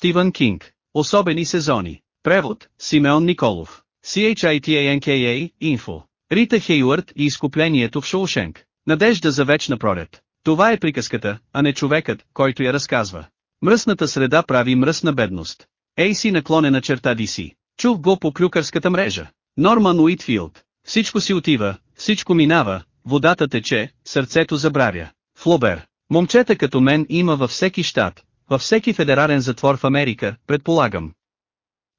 Стивън Кинг. Особени сезони. Превод. Симеон Николов. CHITANKA, Info. Рита Хейуърд и изкуплението в Шоушенк. Надежда за вечна пролет. Това е приказката, а не човекът, който я разказва. Мръсната среда прави мръсна бедност. Ей си наклонена черта DC. Чух го по клюкърската мрежа. Норман Уитфилд. Всичко си отива, всичко минава, водата тече, сърцето забравя. Флобер. Момчета като мен има във всеки щат, във всеки федерален затвор в Америка, предполагам.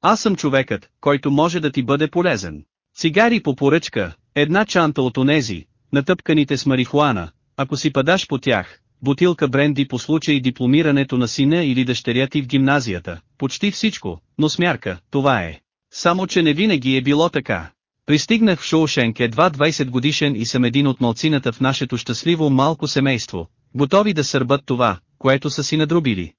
Аз съм човекът, който може да ти бъде полезен. Цигари по поръчка, една чанта от онези, натъпканите с марихуана, ако си падаш по тях, бутилка бренди по случай дипломирането на сина или дъщеря ти в гимназията, почти всичко, но смярка, това е. Само че не винаги е било така. Пристигнах в Шоушенк едва 20 годишен и съм един от малцината в нашето щастливо малко семейство, готови да сърбат това, което са си надрубили.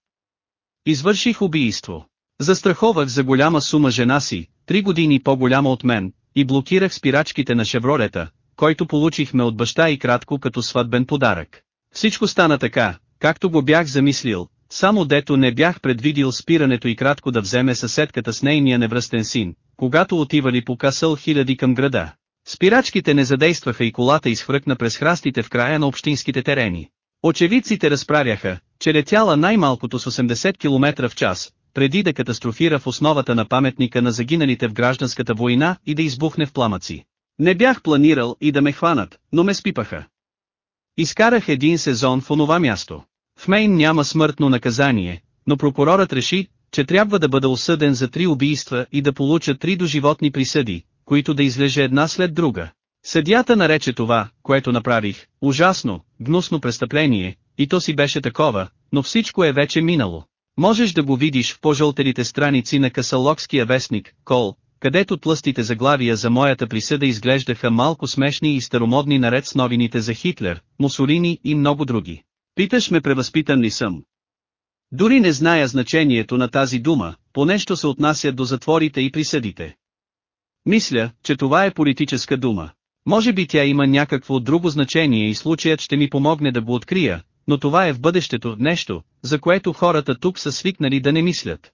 Извърших убийство. Застраховах за голяма сума жена си, три години по-голяма от мен, и блокирах спирачките на шевролета, който получихме от баща и кратко като сватбен подарък. Всичко стана така, както го бях замислил, само дето не бях предвидил спирането и кратко да вземе съседката с нейния невръстен син, когато отивали по касъл хиляди към града. Спирачките не задействаха и колата изхвъркна през храстите в края на общинските терени. Очевидците разправяха, че летяла най-малкото с 80 км в час, преди да катастрофира в основата на паметника на загиналите в гражданската война и да избухне в пламъци. Не бях планирал и да ме хванат, но ме спипаха. Изкарах един сезон в онова място. В Мейн няма смъртно наказание, но прокурорът реши, че трябва да бъда осъден за три убийства и да получа три доживотни присъди, които да излеже една след друга. Съдята нарече това, което направих, ужасно, гнусно престъпление, и то си беше такова, но всичко е вече минало. Можеш да го видиш в пожълтелите страници на касалокския вестник, Кол, където тлъстите заглавия за моята присъда изглеждаха малко смешни и старомодни наред с новините за Хитлер, Мусолини и много други. Питаш ме превъзпитан ли съм? Дори не зная значението на тази дума, понещо се отнася до затворите и присъдите. Мисля, че това е политическа дума. Може би тя има някакво друго значение и случаят ще ми помогне да го открия, но това е в бъдещето нещо, за което хората тук са свикнали да не мислят.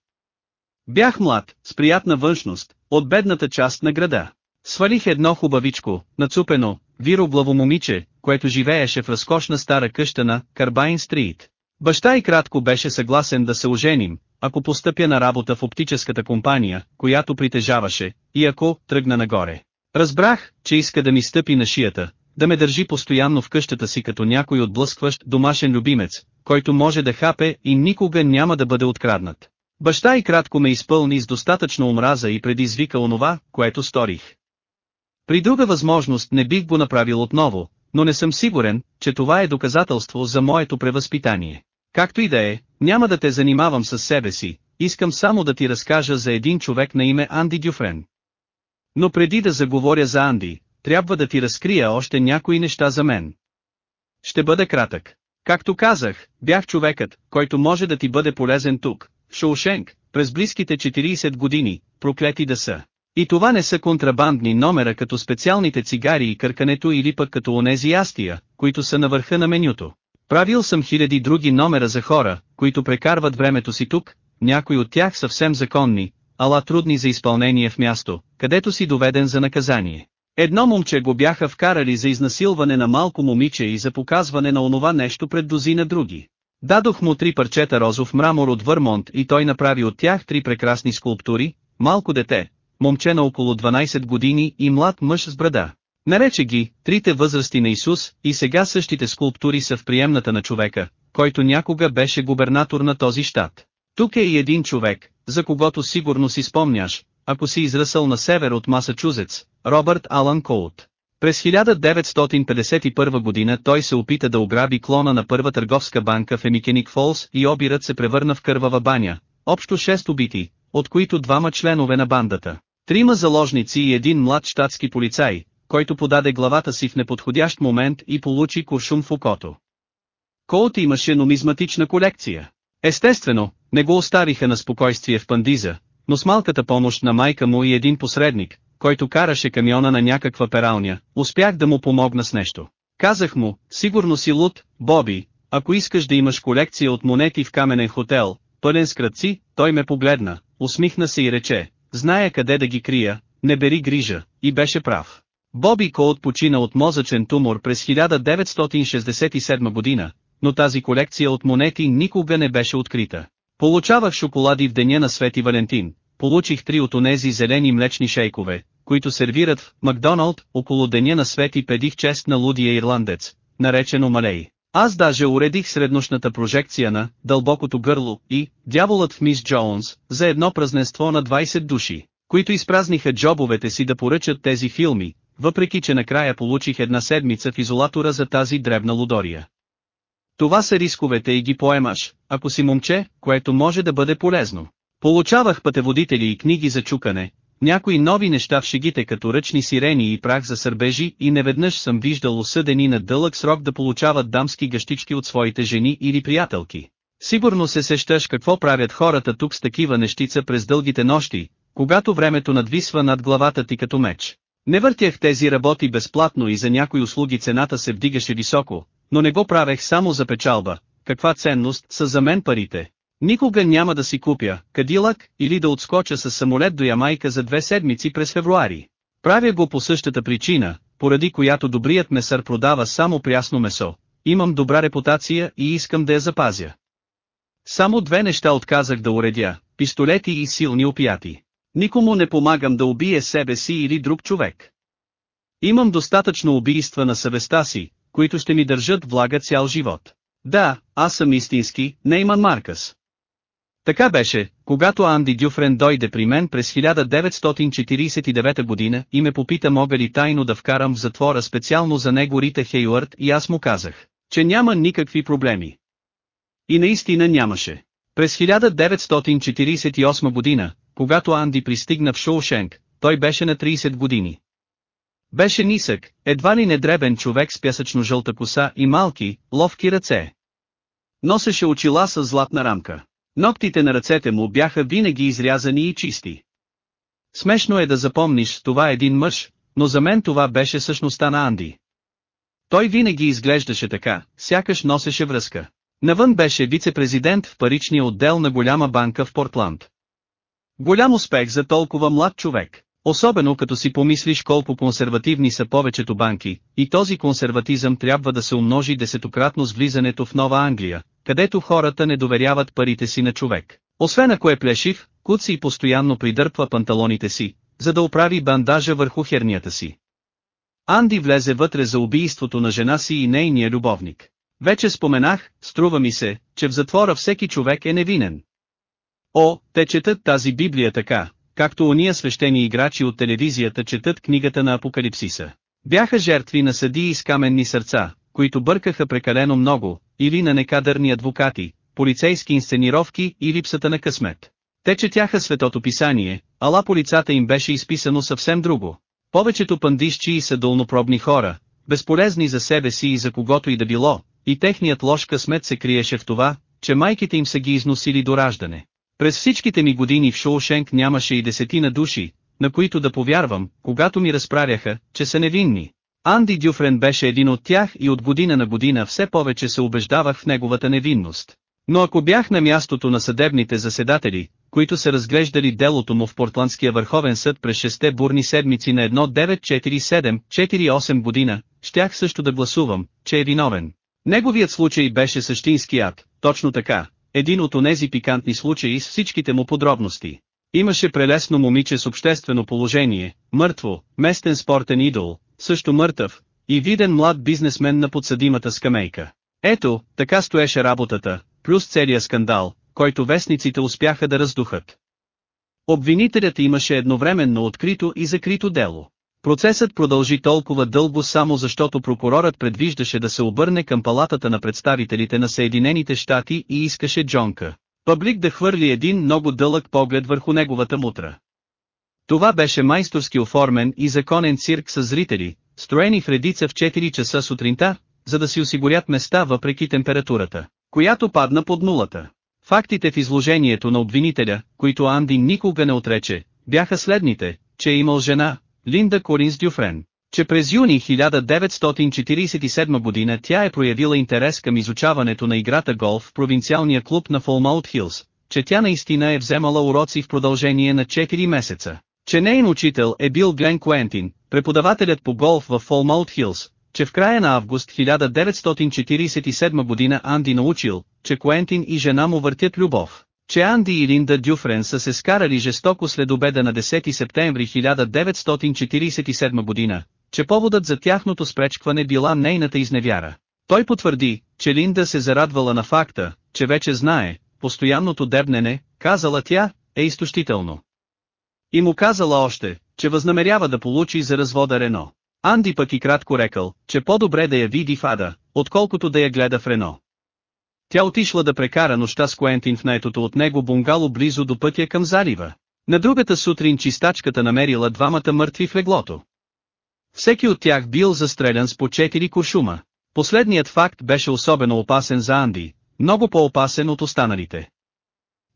Бях млад, с приятна външност, от бедната част на града. Свалих едно хубавичко, нацупено, вироглаво момиче, което живееше в разкошна стара къща на Карбайн Стрит. Баща и кратко беше съгласен да се оженим, ако постъпя на работа в оптическата компания, която притежаваше, и ако тръгна нагоре. Разбрах, че иска да ми стъпи на шията, да ме държи постоянно в къщата си като някой отблъскващ домашен любимец, който може да хапе и никога няма да бъде откраднат. Баща и кратко ме изпълни с достатъчно омраза и предизвика онова, което сторих. При друга възможност не бих го направил отново, но не съм сигурен, че това е доказателство за моето превъзпитание. Както и да е, няма да те занимавам с себе си, искам само да ти разкажа за един човек на име Анди Дюфрен. Но преди да заговоря за Анди, трябва да ти разкрия още някои неща за мен. Ще бъда кратък. Както казах, бях човекът, който може да ти бъде полезен тук, в Шоушенк, през близките 40 години, проклети да са. И това не са контрабандни номера като специалните цигари и къркането или пък като онези ястия, които са на върха на менюто. Правил съм хиляди други номера за хора, които прекарват времето си тук, някои от тях съвсем законни, ала трудни за изпълнение в място, където си доведен за наказание. Едно момче го бяха вкарали за изнасилване на малко момиче и за показване на онова нещо пред дозина други. Дадох му три парчета розов мрамор от Върмонт и той направи от тях три прекрасни скулптури, малко дете, момче на около 12 години и млад мъж с брада. Нарече ги, трите възрасти на Исус, и сега същите скулптури са в приемната на човека, който някога беше губернатор на този щат. Тук е и един човек, за когото сигурно си спомняш, ако си израсъл на север от Масачузетс, Робърт Алан Коут. През 1951 година той се опита да ограби клона на първа търговска банка в Емикеник Фолс и обирът се превърна в кървава баня. Общо 6 убити, от които двама членове на бандата. Трима заложници и един млад щатски полицай, който подаде главата си в неподходящ момент и получи куршум в окото. Коут имаше нумизматична колекция. Естествено, не го оставиха на спокойствие в Пандиза, но с малката помощ на майка му и един посредник, който караше камиона на някаква пералня, успях да му помогна с нещо. Казах му, сигурно си луд, Боби, ако искаш да имаш колекция от монети в каменен хотел, пълен с кръци, той ме погледна, усмихна се и рече, зная къде да ги крия, не бери грижа, и беше прав. Боби Коут почина от мозъчен тумор през 1967 година, но тази колекция от монети никога не беше открита. Получавах шоколади в деня на Свети Валентин, получих три от онези зелени млечни шейкове, които сервират в Макдоналд, около деня на Свети педих чест на лудия ирландец, наречено Малей. Аз даже уредих среднощната прожекция на «Дълбокото гърло» и «Дяволът в мис Джонс» за едно празненство на 20 души, които изпразниха джобовете си да поръчат тези филми, въпреки че накрая получих една седмица в изолатора за тази дребна лудория. Това са рисковете и ги поемаш, ако си момче, което може да бъде полезно. Получавах пътеводители и книги за чукане, някои нови неща в шегите като ръчни сирени и прах за сърбежи и неведнъж съм виждал осъдени на дълъг срок да получават дамски гъщички от своите жени или приятелки. Сигурно се сещаш какво правят хората тук с такива нещица през дългите нощи, когато времето надвисва над главата ти като меч. Не въртях тези работи безплатно и за някои услуги цената се вдигаше високо, но не го правех само за печалба, каква ценност са за мен парите. Никога няма да си купя кадилък или да отскоча с самолет до Ямайка за две седмици през февруари. Правя го по същата причина, поради която добрият месър продава само прясно месо. Имам добра репутация и искам да я запазя. Само две неща отказах да уредя, пистолети и силни опияти. Никому не помагам да убие себе си или друг човек. Имам достатъчно убийства на съвестта си, които ще ми държат влага цял живот. Да, аз съм истински, Нейман Маркъс. Така беше, когато Анди Дюфрен дойде при мен през 1949 година и ме попита мога ли тайно да вкарам в затвора специално за него Рита Хейуард и аз му казах, че няма никакви проблеми. И наистина нямаше. През 1948 година, когато Анди пристигна в Шоушенк, той беше на 30 години. Беше нисък, едва ли недребен човек с пясъчно-жълта коса и малки, ловки ръце. Носеше очила с златна рамка. Ноктите на ръцете му бяха винаги изрязани и чисти. Смешно е да запомниш това един мъж, но за мен това беше същността на Анди. Той винаги изглеждаше така, сякаш носеше връзка. Навън беше вице-президент в паричния отдел на голяма банка в Портланд. Голям успех за толкова млад човек. Особено като си помислиш колко консервативни са повечето банки, и този консерватизъм трябва да се умножи десетократно с влизането в Нова Англия, където хората не доверяват парите си на човек. Освен ако е плешив, Куци постоянно придърпва панталоните си, за да оправи бандажа върху хернията си. Анди влезе вътре за убийството на жена си и нейния любовник. Вече споменах, струва ми се, че в затвора всеки човек е невинен. О, те четат тази Библия така, както ония свещени играчи от телевизията четат книгата на Апокалипсиса. Бяха жертви на съдии с каменни сърца, които бъркаха прекалено много, или на некадърни адвокати, полицейски инсценировки и липсата на късмет. Те четяха светото писание, ала по лицата им беше изписано съвсем друго. Повечето пандишчи са долнопробни хора, безполезни за себе си и за когото и да било, и техният лош късмет се криеше в това, че майките им са ги износили до раждане. През всичките ми години в Шоушенк нямаше и десетина души, на които да повярвам, когато ми разправяха, че са невинни. Анди Дюфрен беше един от тях и от година на година все повече се убеждавах в неговата невинност. Но ако бях на мястото на съдебните заседатели, които са разглеждали делото му в Портландския върховен съд през 6 бурни седмици на 1947-48 година, щях също да гласувам, че е виновен. Неговият случай беше същински ад, точно така, един от онези пикантни случаи с всичките му подробности. Имаше прелесно момиче с обществено положение, мъртво, местен спортен идол, също мъртъв, и виден млад бизнесмен на подсъдимата скамейка. Ето, така стоеше работата, плюс целият скандал, който вестниците успяха да раздухат. Обвинителят имаше едновременно открито и закрито дело. Процесът продължи толкова дълго само защото прокурорът предвиждаше да се обърне към палатата на представителите на Съединените щати и искаше Джонка. Паблик да хвърли един много дълъг поглед върху неговата мутра. Това беше майсторски оформен и законен цирк с зрители, строени в редица в 4 часа сутринта, за да си осигурят места въпреки температурата, която падна под нулата. Фактите в изложението на обвинителя, които Анди никога не отрече, бяха следните, че е имал жена, Линда Коринс Дюфрен, че през юни 1947 година тя е проявила интерес към изучаването на играта голф в провинциалния клуб на Фолмаут Хилс, че тя наистина е вземала уроци в продължение на 4 месеца. Че нейн учител е бил Глен Куентин, преподавателят по голф в Фолмаут Хилс, че в края на август 1947 година Анди научил, че Куентин и жена му въртят любов, че Анди и Линда Дюфрен са се скарали жестоко след обеда на 10 септември 1947 година, че поводът за тяхното спречкване била нейната изневяра. Той потвърди, че Линда се зарадвала на факта, че вече знае, постоянното дебнене, казала тя, е изтощително. И му казала още, че възнамерява да получи за развода Рено. Анди пък и кратко рекал, че по-добре да я види в Ада, отколкото да я гледа в Рено. Тя отишла да прекара нощта с Куентин в наетото от него бунгало близо до пътя към залива. На другата сутрин чистачката намерила двамата мъртви в леглото. Всеки от тях бил застрелян с по четири куршума. Последният факт беше особено опасен за Анди, много по-опасен от останалите.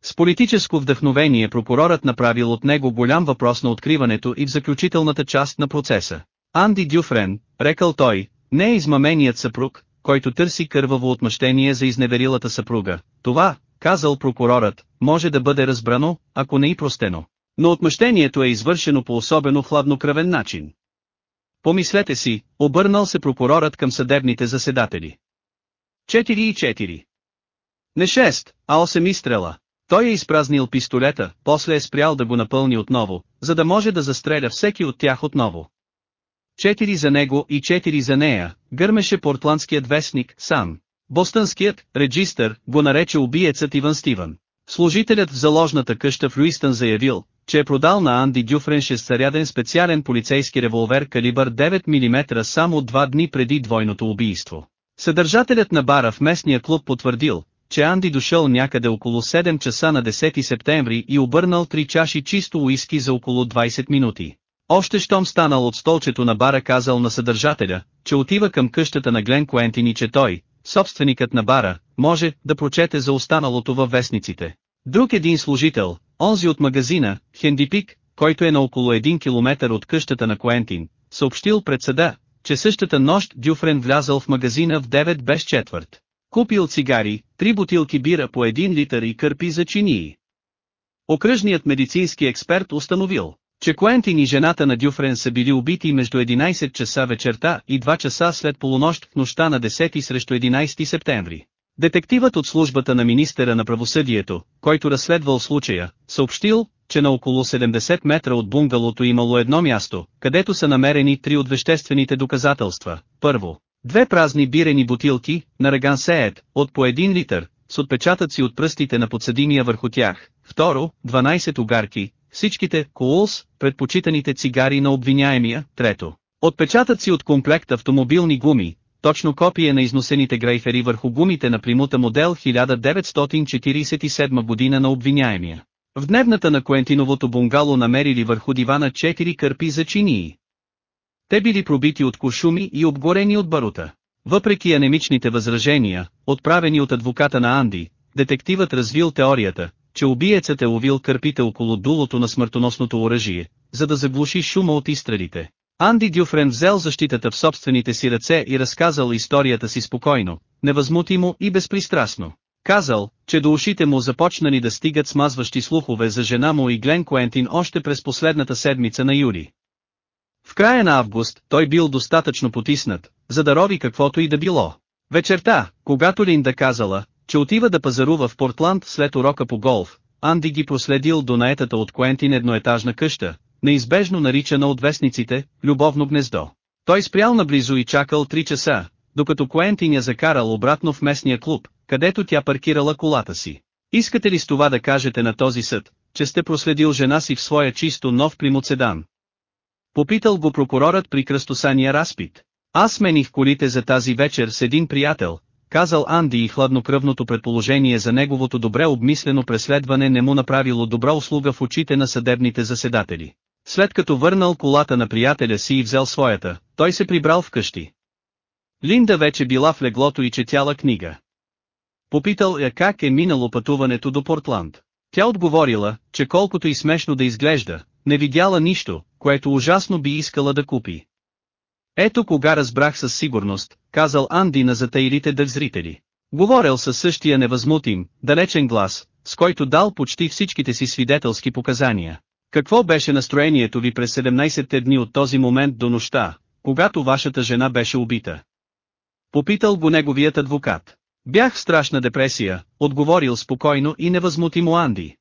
С политическо вдъхновение прокурорът направил от него голям въпрос на откриването и в заключителната част на процеса. Анди Дюфрен, рекал той, не е измаменият съпруг, който търси кърваво отмъщение за изневерилата съпруга. Това, казал прокурорът, може да бъде разбрано, ако не и простено. Но отмъщението е извършено по особено хладнокръвен начин. Помислете си, обърнал се прокурорът към съдебните заседатели. 4 и 4. Не 6, а 8 изстрела. Той е изпразнил пистолета, после е спрял да го напълни отново, за да може да застреля всеки от тях отново. Четири за него и четири за нея, гърмеше портландският вестник, сам. Бостънският, реджистър, го нарече убиецът Иван Стивън. Служителят в заложната къща в Руистън заявил, че е продал на Анди Дюфрен шестаряден специален полицейски револвер калибър 9 мм само два дни преди двойното убийство. Съдържателят на бара в местния клуб потвърдил, че Анди дошъл някъде около 7 часа на 10 септември и обърнал 3 чаши чисто уиски за около 20 минути. Още щом станал от столчето на бара казал на съдържателя, че отива към къщата на Глен Куентин и че той, собственикът на бара, може да прочете за останалото във вестниците. Друг един служител, онзи от магазина, Хендипик, който е на около 1 километър от къщата на Куентин, съобщил пред съда, че същата нощ Дюфрен влязал в магазина в 9 без четвърт. Купил цигари, три бутилки бира по 1 литър и кърпи за чинии. Окръжният медицински експерт установил, че Куентин и жената на Дюфрен са били убити между 11 часа вечерта и 2 часа след полунощ в нощта на 10 срещу 11 септември. Детективът от службата на министера на правосъдието, който разследвал случая, съобщил, че на около 70 метра от бунгалото имало едно място, където са намерени три от веществените доказателства. Първо, две празни бирени бутилки, на Раган Сеет, от по 1 литър, с отпечатъци от пръстите на подсъдимия върху тях. Второ, 12 угарки, всичките «Куулс», предпочитаните цигари на обвиняемия, трето. Отпечатъци от комплект автомобилни гуми, точно копие на износените грейфери върху гумите на примута модел 1947 година на обвиняемия. В дневната на Куентиновото бунгало намерили върху дивана 4 кърпи за чинии. Те били пробити от куршуми и обгорени от барута. Въпреки анемичните възражения, отправени от адвоката на Анди, детективът развил теорията, че убиецът е ловил кърпите около дулото на смъртоносното оръжие, за да заглуши шума от изстрелите. Анди Дюфрен взел защитата в собствените си ръце и разказал историята си спокойно, невъзмутимо и безпристрастно. Казал, че до ушите му започнали да стигат смазващи слухове за жена му и Глен Куентин още през последната седмица на юли. В края на август той бил достатъчно потиснат, за да рови каквото и да било. Вечерта, когато Линда казала, че отива да пазарува в Портланд след урока по голф, Анди ги проследил до наетата от Куентин едноетажна къща, неизбежно наричана от вестниците, любовно гнездо. Той спрял наблизо и чакал 3 часа, докато Куентин я закарал обратно в местния клуб, където тя паркирала колата си. Искате ли с това да кажете на този съд, че сте проследил жена си в своя чисто нов примуцедан? Попитал го прокурорът при кръстосания разпит. Аз смених колите за тази вечер с един приятел, казал Анди и хладнокръвното предположение за неговото добре обмислено преследване не му направило добра услуга в очите на съдебните заседатели. След като върнал колата на приятеля си и взел своята, той се прибрал вкъщи. Линда вече била в леглото и четяла книга. Попитал я как е минало пътуването до Портланд. Тя отговорила, че колкото и смешно да изглежда, не видяла нищо, което ужасно би искала да купи. Ето кога разбрах със сигурност, казал Анди на затаилите дъв зрители. Говорил със същия невъзмутим, далечен глас, с който дал почти всичките си свидетелски показания. Какво беше настроението ви през 17-те дни от този момент до нощта, когато вашата жена беше убита? Попитал го неговият адвокат. Бях в страшна депресия, отговорил спокойно и невъзмутимо Анди.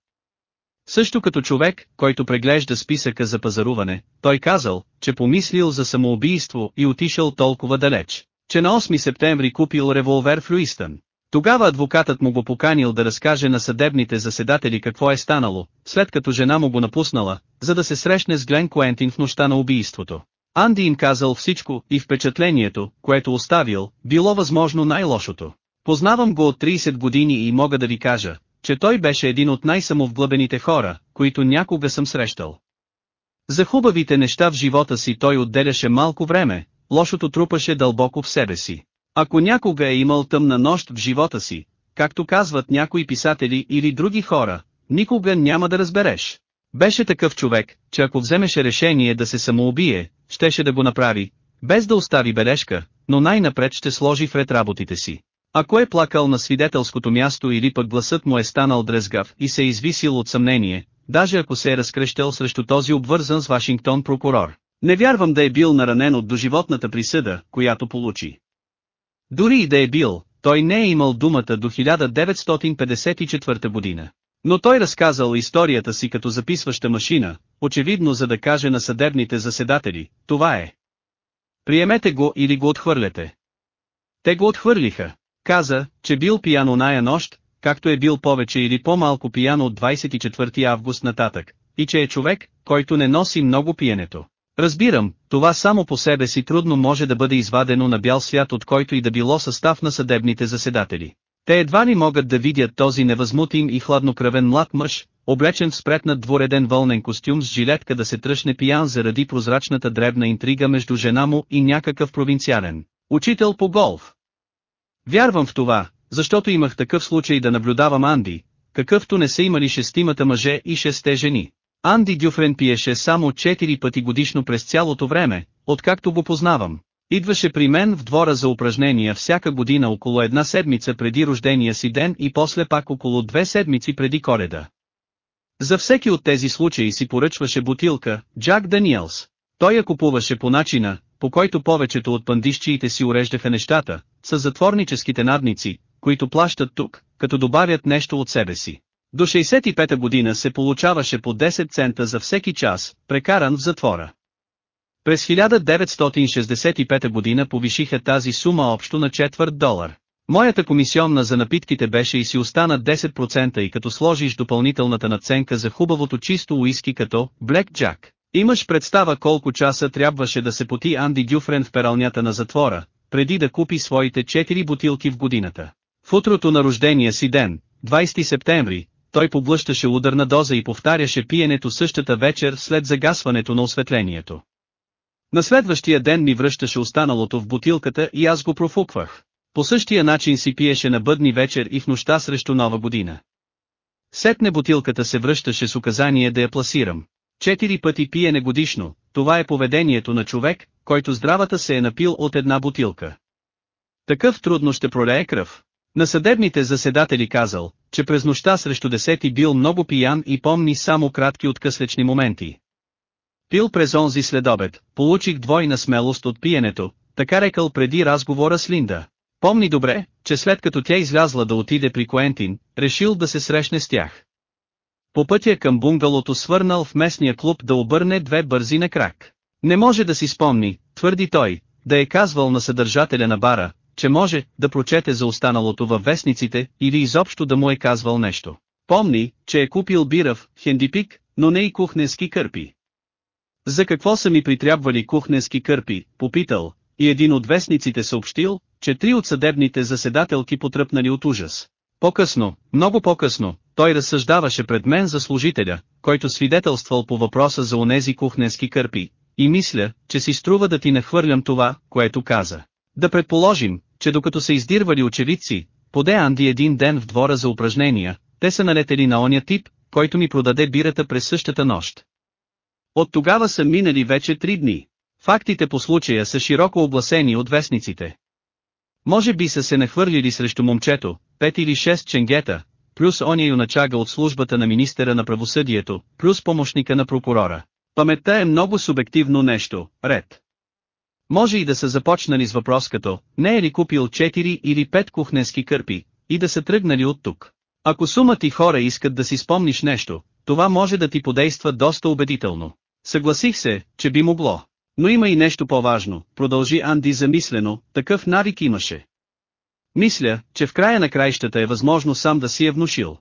Също като човек, който преглежда списъка за пазаруване, той казал, че помислил за самоубийство и отишъл толкова далеч, че на 8 септември купил револвер в Люистън. Тогава адвокатът му го поканил да разкаже на съдебните заседатели какво е станало, след като жена му го напуснала, за да се срещне с Глен Куентин в нощта на убийството. Анди им казал всичко и впечатлението, което оставил, било възможно най-лошото. Познавам го от 30 години и мога да ви кажа, че той беше един от най-самовглъбените хора, които някога съм срещал. За хубавите неща в живота си той отделяше малко време, лошото трупаше дълбоко в себе си. Ако някога е имал тъмна нощ в живота си, както казват някои писатели или други хора, никога няма да разбереш. Беше такъв човек, че ако вземеше решение да се самоубие, щеше да го направи, без да остави бележка, но най-напред ще сложи вред работите си. Ако е плакал на свидетелското място или пък гласът му е станал дрезгав и се е извисил от съмнение, даже ако се е разкрещал срещу този обвързан с Вашингтон прокурор, не вярвам да е бил наранен от доживотната присъда, която получи. Дори и да е бил, той не е имал думата до 1954 година. Но той разказал историята си като записваща машина, очевидно за да каже на съдебните заседатели, това е. Приемете го или го отхвърляте. Те го отхвърлиха. Каза, че бил пиян оная нощ, както е бил повече или по-малко пиян от 24 август нататък, и че е човек, който не носи много пиенето. Разбирам, това само по себе си трудно може да бъде извадено на бял свят от който и да било състав на съдебните заседатели. Те едва ли могат да видят този невъзмутим и хладнокръвен млад мъж, облечен в спретнат двореден вълнен костюм с жилетка да се тръщне пиян заради прозрачната дребна интрига между жена му и някакъв провинциален, учител по голф. Вярвам в това, защото имах такъв случай да наблюдавам Анди, какъвто не са имали шестимата мъже и шесте жени. Анди Дюфрен пиеше само 4 пъти годишно през цялото време, откакто го познавам. Идваше при мен в двора за упражнения всяка година около една седмица преди рождения си ден и после пак около две седмици преди коледа. За всеки от тези случаи си поръчваше бутилка, Джак Даниелс. Той я купуваше по начина, по който повечето от пандишчиите си уреждаха нещата, с затворническите надници, които плащат тук, като добавят нещо от себе си. До 65-та година се получаваше по 10 цента за всеки час, прекаран в затвора. През 1965 година повишиха тази сума общо на четвърт долар. Моята комисионна за напитките беше и си остана 10% и като сложиш допълнителната наценка за хубавото чисто уиски като Black Jack. Имаш представа колко часа трябваше да се поти Анди Дюфрен в пералнята на затвора, преди да купи своите 4 бутилки в годината. В утрото на рождения си ден, 20 септември, той поблъщаше ударна доза и повтаряше пиенето същата вечер след загасването на осветлението. На следващия ден ми връщаше останалото в бутилката и аз го профуквах. По същия начин си пиеше на бъдни вечер и в нощта срещу нова година. Сетне бутилката се връщаше с указание да я пласирам. Четири пъти пиене годишно, това е поведението на човек, който здравата се е напил от една бутилка. Такъв трудно ще пролее кръв. На съдебните заседатели казал, че през нощта срещу десети бил много пиян и помни само кратки откъслечни моменти. Пил през онзи следобед, получих двойна смелост от пиенето, така рекал преди разговора с Линда. Помни добре, че след като тя излязла да отиде при Коентин, решил да се срещне с тях. По пътя към бунгалото свърнал в местния клуб да обърне две бързи на крак. Не може да си спомни, твърди той, да е казвал на съдържателя на бара, че може да прочете за останалото във вестниците или изобщо да му е казвал нещо. Помни, че е купил бирав, хендипик, но не и кухненски кърпи. За какво са ми притрябвали кухненски кърпи, попитал, и един от вестниците съобщил, че три от съдебните заседателки потръпнали от ужас. По-късно, много по-късно, той разсъждаваше пред мен за служителя, който свидетелствал по въпроса за онези кухненски кърпи, и мисля, че си струва да ти нахвърлям това, което каза. Да предположим, че докато са издирвали очевидци, поде Анди един ден в двора за упражнения, те са налетели на оня тип, който ми продаде бирата през същата нощ. От тогава са минали вече три дни. Фактите по случая са широко обласени от вестниците. Може би са се нахвърлили срещу момчето, пет или шест ченгета, плюс оня юначага от службата на министера на правосъдието, плюс помощника на прокурора. Паметта е много субективно нещо, ред. Може и да са започнали с въпрос като, не е ли купил 4 или 5 кухненски кърпи, и да са тръгнали от тук. Ако сума ти хора искат да си спомниш нещо, това може да ти подейства доста убедително. Съгласих се, че би могло. Но има и нещо по-важно, продължи Анди замислено, такъв навик имаше. Мисля, че в края на краищата е възможно сам да си е внушил.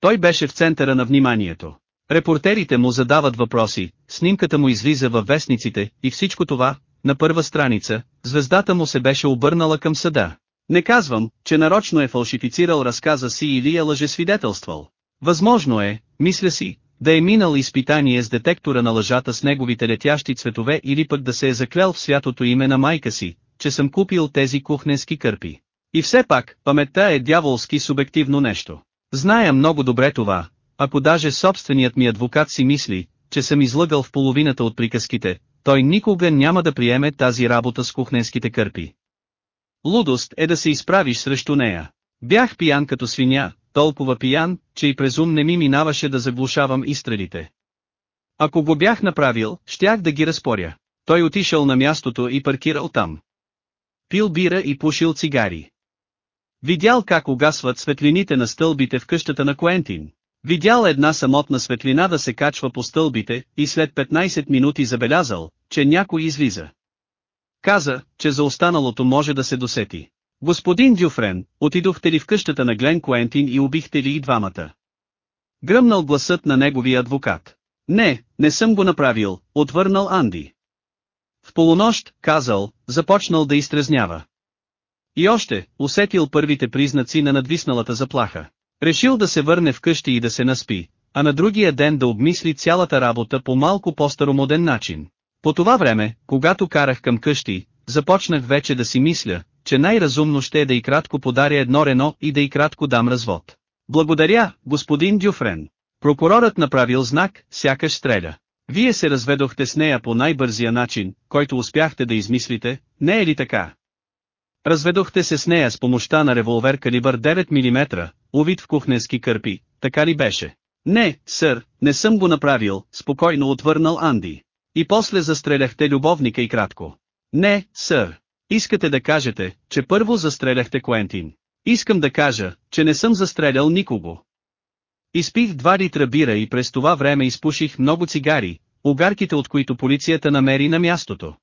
Той беше в центъра на вниманието. Репортерите му задават въпроси, снимката му излиза във вестниците, и всичко това, на първа страница, звездата му се беше обърнала към съда. Не казвам, че нарочно е фалшифицирал разказа си или е лъжесвидетелствал. Възможно е, мисля си, да е минал изпитание с детектора на лъжата с неговите летящи цветове или пък да се е заклел в святото име на майка си, че съм купил тези кухненски кърпи. И все пак, паметта е дяволски субективно нещо. Зная много добре това, ако даже собственият ми адвокат си мисли, че съм излъгал в половината от приказките, той никога няма да приеме тази работа с кухненските кърпи. Лудост е да се изправиш срещу нея. Бях пиян като свиня, толкова пиян, че и през ум не ми минаваше да заглушавам изстрелите. Ако го бях направил, щях да ги разпоря. Той отишъл на мястото и паркирал там. Пил бира и пушил цигари. Видял как угасват светлините на стълбите в къщата на Куентин. Видял една самотна светлина да се качва по стълбите и след 15 минути забелязал, че някой излиза. Каза, че за останалото може да се досети. Господин Дюфрен, отидохте ли в къщата на Глен Куентин и убихте ли и двамата? Гръмнал гласът на неговия адвокат. Не, не съм го направил, отвърнал Анди. В полунощ, казал, започнал да изтрезнява. И още, усетил първите признаци на надвисналата заплаха. Решил да се върне вкъщи и да се наспи, а на другия ден да обмисли цялата работа по малко по-старомоден начин. По това време, когато карах към къщи, започнах вече да си мисля, че най-разумно ще е да и кратко подаря едно рено и да и кратко дам развод. Благодаря, господин Дюфрен. Прокурорът направил знак, сякаш стреля. Вие се разведохте с нея по най-бързия начин, който успяхте да измислите, не е ли така? Разведохте се с нея с помощта на револвер калибър 9 мм, увид в кухненски кърпи, така ли беше? Не, сър, не съм го направил, спокойно отвърнал Анди. И после застреляхте любовника и кратко. Не, сър. Искате да кажете, че първо застреляхте Куентин. Искам да кажа, че не съм застрелял никого. Изпих два литра бира и през това време изпуших много цигари, угарките от които полицията намери на мястото.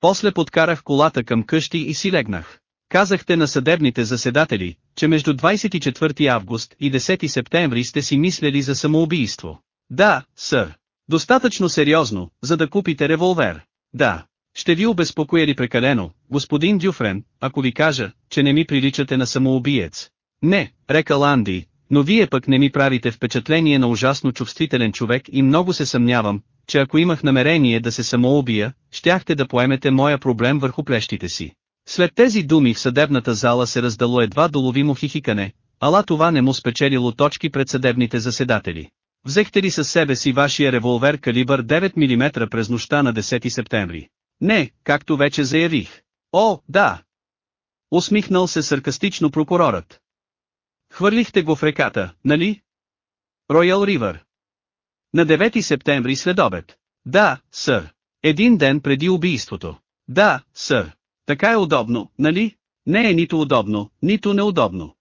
После подкарах колата към къщи и си легнах. Казахте на съдебните заседатели, че между 24 август и 10 септември сте си мислели за самоубийство. Да, сър. Достатъчно сериозно, за да купите револвер. Да. Ще ви обезпокоя ли прекалено, господин Дюфрен, ако ви кажа, че не ми приличате на самоубиец? Не, река Ланди, но вие пък не ми правите впечатление на ужасно чувствителен човек и много се съмнявам, че ако имах намерение да се самоубия, щяхте да поемете моя проблем върху плещите си. След тези думи в съдебната зала се раздало едва доловимо хихикане, ала това не му спечелило точки пред съдебните заседатели. Взехте ли със себе си вашия револвер калибър 9 мм през нощта на 10 септември? Не, както вече заявих. О, да! Усмихнал се саркастично прокурорът. Хвърлихте го в реката, нали? Роял Ривър. На 9 септември след обед. Да, сър. Един ден преди убийството. Да, сър. Така е удобно, нали? Не е нито удобно, нито неудобно.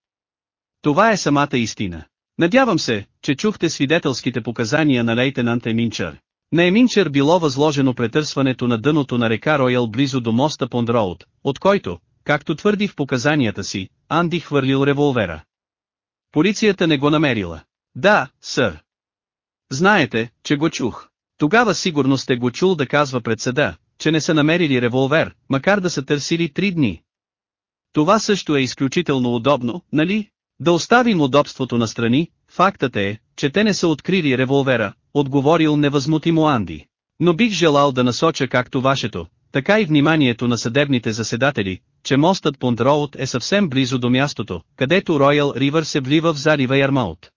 Това е самата истина. Надявам се, че чухте свидетелските показания на лейтенант Еминчър. На Еминчър било възложено претърсването на дъното на река Роял близо до моста Пондроуд, от който, както твърди в показанията си, Анди хвърлил револвера. Полицията не го намерила. Да, сър. Знаете, че го чух. Тогава сигурно сте го чул да казва пред съда, че не са намерили револвер, макар да са търсили три дни. Това също е изключително удобно, нали? Да оставим удобството на страни, фактът е, че те не са открили револвера, отговорил невъзмутимо Анди. Но бих желал да насоча както вашето, така и вниманието на съдебните заседатели, че мостът Пондроуд е съвсем близо до мястото, където Роял Ривър се влива в залива Ярмаут.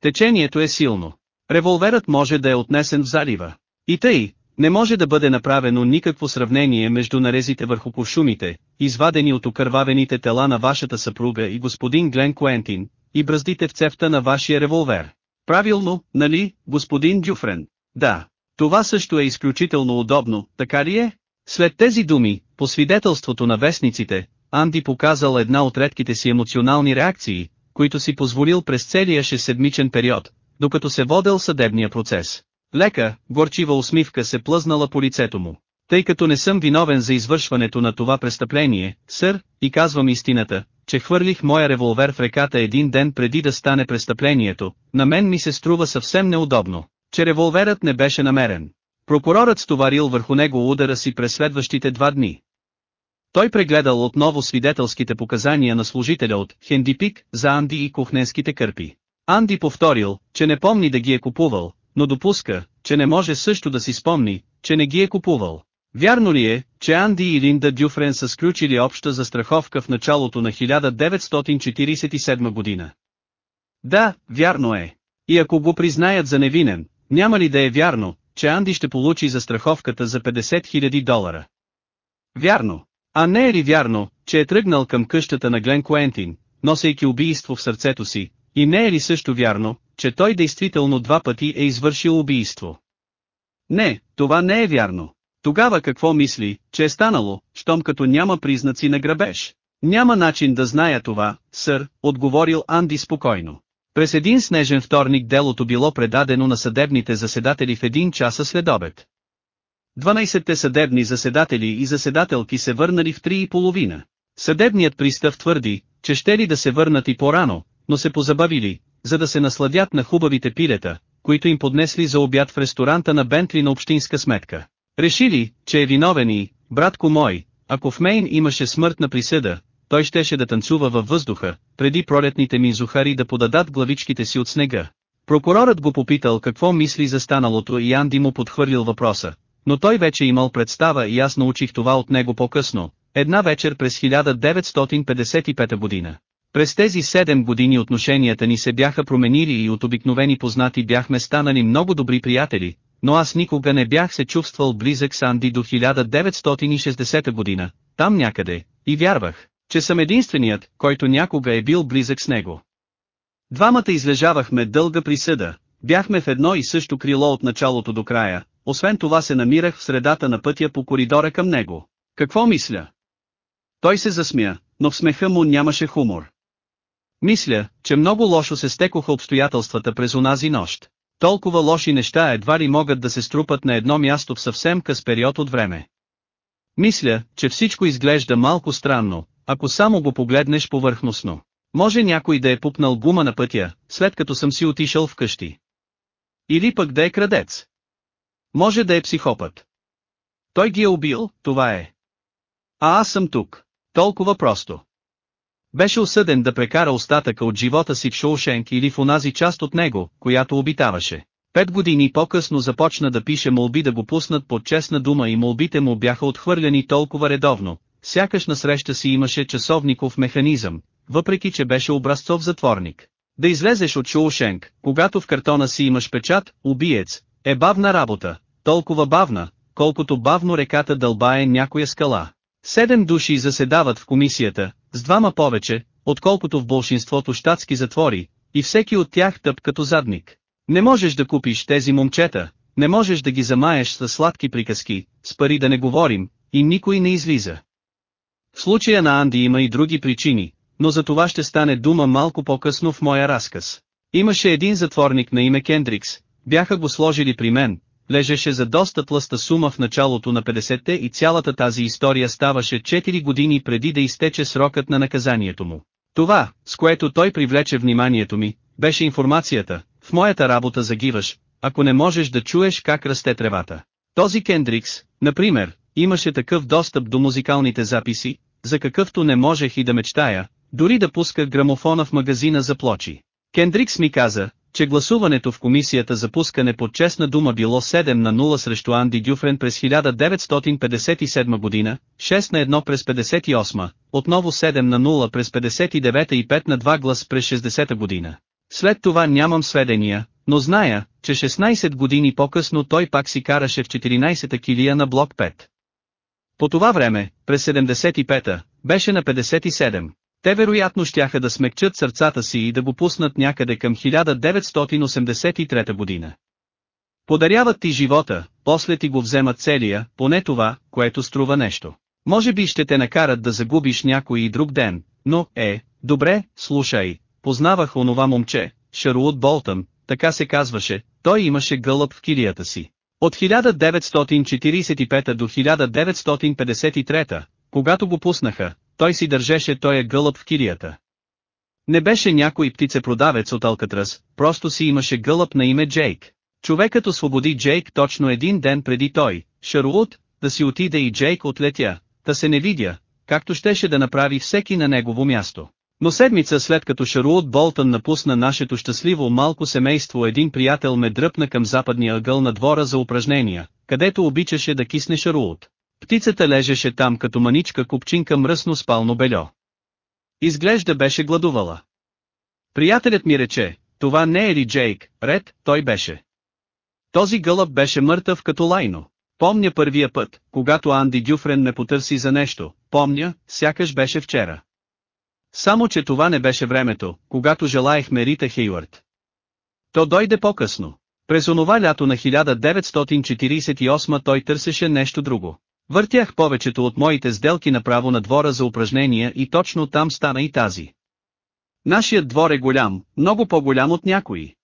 Течението е силно. Револверът може да е отнесен в залива. И тъй, не може да бъде направено никакво сравнение между нарезите върху куршумите, извадени от окървавените тела на вашата съпруга и господин Глен Куентин, и бръздите в цевта на вашия револвер. Правилно, нали, господин Дюфрен? Да. Това също е изключително удобно, така ли е? След тези думи, по свидетелството на вестниците, Анди показал една от редките си емоционални реакции, които си позволил през целия 6-седмичен период, докато се водел съдебния процес. Лека, горчива усмивка се плъзнала по лицето му. Тъй като не съм виновен за извършването на това престъпление, сър, и казвам истината, че хвърлих моя револвер в реката един ден преди да стане престъплението, на мен ми се струва съвсем неудобно, че револверът не беше намерен. Прокурорът стоварил върху него удара си през следващите два дни. Той прегледал отново свидетелските показания на служителя от Хендипик за Анди и кухненските кърпи. Анди повторил, че не помни да ги е купувал, но допуска, че не може също да си спомни, че не ги е купувал. Вярно ли е, че Анди и Линда Дюфрен са сключили обща застраховка в началото на 1947 година? Да, вярно е. И ако го признаят за невинен, няма ли да е вярно, че Анди ще получи застраховката за 50 000 долара? Вярно. А не е ли вярно, че е тръгнал към къщата на Глен Куентин, носейки убийство в сърцето си, и не е ли също вярно, че той действително два пъти е извършил убийство? Не, това не е вярно. Тогава какво мисли, че е станало, щом като няма признаци на грабеж? Няма начин да зная това, сър, отговорил Анди спокойно. През един снежен вторник делото било предадено на съдебните заседатели в един часа след обед. 12 съдебни заседатели и заседателки се върнали в три и половина. Съдебният пристав твърди, че ще ли да се върнат и по-рано, но се позабавили, за да се насладят на хубавите пилета, които им поднесли за обяд в ресторанта на Бентли на общинска сметка. Решили, че е виновен и, братко мой, ако в Мейн имаше смъртна присъда, той щеше да танцува във въздуха, преди пролетните минзухари да подадат главичките си от снега. Прокурорът го попитал какво мисли за станалото и Анди му подхвърлил въпроса, но той вече имал представа и аз научих това от него по-късно, една вечер през 1955 година. През тези 7 години отношенията ни се бяха променили и от обикновени познати бяхме станали много добри приятели, но аз никога не бях се чувствал близък с Анди до 1960 година, там някъде, и вярвах, че съм единственият, който някога е бил близък с него. Двамата излежавахме дълга присъда, бяхме в едно и също крило от началото до края, освен това се намирах в средата на пътя по коридора към него. Какво мисля? Той се засмя, но в смеха му нямаше хумор. Мисля, че много лошо се стекоха обстоятелствата през онази нощ. Толкова лоши неща едва ли могат да се струпат на едно място в съвсем къс период от време. Мисля, че всичко изглежда малко странно, ако само го погледнеш повърхностно. Може някой да е пупнал гума на пътя, след като съм си отишъл вкъщи. Или пък да е крадец. Може да е психопат. Той ги е убил, това е. А аз съм тук. Толкова просто. Беше осъден да прекара остатъка от живота си в Шоушенк или в онази част от него, която обитаваше. Пет години по-късно започна да пише молби да го пуснат под честна дума и молбите му бяха отхвърляни толкова редовно, сякаш насреща си имаше часовников механизъм, въпреки че беше образцов затворник. Да излезеш от Шоушенк, когато в картона си имаш печат, убиец, е бавна работа, толкова бавна, колкото бавно реката дълбае някоя скала. Седем души заседават в комисията, с двама повече, отколкото в большинството щатски затвори, и всеки от тях тъп като задник. Не можеш да купиш тези момчета, не можеш да ги замаеш с сладки приказки, с пари да не говорим, и никой не излиза. В случая на Анди има и други причини, но за това ще стане дума малко по-късно в моя разказ. Имаше един затворник на име Кендрикс, бяха го сложили при мен, лежеше за доста тлъста сума в началото на 50-те и цялата тази история ставаше 4 години преди да изтече срокът на наказанието му. Това, с което той привлече вниманието ми, беше информацията, в моята работа загиваш, ако не можеш да чуеш как расте тревата. Този Кендрикс, например, имаше такъв достъп до музикалните записи, за какъвто не можех и да мечтая, дори да пуска грамофона в магазина за плочи. Кендрикс ми каза, че гласуването в комисията за пускане под честна дума било 7 на 0 срещу Анди Дюфрен през 1957 година, 6 на 1 през 58, отново 7 на 0 през 59 и 5 на 2 глас през 60 година. След това нямам сведения, но зная, че 16 години по-късно той пак си караше в 14-та килия на блок 5. По това време, през 75-та, беше на 57. Те вероятно щяха да смекчат сърцата си и да го пуснат някъде към 1983 година. Подаряват ти живота, после ти го вземат целия, поне това, което струва нещо. Може би ще те накарат да загубиш някой и друг ден, но, е, добре, слушай, познавах онова момче, Шарлот Болтън, така се казваше, той имаше гълъб в килията си. От 1945 до 1953, когато го пуснаха, той си държеше тоя гълъб в килията. Не беше някой птицепродавец от Алкатрас, просто си имаше гълъб на име Джейк. Човекът освободи Джейк точно един ден преди той, Шарлот, да си отиде и Джейк отлетя, да се не видя, както щеше да направи всеки на негово място. Но седмица след като Шарлот Болтън напусна нашето щастливо малко семейство един приятел ме дръпна към западния ъгъл на двора за упражнения, където обичаше да кисне Шарлот. Птицата лежеше там като маничка купчинка мръсно спално бельо. Изглежда беше гладувала. Приятелят ми рече, това не е ли Джейк, ред, той беше. Този гълъб беше мъртъв като лайно. Помня първия път, когато Анди Дюфрен ме потърси за нещо, помня, сякаш беше вчера. Само че това не беше времето, когато желаехме Рита Хейвард. То дойде по-късно. През онова лято на 1948 той търсеше нещо друго. Въртях повечето от моите сделки направо на двора за упражнения и точно там стана и тази. Нашият двор е голям, много по-голям от някои.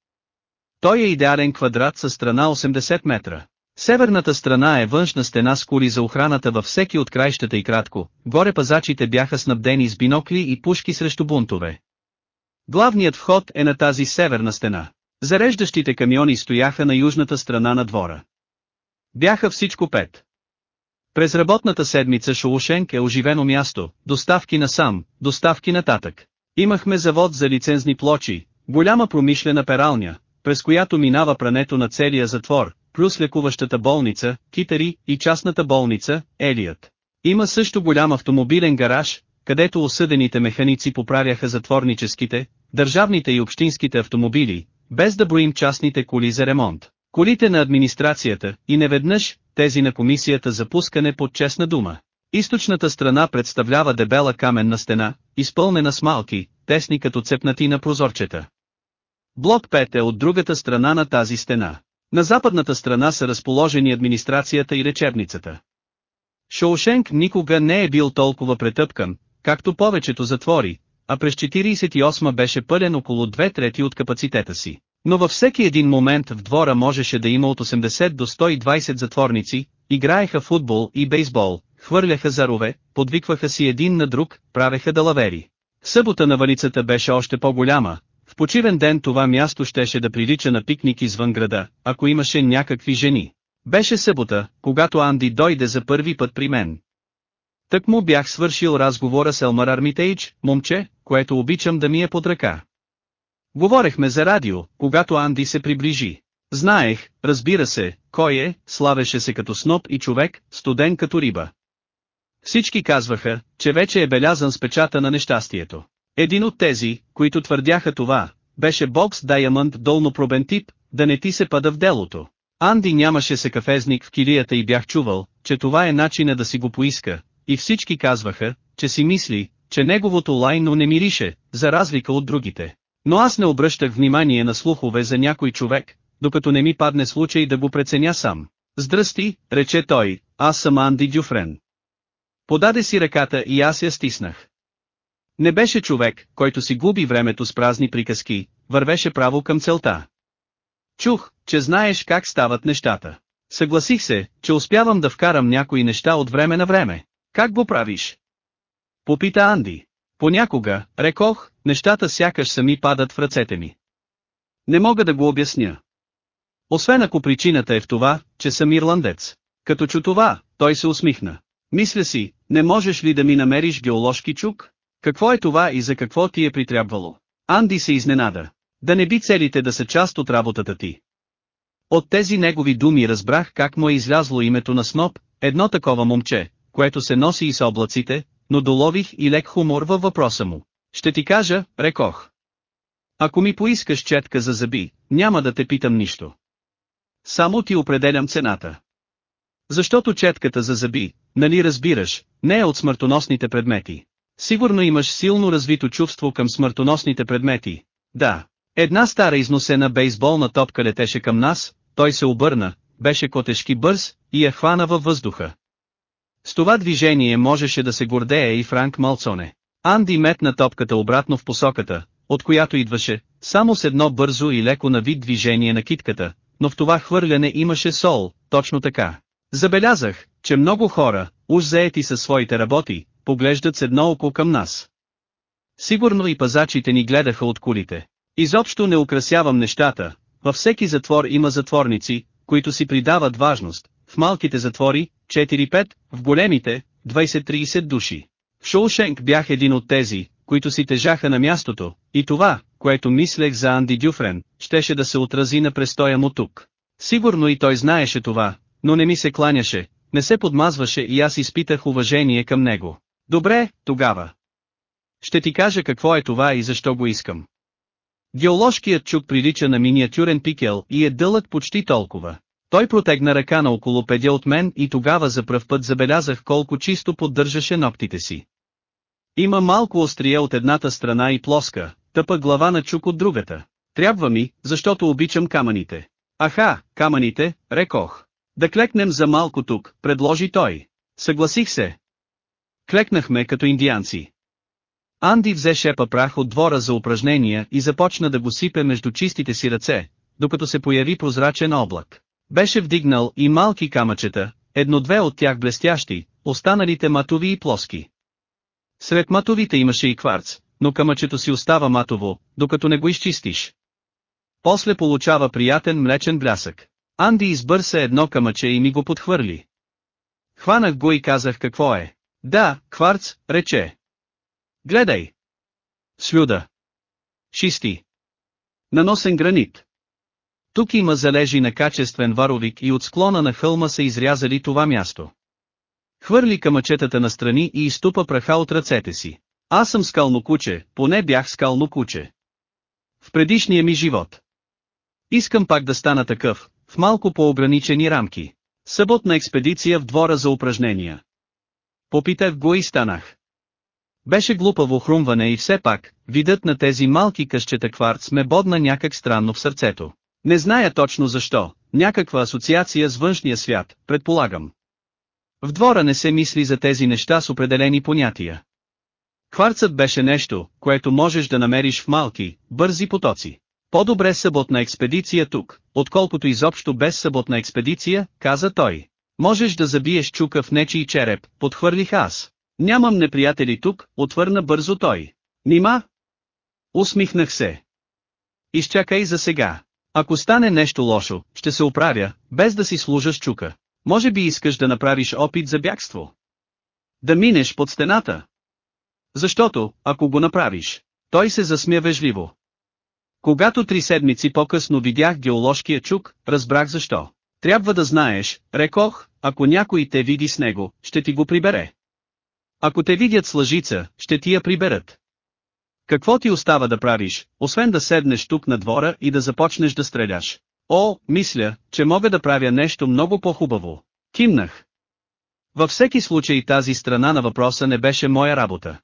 Той е идеален квадрат със страна 80 метра. Северната страна е външна стена с кули за охраната във всеки от краищата и кратко, горе пазачите бяха снабдени с бинокли и пушки срещу бунтове. Главният вход е на тази северна стена. Зареждащите камиони стояха на южната страна на двора. Бяха всичко пет. През работната седмица Шолошенк е оживено място, доставки на сам, доставки нататък. Имахме завод за лицензни плочи, голяма промишлена пералня, през която минава прането на целия затвор, плюс лекуващата болница, Китари и частната болница, Елият. Има също голям автомобилен гараж, където осъдените механици поправяха затворническите, държавните и общинските автомобили, без да броим частните коли за ремонт. Колите на администрацията, и неведнъж, тези на комисията за пускане под честна дума. Източната страна представлява дебела каменна стена, изпълнена с малки, тесни като цепнати на прозорчета. Блок 5 е от другата страна на тази стена. На западната страна са разположени администрацията и лечебницата. Шоушенк никога не е бил толкова претъпкан, както повечето затвори, а през 48 беше пълен около две трети от капацитета си. Но във всеки един момент в двора можеше да има от 80 до 120 затворници, играеха футбол и бейсбол, хвърляха зарове, подвикваха си един на друг, правеха далавери. Събота на валицата беше още по-голяма, в почивен ден това място щеше да прилича на пикник извън града, ако имаше някакви жени. Беше събота, когато Анди дойде за първи път при мен. Так му бях свършил разговора с Елмар Армитейдж, момче, което обичам да ми е под ръка. Говорехме за радио, когато Анди се приближи. Знаех, разбира се, кой е, славеше се като сноп и човек, студен като риба. Всички казваха, че вече е белязан с печата на нещастието. Един от тези, които твърдяха това, беше Бокс Дайамънд долнопробен тип, да не ти се пада в делото. Анди нямаше се кафезник в килията и бях чувал, че това е начина да си го поиска, и всички казваха, че си мисли, че неговото лайно не мирише, за разлика от другите. Но аз не обръщах внимание на слухове за някой човек, докато не ми падне случай да го преценя сам. Здрасти, рече той, аз съм Анди Дюфрен. Подаде си ръката и аз я стиснах. Не беше човек, който си губи времето с празни приказки, вървеше право към целта. Чух, че знаеш как стават нещата. Съгласих се, че успявам да вкарам някои неща от време на време. Как го правиш? Попита Анди. Понякога, рекох, нещата сякаш сами падат в ръцете ми. Не мога да го обясня. Освен ако причината е в това, че съм ирландец. Като чу това, той се усмихна. Мисля си, не можеш ли да ми намериш геоложки чук? Какво е това и за какво ти е притрябвало? Анди се изненада. Да не би целите да са част от работата ти. От тези негови думи разбрах как му е излязло името на Сноп, едно такова момче, което се носи и с облаците, но долових и лек хумор във въпроса му. Ще ти кажа, рекох. Ако ми поискаш четка за зъби, няма да те питам нищо. Само ти определям цената. Защото четката за зъби, нали разбираш, не е от смъртоносните предмети. Сигурно имаш силно развито чувство към смъртоносните предмети. Да. Една стара износена бейсболна топка летеше към нас, той се обърна, беше котешки бърз, и я хвана във въздуха. С това движение можеше да се гордее и Франк Малцоне. Анди метна топката обратно в посоката, от която идваше, само с едно бързо и леко на вид движение на китката, но в това хвърляне имаше сол, точно така. Забелязах, че много хора, уж заети със своите работи, поглеждат с едно око към нас. Сигурно и пазачите ни гледаха от кулите. Изобщо не украсявам нещата, във всеки затвор има затворници, които си придават важност, в малките затвори, 4-5, в големите, 20-30 души. В Шоушенк бях един от тези, които си тежаха на мястото, и това, което мислех за Анди Дюфрен, щеше да се отрази на престоя му тук. Сигурно и той знаеше това, но не ми се кланяше, не се подмазваше и аз изпитах уважение към него. Добре, тогава. Ще ти кажа какво е това и защо го искам. Геоложкият чук прилича на миниатюрен пикел и е дълъг почти толкова. Той протегна ръка на около педя от мен и тогава за пръв път забелязах колко чисто поддържаше ногтите си. Има малко острие от едната страна и плоска, тъпа глава на чук от другата. Трябва ми, защото обичам камъните. Аха, камъните, рекох. Да клекнем за малко тук, предложи той. Съгласих се. Клекнахме като индианци. Анди взе шепа прах от двора за упражнения и започна да го сипе между чистите си ръце, докато се появи прозрачен облак. Беше вдигнал и малки камъчета, едно-две от тях блестящи, останалите матови и плоски. Сред матовите имаше и кварц, но камъчето си остава матово, докато не го изчистиш. После получава приятен млечен блясък. Анди избърса едно камъче и ми го подхвърли. Хванах го и казах какво е. Да, кварц, рече. Гледай. Слюда. Шисти. Наносен гранит. Тук има залежи на качествен варовик и от склона на хълма са изрязали това място. Хвърли камъчетата настрани и изтупа праха от ръцете си. Аз съм скално куче, поне бях скално куче. В предишния ми живот. Искам пак да стана такъв, в малко по-ограничени рамки. Съботна експедиция в двора за упражнения. Попитах го и станах. Беше глупаво хрумване и все пак, видът на тези малки къщета кварц ме бодна някак странно в сърцето. Не зная точно защо, някаква асоциация с външния свят, предполагам. В двора не се мисли за тези неща с определени понятия. Кварцът беше нещо, което можеш да намериш в малки, бързи потоци. По-добре съботна експедиция тук, отколкото изобщо без съботна експедиция, каза той. Можеш да забиеш чука в нечий череп, подхвърлих аз. Нямам неприятели тук, отвърна бързо той. Нима? Усмихнах се. Изчакай за сега. Ако стане нещо лошо, ще се оправя, без да си служа с чука. Може би искаш да направиш опит за бягство. Да минеш под стената. Защото, ако го направиш, той се засмя вежливо. Когато три седмици по-късно видях геоложкия чук, разбрах защо. Трябва да знаеш, рекох, ако някой те види с него, ще ти го прибере. Ако те видят с лъжица, ще ти я приберат. Какво ти остава да правиш, освен да седнеш тук на двора и да започнеш да стреляш? О, мисля, че мога да правя нещо много по-хубаво. Кимнах. Във всеки случай тази страна на въпроса не беше моя работа.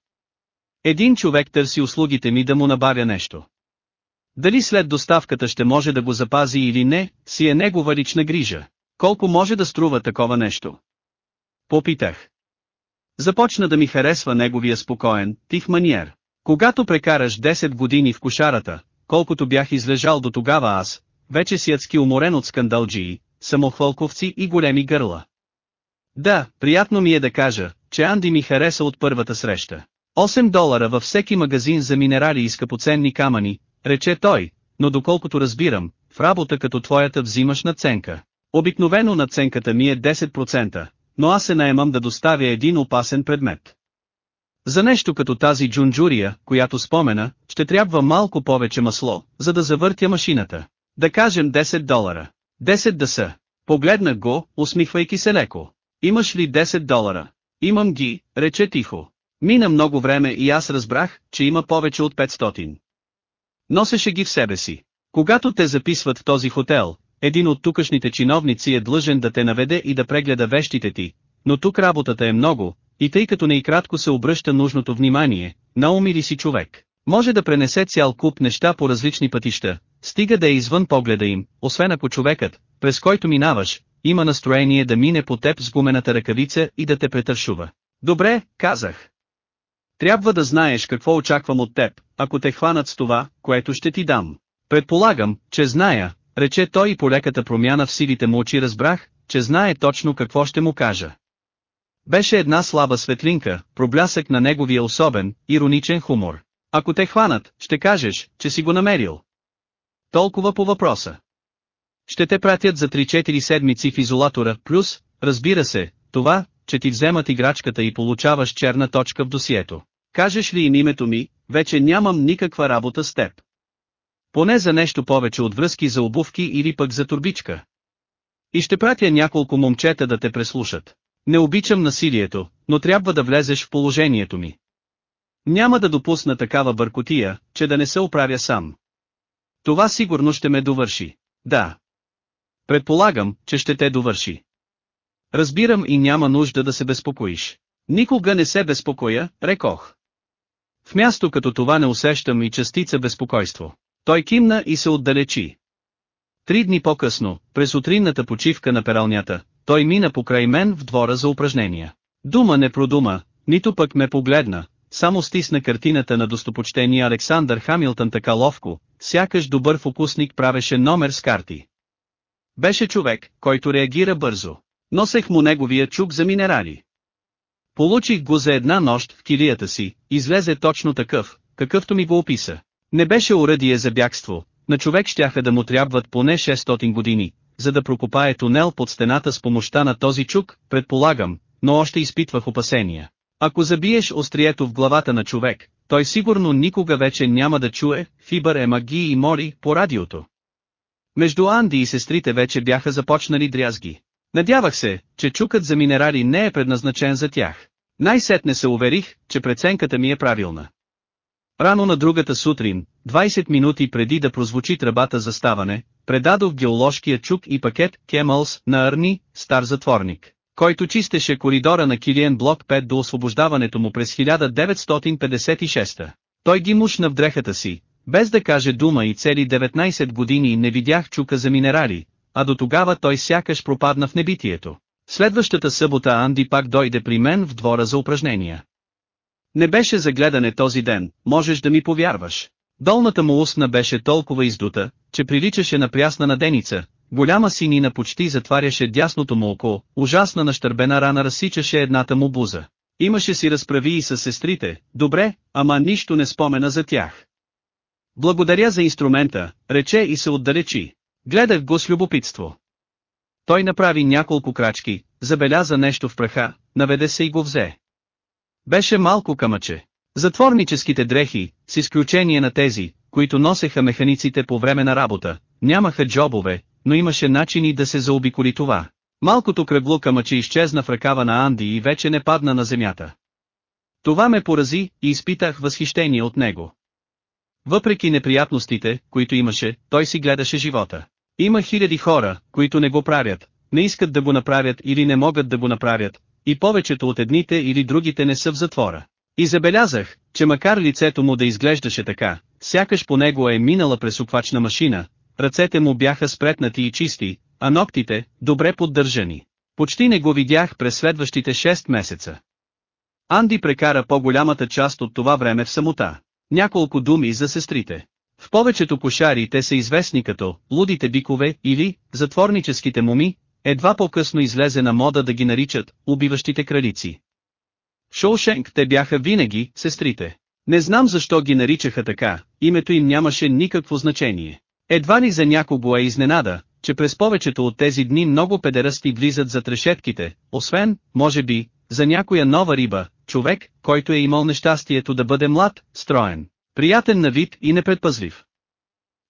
Един човек търси услугите ми да му набавя нещо. Дали след доставката ще може да го запази или не, си е негова лична грижа. Колко може да струва такова нещо? Попитах. Започна да ми харесва неговия спокоен, тих маниер. Когато прекараш 10 години в кошарата, колкото бях излежал до тогава аз, вече си адски уморен от скандалджии, самохвалковци и големи гърла. Да, приятно ми е да кажа, че Анди ми хареса от първата среща. 8 долара във всеки магазин за минерали и скъпоценни камъни, рече той, но доколкото разбирам, в работа като твоята взимаш наценка. Обикновено наценката ми е 10%, но аз се наемам да доставя един опасен предмет. За нещо като тази джунджурия, която спомена, ще трябва малко повече масло, за да завъртя машината. Да кажем 10 долара. 10 да са. Погледнах го, усмихвайки се леко. Имаш ли 10 долара? Имам ги, рече тихо. Мина много време и аз разбрах, че има повече от 500. Носеше ги в себе си. Когато те записват в този хотел, един от тукашните чиновници е длъжен да те наведе и да прегледа вещите ти, но тук работата е много, и тъй като не и кратко се обръща нужното внимание, наумили си човек. Може да пренесе цял куп неща по различни пътища, стига да е извън погледа им, освен ако човекът, през който минаваш, има настроение да мине по теб с гумената ръкавица и да те претършува. Добре, казах. Трябва да знаеш какво очаквам от теб, ако те хванат с това, което ще ти дам. Предполагам, че зная, рече той и по леката промяна в силите му очи разбрах, че знае точно какво ще му кажа. Беше една слаба светлинка, проблясък на неговия особен, ироничен хумор. Ако те хванат, ще кажеш, че си го намерил. Толкова по въпроса. Ще те пратят за 3-4 седмици в изолатора, плюс, разбира се, това, че ти вземат играчката и получаваш черна точка в досието. Кажеш ли им името ми, вече нямам никаква работа с теб. Поне за нещо повече от връзки за обувки или пък за турбичка. И ще пратя няколко момчета да те преслушат. Не обичам насилието, но трябва да влезеш в положението ми. Няма да допусна такава бъркотия, че да не се оправя сам. Това сигурно ще ме довърши. Да. Предполагам, че ще те довърши. Разбирам и няма нужда да се безпокоиш. Никога не се безпокоя, рекох. В място като това не усещам и частица безпокойство. Той кимна и се отдалечи. Три дни по-късно, през утринната почивка на пералнята, той мина покрай мен в двора за упражнения. Дума не продума, нито пък ме погледна, само стисна картината на достопочтения Александър Хамилтън така ловко, сякаш добър фокусник правеше номер с карти. Беше човек, който реагира бързо. Носех му неговия чук за минерали. Получих го за една нощ в килията си, излезе точно такъв, какъвто ми го описа. Не беше уръдие за бягство, на човек щяха да му трябват поне 600 години, за да прокопае тунел под стената с помощта на този чук, предполагам, но още изпитвах опасения. Ако забиеш острието в главата на човек, той сигурно никога вече няма да чуе Фибър Емаги и Мори по радиото. Между Анди и сестрите вече бяха започнали дрязги. Надявах се, че чукът за минерали не е предназначен за тях. Най-сетне се уверих, че преценката ми е правилна. Рано на другата сутрин, 20 минути преди да прозвучи тръбата за ставане, предадох геоложкия чук и пакет Кемълс на Арни, стар затворник, който чистеше коридора на Килиен блок 5 до освобождаването му през 1956. Той ги мушна в дрехата си, без да каже дума и цели 19 години не видях чука за минерали, а до тогава той сякаш пропадна в небитието. Следващата събота Анди пак дойде при мен в двора за упражнения. Не беше за гледане този ден, можеш да ми повярваш. Долната му устна беше толкова издута, че приличаше на прясна наденица, голяма синина почти затваряше дясното му око, ужасна нащърбена рана разсичаше едната му буза. Имаше си разправи и с сестрите, добре, ама нищо не спомена за тях. Благодаря за инструмента, рече и се отдалечи. Гледах го с любопитство. Той направи няколко крачки, забеляза нещо в праха, наведе се и го взе. Беше малко камъче. Затворническите дрехи, с изключение на тези, които носеха механиците по време на работа, нямаха джобове, но имаше начини да се заобиколи това. Малкото кръгло камъче изчезна в ръкава на Анди и вече не падна на земята. Това ме порази и изпитах възхищение от него. Въпреки неприятностите, които имаше, той си гледаше живота. Има хиляди хора, които не го правят, не искат да го направят или не могат да го направят, и повечето от едните или другите не са в затвора. И забелязах, че макар лицето му да изглеждаше така, сякаш по него е минала пресуквачна машина, ръцете му бяха спретнати и чисти, а ногтите, добре поддържани. Почти не го видях през следващите 6 месеца. Анди прекара по-голямата част от това време в самота. Няколко думи за сестрите. В повечето кошари те са известни като «лудите бикове» или «затворническите моми», едва по-късно излезе на мода да ги наричат «убиващите кралици». Шоушенк те бяха винаги сестрите. Не знам защо ги наричаха така, името им нямаше никакво значение. Едва ли за някого е изненада, че през повечето от тези дни много педерасти влизат за трешетките, освен, може би, за някоя нова риба, човек, който е имал нещастието да бъде млад, строен, приятен на вид и непредпазлив.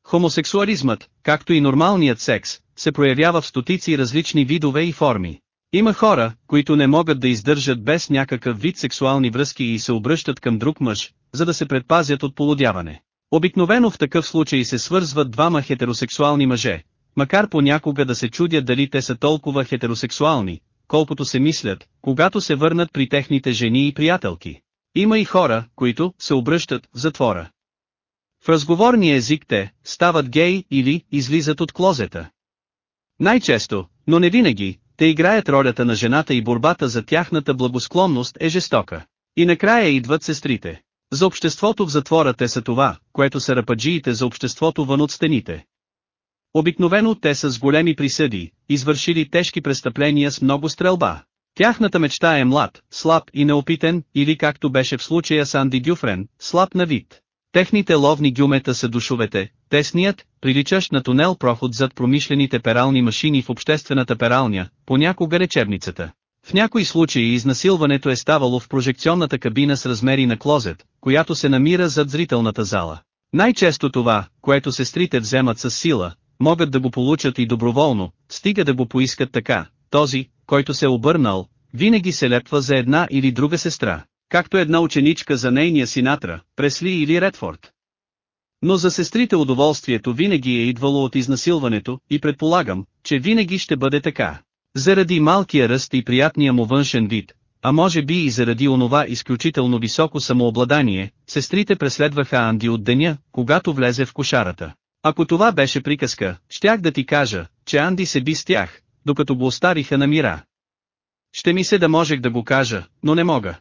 Хомосексуализмът, както и нормалният секс, се проявява в стотици различни видове и форми. Има хора, които не могат да издържат без някакъв вид сексуални връзки и се обръщат към друг мъж, за да се предпазят от полудяване. Обикновено в такъв случай се свързват двама хетеросексуални мъже, макар понякога да се чудят дали те са толкова хетеросексуални, колкото се мислят, когато се върнат при техните жени и приятелки. Има и хора, които се обръщат в затвора. В разговорния език те стават гей или излизат от клозета. Най-често, но не винаги, те играят ролята на жената и борбата за тяхната благосклонност е жестока. И накрая идват сестрите. За обществото в затвора те са това, което са рападжиите за обществото вън от стените. Обикновено те са с големи присъди, извършили тежки престъпления с много стрелба. Тяхната мечта е млад, слаб и неопитен, или както беше в случая с Анди Дюфрен, слаб на вид. Техните ловни гюмета са душовете, тесният, приличащ на тунел проход зад промишлените перални машини в обществената пералня, понякога речебницата. В някои случаи изнасилването е ставало в прожекционната кабина с размери на клозет, която се намира зад зрителната зала. Най-често това, което сестрите вземат с сила, могат да го получат и доброволно, стига да го поискат така, този, който се е обърнал, винаги се лепва за една или друга сестра, както една ученичка за нейния синатра, Пресли или Редфорд. Но за сестрите удоволствието винаги е идвало от изнасилването, и предполагам, че винаги ще бъде така. Заради малкия ръст и приятния му външен вид, а може би и заради онова изключително високо самообладание, сестрите преследваха Анди от деня, когато влезе в кошарата. Ако това беше приказка, щях да ти кажа, че Анди се би с тях, докато го остариха на мира. Ще ми се да можех да го кажа, но не мога.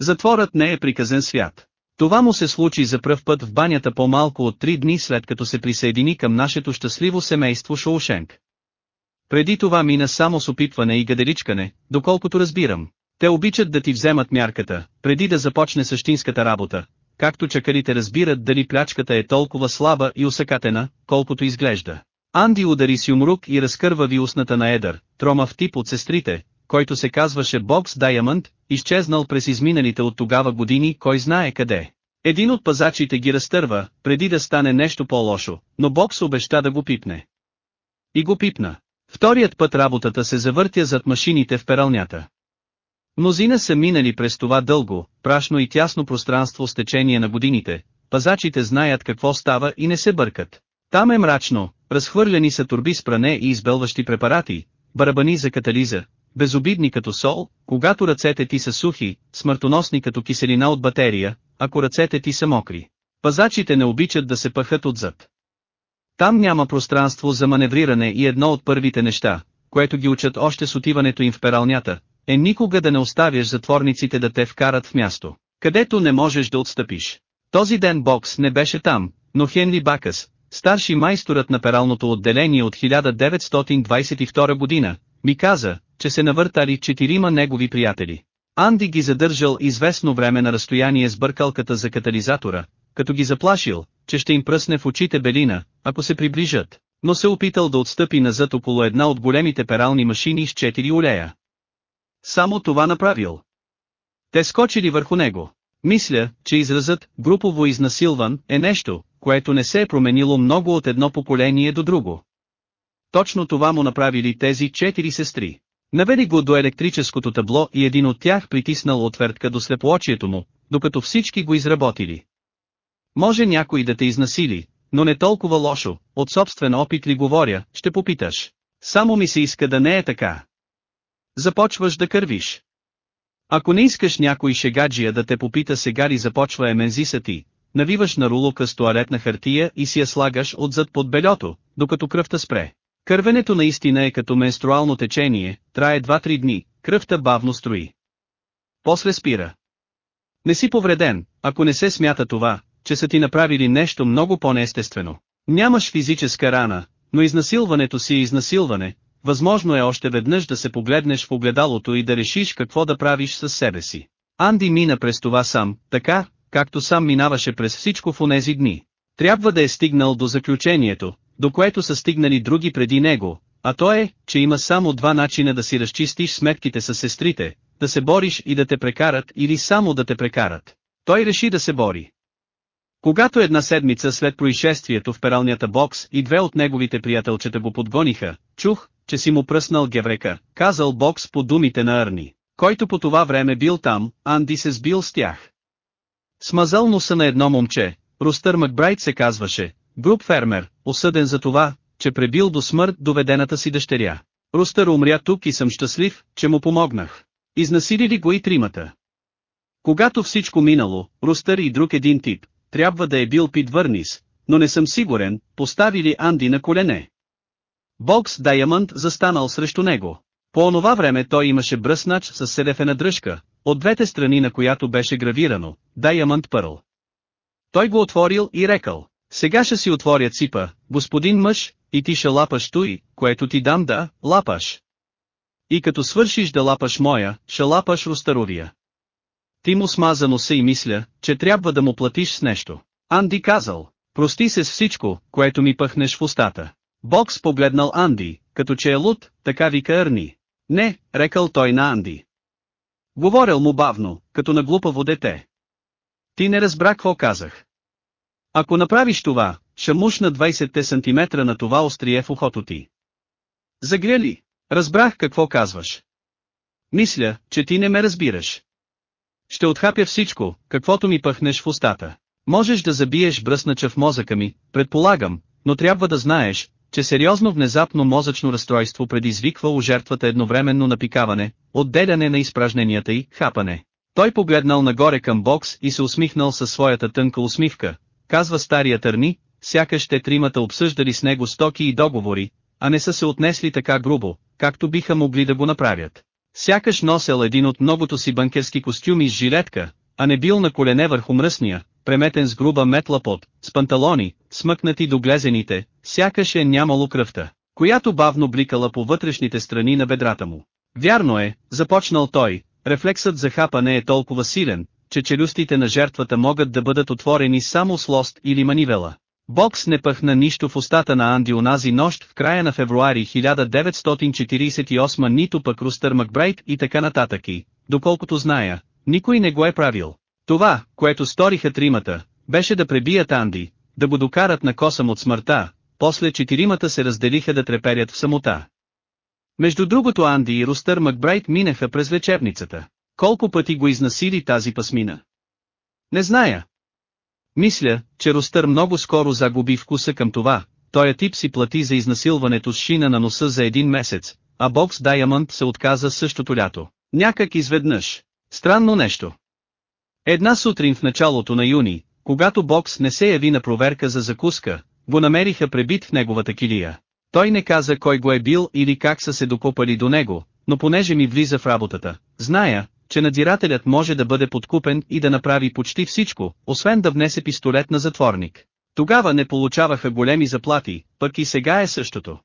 Затворът не е приказен свят. Това му се случи за пръв път в банята по-малко от три дни след като се присъедини към нашето щастливо семейство Шоушенк. Преди това мина само с опитване и гаделичкане, доколкото разбирам. Те обичат да ти вземат мярката, преди да започне същинската работа, както чакарите разбират дали плячката е толкова слаба и усъкатена, колкото изглежда. Анди удари с юмрук и разкървави устната на Едър, тромав тип от сестрите, който се казваше Бокс Дайамънд, изчезнал през изминалите от тогава години кой знае къде. Един от пазачите ги разтърва, преди да стане нещо по-лошо, но Бокс обеща да го пипне. И го пипна. Вторият път работата се завъртя зад машините в пералнята. Мнозина са минали през това дълго, прашно и тясно пространство с течение на годините, пазачите знаят какво става и не се бъркат. Там е мрачно, разхвърляни са турби с пране и избелващи препарати, барабани за катализа, безобидни като сол, когато ръцете ти са сухи, смъртоносни като киселина от батерия, ако ръцете ти са мокри. Пазачите не обичат да се пъхат отзад. Там няма пространство за маневриране и едно от първите неща, което ги учат още с отиването им в пералнята, е никога да не оставяш затворниците да те вкарат в място, където не можеш да отстъпиш. Този ден Бокс не беше там, но Хенри Бакъс, старши майсторът на пералното отделение от 1922 година, ми каза, че се навъртали четирима негови приятели. Анди ги задържал известно време на разстояние с бъркалката за катализатора, като ги заплашил, че ще им пръсне в очите белина, ако се приближат, но се опитал да отстъпи назад около една от големите перални машини с четири олея. Само това направил. Те скочили върху него. Мисля, че изразът «групово изнасилван» е нещо, което не се е променило много от едно поколение до друго. Точно това му направили тези четири сестри. Навели го до електрическото табло и един от тях притиснал отвертка до слепоочието му, докато всички го изработили. Може някой да те изнасили, но не толкова лошо, от собствен опит ли говоря, ще попиташ. Само ми се иска да не е така. Започваш да кървиш. Ако не искаш някой шегаджия да те попита сега ли започва емензиса ти, навиваш на рулока с туалетна хартия и си я слагаш отзад под белето, докато кръвта спре. Кървенето наистина е като менструално течение, трае 2-3 дни, кръвта бавно строи. После спира. Не си повреден, ако не се смята това, че са ти направили нещо много по-неестествено. Нямаш физическа рана, но изнасилването си е изнасилване, възможно е още веднъж да се погледнеш в огледалото и да решиш какво да правиш с себе си. Анди мина през това сам, така, както сам минаваше през всичко в онези дни. Трябва да е стигнал до заключението, до което са стигнали други преди него, а то е, че има само два начина да си разчистиш сметките с сестрите, да се бориш и да те прекарат или само да те прекарат. Той реши да се бори. Когато една седмица след происшествието в пералнята бокс и две от неговите приятелчета го подгониха, чух, че си му пръснал геврека, казал бокс по думите на Арни, който по това време бил там, Анди се сбил с тях. Смазал носа на едно момче, Рустър Макбрайт се казваше, груп фермер, осъден за това, че пребил до смърт доведената си дъщеря. Рустър умря тук и съм щастлив, че му помогнах. Изнасилили го и тримата. Когато всичко минало, Рустър и друг един тип, трябва да е бил Пит Върнис, но не съм сигурен, поставили Анди на колене. Бокс Дайамънд застанал срещу него. По онова време той имаше бръснач с седефена дръжка, от двете страни на която беше гравирано Diamond Pearl. Той го отворил и рекал, сега ще си отворя ципа, господин мъж, и ти ще лапаш той, което ти дам да, лапаш. И като свършиш да лапаш моя, ще лапаш рустаровия. Ти му смаза носа и мисля, че трябва да му платиш с нещо. Анди казал, прости се с всичко, което ми пъхнеш в устата. Бокс погледнал Анди, като че е луд, така вика Арни. Не, рекал той на Анди. Говорил му бавно, като на глупаво дете. Ти не разбра какво казах. Ако направиш това, ще мушна 20 см на това острие в ухото ти. Загря ли? Разбрах какво казваш. Мисля, че ти не ме разбираш. Ще отхапя всичко, каквото ми пъхнеш в устата. Можеш да забиеш бръснача в мозъка ми, предполагам, но трябва да знаеш, че сериозно внезапно мозъчно разстройство предизвиква у жертвата едновременно напикаване, отделяне на изпражненията и хапане. Той погледнал нагоре към бокс и се усмихнал със своята тънка усмивка, казва стария търни, сякаш те тримата обсъждали с него стоки и договори, а не са се отнесли така грубо, както биха могли да го направят. Сякаш носел един от многото си банкерски костюми с жилетка, а не бил на колене върху мръсния, преметен с груба метла под, с панталони, смъкнати до глезените, сякаш е нямало кръвта, която бавно бликала по вътрешните страни на бедрата му. Вярно е, започнал той, рефлексът за хапане е толкова силен, че челюстите на жертвата могат да бъдат отворени само с лост или манивела. Бокс не пъхна нищо в устата на Анди онази нощ в края на февруари 1948 нито пък Рустър Макбрайт и така нататък и, доколкото зная, никой не го е правил. Това, което сториха тримата, беше да пребият Анди, да го докарат на косъм от смъртта, после четиримата се разделиха да треперят в самота. Между другото Анди и Рустър Макбрайт минаха през лечебницата. Колко пъти го изнасили тази пасмина? Не зная. Мисля, че Рустър много скоро загуби вкуса към това, той тип си плати за изнасилването с шина на носа за един месец, а Бокс Дайамънд се отказа същото лято. Някак изведнъж. Странно нещо. Една сутрин в началото на юни, когато Бокс не се яви на проверка за закуска, го намериха пребит в неговата килия. Той не каза кой го е бил или как са се докопали до него, но понеже ми влиза в работата, зная, че надзирателят може да бъде подкупен и да направи почти всичко, освен да внесе пистолет на затворник. Тогава не получаваха големи заплати, пък и сега е същото.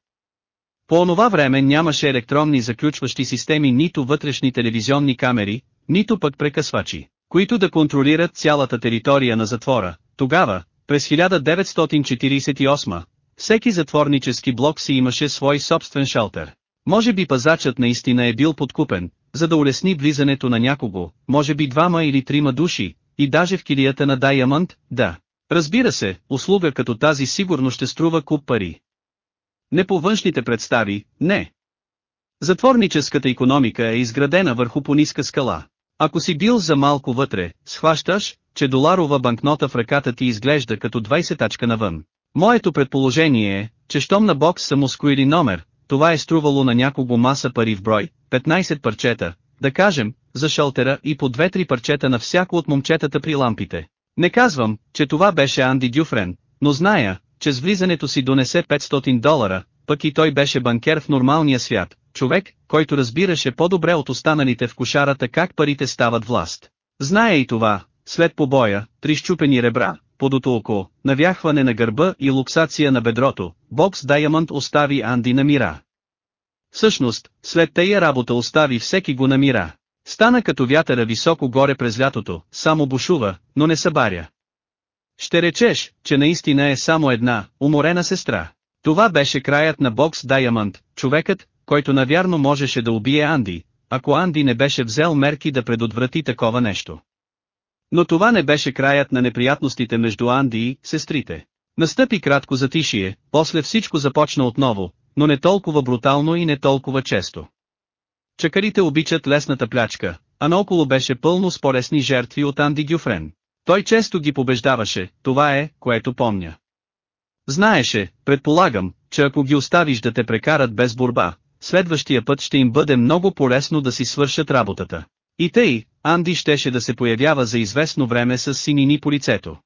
По онова време нямаше електронни заключващи системи нито вътрешни телевизионни камери, нито пък прекъсвачи, които да контролират цялата територия на затвора. Тогава, през 1948, всеки затворнически блок си имаше свой собствен шалтер. Може би пазачът наистина е бил подкупен, за да улесни влизането на някого, може би двама или трима души, и даже в килията на Diamond, да. Разбира се, услуга като тази сигурно ще струва куп пари. Не по външните представи, не. Затворническата економика е изградена върху пониска скала. Ако си бил за малко вътре, схващаш, че доларова банкнота в ръката ти изглежда като 20 тачка навън. Моето предположение е, че щом на бокс са му скроили номер, това е струвало на някого маса пари в брой, 15 парчета, да кажем, за шалтера и по 2-3 парчета на всяко от момчетата при лампите. Не казвам, че това беше Анди Дюфрен, но зная, че с влизането си донесе 500 долара, пък и той беше банкер в нормалния свят, човек, който разбираше по-добре от останалите в кошарата как парите стават власт. Знае и това, след побоя, три щупени ребра, подото око, навяхване на гърба и луксация на бедрото, Бокс Дайамънд остави Анди на мира. Всъщност, след тея работа остави всеки го на мира. Стана като вятъра високо горе през лятото, само бушува, но не събаря. Ще речеш, че наистина е само една, уморена сестра. Това беше краят на Бокс Дайамънд, човекът, който навярно можеше да убие Анди, ако Анди не беше взел мерки да предотврати такова нещо. Но това не беше краят на неприятностите между Анди и сестрите. Настъпи кратко затишие, после всичко започна отново, но не толкова брутално и не толкова често. Чакарите обичат лесната плячка, а наоколо беше пълно с поресни жертви от Анди Дюфрен. Той често ги побеждаваше, това е, което помня. Знаеше, предполагам, че ако ги оставиш да те прекарат без борба, следващия път ще им бъде много полезно да си свършат работата. И тъй, Анди щеше да се появява за известно време с синини по лицето.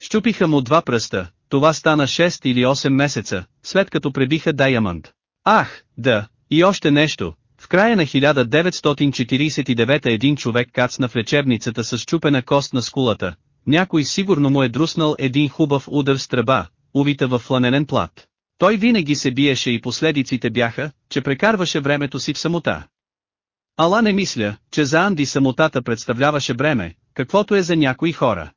Щупиха му два пръста, това стана 6 или 8 месеца, след като пребиха Дайамънд. Ах, да, и още нещо. В края на 1949 един човек кацна в лечебницата с чупена кост на скулата. Някой сигурно му е друснал един хубав удар с тръба, увита в фланелен плат. Той винаги се биеше и последиците бяха, че прекарваше времето си в самота. Ала не мисля, че за Анди самотата представляваше бреме, каквото е за някои хора.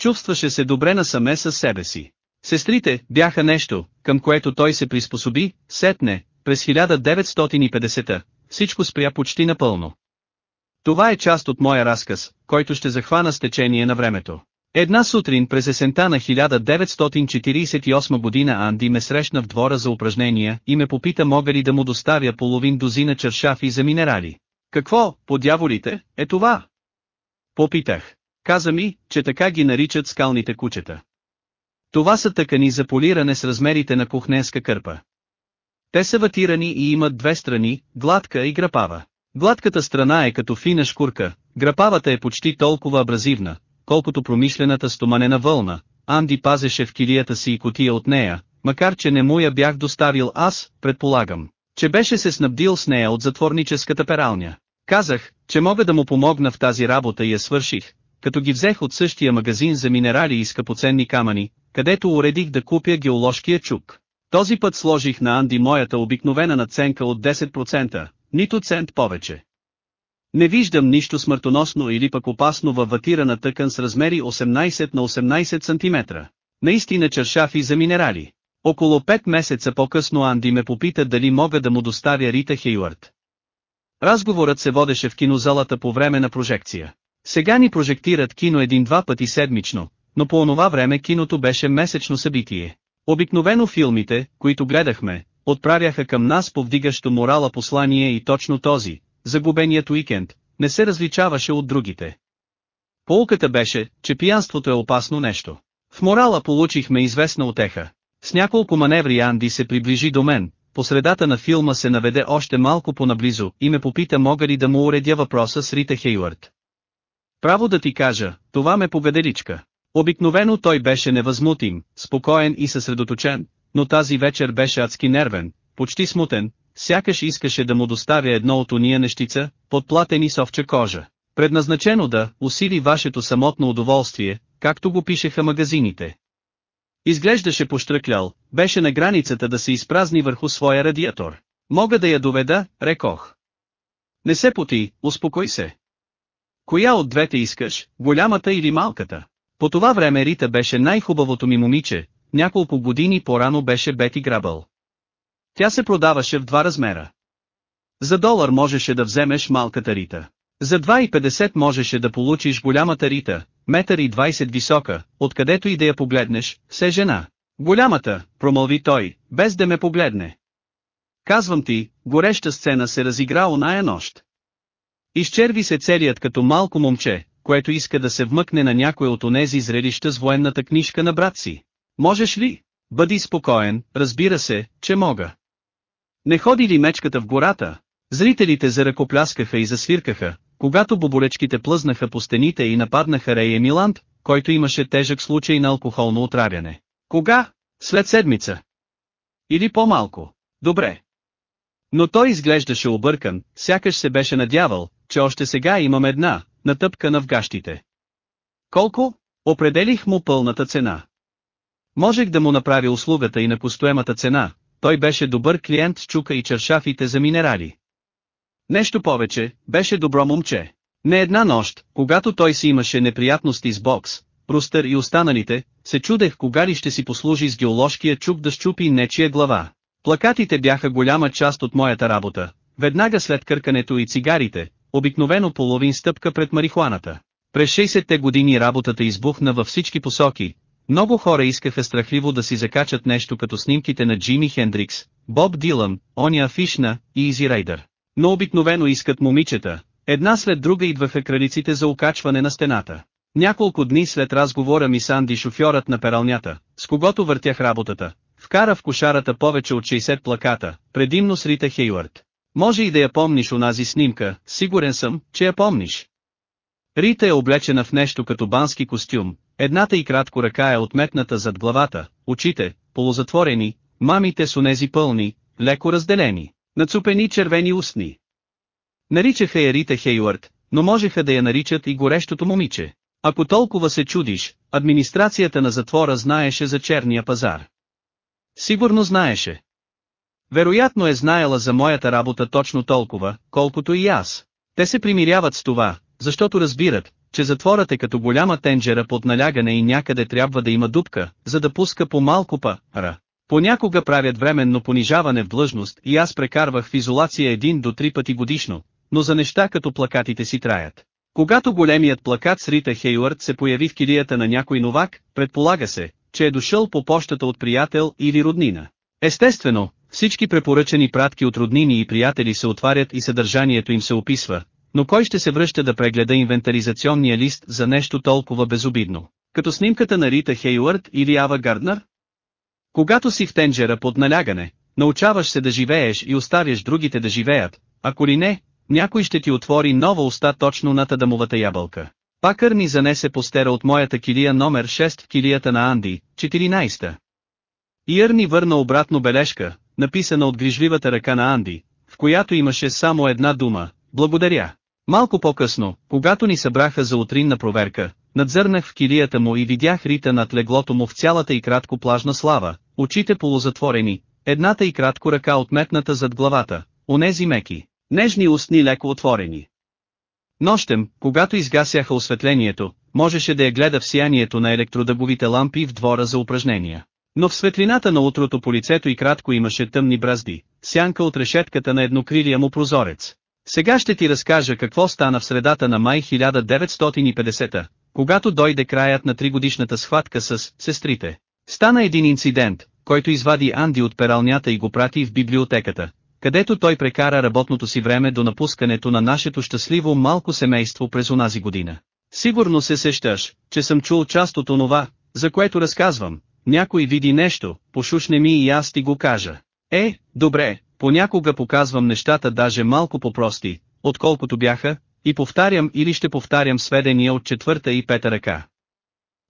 Чувстваше се добре насаме със себе си. Сестрите бяха нещо, към което той се приспособи, сетне, през 1950-та, всичко спря почти напълно. Това е част от моя разказ, който ще захвана с течение на времето. Една сутрин през есента на 1948 година Анди ме срещна в двора за упражнения и ме попита мога ли да му доставя половин дозина чершафи за минерали. Какво, по дяволите, е това? Попитах. Каза ми, че така ги наричат скалните кучета. Това са тъкани за полиране с размерите на кухненска кърпа. Те са ватирани и имат две страни, гладка и грапава. Гладката страна е като фина шкурка, грапавата е почти толкова абразивна, колкото промишлената стоманена вълна. Анди пазеше в килията си и котия от нея, макар че не му я бях доставил аз, предполагам, че беше се снабдил с нея от затворническата пералня. Казах, че мога да му помогна в тази работа и я свърших, като ги взех от същия магазин за минерали и скъпоценни камъни, където уредих да купя геоложкия чук. Този път сложих на Анди моята обикновена наценка от 10%, нито цент повече. Не виждам нищо смъртоносно или пък опасно във ватирана тъкан с размери 18 на 18 см. Наистина чершафи за минерали. Около 5 месеца по-късно Анди ме попита дали мога да му доставя Рита Хейвард. Разговорът се водеше в кинозалата по време на прожекция. Сега ни прожектират кино един-два пъти седмично, но по онова време киното беше месечно събитие. Обикновено филмите, които гледахме, отправяха към нас повдигащо морала послание и точно този, загубеният уикенд, не се различаваше от другите. Полката беше, че пиянството е опасно нещо. В морала получихме известна отеха. С няколко маневри Анди се приближи до мен, по средата на филма се наведе още малко по-наблизо и ме попита мога ли да му уредя въпроса с Рита Хейвард. Право да ти кажа, това ме поведеличка. Обикновено той беше невъзмутим, спокоен и съсредоточен, но тази вечер беше адски нервен, почти смутен, сякаш искаше да му доставя едно от уния нещица, подплатени с овча кожа. Предназначено да усили вашето самотно удоволствие, както го пишеха магазините. Изглеждаше поштръклял, беше на границата да се изпразни върху своя радиатор. Мога да я доведа, рекох. Не се поти, успокой се. Коя от двете искаш, голямата или малката? По това време Рита беше най-хубавото ми момиче, няколко години по-рано беше Бети Грабъл. Тя се продаваше в два размера. За долар можеше да вземеш малката Рита. За 2,50 можеше да получиш голямата Рита, метър и 20 висока, откъдето и да я погледнеш, все жена. Голямата, промълви той, без да ме погледне. Казвам ти, гореща сцена се разигра оная нощ. Изчерви се целият като малко момче, което иска да се вмъкне на някой от онези зрелища с военната книжка на брат си. Можеш ли? Бъди спокоен, разбира се, че мога. Не ходи ли мечката в гората? Зрителите заръкопляскаха и засвиркаха, когато боболечките плъзнаха по стените и нападнаха Рей Емиланд, който имаше тежък случай на алкохолно отравяне. Кога? След седмица. Или по-малко. Добре. Но той изглеждаше объркан, сякаш се беше надявал, че още сега имам една, натъпкана в гащите. Колко? Определих му пълната цена. Можех да му направя услугата и на постоемата цена, той беше добър клиент с чука и чершафите за минерали. Нещо повече, беше добро момче. Не една нощ, когато той си имаше неприятности с бокс, Рустър и останалите, се чудех кога ли ще си послужи с геоложкия чук да щупи нечия глава. Плакатите бяха голяма част от моята работа, веднага след къркането и цигарите, обикновено половин стъпка пред марихуаната. През 60-те години работата избухна във всички посоки, много хора искаха страхливо да си закачат нещо като снимките на Джими Хендрикс, Боб Дилан, Оня Фишна и Изи Райдър. Но обикновено искат момичета, една след друга идваха кралиците за окачване на стената. Няколко дни след разговора ми с Анди шофьорът на пералнята, с когото въртях работата, Вкара в кошарата повече от 60 плаката, предимно с Рита Хейвард. Може и да я помниш онази снимка, сигурен съм, че я помниш. Рита е облечена в нещо като бански костюм, едната и кратко ръка е отметната зад главата, очите, полузатворени, мамите с онези пълни, леко разделени, нацупени червени устни. Наричаха я Рита Хейвард, но можеха да я наричат и горещото момиче. Ако толкова се чудиш, администрацията на затвора знаеше за черния пазар. Сигурно знаеше. Вероятно е знаела за моята работа точно толкова, колкото и аз. Те се примиряват с това, защото разбират, че затворът е като голяма тенджера под налягане и някъде трябва да има дупка, за да пуска по малко пара. Понякога правят временно понижаване в длъжност и аз прекарвах в изолация един до три пъти годишно, но за неща като плакатите си траят. Когато големият плакат с Рита Хейуард се появи в килията на някой новак, предполага се, че е дошъл по почтата от приятел или роднина. Естествено, всички препоръчани пратки от роднини и приятели се отварят и съдържанието им се описва, но кой ще се връща да прегледа инвентаризационния лист за нещо толкова безобидно, като снимката на Рита Хейуард или Ава Гарднер? Когато си в тенджера под налягане, научаваш се да живееш и оставяш другите да живеят, ако ли не, някой ще ти отвори нова уста точно над Адамовата ябълка. Пакър ми занесе постера от моята килия номер 6 в килията на Анди, 14. Иър ни върна обратно бележка, написана от грижливата ръка на Анди, в която имаше само една дума – благодаря. Малко по-късно, когато ни събраха за утринна проверка, надзърнах в килията му и видях Рита над леглото му в цялата и кратко плажна слава, очите полузатворени, едната и кратко ръка отметната зад главата, онези меки, нежни устни леко отворени. Нощем, когато изгасяха осветлението, можеше да я гледа в сиянието на електродъбовите лампи в двора за упражнения. Но в светлината на утрото по лицето и кратко имаше тъмни бразди, сянка от решетката на еднокрилия му прозорец. Сега ще ти разкажа какво стана в средата на май 1950, когато дойде краят на тригодишната схватка с сестрите. Стана един инцидент, който извади Анди от пералнята и го прати в библиотеката, където той прекара работното си време до напускането на нашето щастливо малко семейство през онази година. Сигурно се сещаш, че съм чул част от онова, за което разказвам. Някой види нещо, пошушне ми и аз ти го кажа. Е, добре, понякога показвам нещата даже малко по-прости, отколкото бяха, и повтарям или ще повтарям сведения от четвърта и пета ръка.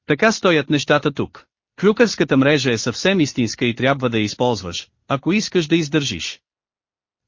Така стоят нещата тук. Клюкърската мрежа е съвсем истинска и трябва да я използваш, ако искаш да издържиш.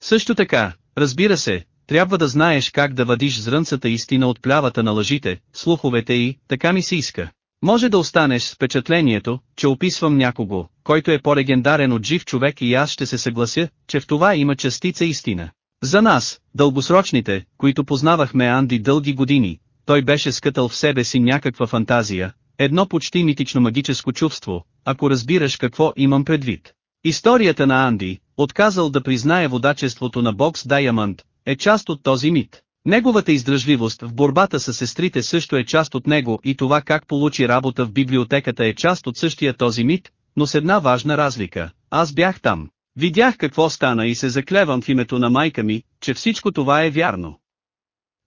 Също така, разбира се, трябва да знаеш как да вадиш зрънцата истина от плявата на лъжите, слуховете и, така ми се иска. Може да останеш с впечатлението, че описвам някого, който е по-легендарен от жив човек и аз ще се съглася, че в това има частица истина. За нас, дългосрочните, които познавахме Анди дълги години, той беше скътал в себе си някаква фантазия, едно почти митично магическо чувство, ако разбираш какво имам предвид. Историята на Анди, отказал да признае водачеството на Бокс Дайамънд, е част от този мит. Неговата издръжливост в борбата с сестрите също е част от него и това как получи работа в библиотеката е част от същия този мит, но с една важна разлика. Аз бях там. Видях какво стана и се заклевам в името на майка ми, че всичко това е вярно.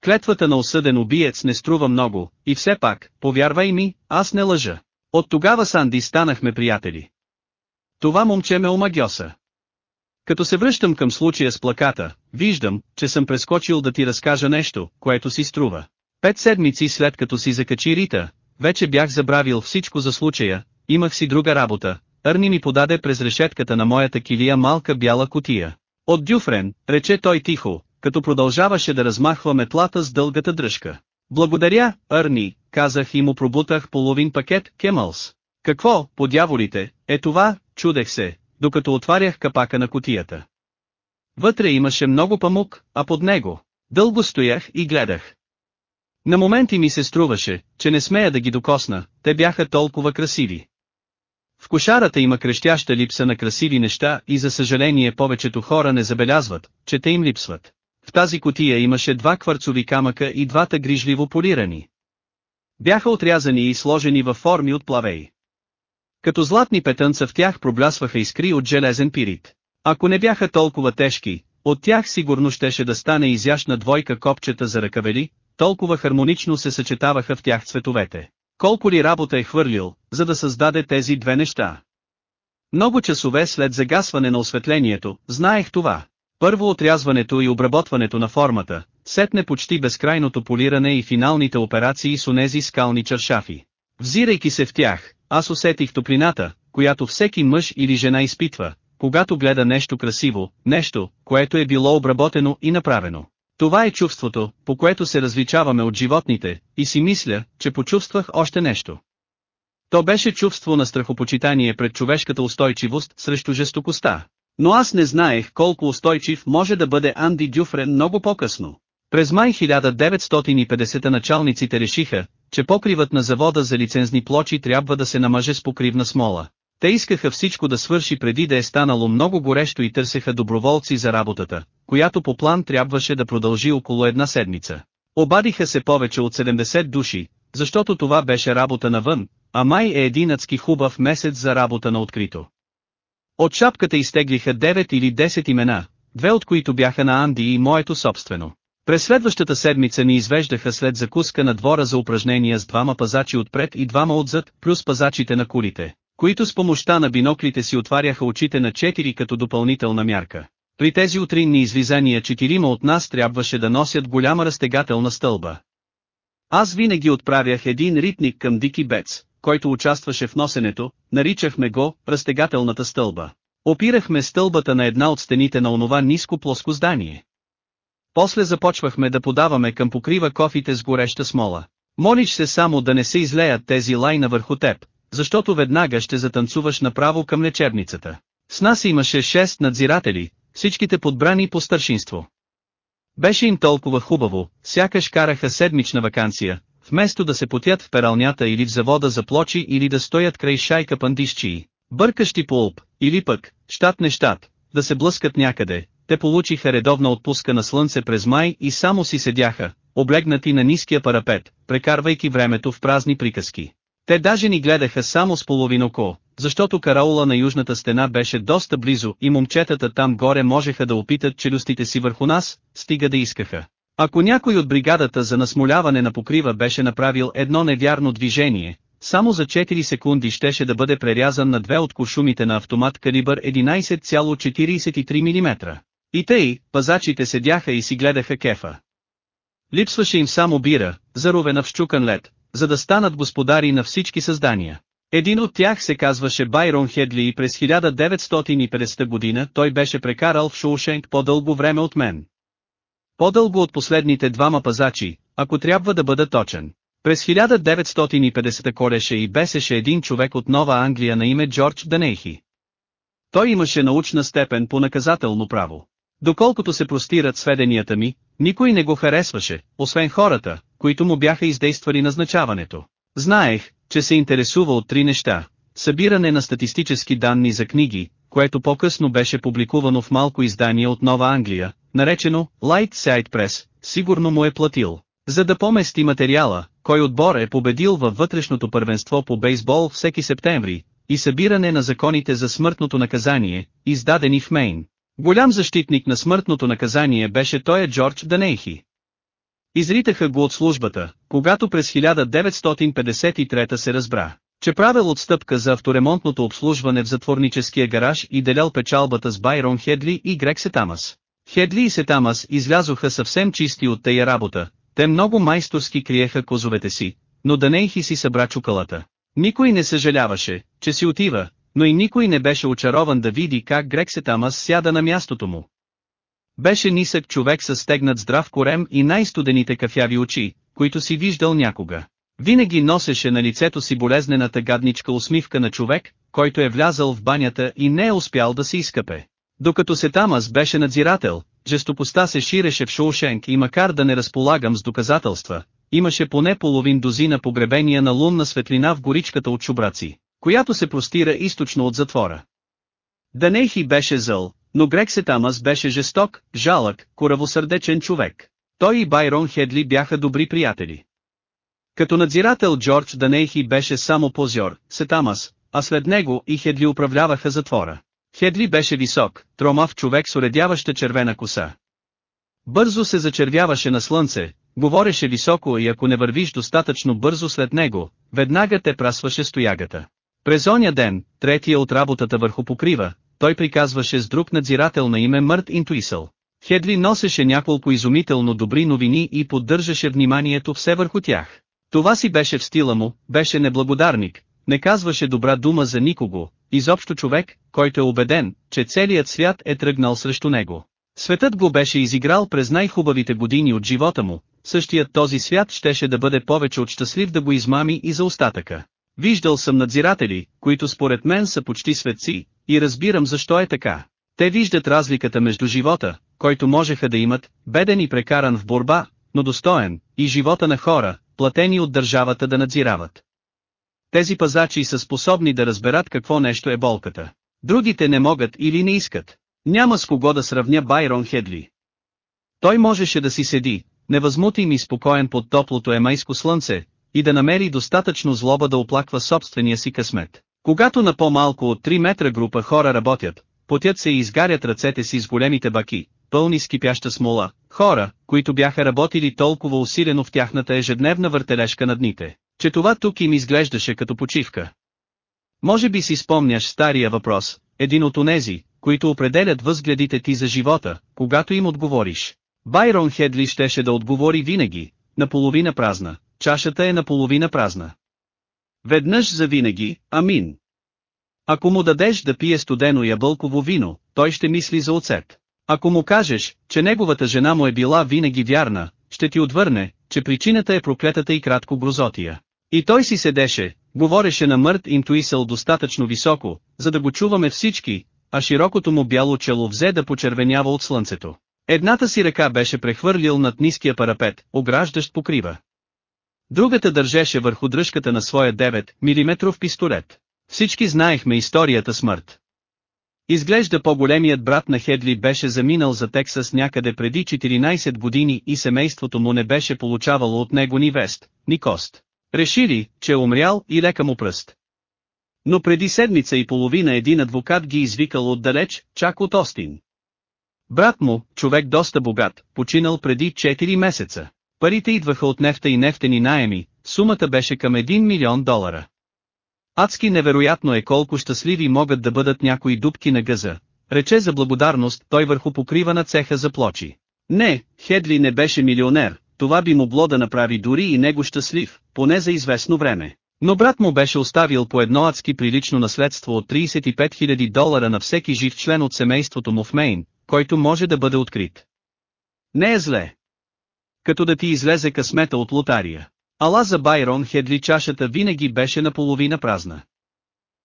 Клетвата на осъден убиец не струва много, и все пак, повярвай ми, аз не лъжа. От тогава с Анди станахме приятели. Това момче ме омагьоса. Като се връщам към случая с плаката, виждам, че съм прескочил да ти разкажа нещо, което си струва. Пет седмици след като си закачи Рита, вече бях забравил всичко за случая, имах си друга работа, Арни ми подаде през решетката на моята килия малка бяла котия. От Дюфрен, рече той тихо, като продължаваше да размахва метлата с дългата дръжка. Благодаря, Арни, казах и му пробутах половин пакет Кемълс. Какво, по дяволите, е това, чудех се, докато отварях капака на котията. Вътре имаше много памук, а под него, дълго стоях и гледах. На моменти ми се струваше, че не смея да ги докосна, те бяха толкова красиви. В кошарата има крещяща липса на красиви неща и за съжаление повечето хора не забелязват, че те им липсват. В тази котия имаше два кварцови камъка и двата грижливо полирани. Бяха отрязани и сложени във форми от плавей. Като златни петънца в тях проблясваха искри от железен пирит. Ако не бяха толкова тежки, от тях сигурно щеше да стане изящна двойка копчета за ръкавели, толкова хармонично се съчетаваха в тях цветовете. Колко ли работа е хвърлил, за да създаде тези две неща? Много часове след загасване на осветлението, знаех това. Първо отрязването и обработването на формата, сетне почти безкрайното полиране и финалните операции с онези скални чаршафи. Взирайки се в тях, аз усетих топлината, която всеки мъж или жена изпитва, когато гледа нещо красиво, нещо, което е било обработено и направено. Това е чувството, по което се различаваме от животните, и си мисля, че почувствах още нещо. То беше чувство на страхопочитание пред човешката устойчивост срещу жестокостта. Но аз не знаех колко устойчив може да бъде Анди Дюфрен много по-късно. През май 1950 началниците решиха, че покривът на завода за лицензни плочи трябва да се намаже с покривна смола. Те искаха всичко да свърши преди да е станало много горещо и търсеха доброволци за работата, която по план трябваше да продължи около една седмица. Обадиха се повече от 70 души, защото това беше работа навън, а май е един адски хубав месец за работа на открито. От шапката изтеглиха 9 или 10 имена, две от които бяха на Анди и моето собствено. През следващата седмица ни извеждаха след закуска на двора за упражнения с двама пазачи отпред и двама отзад, плюс пазачите на кулите, които с помощта на биноклите си отваряха очите на четири като допълнителна мярка. При тези утринни излизания четирима от нас трябваше да носят голяма разтегателна стълба. Аз винаги отправях един ритник към Дики Бец, който участваше в носенето, наричахме го «разтегателната стълба». Опирахме стълбата на една от стените на онова ниско плоско здание. После започвахме да подаваме към покрива кофите с гореща смола. Молиш се само да не се излеят тези лайна върху теб, защото веднага ще затанцуваш направо към лечебницата. С нас имаше шест надзиратели, всичките подбрани по старшинство. Беше им толкова хубаво, сякаш караха седмична вакансия, вместо да се потят в пералнята или в завода за плочи или да стоят край шайка пандишчии, бъркащи по лп, или пък, щат не щат, да се блъскат някъде, те получиха редовна отпуска на слънце през май и само си седяха, облегнати на ниския парапет, прекарвайки времето в празни приказки. Те даже ни гледаха само с половин око, защото караула на южната стена беше доста близо и момчетата там горе можеха да опитат челюстите си върху нас, стига да искаха. Ако някой от бригадата за насмоляване на покрива беше направил едно невярно движение, само за 4 секунди щеше да бъде прерязан на две от кошумите на автомат калибър 11,43 мм. И тъй, пазачите седяха и си гледаха кефа. Липсваше им само бира, заровена в щукан лед, за да станат господари на всички създания. Един от тях се казваше Байрон Хедли и през 1950 година той беше прекарал в Шоушенк по-дълго време от мен. По-дълго от последните двама пазачи, ако трябва да бъда точен. През 1950 колеше и бесеше един човек от Нова Англия на име Джордж Данейхи. Той имаше научна степен по наказателно право. Доколкото се простират сведенията ми, никой не го харесваше, освен хората, които му бяха издействали назначаването. Знаех, че се интересува от три неща. Събиране на статистически данни за книги, което по-късно беше публикувано в малко издание от Нова Англия, наречено Light Side Press, сигурно му е платил. За да помести материала, кой отбор е победил във вътрешното първенство по бейсбол всеки септември, и събиране на законите за смъртното наказание, издадени в Мейн. Голям защитник на смъртното наказание беше той Джордж Данейхи. Изритаха го от службата, когато през 1953 се разбра, че правил отстъпка за авторемонтното обслужване в затворническия гараж и делял печалбата с Байрон Хедли и Грек Сетамас. Хедли и Сетамас излязоха съвсем чисти от тая работа, те много майсторски криеха козовете си, но Данейхи си събра чукалата. Никой не съжаляваше, че си отива, но и никой не беше очарован да види как Грек Сетамас сяда на мястото му. Беше нисък човек с стегнат здрав корем и най-студените кафяви очи, които си виждал някога. Винаги носеше на лицето си болезнената гадничка усмивка на човек, който е влязал в банята и не е успял да се изкъпе. Докато Сетамас беше надзирател, жестопостта се ширеше в Шоушенк и макар да не разполагам с доказателства, имаше поне половин дозина погребения на лунна светлина в горичката от шубраци, която се простира източно от затвора. Данейхи беше зъл, но Грек Сетамас беше жесток, жалък, коравосърдечен човек. Той и Байрон Хедли бяха добри приятели. Като надзирател Джордж Данейхи беше само позор, Сетамас, а след него и Хедли управляваха затвора. Хедли беше висок, тромав човек с уредяваща червена коса. Бързо се зачервяваше на слънце, говореше високо и ако не вървиш достатъчно бързо след него, веднага те прасваше стоягата. През оня ден, третия от работата върху покрива, той приказваше с друг надзирател на име Мърт Интуисъл. Хедли носеше няколко изумително добри новини и поддържаше вниманието все върху тях. Това си беше в стила му, беше неблагодарник, не казваше добра дума за никого, изобщо човек, който е убеден, че целият свят е тръгнал срещу него. Светът го беше изиграл през най-хубавите години от живота му, същият този свят щеше да бъде повече от щастлив да го измами и за остатъка. Виждал съм надзиратели, които според мен са почти светци, и разбирам защо е така. Те виждат разликата между живота, който можеха да имат, беден и прекаран в борба, но достоен, и живота на хора, платени от държавата да надзирават. Тези пазачи са способни да разберат какво нещо е болката. Другите не могат или не искат. Няма с кого да сравня Байрон Хедли. Той можеше да си седи, невъзмутим и спокоен под топлото емайско слънце, и да намери достатъчно злоба да оплаква собствения си късмет. Когато на по-малко от 3 метра група хора работят, потят се и изгарят ръцете си с големите баки, пълни с кипяща смола, хора, които бяха работили толкова усилено в тяхната ежедневна въртележка на дните, че това тук им изглеждаше като почивка. Може би си спомняш стария въпрос, един от онези, които определят възгледите ти за живота, когато им отговориш. Байрон Хедли щеше да отговори винаги, наполовина празна, чашата е наполовина празна. Веднъж за винаги, амин. Ако му дадеш да пие студено ябълково вино, той ще мисли за оцет. Ако му кажеш, че неговата жена му е била винаги вярна, ще ти отвърне, че причината е проклетата и кратко грозотия. И той си седеше, говореше на мърт интуисъл достатъчно високо, за да го чуваме всички, а широкото му бяло чело взе да почервенява от слънцето. Едната си ръка беше прехвърлил над ниския парапет, ограждащ покрива. Другата държеше върху дръжката на своя 9 мм пистолет. Всички знаехме историята смърт. Изглежда по-големият брат на Хедли беше заминал за Тексас някъде преди 14 години и семейството му не беше получавало от него ни вест, ни кост. Решили, че е умрял и лека му пръст. Но преди седмица и половина един адвокат ги извикал отдалеч, чак от Остин. Брат му, човек доста богат, починал преди 4 месеца. Парите идваха от нефта и нефтени наеми, сумата беше към 1 милион долара. Адски невероятно е колко щастливи могат да бъдат някои дубки на гъза, рече за благодарност той върху покрива на цеха за плочи. Не, Хедли не беше милионер, това би могло да направи дори и него щастлив, поне за известно време. Но брат му беше оставил по едно адски прилично наследство от 35 000 долара на всеки жив член от семейството му в Мейн, който може да бъде открит. Не е зле. Като да ти излезе късмета от лотария. Ала за Байрон Хедли чашата винаги беше наполовина празна.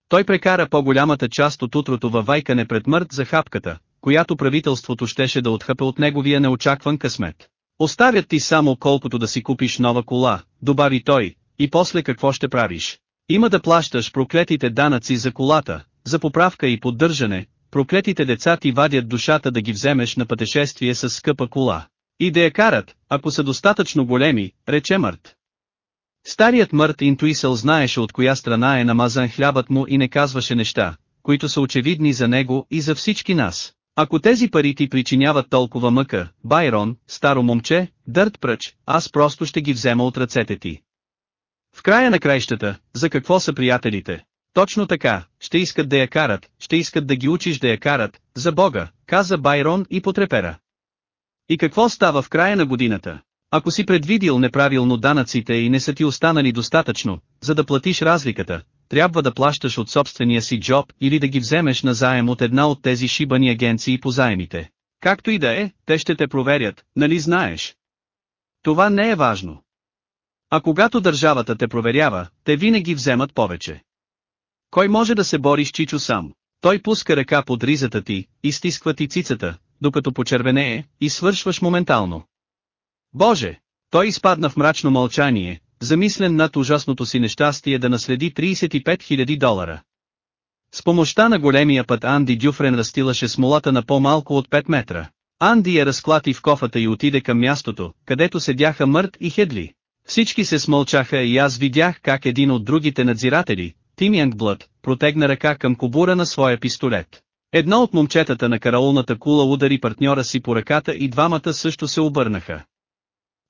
Той прекара по-голямата част от утрото във вайкане пред мърт за хапката, която правителството щеше да отхъпе от неговия неочакван късмет. Оставят ти само колкото да си купиш нова кола, добави той, и после какво ще правиш? Има да плащаш проклетите данъци за колата, за поправка и поддържане, проклетите деца ти вадят душата да ги вземеш на пътешествие с скъпа кола. И да я карат, ако са достатъчно големи, рече Мърт. Старият Мърт интуисъл знаеше от коя страна е намазан хлябът му и не казваше неща, които са очевидни за него и за всички нас. Ако тези пари ти причиняват толкова мъка, Байрон, старо момче, дърт пръч, аз просто ще ги взема от ръцете ти. В края на краищата, за какво са приятелите? Точно така, ще искат да я карат, ще искат да ги учиш да я карат, за Бога, каза Байрон и потрепера. И какво става в края на годината? Ако си предвидил неправилно данъците и не са ти останали достатъчно, за да платиш разликата, трябва да плащаш от собствения си джоб или да ги вземеш на заем от една от тези шибани агенции по заемите. Както и да е, те ще те проверят, нали знаеш? Това не е важно. А когато държавата те проверява, те винаги вземат повече. Кой може да се бори с Чичо сам? Той пуска ръка под ризата ти, изтисква ти цицата, докато почервенее, и свършваш моментално. Боже! Той изпадна в мрачно мълчание, замислен над ужасното си нещастие да наследи 35 000 долара. С помощта на големия път Анди Дюфрен растилаше смолата на по-малко от 5 метра. Анди я разклати в кофата и отиде към мястото, където седяха Мърт и Хедли. Всички се смълчаха и аз видях как един от другите надзиратели, Тим Янгблът, протегна ръка към кобура на своя пистолет. Едно от момчетата на караулната кула удари партньора си по ръката и двамата също се обърнаха.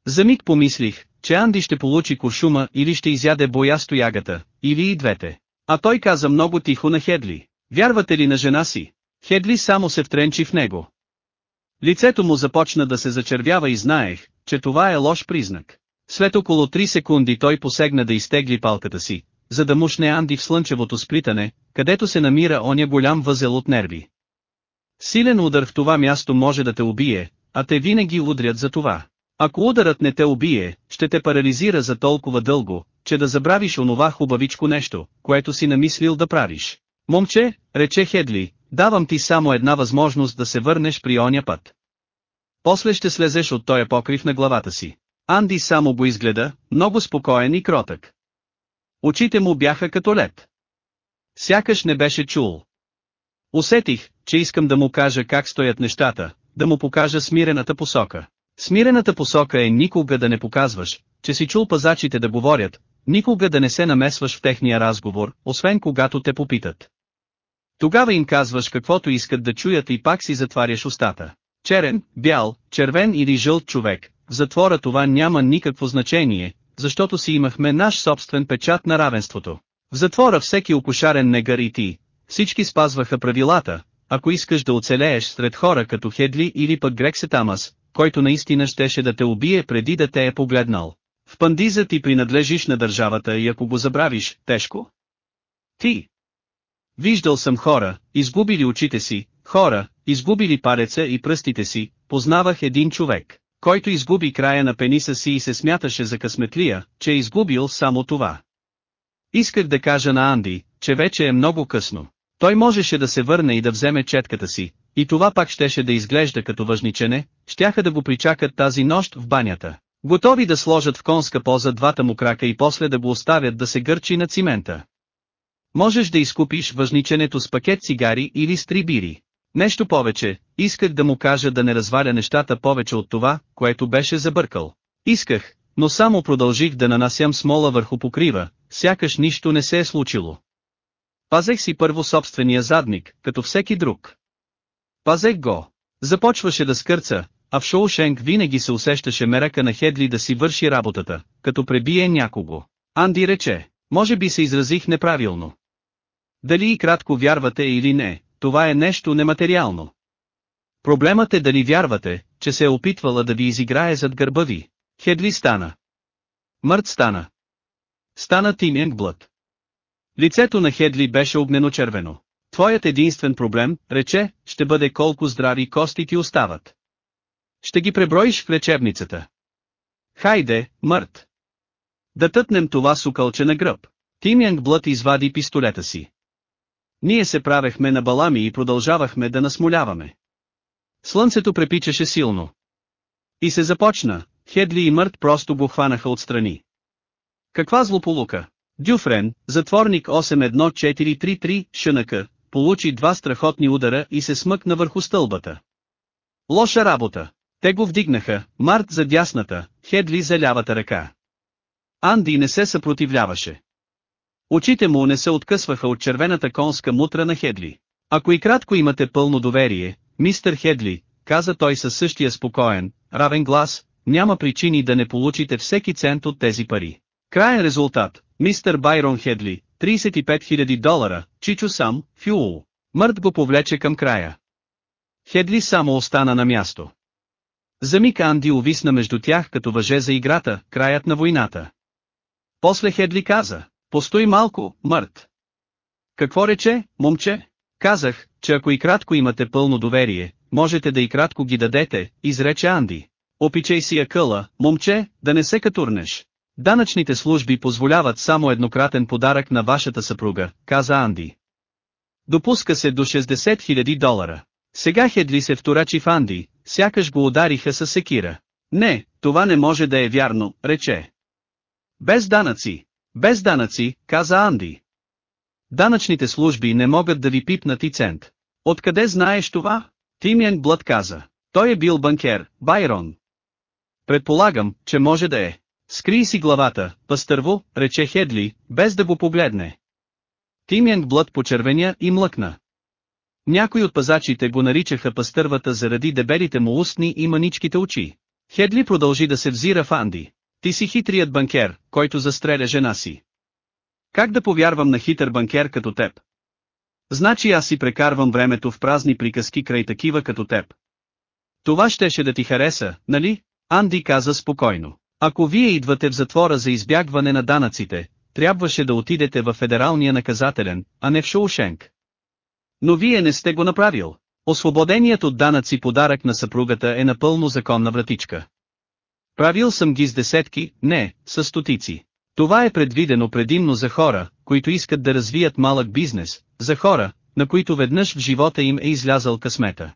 За миг помислих, че Анди ще получи куршума или ще изяде боя стоягата, или и двете. А той каза много тихо на Хедли. Вярвате ли на жена си? Хедли само се втренчи в него. Лицето му започна да се зачервява и знаех, че това е лош признак. След около 3 секунди той посегна да изтегли палката си, за да мушне Анди в слънчевото сплитане, където се намира оня голям възел от нерви. Силен удар в това място може да те убие, а те винаги удрят за това. Ако ударът не те убие, ще те парализира за толкова дълго, че да забравиш онова хубавичко нещо, което си намислил да правиш. Момче, рече Хедли, давам ти само една възможност да се върнеш при оня път. После ще слезеш от тоя покрив на главата си. Анди само го изгледа, много спокоен и кротък. Очите му бяха като лед. Сякаш не беше чул. Усетих, че искам да му кажа как стоят нещата, да му покажа смирената посока. Смирената посока е никога да не показваш, че си чул пазачите да говорят, никога да не се намесваш в техния разговор, освен когато те попитат. Тогава им казваш каквото искат да чуят и пак си затваряш устата. Черен, бял, червен или жълт човек, в затвора това няма никакво значение, защото си имахме наш собствен печат на равенството. В затвора всеки окушарен негър и ти, всички спазваха правилата, ако искаш да оцелееш сред хора като Хедли или пък Грек Сетамас, който наистина щеше да те убие преди да те е погледнал. В пандиза ти принадлежиш на държавата и ако го забравиш, тежко? Ти. Виждал съм хора, изгубили очите си, хора, изгубили палеца и пръстите си, познавах един човек, който изгуби края на пениса си и се смяташе за късметлия, че е изгубил само това. Исках да кажа на Анди, че вече е много късно. Той можеше да се върне и да вземе четката си, и това пак щеше да изглежда като въжничене, щяха да го причакат тази нощ в банята. Готови да сложат в конска поза двата му крака и после да го оставят да се гърчи на цимента. Можеш да изкупиш въжниченето с пакет цигари или с три бири. Нещо повече, исках да му кажа да не разваля нещата повече от това, което беше забъркал. Исках, но само продължих да нанасям смола върху покрива, сякаш нищо не се е случило. Пазех си първо собствения задник, като всеки друг. Пазех го. Започваше да скърца, а в Шоушенк винаги се усещаше мерака на Хедли да си върши работата, като пребие някого. Анди рече, може би се изразих неправилно. Дали и кратко вярвате или не, това е нещо нематериално. Проблемът е дали вярвате, че се е опитвала да ви изиграе зад гърба ви. Хедли стана. Мърт стана. Стана Тим Янгблът. Лицето на Хедли беше огнено-червено. Твоят единствен проблем, рече, ще бъде колко здрави кости ти остават. Ще ги преброиш в лечебницата. Хайде, мърт. Да тътнем това сукълче на гръб. Тим Блът извади пистолета си. Ние се правехме на балами и продължавахме да насмоляваме. Слънцето препичаше силно. И се започна, Хедли и Мърт просто го хванаха отстрани. Каква злополука? Дюфрен, затворник 81433, ШНК, получи два страхотни удара и се смъкна върху стълбата. Лоша работа. Те го вдигнаха, Март за дясната, Хедли за лявата ръка. Анди не се съпротивляваше. Очите му не се откъсваха от червената конска мутра на Хедли. Ако и кратко имате пълно доверие, мистер Хедли, каза той със същия спокоен, равен глас, няма причини да не получите всеки цент от тези пари. Краен резултат, мистер Байрон Хедли, 35 000 долара, Чичо сам, Фюл. Мърт го повлече към края. Хедли само остана на място. За миг Анди увисна между тях като въже за играта, краят на войната. После Хедли каза, постой малко, мърт. Какво рече, момче? Казах, че ако и кратко имате пълно доверие, можете да и кратко ги дадете, изрече Анди. Опичай си акъла, момче, да не се катурнеш. Данъчните служби позволяват само еднократен подарък на вашата съпруга, каза Анди. Допуска се до 60 000 долара. Сега Хедли се вторачи в Анди, сякаш го удариха с секира. Не, това не може да е вярно, рече. Без данъци. Без данъци, каза Анди. Данъчните служби не могат да ви пипнат и цент. Откъде знаеш това? Тимиан Блад каза. Той е бил банкер, Байрон. Предполагам, че може да е. Скри си главата, пастърво, рече Хедли, без да го погледне. Тимиан Блад почервеня и млъкна. Някои от пазачите го наричаха пастървата заради дебелите му устни и маничките очи. Хедли продължи да се взира в Анди. Ти си хитрият банкер, който застреля жена си. Как да повярвам на хитър банкер като теб? Значи аз си прекарвам времето в празни приказки край такива като теб. Това щеше да ти хареса, нали? Анди каза спокойно. Ако вие идвате в затвора за избягване на данъците, трябваше да отидете в федералния наказателен, а не в Шоушенк. Но вие не сте го направил. Освободеният от данъци подарък на съпругата е напълно законна вратичка. Правил съм ги с десетки, не, с стотици. Това е предвидено предимно за хора, които искат да развият малък бизнес, за хора, на които веднъж в живота им е излязъл късмета.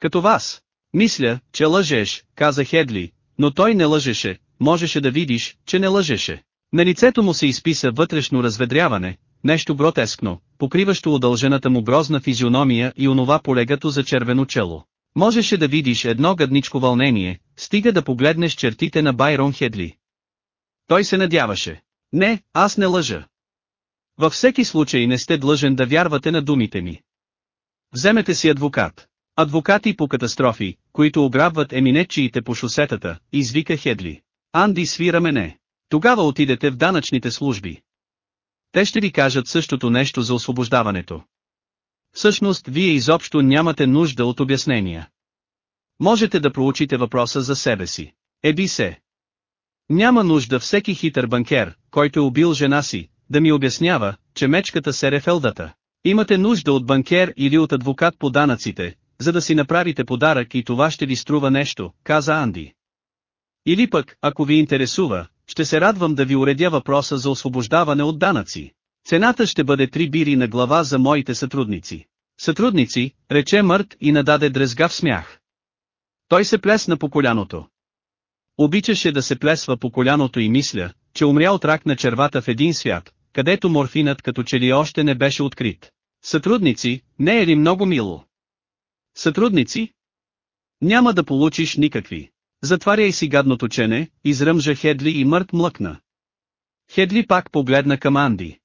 Като вас. Мисля, че лъжеш, каза Хедли, но той не лъжеше, можеше да видиш, че не лъжеше. На лицето му се изписа вътрешно разведряване, нещо гротескно, покриващо удължената му грозна физиономия и онова полегато за червено чело. Можеше да видиш едно гадничко вълнение, стига да погледнеш чертите на Байрон Хедли. Той се надяваше. Не, аз не лъжа. Във всеки случай не сте длъжен да вярвате на думите ми. Вземете си адвокат. Адвокати по катастрофи, които ограбват еминетчиите по шосетата, извика Хедли. Анди свира мене. Тогава отидете в данъчните служби. Те ще ви кажат същото нещо за освобождаването. Всъщност вие изобщо нямате нужда от обяснения. Можете да проучите въпроса за себе си. Еби се. Няма нужда всеки хитър банкер, който е убил жена си, да ми обяснява, че мечката се рефелдата. Имате нужда от банкер или от адвокат по данъците, за да си направите подарък и това ще ви струва нещо, каза Анди. Или пък, ако ви интересува, ще се радвам да ви уредя въпроса за освобождаване от данъци. Цената ще бъде три бири на глава за моите сътрудници. Сътрудници, рече Мърт и нададе дрезгав смях. Той се плесна по коляното. Обичаше да се плесва по коляното и мисля, че умря от рак на червата в един свят, където морфинът като че ли още не беше открит. Сътрудници, не е ли много мило? Сътрудници? Няма да получиш никакви. Затваряй си гадното чене, изръмжа Хедли и мърт млъкна. Хедли пак погледна към Анди.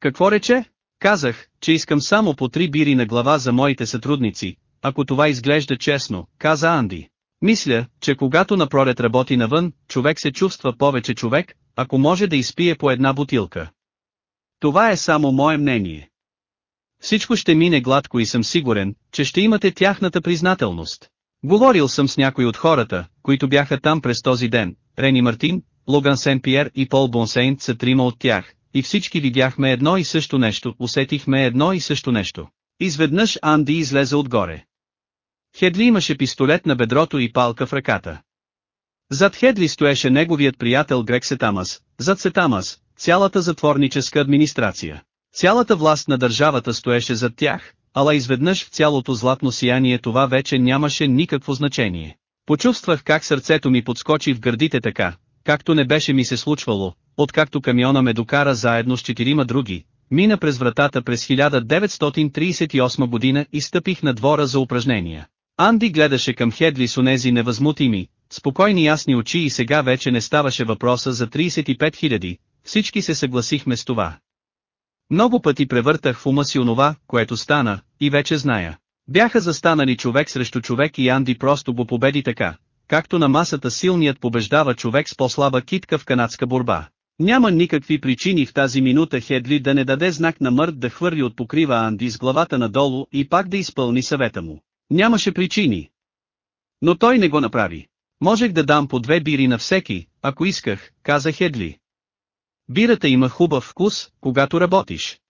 Какво рече? Казах, че искам само по три бири на глава за моите сътрудници, ако това изглежда честно, каза Анди. Мисля, че когато напролет работи навън, човек се чувства повече човек, ако може да изпие по една бутилка. Това е само мое мнение. Всичко ще мине гладко и съм сигурен, че ще имате тяхната признателност. Говорил съм с някои от хората, които бяха там през този ден, Рени Мартин, Логан Сен-Пьер и Пол Бонсейнт са трима от тях, и всички видяхме едно и също нещо, усетихме едно и също нещо. Изведнъж Анди излезе отгоре. Хедли имаше пистолет на бедрото и палка в ръката. Зад Хедли стоеше неговият приятел Грек Сетамас, зад Сетамас, цялата затворническа администрация. Цялата власт на държавата стоеше зад тях, ала изведнъж в цялото златно сияние това вече нямаше никакво значение. Почувствах как сърцето ми подскочи в гърдите така, както не беше ми се случвало, откакто камиона ме докара заедно с четирима други, мина през вратата през 1938 година и стъпих на двора за упражнения. Анди гледаше към Хедли с онези невъзмутими, спокойни ясни очи и сега вече не ставаше въпроса за 35 000, всички се съгласихме с това. Много пъти превъртах в ума си онова, което стана, и вече зная. Бяха застанали човек срещу човек и Анди просто го победи така, както на масата силният побеждава човек с по-слаба китка в канадска борба. Няма никакви причини в тази минута Хедли да не даде знак на Мърт да хвърли от покрива Анди с главата надолу и пак да изпълни съвета му. Нямаше причини. Но той не го направи. Можех да дам по две бири на всеки, ако исках, каза Хедли. Бирата има хубав вкус, когато работиш.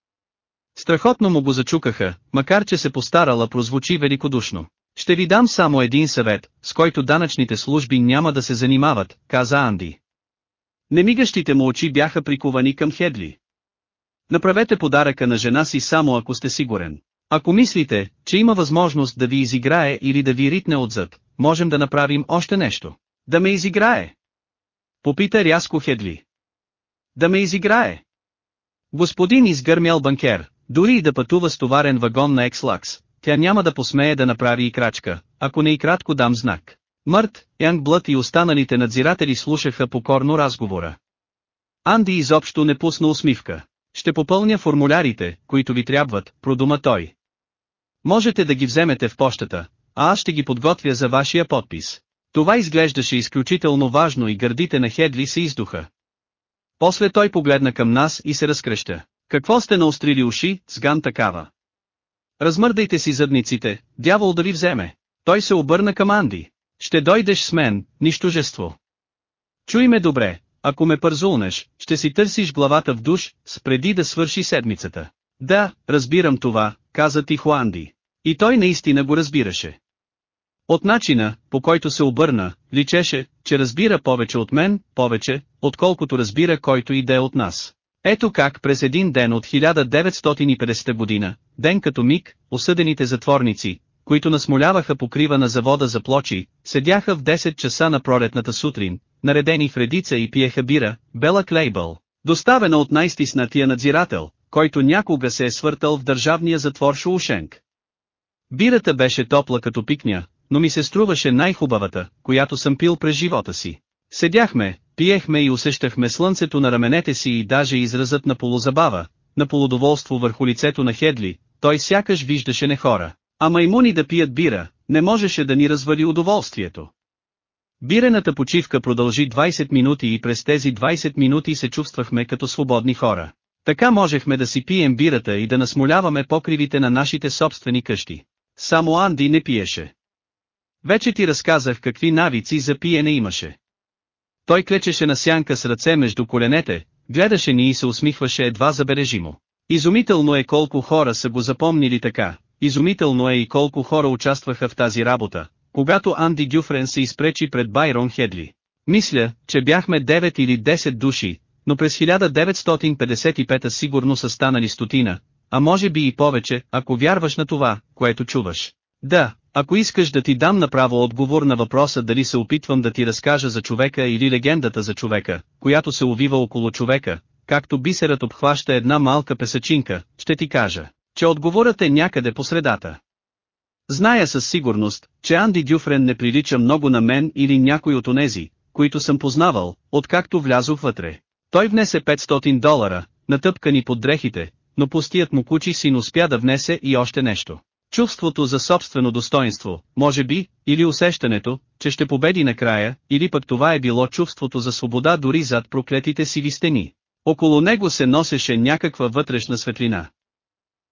Страхотно му го зачукаха, макар че се постарала прозвучи великодушно. Ще ви дам само един съвет, с който данъчните служби няма да се занимават, каза Анди. Немигащите му очи бяха прикувани към Хедли. Направете подаръка на жена си само ако сте сигурен. Ако мислите, че има възможност да ви изиграе или да ви ритне отзад, можем да направим още нещо. Да ме изиграе. Попита рязко Хедли. Да ме изиграе. Господин изгърмял банкер, дори и да пътува с товарен вагон на Екслакс, тя няма да посмее да направи и крачка, ако не и кратко дам знак. Мърт, Блът и останалите надзиратели слушаха покорно разговора. Анди изобщо не пусна усмивка. Ще попълня формулярите, които ви трябват, продума той. Можете да ги вземете в почтата, а аз ще ги подготвя за вашия подпис. Това изглеждаше изключително важно и гърдите на Хедли се издуха. После той погледна към нас и се разкръща. Какво сте наострили уши, сган такава? Размърдайте си задниците, дявол да ви вземе. Той се обърна към Анди. Ще дойдеш с мен, нищожество. Чуй ме добре, ако ме пързулнеш, ще си търсиш главата в душ, спреди да свърши седмицата. Да, разбирам това, каза тихо Анди. И той наистина го разбираше. От начина, по който се обърна, личеше, че разбира повече от мен, повече, отколкото разбира който и да е от нас. Ето как през един ден от 1950 година, ден като миг, осъдените затворници, които насмоляваха покрива на завода за плочи, седяха в 10 часа на пролетната сутрин, наредени в редица и пиеха бира, Бела Клейбъл, доставена от най-стиснатия надзирател, който някога се е свъртал в държавния затвор Шоушенк. Бирата беше топла като пикня, но ми се струваше най-хубавата, която съм пил през живота си. Седяхме, пиехме и усещахме слънцето на раменете си и даже изразът на полузабава, на полудоволство върху лицето на Хедли, той сякаш виждаше не хора, а маймуни да пият бира, не можеше да ни развали удоволствието. Бирената почивка продължи 20 минути и през тези 20 минути се чувствахме като свободни хора. Така можехме да си пием бирата и да насмоляваме покривите на нашите собствени къщи. Само Анди не пиеше. Вече ти разказах какви навици за пиене имаше. Той клечеше на сянка с ръце между коленете, гледаше ни и се усмихваше едва забележимо. Изумително е колко хора са го запомнили така, изумително е и колко хора участваха в тази работа, когато Анди Дюфрен се изпречи пред Байрон Хедли. Мисля, че бяхме 9 или 10 души, но през 1955 сигурно са станали стотина, а може би и повече, ако вярваш на това, което чуваш. Да, ако искаш да ти дам направо отговор на въпроса дали се опитвам да ти разкажа за човека или легендата за човека, която се увива около човека, както бисерът обхваща една малка песачинка, ще ти кажа, че отговорът е някъде по средата. Зная със сигурност, че Анди Дюфрен не прилича много на мен или някой от онези, които съм познавал, откакто влязох вътре. Той внесе 500 долара, натъпкани под дрехите, но пустият му кучи син успя да внесе и още нещо. Чувството за собствено достоинство, може би, или усещането, че ще победи накрая, или пък това е било чувството за свобода дори зад проклетите сиви стени. Около него се носеше някаква вътрешна светлина.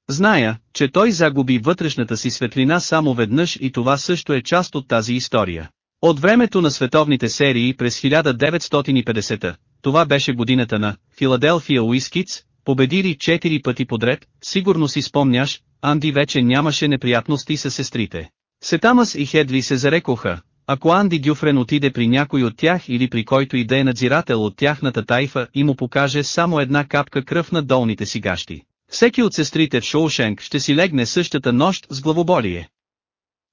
Зная, че той загуби вътрешната си светлина само веднъж и това също е част от тази история. От времето на световните серии през 1950, това беше годината на Филаделфия Уискиц, победили четири пъти подред, сигурно си спомняш, Анди вече нямаше неприятности с сестрите. Сетамас и Хедли се зарекоха, ако Анди Дюфрен отиде при някой от тях или при който и да е надзирател от тяхната тайфа и му покаже само една капка кръв на долните си гащи. Всеки от сестрите в Шоушенк ще си легне същата нощ с главоболие.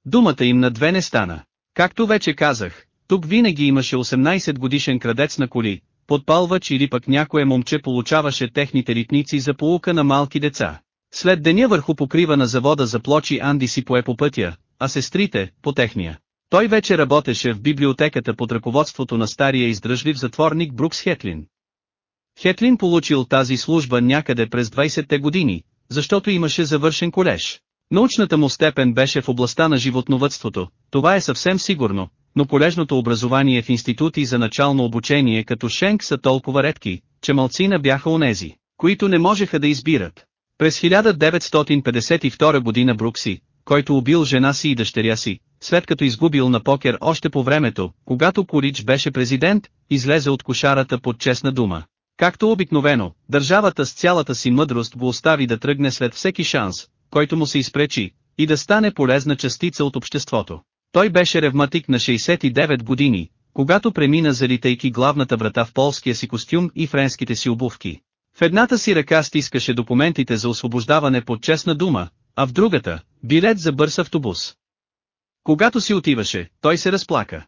Думата им на две не стана. Както вече казах, тук винаги имаше 18 годишен крадец на коли, подпалвач или пък някое момче получаваше техните ритници за полука на малки деца. След деня върху покрива на завода за плочи Анди си пое по пътя, а сестрите, по техния. Той вече работеше в библиотеката под ръководството на стария издръжлив затворник Брукс Хетлин. Хетлин получил тази служба някъде през 20-те години, защото имаше завършен колеж. Научната му степен беше в областта на животновътството, това е съвсем сигурно, но полежното образование в институти за начално обучение като Шенк са толкова редки, че малцина бяха онези, които не можеха да избират. През 1952 година Брукси, който убил жена си и дъщеря си, след като изгубил на покер още по времето, когато Корич беше президент, излезе от кошарата под честна дума. Както обикновено, държавата с цялата си мъдрост го остави да тръгне след всеки шанс, който му се изпречи, и да стане полезна частица от обществото. Той беше ревматик на 69 години, когато премина залитайки главната врата в полския си костюм и френските си обувки. В едната си ръка стискаше документите за освобождаване под честна дума, а в другата – билет за бърз автобус. Когато си отиваше, той се разплака.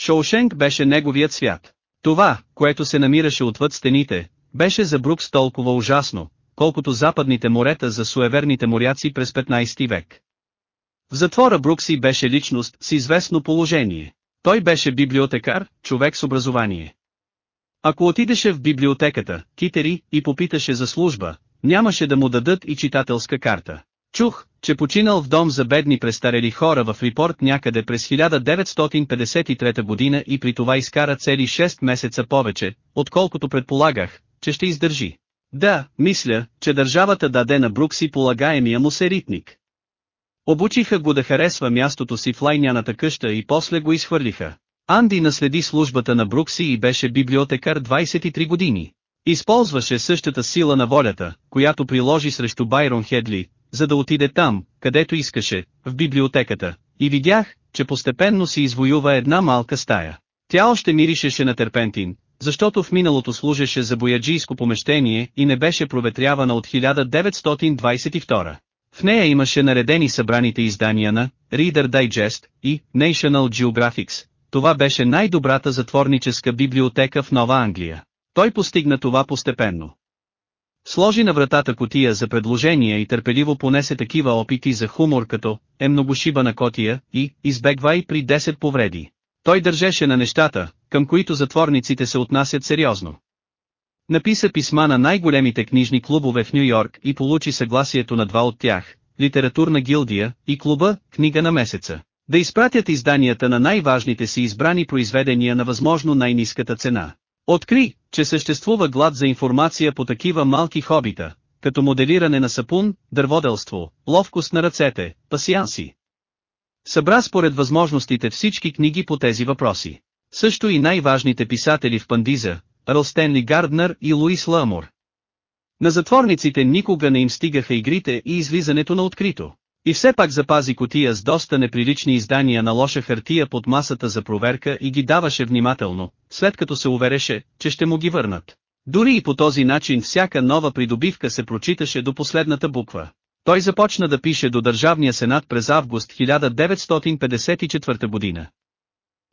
Шоушенк беше неговият свят. Това, което се намираше отвъд стените, беше за Брукс толкова ужасно, колкото западните морета за суеверните моряци през 15 век. В затвора Брукси беше личност с известно положение. Той беше библиотекар, човек с образование. Ако отидеше в библиотеката, Китери, и попиташе за служба, нямаше да му дадат и читателска карта. Чух, че починал в дом за бедни престарели хора в Рипорт някъде през 1953 година и при това изкара цели 6 месеца повече, отколкото предполагах, че ще издържи. Да, мисля, че държавата даде на Брукси полагаемия му серитник. Обучиха го да харесва мястото си в лайняната къща и после го изхвърлиха. Анди наследи службата на Брукси и беше библиотекар 23 години. Използваше същата сила на волята, която приложи срещу Байрон Хедли, за да отиде там, където искаше, в библиотеката, и видях, че постепенно си извоюва една малка стая. Тя още миришеше на терпентин, защото в миналото служеше за бояджийско помещение и не беше проветрявана от 1922. В нея имаше наредени събраните издания на Reader Digest и National Geographic. Това беше най-добрата затворническа библиотека в Нова Англия. Той постигна това постепенно. Сложи на вратата котия за предложения и търпеливо понесе такива опити за хумор като «Е многошибана котия» и «Избегвай при 10 повреди». Той държеше на нещата, към които затворниците се отнасят сериозно. Написа писма на най-големите книжни клубове в Нью Йорк и получи съгласието на два от тях, Литературна гилдия и клуба «Книга на месеца», да изпратят изданията на най-важните си избрани произведения на възможно най-низката цена. Откри, че съществува глад за информация по такива малки хобита, като моделиране на сапун, дърводелство, ловкост на ръцете, пасианси. Събра според възможностите всички книги по тези въпроси. Също и най-важните писатели в Пандиза, Ръл Стенли Гарднер и Луис Ламор. На затворниците никога не им стигаха игрите и излизането на открито. И все пак запази котия с доста неприлични издания на лоша хартия под масата за проверка и ги даваше внимателно, след като се увереше, че ще му ги върнат. Дори и по този начин всяка нова придобивка се прочиташе до последната буква. Той започна да пише до Държавния сенат през август 1954 година.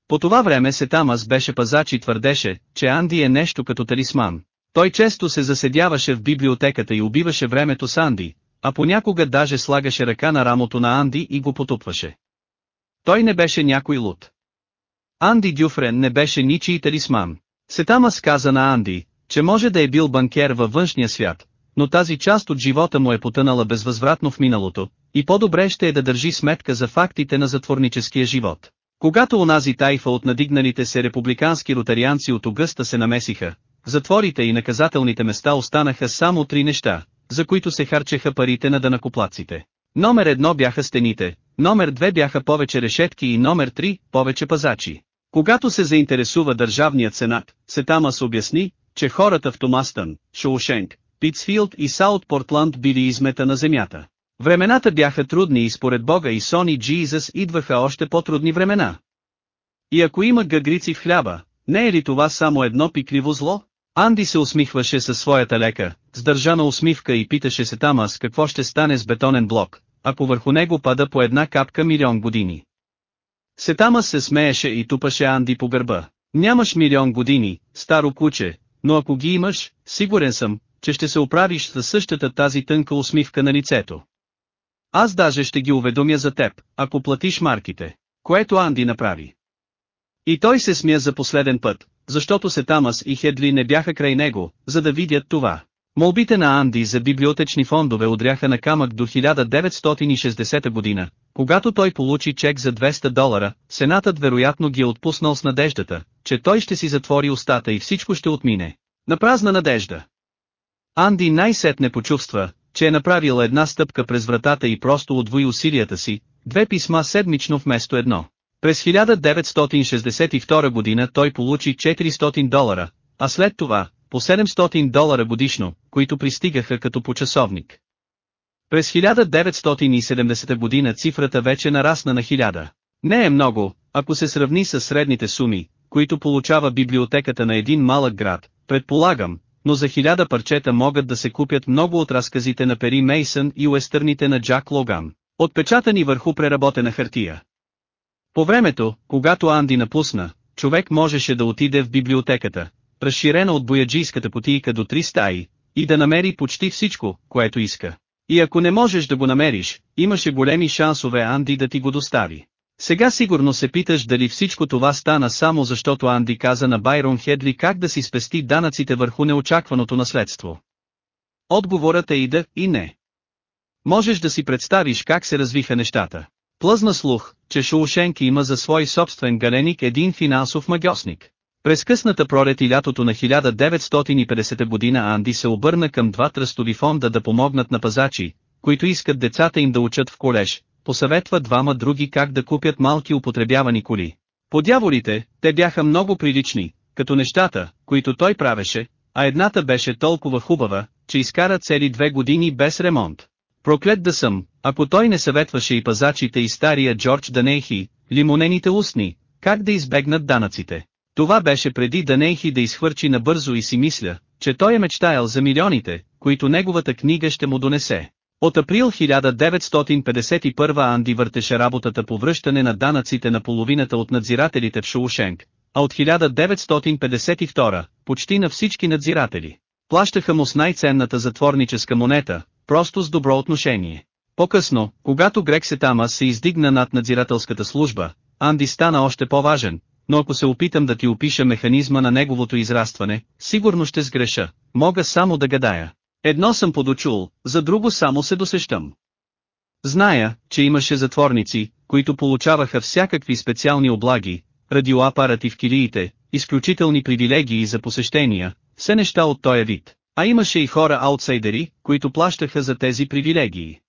По това време Сетамас беше пазач и твърдеше, че Анди е нещо като талисман. Той често се заседяваше в библиотеката и убиваше времето с Анди, а понякога даже слагаше ръка на рамото на Анди и го потупваше. Той не беше някой луд. Анди Дюфрен не беше ничий талисман. Сетамас каза на Анди, че може да е бил банкер във външния свят, но тази част от живота му е потънала безвъзвратно в миналото, и по-добре ще е да държи сметка за фактите на затворническия живот. Когато онази тайфа от надигналите се републикански ротарианци от Огъста се намесиха, затворите и наказателните места останаха само три неща, за които се харчеха парите на данакоплаците. Номер едно бяха стените, номер две бяха повече решетки и номер три – повече пазачи. Когато се заинтересува Държавният сенат, Сетамас обясни, че хората в Томастън, Шоушенк, Питсфилд и Саут Портланд били измета на земята. Времената бяха трудни и според Бога и Сони Джизъс идваха още по-трудни времена. И ако има гагрици в хляба, не е ли това само едно пикливо зло? Анди се усмихваше със своята лека, сдържана усмивка и питаше се Тамас какво ще стане с бетонен блок, ако върху него пада по една капка милион години. Сетамас се смееше и тупаше Анди по гърба. Нямаш милион години, старо куче, но ако ги имаш, сигурен съм, че ще се оправиш със същата тази тънка усмивка на лицето. Аз даже ще ги уведомя за теб, ако платиш марките, което Анди направи. И той се смя за последен път, защото се Тамас и Хедли не бяха край него, за да видят това. Молбите на Анди за библиотечни фондове удряха на камък до 1960 година, когато той получи чек за 200 долара, Сенатът вероятно ги е отпуснал с надеждата, че той ще си затвори устата и всичко ще отмине. На празна надежда. Анди най-сетне почувства, че е направил една стъпка през вратата и просто отвои усилията си, две писма седмично вместо едно. През 1962 година той получи 400 долара, а след това, по 700 долара годишно, които пристигаха като почасовник. През 1970 година цифрата вече нарасна на 1000. Не е много, ако се сравни с средните суми, които получава библиотеката на един малък град, предполагам, но за хиляда парчета могат да се купят много от разказите на Пери Мейсън и уестърните на Джак Логан, отпечатани върху преработена хартия. По времето, когато Анди напусна, човек можеше да отиде в библиотеката, разширена от бояджийската потийка до три стаи, и да намери почти всичко, което иска. И ако не можеш да го намериш, имаше големи шансове Анди да ти го достави. Сега сигурно се питаш дали всичко това стана само защото Анди каза на Байрон Хедли как да си спести данъците върху неочакваното наследство. Отговорът е и да, и не. Можеш да си представиш как се развиха нещата. Плъзна слух, че Шоушенки има за свой собствен галеник един финансов магиосник. През късната пролет и лятото на 1950 година Анди се обърна към два тръстови фонда да помогнат на пазачи, които искат децата им да учат в колеж, посъветва двама други как да купят малки употребявани коли. По дяволите, те бяха много прилични, като нещата, които той правеше, а едната беше толкова хубава, че изкара цели две години без ремонт. Проклет да съм, ако той не съветваше и пазачите и стария Джордж Данейхи, лимонените устни, как да избегнат данъците. Това беше преди Данейхи да изхвърчи набързо и си мисля, че той е мечтаял за милионите, които неговата книга ще му донесе. От април 1951 Анди въртеше работата по връщане на данъците на половината от надзирателите в Шоушенк, а от 1952, почти на всички надзиратели. Плащаха му с най-ценната затворническа монета, просто с добро отношение. По-късно, когато Грек Сетама се издигна над надзирателската служба, Анди стана още по-важен, но ако се опитам да ти опиша механизма на неговото израстване, сигурно ще сгреша, мога само да гадая. Едно съм подочул, за друго само се досещам. Зная, че имаше затворници, които получаваха всякакви специални облаги, радиоапарати в килиите, изключителни привилегии за посещения, все неща от този вид. А имаше и хора аутсайдери, които плащаха за тези привилегии.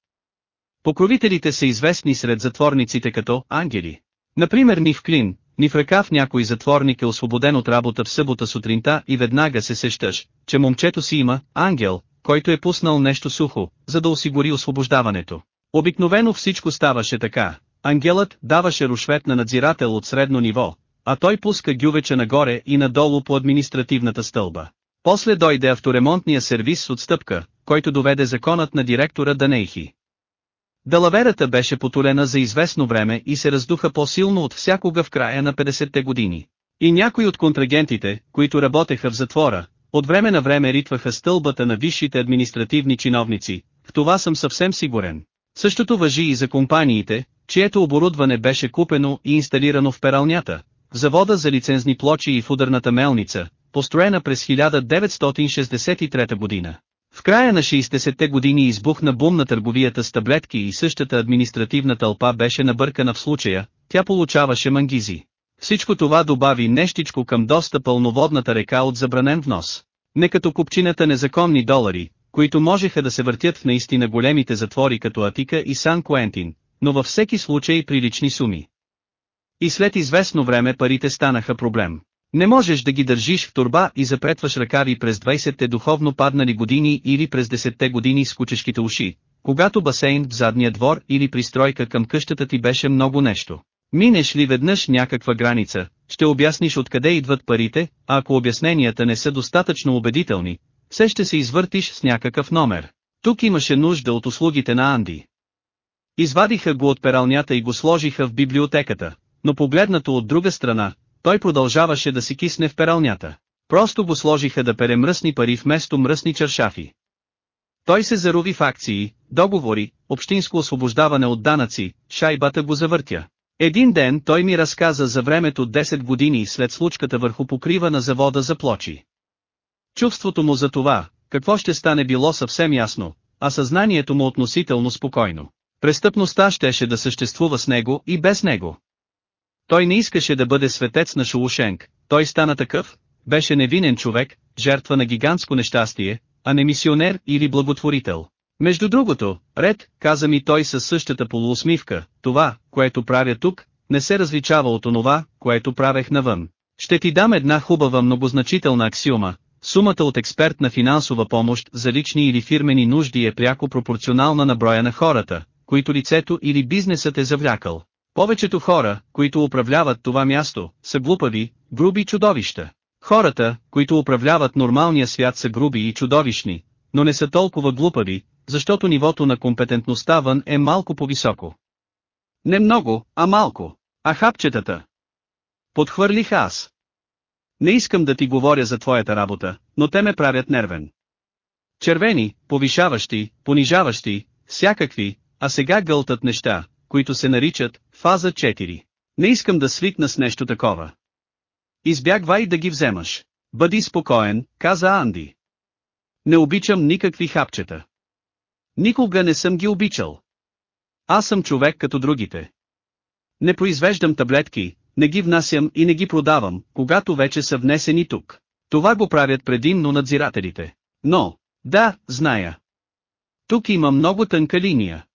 Покровителите са известни сред затворниците като ангели. Например ни в клин, ни в ръкав някой затворник е освободен от работа в събота сутринта и веднага се сещаш, че момчето си има ангел, който е пуснал нещо сухо, за да осигури освобождаването. Обикновено всичко ставаше така. Ангелът даваше рушвет на надзирател от средно ниво, а той пуска гювеча нагоре и надолу по административната стълба. После дойде авторемонтния сервис с отстъпка, който доведе законът на директора Данейхи. Далаверата беше потолена за известно време и се раздуха по-силно от всякога в края на 50-те години. И някои от контрагентите, които работеха в затвора, от време на време ритваха стълбата на висшите административни чиновници, в това съм съвсем сигурен. Същото въжи и за компаниите, чието оборудване беше купено и инсталирано в пералнята, в завода за лицензни плочи и в мелница, построена през 1963 година. В края на 60-те години избухна бум на търговията с таблетки и същата административна тълпа беше набъркана в случая, тя получаваше мангизи. Всичко това добави нещичко към доста пълноводната река от забранен внос. Не като купчината незаконни долари, които можеха да се въртят в наистина големите затвори като Атика и Сан Куентин, но във всеки случай прилични суми. И след известно време парите станаха проблем. Не можеш да ги държиш в турба и запретваш ръкави през 20-те духовно паднали години или през 10-те години с кучешките уши, когато басейн в задния двор или пристройка към къщата ти беше много нещо. Минеш ли веднъж някаква граница, ще обясниш откъде идват парите, а ако обясненията не са достатъчно убедителни, все ще се извъртиш с някакъв номер. Тук имаше нужда от услугите на Анди. Извадиха го от пералнята и го сложиха в библиотеката, но погледнато от друга страна, той продължаваше да си кисне в пералнята. Просто го сложиха да пере мръсни пари вместо мръсни чершафи. Той се зарови в акции, договори, общинско освобождаване от данъци, шайбата го завъртя. Един ден той ми разказа за времето 10 години след случката върху покрива на завода за плочи. Чувството му за това, какво ще стане било съвсем ясно, а съзнанието му относително спокойно. Престъпността щеше да съществува с него и без него. Той не искаше да бъде светец на Шоушенк, той стана такъв, беше невинен човек, жертва на гигантско нещастие, а не мисионер или благотворител. Между другото, ред, каза ми той със същата полуусмивка, това, което правя тук, не се различава от онова, което правех навън. Ще ти дам една хубава многозначителна аксиома. Сумата от експертна финансова помощ за лични или фирмени нужди е пряко пропорционална на броя на хората, които лицето или бизнесът е завлякал. Повечето хора, които управляват това място, са глупави, груби чудовища. Хората, които управляват нормалния свят са груби и чудовищни, но не са толкова глупави, защото нивото на компетентността вън е малко по-високо. Не много, а малко. А хапчетата? Подхвърлих аз. Не искам да ти говоря за твоята работа, но те ме правят нервен. Червени, повишаващи, понижаващи, всякакви, а сега гълтат неща, които се наричат фаза 4. Не искам да свикна с нещо такова. Избягвай да ги вземаш. Бъди спокоен, каза Анди. Не обичам никакви хапчета. Никога не съм ги обичал. Аз съм човек като другите. Не произвеждам таблетки, не ги внасям и не ги продавам, когато вече са внесени тук. Това го правят предимно надзирателите. Но, да, зная. Тук има много тънка линия.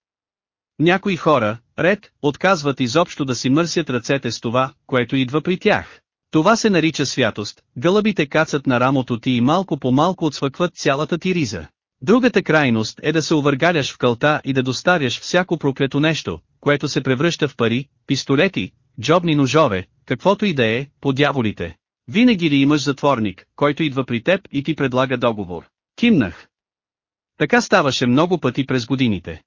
Някои хора, ред, отказват изобщо да си мърсят ръцете с това, което идва при тях. Това се нарича святост, гълъбите кацат на рамото ти и малко по малко отсвъкват цялата ти риза. Другата крайност е да се увъргаляш в кълта и да доставяш всяко проклето нещо, което се превръща в пари, пистолети, джобни ножове, каквото и да е, по дяволите. Винаги ли имаш затворник, който идва при теб и ти предлага договор? Кимнах. Така ставаше много пъти през годините.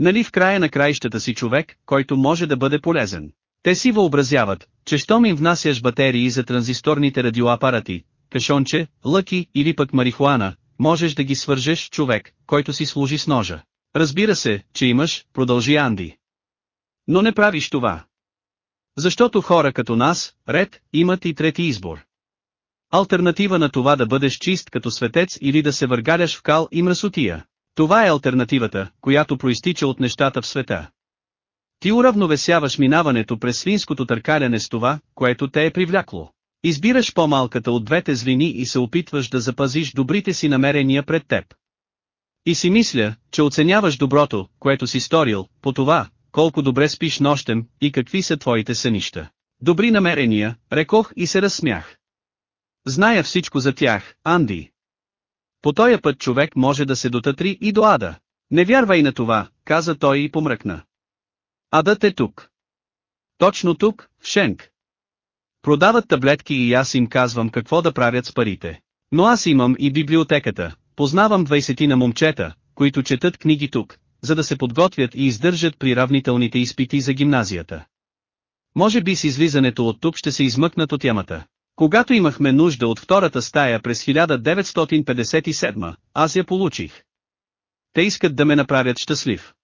Нали в края на краищата си човек, който може да бъде полезен. Те си въобразяват, че щом им внасяш батерии за транзисторните радиоапарати, кашонче, лъки или пък марихуана, можеш да ги свържеш човек, който си служи с ножа. Разбира се, че имаш, продължи Анди. Но не правиш това. Защото хора като нас, ред, имат и трети избор. Алтернатива на това да бъдеш чист като светец или да се въргаляш в кал и мръсотия. Това е альтернативата, която проистича от нещата в света. Ти уравновесяваш минаването през свинското търкаляне с това, което те е привлякло. Избираш по-малката от двете звени и се опитваш да запазиш добрите си намерения пред теб. И си мисля, че оценяваш доброто, което си сторил, по това, колко добре спиш нощем и какви са твоите сънища. Добри намерения, рекох и се разсмях. Зная всичко за тях, Анди. По този път човек може да се дотътри и до ада. Не вярвай на това, каза той и помръкна. Адът е тук. Точно тук, в Шенк. Продават таблетки и аз им казвам какво да правят с парите. Но аз имам и библиотеката, познавам 20 на момчета, които четат книги тук, за да се подготвят и издържат при равнителните изпити за гимназията. Може би с излизането от тук ще се измъкнат от ямата. Когато имахме нужда от втората стая през 1957, аз я получих. Те искат да ме направят щастлив.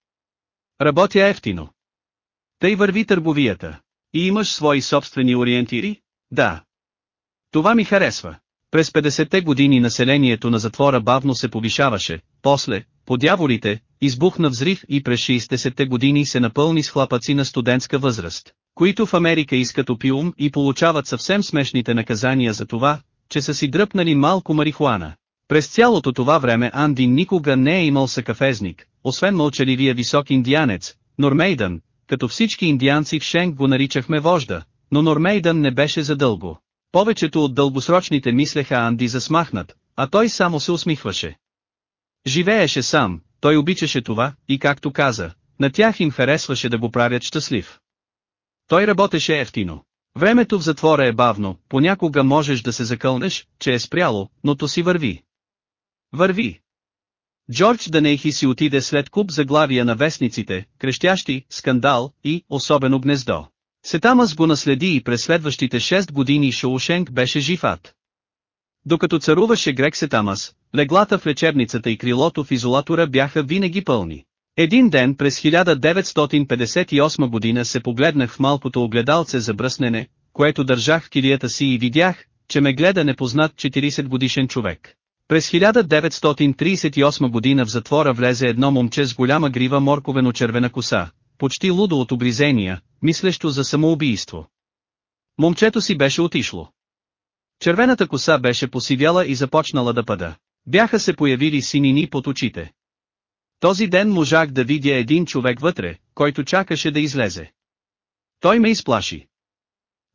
Работя ефтино. Тъй върви търговията. И имаш свои собствени ориентири? Да. Това ми харесва. През 50-те години населението на затвора бавно се повишаваше, после, по дяволите, избухна взрив и през 60-те години се напълни с хлапаци на студентска възраст, които в Америка искат опиум и получават съвсем смешните наказания за това, че са си дръпнали малко марихуана. През цялото това време Анди никога не е имал съкафезник, освен мълчаливия висок индианец, Нормейдън, като всички индианци в Шенк го наричахме вожда, но Нормейдън не беше задълго. Повечето от дългосрочните мислеха Анди за смахнат, а той само се усмихваше. Живееше сам, той обичаше това, и както каза, на тях им харесваше да го правят щастлив. Той работеше ефтино. Времето в затвора е бавно, понякога можеш да се закълнеш, че е спряло, но то си върви. Върви. Джордж Данейхи си отиде след куп заглавия на вестниците, крещящи, скандал и, особено гнездо. Сетамас го наследи и през следващите 6 години Шоушенк беше живат. Докато царуваше Грек Сетамас, леглата в лечебницата и крилото в изолатора бяха винаги пълни. Един ден през 1958 година се погледнах в малкото огледалце за бръснене, което държах в килията си и видях, че ме гледа непознат 40 годишен човек. През 1938 година в затвора влезе едно момче с голяма грива морковено-червена коса, почти лудо от обризения, мислещо за самоубийство. Момчето си беше отишло. Червената коса беше посивяла и започнала да пада. Бяха се появили синини под очите. Този ден можах да видя един човек вътре, който чакаше да излезе. Той ме изплаши.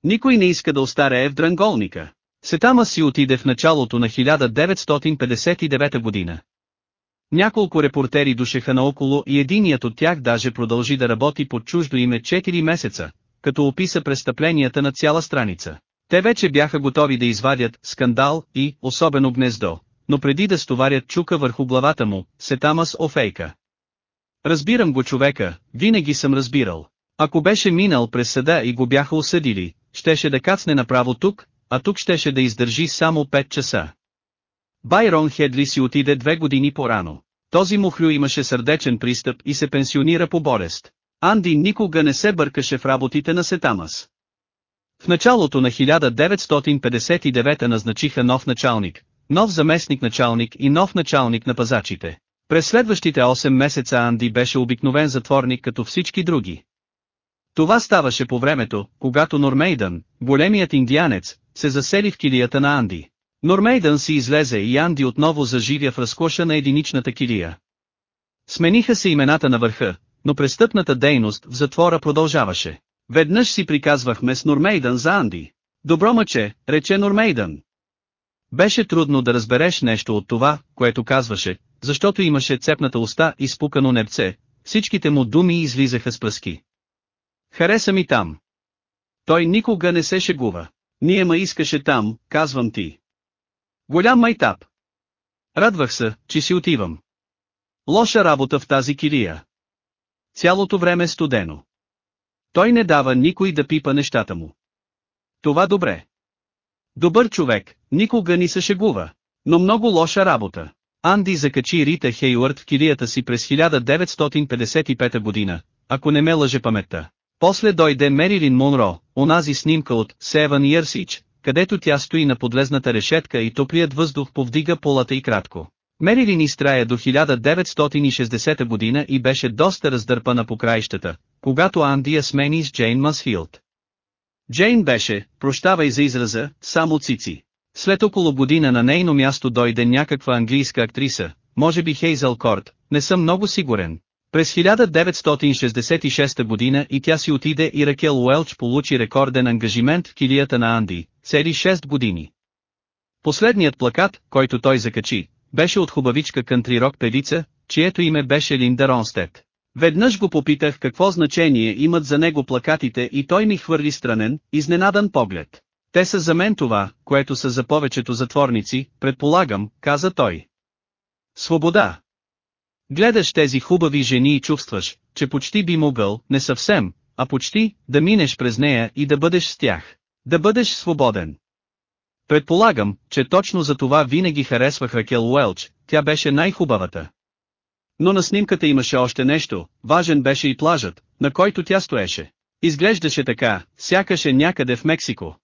Никой не иска да остарее в дранголника. Сетама си отиде в началото на 1959 година. Няколко репортери душеха наоколо и единият от тях даже продължи да работи под чуждо име 4 месеца, като описа престъпленията на цяла страница. Те вече бяха готови да извадят скандал и, особено гнездо, но преди да стоварят чука върху главата му, Сетамас Офейка. Разбирам го човека, винаги съм разбирал. Ако беше минал през съда и го бяха осъдили, щеше да кацне направо тук, а тук щеше да издържи само 5 часа. Байрон Хедли си отиде две години по-рано. Този мухлю имаше сърдечен пристъп и се пенсионира по болест. Анди никога не се бъркаше в работите на Сетамас. В началото на 1959 назначиха нов началник, нов заместник началник и нов началник на пазачите. През следващите 8 месеца Анди беше обикновен затворник като всички други. Това ставаше по времето, когато Нормейдън, големият индианец, се засели в килията на Анди. Нормейдън си излезе и Анди отново заживя в разкоша на единичната килия. Смениха се имената на върха, но престъпната дейност в затвора продължаваше. Веднъж си приказвахме с Нормейдън за Анди. Добро мъче, рече Нормейдън. Беше трудно да разбереш нещо от това, което казваше, защото имаше цепната уста и спукано небце, всичките му думи излизаха с пръски. Хареса ми там. Той никога не се шегува. Ние ма искаше там, казвам ти. Голям майтап. Радвах се, че си отивам. Лоша работа в тази килия. Цялото време студено. Той не дава никой да пипа нещата му. Това добре. Добър човек, никога ни се шегува. Но много лоша работа. Анди закачи Рита Хейуърд в килията си през 1955 година, ако не ме лъже паметта. После дойде Мерилин Монро, онази снимка от Севен Йърсич, където тя стои на подлезната решетка и топлият въздух повдига полата и кратко. Мерилин изтрая до 1960 година и беше доста раздърпана по краищата, когато Анди я смени с Джейн Масфилд. Джейн беше, прощавай за израза, само цици. След около година на нейно място дойде някаква английска актриса, може би Хейзел Корт, не съм много сигурен. През 1966 година и тя си отиде и Ракел Уелч получи рекорден ангажимент в килията на Анди, цели 6 години. Последният плакат, който той закачи, беше от хубавичка кантри-рок певица, чието име беше Линда Ронстед. Веднъж го попитах какво значение имат за него плакатите и той ми хвърли странен, изненадан поглед. Те са за мен това, което са за повечето затворници, предполагам, каза той. Свобода. Гледаш тези хубави жени и чувстваш, че почти би могъл, не съвсем, а почти, да минеш през нея и да бъдеш с тях. Да бъдеш свободен. Предполагам, че точно за това винаги харесвах Ракел Уелч, тя беше най-хубавата. Но на снимката имаше още нещо, важен беше и плажът, на който тя стоеше. Изглеждаше така, сякаше някъде в Мексико.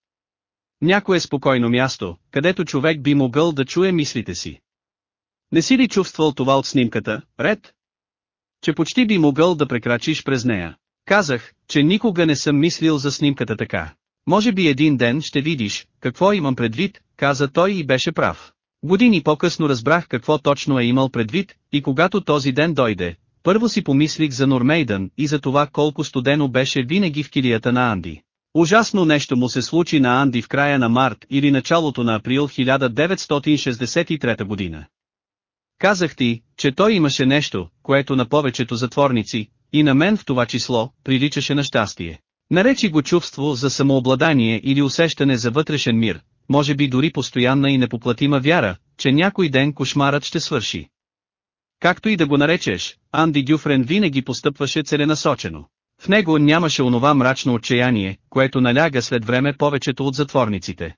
Някое спокойно място, където човек би могъл да чуе мислите си. Не си ли чувствал това от снимката, Ред? Че почти би могъл да прекрачиш през нея. Казах, че никога не съм мислил за снимката така. Може би един ден ще видиш, какво имам предвид, каза той и беше прав. Години по-късно разбрах какво точно е имал предвид, и когато този ден дойде, първо си помислих за Нормейдън и за това колко студено беше винаги в килията на Анди. Ужасно нещо му се случи на Анди в края на март или началото на април 1963 година. Казах ти, че той имаше нещо, което на повечето затворници, и на мен в това число, приличаше на щастие. Наречи го чувство за самообладание или усещане за вътрешен мир, може би дори постоянна и непоплатима вяра, че някой ден кошмарът ще свърши. Както и да го наречеш, Анди Дюфрен винаги постъпваше целенасочено. В него нямаше онова мрачно отчаяние, което наляга след време повечето от затворниците.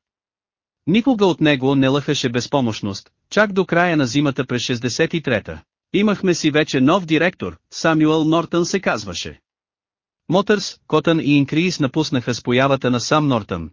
Никога от него не лъхаше безпомощност, чак до края на зимата през 63-та. Имахме си вече нов директор, Самюел Нортън се казваше. Мотърс, Котън и Инкрис напуснаха с появата на сам Нортън.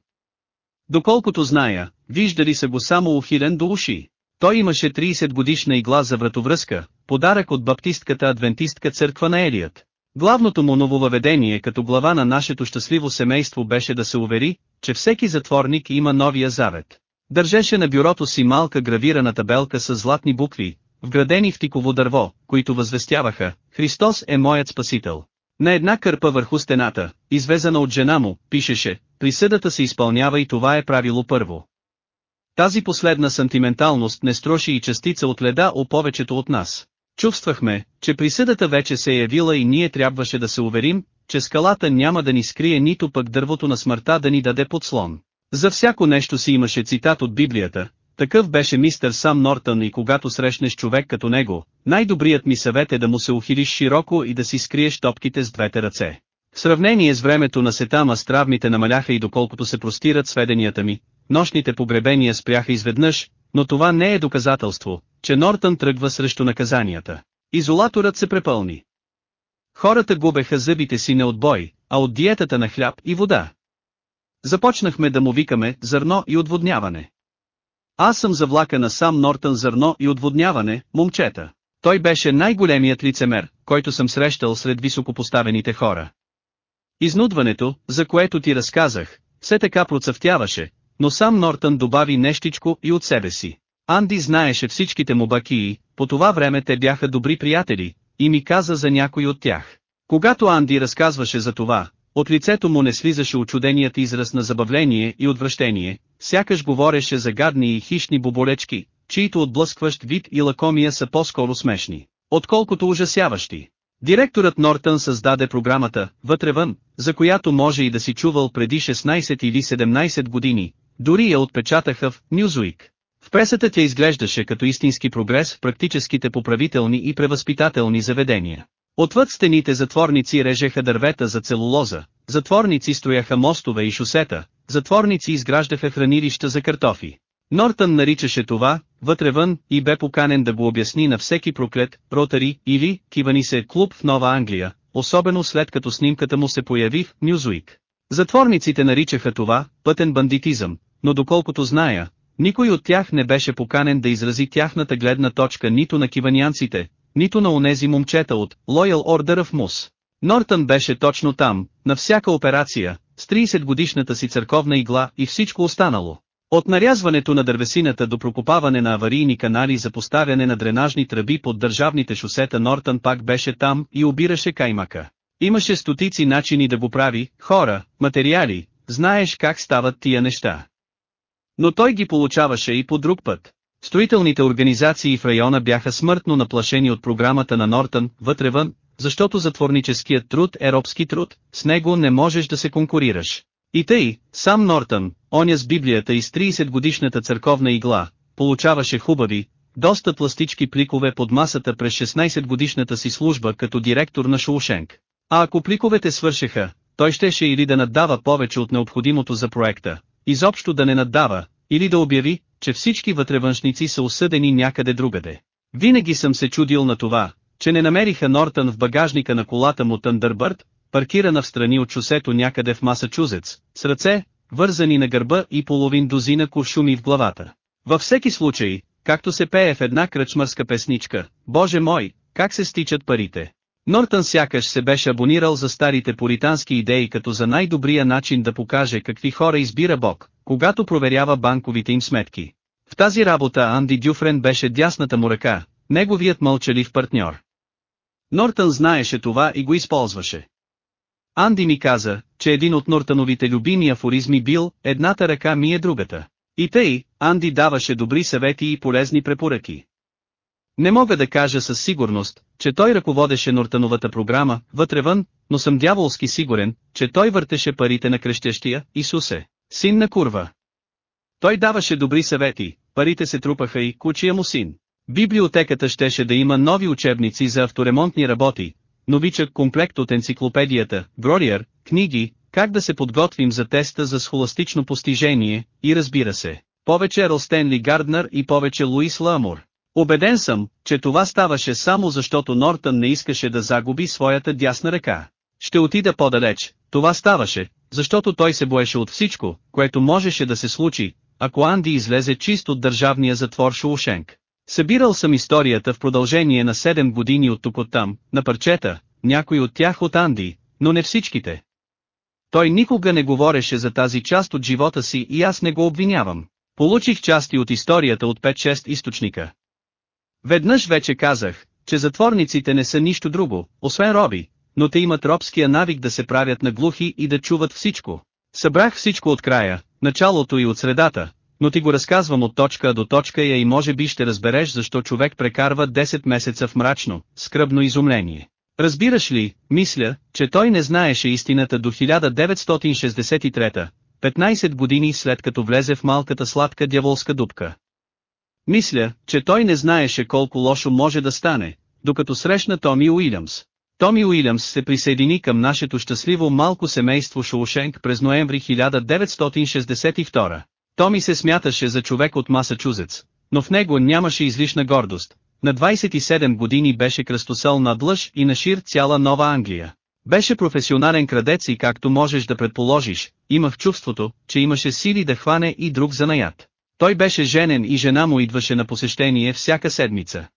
Доколкото зная, виждали са го само ухилен до уши. Той имаше 30 годишна игла за вратовръзка, подарък от баптистката адвентистка църква на Елият. Главното му нововъведение като глава на нашето щастливо семейство беше да се увери, че всеки затворник има новия завет. Държеше на бюрото си малка гравирана табелка с златни букви, вградени в тиково дърво, които възвестяваха, Христос е моят спасител. На една кърпа върху стената, извезана от жена му, пишеше, присъдата се изпълнява и това е правило първо. Тази последна сантименталност не строши и частица от леда у повечето от нас. Чувствахме, че присъдата вече се е явила и ние трябваше да се уверим, че скалата няма да ни скрие нито пък дървото на смъртта да ни даде подслон. За всяко нещо си имаше цитат от Библията, такъв беше мистер Сам Нортън и когато срещнеш човек като него, най-добрият ми съвет е да му се ухилиш широко и да си скриеш топките с двете ръце. В сравнение с времето на сетама с травмите намаляха и доколкото се простират сведенията ми, нощните погребения спряха изведнъж, но това не е доказателство, че Нортън тръгва срещу наказанията. Изолаторът се препълни. Хората губеха зъбите си не от бой, а от диетата на хляб и вода. Започнахме да му викаме зърно и отводняване. Аз съм за влака на сам Нортън зърно и отводняване, момчета. Той беше най-големият лицемер, който съм срещал сред високопоставените хора. Изнудването, за което ти разказах, все така процъфтяваше, но сам Нортън добави нещичко и от себе си. Анди знаеше всичките му бакии, по това време те бяха добри приятели, и ми каза за някой от тях. Когато Анди разказваше за това, от лицето му не слизаше очуденият израз на забавление и отвращение, сякаш говореше за гадни и хищни боболечки, чието отблъскващ вид и лакомия са по-скоро смешни, отколкото ужасяващи. Директорът Нортън създаде програмата «Вътре-вън», за която може и да си чувал преди 16 или 17 години, дори я отпечатаха в Newsweek. В пресата тя изглеждаше като истински прогрес в практическите поправителни и превъзпитателни заведения. Отвъд стените затворници режеха дървета за целулоза, затворници строяха мостове и шосета, затворници изграждаха хранилища за картофи. Нортън наричаше това, вътре-вън, и бе поканен да го обясни на всеки проклет, ротари, или, кивани се, клуб в Нова Англия, особено след като снимката му се появи в Нюзуик. Затворниците наричаха това, пътен бандитизъм, но доколкото зная, никой от тях не беше поканен да изрази тяхната гледна точка нито на киванианците, нито на онези момчета от Loyal Order of Moose. Нортън беше точно там, на всяка операция, с 30 годишната си църковна игла и всичко останало. От нарязването на дървесината до прокопаване на аварийни канали за поставяне на дренажни тръби под държавните шосета Нортън пак беше там и обираше каймака. Имаше стотици начини да го прави, хора, материали, знаеш как стават тия неща. Но той ги получаваше и по друг път. Строителните организации в района бяха смъртно наплашени от програмата на Нортън, вътре-вън, защото затворническият труд е робски труд, с него не можеш да се конкурираш. И тъй, сам Нортън, оня с Библията и с 30 годишната църковна игла, получаваше хубави, доста пластички пликове под масата през 16 годишната си служба като директор на Шоушенк. А ако пликовете свършеха, той щеше или да наддава повече от необходимото за проекта, изобщо да не наддава, или да обяви, че всички вътревъншници са осъдени някъде другаде. Винаги съм се чудил на това, че не намериха Нортън в багажника на колата му Тъндърбърт, паркирана в страни от шосето някъде в Масачузетс, с ръце, вързани на гърба и половин дозина куршуми в главата. Във всеки случай, както се пее в една кръчмърска песничка, Боже мой, как се стичат парите. Нортън сякаш се беше абонирал за старите пуритански идеи като за най-добрия начин да покаже какви хора избира Бог, когато проверява банковите им сметки. В тази работа Анди Дюфрен беше дясната му ръка, неговият мълчалив партньор. Нортън знаеше това и го използваше. Анди ми каза, че един от Нортановите любими афоризми бил, едната ръка ми е другата. И тъй, Анди даваше добри съвети и полезни препоръки. Не мога да кажа със сигурност, че той ръководеше Нортановата програма, вътре-вън, но съм дяволски сигурен, че той въртеше парите на крещещия, Исусе, син на курва. Той даваше добри съвети, парите се трупаха и кучия му син. Библиотеката щеше да има нови учебници за авторемонтни работи, новичък комплект от енциклопедията, Брориер, книги, как да се подготвим за теста за схоластично постижение, и разбира се, повече Ерл Стенли Гарднер и повече Луис Ламур. Обеден съм, че това ставаше само защото Нортън не искаше да загуби своята дясна ръка. Ще отида по-далеч, това ставаше, защото той се боеше от всичко, което можеше да се случи, ако Анди излезе чист от държавния затвор Шоушенк. Събирал съм историята в продължение на 7 години от тук оттам, на парчета, някои от тях от Анди, но не всичките. Той никога не говореше за тази част от живота си и аз не го обвинявам. Получих части от историята от 5-6 източника. Веднъж вече казах, че затворниците не са нищо друго, освен роби, но те имат робския навик да се правят на глухи и да чуват всичко. Събрах всичко от края, началото и от средата, но ти го разказвам от точка до точка я и може би ще разбереш защо човек прекарва 10 месеца в мрачно, скръбно изумление. Разбираш ли, мисля, че той не знаеше истината до 1963, 15 години след като влезе в малката сладка дяволска дупка. Мисля, че той не знаеше колко лошо може да стане, докато срещна Томи Уилямс. Томи Уилямс се присъедини към нашето щастливо малко семейство Шоушенк през ноември 1962. Томи се смяташе за човек от Масачузетс, но в него нямаше излишна гордост. На 27 години беше кръстосъл над лъж и нашир цяла Нова Англия. Беше професионален крадец и както можеш да предположиш, имах чувството, че имаше сили да хване и друг занаят. Той беше женен и жена му идваше на посещение всяка седмица.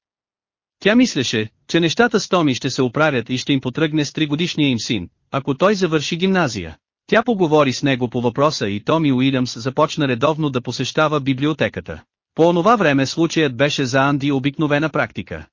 Тя мислеше, че нещата с Томи ще се оправят и ще им потръгне с тригодишния им син, ако той завърши гимназия. Тя поговори с него по въпроса и Томи Уилямс започна редовно да посещава библиотеката. По онова време случаят беше за Анди обикновена практика.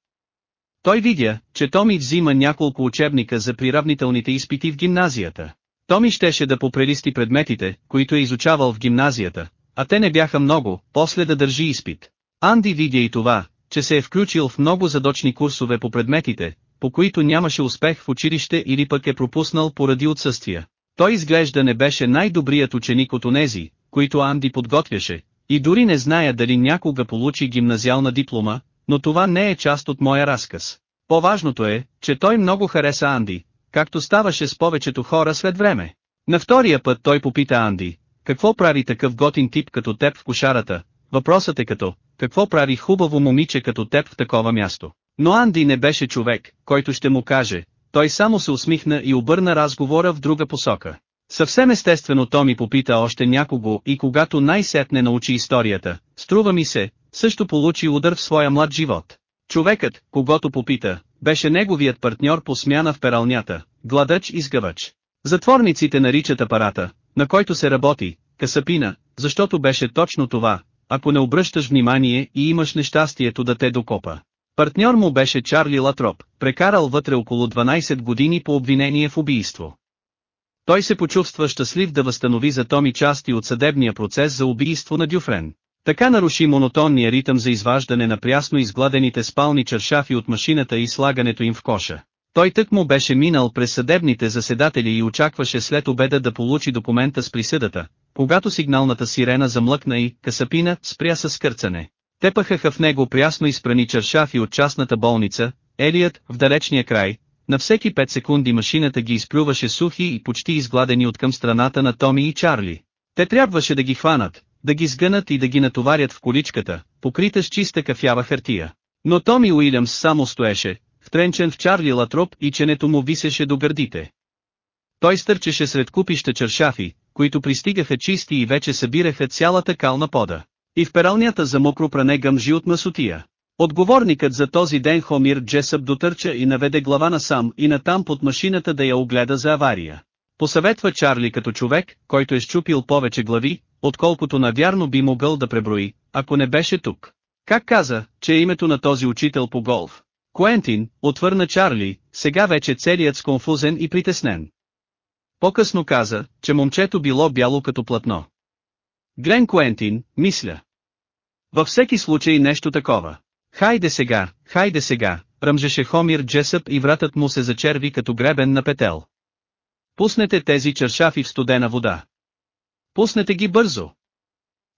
Той видя, че Томи взима няколко учебника за приравнителните изпити в гимназията. Томи щеше да попрелисти предметите, които е изучавал в гимназията, а те не бяха много, после да държи изпит. Анди видя и това, че се е включил в много задочни курсове по предметите, по които нямаше успех в училище или пък е пропуснал поради отсъствия. Той изглежда не беше най-добрият ученик от онези, които Анди подготвяше, и дори не зная дали някога получи гимназиална диплома, но това не е част от моя разказ. По-важното е, че той много хареса Анди, както ставаше с повечето хора след време. На втория път той попита Анди, какво прави такъв готин тип като теб в кошарата, въпросът е като, какво прави хубаво момиче като теб в такова място. Но Анди не беше човек, който ще му каже, той само се усмихна и обърна разговора в друга посока. Съвсем естествено Томи попита още някого и когато най-сетне научи историята, струва ми се, също получи удар в своя млад живот. Човекът, когато попита, беше неговият партньор по смяна в пералнята, гладъч и сгъвач. Затворниците наричат апарата, на който се работи, касапина, защото беше точно това, ако не обръщаш внимание и имаш нещастието да те докопа. Партньор му беше Чарли Латроп, прекарал вътре около 12 години по обвинение в убийство. Той се почувства щастлив да възстанови за Томи части от съдебния процес за убийство на Дюфрен. Така наруши монотонния ритъм за изваждане на прясно изгладените спални чершафи от машината и слагането им в коша. Той тък му беше минал през съдебните заседатели и очакваше след обеда да получи документа с присъдата, когато сигналната сирена замлъкна и, касапина, спря с скърцане. Те пъхаха в него прясно изпрани чершафи от частната болница, Елият, в далечния край, на всеки 5 секунди машината ги изплюваше сухи и почти изгладени от към страната на Томи и Чарли. Те трябваше да ги хванат, да ги сгънат и да ги натоварят в количката, покрита с чиста кафява хартия. Но Томи Уилямс само стоеше, втренчен в Чарли Латроп и ченето му висеше до гърдите. Той стърчеше сред купища чершафи, които пристигаха чисти и вече събираха цялата кална пода. И в пералнята за мокро пране гъмжи от масотия. Отговорникът за този ден Хомир Джесъп дотърча и наведе глава насам и натам под машината да я огледа за авария. Посъветва Чарли като човек, който е щупил повече глави, отколкото навярно би могъл да преброи, ако не беше тук. Как каза, че е името на този учител по голф? Куентин, отвърна Чарли, сега вече целият сконфузен и притеснен. По-късно каза, че момчето било бяло като платно. Глен Куентин, мисля. Във всеки случай нещо такова. Хайде сега, хайде сега, ръмжеше Хомир Джесъп и вратът му се зачерви като гребен на петел. Пуснете тези чершафи в студена вода. Пуснете ги бързо.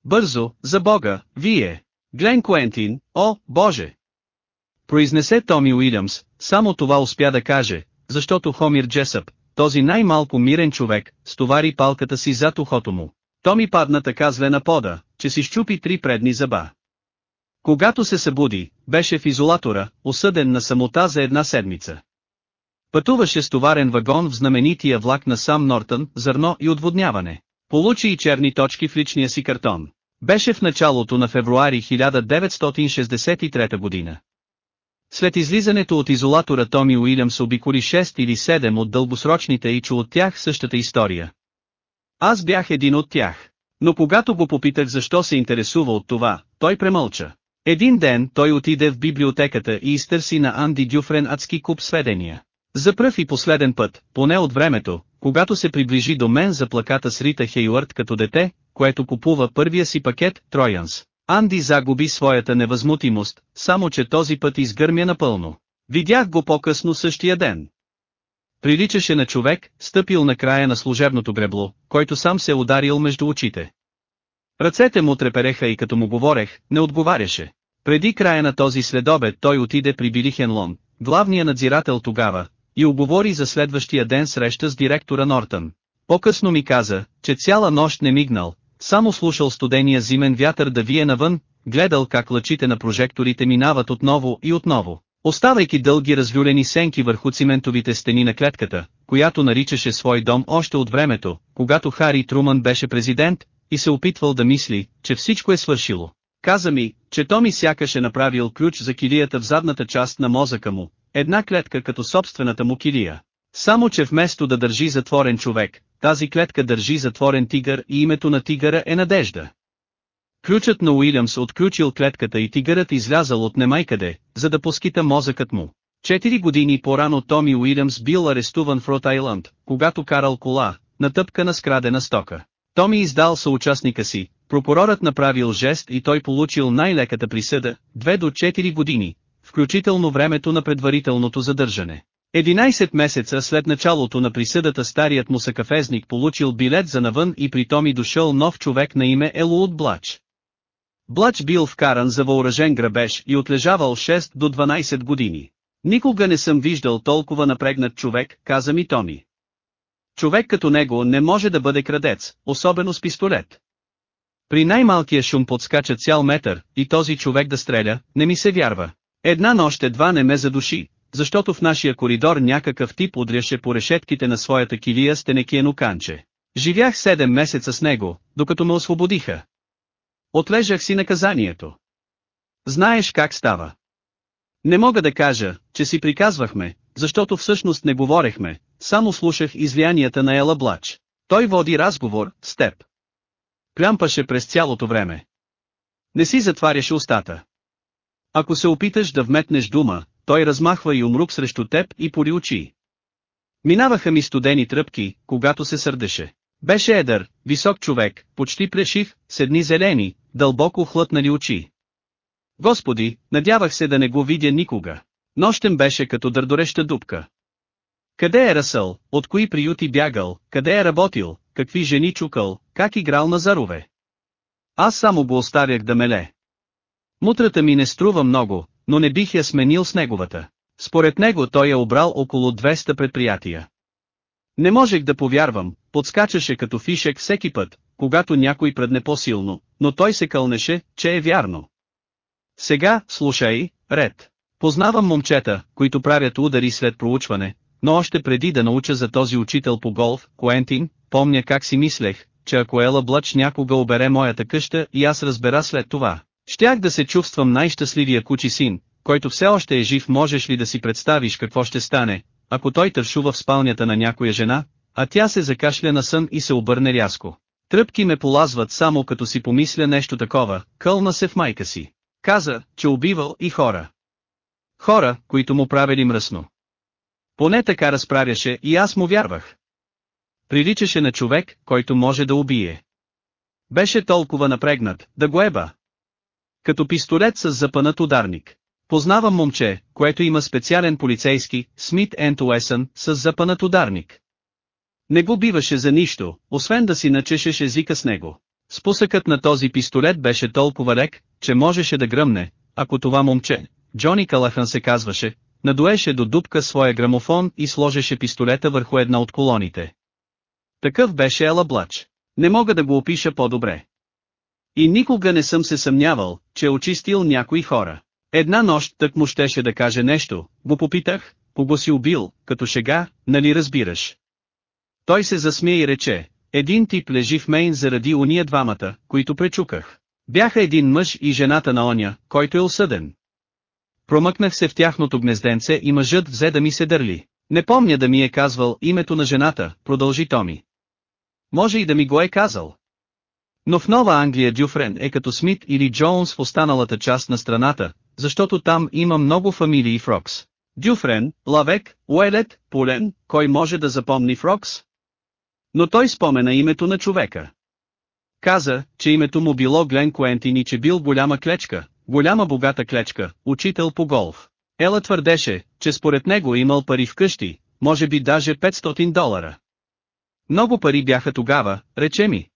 Бързо, за Бога, вие. Глен Куентин, о, Боже! Произнесе Томи Уилямс, само това успя да каже, защото Хомир Джесъп, този най-малко мирен човек, стовари палката си зад ухото му. Томи падна така зле на пода, че си щупи три предни зъба. Когато се събуди, беше в изолатора, осъден на самота за една седмица. Пътуваше с товарен вагон в знаменития влак на сам Нортън, зърно и отводняване. Получи и черни точки в личния си картон. Беше в началото на февруари 1963 година. След излизането от изолатора Томи Уилямс обиколи 6 или 7 от дългосрочните и чу от тях същата история. Аз бях един от тях. Но когато го попитах защо се интересува от това, той премълча. Един ден той отиде в библиотеката и изтърси на Анди Дюфрен адски куп сведения. За пръв и последен път, поне от времето, когато се приближи до мен за плаката с Рита Хейуърт като дете, което купува първия си пакет, Троянс. Анди загуби своята невъзмутимост, само че този път изгърмя напълно. Видях го по-късно същия ден. Приличаше на човек, стъпил на края на служебното гребло, който сам се ударил между очите. Ръцете му трепереха и като му говорех, не отговаряше. Преди края на този следобед той отиде при Били Хенлон, главния надзирател тогава, и оговори за следващия ден среща с директора Нортън. По-късно ми каза, че цяла нощ не мигнал, само слушал студения зимен вятър да вие навън, гледал как лъчите на прожекторите минават отново и отново, оставайки дълги развюлени сенки върху циментовите стени на клетката, която наричаше свой дом още от времето, когато Хари Труман беше президент, и се опитвал да мисли, че всичко е свършило. Каза ми, че Томи сякаш е направил ключ за килията в задната част на мозъка му, една клетка като собствената му килия. Само че вместо да държи затворен човек, тази клетка държи затворен тигър и името на тигъра е Надежда. Ключът на Уилямс отключил клетката и тигърът излязал от немайкъде, за да поскита мозъкът му. Четири години по-рано Томи Уилямс бил арестуван в Рот Айланд, когато карал кола, натъпкана с крадена стока. Томи издал съучастника си, прокурорът направил жест и той получил най-леката присъда, 2 до 4 години, включително времето на предварителното задържане. 11 месеца след началото на присъдата старият му съкафезник получил билет за навън и при Томи дошъл нов човек на име Елуот Блач. Блач бил вкаран за въоръжен грабеж и отлежавал 6 до 12 години. Никога не съм виждал толкова напрегнат човек, каза ми Томи. Човек като него не може да бъде крадец, особено с пистолет. При най-малкия шум подскача цял метър, и този човек да стреля, не ми се вярва. Една нощ едва не ме задуши, защото в нашия коридор някакъв тип удряше по решетките на своята килия с тенекиено канче. Живях 7 месеца с него, докато ме освободиха. Отлежах си наказанието. Знаеш как става. Не мога да кажа, че си приказвахме, защото всъщност не говорехме, само слушах излиянията на Ела Блач. Той води разговор с теб. Плямпаше през цялото време. Не си затваряше устата. Ако се опиташ да вметнеш дума, той размахва и умрук срещу теб и пори очи. Минаваха ми студени тръпки, когато се сърдеше. Беше едър, висок човек, почти плешив, с едни зелени, дълбоко хлътнали очи. Господи, надявах се да не го видя никога. Нощем беше като дърдореща дупка. Къде е Расъл, от кои приюти бягал, къде е работил, какви жени чукал, как играл на зарове. Аз само го оставях да меле. Мутрата ми не струва много, но не бих я сменил с неговата. Според него той е обрал около 200 предприятия. Не можех да повярвам, подскачаше като фишек всеки път, когато някой предне по-силно, но той се кълнеше, че е вярно. Сега, слушай, ред. Познавам момчета, които правят удари след проучване, но още преди да науча за този учител по голф, Куентин, помня как си мислех, че ако Ела Блъч някога обере моята къща и аз разбера след това, щях да се чувствам най-щастливия кучи син, който все още е жив можеш ли да си представиш какво ще стане, ако той тършува в спалнята на някоя жена, а тя се закашля на сън и се обърне рязко. Тръпки ме полазват само като си помисля нещо такова, кълна се в майка си. Каза, че убивал и хора. Хора, които му правили мръсно. Поне така разправяше и аз му вярвах. Приличаше на човек, който може да убие. Беше толкова напрегнат, да го еба. Като пистолет с запънат ударник. Познавам момче, което има специален полицейски, Смит Ент Уесън, с запънат ударник. Не го биваше за нищо, освен да си начешеш езика с него. Спусъкът на този пистолет беше толкова лек, че можеше да гръмне, ако това момче, Джони Калахан се казваше, надуеше до дупка своя грамофон и сложеше пистолета върху една от колоните. Такъв беше Ела Блач. Не мога да го опиша по-добре. И никога не съм се съмнявал, че е очистил някои хора. Една нощ тък му щеше да каже нещо, го попитах, кого си убил, като шега, нали разбираш. Той се засмя и рече, един тип лежи в Мейн заради уния двамата, които пречуках. Бяха един мъж и жената на оня, който е осъден. Промъкнах се в тяхното гнезденце и мъжът взе да ми се дърли. Не помня да ми е казвал името на жената, продължи Томи. Може и да ми го е казал. Но в Нова Англия Дюфрен е като Смит или Джонс в останалата част на страната, защото там има много фамилии Фрокс. Дюфрен, Лавек, Уелет, Пулен, кой може да запомни Фрокс? Но той спомена името на човека. Каза, че името му било Глен Куентин и че бил голяма клечка, голяма богата клечка, учител по голф. Ела твърдеше, че според него имал пари вкъщи, може би даже 500 долара. Много пари бяха тогава, рече ми.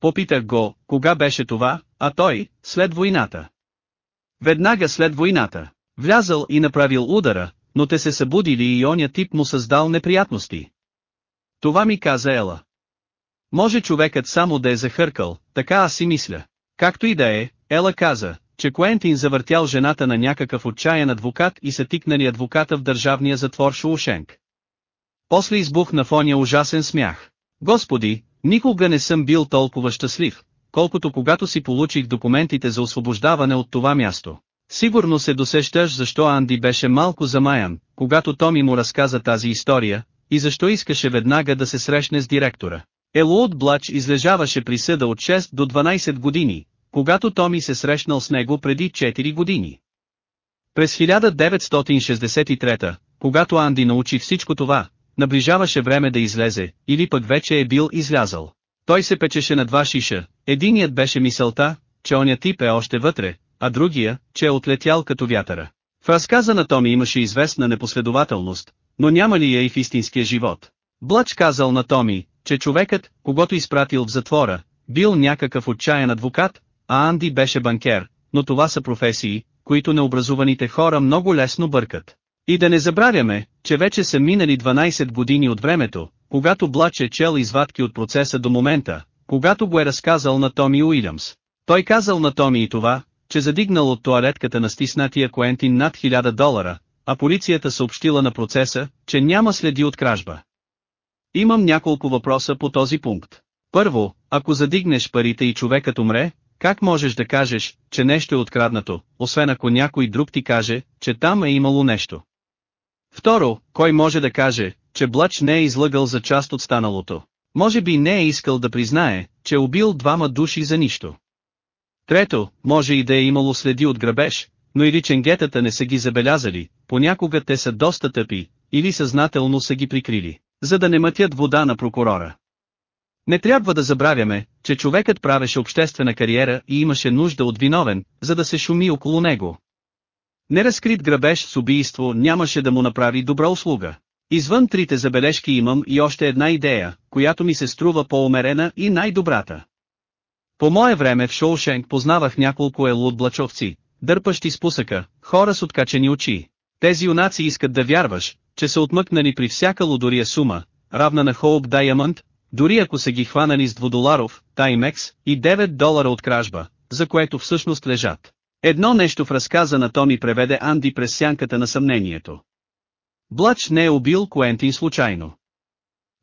Попитах го, кога беше това, а той, след войната. Веднага след войната, влязал и направил удара, но те се събудили и оня тип му създал неприятности. Това ми каза Ела. Може човекът само да е захъркал, така аз си мисля. Както и да е, Ела каза, че Куентин завъртял жената на някакъв отчаян адвокат и са тикнали адвоката в държавния затвор Шоушенк. После избухна в оня ужасен смях. Господи, никога не съм бил толкова щастлив, колкото когато си получих документите за освобождаване от това място. Сигурно се досещаш защо Анди беше малко замаян, когато Томи му разказа тази история, и защо искаше веднага да се срещне с директора. Елуот Блач излежаваше присъда от 6 до 12 години, когато Томи се срещнал с него преди 4 години. През 1963, когато Анди научи всичко това, наближаваше време да излезе, или пък вече е бил излязъл. Той се печеше на два шиша, единият беше мисълта, че оня тип е още вътре, а другия, че е отлетял като вятъра. В разказа на Томи имаше известна непоследователност, но няма ли я и в истинския живот? Блач казал на Томи, че човекът, когато изпратил в затвора, бил някакъв отчаян адвокат, а Анди беше банкер, но това са професии, които необразуваните хора много лесно бъркат. И да не забравяме, че вече са минали 12 години от времето, когато Блач е чел извадки от процеса до момента, когато го е разказал на Томи Уилямс. Той казал на Томи и това, че задигнал от туалетката на стиснатия Коентин над 1000 долара, а полицията съобщила на процеса, че няма следи от кражба. Имам няколко въпроса по този пункт. Първо, ако задигнеш парите и човекът умре, как можеш да кажеш, че нещо е откраднато, освен ако някой друг ти каже, че там е имало нещо? Второ, кой може да каже, че Блач не е излъгал за част от станалото? Може би не е искал да признае, че е убил двама души за нищо. Трето, може и да е имало следи от грабеж, но или ченгетата не са ги забелязали, понякога те са доста тъпи, или съзнателно са ги прикрили, за да не мътят вода на прокурора. Не трябва да забравяме, че човекът правеше обществена кариера и имаше нужда от виновен, за да се шуми около него. Неразкрит грабеж с убийство нямаше да му направи добра услуга. Извън трите забележки имам и още една идея, която ми се струва по-умерена и най-добрата. По мое време в Шоушенк познавах няколко елудблачовци, дърпащи с пусъка, хора с откачени очи. Тези юнаци искат да вярваш, че са отмъкнали при всяка лудория сума, равна на Хоуп Diamond, дори ако са ги хванали с 2 доларов, Таймекс, и 9 долара от кражба, за което всъщност лежат. Едно нещо в разказа на Томи преведе Анди през сянката на съмнението. Блач не е убил Куентин случайно.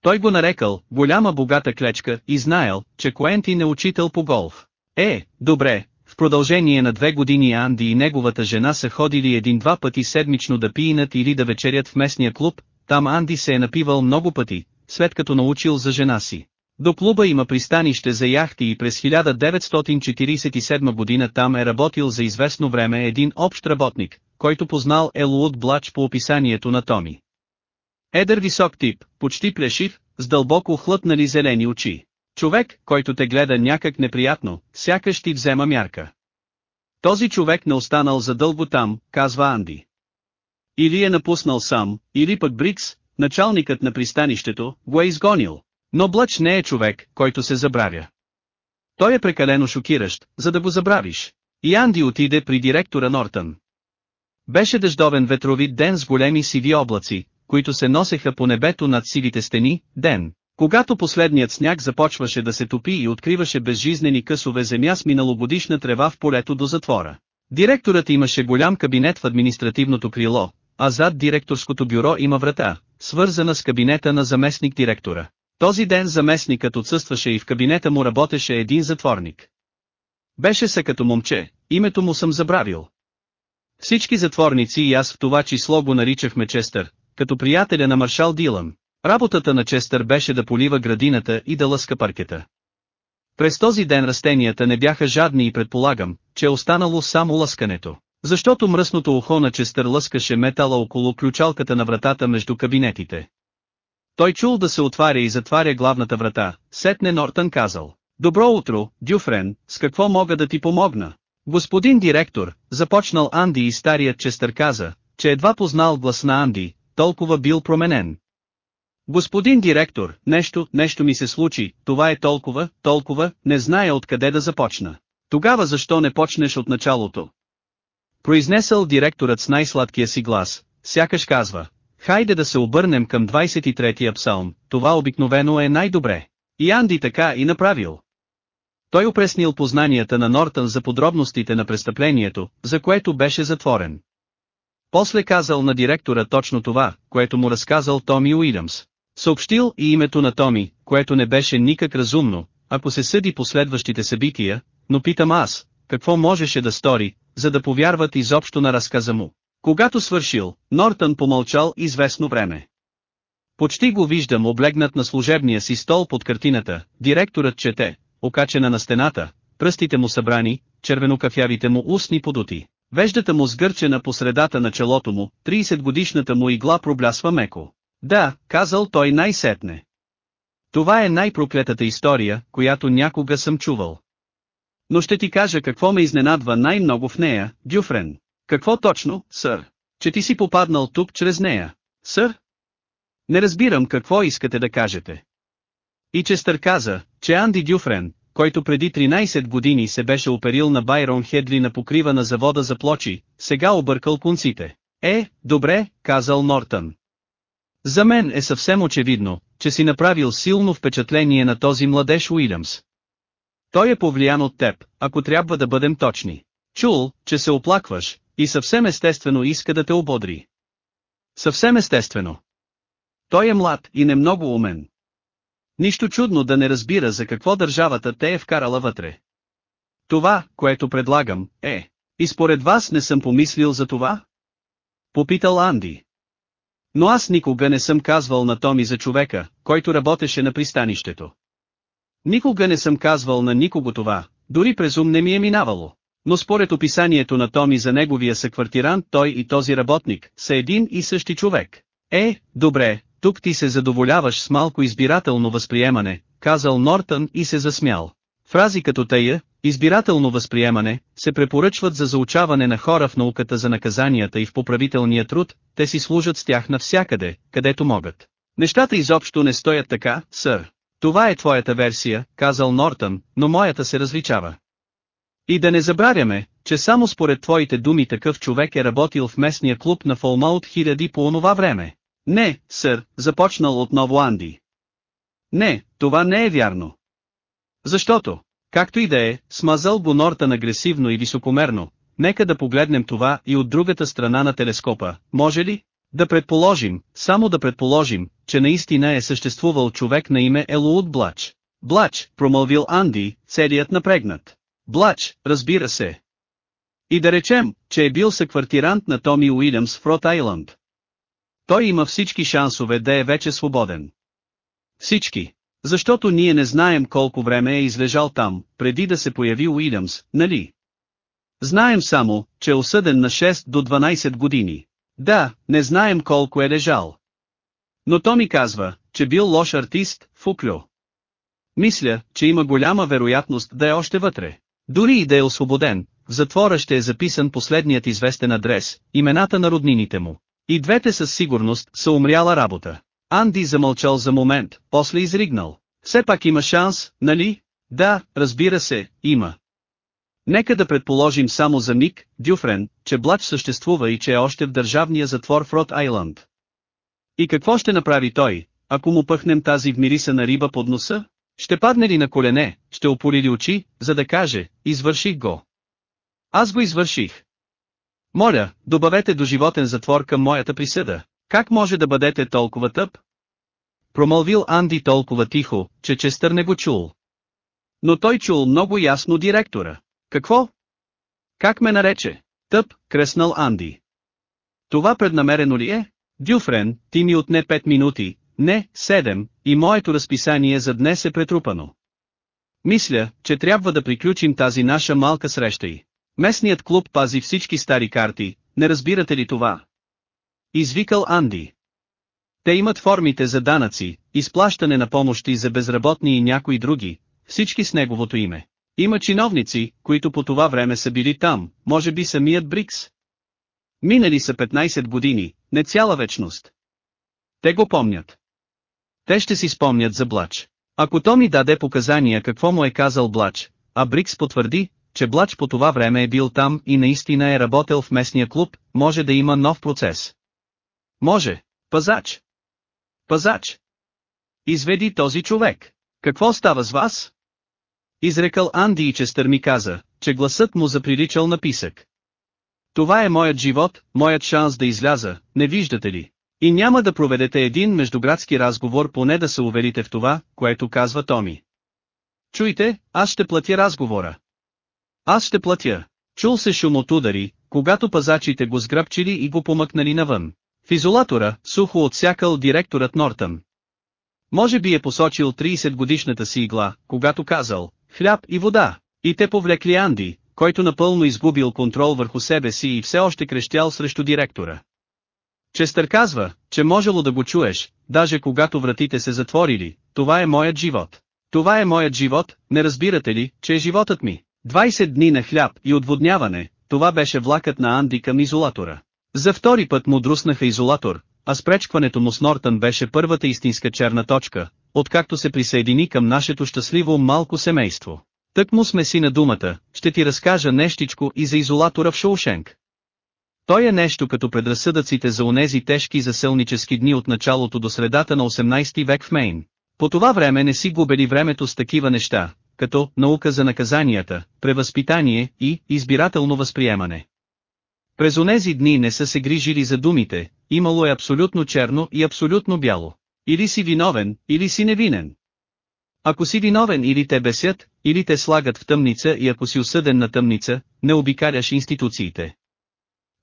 Той го нарекал «голяма богата клечка» и знаел, че Куентин е учител по голф. Е, добре, в продължение на две години Анди и неговата жена са ходили един-два пъти седмично да пиинат или да вечерят в местния клуб, там Анди се е напивал много пъти, след като научил за жена си. До клуба има пристанище за яхти и през 1947 година там е работил за известно време един общ работник, който познал Елуот Блач по описанието на Томи. Едър висок тип, почти плешив, с дълбоко хлътнали зелени очи. Човек, който те гледа някак неприятно, сякаш ти взема мярка. Този човек не останал задълго там, казва Анди. Или е напуснал сам, или пък Брикс, началникът на пристанището, го е изгонил. Но Блъч не е човек, който се забравя. Той е прекалено шокиращ, за да го забравиш. И Анди отиде при директора Нортън. Беше дъждовен ветровит ден с големи сиви облаци, които се носеха по небето над сивите стени, ден, когато последният сняг започваше да се топи и откриваше безжизнени късове земя с миналогодишна трева в полето до затвора. Директорът имаше голям кабинет в административното крило, а зад директорското бюро има врата, свързана с кабинета на заместник директора. Този ден заместникът отсъстваше и в кабинета му работеше един затворник. Беше се като момче, името му съм забравил. Всички затворници и аз в това число го наричахме Честър, като приятеля на маршал Дилан. Работата на Честър беше да полива градината и да лъска паркета. През този ден растенията не бяха жадни и предполагам, че е останало само лъскането. Защото мръсното ухо на Честър лъскаше метала около ключалката на вратата между кабинетите. Той чул да се отваря и затваря главната врата, сетне Нортън казал. Добро утро, Дюфрен, с какво мога да ти помогна? Господин директор, започнал Анди и старият Честър каза, че едва познал глас на Анди, толкова бил променен. Господин директор, нещо, нещо ми се случи, това е толкова, толкова, не зная откъде да започна. Тогава защо не почнеш от началото? Произнесъл директорът с най-сладкия си глас, сякаш казва, хайде да се обърнем към 23-я псалм, това обикновено е най-добре. И Анди така и направил. Той опреснил познанията на Нортън за подробностите на престъплението, за което беше затворен. После казал на директора точно това, което му разказал Томи Уилямс. Съобщил и името на Томи, което не беше никак разумно, ако се съди по следващите събития, но питам аз, какво можеше да стори, за да повярват изобщо на разказа му. Когато свършил, Нортън помълчал известно време. Почти го виждам облегнат на служебния си стол под картината, директорът чете, окачена на стената, пръстите му събрани, червенокафявите му устни подути. Веждата му сгърчена по средата на челото му, 30 годишната му игла проблясва меко. Да, казал той най-сетне. Това е най-проклетата история, която някога съм чувал. Но ще ти кажа какво ме изненадва най-много в нея, Дюфрен. Какво точно, сър? Че ти си попаднал тук чрез нея. Сър? Не разбирам какво искате да кажете. И Честър каза, че Анди Дюфрен, който преди 13 години се беше оперил на Байрон Хедли на покрива на завода за плочи, сега объркал конците. Е, добре, казал Нортън. За мен е съвсем очевидно, че си направил силно впечатление на този младеж Уилямс. Той е повлиян от теб, ако трябва да бъдем точни. Чул, че се оплакваш, и съвсем естествено иска да те ободри. Съвсем естествено. Той е млад и не много умен. Нищо чудно да не разбира за какво държавата те е вкарала вътре. Това, което предлагам, е. И според вас не съм помислил за това? Попитал Анди. Но аз никога не съм казвал на Томи за човека, който работеше на пристанището. Никога не съм казвал на никого това, дори през ум не ми е минавало. Но според описанието на Томи за неговия съквартирант той и този работник са един и същи човек. Е, добре, тук ти се задоволяваш с малко избирателно възприемане, казал Нортън и се засмял. Фрази като тая, избирателно възприемане, се препоръчват за заучаване на хора в науката за наказанията и в поправителния труд, те си служат с тях навсякъде, където могат. Нещата изобщо не стоят така, сър. Това е твоята версия, казал Нортън, но моята се различава. И да не забравяме, че само според твоите думи такъв човек е работил в местния клуб на Фолмаут хиляди по онова време. Не, сър, започнал отново Анди. Не, това не е вярно. Защото, както и да е, смазал го Нортън агресивно и високомерно, нека да погледнем това и от другата страна на телескопа, може ли? Да предположим, само да предположим, че наистина е съществувал човек на име Елуот Блач. Блач, промълвил Анди, целият напрегнат. Блач, разбира се. И да речем, че е бил съквартирант на Томи Уилямс в Рот Айланд. Той има всички шансове да е вече свободен. Всички. Защото ние не знаем колко време е излежал там, преди да се появи Уилямс, нали? Знаем само, че е осъден на 6 до 12 години. Да, не знаем колко е лежал. Но то ми казва, че бил лош артист, Фуклю. Мисля, че има голяма вероятност да е още вътре. Дори и да е освободен, в затвора ще е записан последният известен адрес, имената на роднините му. И двете със сигурност са умряла работа. Анди замълчал за момент, после изригнал. Все пак има шанс, нали? Да, разбира се, има. Нека да предположим само за миг, Дюфрен, че Блач съществува и че е още в държавния затвор в Род Айланд. И какво ще направи той, ако му пъхнем тази вмирисана риба под носа? Ще падне ли на колене, ще опори ли очи, за да каже, извърших го. Аз го извърших. Моля, добавете до животен затвор към моята присъда. Как може да бъдете толкова тъп? Промълвил Анди толкова тихо, че Честър не го чул. Но той чул много ясно директора. Какво? Как ме нарече? Тъп, креснал Анди. Това преднамерено ли е? Дюфрен, ти ми отне 5 минути, не, 7, и моето разписание за днес е претрупано. Мисля, че трябва да приключим тази наша малка среща и. Местният клуб пази всички стари карти, не разбирате ли това? Извикал Анди. Те имат формите за данъци, изплащане на помощи за безработни и някои други, всички с неговото име. Има чиновници, които по това време са били там, може би самият Брикс. Минали са 15 години, не цяла вечност. Те го помнят. Те ще си спомнят за Блач. Ако то ми даде показания какво му е казал Блач, а Брикс потвърди, че Блач по това време е бил там и наистина е работил в местния клуб, може да има нов процес. Може. Пазач. Пазач. Изведи този човек. Какво става с вас? Изрекал Анди и Честър ми каза, че гласът му заприличал на писък. Това е моят живот, моят шанс да изляза, не виждате ли? И няма да проведете един междуградски разговор поне да се уверите в това, което казва Томи. Чуйте, аз ще платя разговора. Аз ще платя. Чул се шум от удари, когато пазачите го сграбчили и го помъкнали навън. В изолатора, сухо отсякал директорът Нортън. Може би е посочил 30 годишната си игла, когато казал, хляб и вода, и те повлекли Анди, който напълно изгубил контрол върху себе си и все още крещял срещу директора. Честър казва, че можело да го чуеш, даже когато вратите се затворили, това е моят живот. Това е моят живот, не разбирате ли, че е животът ми. 20 дни на хляб и отводняване, това беше влакът на Анди към изолатора. За втори път му друснаха изолатор, а спречкването му с Нортън беше първата истинска черна точка, откакто се присъедини към нашето щастливо малко семейство. Тък му сме си на думата, ще ти разкажа нещичко и за изолатора в Шоушенк. Той е нещо като предразсъдъците за онези тежки заселнически дни от началото до средата на 18 век в Мейн. По това време не си губели времето с такива неща, като наука за наказанията, превъзпитание и избирателно възприемане. През онези дни не са се грижили за думите, имало е абсолютно черно и абсолютно бяло. Или си виновен, или си невинен. Ако си виновен или те бесят, или те слагат в тъмница и ако си осъден на тъмница, не обикаляш институциите.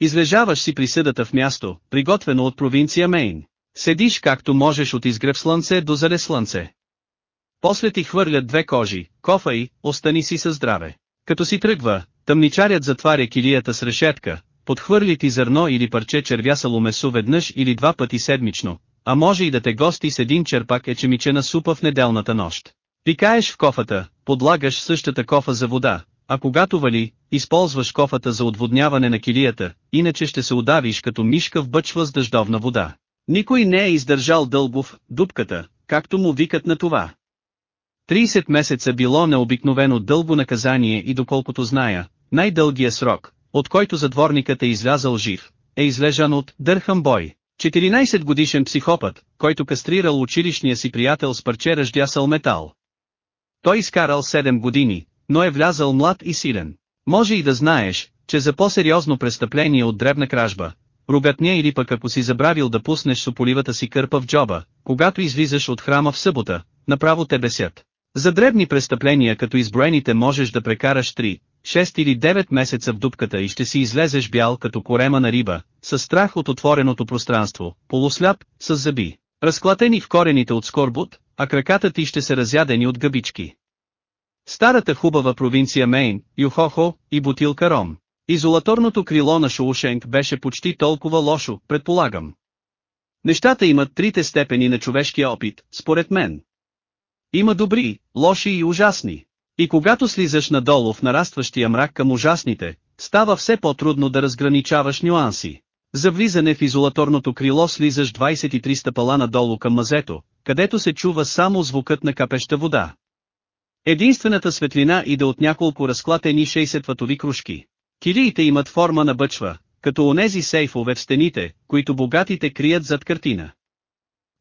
Излежаваш си присъдата в място, приготвено от провинция Мейн. Седиш както можеш от изгреб слънце до заре слънце. После ти хвърлят две кожи, кофа и, остани си със здраве. Като си тръгва, тъмничарят затваря килията с решетка, подхвърли ти зърно или парче червясало месо веднъж или два пъти седмично, а може и да те гости с един черпак ечемичена супа в неделната нощ. Пикаеш в кофата, подлагаш същата кофа за вода, а когато вали, използваш кофата за отводняване на килията, иначе ще се удавиш като мишка в бъчва с дъждовна вода. Никой не е издържал дълбов, дупката, както му викат на това. 30 месеца било необикновено дълго наказание и доколкото зная, най-дългия срок, от който затворникът е излязал жив, е излежан от Дърхам Бой. 14 годишен психопат, който кастрирал училищния си приятел с парче ръждясал метал. Той изкарал 7 години, но е влязал млад и силен. Може и да знаеш, че за по-сериозно престъпление от дребна кражба, ругатня или пък ако си забравил да пуснеш сополивата си кърпа в джоба, когато излизаш от храма в събота, направо те бесят. За дребни престъпления като изброените можеш да прекараш 3, 6 или 9 месеца в дупката и ще си излезеш бял като корема на риба, с страх от отвореното пространство, полусляп, с зъби, разклатени в корените от скорбут, а краката ти ще се разядени от гъбички. Старата хубава провинция Мейн, Юхохо и бутилка Ром. Изолаторното крило на Шоушенк беше почти толкова лошо, предполагам. Нещата имат трите степени на човешкия опит, според мен. Има добри, лоши и ужасни. И когато слизаш надолу в нарастващия мрак към ужасните, става все по-трудно да разграничаваш нюанси. За влизане в изолаторното крило слизаш 23 стъпала надолу към мазето, където се чува само звукът на капеща вода. Единствената светлина иде от няколко разклатени 60 ватови кружки. Килиите имат форма на бъчва, като онези сейфове в стените, които богатите крият зад картина.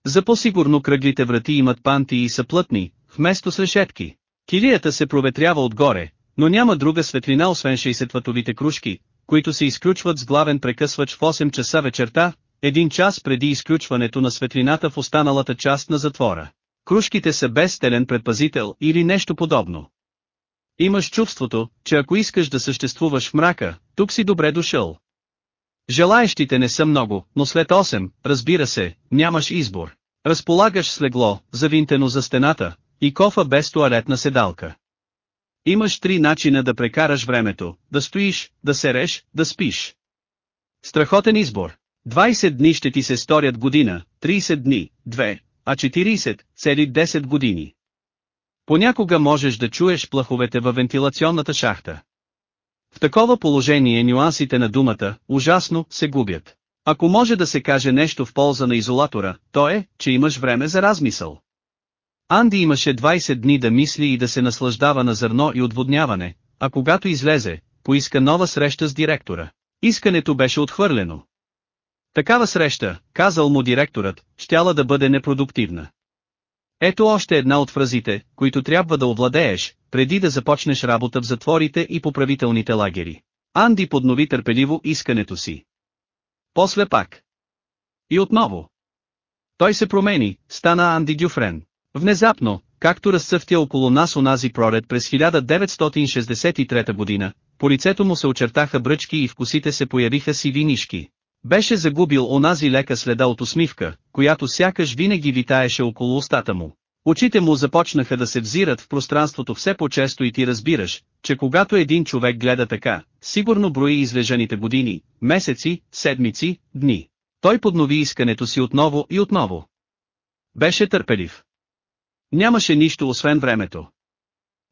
За по-сигурно кръглите врати имат панти и са плътни, вместо с решетки. Килията се проветрява отгоре, но няма друга светлина освен 60-ватовите кружки, които се изключват с главен прекъсвач в 8 часа вечерта, един час преди изключването на светлината в останалата част на затвора. Кружките са без стелен предпазител или нещо подобно. Имаш чувството, че ако искаш да съществуваш в мрака, тук си добре дошъл. Желаещите не са много, но след 8, разбира се, нямаш избор. Разполагаш с легло, завинтено за стената, и кофа без туалетна седалка. Имаш три начина да прекараш времето, да стоиш, да сереш, да спиш. Страхотен избор. 20 дни ще ти се сторят година, 30 дни, 2, а 40, цели 10 години. Понякога можеш да чуеш плаховете във вентилационната шахта. В такова положение нюансите на думата, ужасно, се губят. Ако може да се каже нещо в полза на изолатора, то е, че имаш време за размисъл. Анди имаше 20 дни да мисли и да се наслаждава на зърно и отводняване, а когато излезе, поиска нова среща с директора. Искането беше отхвърлено. Такава среща, казал му директорът, щяла да бъде непродуктивна. Ето още една от фразите, които трябва да овладееш, преди да започнеш работа в затворите и поправителните лагери. Анди поднови търпеливо искането си. После пак. И отново. Той се промени, стана Анди Дюфрен. Внезапно, както разцъфтя около нас онази пролет през 1963 година, по лицето му се очертаха бръчки и в косите се появиха сиви нишки. Беше загубил онази лека следа от усмивка, която сякаш винаги витаеше около устата му. Очите му започнаха да се взират в пространството все по-често и ти разбираш, че когато един човек гледа така, сигурно брои излежаните години, месеци, седмици, дни. Той поднови искането си отново и отново. Беше търпелив. Нямаше нищо освен времето.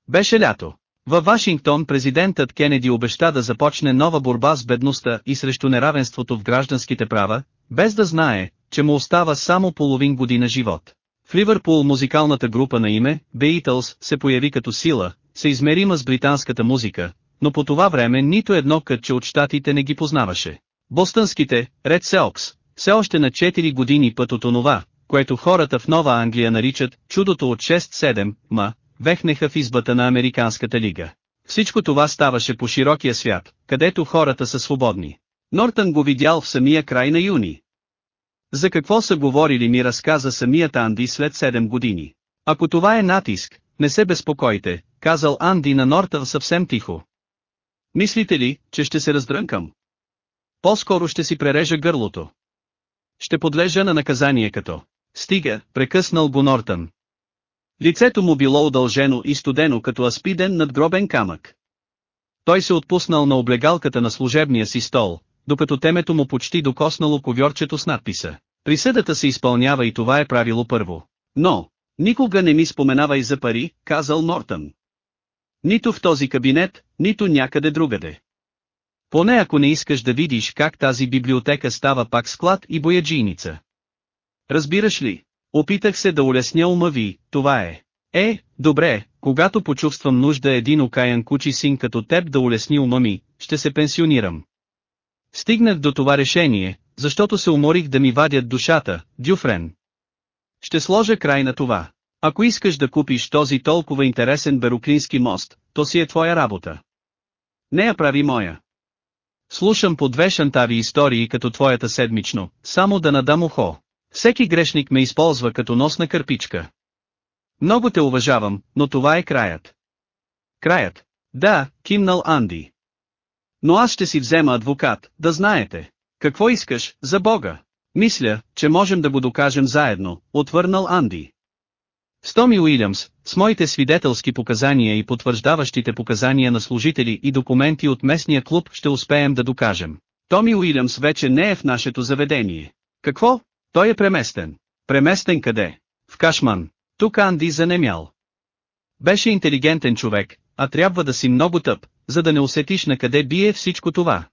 Беше лято. Във Вашингтон президентът Кенеди обеща да започне нова борба с бедността и срещу неравенството в гражданските права, без да знае, че му остава само половин година живот. В Ливърпул музикалната група на име, Beatles, се появи като сила, се измерима с британската музика, но по това време нито едно кътче от щатите не ги познаваше. Бостънските, Ред Селкс, все още на 4 години път от онова, което хората в Нова Англия наричат «чудото от 6-7», ма, вехнеха в избата на Американската лига. Всичко това ставаше по широкия свят, където хората са свободни. Нортън го видял в самия край на юни. За какво са говорили ми разказа самият Анди след 7 години. Ако това е натиск, не се безпокойте, казал Анди на Нортън съвсем тихо. Мислите ли, че ще се раздрънкам? По-скоро ще си прережа гърлото. Ще подлежа на наказание като. Стига, прекъснал го Нортън. Лицето му било удължено и студено като аспиден надгробен камък. Той се отпуснал на облегалката на служебния си стол, докато темето му почти докоснало ковьорчето с надписа. Присъдата се изпълнява и това е правило първо. Но, никога не ми споменавай за пари, казал Нортън. Нито в този кабинет, нито някъде другаде. Поне ако не искаш да видиш как тази библиотека става пак склад и бояджийница. Разбираш ли? Опитах се да улесня ума ви, това е. Е, добре, когато почувствам нужда един окаян кучи син като теб да улесни ума ми, ще се пенсионирам. Стигнах до това решение, защото се уморих да ми вадят душата, Дюфрен. Ще сложа край на това. Ако искаш да купиш този толкова интересен беруклински мост, то си е твоя работа. Не я прави моя. Слушам по две шантави истории като твоята седмично, само да надам ухо. Всеки грешник ме използва като носна кърпичка. Много те уважавам, но това е краят. Краят. Да, кимнал Анди. Но аз ще си взема адвокат, да знаете. Какво искаш, за Бога? Мисля, че можем да го докажем заедно, отвърнал Анди. С Томи Уилямс, с моите свидетелски показания и потвърждаващите показания на служители и документи от местния клуб ще успеем да докажем. Томи Уилямс вече не е в нашето заведение. Какво? Той е преместен. Преместен къде? В Кашман. Тук Анди занемял. Беше интелигентен човек, а трябва да си много тъп, за да не усетиш на къде бие всичко това.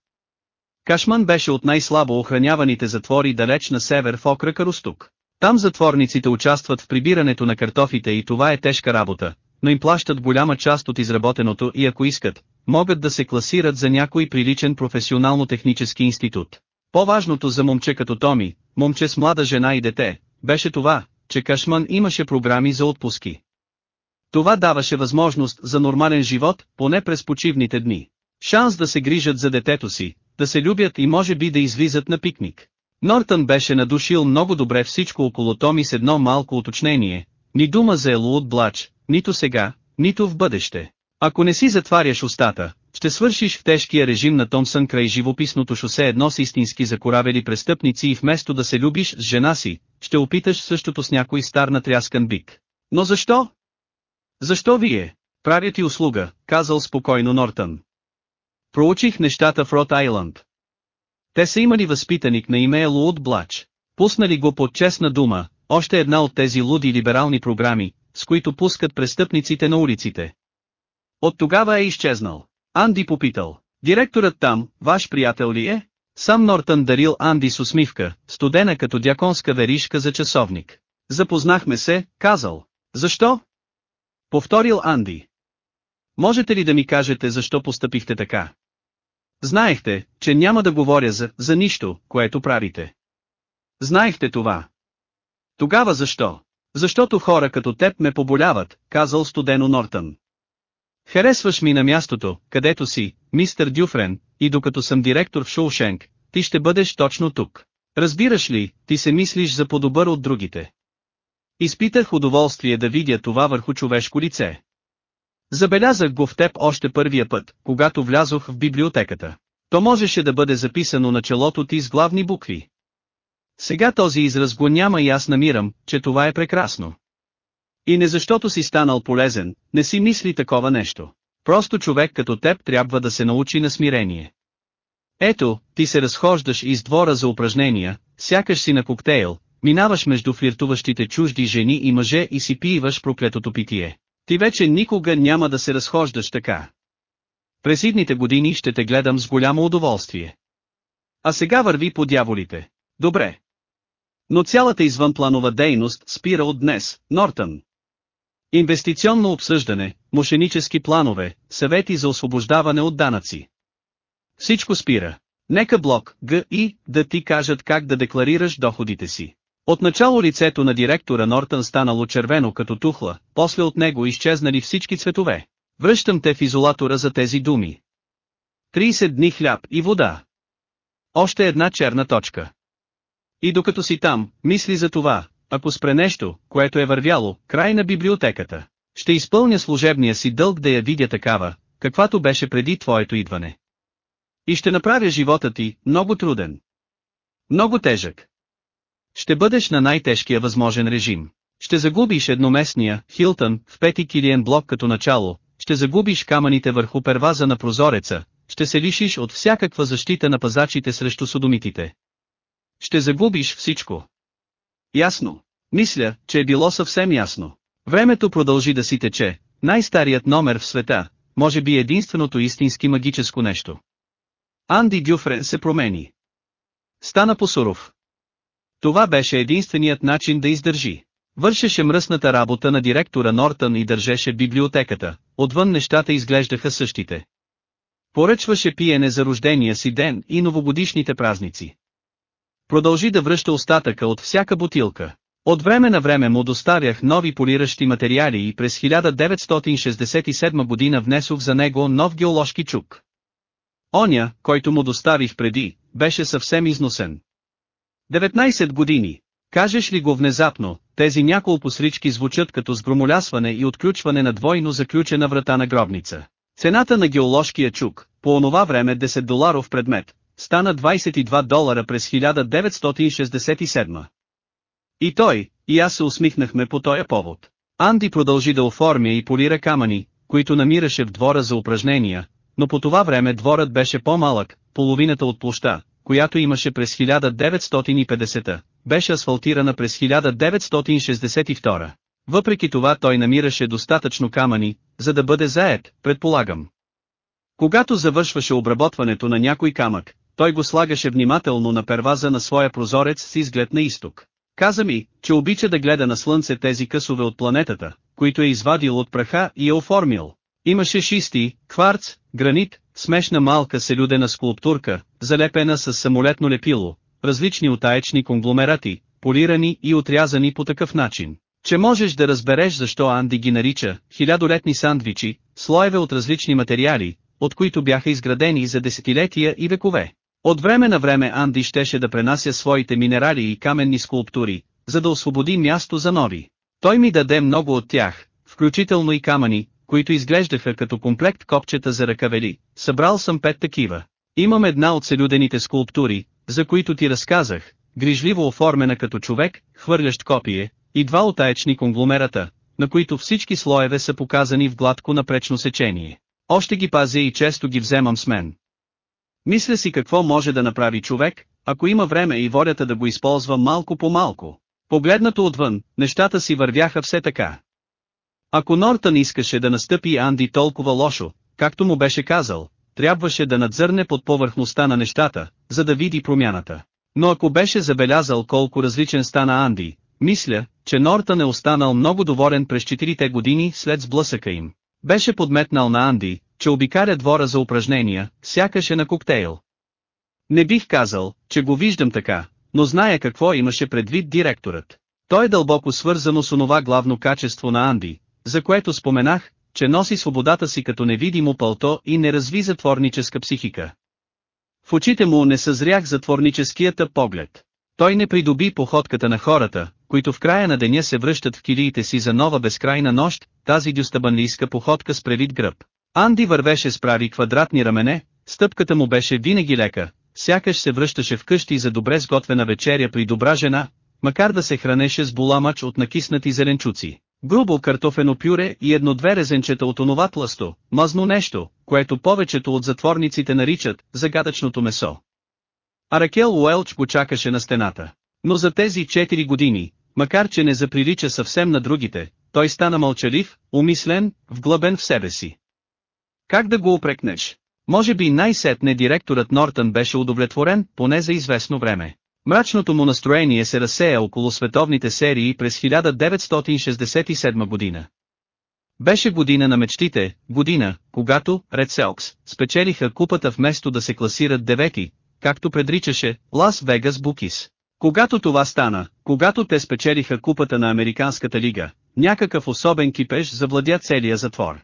Кашман беше от най-слабо охраняваните затвори далеч на север в окръка Ростук. Там затворниците участват в прибирането на картофите и това е тежка работа, но им плащат голяма част от изработеното и ако искат, могат да се класират за някой приличен професионално-технически институт. По-важното за момче като Томи, момче с млада жена и дете, беше това, че Кашман имаше програми за отпуски. Това даваше възможност за нормален живот, поне през почивните дни. Шанс да се грижат за детето си, да се любят и може би да излизат на пикник. Нортън беше надушил много добре всичко около Томи с едно малко уточнение, ни дума за Елуот Блач, нито сега, нито в бъдеще. Ако не си затваряш устата, ще свършиш в тежкия режим на Томсън край живописното шосе едно с истински закоравели престъпници и вместо да се любиш с жена си, ще опиташ същото с някой стар натряскан бик. Но защо? Защо вие? Правя ти услуга, казал спокойно Нортън. Проучих нещата в Рот Айланд. Те са имали възпитаник на име Луд Блач. Пуснали го под честна дума, още една от тези луди либерални програми, с които пускат престъпниците на улиците. От тогава е изчезнал. Анди попитал. Директорът там, ваш приятел ли е? Сам Нортън дарил Анди с усмивка, студена като дяконска веришка за часовник. Запознахме се, казал. Защо? Повторил Анди. Можете ли да ми кажете защо постъпихте така? Знаехте, че няма да говоря за, за нищо, което правите. Знаехте това. Тогава защо? Защото хора като теб ме поболяват, казал студено Нортън. Харесваш ми на мястото, където си, мистер Дюфрен, и докато съм директор в Шоушенк, ти ще бъдеш точно тук. Разбираш ли, ти се мислиш за по-добър от другите. Изпитах удоволствие да видя това върху човешко лице. Забелязах го в теб още първия път, когато влязох в библиотеката. То можеше да бъде записано на челото ти с главни букви. Сега този израз го няма и аз намирам, че това е прекрасно. И не защото си станал полезен, не си мисли такова нещо. Просто човек като теб трябва да се научи на смирение. Ето, ти се разхождаш из двора за упражнения, сякаш си на коктейл, минаваш между флиртуващите чужди жени и мъже и си пиеваш проклетото питие. Ти вече никога няма да се разхождаш така. През идните години ще те гледам с голямо удоволствие. А сега върви по дяволите. Добре. Но цялата извънпланова дейност спира от днес, Нортън. Инвестиционно обсъждане, мошенически планове, съвети за освобождаване от данъци. Всичко спира. Нека блок, Г и, да ти кажат как да декларираш доходите си. Отначало лицето на директора Нортън станало червено като тухла, после от него изчезнали всички цветове. Връщам те в изолатора за тези думи. 30 дни хляб и вода. Още една черна точка. И докато си там, мисли за това, ако спре нещо, което е вървяло, край на библиотеката. Ще изпълня служебния си дълг да я видя такава, каквато беше преди твоето идване. И ще направя живота ти много труден. Много тежък. Ще бъдеш на най-тежкия възможен режим. Ще загубиш едноместния, Хилтън, в пети килиен блок като начало, ще загубиш камъните върху перваза на прозореца, ще се лишиш от всякаква защита на пазачите срещу судомитите. Ще загубиш всичко. Ясно. Мисля, че е било съвсем ясно. Времето продължи да си тече, най-старият номер в света, може би единственото истински магическо нещо. Анди Дюфрен се промени. Стана посуров. Това беше единственият начин да издържи. Вършеше мръсната работа на директора Нортън и държеше библиотеката, отвън нещата изглеждаха същите. Поръчваше пиене за рождения си ден и новогодишните празници. Продължи да връща остатъка от всяка бутилка. От време на време му доставях нови полиращи материали и през 1967 година внесох за него нов геоложки чук. Оня, който му доставих преди, беше съвсем износен. 19 години. Кажеш ли го внезапно, тези няколко срички звучат като сгромолясване и отключване на двойно заключена врата на гробница. Цената на геоложкия чук, по онова време 10 доларов предмет, стана 22 долара през 1967. И той, и аз се усмихнахме по този повод. Анди продължи да оформя и полира камъни, които намираше в двора за упражнения, но по това време дворът беше по-малък, половината от площа, която имаше през 1950, беше асфалтирана през 1962. Въпреки това той намираше достатъчно камъни, за да бъде заед, предполагам. Когато завършваше обработването на някой камък, той го слагаше внимателно на перваза на своя прозорец с изглед на изток. Каза ми, че обича да гледа на слънце тези късове от планетата, които е извадил от праха и е оформил. Имаше шисти, кварц, гранит, смешна малка селюдена скулптурка, залепена с самолетно лепило, различни отаечни конгломерати, полирани и отрязани по такъв начин, че можеш да разбереш защо Анди ги нарича хилядолетни сандвичи, слоеве от различни материали, от които бяха изградени за десетилетия и векове. От време на време Анди щеше да пренася своите минерали и каменни скулптури, за да освободи място за нови. Той ми даде много от тях, включително и камъни, които изглеждаха като комплект копчета за ръкавели, събрал съм пет такива. Имам една от селюдените скулптури, за които ти разказах, грижливо оформена като човек, хвърлящ копие, и два отаечни конгломерата, на които всички слоеве са показани в гладко напречно сечение. Още ги пазя и често ги вземам с мен. Мисля си какво може да направи човек, ако има време и волята да го използва малко по малко. Погледнато отвън, нещата си вървяха все така. Ако Нортън искаше да настъпи Анди толкова лошо, както му беше казал, трябваше да надзърне под повърхността на нещата, за да види промяната. Но ако беше забелязал колко различен стана Анди, мисля, че Нортън е останал много доволен през четирите години след сблъсъка им. Беше подметнал на Анди, че обикаря двора за упражнения, сякаше на коктейл. Не бих казал, че го виждам така, но зная какво имаше предвид директорът. Той е дълбоко свързано с онова главно качество на Анди, за което споменах, че носи свободата си като невидимо пълто и не разви затворническа психика. В очите му не съзрях затворническията поглед. Той не придоби походката на хората, които в края на деня се връщат в килиите си за нова безкрайна нощ, тази дюстабанлийска походка с превит гръб. Анди вървеше с прави квадратни рамене, стъпката му беше винаги лека, сякаш се връщаше вкъщи за добре сготвена вечеря при добра жена, макар да се хранеше с буламач от накиснати зеленчуци. Грубо картофено пюре и едно-две резенчета от онова тласто, мазно нещо, което повечето от затворниците наричат загадъчното месо. А Ракел Уелч го чакаше на стената. Но за тези 4 години, макар че не заприлича съвсем на другите, той стана мълчалив, умислен, вглъбен в себе си. Как да го упрекнеш? Може би най-сетне директорът Нортън беше удовлетворен, поне за известно време. Мрачното му настроение се разсея около световните серии през 1967 година. Беше година на мечтите, година, когато, Ред Селкс, спечелиха купата вместо да се класират девети, както предричаше, Лас Вегас Букис. Когато това стана, когато те спечелиха купата на Американската лига, някакъв особен кипеж завладя целия затвор.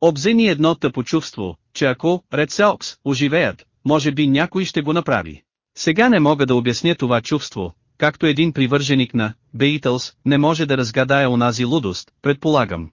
Обзени едно тъпо чувство, че ако Ред Селкс оживеят, може би някой ще го направи. Сега не мога да обясня това чувство, както един привърженик на Beatles не може да разгадае онази лудост, предполагам.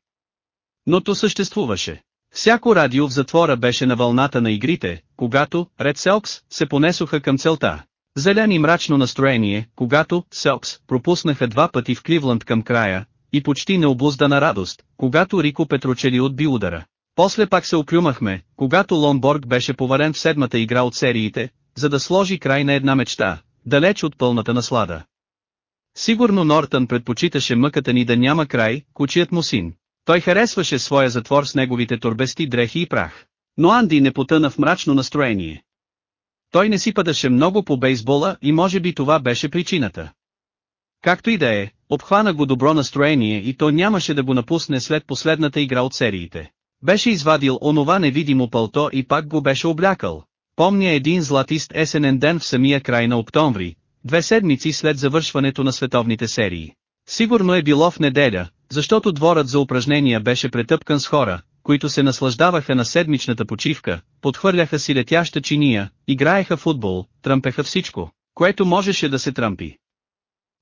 Но то съществуваше. Всяко радио в затвора беше на вълната на игрите, когато, Ред Селкс, се понесоха към целта. Зелен и мрачно настроение, когато, Селкс, пропуснаха два пъти в Кливланд към края, и почти необуздана радост, когато Рико Петрочели отби удара. После пак се оплюмахме, когато Лонборг беше поварен в седмата игра от сериите, за да сложи край на една мечта, далеч от пълната наслада. Сигурно Нортън предпочиташе мъката ни да няма край, кучият му син. Той харесваше своя затвор с неговите турбести дрехи и прах. Но Анди не потъна в мрачно настроение. Той не си падаше много по бейсбола и може би това беше причината. Както и да е, обхвана го добро настроение и то нямаше да го напусне след последната игра от сериите. Беше извадил онова невидимо пълто и пак го беше облякал. Помня един златист есенен ден в самия край на октомври, две седмици след завършването на световните серии. Сигурно е било в неделя, защото дворът за упражнения беше претъпкан с хора, които се наслаждаваха на седмичната почивка, подхвърляха си летяща чиния, играеха футбол, тръмпеха всичко, което можеше да се тръмпи.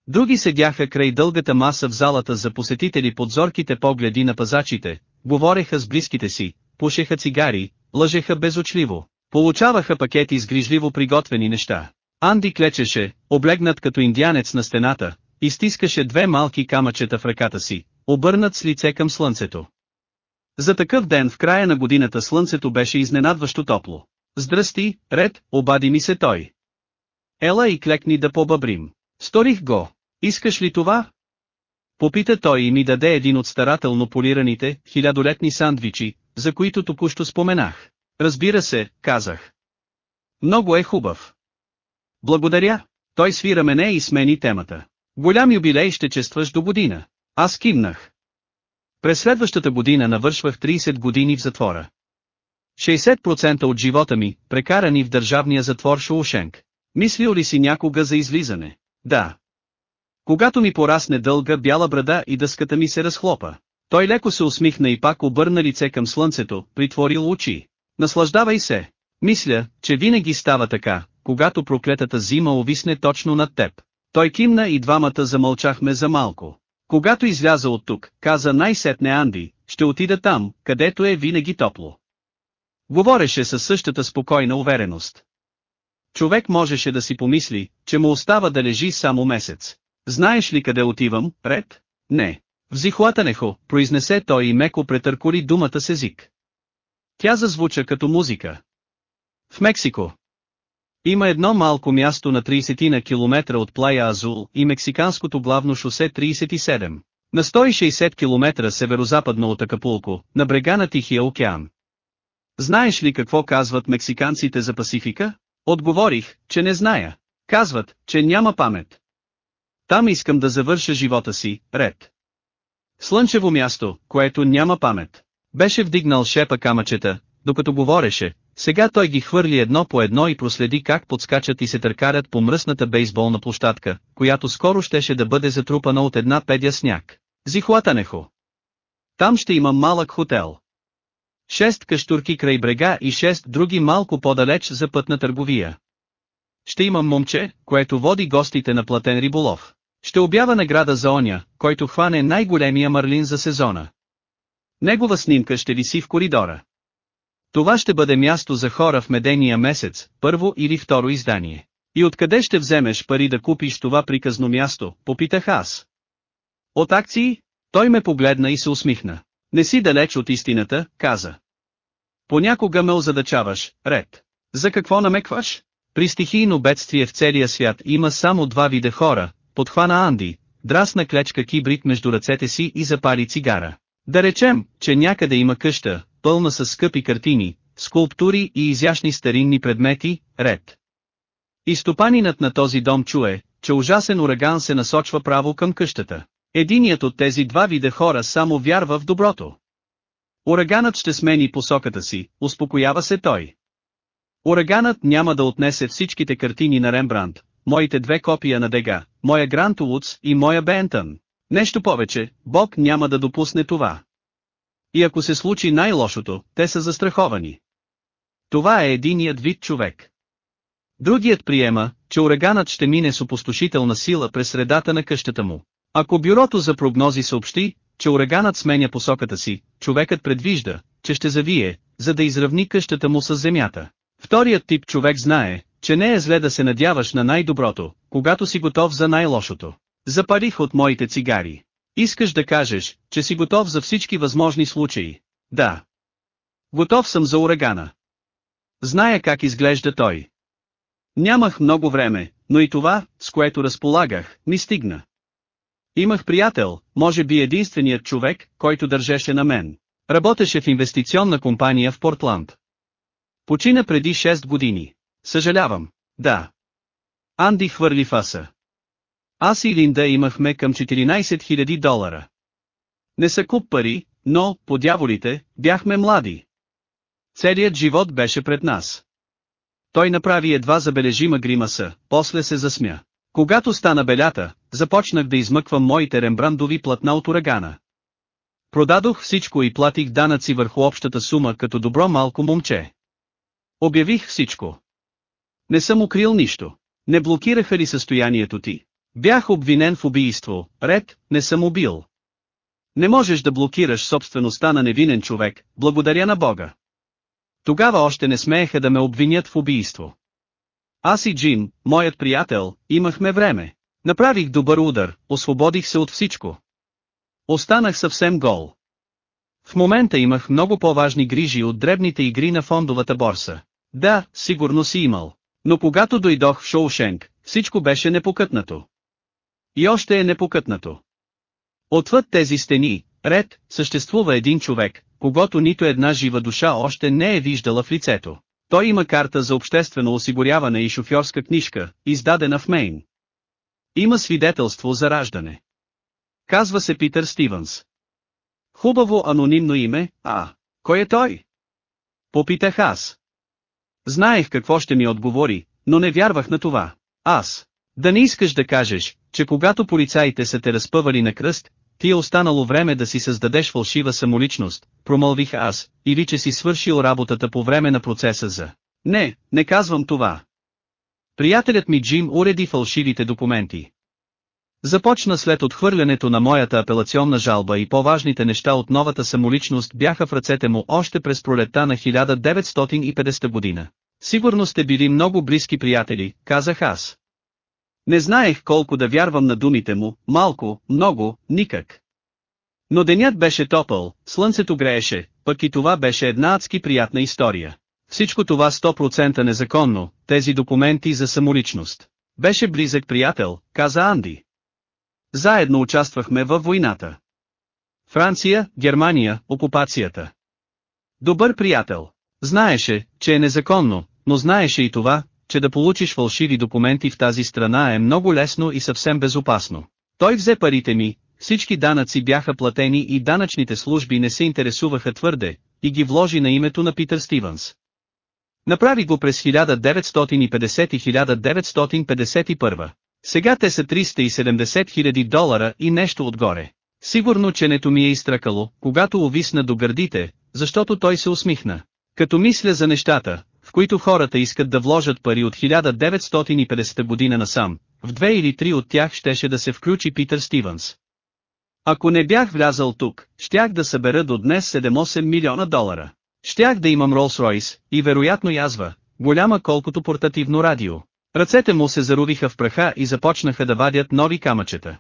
Други седяха край дългата маса в залата за посетители под зорките погледи на пазачите, говореха с близките си, пушеха цигари, лъжеха безочливо, получаваха пакети с грижливо приготвени неща. Анди клечеше, облегнат като индианец на стената, и стискаше две малки камъчета в ръката си, обърнат с лице към слънцето. За такъв ден в края на годината слънцето беше изненадващо топло. Здрасти, ред, обади ми се той. Ела и клекни да побъбрим. Сторих го. Искаш ли това? Попита той и ми даде един от старателно полираните, хилядолетни сандвичи, за които току-що споменах. Разбира се, казах. Много е хубав. Благодаря. Той свира мене и смени темата. Голям юбилей ще честваш до година. Аз кимнах. През следващата година навършвах 30 години в затвора. 60% от живота ми, прекарани в държавния затвор Шоушенк. Мислил ли си някога за излизане? Да. Когато ми порасне дълга бяла брада и дъската ми се разхлопа. Той леко се усмихна и пак обърна лице към слънцето, притворил очи. Наслаждавай се. Мисля, че винаги става така, когато проклетата зима овисне точно над теб. Той кимна и двамата замълчахме за малко. Когато изляза от тук, каза най-сетне Анди, ще отида там, където е винаги топло. Говореше със същата спокойна увереност. Човек можеше да си помисли, че му остава да лежи само месец. Знаеш ли къде отивам, Ред? Не. В Зихуатанехо, произнесе той и меко претъркули думата с език. Тя зазвуча като музика. В Мексико. Има едно малко място на 30 на километра от Плая Азул и мексиканското главно шосе 37. На 160 км северо-западно от Акапулко, на брега на Тихия океан. Знаеш ли какво казват мексиканците за Пасифика? Отговорих, че не зная. Казват, че няма памет. Там искам да завърша живота си, ред. Слънчево място, което няма памет. Беше вдигнал шепа камъчета, докато говореше, сега той ги хвърли едно по едно и проследи как подскачат и се търкарят по мръсната бейсболна площадка, която скоро щеше да бъде затрупана от една педя сняг. Зихуатанехо. Там ще има малък хотел. Шест каштурки край брега и шест други малко по-далеч за пътна търговия. Ще имам момче, което води гостите на платен риболов. Ще обява награда за оня, който хване най-големия марлин за сезона. Негова снимка ще виси в коридора. Това ще бъде място за хора в медения месец, първо или второ издание. И откъде ще вземеш пари да купиш това приказно място, попитах аз. От акции? Той ме погледна и се усмихна. Не си далеч от истината, каза. Понякога ме озадачаваш, ред. За какво намекваш? При стихийно бедствие в целия свят има само два вида хора, подхвана Анди, драсна клечка кибрид между ръцете си и запали цигара. Да речем, че някъде има къща, пълна с скъпи картини, скулптури и изящни старинни предмети, ред. И стопанинът на този дом чуе, че ужасен ураган се насочва право към къщата. Единият от тези два вида хора само вярва в доброто. Ураганът ще смени посоката си, успокоява се той. Ураганът няма да отнесе всичките картини на Рембрандт, моите две копия на Дега, моя Грант Уудс и моя Бентън. Нещо повече, Бог няма да допусне това. И ако се случи най-лошото, те са застраховани. Това е единият вид човек. Другият приема, че ураганът ще мине с опустошителна сила през средата на къщата му. Ако бюрото за прогнози съобщи, че ураганът сменя посоката си, човекът предвижда, че ще завие, за да изравни къщата му с земята. Вторият тип човек знае, че не е зле да се надяваш на най-доброто, когато си готов за най-лошото. Запарих от моите цигари. Искаш да кажеш, че си готов за всички възможни случаи. Да. Готов съм за урагана. Зная как изглежда той. Нямах много време, но и това, с което разполагах, ми стигна. Имах приятел, може би единственият човек, който държеше на мен. Работеше в инвестиционна компания в Портланд. Почина преди 6 години. Съжалявам. Да. Анди хвърли фаса. Аз и Линда имахме към 14 000 долара. Не са куп пари, но, по дяволите, бяхме млади. Целият живот беше пред нас. Той направи едва забележима гримаса, после се засмя. Когато стана белята, започнах да измъквам моите рембрандови платна от урагана. Продадох всичко и платих данъци върху общата сума като добро малко момче. Обявих всичко. Не съм укрил нищо. Не блокираха ли състоянието ти? Бях обвинен в убийство, ред, не съм убил. Не можеш да блокираш собствеността на невинен човек, благодаря на Бога. Тогава още не смееха да ме обвинят в убийство. Аз и Джим, моят приятел, имахме време. Направих добър удар, освободих се от всичко. Останах съвсем гол. В момента имах много по-важни грижи от дребните игри на фондовата борса. Да, сигурно си имал. Но когато дойдох в Шоушенк, всичко беше непокътнато. И още е непокътнато. Отвъд тези стени, ред, съществува един човек, когато нито една жива душа още не е виждала в лицето. Той има карта за обществено осигуряване и шофьорска книжка, издадена в Мейн. Има свидетелство за раждане. Казва се Питър Стивенс. Хубаво анонимно име, а, кой е той? Попитах аз. Знаех какво ще ми отговори, но не вярвах на това. Аз. Да не искаш да кажеш, че когато полицаите са те разпъвали на кръст, ти е останало време да си създадеш фалшива самоличност, промълвих аз, или че си свършил работата по време на процеса за... Не, не казвам това. Приятелят ми Джим уреди фалшивите документи. Започна след отхвърлянето на моята апелационна жалба и по-важните неща от новата самоличност бяха в ръцете му още през пролетта на 1950 година. Сигурно сте били много близки приятели, казах аз. Не знаех колко да вярвам на думите му, малко, много, никак. Но денят беше топъл, слънцето грееше, пък и това беше една адски приятна история. Всичко това 100% незаконно, тези документи за самоличност. Беше близък приятел, каза Анди. Заедно участвахме във войната. Франция, Германия, окупацията. Добър приятел. Знаеше, че е незаконно, но знаеше и това, че да получиш фалшиви документи в тази страна е много лесно и съвсем безопасно. Той взе парите ми, всички данъци бяха платени и данъчните служби не се интересуваха твърде, и ги вложи на името на Питър Стивенс. Направи го през 1950 и 1951. Сега те са 370 000 долара и нещо отгоре. Сигурно ченето ми е изтракало, когато увисна до гърдите, защото той се усмихна. Като мисля за нещата, които хората искат да вложат пари от 1950 година насам, в две или три от тях щеше да се включи Питър Стивенс. Ако не бях влязал тук, щях да събера до днес 7-8 милиона долара. Щях да имам Ролс-Ройс, и вероятно язва, голяма колкото портативно радио. Ръцете му се зарувиха в праха и започнаха да вадят нови камъчета.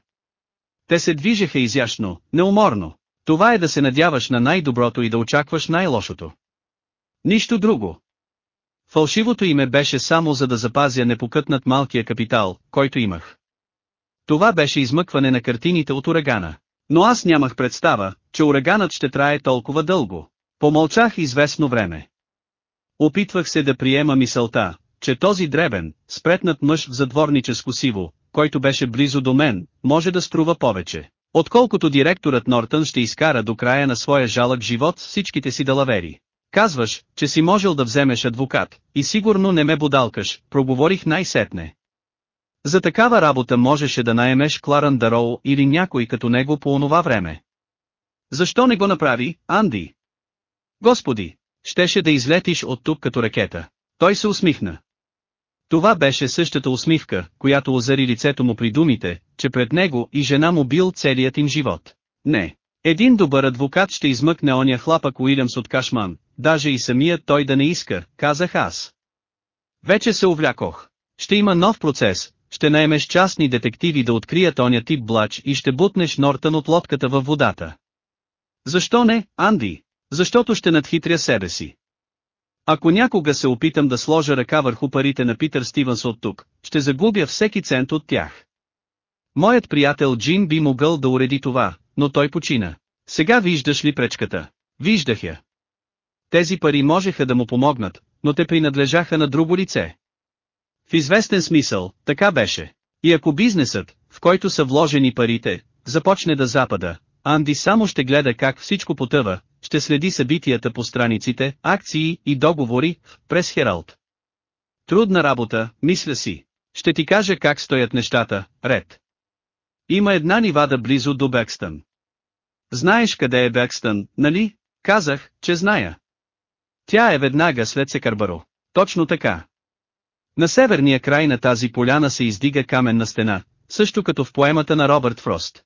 Те се движеха изящно, неуморно. Това е да се надяваш на най-доброто и да очакваш най-лошото. Нищо друго. Фалшивото име беше само за да запазя непокътнат малкия капитал, който имах. Това беше измъкване на картините от урагана. Но аз нямах представа, че ураганът ще трае толкова дълго. Помълчах известно време. Опитвах се да приема мисълта, че този дребен, спретнат мъж в задворническо сиво, който беше близо до мен, може да струва повече. Отколкото директорът Нортън ще изкара до края на своя жалък живот всичките си далавери. Казваш, че си можел да вземеш адвокат, и сигурно не ме бодалкаш, проговорих най-сетне. За такава работа можеше да наемеш Кларан Дароу или някой като него по онова време. Защо не го направи, Анди? Господи, щеше да излетиш от тук като ракета. Той се усмихна. Това беше същата усмивка, която озари лицето му при думите, че пред него и жена му бил целият им живот. Не. Един добър адвокат ще измъкне оня хлапък Уилямс от Кашман, даже и самият той да не иска, казах аз. Вече се увлякох. Ще има нов процес, ще наемеш частни детективи да открият оня тип блач и ще бутнеш Нортън от лодката във водата. Защо не, Анди? Защото ще надхитря себе си. Ако някога се опитам да сложа ръка върху парите на Питър Стивенс от тук, ще загубя всеки цент от тях. Моят приятел Джин би могъл да уреди това, но той почина. Сега виждаш ли пречката? Виждах я. Тези пари можеха да му помогнат, но те принадлежаха на друго лице. В известен смисъл, така беше. И ако бизнесът, в който са вложени парите, започне да запада, Анди само ще гледа как всичко потъва, ще следи събитията по страниците, акции и договори, през Хералд. Трудна работа, мисля си. Ще ти кажа как стоят нещата, ред. Има една нивада близо до Бекстън. Знаеш къде е Бекстън, нали? Казах, че зная. Тя е веднага след Секарбаро. Точно така. На северния край на тази поляна се издига каменна стена, също като в поемата на Робърт Фрост.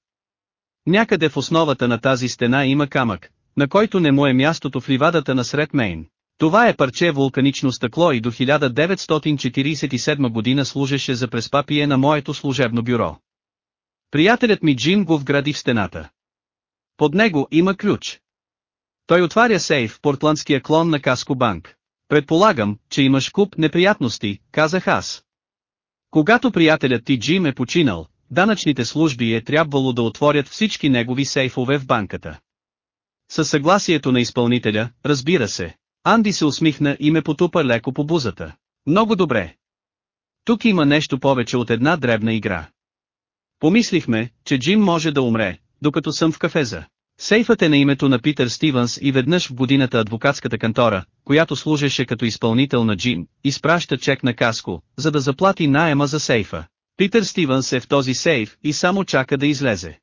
Някъде в основата на тази стена има камък, на който не му е мястото в ливадата на сред Мейн. Това е парче вулканично стъкло и до 1947 година служеше за преспапие на моето служебно бюро. Приятелят ми Джим го вгради в стената. Под него има ключ. Той отваря сейф в портландския клон на Каско Банк. Предполагам, че имаш куп неприятности, казах аз. Когато приятелят ти Джим е починал, данъчните служби е трябвало да отворят всички негови сейфове в банката. Със съгласието на изпълнителя, разбира се. Анди се усмихна и ме потупа леко по бузата. Много добре. Тук има нещо повече от една дребна игра. Помислихме, че Джим може да умре, докато съм в кафеза. Сейфът е на името на Питър Стивенс и веднъж в годината адвокатската кантора, която служеше като изпълнител на Джим, изпраща чек на Каско, за да заплати найема за сейфа. Питър Стивенс е в този сейф и само чака да излезе.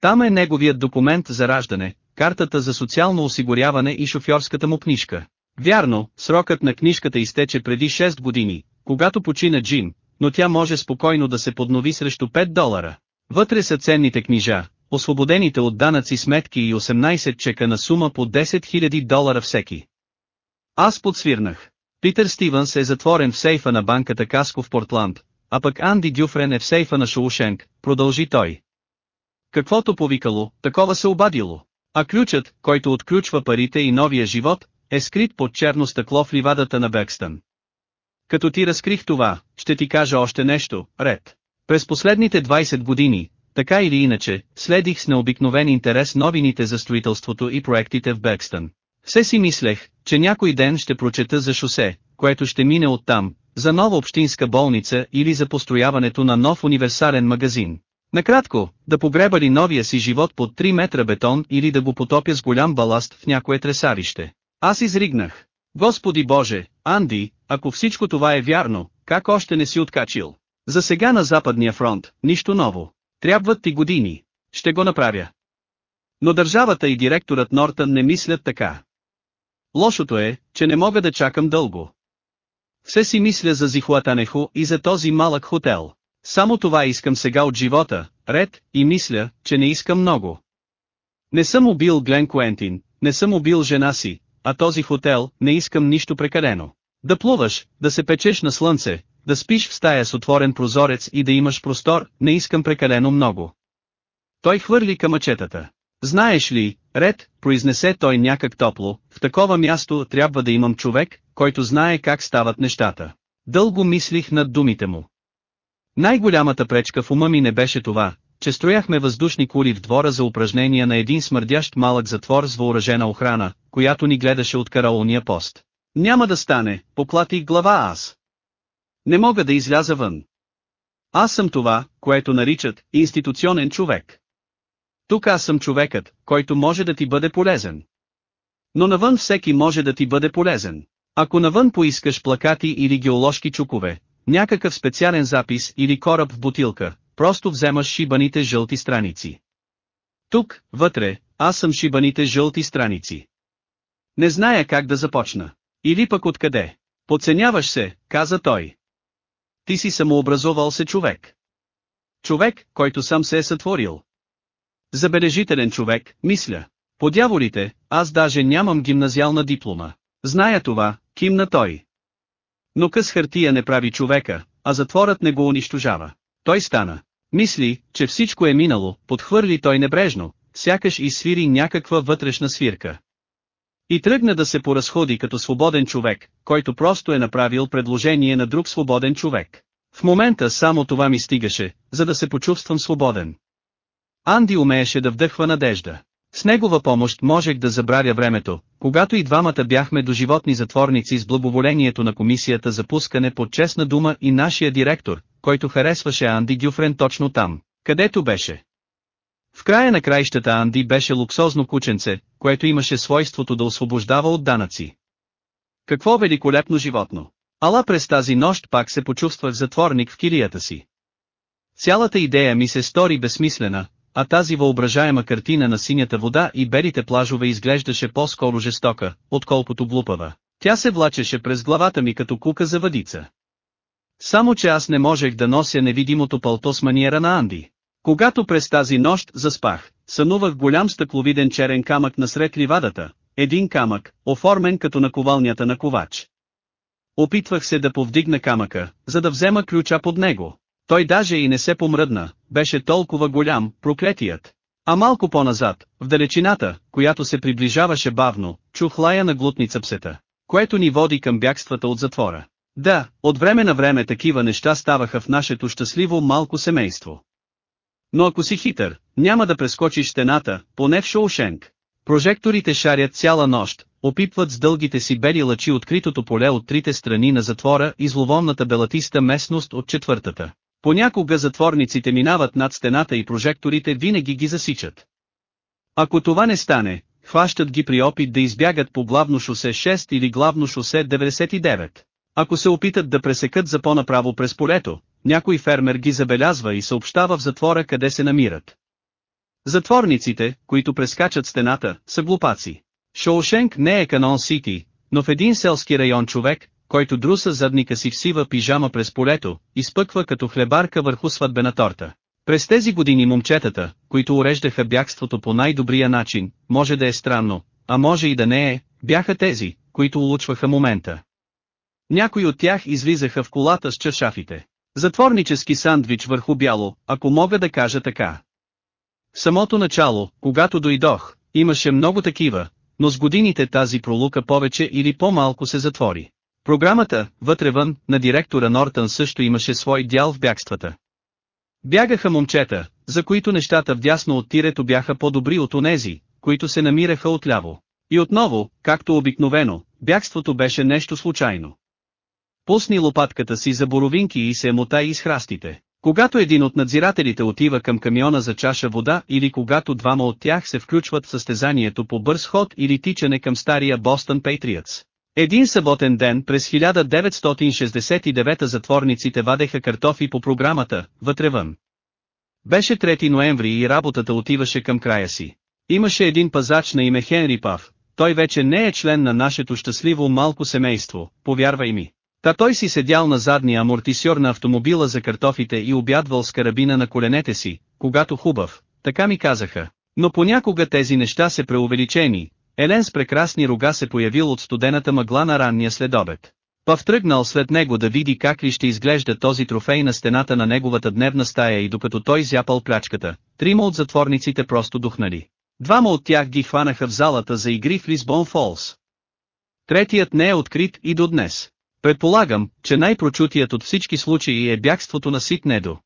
Там е неговият документ за раждане, картата за социално осигуряване и шофьорската му книжка. Вярно, срокът на книжката изтече преди 6 години, когато почина Джим, но тя може спокойно да се поднови срещу 5 долара. Вътре са ценните книжа, освободените от данъци сметки и 18 чека на сума по 10 000 долара всеки. Аз подсвирнах. Питър Стивенс е затворен в сейфа на банката Каско в Портланд, а пък Анди Дюфрен е в сейфа на Шоушенк, продължи той. Каквото повикало, такова се обадило. А ключът, който отключва парите и новия живот, е скрит под черно стъкло в ливадата на Бекстън. Като ти разкрих това, ще ти кажа още нещо, ред. През последните 20 години, така или иначе, следих с необикновен интерес новините за строителството и проектите в Бекстън. Все си мислех, че някой ден ще прочета за шосе, което ще мине оттам, за нова общинска болница или за построяването на нов универсален магазин. Накратко, да погреба ли новия си живот под 3 метра бетон или да го потопя с голям баласт в някое тресарище. Аз изригнах. Господи Боже, Анди, ако всичко това е вярно, как още не си откачил? За сега на Западния фронт, нищо ново. Трябват ти години. Ще го направя. Но държавата и директорът Нортън не мислят така. Лошото е, че не мога да чакам дълго. Все си мисля за Зихуатанехо и за този малък хотел. Само това искам сега от живота, ред, и мисля, че не искам много. Не съм убил Глен Куентин, не съм убил жена си, а този хотел, не искам нищо прекалено. Да плуваш, да се печеш на слънце, да спиш в стая с отворен прозорец и да имаш простор, не искам прекалено много. Той хвърли към мъчетата. Знаеш ли, ред, произнесе той някак топло, в такова място трябва да имам човек, който знае как стават нещата. Дълго мислих над думите му. Най-голямата пречка в ума ми не беше това, че строяхме въздушни кули в двора за упражнения на един смърдящ малък затвор с въоръжена охрана, която ни гледаше от караулния пост. Няма да стане, поклатих глава аз. Не мога да изляза вън. Аз съм това, което наричат институционен човек. Тук аз съм човекът, който може да ти бъде полезен. Но навън всеки може да ти бъде полезен. Ако навън поискаш плакати или геоложки чукове, някакъв специален запис или кораб в бутилка, просто вземаш шибаните жълти страници. Тук, вътре, аз съм шибаните жълти страници. Не зная как да започна. Или пък откъде. Подценяваш се, каза той. Ти си самообразовал се човек. Човек, който сам се е сътворил. Забележителен човек, мисля. По дяволите, аз даже нямам гимназиална диплома. Зная това, кимна той. Но къс хартия не прави човека, а затворът не го унищожава. Той стана. Мисли, че всичко е минало, подхвърли той небрежно, сякаш изсвири някаква вътрешна свирка. И тръгна да се поразходи като свободен човек, който просто е направил предложение на друг свободен човек. В момента само това ми стигаше, за да се почувствам свободен. Анди умееше да вдъхва надежда. С негова помощ можех да забравя времето, когато и двамата бяхме до животни затворници с благоволението на комисията за пускане под честна дума и нашия директор, който харесваше Анди Дюфрен точно там, където беше. В края на краищата Анди беше луксозно кученце, което имаше свойството да освобождава от данъци. Какво великолепно животно! Ала през тази нощ пак се почувствах затворник в килията си. Цялата идея ми се стори безсмислена, а тази въображаема картина на синята вода и белите плажове изглеждаше по-скоро жестока, отколкото глупава. Тя се влачеше през главата ми като кука за въдица. Само че аз не можех да нося невидимото пълто с маниера на Анди. Когато през тази нощ заспах, сънувах голям стъкловиден черен камък насред ливадата, един камък, оформен като наковалнята на ковач. Опитвах се да повдигна камъка, за да взема ключа под него. Той даже и не се помръдна, беше толкова голям, проклетият. А малко по-назад, в далечината, която се приближаваше бавно, чух лая на глутница псета, което ни води към бягствата от затвора. Да, от време на време такива неща ставаха в нашето щастливо малко семейство. Но ако си хитър, няма да прескочиш стената, поне в Шоушенк. Прожекторите шарят цяла нощ, опипват с дългите си бели лъчи откритото поле от трите страни на затвора и зловонната белатиста местност от четвъртата. Понякога затворниците минават над стената и прожекторите винаги ги засичат. Ако това не стане, хващат ги при опит да избягат по главно шосе 6 или главно шосе 99. Ако се опитат да пресекат за по-направо през полето, някой фермер ги забелязва и съобщава в затвора къде се намират. Затворниците, които прескачат стената, са глупаци. Шоушенк не е Канон Сити, но в един селски район човек, който друса задника си в сива пижама през полето, изпъква като хлебарка върху сватбена торта. През тези години момчетата, които уреждаха бягството по най-добрия начин, може да е странно, а може и да не е, бяха тези, които улучваха момента. Някои от тях излизаха в колата с чашафите. Затворнически сандвич върху бяло, ако мога да кажа така. В самото начало, когато дойдох, имаше много такива, но с годините тази пролука повече или по-малко се затвори. Програмата, вътре-вън, на директора Нортън също имаше свой дял в бягствата. Бягаха момчета, за които нещата вдясно от тирето бяха по-добри от онези, които се намираха отляво. И отново, както обикновено, бягството беше нещо случайно. Пусни лопатката си за боровинки и се мотай из храстите. Когато един от надзирателите отива към камиона за чаша вода или когато двама от тях се включват в състезанието по бърз ход или тичане към стария Бостън Пейтриътс. Един съботен ден през 1969 затворниците вадеха картофи по програмата, вътре вън. Беше 3 ноември и работата отиваше към края си. Имаше един пазач на име Хенри Пав, той вече не е член на нашето щастливо малко семейство, повярвай ми. Та той си седял на задния амортисьор на автомобила за картофите и обядвал с карабина на коленете си, когато хубав, така ми казаха. Но понякога тези неща се преувеличени, Елен с прекрасни рога се появил от студената мъгла на ранния следобед. Пав тръгнал след него да види как ли ще изглежда този трофей на стената на неговата дневна стая и докато той зяпал плячката, трима от затворниците просто духнали. Двама от тях ги хванаха в залата за игри в Лисбон Фолс. Третият не е открит и до днес. Предполагам, че най-прочутият от всички случаи е бягството на Сит Недо.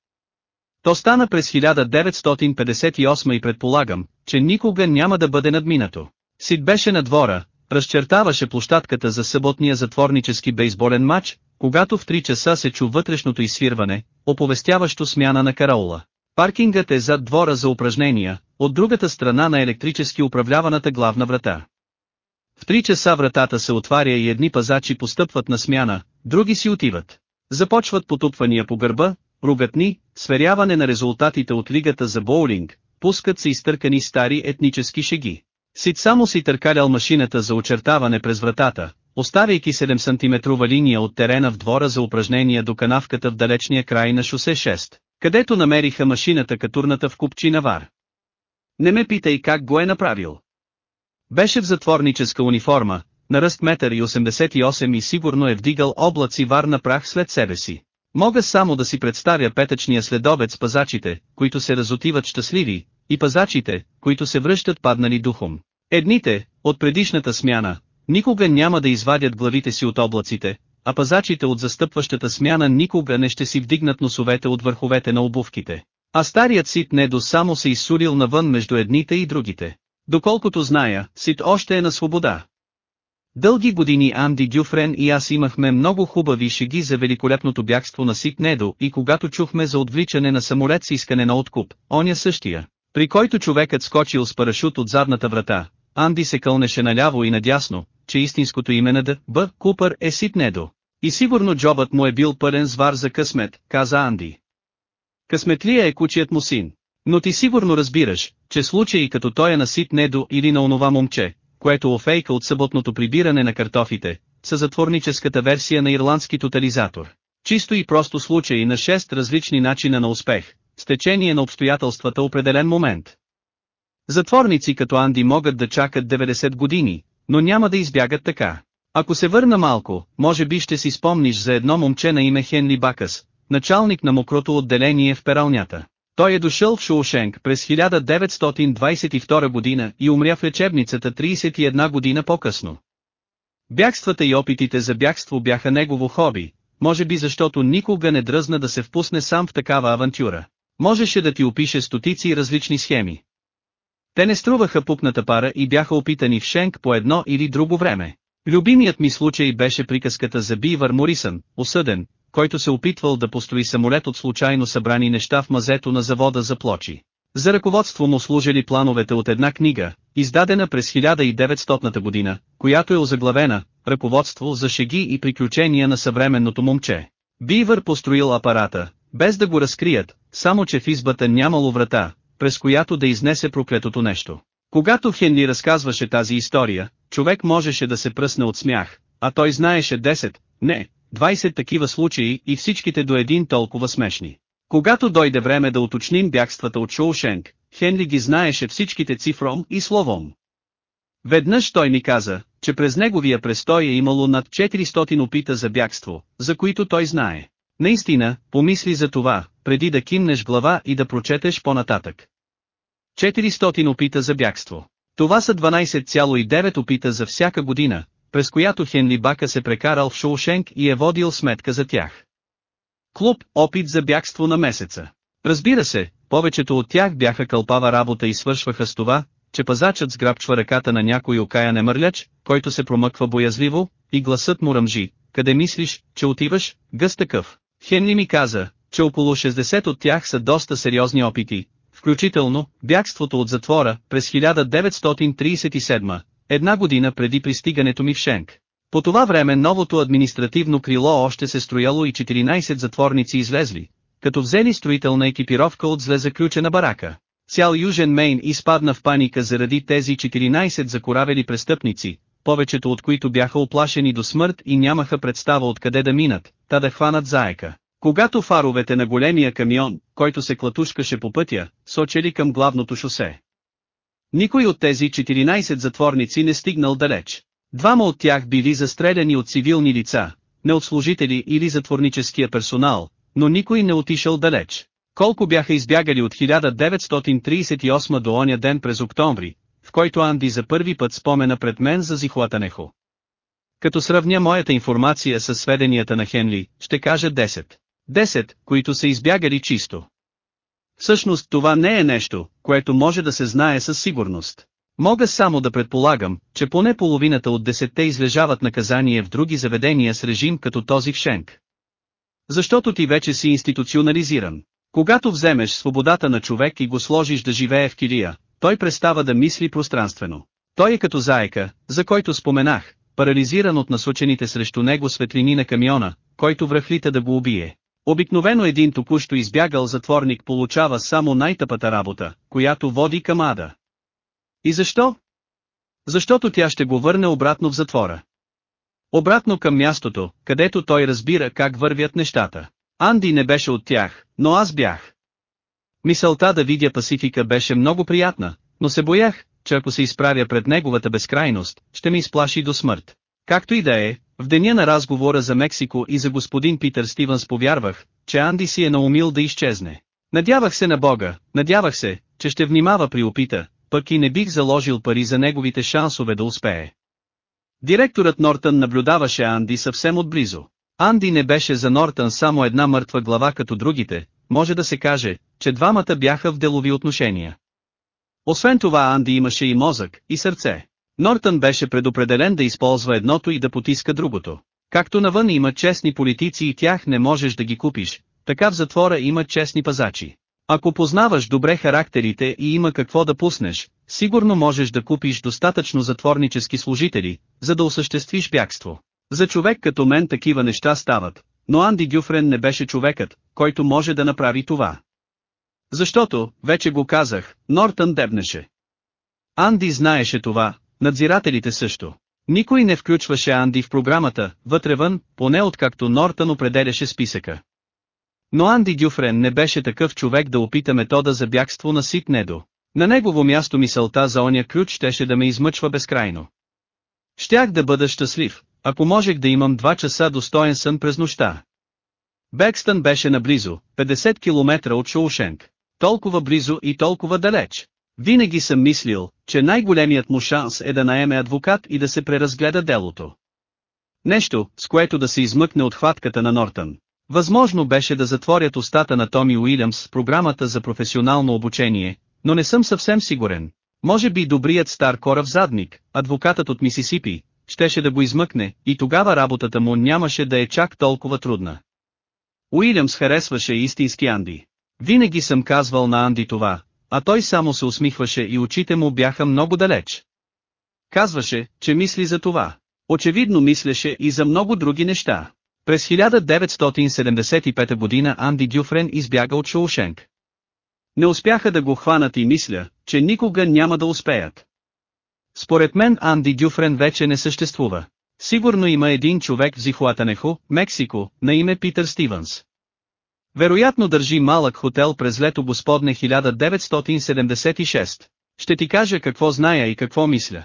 То стана през 1958 и предполагам, че никога няма да бъде надминато. Сит беше на двора, разчертаваше площадката за съботния затворнически бейсболен матч, когато в 3 часа се чу вътрешното изсвирване, оповестяващо смяна на караула. Паркингът е зад двора за упражнения, от другата страна на електрически управляваната главна врата. В 3 часа вратата се отваря и едни пазачи постъпват на смяна, други си отиват. Започват потупвания по гърба, ругатни, сверяване на резултатите от лигата за боулинг, пускат се изтъркани стари етнически шеги. Сид само си търкалял машината за очертаване през вратата, оставяйки 7 см линия от терена в двора за упражнения до канавката в далечния край на шосе 6, където намериха машината катурната в купчина вар. Не ме питай как го е направил. Беше в затворническа униформа, на ръст метър и 88 и сигурно е вдигал облаци вар на прах след себе си. Мога само да си представя петъчния следобед с пазачите, които се разотиват щастливи, и пазачите, които се връщат паднали духом. Едните, от предишната смяна, никога няма да извадят главите си от облаците, а пазачите от застъпващата смяна никога не ще си вдигнат носовете от върховете на обувките. А старият сит недо само се изсурил навън между едните и другите. Доколкото зная, Сит още е на свобода. Дълги години Анди Дюфрен и аз имахме много хубави шеги за великолепното бягство на Сит Недо и когато чухме за отвличане на самолет с искане на откуп, оня същия, при който човекът скочил с парашут от задната врата, Анди се кълнеше наляво и надясно, че истинското име на Д. Б. Купър е Сит Недо. И сигурно джобът му е бил пълен звар за късмет, каза Анди. Късметлия е кучият му син. Но ти сигурно разбираш, че случаи като той е на Сит Недо или на онова момче, което офейка от съботното прибиране на картофите, са затворническата версия на ирландски тотализатор. Чисто и просто случаи на 6 различни начина на успех, с течение на обстоятелствата определен момент. Затворници като Анди могат да чакат 90 години, но няма да избягат така. Ако се върна малко, може би ще си спомниш за едно момче на име Хенли Бакъс, началник на мокрото отделение в пералнята. Той е дошъл в Шоушенк през 1922 година и умря в лечебницата 31 година по-късно. Бягствата и опитите за бягство бяха негово хоби, може би защото никога не дръзна да се впусне сам в такава авантюра. Можеше да ти опише стотици различни схеми. Те не струваха пупната пара и бяха опитани в Шенк по едно или друго време. Любимият ми случай беше приказката за Бивър Морисън, осъден, който се опитвал да построи самолет от случайно събрани неща в мазето на завода за плочи. За ръководство му служили плановете от една книга, издадена през 1900 година, която е озаглавена «Ръководство за шеги и приключения на съвременното момче». Бивър построил апарата, без да го разкрият, само че в избата нямало врата, през която да изнесе проклетото нещо. Когато Хенли разказваше тази история, човек можеше да се пръсне от смях, а той знаеше 10, не, 20 такива случаи и всичките до един толкова смешни. Когато дойде време да уточним бягствата от Шоушенк, Хенли ги знаеше всичките цифром и словом. Веднъж той ми каза, че през неговия престой е имало над 400 опита за бягство, за които той знае. Наистина, помисли за това, преди да кимнеш глава и да прочетеш по-нататък. 400 опита за бягство. Това са 12,9 опита за всяка година, през която Хенли Бака се прекарал в Шоушенк и е водил сметка за тях. Клуб «Опит за бягство на месеца». Разбира се, повечето от тях бяха кълпава работа и свършваха с това, че пазачът сграбчва ръката на някой окаян мърляч, който се промъква боязливо, и гласът му ръмжи, къде мислиш, че отиваш, гъс такъв. Хенли ми каза, че около 60 от тях са доста сериозни опити, включително, бягството от затвора, през 1937, една година преди пристигането ми в Шенк. По това време новото административно крило още се строяло и 14 затворници излезли, като взели строителна екипировка от зле заключена барака. Цял Южен Мейн изпадна в паника заради тези 14 закоравели престъпници, повечето от които бяха оплашени до смърт и нямаха представа откъде да минат, та да хванат заека. Когато фаровете на големия камион, който се клатушкаше по пътя, сочели към главното шосе. Никой от тези 14 затворници не стигнал далеч. Двама от тях били застреляни от цивилни лица, не от служители или затворническия персонал, но никой не отишъл далеч. Колко бяха избягали от 1938 до оня ден през октомври, в който Анди за първи път спомена пред мен за Зихуатанехо. Като сравня моята информация с сведенията на Хенли, ще кажа 10. 10, които са избягали чисто. Всъщност това не е нещо, което може да се знае със сигурност. Мога само да предполагам, че поне половината от десетте излежават наказание в други заведения с режим като този в Шенк. Защото ти вече си институционализиран. Когато вземеш свободата на човек и го сложиш да живее в килия, той престава да мисли пространствено. Той е като заека, за който споменах, парализиран от насочените срещу него светлини на камиона, който връхлита да го убие. Обикновено един току-що избягал затворник получава само най-тъпата работа, която води към ада. И защо? Защото тя ще го върне обратно в затвора. Обратно към мястото, където той разбира как вървят нещата. Анди не беше от тях, но аз бях. Мисълта да видя Пасифика беше много приятна, но се боях, че ако се изправя пред неговата безкрайност, ще ми изплаши до смърт. Както и да е, в деня на разговора за Мексико и за господин Питър Стивенс повярвах, че Анди си е наумил да изчезне. Надявах се на Бога, надявах се, че ще внимава при опита, пък и не бих заложил пари за неговите шансове да успее. Директорът Нортън наблюдаваше Анди съвсем отблизо. Анди не беше за Нортън само една мъртва глава като другите, може да се каже, че двамата бяха в делови отношения. Освен това Анди имаше и мозък, и сърце. Нортън беше предопределен да използва едното и да потиска другото. Както навън има честни политици и тях не можеш да ги купиш, така в затвора има честни пазачи. Ако познаваш добре характерите и има какво да пуснеш, сигурно можеш да купиш достатъчно затворнически служители, за да осъществиш бягство. За човек като мен такива неща стават, но Анди Дюфрен не беше човекът, който може да направи това. Защото, вече го казах, Нортън дебнеше. Анди знаеше това, надзирателите също. Никой не включваше Анди в програмата, вътре-вън, поне откакто Нортън определяше списъка. Но Анди Дюфрен не беше такъв човек да опита метода за бягство на Сит Недо. На негово място мисълта за оня ключ щеше да ме измъчва безкрайно. Щях да бъда щастлив, ако можех да имам два часа достоен сън през нощта. Бекстън беше наблизо, 50 км от Шоушенк. Толкова близо и толкова далеч. Винаги съм мислил, че най-големият му шанс е да наеме адвокат и да се преразгледа делото. Нещо, с което да се измъкне от хватката на Нортън. Възможно беше да затворят устата на Томи Уилямс с програмата за професионално обучение, но не съм съвсем сигурен. Може би добрият стар корав задник, адвокатът от Мисисипи, щеше да го измъкне, и тогава работата му нямаше да е чак толкова трудна. Уилямс харесваше истински Анди. Винаги съм казвал на Анди това, а той само се усмихваше и очите му бяха много далеч. Казваше, че мисли за това. Очевидно мислеше и за много други неща. През 1975 година Анди Дюфрен избяга от Шоушенк. Не успяха да го хванат и мисля, че никога няма да успеят. Според мен Анди Дюфрен вече не съществува. Сигурно има един човек в Зихуатанехо, Мексико, на име Питър Стивенс. Вероятно държи малък хотел през лето господне 1976. Ще ти кажа какво зная и какво мисля.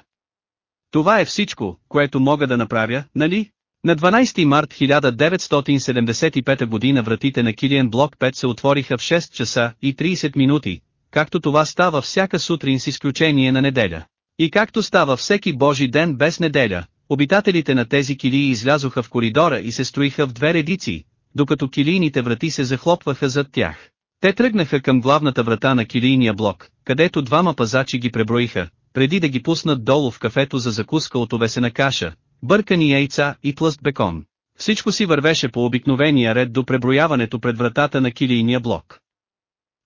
Това е всичко, което мога да направя, нали? На 12 март 1975 година вратите на Килиен блок 5 се отвориха в 6 часа и 30 минути, както това става всяка сутрин с изключение на неделя. И както става всеки божи ден без неделя, обитателите на тези килии излязоха в коридора и се строиха в две редици, докато килийните врати се захлопваха зад тях. Те тръгнаха към главната врата на килийния блок, където двама пазачи ги преброиха, преди да ги пуснат долу в кафето за закуска от овесена каша, бъркани яйца и плъст бекон. Всичко си вървеше по обикновения ред до преброяването пред вратата на килийния блок.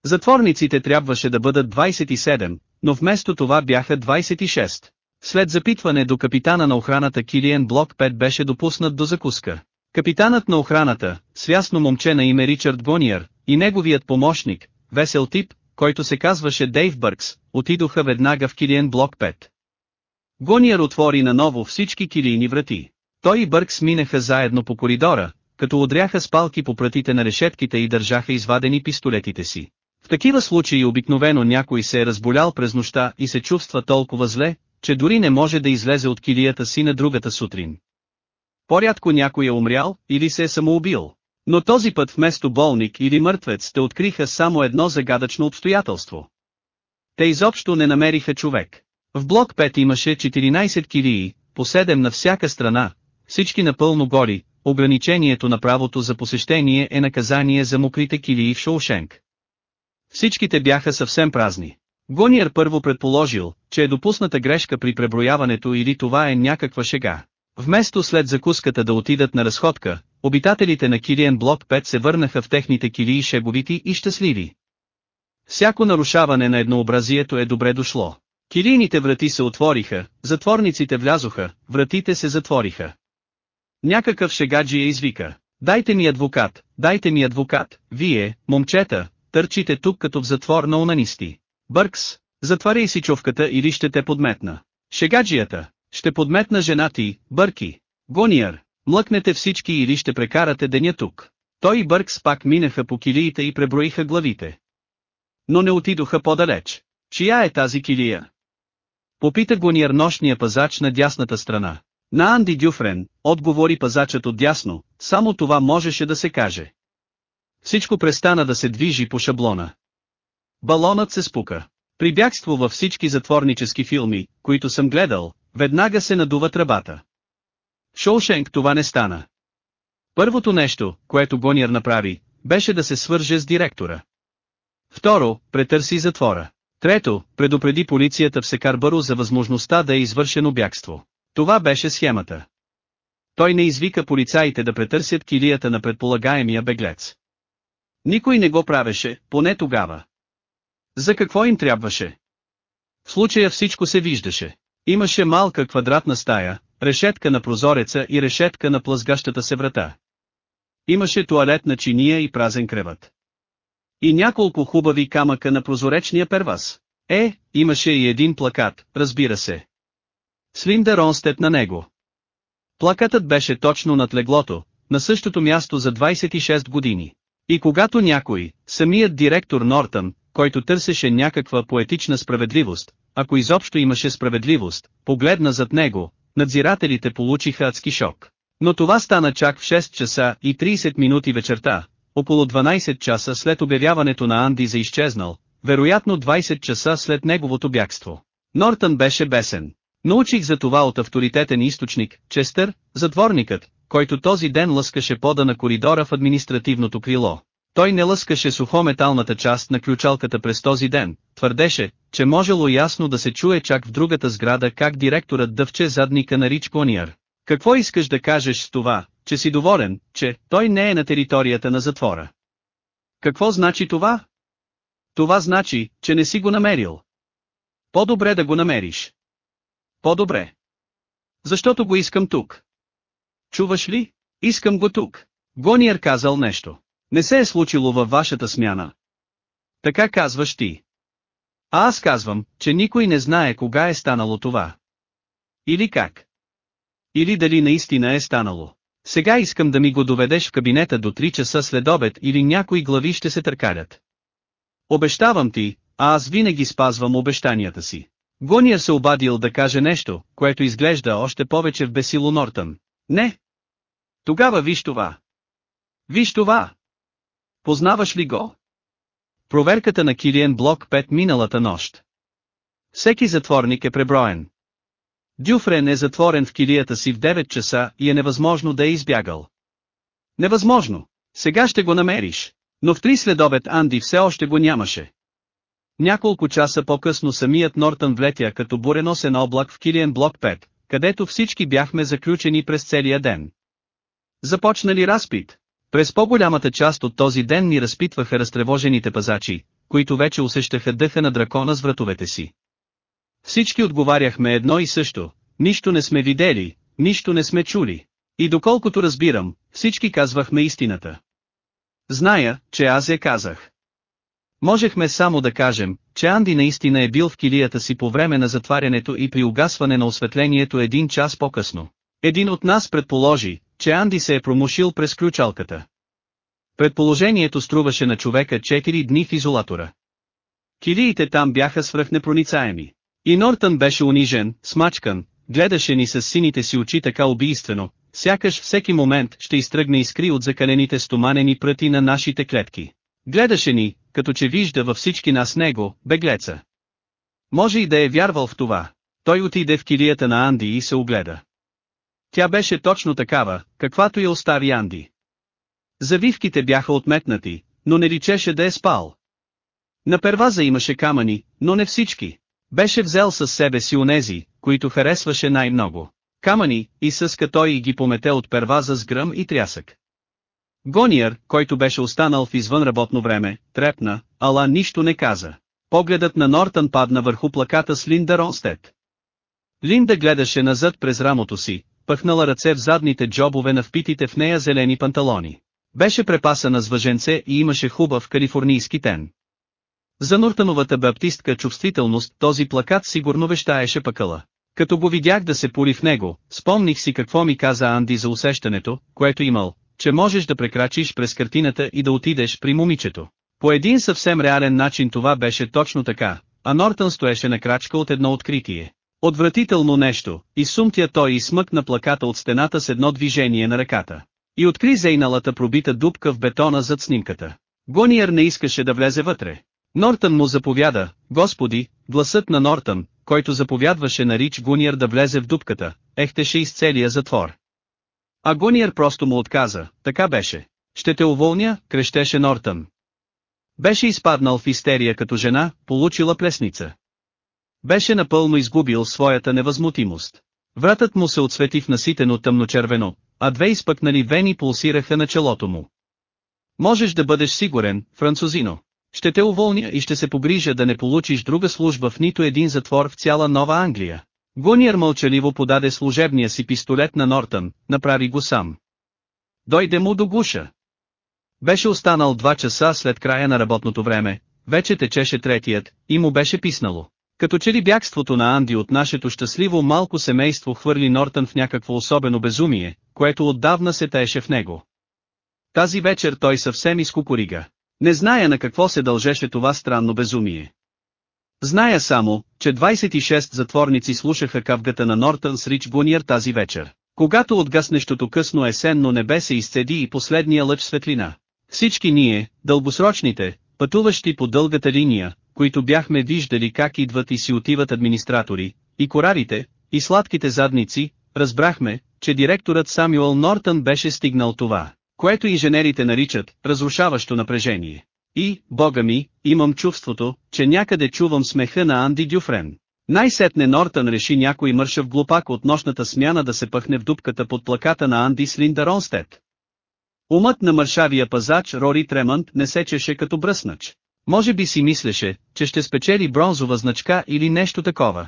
Затворниците трябваше да бъдат 27, но вместо това бяха 26. След запитване до капитана на охраната Килиен Блок 5 беше допуснат до закуска. Капитанът на охраната, свясно момче на име Ричард Гониер, и неговият помощник, весел тип, който се казваше Дейв Бъркс, отидоха веднага в Килиен Блок 5. Гониер отвори наново всички килийни врати. Той и Бъркс минаха заедно по коридора, като удряха с палки по пратите на решетките и държаха извадени пистолетите си. В такива случаи обикновено някой се е разболял през нощта и се чувства толкова зле, че дори не може да излезе от килията си на другата сутрин. Порядко някой е умрял, или се е самоубил. Но този път вместо болник или мъртвец те откриха само едно загадъчно обстоятелство. Те изобщо не намериха човек. В блок 5 имаше 14 килии, по 7 на всяка страна, всички напълно гори, ограничението на правото за посещение е наказание за мокрите килии в Шоушенк. Всичките бяха съвсем празни. Гониер първо предположил, че е допусната грешка при преброяването или това е някаква шега. Вместо след закуската да отидат на разходка, обитателите на Килиен блок 5 се върнаха в техните килии шеговити и щастливи. Всяко нарушаване на еднообразието е добре дошло. Килийните врати се отвориха, затворниците влязоха, вратите се затвориха. Някакъв шегаджия извика. Дайте ми адвокат, дайте ми адвокат, вие, момчета, търчите тук като в затвор на унанисти. Бъркс, затваряй си човката или ще те подметна. Шегаджията, ще подметна жена ти, Бърки. Гониер, млъкнете всички или ще прекарате деня тук. Той и Бъркс пак минаха по килиите и преброиха главите. Но не отидоха по-далеч. Чия е тази килия? Попита Гониер нощния пазач на дясната страна. На Анди Дюфрен, отговори пазачът от дясно, само това можеше да се каже. Всичко престана да се движи по шаблона. Балонът се спука. При бягство във всички затворнически филми, които съм гледал, веднага се надува тръбата. Шоушенк това не стана. Първото нещо, което Гониер направи, беше да се свърже с директора. Второ, претърси затвора. Трето, предупреди полицията в Секарбаро за възможността да е извършено бягство. Това беше схемата. Той не извика полицаите да претърсят килията на предполагаемия беглец. Никой не го правеше, поне тогава. За какво им трябваше? В случая всичко се виждаше. Имаше малка квадратна стая, решетка на прозореца и решетка на плъзгащата се врата. Имаше туалетна чиния и празен креват. И няколко хубави камъка на прозоречния первас. Е, имаше и един плакат, разбира се. Свинда Ронстет на него. Плакатът беше точно над леглото, на същото място за 26 години. И когато някой, самият директор Нортън, който търсеше някаква поетична справедливост, ако изобщо имаше справедливост, погледна зад него, надзирателите получиха адски шок. Но това стана чак в 6 часа и 30 минути вечерта, около 12 часа след обявяването на Анди за изчезнал, вероятно 20 часа след неговото бягство. Нортън беше бесен. Научих за това от авторитетен източник, Честър, затворникът, който този ден лъскаше пода на коридора в административното крило. Той не лъскаше сухометалната част на ключалката през този ден, твърдеше, че можело ясно да се чуе чак в другата сграда как директорът дъвче задника на Рич Кониер. Какво искаш да кажеш с това, че си доволен, че той не е на територията на затвора? Какво значи това? Това значи, че не си го намерил. По-добре да го намериш. По-добре. Защото го искам тук. Чуваш ли? Искам го тук. Гониер казал нещо. Не се е случило във вашата смяна. Така казваш ти. А аз казвам, че никой не знае кога е станало това. Или как? Или дали наистина е станало. Сега искам да ми го доведеш в кабинета до 3 часа след обед или някои глави ще се търкалят. Обещавам ти, а аз винаги спазвам обещанията си. Гония се обадил да каже нещо, което изглежда още повече в бесило Нортън. Не. Тогава виж това. Виж това. Познаваш ли го? Проверката на Килиен блок 5 миналата нощ. Всеки затворник е преброен. Дюфрен е затворен в килията си в 9 часа и е невъзможно да е избягал. Невъзможно. Сега ще го намериш. Но в три следобед Анди все още го нямаше. Няколко часа по-късно самият Нортън влетя като буреносен облак в Килиен блок 5, където всички бяхме заключени през целия ден. Започнали разпит. През по-голямата част от този ден ни разпитваха разтревожените пазачи, които вече усещаха дъха на дракона с вратовете си. Всички отговаряхме едно и също, нищо не сме видели, нищо не сме чули. И доколкото разбирам, всички казвахме истината. Зная, че аз я казах. Можехме само да кажем, че Анди наистина е бил в килията си по време на затварянето и при угасване на осветлението един час по-късно. Един от нас предположи, че Анди се е промушил през ключалката. Предположението струваше на човека 4 дни в изолатора. Килиите там бяха свръхнепроницаеми. И Нортън беше унижен, смачкан, гледаше ни с сините си очи така убийствено, сякаш всеки момент ще изтръгне искри от закалените стоманени пръти на нашите клетки. Гледаше ни, като че вижда във всички нас него, беглеца. Може и да е вярвал в това. Той отиде в килията на Анди и се огледа. Тя беше точно такава, каквато я остави Анди. Завивките бяха отметнати, но не личеше да е спал. На перваза имаше камъни, но не всички. Беше взел със себе си онези, които харесваше най-много. Камъни, и съска той и ги помете от перваза с гръм и трясък. Гониер, който беше останал в извънработно време, трепна, ала нищо не каза. Погледът на Нортън падна върху плаката с Линда Ронстед. Линда гледаше назад през рамото си, пъхнала ръце в задните джобове на впитите в нея зелени панталони. Беше препасана с въженце и имаше хубав калифорнийски тен. За Нуртановата баптистка чувствителност този плакат сигурно вещаеше пъкъла. Като го видях да се пори в него, спомних си какво ми каза Анди за усещането, което имал, че можеш да прекрачиш през картината и да отидеш при момичето. По един съвсем реален начин това беше точно така, а Нортън стоеше на крачка от едно откритие. Отвратително нещо, и сумтя той и смъкна плаката от стената с едно движение на ръката. И откри зейналата пробита дупка в бетона зад снимката. Гониер не искаше да влезе вътре. Нортън му заповяда, Господи, гласът на Нортън, който заповядваше на Рич Гуниер да влезе в дупката, ехтеше из целия затвор. А Гуниер просто му отказа, така беше. Ще те уволня, крещеше Нортън. Беше изпаднал в истерия като жена, получила плесница. Беше напълно изгубил своята невъзмутимост. Вратът му се отсвети в наситено тъмночервено, а две изпъкнали вени пулсираха на челото му. Можеш да бъдеш сигурен, французино. Ще те уволня и ще се погрижа да не получиш друга служба в нито един затвор в цяла Нова Англия. Гуниер мълчаливо подаде служебния си пистолет на Нортън, направи го сам. Дойде му до гуша. Беше останал два часа след края на работното време, вече течеше третият, и му беше писнало. Като че ли бягството на Анди от нашето щастливо малко семейство хвърли Нортън в някакво особено безумие, което отдавна се таеше в него. Тази вечер той съвсем изкукорига. Не зная на какво се дължеше това странно безумие. Зная само, че 26 затворници слушаха кавгата на Нортън с Рич Буниер тази вечер. Когато от гаснещото късно есенно небе се изцеди и последния лъч светлина. Всички ние, дълбосрочните, пътуващи по дългата линия, които бяхме виждали как идват и си отиват администратори, и корарите, и сладките задници, разбрахме, че директорът Самюел Нортън беше стигнал това, което инженерите наричат разрушаващо напрежение. И, бога ми, имам чувството, че някъде чувам смеха на Анди Дюфрен. Най-сетне Нортън реши някой мършав глупак от нощната смяна да се пъхне в дупката под плаката на Анди с Линда Ронстед. Умът на мършавия пазач Рори Тремънт не сечеше като бръснач. Може би си мислеше, че ще спечели бронзова значка или нещо такова.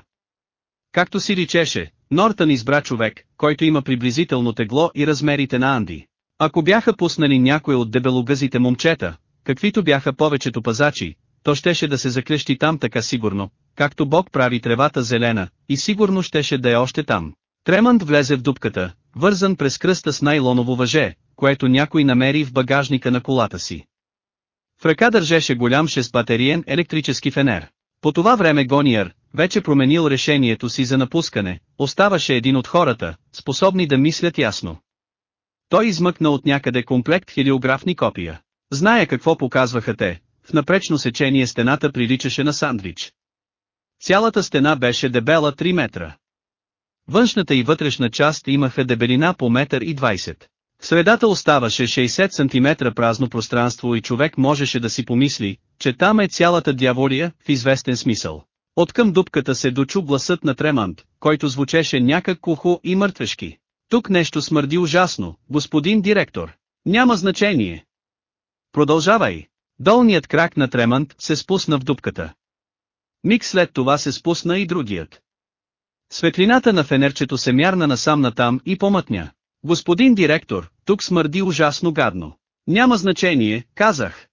Както си речеше, Нортън избра човек, който има приблизително тегло и размерите на Анди. Ако бяха пуснали някой от дебелогъзите момчета, каквито бяха повечето пазачи, то щеше да се заклещи там така сигурно, както Бог прави тревата зелена, и сигурно щеше да е още там. Тремънд влезе в дупката, вързан през кръста с найлоново въже, което някой намери в багажника на колата си. В ръка държеше голям шестбатериен електрически фенер. По това време Гониер, вече променил решението си за напускане, оставаше един от хората, способни да мислят ясно. Той измъкна от някъде комплект хелиографни копия. Зная какво показваха те, в напречно сечение стената приличаше на сандвич. Цялата стена беше дебела 3 метра. Външната и вътрешна част имаха дебелина по метър и 20. В средата оставаше 60 см празно пространство и човек можеше да си помисли, че там е цялата дяволия, в известен смисъл. Откъм дупката се дочу гласът на Тремант, който звучеше някак кухо и мъртвешки. Тук нещо смърди ужасно, господин директор. Няма значение. Продължавай. Долният крак на Тремант се спусна в дупката. Миг след това се спусна и другият. Светлината на фенерчето се мярна насам натам и помътня. Господин директор, тук смърди ужасно гадно. Няма значение, казах.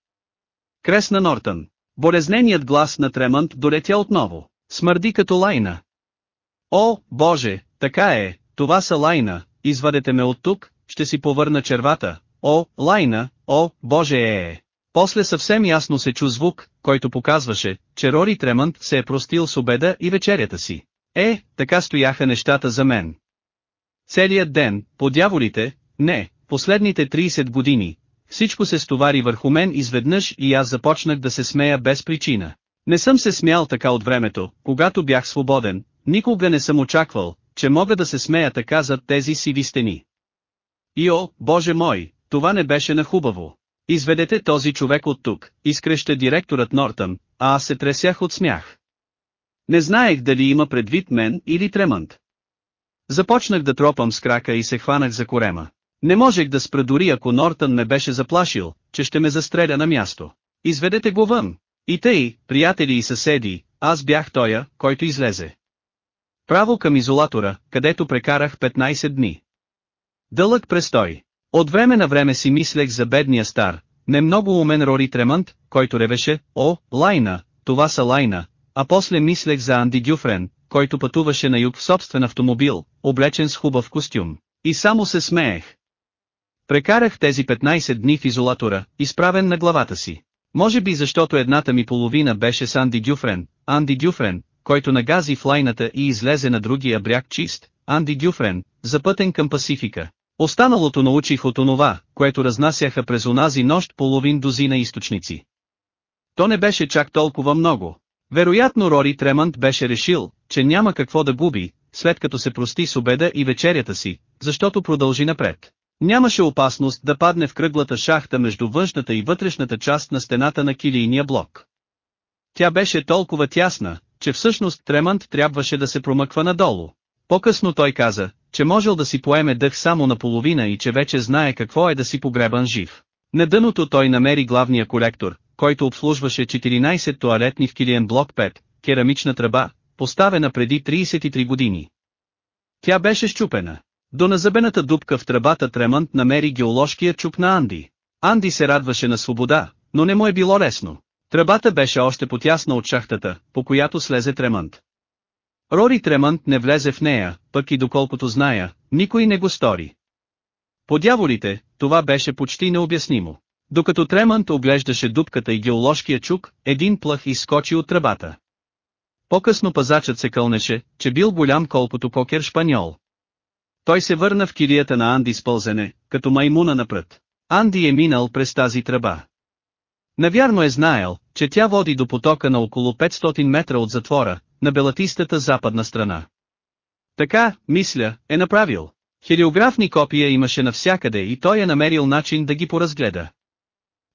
Кресна Нортън. Болезненият глас на Тремънт долетя отново. Смърди като лайна. О, Боже, така е, това са лайна, извадете ме от тук, ще си повърна червата. О, лайна, о, Боже е е. После съвсем ясно се чу звук, който показваше, че Рори Тремънт се е простил с обеда и вечерята си. Е, така стояха нещата за мен. Целият ден, по дяволите, не, последните 30 години, всичко се стовари върху мен изведнъж и аз започнах да се смея без причина. Не съм се смял така от времето, когато бях свободен, никога не съм очаквал, че мога да се смея така зад тези сиви стени. И Боже мой, това не беше на хубаво. Изведете този човек от тук, изкреща директорът Нортън, а аз се тресях от смях. Не знаех дали има предвид мен или Тремънт. Започнах да тропам с крака и се хванах за корема. Не можех да спра дори ако Нортън ме беше заплашил, че ще ме застреля на място. Изведете го вън. И тъй, приятели и съседи, аз бях тоя, който излезе. Право към изолатора, където прекарах 15 дни. Дълъг престой. От време на време си мислех за бедния стар, не много умен Рори Тремънт, който ревеше, о, Лайна, това са Лайна, а после мислех за Анди Дюфрен, който пътуваше на юг в собствен автомобил, облечен с хубав костюм. И само се смеех. Прекарах тези 15 дни в изолатора, изправен на главата си. Може би защото едната ми половина беше с Анди Дюфрен, Анди Дюфрен, който нагази в лайната и излезе на другия бряг чист, Анди Дюфрен, запътен към Пасифика. Останалото научих от онова, което разнасяха през онази нощ половин дозина източници. То не беше чак толкова много. Вероятно Рори Тремънт беше решил, че няма какво да губи, след като се прости с обеда и вечерята си, защото продължи напред. Нямаше опасност да падне в кръглата шахта между външната и вътрешната част на стената на килийния блок. Тя беше толкова тясна, че всъщност Тремънт трябваше да се промъква надолу. По-късно той каза, че можел да си поеме дъх само наполовина и че вече знае какво е да си погребан жив. На дъното той намери главния колектор, който обслужваше 14 туалетни в килиен блок 5, керамична тръба, поставена преди 33 години. Тя беше щупена. До назъбената дупка в тръбата Тремънт намери геоложкия чук на Анди. Анди се радваше на свобода, но не му е било лесно. Тръбата беше още потясна от шахтата, по която слезе Тремънт. Рори Тремънт не влезе в нея, пък и доколкото зная, никой не го стори. По дяволите, това беше почти необяснимо. Докато Тремънт оглеждаше дупката и геоложкия чук, един плъх изскочи от тръбата. По-късно пазачът се кълнеше, че бил голям колкото покер шпаньол. Той се върна в килията на Анди с пълзене, като маймуна на прът. Анди е минал през тази тръба. Навярно е знаел, че тя води до потока на около 500 метра от затвора, на белатистата западна страна. Така, мисля, е направил. Хелиографни копия имаше навсякъде и той е намерил начин да ги поразгледа.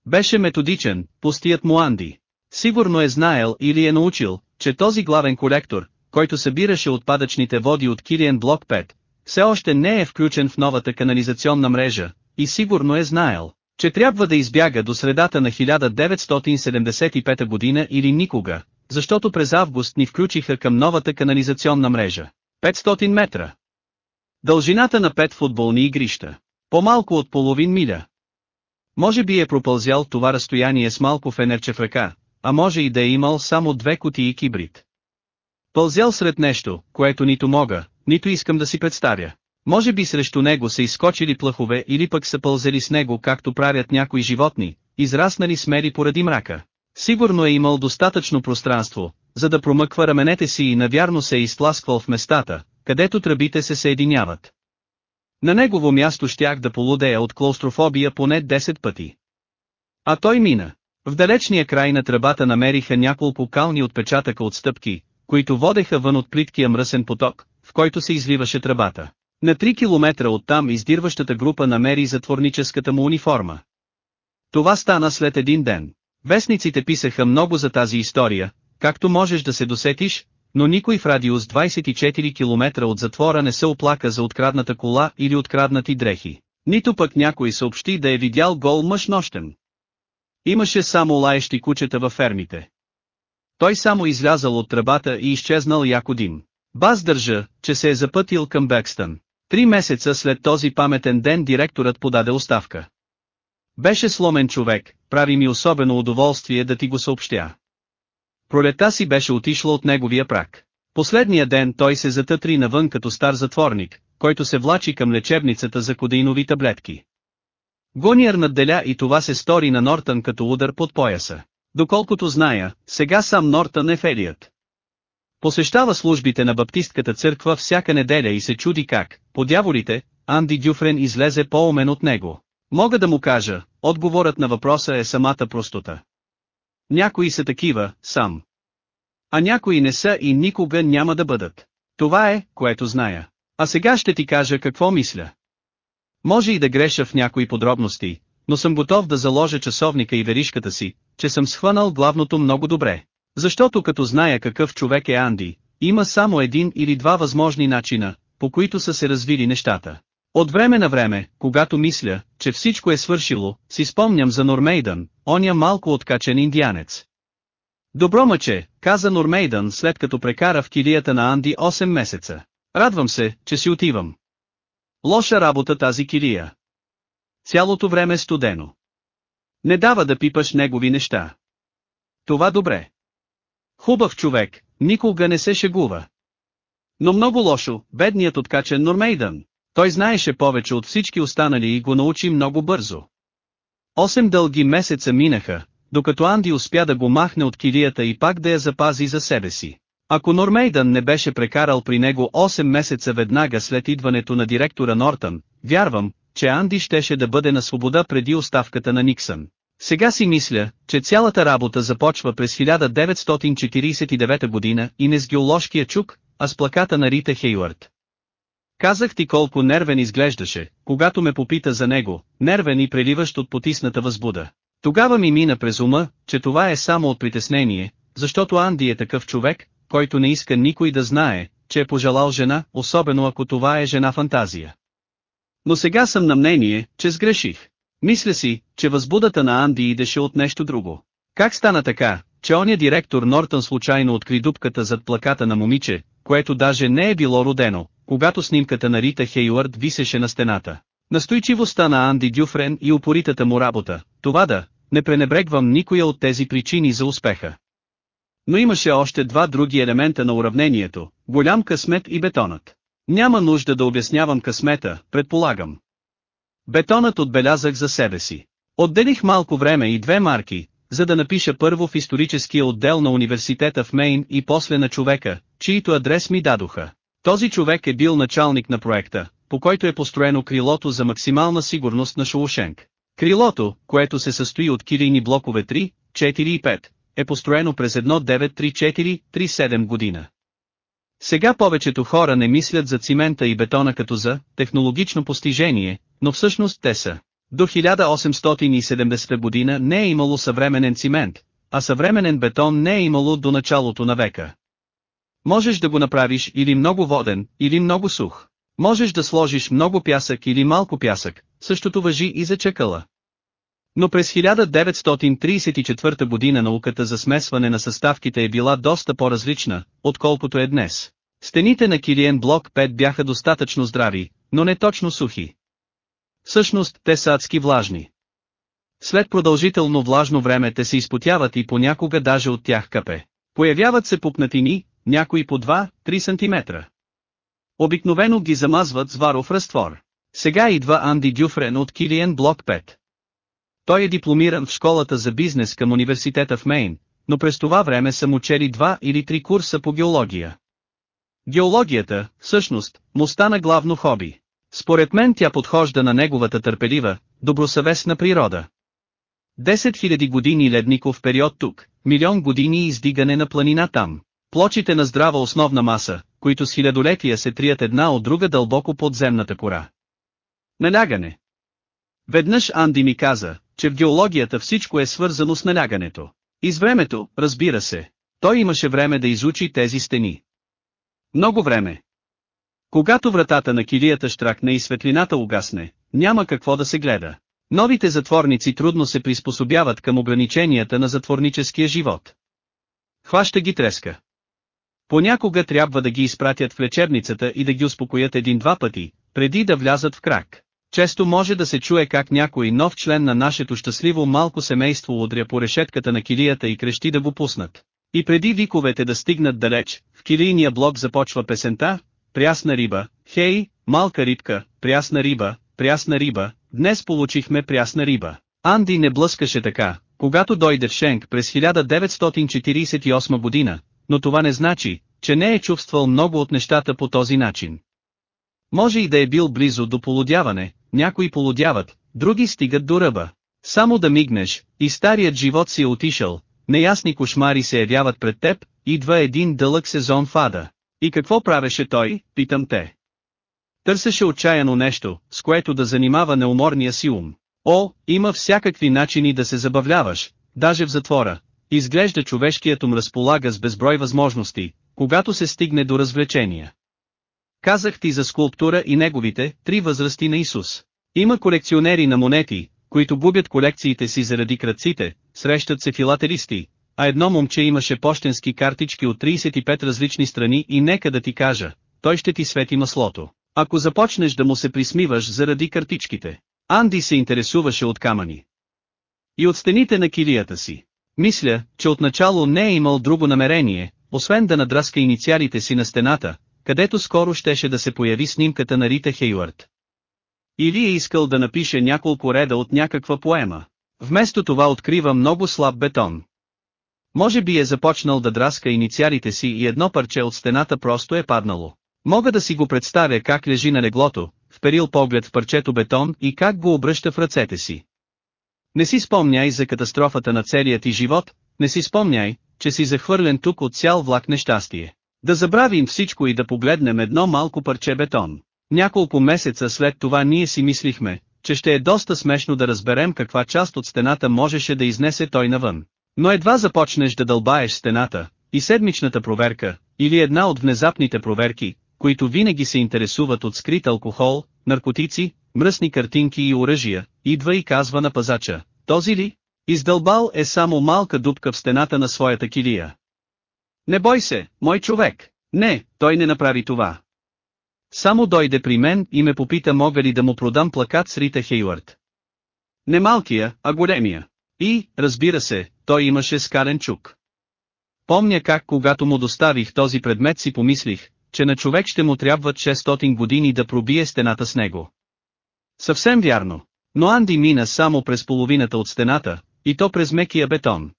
Беше методичен, пустият му Анди. Сигурно е знаел или е научил, че този главен колектор, който събираше отпадъчните води от Килиен блок 5, все още не е включен в новата канализационна мрежа, и сигурно е знаел, че трябва да избяга до средата на 1975 година или никога, защото през август ни включиха към новата канализационна мрежа. 500 метра. Дължината на 5 футболни игрища. По-малко от половин миля. Може би е пропълзял това разстояние с малко фенерче в ръка, а може и да е имал само две кутии кибрид. Пълзял сред нещо, което нито мога, нито искам да си представя. Може би срещу него са изскочили плъхове или пък са пълзели с него както правят някои животни, израснали смели поради мрака. Сигурно е имал достатъчно пространство, за да промъква раменете си и навярно се е изтласквал в местата, където тръбите се съединяват. На негово място щях да полудея от клаустрофобия поне 10 пъти. А той мина. В далечния край на тръбата намериха няколко кални отпечатъка от стъпки, които водеха вън от плиткия мръсен поток, в който се изливаше тръбата. На 3 километра оттам издирващата група намери затворническата му униформа. Това стана след един ден. Вестниците писаха много за тази история, както можеш да се досетиш, но никой в радиус 24 км от затвора не се оплака за открадната кола или откраднати дрехи. Нито пък някой съобщи да е видял гол мъж нощем. Имаше само лаещи кучета във фермите. Той само излязал от тръбата и изчезнал яко дим. Баз държа, че се е запътил към Бекстън. Три месеца след този паметен ден директорът подаде оставка. Беше сломен човек, прави ми особено удоволствие да ти го съобщя. Пролета си беше отишла от неговия прак. Последния ден той се затътри навън като стар затворник, който се влачи към лечебницата за кодеинови таблетки. Гониер надделя и това се стори на Нортън като удар под пояса. Доколкото зная, сега сам Нортън е фелият. Посещава службите на баптистката църква всяка неделя и се чуди как, по дяволите, Анди Дюфрен излезе по-умен от него. Мога да му кажа, отговорът на въпроса е самата простота. Някои са такива, сам. А някои не са и никога няма да бъдат. Това е, което зная. А сега ще ти кажа какво мисля. Може и да греша в някои подробности, но съм готов да заложа часовника и веришката си, че съм схванал главното много добре. Защото като зная какъв човек е Анди, има само един или два възможни начина, по които са се развили нещата. От време на време, когато мисля, че всичко е свършило, си спомням за Нормейдън, оня малко откачен индианец. Добро мъче, каза Нормейдън след като прекара в килията на Анди 8 месеца. Радвам се, че си отивам. Лоша работа тази килия. Цялото време студено. Не дава да пипаш негови неща. Това добре. Хубав човек, никога не се шегува. Но много лошо, бедният откачен Нормейдън. Той знаеше повече от всички останали и го научи много бързо. Осем дълги месеца минаха, докато Анди успя да го махне от килията и пак да я запази за себе си. Ако Нормейдън не беше прекарал при него 8 месеца веднага след идването на директора Нортън, вярвам, че Анди щеше да бъде на свобода преди оставката на Никсън. Сега си мисля, че цялата работа започва през 1949 година и не с геоложкия чук, а с плаката на Рита Хейвард. Казах ти колко нервен изглеждаше, когато ме попита за него, нервен и преливащ от потисната възбуда. Тогава ми мина през ума, че това е само от притеснение, защото Анди е такъв човек, който не иска никой да знае, че е пожелал жена, особено ако това е жена фантазия. Но сега съм на мнение, че сгреших. Мисля си, че възбудата на Анди идеше от нещо друго. Как стана така, че оня директор Нортън случайно откри дупката зад плаката на момиче, което даже не е било родено, когато снимката на Рита Хейвард висеше на стената. Настойчивостта на Анди Дюфрен и упоритата му работа, това да, не пренебрегвам никоя от тези причини за успеха. Но имаше още два други елемента на уравнението, голям късмет и бетонът. Няма нужда да обяснявам късмета, предполагам. Бетонът отбелязах за себе си. Отделих малко време и две марки, за да напиша първо в историческия отдел на университета в Мейн и после на човека, чието адрес ми дадоха. Този човек е бил началник на проекта, по който е построено крилото за максимална сигурност на Шоушенк. Крилото, което се състои от килийни блокове 3, 4 и 5, е построено през 1934-37 година. Сега повечето хора не мислят за цимента и бетона като за технологично постижение, но всъщност те са. До 1870 година не е имало съвременен цимент, а съвременен бетон не е имало до началото на века. Можеш да го направиш или много воден, или много сух. Можеш да сложиш много пясък или малко пясък, същото въжи и за чекала. Но през 1934 година науката за смесване на съставките е била доста по-различна, отколкото е днес. Стените на Кириен блок 5 бяха достатъчно здрави, но не точно сухи. Всъщност, те са адски влажни. След продължително влажно време те се изпотяват и понякога даже от тях капе. Появяват се пупнатини, някои по 2-3 см. Обикновено ги замазват с варов разтвор. Сега идва Анди Дюфрен от Килиен блок 5. Той е дипломиран в школата за бизнес към университета в Мейн, но през това време са му учели два или три курса по геология. Геологията, всъщност, му стана главно хоби. Според мен тя подхожда на неговата търпелива, добросъвестна природа. 10 000 години ледников период тук, милион години издигане на планина там. Плочите на здрава основна маса, които с хилядолетия се трият една от друга дълбоко под земната кора. Налягане. Веднъж Анди ми каза, че в геологията всичко е свързано с налягането. И с времето, разбира се. Той имаше време да изучи тези стени. Много време. Когато вратата на килията штракне и светлината угасне, няма какво да се гледа. Новите затворници трудно се приспособяват към ограниченията на затворническия живот. Хваща ги треска. Понякога трябва да ги изпратят в лечебницата и да ги успокоят един-два пъти, преди да влязат в крак. Често може да се чуе как някой нов член на нашето щастливо малко семейство удря по решетката на килията и крещи да го пуснат. И преди виковете да стигнат далеч, в килийния блок започва песента, прясна риба, хей, малка рибка, прясна риба, прясна риба, днес получихме прясна риба. Анди не блъскаше така, когато дойде в Шенк през 1948 година, но това не значи, че не е чувствал много от нещата по този начин. Може и да е бил близо до полудяване, някои полудяват, други стигат до ръба. Само да мигнеш, и старият живот си е отишъл, неясни кошмари се явяват пред теб, идва един дълъг сезон в ада. И какво правеше той, питам те. Търсеше отчаяно нещо, с което да занимава неуморния си ум. О, има всякакви начини да се забавляваш, даже в затвора. Изглежда човешкият ум разполага с безброй възможности, когато се стигне до развлечения. Казах ти за скулптура и неговите, три възрасти на Исус. Има колекционери на монети, които губят колекциите си заради кръците, срещат се филателисти, а едно момче имаше почтенски картички от 35 различни страни и нека да ти кажа, той ще ти свети маслото. Ако започнеш да му се присмиваш заради картичките. Анди се интересуваше от камъни. И от стените на килията си. Мисля, че отначало не е имал друго намерение, освен да надраска инициалите си на стената, където скоро щеше да се появи снимката на Рита Хейвард. Или е искал да напише няколко реда от някаква поема. Вместо това открива много слаб бетон. Може би е започнал да драска инициалите си и едно парче от стената просто е паднало. Мога да си го представя как лежи на леглото, вперил поглед в парчето бетон и как го обръща в ръцете си. Не си спомняй за катастрофата на целият ти живот, не си спомняй, че си захвърлен тук от цял влак нещастие. Да забравим всичко и да погледнем едно малко парче бетон. Няколко месеца след това ние си мислихме, че ще е доста смешно да разберем каква част от стената можеше да изнесе той навън. Но едва започнеш да дълбаеш стената, и седмичната проверка, или една от внезапните проверки, които винаги се интересуват от скрит алкохол, наркотици, мръсни картинки и оръжия, идва и казва на пазача, този ли? Издълбал е само малка дупка в стената на своята килия. Не бой се, мой човек. Не, той не направи това. Само дойде при мен и ме попита мога ли да му продам плакат с Рита Хейвард. Не малкия, а големия. И, разбира се, той имаше скален чук. Помня как когато му доставих този предмет си помислих, че на човек ще му трябват 600 години да пробие стената с него. Съвсем вярно. Но Анди мина само през половината от стената, и то през мекия бетон.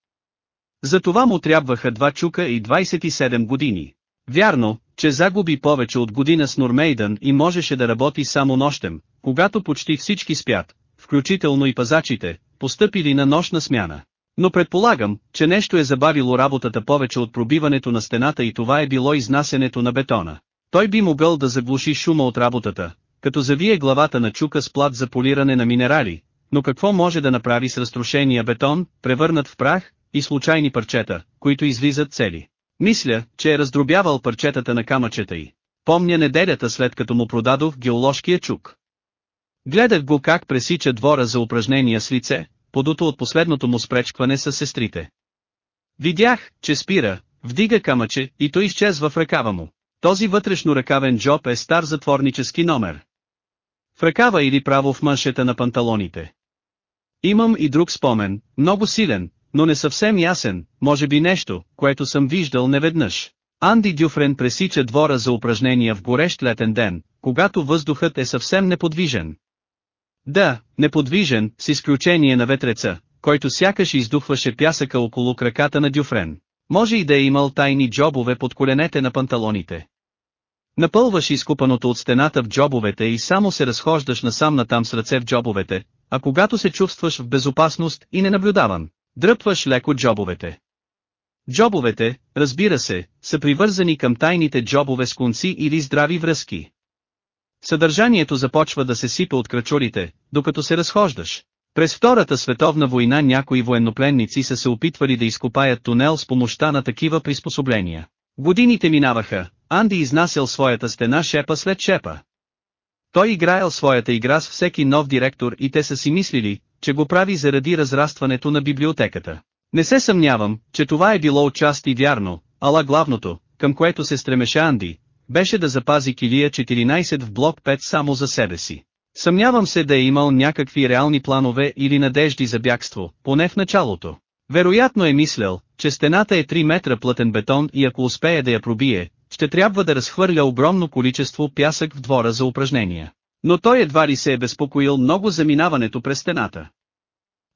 За това му трябваха два чука и 27 години. Вярно, че загуби повече от година с Нормейдън и можеше да работи само нощем, когато почти всички спят, включително и пазачите, постъпили на нощна смяна. Но предполагам, че нещо е забавило работата повече от пробиването на стената и това е било изнасенето на бетона. Той би могъл да заглуши шума от работата, като завие главата на чука с плат за полиране на минерали, но какво може да направи с разрушения бетон, превърнат в прах, и случайни парчета, които излизат цели. Мисля, че е раздробявал парчетата на камъчета й. Помня неделята след като му продадох геоложкия чук. Гледах го как пресича двора за упражнения с лице, подуто от последното му спречкване с сестрите. Видях, че спира, вдига камъче и то изчезва в ръкава му. Този вътрешно ръкавен джоб е стар затворнически номер. В ръкава или право в маншета на панталоните. Имам и друг спомен, много силен, но не съвсем ясен, може би нещо, което съм виждал неведнъж. Анди Дюфрен пресича двора за упражнения в горещ летен ден, когато въздухът е съвсем неподвижен. Да, неподвижен, с изключение на ветреца, който сякаш издухваше пясъка около краката на Дюфрен. Може и да е имал тайни джобове под коленете на панталоните. Напълваш изкупаното от стената в джобовете и само се разхождаш насам натам с ръце в джобовете, а когато се чувстваш в безопасност и не наблюдаван, дръпваш леко джобовете. Джобовете, разбира се, са привързани към тайните джобове с конци или здрави връзки. Съдържанието започва да се сипа от крачурите, докато се разхождаш. През Втората световна война някои военнопленници са се опитвали да изкопаят тунел с помощта на такива приспособления. Годините минаваха, Анди изнасял своята стена шепа след шепа. Той играел своята игра с всеки нов директор и те са си мислили, че го прави заради разрастването на библиотеката. Не се съмнявам, че това е било отчасти вярно, ала главното, към което се стремеше Анди, беше да запази килия 14 в блок 5 само за себе си. Съмнявам се да е имал някакви реални планове или надежди за бягство, поне в началото. Вероятно е мислял, че стената е 3 метра плътен бетон и ако успее да я пробие, ще трябва да разхвърля огромно количество пясък в двора за упражнения. Но той едва ли се е безпокоил много за минаването през стената.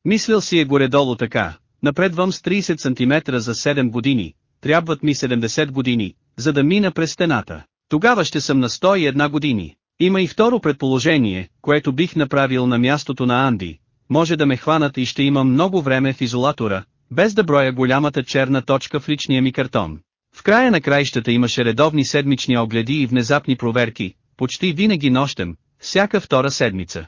Мислил си е горе-долу така, напредвам с 30 см за 7 години, трябват ми 70 години, за да мина през стената. Тогава ще съм на 101 години. Има и второ предположение, което бих направил на мястото на Анди. Може да ме хванат и ще имам много време в изолатора, без да броя голямата черна точка в личния ми картон. В края на краищата имаше редовни седмични огледи и внезапни проверки, почти винаги нощем, всяка втора седмица.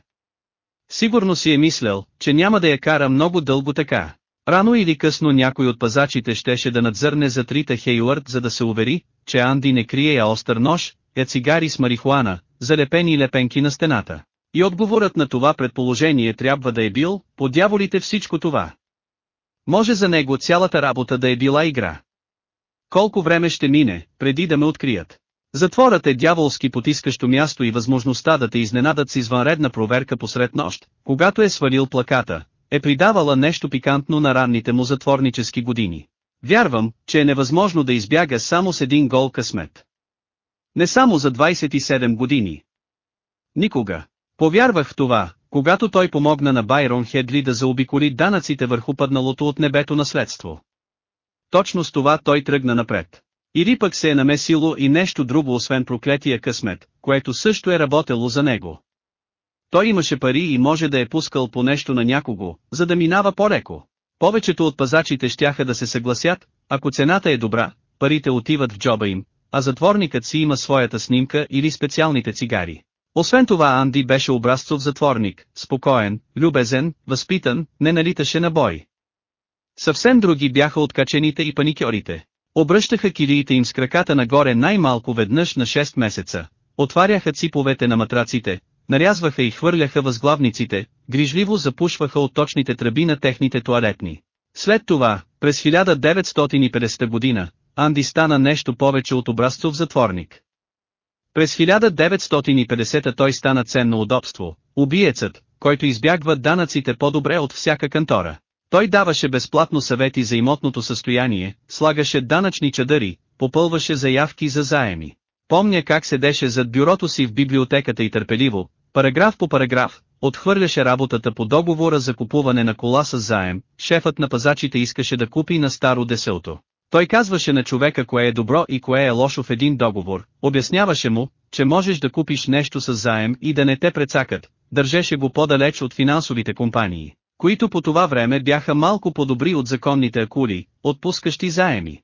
Сигурно си е мислял, че няма да я кара много дълго така. Рано или късно някой от пазачите щеше да надзърне за трите Хейуард за да се увери, че Анди не крие я остър нож, я цигари с марихуана, залепени лепенки на стената. И отговорът на това предположение трябва да е бил, по дяволите всичко това. Може за него цялата работа да е била игра. Колко време ще мине, преди да ме открият. Затворът е дяволски потискащо място и възможността да те изненадат с извънредна проверка посред нощ, когато е свалил плаката, е придавала нещо пикантно на ранните му затворнически години. Вярвам, че е невъзможно да избяга само с един гол късмет. Не само за 27 години. Никога. Повярвах в това, когато той помогна на Байрон Хедли да заобиколи данъците върху падналото от небето наследство. Точно с това той тръгна напред. Или пък се е намесило и нещо друго освен проклетия късмет, което също е работело за него. Той имаше пари и може да е пускал по нещо на някого, за да минава по-леко. Повечето от пазачите щяха да се съгласят, ако цената е добра, парите отиват в джоба им, а затворникът си има своята снимка или специалните цигари. Освен това Анди беше образцов затворник, спокоен, любезен, възпитан, не налиташе на бой. Съвсем други бяха откачените и паникьорите. Обръщаха килиите им с краката нагоре най-малко веднъж на 6 месеца, отваряха циповете на матраците, нарязваха и хвърляха възглавниците, грижливо запушваха от точните тръби на техните туалетни. След това, през 1950 година, Анди стана нещо повече от образцов затворник. През 1950 той стана ценно удобство, убиецът, който избягва данъците по-добре от всяка кантора. Той даваше безплатно съвети за имотното състояние, слагаше данъчни чадъри, попълваше заявки за заеми. Помня как седеше зад бюрото си в библиотеката и търпеливо, параграф по параграф, отхвърляше работата по договора за купуване на кола с заем, шефът на пазачите искаше да купи на старо деселто. Той казваше на човека кое е добро и кое е лошо в един договор, обясняваше му, че можеш да купиш нещо с заем и да не те прецакат, държеше го по-далеч от финансовите компании, които по това време бяха малко по-добри от законните акули, отпускащи заеми.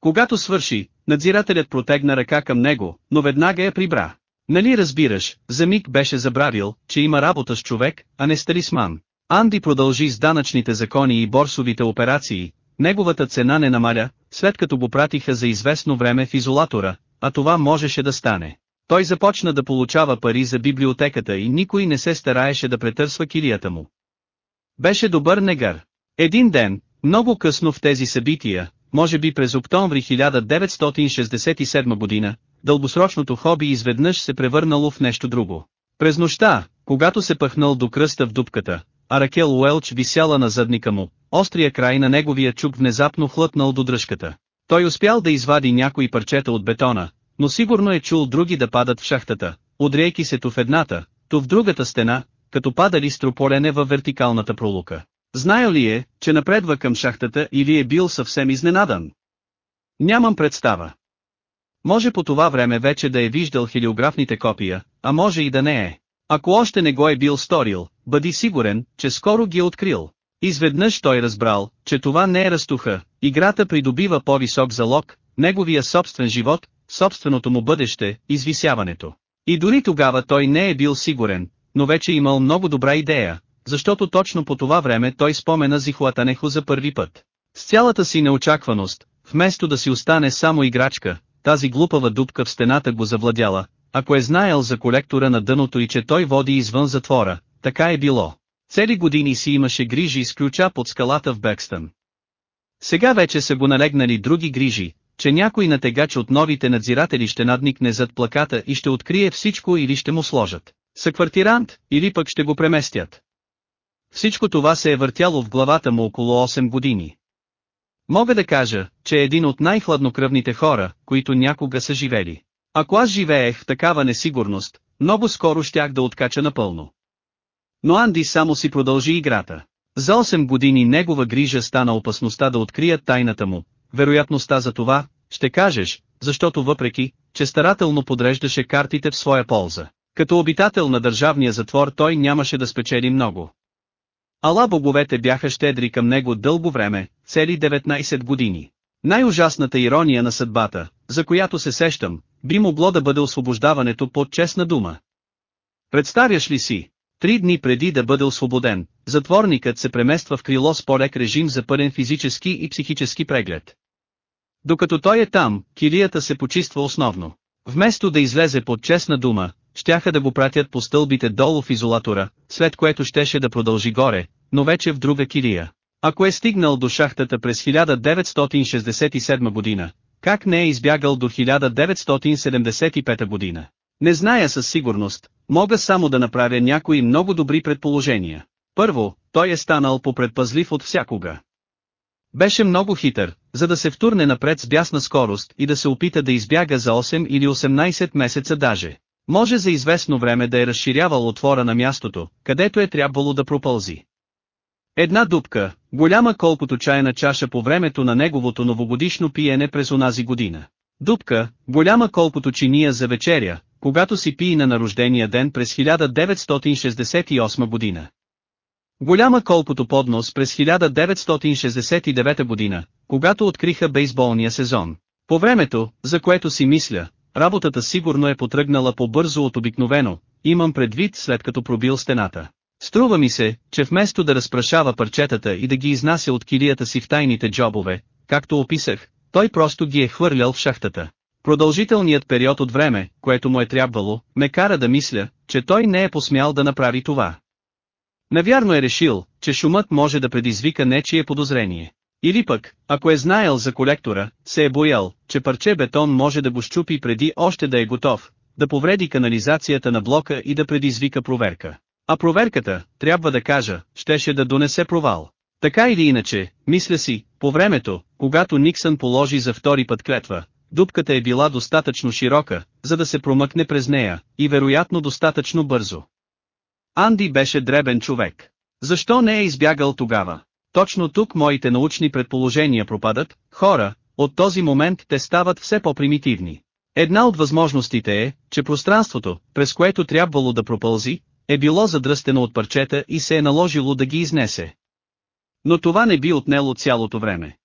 Когато свърши, надзирателят протегна ръка към него, но веднага я прибра. Нали разбираш, за миг беше забравил, че има работа с човек, а не с талисман. Анди продължи с данъчните закони и борсовите операции, неговата цена не намаля, след като го пратиха за известно време в изолатора, а това можеше да стане. Той започна да получава пари за библиотеката и никой не се стараеше да претърсва килията му. Беше добър негър. Един ден, много късно в тези събития, може би през октомври 1967 година, дългосрочното хоби изведнъж се превърнало в нещо друго. През нощта, когато се пъхнал до кръста в дупката, а Ракел Уелч висяла на задника му, острия край на неговия чук внезапно хлътнал до дръжката. Той успял да извади някои парчета от бетона, но сигурно е чул други да падат в шахтата, удрейки се то в едната, то в другата стена, като падали строполене във вертикалната пролука. Знаел ли е, че напредва към шахтата или е бил съвсем изненадан? Нямам представа. Може по това време вече да е виждал хелиографните копия, а може и да не е. Ако още не го е бил сторил, бъди сигурен, че скоро ги е открил. Изведнъж той разбрал, че това не е разтуха, играта придобива по-висок залог, неговия собствен живот, собственото му бъдеще, извисяването. И дори тогава той не е бил сигурен, но вече имал много добра идея, защото точно по това време той спомена Зихуатанехо за първи път. С цялата си неочакваност, вместо да си остане само играчка, тази глупава дупка в стената го завладяла, ако е знаел за колектора на дъното и че той води извън затвора, така е било. Цели години си имаше грижи с ключа под скалата в Бекстън. Сега вече са го налегнали други грижи, че някой натегач от новите надзиратели ще надникне зад плаката и ще открие всичко или ще му сложат. Съквартирант, или пък ще го преместят. Всичко това се е въртяло в главата му около 8 години. Мога да кажа, че е един от най-хладнокръвните хора, които някога са живели. Ако аз живеех в такава несигурност, много скоро щях да откача напълно. Но Анди само си продължи играта. За 8 години негова грижа стана опасността да открият тайната му. Вероятността за това, ще кажеш, защото въпреки, че старателно подреждаше картите в своя полза, като обитател на държавния затвор той нямаше да спечели много. Ала боговете бяха щедри към него дълго време, цели 19 години. Най-ужасната ирония на съдбата, за която се сещам, би могло да бъде освобождаването под честна дума. Представяш ли си, три дни преди да бъде освободен, затворникът се премества в крило с полек режим за пълен физически и психически преглед. Докато той е там, килията се почиства основно. Вместо да излезе под честна дума, щяха да го пратят по стълбите долу в изолатора, след което щеше да продължи горе, но вече в друга килия. Ако е стигнал до шахтата през 1967 година, как не е избягал до 1975 година? Не зная със сигурност, мога само да направя някои много добри предположения. Първо, той е станал попредпазлив от всякога. Беше много хитър, за да се втурне напред с бясна скорост и да се опита да избяга за 8 или 18 месеца даже. Може за известно време да е разширявал отвора на мястото, където е трябвало да пропълзи. Една дупка, голяма колкото чайна чаша по времето на неговото новогодишно пиене през онази година. Дупка, голяма колкото чиния за вечеря, когато си пи на нарождения ден през 1968 година. Голяма колкото поднос през 1969 година, когато откриха бейсболния сезон. По времето, за което си мисля, работата сигурно е потръгнала по-бързо от обикновено, имам предвид след като пробил стената. Струва ми се, че вместо да разпрашава парчетата и да ги изнася от килията си в тайните джобове, както описах, той просто ги е хвърлял в шахтата. Продължителният период от време, което му е трябвало, ме кара да мисля, че той не е посмял да направи това. Навярно е решил, че шумът може да предизвика нечие подозрение. Или пък, ако е знаел за колектора, се е боял, че парче бетон може да го щупи преди още да е готов, да повреди канализацията на блока и да предизвика проверка. А проверката, трябва да кажа, щеше да донесе провал. Така или иначе, мисля си, по времето, когато Никсън положи за втори път клетва, дупката е била достатъчно широка, за да се промъкне през нея, и вероятно достатъчно бързо. Анди беше дребен човек. Защо не е избягал тогава? Точно тук моите научни предположения пропадат, хора, от този момент те стават все по-примитивни. Една от възможностите е, че пространството, през което трябвало да пропълзи, е било задръстено от парчета и се е наложило да ги изнесе. Но това не би отнело цялото време.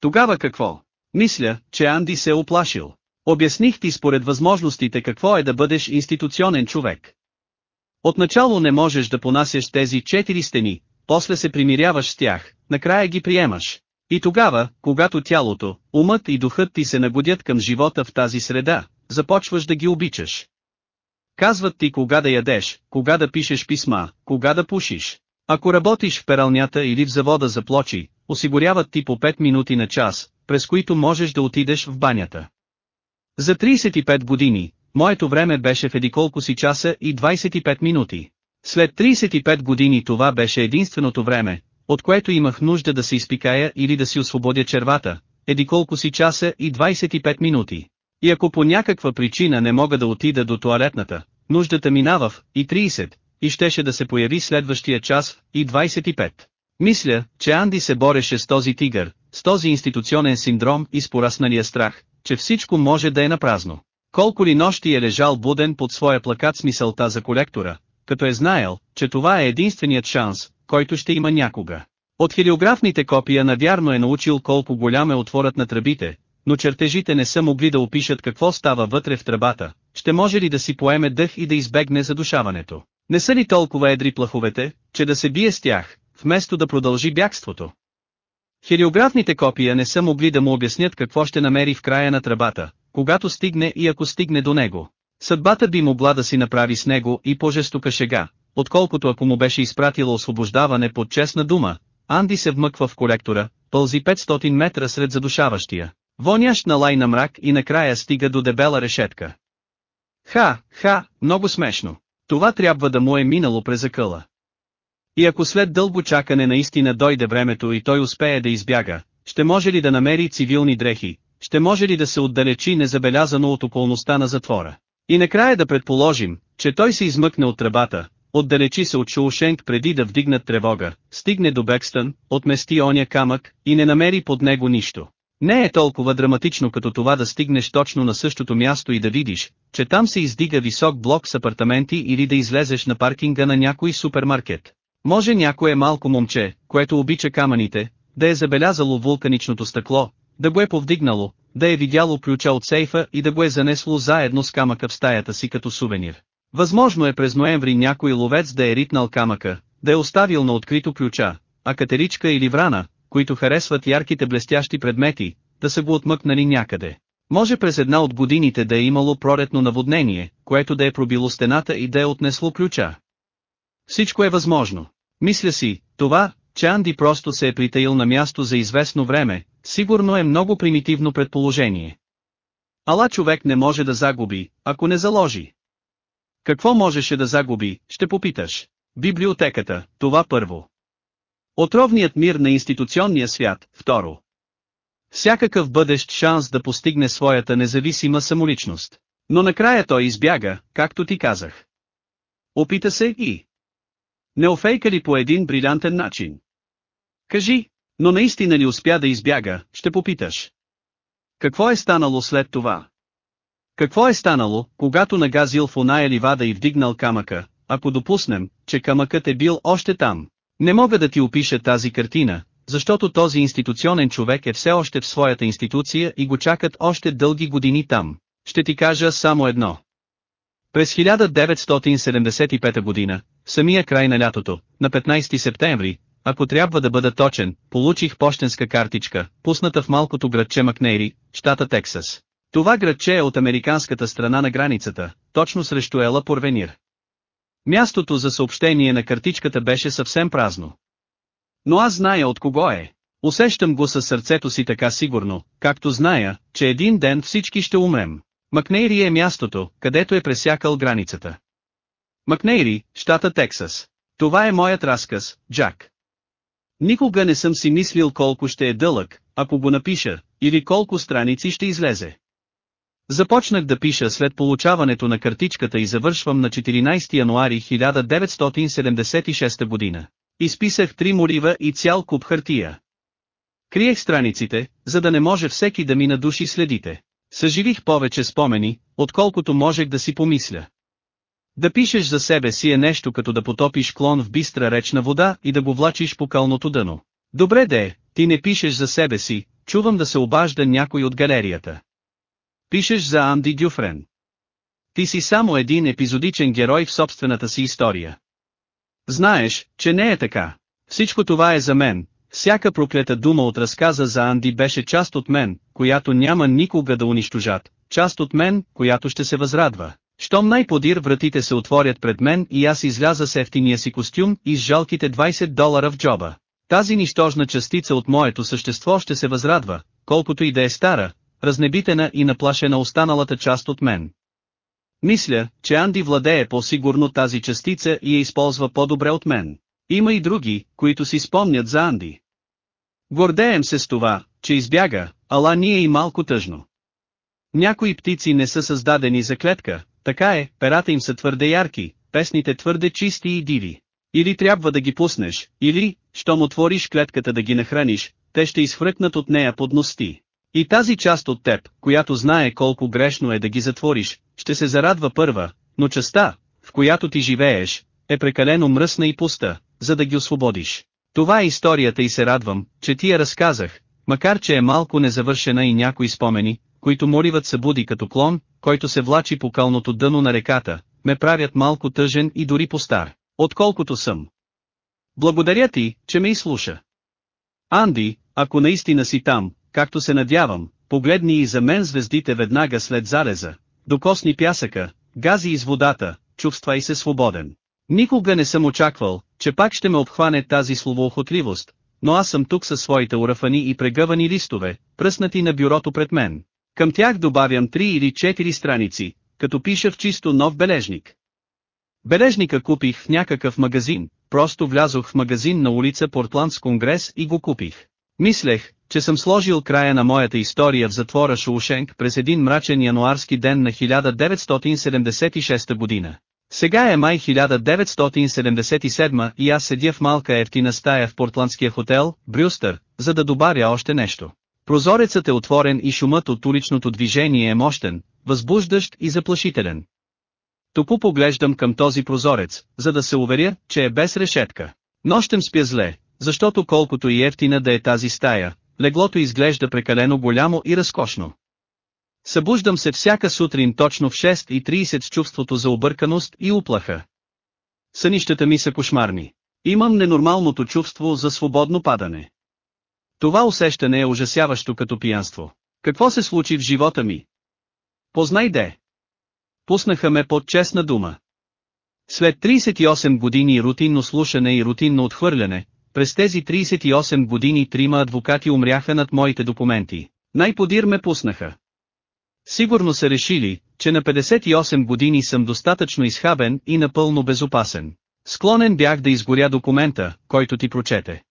Тогава какво? Мисля, че Анди се е оплашил. Обясних ти според възможностите какво е да бъдеш институционен човек. Отначало не можеш да понасяш тези четири стени, после се примиряваш с тях, накрая ги приемаш. И тогава, когато тялото, умът и духът ти се нагодят към живота в тази среда, започваш да ги обичаш. Казват ти кога да ядеш, кога да пишеш писма, кога да пушиш. Ако работиш в пералнята или в завода за плочи, осигуряват ти по 5 минути на час, през които можеш да отидеш в банята. За 35 години, моето време беше в едиколко си часа и 25 минути. След 35 години това беше единственото време, от което имах нужда да се изпикая или да си освободя червата, едиколко си часа и 25 минути. И ако по някаква причина не мога да отида до туалетната, нуждата минава в и 30, и щеше да се появи следващия час и 25. Мисля, че Анди се бореше с този тигър, с този институционен синдром и с порасналия страх, че всичко може да е напразно. Колко ли нощи е лежал буден под своя плакат с мисълта за колектора, като е знаел, че това е единственият шанс, който ще има някога. От хелиографните копия навярно е научил колко голям е отворът на тръбите, но чертежите не са могли да опишат какво става вътре в тръбата, ще може ли да си поеме дъх и да избегне задушаването. Не са ли толкова едри плаховете, че да се бие с тях, вместо да продължи бягството? Хелиографните копия не са могли да му обяснят какво ще намери в края на тръбата, когато стигне и ако стигне до него. Съдбата би могла да си направи с него и по-жестока шега, отколкото ако му беше изпратила освобождаване под честна дума, Анди се вмъква в колектора, пълзи 500 метра сред задушаващия, вонящ на лай на мрак и накрая стига до дебела решетка. Ха, ха, много смешно. Това трябва да му е минало през акъла. И ако след дълго чакане наистина дойде времето и той успее да избяга, ще може ли да намери цивилни дрехи, ще може ли да се отдалечи незабелязано от околността на затвора. И накрая да предположим, че той се измъкне от тръбата, отдалечи се от Шоушенк преди да вдигнат тревога, стигне до Бекстън, отмести оня камък и не намери под него нищо. Не е толкова драматично като това да стигнеш точно на същото място и да видиш, че там се издига висок блок с апартаменти или да излезеш на паркинга на някой супермаркет. Може някое малко момче, което обича камъните, да е забелязало вулканичното стъкло, да го е повдигнало, да е видяло ключа от сейфа и да го е занесло заедно с камъка в стаята си като сувенир. Възможно е през ноември някой ловец да е ритнал камъка, да е оставил на открито ключа, а катеричка или врана, които харесват ярките блестящи предмети, да са го отмъкнали някъде. Може през една от годините да е имало проретно наводнение, което да е пробило стената и да е отнесло ключа. Всичко е възможно. Мисля си, това, че Анди просто се е притаил на място за известно време, сигурно е много примитивно предположение. Ала човек не може да загуби, ако не заложи. Какво можеше да загуби, ще попиташ. Библиотеката, това първо. Отровният мир на институционния свят, второ. Всякакъв бъдещ шанс да постигне своята независима самоличност. Но накрая той избяга, както ти казах. Опита се и. Не офейка ли по един брилянтен начин? Кажи, но наистина ли успя да избяга, ще попиташ. Какво е станало след това? Какво е станало, когато нагазил в оная ливада и вдигнал камъка, ако допуснем, че камъкът е бил още там? Не мога да ти опиша тази картина, защото този институционен човек е все още в своята институция и го чакат още дълги години там. Ще ти кажа само едно. През 1975 година, самия край на лятото, на 15 септември, ако трябва да бъда точен, получих почтенска картичка, пусната в малкото градче Макнейри, щата Тексас. Това градче е от американската страна на границата, точно срещу Ела Порвенир. Мястото за съобщение на картичката беше съвсем празно. Но аз зная от кого е. Усещам го със сърцето си така сигурно, както зная, че един ден всички ще умрем. Макнейри е мястото, където е пресякал границата. Макнейри, щата Тексас. Това е моят разказ, Джак. Никога не съм си мислил колко ще е дълъг, ако го напиша, или колко страници ще излезе. Започнах да пиша след получаването на картичката и завършвам на 14 януари 1976 година. Изписах три молива и цял куп хартия. Криех страниците, за да не може всеки да ми надуши следите. Съживих повече спомени, отколкото можех да си помисля. Да пишеш за себе си е нещо като да потопиш клон в бистра речна вода и да го влачиш по кълното дъно. Добре де, ти не пишеш за себе си, чувам да се обажда някой от галерията. Пишеш за Анди Дюфрен. Ти си само един епизодичен герой в собствената си история. Знаеш, че не е така. Всичко това е за мен, всяка проклета дума от разказа за Анди беше част от мен, която няма никога да унищожат, част от мен, която ще се възрадва. Щом най-подир вратите се отворят пред мен и аз изляза с ефтиния си костюм и с жалките 20 долара в джоба. Тази нищожна частица от моето същество ще се възрадва, колкото и да е стара, разнебитена и наплашена останалата част от мен. Мисля, че Анди владее по-сигурно тази частица и я използва по-добре от мен. Има и други, които си спомнят за Анди. Гордеем се с това, че избяга, ала ние и малко тъжно. Някои птици не са създадени за клетка, така е, перата им са твърде ярки, песните твърде чисти и диви. Или трябва да ги пуснеш, или, щом отвориш клетката да ги нахраниш, те ще изхвъркнат от нея под ности. И тази част от теб, която знае колко грешно е да ги затвориш, ще се зарадва първа, но частта, в която ти живееш, е прекалено мръсна и пуста, за да ги освободиш. Това е историята и се радвам, че ти я разказах, макар че е малко незавършена и някои спомени, които моривът събуди като клон, който се влачи по кълното дъно на реката, ме правят малко тъжен и дори по-стар, отколкото съм. Благодаря ти, че ме изслуша. Анди, ако наистина си там, както се надявам, погледни и за мен звездите веднага след зареза, докосни пясъка, гази из водата, чувствай се свободен. Никога не съм очаквал, че пак ще ме обхване тази словоохотливост, но аз съм тук със своите урафани и прегъвани листове, пръснати на бюрото пред мен. Към тях добавям три или четири страници, като пиша в чисто нов бележник. Бележника купих в някакъв магазин, просто влязох в магазин на улица Портланд с конгрес и го купих. Мислех, че съм сложил края на моята история в затвора Шоушенк през един мрачен януарски ден на 1976 година. Сега е май 1977 и аз седя в малка ефтина стая в портландския хотел, Брюстър, за да добавя още нещо. Прозорецът е отворен и шумът от уличното движение е мощен, възбуждащ и заплашителен. Тупо поглеждам към този прозорец, за да се уверя, че е без решетка. Нощем спя зле, защото колкото и ефтина да е тази стая, леглото изглежда прекалено голямо и разкошно. Събуждам се всяка сутрин точно в 6.30 с чувството за обърканост и уплаха. Сънищата ми са кошмарни. Имам ненормалното чувство за свободно падане. Това усещане е ужасяващо като пиянство. Какво се случи в живота ми? Познай де. Пуснаха ме под честна дума. След 38 години рутинно слушане и рутинно отхвърляне, през тези 38 години трима адвокати умряха над моите документи. Най-подир ме пуснаха. Сигурно са решили, че на 58 години съм достатъчно изхабен и напълно безопасен. Склонен бях да изгоря документа, който ти прочете.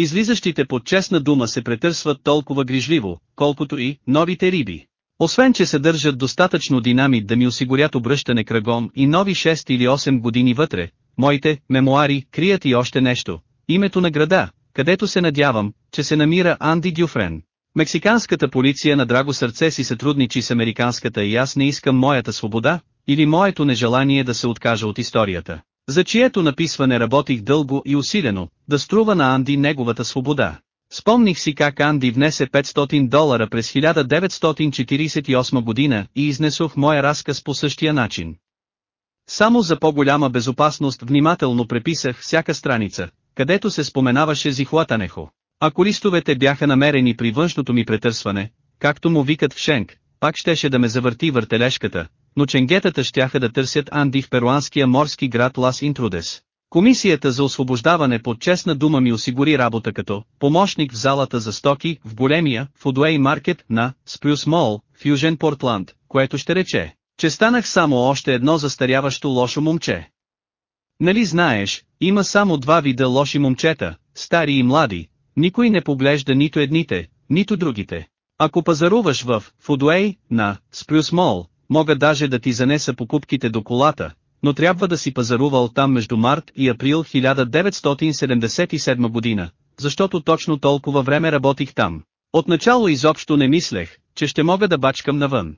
Излизащите под честна дума се претърсват толкова грижливо, колкото и новите риби. Освен че съдържат достатъчно динамит да ми осигурят обръщане кръгом и нови 6 или 8 години вътре, моите мемуари крият и още нещо. Името на града, където се надявам, че се намира Анди Дюфрен. Мексиканската полиция на драго сърце си сътрудничи с американската и аз не искам моята свобода, или моето нежелание да се откажа от историята, за чието написване работих дълго и усилено, да струва на Анди неговата свобода. Спомних си как Анди внесе 500 долара през 1948 година и изнесох моя разказ по същия начин. Само за по-голяма безопасност внимателно преписах всяка страница, където се споменаваше Зихуатанехо. Ако листовете бяха намерени при външното ми претърсване, както му викат в Шенк, пак щеше да ме завърти въртележката, но ченгетата щяха да търсят Анди в перуанския морски град Лас Интрудес. Комисията за освобождаване под честна дума ми осигури работа като помощник в залата за стоки в големия Foodway Market на Spruce Mall, Fusion Portland, което ще рече, че станах само още едно застаряващо лошо момче. Нали знаеш, има само два вида лоши момчета, стари и млади, никой не поглежда нито едните, нито другите. Ако пазаруваш в Foodway на Spruce Mall, мога даже да ти занеса покупките до колата, но трябва да си пазарувал там между март и април 1977 година, защото точно толкова време работих там. Отначало изобщо не мислех, че ще мога да бачкам навън.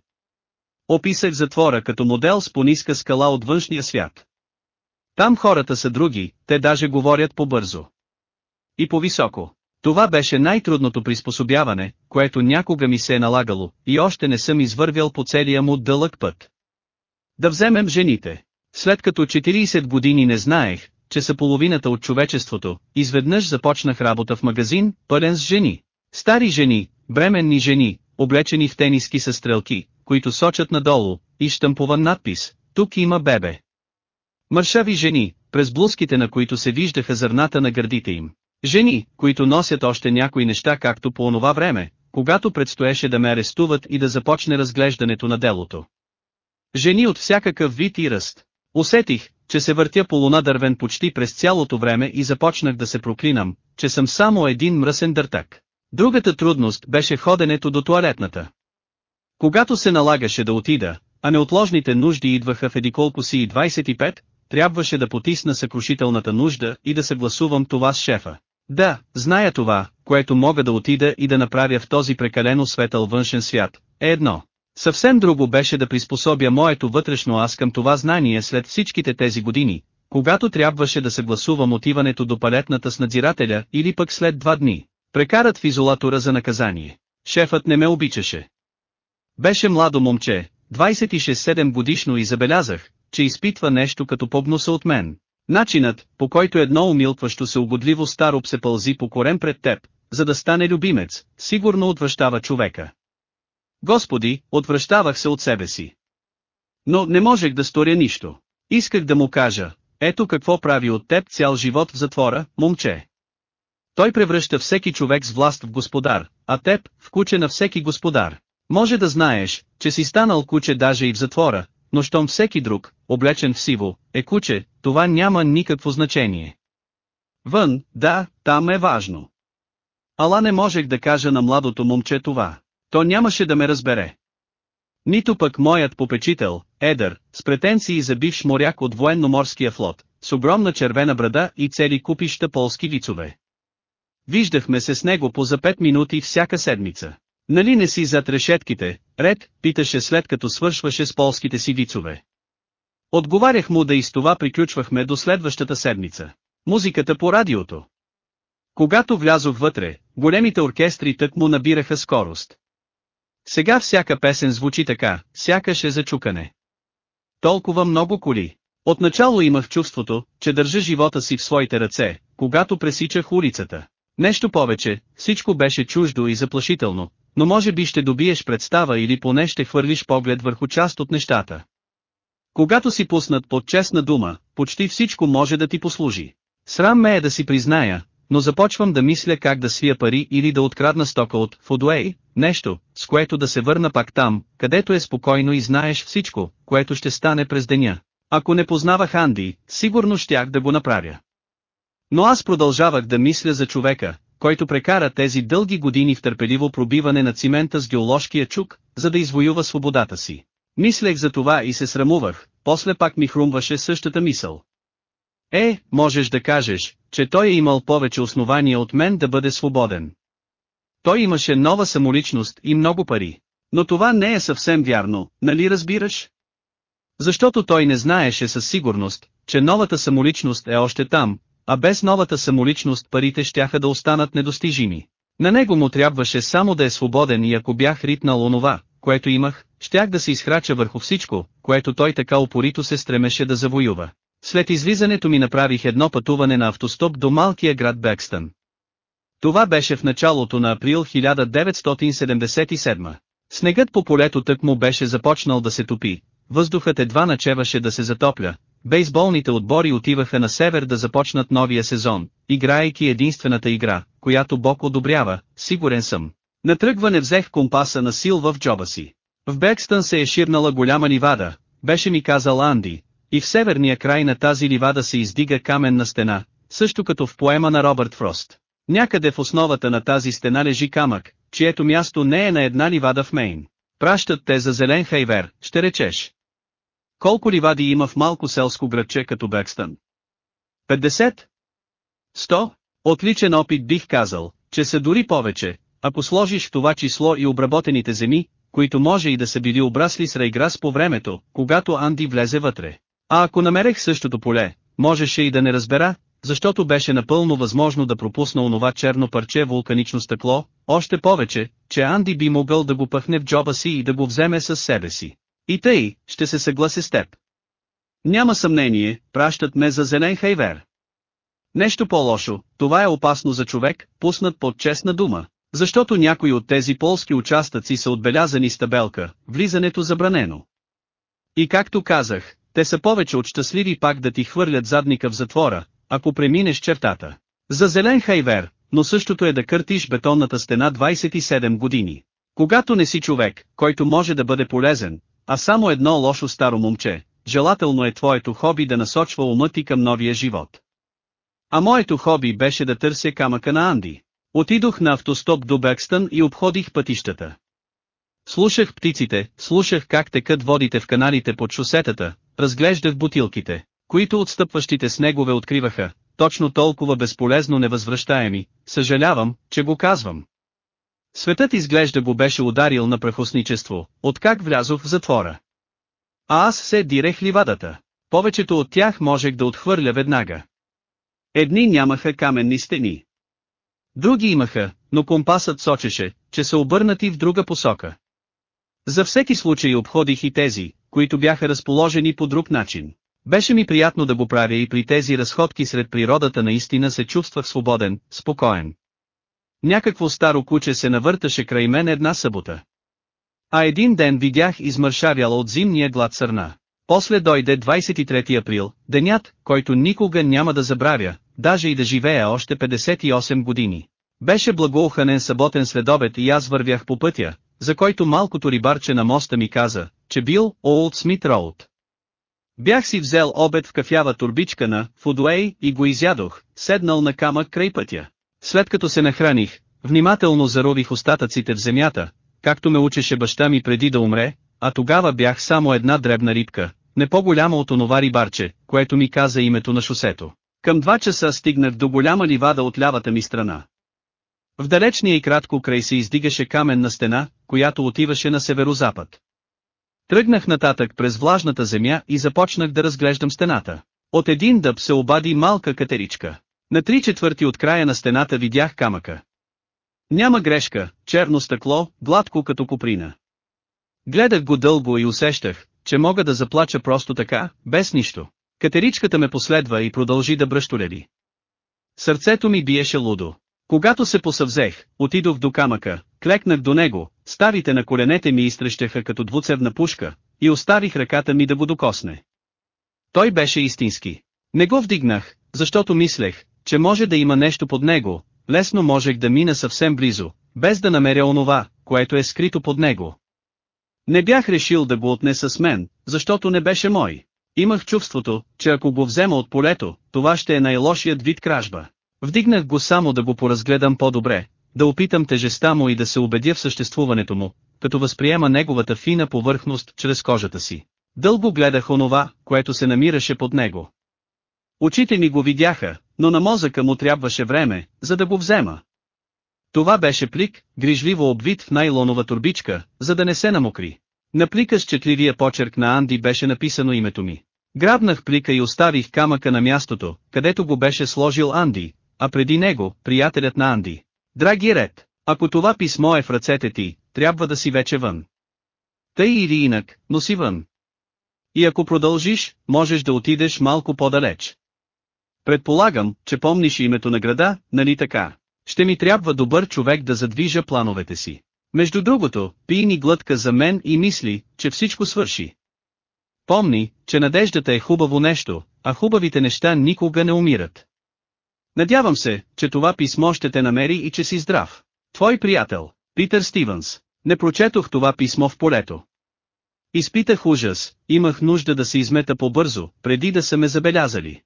Описах затвора като модел с пониска скала от външния свят. Там хората са други, те даже говорят по-бързо. И по-високо. Това беше най-трудното приспособяване, което някога ми се е налагало, и още не съм извървял по целия му дълъг път. Да вземем жените. След като 40 години не знаех, че са половината от човечеството, изведнъж започнах работа в магазин, пълен с жени. Стари жени, бременни жени, облечени в тениски с стрелки, които сочат надолу, и штампован надпис, тук има бебе. Мършави жени, през блузките на които се виждаха зърната на гърдите им. Жени, които носят още някои неща както по онова време, когато предстоеше да ме арестуват и да започне разглеждането на делото. Жени от всякакъв вид и ръст. Усетих, че се въртя по луна дървен почти през цялото време и започнах да се проклинам, че съм само един мръсен дъртак. Другата трудност беше ходенето до туалетната. Когато се налагаше да отида, а неотложните нужди идваха в едиколко си и 25, трябваше да потисна съкрушителната нужда и да съгласувам това с шефа. Да, зная това, което мога да отида и да направя в този прекалено светъл външен свят, е едно. Съвсем друго беше да приспособя моето вътрешно аз към това знание след всичките тези години, когато трябваше да съгласувам отиването до палетната с надзирателя или пък след два дни. Прекарат в изолатора за наказание. Шефът не ме обичаше. Беше младо момче, 26-7 годишно и забелязах, че изпитва нещо като побноса от мен. Начинът, по който едно умилкващо се угодливо старо се пълзи по корем пред теб, за да стане любимец, сигурно отвръщава човека. Господи, отвръщавах се от себе си. Но не можех да сторя нищо. Исках да му кажа, ето какво прави от теб цял живот в затвора, момче. Той превръща всеки човек с власт в господар, а теб, в куче на всеки господар. Може да знаеш, че си станал куче даже и в затвора, но щом всеки друг, облечен в сиво, е куче, това няма никакво значение. Вън, да, там е важно. Ала не можех да кажа на младото момче това. То нямаше да ме разбере. Нито пък моят попечител, Едър, с претенции за бивш моряк от военно-морския флот, с огромна червена брада и цели купища полски вицове. Виждахме се с него по за 5 минути всяка седмица. Нали не си зад решетките, ред, питаше след като свършваше с полските си вицове. Отговарях му да и с това приключвахме до следващата седмица. Музиката по радиото. Когато влязох вътре, големите оркестри тък му набираха скорост. Сега всяка песен звучи така, сякаш е за чукане. Толкова много коли. Отначало имах чувството, че държа живота си в своите ръце, когато пресичах улицата. Нещо повече, всичко беше чуждо и заплашително, но може би ще добиеш представа или поне ще хвърлиш поглед върху част от нещата. Когато си пуснат под честна дума, почти всичко може да ти послужи. Срам ме е да си призная, но започвам да мисля как да свия пари или да открадна стока от Фудуей, нещо, с което да се върна пак там, където е спокойно и знаеш всичко, което ще стане през деня. Ако не познавах Анди, сигурно щях да го направя. Но аз продължавах да мисля за човека, който прекара тези дълги години в търпеливо пробиване на цимента с геоложкия чук, за да извоюва свободата си. Мислех за това и се срамувах, после пак ми хрумваше същата мисъл. Е, можеш да кажеш, че той е имал повече основания от мен да бъде свободен. Той имаше нова самоличност и много пари. Но това не е съвсем вярно, нали разбираш? Защото той не знаеше със сигурност, че новата самоличност е още там, а без новата самоличност парите щяха да останат недостижими. На него му трябваше само да е свободен и ако бях ритнал онова, което имах, щях да се изхрача върху всичко, което той така упорито се стремеше да завоюва. След излизането ми направих едно пътуване на автостоп до малкия град Бекстън. Това беше в началото на април 1977. Снегът по полето тък му беше започнал да се топи, въздухът едва начеваше да се затопля, бейсболните отбори отиваха на север да започнат новия сезон, играейки единствената игра, която Бог одобрява, сигурен съм. На тръгване взех компаса на сил в джоба си. В Бекстън се е ширнала голяма ливада, беше ми казал Анди, и в северния край на тази ливада се издига каменна стена, също като в поема на Робърт Фрост. Някъде в основата на тази стена лежи камък, чието място не е на една ливада в Мейн. Пращат те за зелен хайвер, ще речеш. Колко ливади има в малко селско градче като Бекстън? 50? 100? Отличен опит бих казал, че са дори повече, ако сложиш в това число и обработените земи, които може и да са били обрасли с рейграс по времето, когато Анди влезе вътре. А ако намерех същото поле, можеше и да не разбера, защото беше напълно възможно да пропусна онова черно парче вулканично стъкло, още повече, че Анди би могъл да го пъхне в джоба си и да го вземе със себе си. И тъй, ще се съгласи с теб. Няма съмнение, пращат ме за зелен хайвер. Нещо по-лошо, това е опасно за човек, пуснат под честна дума, защото някои от тези полски участъци са отбелязани с табелка, влизането забранено. И както казах, те са повече от щастливи пак да ти хвърлят задника в затвора, ако преминеш чертата. За зелен хайвер, но същото е да къртиш бетонната стена 27 години. Когато не си човек, който може да бъде полезен, а само едно лошо старо момче, желателно е твоето хоби да насочва ума ти към новия живот. А моето хоби беше да търся камъка на Анди. Отидох на автостоп до Бекстън и обходих пътищата. Слушах птиците, слушах как текат водите в каналите под шосетата, разглеждах бутилките, които отстъпващите снегове откриваха, точно толкова безполезно невъзвръщаеми, съжалявам, че го казвам. Светът изглежда го беше ударил на прахосничество, откак влязох в затвора. А аз се дирех ливадата. Повечето от тях можех да отхвърля веднага. Едни нямаха каменни стени. Други имаха, но компасът сочеше, че са обърнати в друга посока. За всеки случай обходих и тези, които бяха разположени по друг начин. Беше ми приятно да го правя и при тези разходки сред природата наистина се чувствах свободен, спокоен. Някакво старо куче се навърташе край мен една събота. А един ден видях измършавяла от зимния глад сърна. После дойде 23 април, денят, който никога няма да забравя, даже и да живея още 58 години. Беше благоуханен съботен следобед и аз вървях по пътя, за който малкото рибарче на моста ми каза, че бил Олд Смит Роуд. Бях си взел обед в кафява турбичка на Фудуей и го изядох, седнал на камък край пътя. След като се нахраних, внимателно зарових остатъците в земята, както ме учеше баща ми преди да умре, а тогава бях само една дребна рибка, не по-голяма от онова рибарче, което ми каза името на шосето. Към два часа стигнах до голяма ливада от лявата ми страна. В далечния и кратко край се издигаше каменна стена, която отиваше на северозапад. Тръгнах нататък през влажната земя и започнах да разглеждам стената. От един дъб се обади малка катеричка. На три четвърти от края на стената видях камъка. Няма грешка, черно стъкло, гладко като куприна. Гледах го дълго и усещах, че мога да заплача просто така, без нищо. Катеричката ме последва и продължи да бръщоледи. Сърцето ми биеше лудо. Когато се посъвзех, отидох до камъка, клекнах до него, старите на коленете ми изтрещаха като двуцевна пушка, и оставих ръката ми да го докосне. Той беше истински. Не го вдигнах, защото мислех, че може да има нещо под него, лесно можех да мина съвсем близо, без да намеря онова, което е скрито под него. Не бях решил да го отнеса с мен, защото не беше мой. Имах чувството, че ако го взема от полето, това ще е най-лошият вид кражба. Вдигнах го само да го поразгледам по-добре, да опитам тежеста му и да се убедя в съществуването му, като възприема неговата фина повърхност чрез кожата си. Дълго гледах онова, което се намираше под него. Очите ми го видяха, но на мозъка му трябваше време, за да го взема. Това беше плик, грижливо обвит в найлонова турбичка, за да не се намокри. На плика с четливия почерк на Анди беше написано името ми. Грабнах плика и оставих камъка на мястото, където го беше сложил Анди, а преди него, приятелят на Анди. Драги Ред, ако това писмо е в ръцете ти, трябва да си вече вън. Тъй или инак, но си вън. И ако продължиш, можеш да отидеш малко по-далеч. Предполагам, че помниш името на града, нали така? Ще ми трябва добър човек да задвижа плановете си. Между другото, пий ни глътка за мен и мисли, че всичко свърши. Помни, че надеждата е хубаво нещо, а хубавите неща никога не умират. Надявам се, че това писмо ще те намери и че си здрав. Твой приятел, Питър Стивенс. Не прочетох това писмо в полето. Изпитах ужас, имах нужда да се измета по-бързо, преди да са ме забелязали.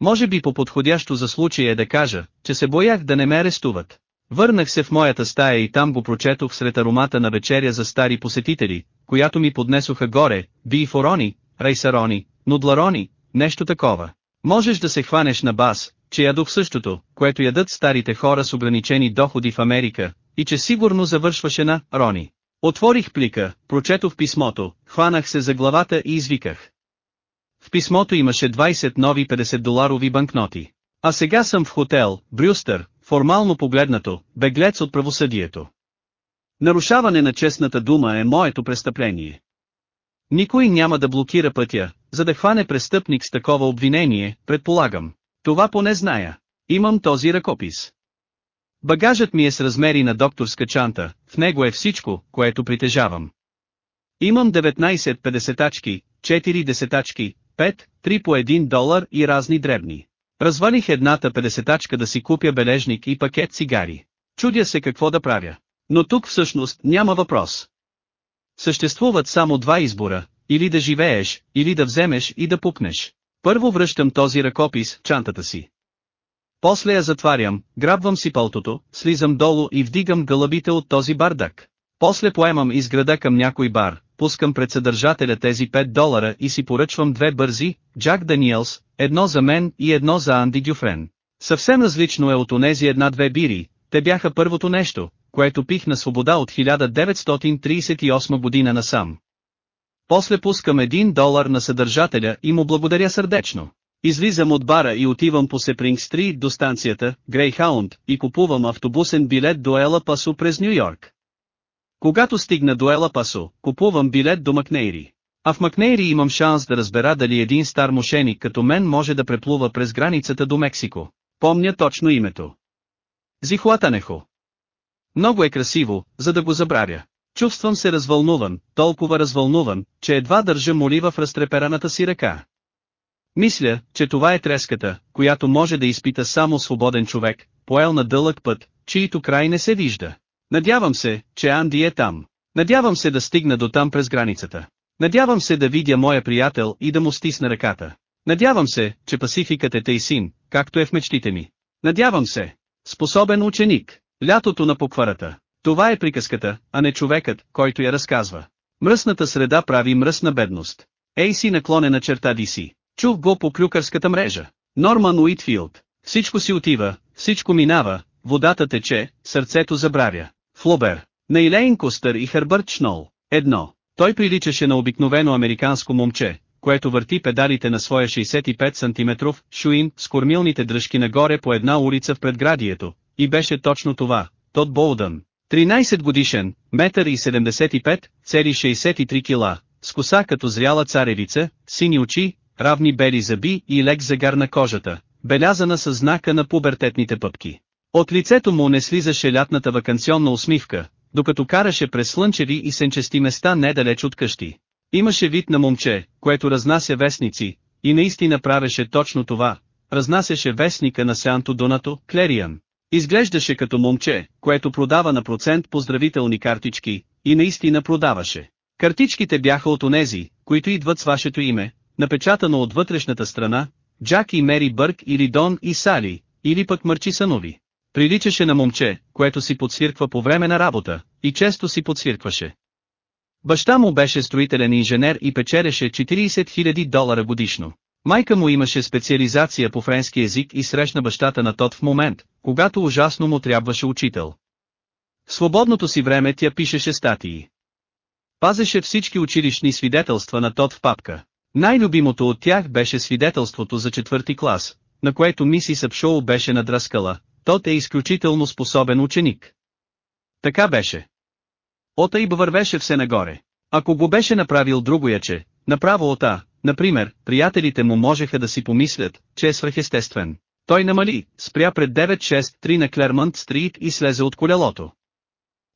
Може би по-подходящо за случая е да кажа, че се боях да не ме арестуват. Върнах се в моята стая и там го прочетох сред аромата на вечеря за стари посетители, която ми поднесоха горе, бифорони, рейсарони, нудларони, нещо такова. Можеш да се хванеш на бас, че ядох същото, което ядат старите хора с ограничени доходи в Америка, и че сигурно завършваше на Рони. Отворих плика, прочетох писмото, хванах се за главата и извиках. В писмото имаше 20 нови 50-доларови банкноти. А сега съм в хотел, Брюстър, формално погледнато, беглец от правосъдието. Нарушаване на честната дума е моето престъпление. Никой няма да блокира пътя, за да хване престъпник с такова обвинение, предполагам. Това поне зная. Имам този ръкопис. Багажът ми е с размери на докторска чанта, в него е всичко, което притежавам. Имам 19 50-тачки, 4 десетачки, 5, 3 по 1 долар и разни дребни. Развалих едната 50-тачка да си купя бележник и пакет цигари. Чудя се какво да правя. Но тук всъщност няма въпрос. Съществуват само два избора, или да живееш, или да вземеш и да пукнеш. Първо връщам този ръкопис, чантата си. После я затварям, грабвам си пълтото, слизам долу и вдигам гълъбите от този бардак. После поемам из града към някой бар, пускам пред съдържателя тези 5 долара и си поръчвам две бързи, Джак Даниелс, едно за мен и едно за Анди Дюфрен. Съвсем различно е от онези една-две бири, те бяха първото нещо, което пих на свобода от 1938 година насам. После пускам един долар на съдържателя и му благодаря сърдечно. Излизам от бара и отивам по Сепринг Стрит до станцията, Грейхаунд, и купувам автобусен билет до Ела Пасо през Нью Йорк. Когато стигна до Ела Пасо, купувам билет до Макнейри. А в Макнейри имам шанс да разбера дали един стар мошеник като мен може да преплува през границата до Мексико. Помня точно името. Зихуатанехо. Много е красиво, за да го забравя. Чувствам се развълнуван, толкова развълнуван, че едва държа молива в разтрепераната си ръка. Мисля, че това е треската, която може да изпита само свободен човек, поел на дълъг път, чието край не се вижда. Надявам се, че Анди е там. Надявам се да стигна до там през границата. Надявам се да видя моя приятел и да му стисна ръката. Надявам се, че Пасификът е тъй син, както е в мечтите ми. Надявам се. Способен ученик. Лятото на покварата. Това е приказката, а не човекът, който я разказва. Мръсната среда прави мръсна бедност. Ей си наклонена черта си. Чух го по клюкърската мрежа. Норман Уитфилд. Всичко си отива, всичко минава, водата тече, сърцето забравя. Флобер. На Костър и Хърбърт Шнол. Едно. Той приличаше на обикновено американско момче, което върти педалите на своя 65 см шуин с кормилните дръжки нагоре по една улица в предградието, и беше точно това, Тод Болдън. 13 годишен, метър и 75, цели 63 кила, с коса като зряла царевица, сини очи, равни бели зъби и лек загар на кожата, белязана с знака на пубертетните пъпки. От лицето му не слизаше лятната вакансионна усмивка, докато караше през слънчеви и сенчести места недалеч от къщи. Имаше вид на момче, което разнася вестници, и наистина правеше точно това, разнасяше вестника на Сеанто Донато, Клериан. Изглеждаше като момче, което продава на процент поздравителни картички, и наистина продаваше. Картичките бяха от онези, които идват с вашето име, напечатано от вътрешната страна, Джак и Мери Бърк или Дон и Сали, или пък Мърчисанови. Приличаше на момче, което си подсвирква по време на работа, и често си подсвиркваше. Баща му беше строителен инженер и печереше 40 000 долара годишно. Майка му имаше специализация по френски език и срещна бащата на Тот в момент, когато ужасно му трябваше учител. В свободното си време тя пишеше статии. Пазеше всички училищни свидетелства на Тот в папка. Най-любимото от тях беше свидетелството за четвърти клас, на което миси Съпшоу беше надръскала, Тот е изключително способен ученик. Така беше. Ота и вървеше все нагоре. Ако го беше направил другояче, направо ота, например, приятелите му можеха да си помислят, че е свръхестествен. Той намали, спря пред 963 на Клермонт стрит и слезе от колелото.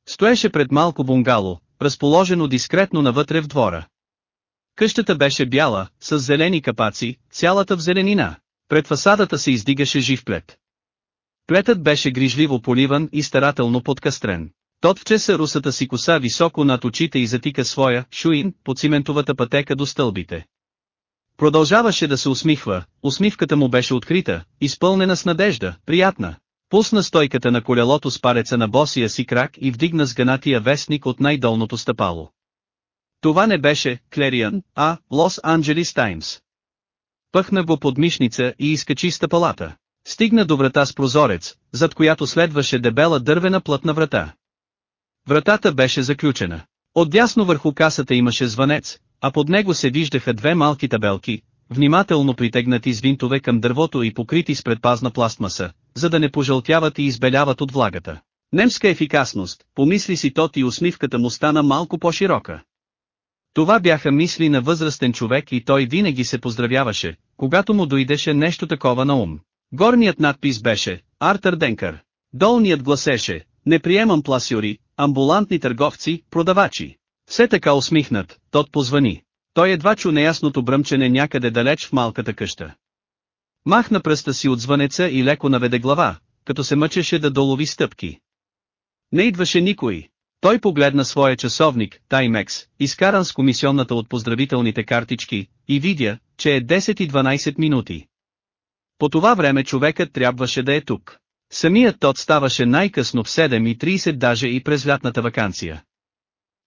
Стоеше пред малко бунгало, разположено дискретно навътре в двора. Къщата беше бяла, с зелени капаци, цялата в зеленина. Пред фасадата се издигаше жив плет. Плетът беше грижливо поливан и старателно подкастрен. Тот вчеса русата си коса високо над очите и затика своя, шуин, по циментовата пътека до стълбите. Продължаваше да се усмихва, усмивката му беше открита, изпълнена с надежда, приятна. Пусна стойката на колелото с пареца на босия си крак и вдигна сганатия вестник от най-долното стъпало. Това не беше Клериан, а Лос Анджелис Таймс. Пъхна го под мишница и изкачи стъпалата. Стигна до врата с прозорец, зад която следваше дебела дървена плътна врата. Вратата беше заключена. Отдясно върху касата имаше звънец, а под него се виждаха две малки табелки, внимателно притегнати с винтове към дървото и покрити с предпазна пластмаса, за да не пожълтяват и избеляват от влагата. Немска ефикасност, помисли си тот и усмивката му стана малко по-широка. Това бяха мисли на възрастен човек и той винаги се поздравяваше, когато му дойдеше нещо такова на ум. Горният надпис беше «Артър Денкър». Долният гласеше «Не приемам пласюри, амбулантни търговци, продавачи». Все така усмихнат, тот позвани. Той едва чу неясното бръмчене някъде далеч в малката къща. Махна пръста си от звънеца и леко наведе глава, като се мъчеше да долови стъпки. Не идваше никой. Той погледна своя часовник, Таймекс, изкаран с комисионната от поздравителните картички, и видя, че е 10 и 12 минути. По това време човекът трябваше да е тук. Самият тот ставаше най-късно в 7.30 даже и през лятната вакансия.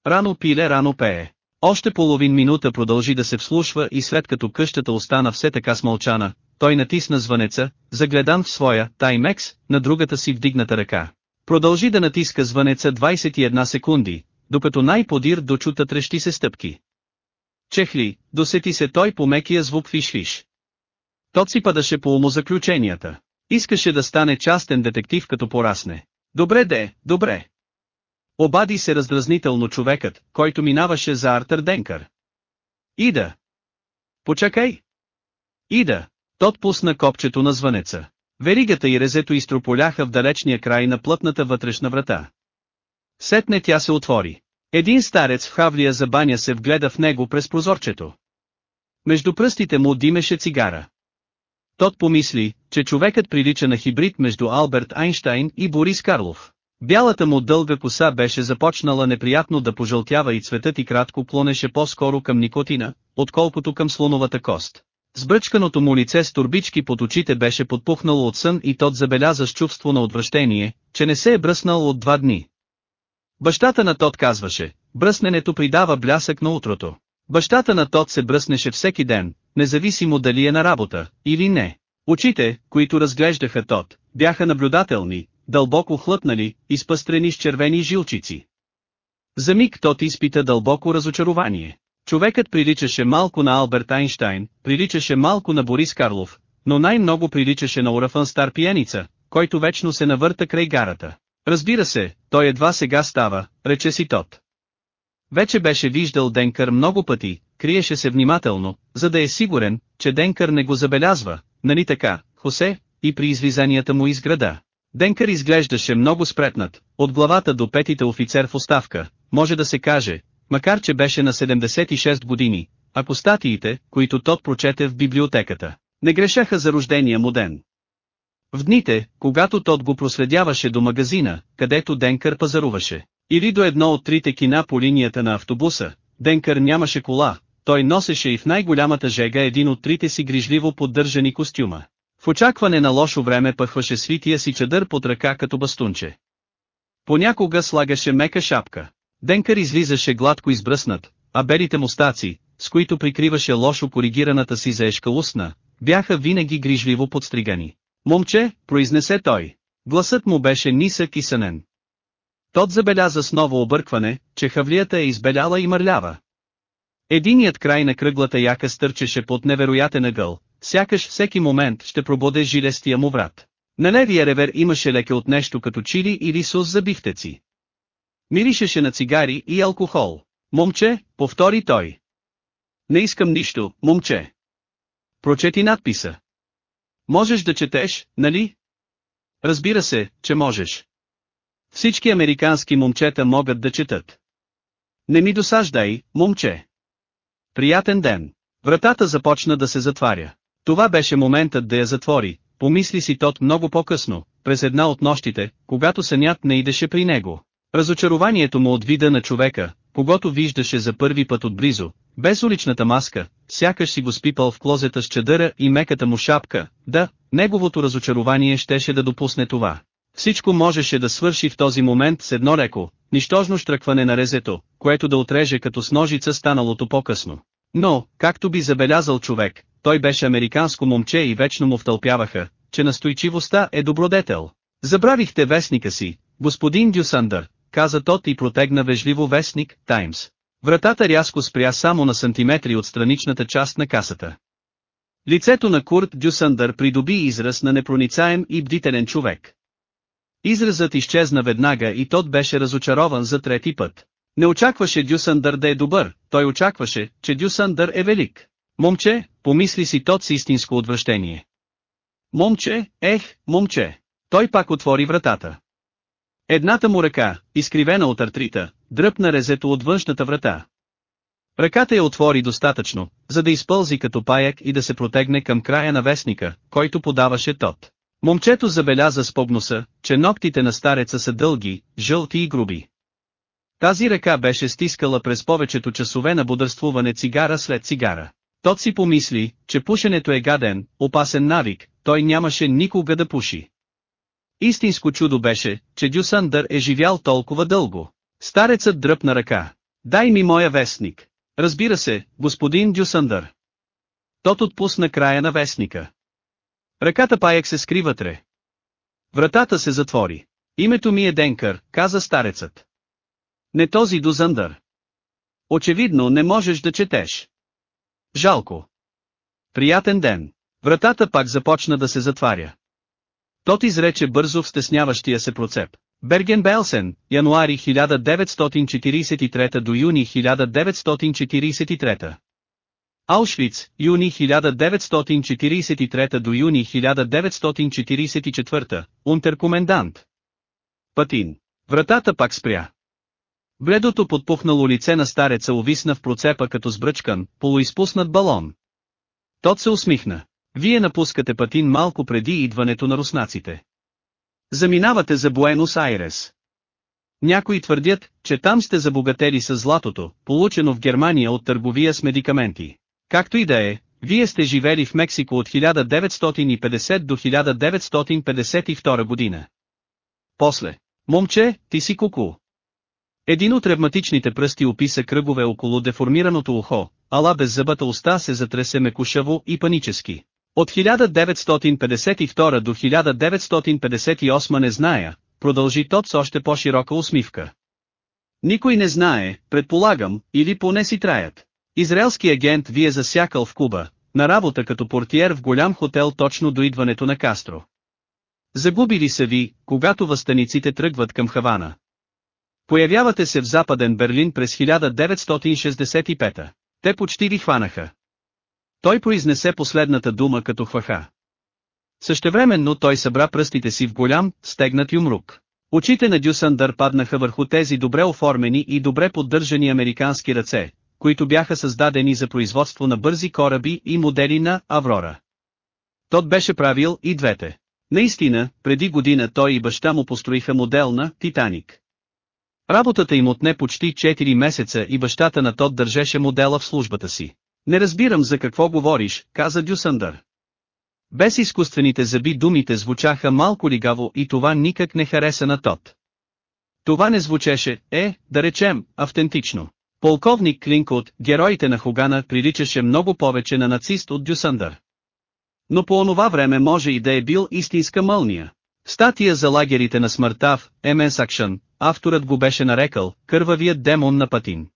Рано пиле, рано пее. Още половин минута продължи да се вслушва и след като къщата остана все така смълчана, той натисна звънеца, загледан в своя таймекс, на другата си вдигната ръка. Продължи да натиска звънеца 21 секунди, докато най-подир дочута трещи се стъпки. Чехли, досети се той по мекия звук фиш-фиш. Тот си падаше по умозаключенията. Искаше да стане частен детектив като порасне. Добре де, добре. Обади се раздразнително човекът, който минаваше за Артър Денкър. Ида! Почакай! Ида! Тот пусна копчето на звънеца. Веригата и резето изтрополяха в далечния край на плътната вътрешна врата. Сетне тя се отвори. Един старец в хавлия за баня се вгледа в него през прозорчето. Между пръстите му димеше цигара. Тот помисли, че човекът прилича на хибрид между Алберт Айнштайн и Борис Карлов. Бялата му дълга коса беше започнала неприятно да пожълтява и цветът и кратко клонеше по-скоро към никотина, отколкото към слоновата кост. Сбръчканото му лице с турбички под очите беше подпухнало от сън и тот забеляза с чувство на отвращение, че не се е бръснал от два дни. Бащата на Тот казваше, бръсненето придава блясък на утрото. Бащата на Тот се бръснеше всеки ден, независимо дали е на работа, или не. Очите, които разглеждаха Тот, бяха наблюдателни, дълбоко хлътнали, изпъстрени с червени жилчици. За миг Тот изпита дълбоко разочарование. Човекът приличаше малко на Алберт Айнштайн, приличаше малко на Борис Карлов, но най-много приличаше на урафън стар пиеница, който вечно се навърта край гарата. Разбира се, той едва сега става, рече си Тот. Вече беше виждал Денкър много пъти, криеше се внимателно, за да е сигурен, че Денкър не го забелязва, нали така, Хосе, и при излизанията му из града. Денкър изглеждаше много спретнат, от главата до петите офицер в оставка, може да се каже, макар че беше на 76 години, ако статиите, които тот прочете в библиотеката, не грешаха за рождения му ден. В дните, когато тот го проследяваше до магазина, където Денкър пазаруваше, или до едно от трите кина по линията на автобуса, Денкър нямаше кола, той носеше и в най-голямата жега един от трите си грижливо поддържани костюма. В очакване на лошо време пъхваше свития си чадър под ръка като бастунче. Понякога слагаше мека шапка. Денкър излизаше гладко избръснат, а белите мустаци, с които прикриваше лошо коригираната си заешка устна, бяха винаги грижливо подстригани. Момче, произнесе той. Гласът му беше нисък и сънен. Тот забеляза с ново объркване, че хавлията е избеляла и мърлява. Единият край на кръглата яка стърчеше под невероятен ъгъл, сякаш всеки момент ще прободе жилестия му врат. На левия ревер имаше леке от нещо като чили или сос за бифтеци. Миришеше на цигари и алкохол. Момче, повтори той. Не искам нищо, момче. Прочети надписа. Можеш да четеш, нали? Разбира се, че можеш. Всички американски момчета могат да четат. Не ми досаждай, момче. Приятен ден. Вратата започна да се затваря. Това беше моментът да я затвори, помисли си тот много по-късно, през една от нощите, когато сънят не идеше при него. Разочарованието му от вида на човека, когато виждаше за първи път отблизо, без уличната маска, сякаш си го спипал в клозета с чадъра и меката му шапка, да, неговото разочарование щеше да допусне това. Всичко можеше да свърши в този момент с едно леко, нищожно штръкване на резето, което да отреже като с ножица станалото по-късно. Но, както би забелязал човек, той беше американско момче и вечно му втълпяваха, че настойчивостта е добродетел. Забравихте вестника си, господин Дюсандър, каза тот и протегна вежливо вестник, Таймс. Вратата рязко спря само на сантиметри от страничната част на касата. Лицето на Курт Дюсандър придоби израз на непроницаем и бдителен човек. Изразът изчезна веднага и тот беше разочарован за трети път. Не очакваше Дюсандър да е добър, той очакваше, че Дюсандър е велик. Момче, помисли си тот с истинско отвращение. Момче, ех, момче. Той пак отвори вратата. Едната му ръка, изкривена от артрита, дръпна резето от външната врата. Ръката я отвори достатъчно, за да изпълзи като паяк и да се протегне към края на вестника, който подаваше тот. Момчето забеляза с погноса, че ногтите на стареца са дълги, жълти и груби. Тази ръка беше стискала през повечето часове на бодрствуване цигара след цигара. Тот си помисли, че пушенето е гаден, опасен навик, той нямаше никога да пуши. Истинско чудо беше, че Дюсандър е живял толкова дълго. Старецът дръпна ръка. Дай ми моя вестник. Разбира се, господин Дюсандър. Тот отпусна края на вестника. Ръката паек се скри вътре. Вратата се затвори. Името ми е Денкър, каза старецът. Не този Дюсандър. Очевидно не можеш да четеш. Жалко. Приятен ден. Вратата пак започна да се затваря. Тот изрече бързо в стесняващия се процеп. Берген Белсен, януари 1943 до юни 1943. Аушвиц, юни 1943 до юни 1944, унтеркомендант. Патин. Вратата пак спря. Бледото подпухнало лице на стареца увисна в процепа като сбръчкан, полуизпуснат балон. Тот се усмихна. Вие напускате Патин малко преди идването на руснаците. Заминавате за Буенос Айрес. Някои твърдят, че там сте забогатели с златото, получено в Германия от търговия с медикаменти. Както и да е, вие сте живели в Мексико от 1950 до 1952 година. После. Момче, ти си куку. Един от ревматичните пръсти описа кръгове около деформираното ухо, ала без зъбата уста се затресе мекушаво и панически. От 1952 до 1958 не зная, продължи тот с още по-широка усмивка. Никой не знае, предполагам, или поне си траят. Израелски агент ви е засякал в Куба, на работа като портиер в голям хотел точно до идването на Кастро. Загубили са ви, когато възстаниците тръгват към Хавана. Появявате се в Западен Берлин през 1965. Те почти ви хванаха. Той произнесе последната дума като хваха. Същевременно той събра пръстите си в голям, стегнат юмрук. Очите на Дюсандър паднаха върху тези добре оформени и добре поддържани американски ръце, които бяха създадени за производство на бързи кораби и модели на Аврора. Тот беше правил и двете. Наистина, преди година той и баща му построиха модел на «Титаник». Работата им отне почти 4 месеца и бащата на Тот държеше модела в службата си. Не разбирам за какво говориш, каза Дюсандър. Без изкуствените зъби думите звучаха малко лигаво и това никак не хареса на Тот. Това не звучеше, е, да речем, автентично. Полковник Клинк от героите на Хогана приличаше много повече на нацист от Дюсандър. Но по онова време може и да е бил истинска мълния. Статия за лагерите на смъртта в MS Action, авторът го беше нарекал «Кървавият демон на Патин».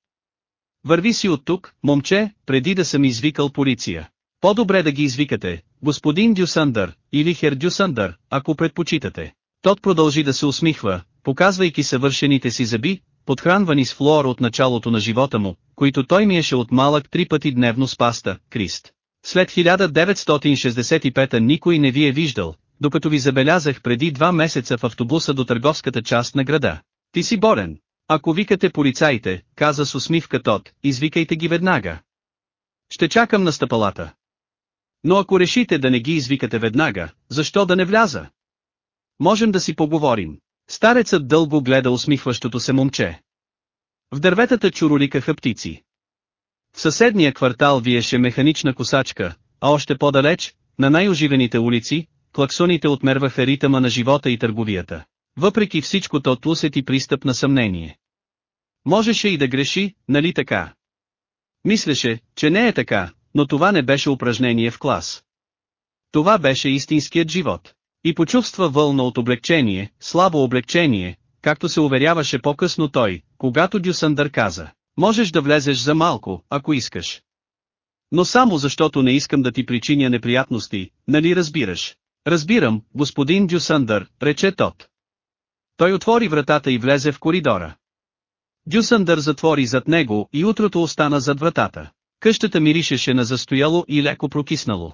Върви си от тук, момче, преди да съм извикал полиция. По-добре да ги извикате, господин Дюсандър, или хер Дюсандър, ако предпочитате. Тот продължи да се усмихва, показвайки съвършените си зъби, подхранвани с флуор от началото на живота му, които той миеше от малък три пъти дневно с паста, Крист. След 1965 никой не ви е виждал, докато ви забелязах преди два месеца в автобуса до търговската част на града. Ти си болен. Ако викате полицаите, каза с усмивка Тот, извикайте ги веднага. Ще чакам на стъпалата. Но ако решите да не ги извикате веднага, защо да не вляза? Можем да си поговорим. Старецът дълго гледа усмихващото се момче. В дърветата чуроликаха птици. В съседния квартал виеше механична косачка, а още по-далеч, на най-оживените улици, клаксоните отмерваха ритъма на живота и търговията. Въпреки всичко тот усети пристъп на съмнение. Можеше и да греши, нали така? Мислеше, че не е така, но това не беше упражнение в клас. Това беше истинският живот. И почувства вълна от облегчение, слабо облегчение, както се уверяваше по-късно той, когато Дюсандър каза, можеш да влезеш за малко, ако искаш. Но само защото не искам да ти причиня неприятности, нали разбираш? Разбирам, господин Дюсандър, рече Тот. Той отвори вратата и влезе в коридора. Дюсандър затвори зад него и утрото остана зад вратата. Къщата миришеше на застояло и леко прокиснало.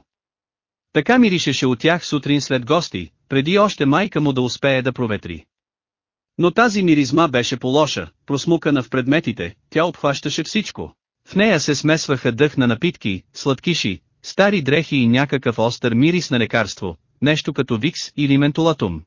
Така миришеше от тях сутрин след гости, преди още майка му да успее да проветри. Но тази миризма беше по-лоша, просмукана в предметите, тя обхващаше всичко. В нея се смесваха дъх на напитки, сладкиши, стари дрехи и някакъв остър мирис на лекарство, нещо като викс или ментолатум.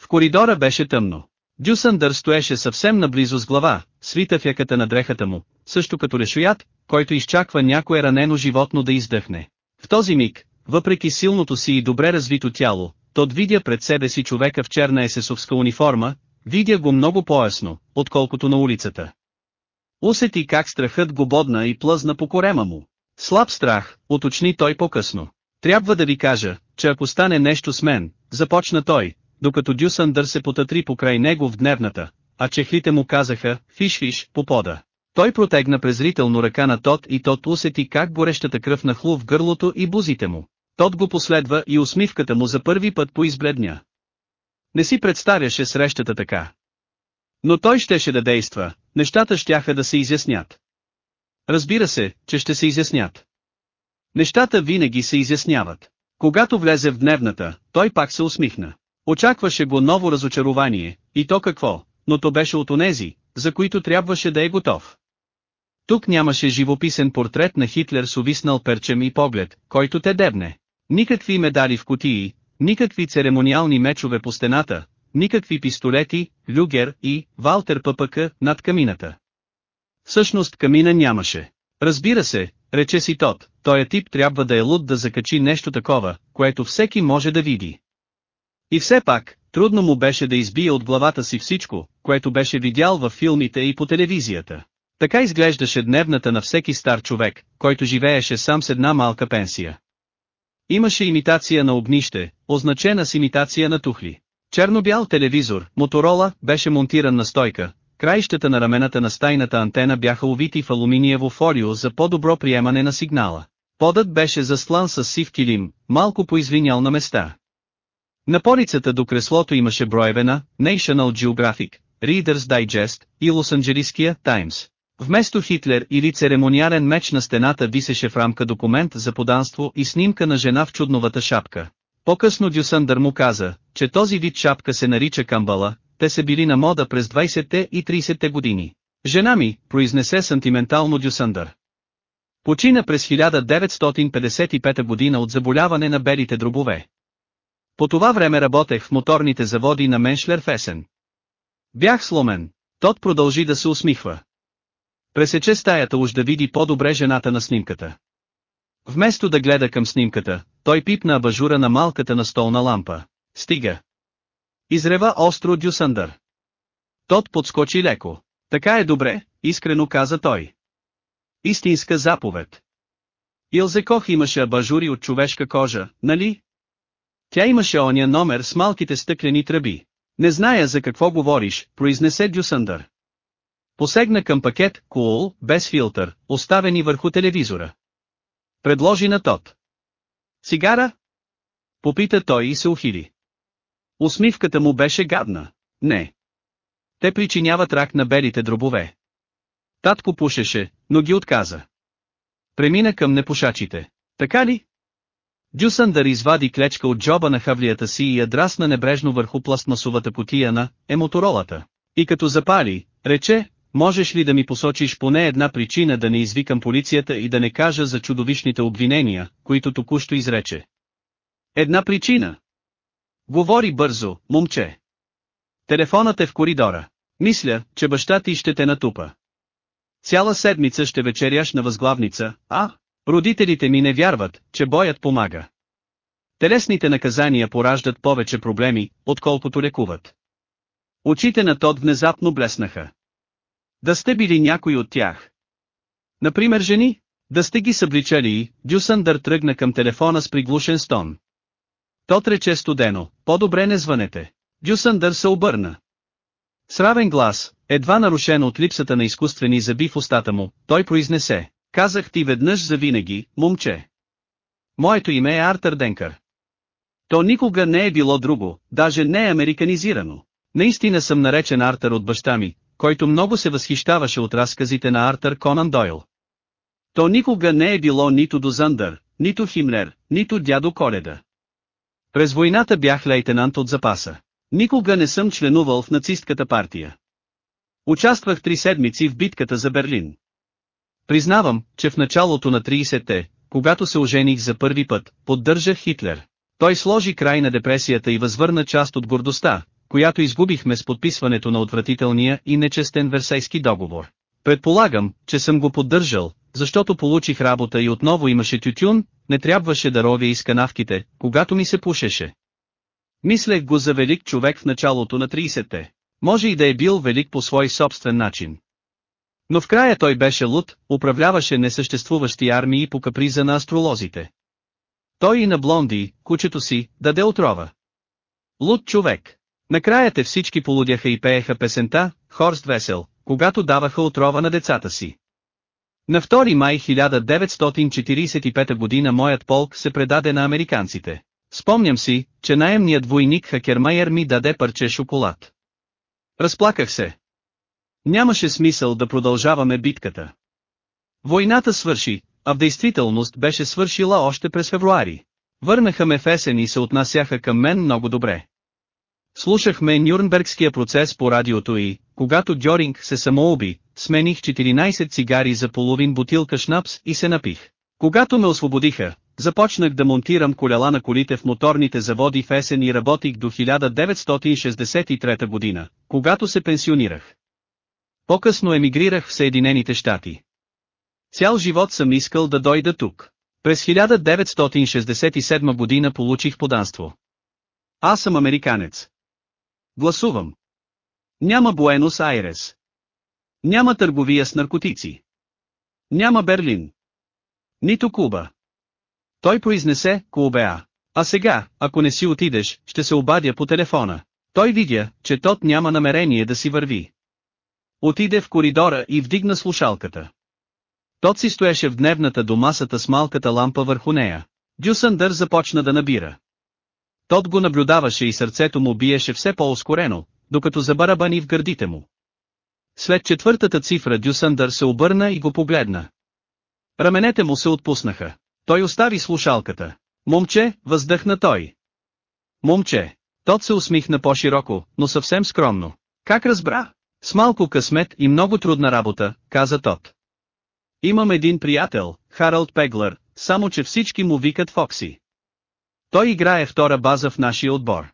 В коридора беше тъмно. Дюсандър стоеше съвсем наблизо с глава, свита в яката на дрехата му, също като решоят, който изчаква някое ранено животно да издъхне. В този миг, въпреки силното си и добре развито тяло, тот видя пред себе си човека в черна есесовска униформа, видя го много по-ясно, отколкото на улицата. Усети как страхът го бодна и плъзна по корема му. Слаб страх, уточни той по-късно. Трябва да ви кажа, че ако стане нещо с мен, започна той, докато Дюсандър се потътри покрай него в дневната, а чехлите му казаха, фиш-фиш, по пода. Той протегна презрително ръка на Тот и Тот усети как горещата кръв нахлу в гърлото и бузите му. Тот го последва и усмивката му за първи път поизбледня. Не си представяше срещата така. Но той щеше да действа, нещата щяха да се изяснят. Разбира се, че ще се изяснят. Нещата винаги се изясняват. Когато влезе в дневната, той пак се усмихна. Очакваше го ново разочарование, и то какво, но то беше от онези, за които трябваше да е готов. Тук нямаше живописен портрет на Хитлер с увиснал перчем и поглед, който те дебне. Никакви медали в кутии, никакви церемониални мечове по стената, никакви пистолети, люгер и Валтер ППК над камината. Всъщност камина нямаше. Разбира се, рече си тот, тоя тип трябва да е луд да закачи нещо такова, което всеки може да види. И все пак, трудно му беше да избие от главата си всичко, което беше видял във филмите и по телевизията. Така изглеждаше дневната на всеки стар човек, който живееше сам с една малка пенсия. Имаше имитация на огнище, означена с имитация на тухли. Черно-бял телевизор, Моторола, беше монтиран на стойка, краищата на рамената на стайната антена бяха увити в алуминиево фолио за по-добро приемане на сигнала. Подът беше заслан с сив килим, малко поизвинял на места. На полицата до креслото имаше броевена, National Geographic, Reader's Digest и Лос-Анджелиския Таймс. Вместо Хитлер или церемониален меч на стената висеше в рамка документ за поданство и снимка на жена в чудновата шапка. По-късно Дюсандър му каза, че този вид шапка се нарича камбала, те са били на мода през 20-те и 30-те години. Жена ми, произнесе сантиментално Дюсандър. Почина през 1955 година от заболяване на белите дробове. По това време работех в моторните заводи на Меншлер Фесен. Бях сломен. Тот продължи да се усмихва. Пресече стаята уж да види по-добре жената на снимката. Вместо да гледа към снимката, той пипна абажура на малката настолна лампа. Стига. Изрева остро Дюсандър. Тот подскочи леко. Така е добре, искрено каза той. Истинска заповед. Илзе Кох имаше абажури от човешка кожа, нали? Тя имаше оня номер с малките стъклени тръби. Не зная за какво говориш, произнесе Дюсандър. Посегна към пакет, кул, без филтър, оставени върху телевизора. Предложи на Тот. Цигара? Попита той и се ухили. Усмивката му беше гадна. Не. Те причиняват рак на белите дробове. Татко пушеше, но ги отказа. Премина към непушачите. Така ли? Дюсандър извади клечка от джоба на хавлията си и я драсна небрежно върху пластмасовата потия на емоторолата. И като запали, рече, можеш ли да ми посочиш поне една причина да не извикам полицията и да не кажа за чудовищните обвинения, които току-що изрече. Една причина. Говори бързо, момче. Телефонът е в коридора. Мисля, че баща ти ще те натупа. Цяла седмица ще вечеряш на възглавница, а? Родителите ми не вярват, че боят помага. Телесните наказания пораждат повече проблеми, отколкото лекуват. Очите на Тод внезапно блеснаха. Да сте били някой от тях. Например жени? Да сте ги събличали Дюсандър тръгна към телефона с приглушен стон. Тот рече студено, по-добре не звънете. Дюсандър се обърна. С равен глас, едва нарушен от липсата на изкуствени зъби в устата му, той произнесе, казах ти веднъж за винаги, момче. Моето име е Артър Денкър. То никога не е било друго, даже не е американизирано. Наистина съм наречен Артър от баща ми, който много се възхищаваше от разказите на Артър Конан Дойл. То никога не е било нито до Зандър, нито Химлер, нито дядо Коледа. През войната бях лейтенант от запаса. Никога не съм членувал в нацистката партия. Участвах три седмици в битката за Берлин. Признавам, че в началото на 30-те, когато се ожених за първи път, поддържах Хитлер. Той сложи край на депресията и възвърна част от гордостта, която изгубихме с подписването на отвратителния и нечестен Версайски договор. Предполагам, че съм го поддържал, защото получих работа и отново имаше тютюн, не трябваше да ровя из канавките, когато ми се пушеше. Мислех го за велик човек в началото на 30-те. Може и да е бил велик по свой собствен начин. Но в края той беше луд, управляваше несъществуващи армии по каприза на астролозите. Той и на Блонди, кучето си, даде отрова. Луд човек. Накрая те всички полудяха и пееха песента, Хорст Весел, когато даваха отрова на децата си. На 2 май 1945 година моят полк се предаде на американците. Спомням си, че наемният войник Хакермайер ми даде парче шоколад. Разплаках се. Нямаше смисъл да продължаваме битката. Войната свърши, а в действителност беше свършила още през февруари. Върнаха ме в есен и се отнасяха към мен много добре. Слушахме Нюрнбергския процес по радиото и, когато Дьоринг се самоуби, смених 14 цигари за половин бутилка шнапс и се напих. Когато ме освободиха, Започнах да монтирам колела на колите в моторните заводи в есен и работих до 1963 година, когато се пенсионирах. По-късно емигрирах в Съединените щати. Цял живот съм искал да дойда тук. През 1967 година получих поданство. Аз съм американец. Гласувам. Няма Буенос Айрес. Няма търговия с наркотици. Няма Берлин. Нито Куба. Той произнесе, Кубеа. А сега, ако не си отидеш, ще се обадя по телефона. Той видя, че тот няма намерение да си върви. Отиде в коридора и вдигна слушалката. Тот си стоеше в дневната до масата с малката лампа върху нея. Дюсъндър започна да набира. Тот го наблюдаваше и сърцето му биеше все по-ускорено, докато забарабани в гърдите му. След четвъртата цифра Дюсъндър се обърна и го погледна. Раменете му се отпуснаха. Той остави слушалката. Момче, въздъхна той. Момче. Тот се усмихна по-широко, но съвсем скромно. Как разбра? С малко късмет и много трудна работа, каза Тот. Имам един приятел, Харалд Пеглър, само че всички му викат Фокси. Той играе втора база в нашия отбор.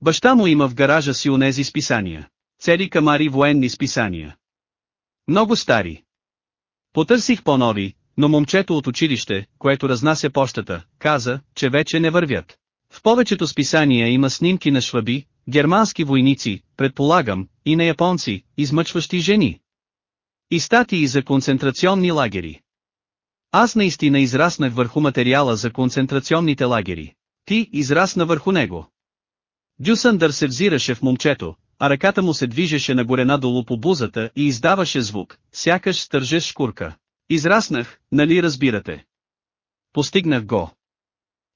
Баща му има в гаража си онези списания. Цели камари военни списания. Много стари. Потърсих по-нови, но момчето от училище, което разнася почтата, каза, че вече не вървят. В повечето списания има снимки на шваби, германски войници, предполагам, и на японци, измъчващи жени. И статии за концентрационни лагери. Аз наистина израснах върху материала за концентрационните лагери. Ти израсна върху него. Дюсъндър се взираше в момчето, а ръката му се движеше нагоре надолу по бузата и издаваше звук, сякаш стържеш шкурка. Израснах, нали разбирате? Постигнах го.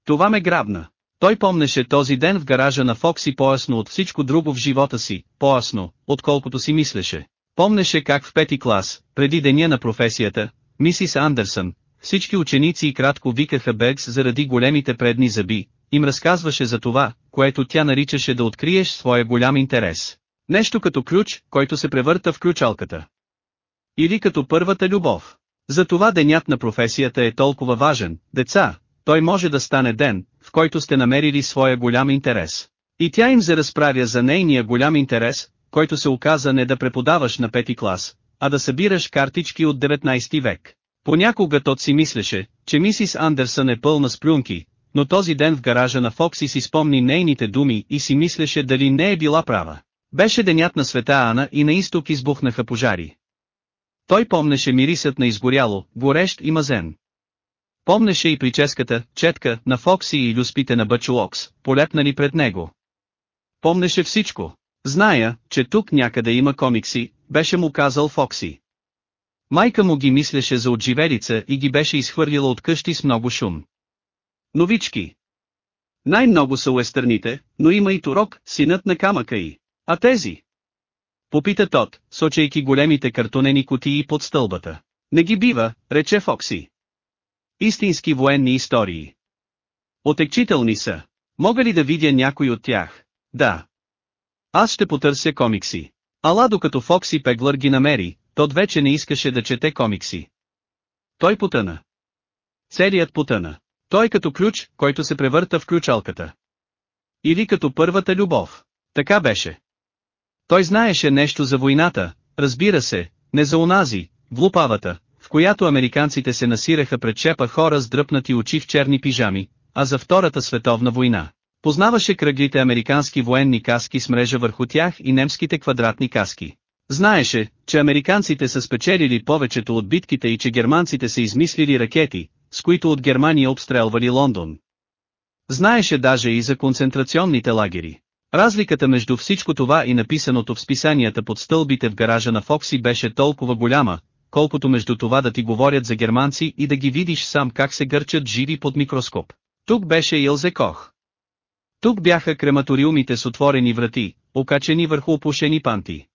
Това ме грабна. Той помнеше този ден в гаража на Фокси по-ясно от всичко друго в живота си, по-ясно, отколкото си мислеше. Помнеше как в пети клас, преди деня на професията, мисис Андерсън, всички ученици и кратко викаха Бегс заради големите предни зъби, им разказваше за това, което тя наричаше да откриеш своя голям интерес. Нещо като ключ, който се превърта в ключалката. Или като първата любов. Затова денят на професията е толкова важен, деца, той може да стане ден, в който сте намерили своя голям интерес. И тя им се разправя за нейния голям интерес, който се оказа не да преподаваш на пети клас, а да събираш картички от 19 век. Понякога тот си мислеше, че мисис Андерсън е пълна с плюнки, но този ден в гаража на Фокси си спомни нейните думи и си мислеше дали не е била права. Беше денят на света Ана и на изток избухнаха пожари. Той помнеше мирисът на изгоряло, горещ и мазен. Помнеше и прическата, четка, на Фокси и люспите на Бъчуокс, полепнали пред него. Помнеше всичко. Зная, че тук някъде има комикси, беше му казал Фокси. Майка му ги мислеше за отживелица и ги беше изхвърлила от къщи с много шум. Новички. Най-много са уестърните, но има и Турок, синът на камъка и. А тези? Попита тот, сочейки големите картонени кутии под стълбата. Не ги бива, рече Фокси. Истински военни истории. Отекчителни са. Мога ли да видя някой от тях? Да. Аз ще потърся комикси. Ала докато Фокси Пеглър ги намери, тот вече не искаше да чете комикси. Той потъна. Целият потъна. Той като ключ, който се превърта в ключалката. Или като първата любов. Така беше. Той знаеше нещо за войната, разбира се, не за онази, глупавата, в която американците се насираха пред чепа хора с дръпнати очи в черни пижами, а за Втората световна война. Познаваше кръглите американски военни каски с мрежа върху тях и немските квадратни каски. Знаеше, че американците са спечелили повечето от битките и че германците са измислили ракети, с които от Германия обстрелвали Лондон. Знаеше даже и за концентрационните лагери. Разликата между всичко това и написаното в списанията под стълбите в гаража на Фокси беше толкова голяма, колкото между това да ти говорят за германци и да ги видиш сам как се гърчат живи под микроскоп. Тук беше Илзе Кох. Тук бяха крематориумите с отворени врати, окачени върху опушени панти.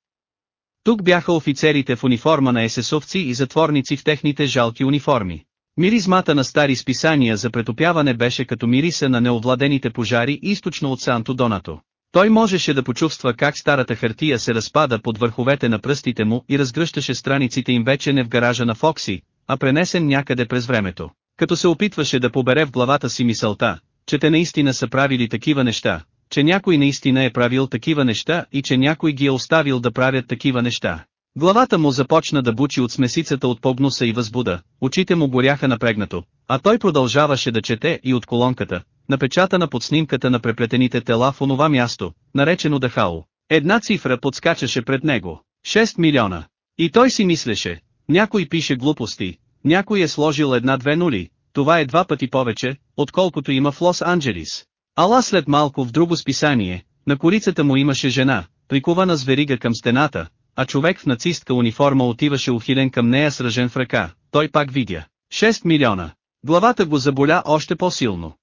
Тук бяха офицерите в униформа на есесовци и затворници в техните жалки униформи. Миризмата на стари списания за претопяване беше като мириса на неовладените пожари източно от Санто Донато. Той можеше да почувства как старата хартия се разпада под върховете на пръстите му и разгръщаше страниците им вече не в гаража на Фокси, а пренесен някъде през времето, Като се опитваше да побере в главата си мисълта, че те наистина са правили такива неща, че някой наистина е правил такива неща и че някой ги е оставил да правят такива неща. Главата му започна да бучи от смесицата от погнуса и възбуда, очите му горяха напрегнато, а той продължаваше да чете и от колонката, напечатана под снимката на преплетените тела в онова място, наречено Дахао. Една цифра подскачаше пред него. 6 милиона. И той си мислеше, някой пише глупости, някой е сложил една-две нули, това е два пъти повече, отколкото има в Лос-Анджелис. Ала след малко в друго списание, на корицата му имаше жена, прикувана с верига към стената, а човек в нацистка униформа отиваше ухилен към нея с ръжен в ръка, той пак видя. 6 милиона. Главата го заболя още по-силно.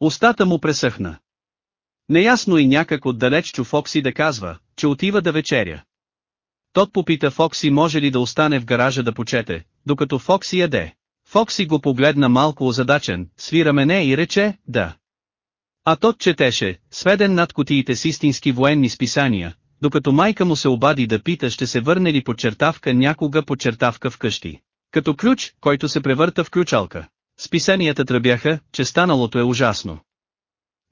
Устата му пресъхна. Неясно и някак отдалеч чу Фокси да казва, че отива да вечеря. Тот попита Фокси може ли да остане в гаража да почете, докато Фокси яде. Фокси го погледна малко озадачен, свира мене и рече, да. А тот четеше, сведен над котиите с истински военни списания, докато майка му се обади да пита ще се върне ли подчертавка някога подчертавка вкъщи. Като ключ, който се превърта в ключалка. Списанията тръбяха, че станалото е ужасно.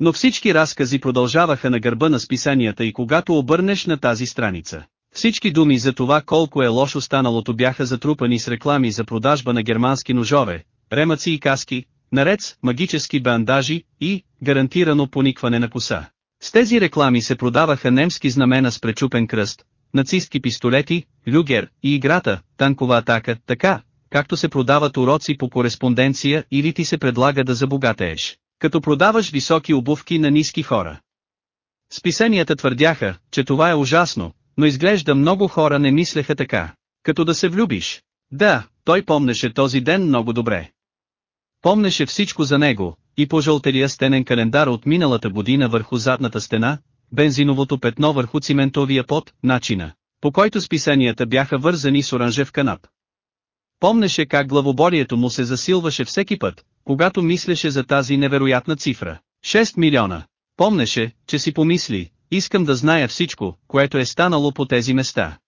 Но всички разкази продължаваха на гърба на списанията и когато обърнеш на тази страница. Всички думи за това колко е лошо станалото бяха затрупани с реклами за продажба на германски ножове, ремъци и каски, наред, магически бандажи и гарантирано поникване на коса. С тези реклами се продаваха немски знамена с пречупен кръст, нацистки пистолети, люгер и играта, танкова атака, така, както се продават уроци по кореспонденция или ти се предлага да забогатееш, като продаваш високи обувки на ниски хора. Списанията твърдяха, че това е ужасно, но изглежда много хора не мислеха така, като да се влюбиш. Да, той помнеше този ден много добре. Помнеше всичко за него, и пожълтелия стенен календар от миналата година върху задната стена, бензиновото петно върху циментовия пот, начина, по който списанията бяха вързани с оранжев канап. Помнеше как главоборието му се засилваше всеки път, когато мислеше за тази невероятна цифра. 6 милиона. Помнеше, че си помисли, искам да зная всичко, което е станало по тези места.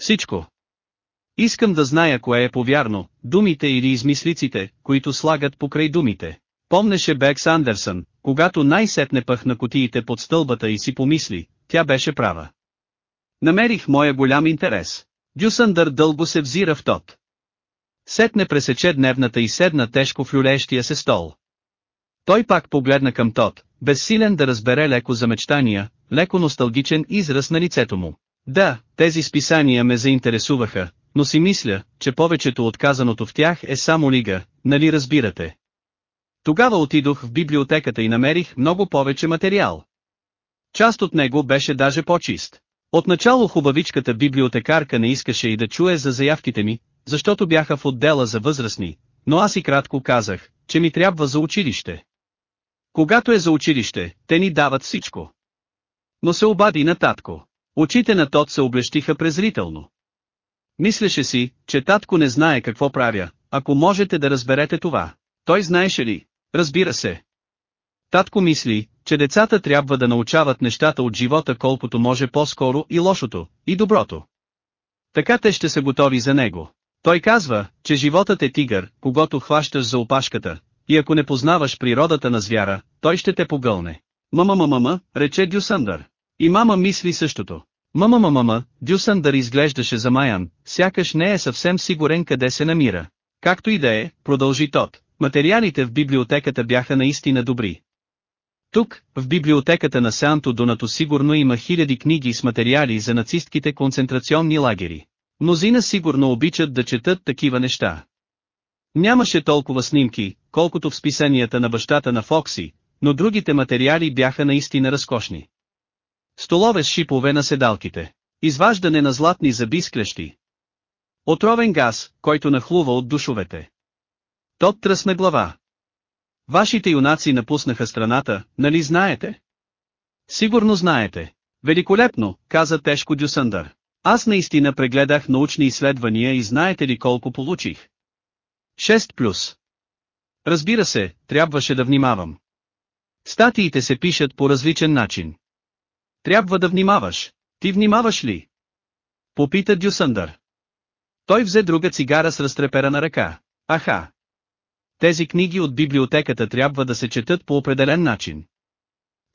Всичко. Искам да зная кое е повярно, думите или измислиците, които слагат покрай думите. Помнеше Бекс Андерсън, когато най-сетне пъхна котиите под стълбата и си помисли, тя беше права. Намерих моя голям интерес. Дюсъндър дълго се взира в тот. Сетне пресече дневната и седна тежко в люлеещия се стол. Той пак погледна към Тот, безсилен да разбере леко замечтания, леко носталгичен израз на лицето му. Да, тези списания ме заинтересуваха, но си мисля, че повечето отказаното в тях е само лига, нали разбирате. Тогава отидох в библиотеката и намерих много повече материал. Част от него беше даже по-чист. Отначало хубавичката библиотекарка не искаше и да чуе за заявките ми, защото бяха в отдела за възрастни, но аз и кратко казах, че ми трябва за училище. Когато е за училище, те ни дават всичко. Но се обади на татко. Очите на Тот се облещиха презрително. Мислеше си, че татко не знае какво правя, ако можете да разберете това. Той знаеше ли? Разбира се. Татко мисли, че децата трябва да научават нещата от живота колкото може по-скоро и лошото, и доброто. Така те ще са готови за него. Той казва, че животът е тигър, когато хващаш за опашката, и ако не познаваш природата на звяра, той ще те погълне. Мама мама мама, рече Дюсандър. И мама мисли същото. Мама мама мама, Дюсандър изглеждаше замаян, сякаш не е съвсем сигурен къде се намира. Както и да е, продължи тот, материалите в библиотеката бяха наистина добри. Тук, в библиотеката на Санто Донато сигурно има хиляди книги с материали за нацистките концентрационни лагери. Мнозина сигурно обичат да четат такива неща. Нямаше толкова снимки, колкото в списанията на бащата на Фокси, но другите материали бяха наистина разкошни. Столове с шипове на седалките. Изваждане на златни зъби с. Отровен газ, който нахлува от душовете. Тот тръсна глава. Вашите юнаци напуснаха страната, нали знаете? Сигурно знаете. Великолепно, каза тежко Дюсъндър. Аз наистина прегледах научни изследвания и знаете ли колко получих? 6 плюс. Разбира се, трябваше да внимавам. Статиите се пишат по различен начин. Трябва да внимаваш. Ти внимаваш ли? Попита Дюсъндър. Той взе друга цигара с разтреперана ръка. Аха. тези книги от библиотеката трябва да се четат по определен начин.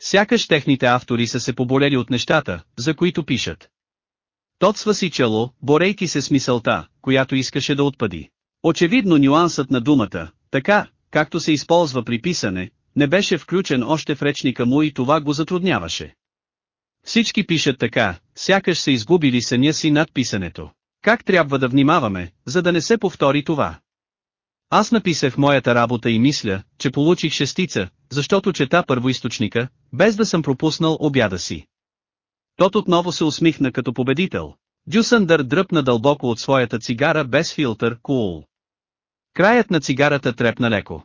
Сякаш техните автори са се поболели от нещата, за които пишат. Тоцва си чело, борейки се с мисълта, която искаше да отпади. Очевидно нюансът на думата, така, както се използва при писане, не беше включен още в речника му и това го затрудняваше. Всички пишат така, сякаш са изгубили съня си над писането. Как трябва да внимаваме, за да не се повтори това? Аз написах моята работа и мисля, че получих шестица, защото чета първоисточника, без да съм пропуснал обяда си. Тот отново се усмихна като победител. Дюсъндър дръпна дълбоко от своята цигара без филтър, кул. Краят на цигарата трепна леко.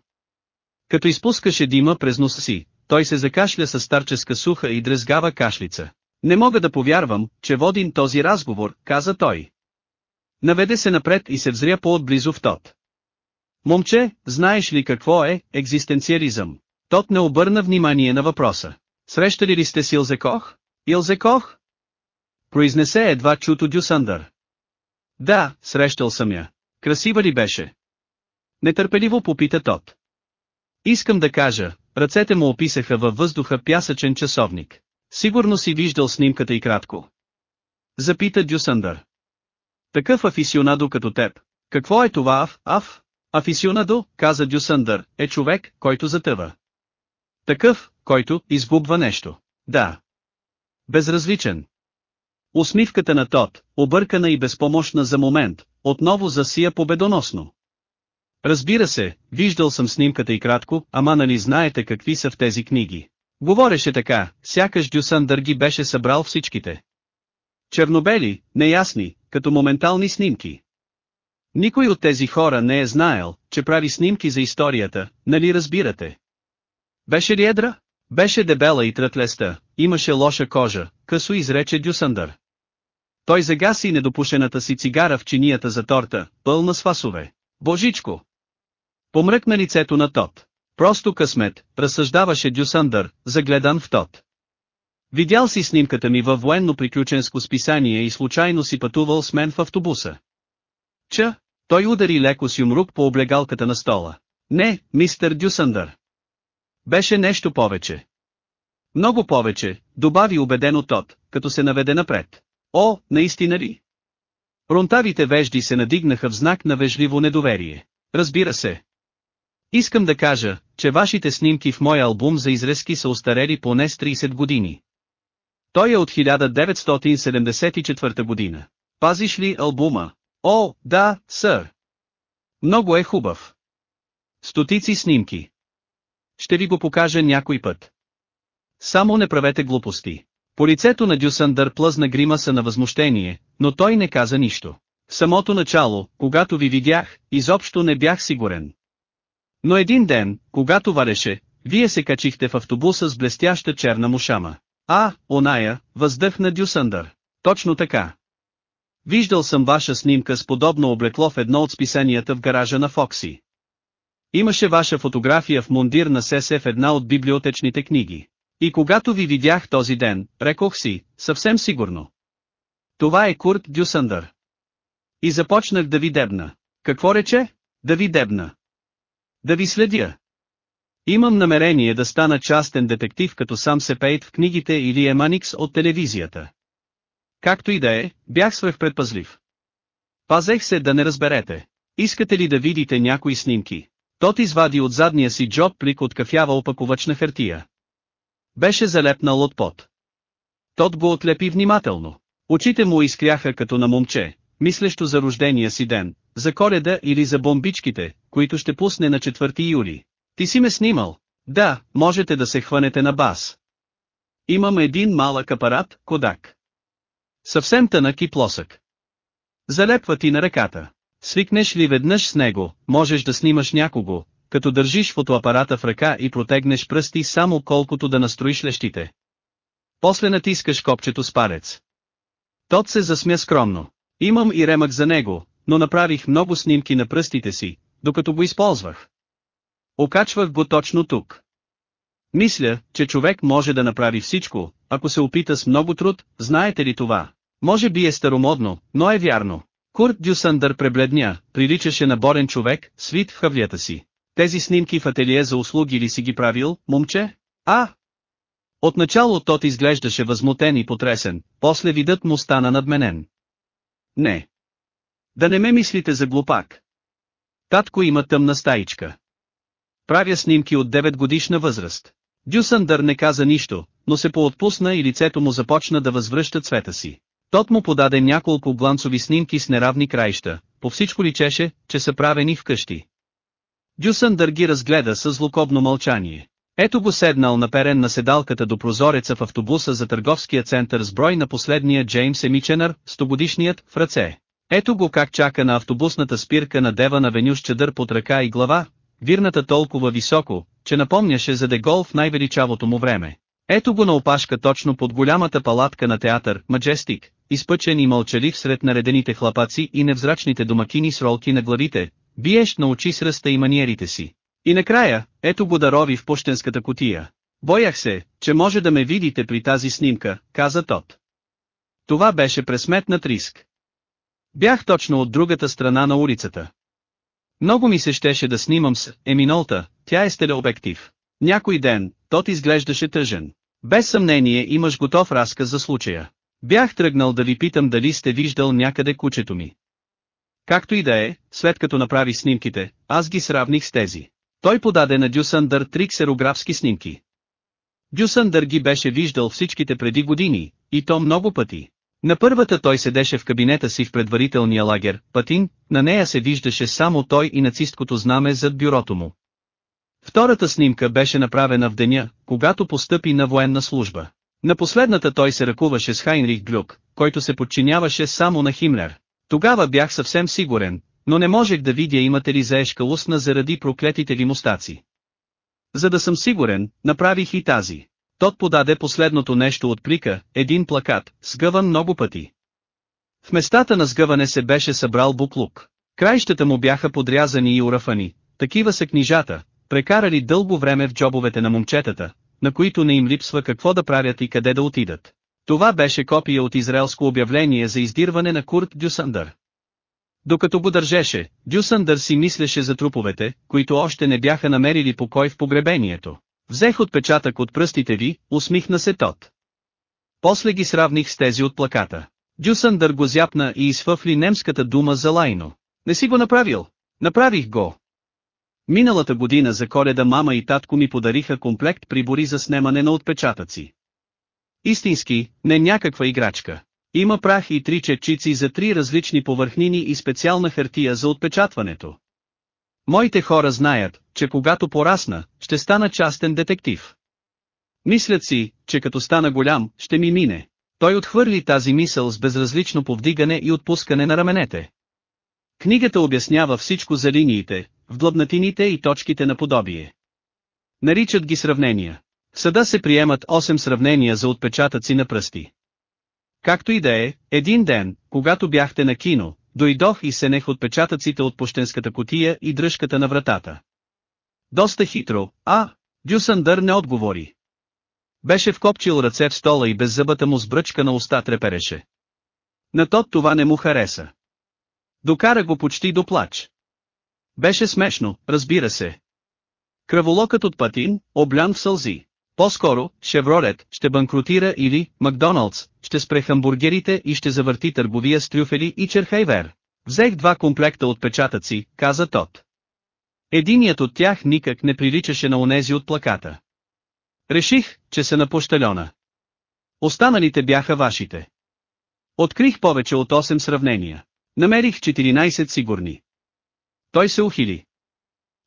Като изпускаше дима през носа си, той се закашля с старческа суха и дрезгава кашлица. Не мога да повярвам, че водим този разговор, каза той. Наведе се напред и се взря по-отблизо в тот. Момче, знаеш ли какво е екзистенциализъм? Тот не обърна внимание на въпроса. Срещали ли сте с Илзекох? Илзекох? Произнесе едва чуто Дюсандър. Да, срещал съм я. Красива ли беше? Нетърпеливо попита Тот. Искам да кажа, ръцете му описаха във въздуха пясъчен часовник. Сигурно си виждал снимката и кратко. Запита Дюсандър. Такъв афисионадо като теб. Какво е това аф, аф? Афисионадо, каза Дюсандър, е човек, който затъва. Такъв, който изгубва нещо. Да. Безразличен. Усмивката на Тот, объркана и безпомощна за момент, отново засия победоносно. Разбира се, виждал съм снимката и кратко, ама нали знаете какви са в тези книги. Говореше така, сякаш Дюсандър ги беше събрал всичките. Чернобели, неясни, като моментални снимки. Никой от тези хора не е знаел, че прави снимки за историята, нали разбирате? Беше ли едра? Беше дебела и трътлеста, имаше лоша кожа, късо изрече Дюсандър. Той загаси недопушената си цигара в чинията за торта, пълна с фасове. Божичко! Помръкна лицето на Тот. Просто късмет, разсъждаваше Дюсандър, загледан в Тот. Видял си снимката ми във военно-приключенско списание и случайно си пътувал с мен в автобуса. Ча, той удари леко с юмрук по облегалката на стола. Не, мистер Дюсандър. Беше нещо повече. Много повече, добави убедено Тот, като се наведе напред. О, наистина ли? Ронтавите вежди се надигнаха в знак на вежливо недоверие. Разбира се. Искам да кажа, че вашите снимки в мой албум за изрезки са устарели поне с 30 години. Той е от 1974 година. Пазиш ли албума? О, да, сър. Много е хубав. Стотици снимки. Ще ви го покажа някой път. Само не правете глупости. По лицето на Дюсандър плъзна гримаса на възмущение, но той не каза нищо. В самото начало, когато ви видях, изобщо не бях сигурен. Но един ден, когато валеше, вие се качихте в автобуса с блестяща черна мушама. А, оная, въздъхна Дюсандър. Точно така. Виждал съм ваша снимка с подобно облекло в едно от списанията в гаража на Фокси. Имаше ваша фотография в мундир на СС в една от библиотечните книги. И когато ви видях този ден, рекох си, съвсем сигурно. Това е Курт Дюсандър. И започнах да ви дебна. Какво рече? Да ви дебна. Да ви следя. Имам намерение да стана частен детектив като сам Сепейт в книгите или Еманикс от телевизията. Както и да е, бях свръхпредпазлив. Пазех се да не разберете. Искате ли да видите някои снимки? Тот извади от задния си джоб плик от кафява опаковачна хартия. Беше залепнал от пот. Тот го отлепи внимателно. Очите му изкряха като на момче, мислещо за рождения си ден, за коледа или за бомбичките, които ще пусне на 4 юли. Ти си ме снимал. Да, можете да се хванете на бас. Имам един малък апарат, Кодак. Съвсем тънък и плосък. Залепва ти на ръката. Свикнеш ли веднъж с него, можеш да снимаш някого, като държиш фотоапарата в ръка и протегнеш пръсти само колкото да настроиш лещите. После натискаш копчето с парец. Тот се засмя скромно. Имам и ремък за него, но направих много снимки на пръстите си, докато го използвах. Окачвах го точно тук. Мисля, че човек може да направи всичко, ако се опита с много труд, знаете ли това? Може би е старомодно, но е вярно. Курт Дюсандър пребледня, приличаше на борен човек, свит в хавлията си. Тези снимки в ателие за услуги ли си ги правил, момче? А! Отначало тот изглеждаше възмутен и потресен, после видът му стана надменен. Не. Да не ме мислите за глупак. Татко има тъмна стаичка. Правя снимки от 9 годишна възраст. Дюсандър не каза нищо, но се поотпусна и лицето му започна да възвръща цвета си. Тот му подаде няколко гланцови снимки с неравни краища, по всичко личеше, че са правени вкъщи. Дюсандър ги разгледа с злокобно мълчание. Ето го седнал наперен на седалката до прозореца в автобуса за търговския център с брой на последния Джеймс Емиченър, стогодишният, в ръце. Ето го как чака на автобусната спирка на Дева на Венюш чадър под ръка и глава, вирната толкова високо, че напомняше за Дегол в най-величавото му време. Ето го на опашка точно под голямата палатка на театър, Маджестик, изпъчен и мълчалив сред наредените хлапаци и невзрачните домакини с ролки на главите, биещ на очи с ръста и маниерите си. И накрая, ето го дарови в пощенската котия. Боях се, че може да ме видите при тази снимка, каза Тот. Това беше пресметнат риск. Бях точно от другата страна на улицата. Много ми се щеше да снимам с Еминолта, тя е стереобектив. Някой ден, тот изглеждаше тъжен. Без съмнение имаш готов разказ за случая. Бях тръгнал да ви питам дали сте виждал някъде кучето ми. Както и да е, след като направи снимките, аз ги сравних с тези. Той подаде на Дюсандър три ксерографски снимки. Дюсандър ги беше виждал всичките преди години, и то много пъти. На първата той седеше в кабинета си в предварителния лагер, Патин, на нея се виждаше само той и нацисткото знаме зад бюрото му. Втората снимка беше направена в деня, когато постъпи на военна служба. На последната той се ръкуваше с Хайнрих Глюк, който се подчиняваше само на Химлер. Тогава бях съвсем сигурен, но не можех да видя имате ли заешка устна заради проклетите ви мустаци. За да съм сигурен, направих и тази. Тот подаде последното нещо от плика, един плакат, сгъван много пъти. В местата на сгъване се беше събрал буклук. Краищата му бяха подрязани и урафани, такива са книжата, прекарали дълго време в джобовете на момчетата, на които не им липсва какво да правят и къде да отидат. Това беше копия от израелско обявление за издирване на Курт Дюсандър. Докато го държеше, Дюсандър си мислеше за труповете, които още не бяха намерили покой в погребението. Взех отпечатък от пръстите ви, усмихна се тот. После ги сравних с тези от плаката. Дюсандър го зяпна и изфъфли немската дума за лайно. Не си го направил? Направих го. Миналата година за коледа мама и татко ми подариха комплект прибори за снемане на отпечатъци. Истински, не някаква играчка. Има прах и три четчици за три различни повърхнини и специална хартия за отпечатването. Моите хора знаят, че когато порасна, ще стана частен детектив. Мислят си, че като стана голям, ще ми мине. Той отхвърли тази мисъл с безразлично повдигане и отпускане на раменете. Книгата обяснява всичко за линиите, вдлъбнатините и точките на подобие. Наричат ги сравнения. В съда се приемат 8 сравнения за отпечатъци на пръсти. Както и да е, един ден, когато бяхте на кино, дойдох и сенех отпечатъците от пощенската котия и дръжката на вратата. Доста хитро, а, Дюсандър не отговори. Беше вкопчил ръце в стола и без зъбата му с бръчка на уста трепереше. На тот това не му хареса. Докара го почти до плач. Беше смешно, разбира се. Кръволокът от патин, облян в сълзи. По-скоро, Шевролет ще банкротира или Макдоналдс ще спре хамбургерите и ще завърти търговия с трюфели и черхайвер. Взех два комплекта отпечатъци, каза Тот. Единият от тях никак не приличаше на онези от плаката. Реших, че са на пощалена. Останалите бяха вашите. Открих повече от 8 сравнения. Намерих 14 сигурни. Той се ухили.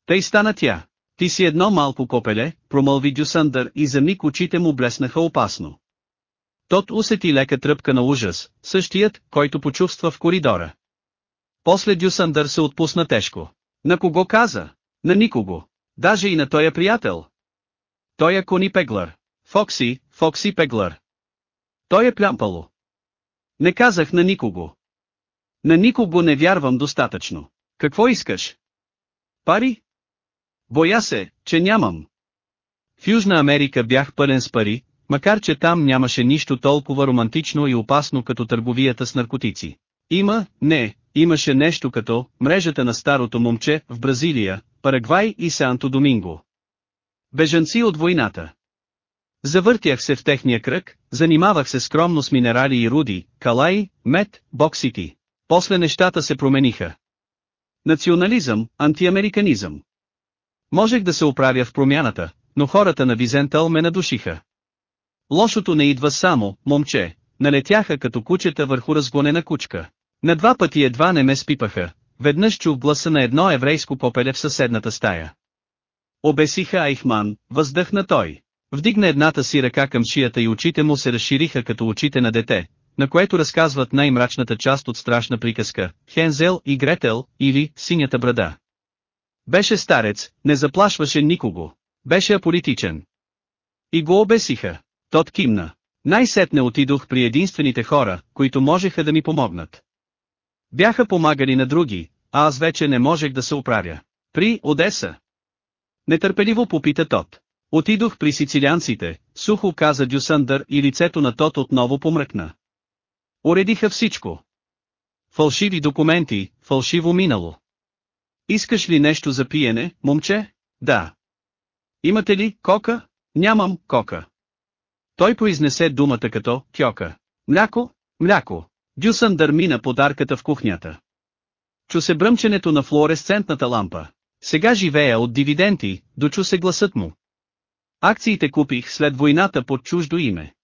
Тъй стана тя. Ти си едно малко копеле, промълви Дюсандър и за миг очите му блеснаха опасно. Тот усети лека тръпка на ужас, същият, който почувства в коридора. После Дюсандър се отпусна тежко. На кого каза? На никого. Даже и на тоя приятел. Той е Кони Пеглър. Фокси, Фокси Пеглър. Той е плямпало. Не казах на никого. На никого не вярвам достатъчно. Какво искаш? Пари? Боя се, че нямам. В Южна Америка бях пълен с пари, макар че там нямаше нищо толкова романтично и опасно като търговията с наркотици. Има, не, имаше нещо като мрежата на старото момче в Бразилия, Парагвай и Санто Доминго. Бежанци от войната. Завъртях се в техния кръг, занимавах се скромно с минерали и руди, калаи, мед, боксити. После нещата се промениха. Национализъм, антиамериканизъм. Можех да се оправя в промяната, но хората на Визентъл ме надушиха. Лошото не идва само, момче, налетяха като кучета върху разгонена кучка. На два пъти едва не ме спипаха, веднъж чух гласа на едно еврейско попеле в съседната стая. Обесиха Айхман, въздъхна той. Вдигна едната си ръка към шията и очите му се разшириха като очите на дете, на което разказват най-мрачната част от страшна приказка, Хензел и Гретел, или Синята брада. Беше старец, не заплашваше никого. Беше аполитичен. И го обесиха. Тот кимна. Най-сетне отидох при единствените хора, които можеха да ми помогнат. Бяха помагали на други, а аз вече не можех да се оправя. При Одеса. Нетърпеливо попита Тот. Отидох при сицилианците, сухо каза Дюсъндър и лицето на Тот отново помръкна. Уредиха всичко. Фалшиви документи, фалшиво минало. Искаш ли нещо за пиене, момче? Да. Имате ли кока? Нямам кока. Той произнесе думата като кьока. Мляко? Мляко. Дюсъндър мина подарката в кухнята. Чу се бръмченето на флуоресцентната лампа. Сега живея от дивиденти, дочу се гласът му. Акциите купих след войната под чуждо име.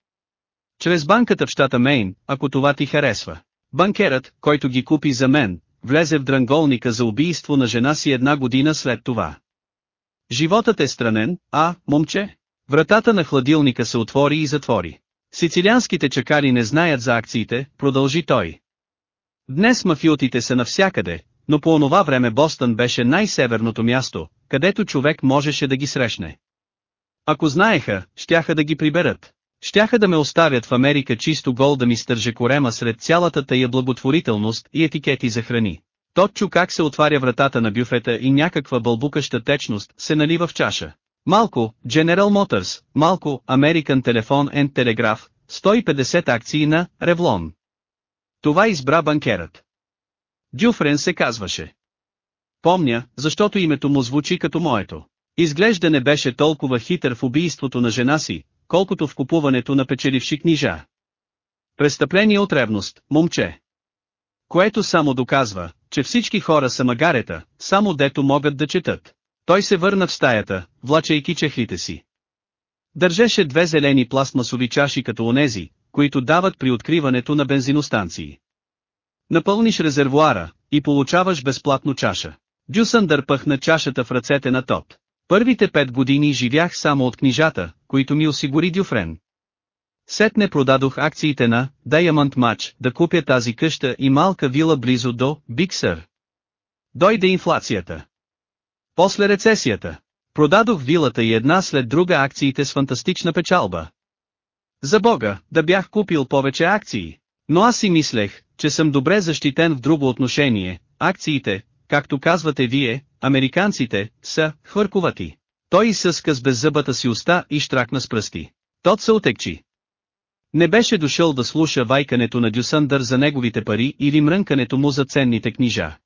Чрез банката в щата Мейн, ако това ти харесва. Банкерът, който ги купи за мен, влезе в дранголника за убийство на жена си една година след това. Животът е странен, а, момче? Вратата на хладилника се отвори и затвори. Сицилианските чакари не знаят за акциите, продължи той. Днес мафиотите са навсякъде, но по онова време Бостън беше най-северното място, където човек можеше да ги срещне. Ако знаеха, щяха да ги приберат. Щяха да ме оставят в Америка чисто гол да ми стърже корема сред цялата тая благотворителност и етикети за храни. Тот чу как се отваря вратата на бюфета и някаква бълбукаща течност се налива в чаша. Малко, General Motors, малко, American Telephone and Telegraph, 150 акции на Revlon. Това избра банкерът. Дюфрен се казваше. Помня, защото името му звучи като моето. Изглежда не беше толкова хитър в убийството на жена си, колкото в купуването на печеливши книжа. Престъпление от ревност, момче. Което само доказва, че всички хора са магарета, само дето могат да четат. Той се върна в стаята, влачайки чехлите си. Държеше две зелени пластмасови чаши като онези, които дават при откриването на бензиностанции. Напълниш резервуара, и получаваш безплатно чаша. Дюсъндър пъхна чашата в ръцете на Тот. Първите пет години живях само от книжата, които ми осигури Дюфрен. Сетне продадох акциите на Diamond Match да купя тази къща и малка вила близо до Биксър. Дойде инфлацията. После рецесията. Продадох вилата и една след друга акциите с фантастична печалба. За бога, да бях купил повече акции. Но аз си мислех, че съм добре защитен в друго отношение, акциите, както казвате вие, американците, са хвърковати. Той изсъска с беззъбата си уста и штракна с пръсти. Тот се отекчи. Не беше дошъл да слуша вайкането на Дюсъндър за неговите пари или мрънкането му за ценните книжа.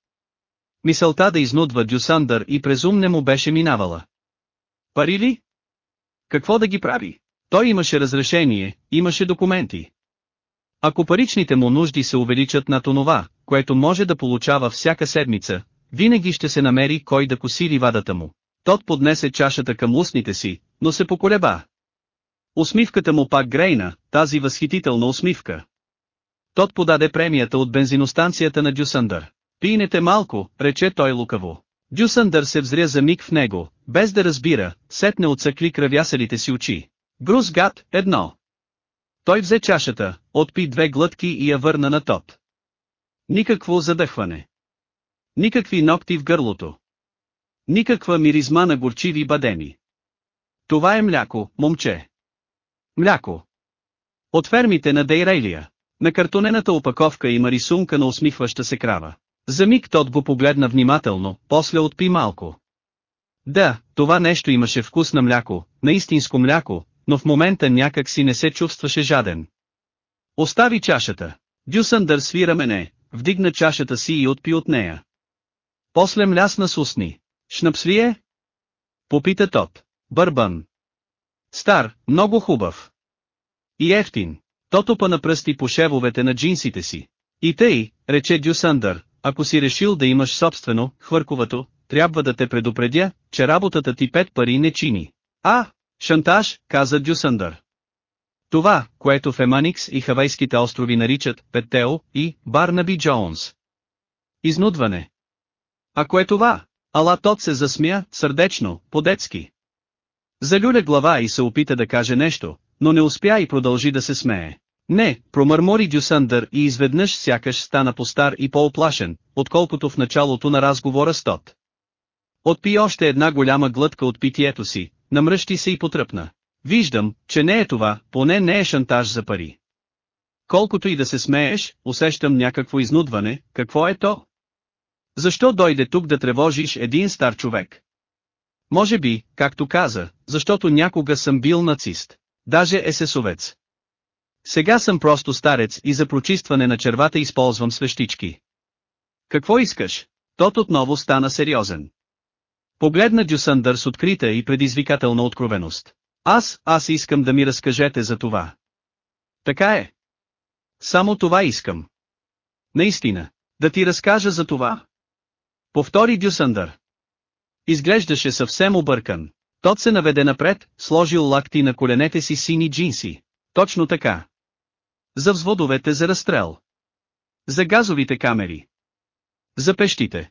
Мисълта да изнудва Дюсандър и презум не му беше минавала. Пари ли? Какво да ги прави? Той имаше разрешение, имаше документи. Ако паричните му нужди се увеличат на онова, което може да получава всяка седмица, винаги ще се намери кой да коси ливадата му. Тот поднесе чашата към устните си, но се поколеба. Усмивката му пак грейна, тази възхитителна усмивка. Тот подаде премията от бензиностанцията на Дюсандър. Пийнете малко, рече той лукаво. Дюсандър се взря за миг в него, без да разбира, сетне отсъкли кръвяселите си очи. Брус Гат, едно. Той взе чашата, отпи две глътки и я върна на Тот. Никакво задъхване. Никакви ногти в гърлото. Никаква миризма на горчиви бадеми. Това е мляко, момче. Мляко. От фермите на Дейрейлия. На картонената опаковка има рисунка на усмихваща се крава. За миг тот го погледна внимателно, после отпи малко. Да, това нещо имаше вкус на мляко, на истинско мляко, но в момента някак си не се чувстваше жаден. Остави чашата. Дюсъндър свира мене, вдигна чашата си и отпи от нея. После млясна с ли е? Попита Тот. Бърбан. Стар, много хубав. И ефтин. Тото па на пръсти по шевовете на джинсите си. И тъй, рече Дюсандър, ако си решил да имаш собствено, хвърковато, трябва да те предупредя, че работата ти пет пари не чини. А, шантаж, каза Дюсандър. Това, което в Еманикс и Хавайските острови наричат Петтео и Барнаби Джонс. Изнудване. Ако е това, ала тот се засмя, сърдечно, по-детски. Залюля глава и се опита да каже нещо, но не успя и продължи да се смее. Не, промърмори Дюсандър и изведнъж сякаш стана по-стар и по-оплашен, отколкото в началото на разговора с Тот. Отпи още една голяма глътка от питието си, намръщи се и потръпна. Виждам, че не е това, поне не е шантаж за пари. Колкото и да се смееш, усещам някакво изнудване, какво е то? Защо дойде тук да тревожиш един стар човек? Може би, както каза, защото някога съм бил нацист. Даже есесовец. Сега съм просто старец и за прочистване на червата използвам свещички. Какво искаш? Тот отново стана сериозен. Погледна Дюсандър с открита и предизвикателна откровеност. Аз, аз искам да ми разкажете за това. Така е. Само това искам. Наистина, да ти разкажа за това. Повтори Дюсандър. Изглеждаше съвсем объркан. Тот се наведе напред, сложил лакти на коленете си сини джинси. Точно така. За взводовете за разстрел. За газовите камери. За пещите.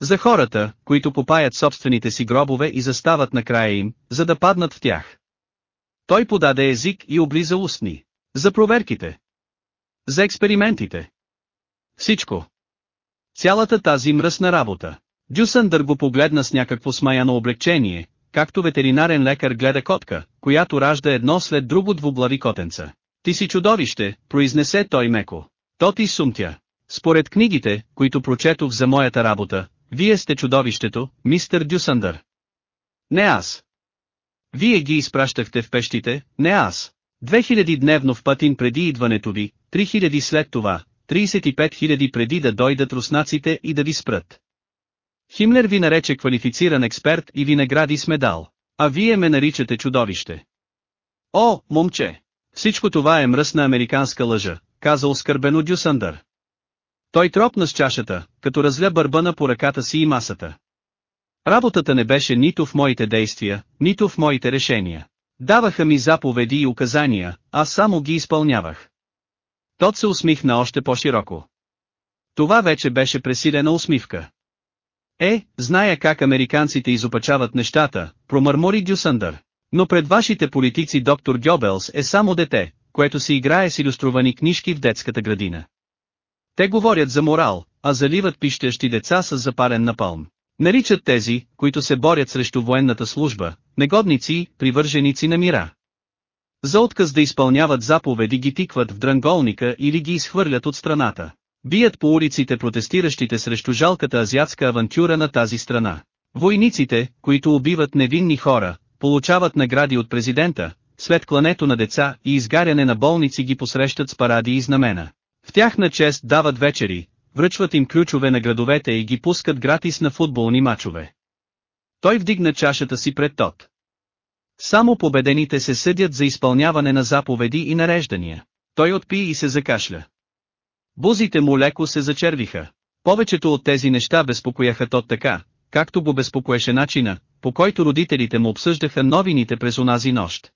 За хората, които попаят собствените си гробове и застават на края им, за да паднат в тях. Той подаде език и облиза устни. За проверките. За експериментите. Всичко. Цялата тази мръсна работа. Дюсъндър го погледна с някакво смаяно облегчение, както ветеринарен лекар гледа котка, която ражда едно след друго двуглави котенца. Ти си чудовище, произнесе той меко. То ти сумтя. Според книгите, които прочетох за моята работа, вие сте чудовището, мистер Дюсандър. Не аз. Вие ги изпращахте в пещите, не аз. 2000 дневно в пътин преди идването ви, 3000 след това, 35 000 преди да дойдат руснаците и да ви спрат. Химлер ви нарече квалифициран експерт и ви награди с медал, а вие ме наричате чудовище. О, момче! Всичко това е мръсна американска лъжа, каза оскърбено Дюсандър. Той тропна с чашата, като разля бърбана по ръката си и масата. Работата не беше нито в моите действия, нито в моите решения. Даваха ми заповеди и указания, аз само ги изпълнявах. Тот се усмихна още по-широко. Това вече беше пресилена усмивка. Е, зная как американците изопачават нещата, промърмори Дюсандър. Но пред вашите политици доктор Гьобелс е само дете, което си играе с иллюструвани книжки в детската градина. Те говорят за морал, а заливат пищещи деца с запарен напалм. Наричат тези, които се борят срещу военната служба, негодници, привърженици на мира. За отказ да изпълняват заповеди ги тикват в дранголника или ги изхвърлят от страната. Бият по улиците протестиращите срещу жалката азиатска авантюра на тази страна. Войниците, които убиват невинни хора, получават награди от президента, след клането на деца и изгаряне на болници ги посрещат с паради и знамена. В тях на чест дават вечери, връчват им ключове на градовете и ги пускат гратис на футболни мачове. Той вдигна чашата си пред Тот. Само победените се съдят за изпълняване на заповеди и нареждания. Той отпи и се закашля. Бузите му леко се зачервиха. Повечето от тези неща безпокояха Тот така, както го безпокоеше начина, по който родителите му обсъждаха новините през онази нощ.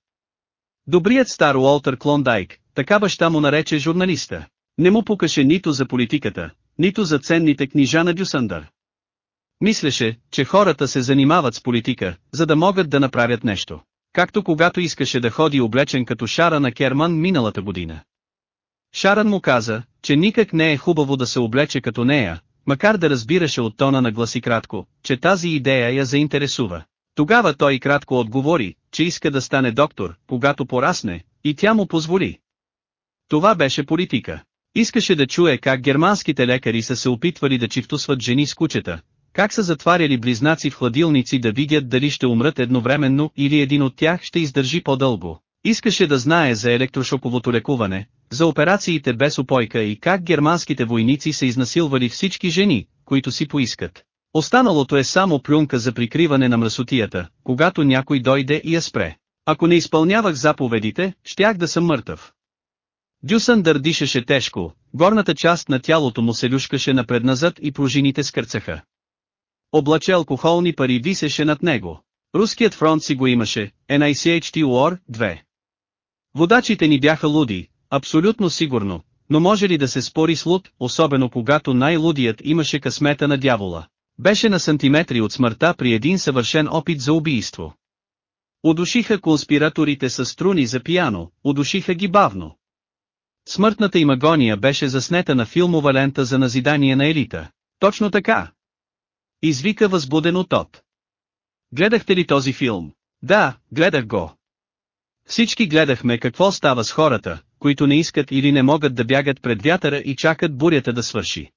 Добрият стар Уолтер Клондайк, така баща му нарече журналиста. Не му пукаше нито за политиката, нито за ценните книжа на Дюсандър. Мислеше, че хората се занимават с политика, за да могат да направят нещо. Както когато искаше да ходи облечен като Шара на Керман миналата година. Шаран му каза, че никак не е хубаво да се облече като нея, макар да разбираше от тона на гласи кратко, че тази идея я заинтересува. Тогава той кратко отговори, че иска да стане доктор, когато порасне, и тя му позволи. Това беше политика. Искаше да чуе как германските лекари са се опитвали да чифтосват жени с кучета, как са затваряли близнаци в хладилници да видят дали ще умрат едновременно или един от тях ще издържи по-дълго. Искаше да знае за електрошоковото лекуване, за операциите без опойка и как германските войници са изнасилвали всички жени, които си поискат. Останалото е само плюнка за прикриване на мръсотията, когато някой дойде и я спре. Ако не изпълнявах заповедите, щях да съм мъртъв. Дюсъндър дишаше тежко, горната част на тялото му се люшкаше напредназад и пружините скърцаха. Облаче алкохолни пари висеше над него. Руският фронт си го имаше, NICHT War 2. Водачите ни бяха луди, абсолютно сигурно, но може ли да се спори с луд, особено когато най-лудият имаше късмета на дявола. Беше на сантиметри от смъртта при един съвършен опит за убийство. Удушиха конспираторите с струни за пияно, удушиха ги бавно. Смъртната им агония беше заснета на филмова лента за назидание на елита. Точно така. Извика възбудено Тот. Гледахте ли този филм? Да, гледах го. Всички гледахме какво става с хората, които не искат или не могат да бягат пред вятъра и чакат бурята да свърши.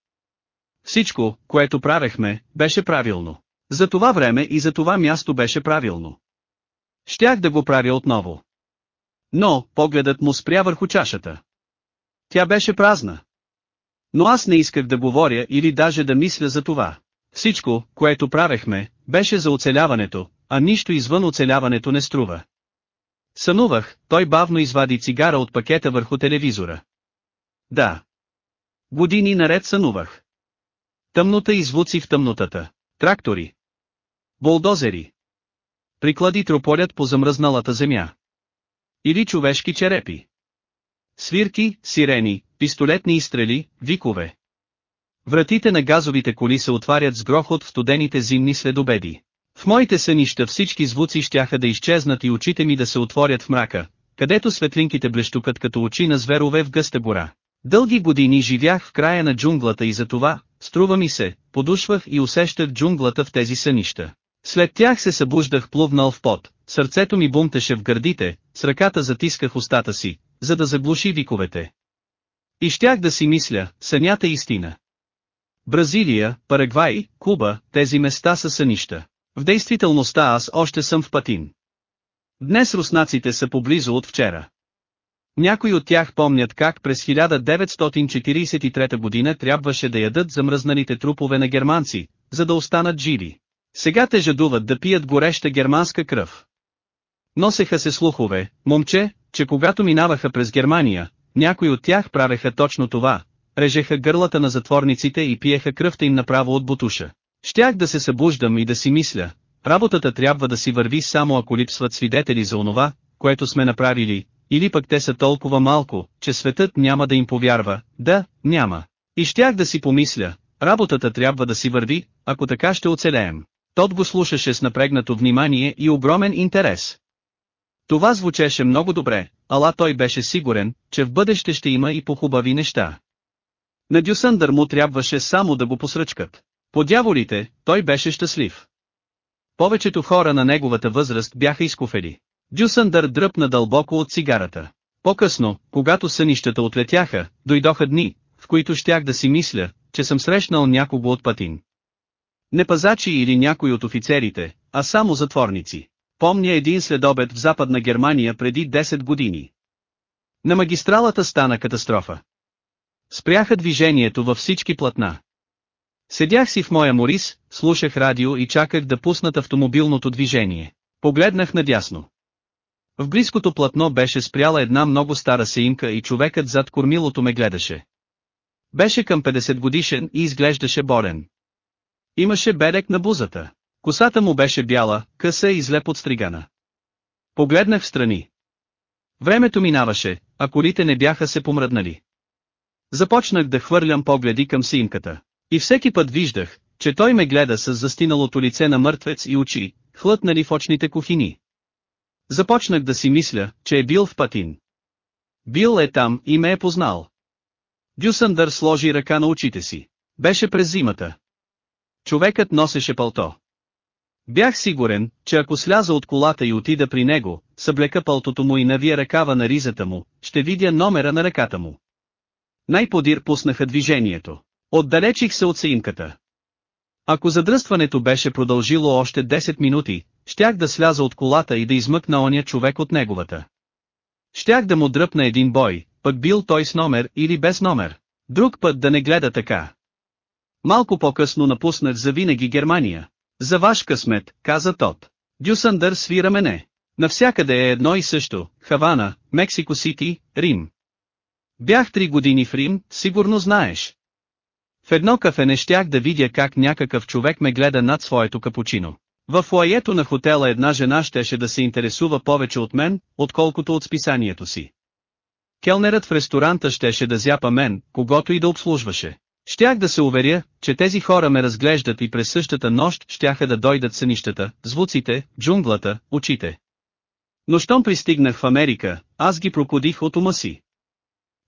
Всичко, което правехме, беше правилно. За това време и за това място беше правилно. Щях да го правя отново. Но, погледът му спря върху чашата. Тя беше празна. Но аз не исках да говоря или даже да мисля за това. Всичко, което правехме, беше за оцеляването, а нищо извън оцеляването не струва. Сънувах, той бавно извади цигара от пакета върху телевизора. Да. Години наред сънувах. Тъмнота и звуци в тъмнотата. Трактори. Болдозери. Приклади трополят по замръзналата земя. Или човешки черепи. Свирки, сирени, пистолетни изстрели, викове. Вратите на газовите коли се отварят с грохот в студените зимни следобеди. В моите сънища всички звуци щяха да изчезнат и очите ми да се отворят в мрака, където светлинките блещукат като очи на зверове в гъста гора. Дълги години живях в края на джунглата и за това, струва ми се, подушвах и усещах джунглата в тези сънища. След тях се събуждах плувнал в пот, сърцето ми бумтеше в гърдите, с ръката затисках устата си, за да заглуши виковете. И щях да си мисля, сънята истина. Бразилия, Парагвай, Куба, тези места са сънища. В действителността аз още съм в Патин. Днес руснаците са поблизо от вчера. Някои от тях помнят как през 1943 година трябваше да ядат замръзналите трупове на германци, за да останат живи. Сега те жадуват да пият гореща германска кръв. Носеха се слухове, момче, че когато минаваха през Германия, някои от тях правеха точно това, режеха гърлата на затворниците и пиеха кръвта им направо от бутуша. Щях да се събуждам и да си мисля, работата трябва да си върви само ако липсват свидетели за онова, което сме направили, или пък те са толкова малко, че светът няма да им повярва, да, няма. И щях да си помисля, работата трябва да си върви, ако така ще оцелеем. Тот го слушаше с напрегнато внимание и огромен интерес. Това звучеше много добре, ала той беше сигурен, че в бъдеще ще има и похубави неща. На Дюсъндър му трябваше само да го посръчкат. По дяволите, той беше щастлив. Повечето хора на неговата възраст бяха изкуфели. Дюсъндър дръпна дълбоко от цигарата. По-късно, когато сънищата отлетяха, дойдоха дни, в които щях да си мисля, че съм срещнал някого от патин. Не пазачи или някой от офицерите, а само затворници. Помня един следобед в западна Германия преди 10 години. На магистралата стана катастрофа. Спряха движението във всички платна. Седях си в моя Морис, слушах радио и чаках да пуснат автомобилното движение. Погледнах надясно. В близкото платно беше спряла една много стара сеимка и човекът зад кормилото ме гледаше. Беше към 50 годишен и изглеждаше болен. Имаше берег на бузата. Косата му беше бяла, къса и зле подстригана. Погледнах в страни. Времето минаваше, а колите не бяха се помръднали. Започнах да хвърлям погледи към симката. И всеки път виждах, че той ме гледа с застиналото лице на мъртвец и очи, хлътнали в очните кухини. Започнах да си мисля, че е бил в Патин. Бил е там и ме е познал. Дюсъндър сложи ръка на очите си. Беше през зимата. Човекът носеше пълто. Бях сигурен, че ако сляза от колата и отида при него, съблека пълтото му и навия ръкава на ризата му, ще видя номера на ръката му. Най-подир пуснаха движението. Отдалечих се от сеимката. Ако задръстването беше продължило още 10 минути, щях да сляза от колата и да измъкна оня човек от неговата. Щях да му дръпна един бой, пък бил той с номер или без номер. Друг път да не гледа така. Малко по-късно напуснах за винаги Германия. За ваш късмет, каза Тот. Дюсандър свира мене. Навсякъде е едно и също, Хавана, Мексико Сити, Рим. Бях три години в Рим, сигурно знаеш. В едно кафе не щях да видя как някакъв човек ме гледа над своето капучино. В лаето на хотела една жена щеше да се интересува повече от мен, отколкото от списанието си. Келнерът в ресторанта щеше да зяпа мен, когато и да обслужваше. Щях да се уверя, че тези хора ме разглеждат и през същата нощ щяха да дойдат сънищата, звуците, джунглата, очите. Но щом пристигнах в Америка, аз ги прокодих от ума си.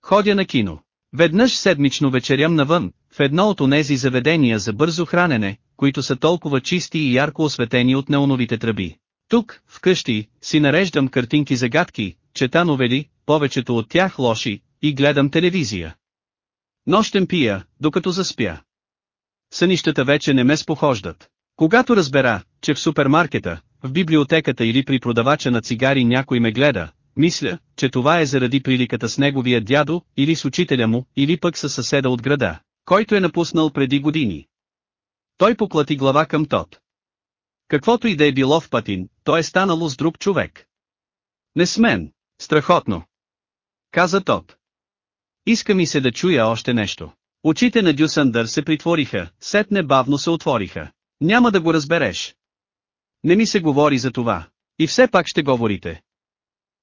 Ходя на кино. Веднъж седмично вечерям навън, в едно от онези заведения за бързо хранене, които са толкова чисти и ярко осветени от неоновите тръби. Тук, вкъщи, си нареждам картинки загадки, чета новели, повечето от тях лоши, и гледам телевизия. Нощем пия, докато заспя. Сънищата вече не ме спохождат. Когато разбера, че в супермаркета, в библиотеката или при продавача на цигари някой ме гледа, мисля, че това е заради приликата с неговия дядо, или с учителя му, или пък със съседа от града, който е напуснал преди години. Той поклати глава към Тот. Каквото и да е било в пътин, то е станало с друг човек. Не с мен, страхотно. Каза Тот. Иска ми се да чуя още нещо. Очите на Дюсандър се притвориха, сетне бавно се отвориха. Няма да го разбереш. Не ми се говори за това. И все пак ще говорите.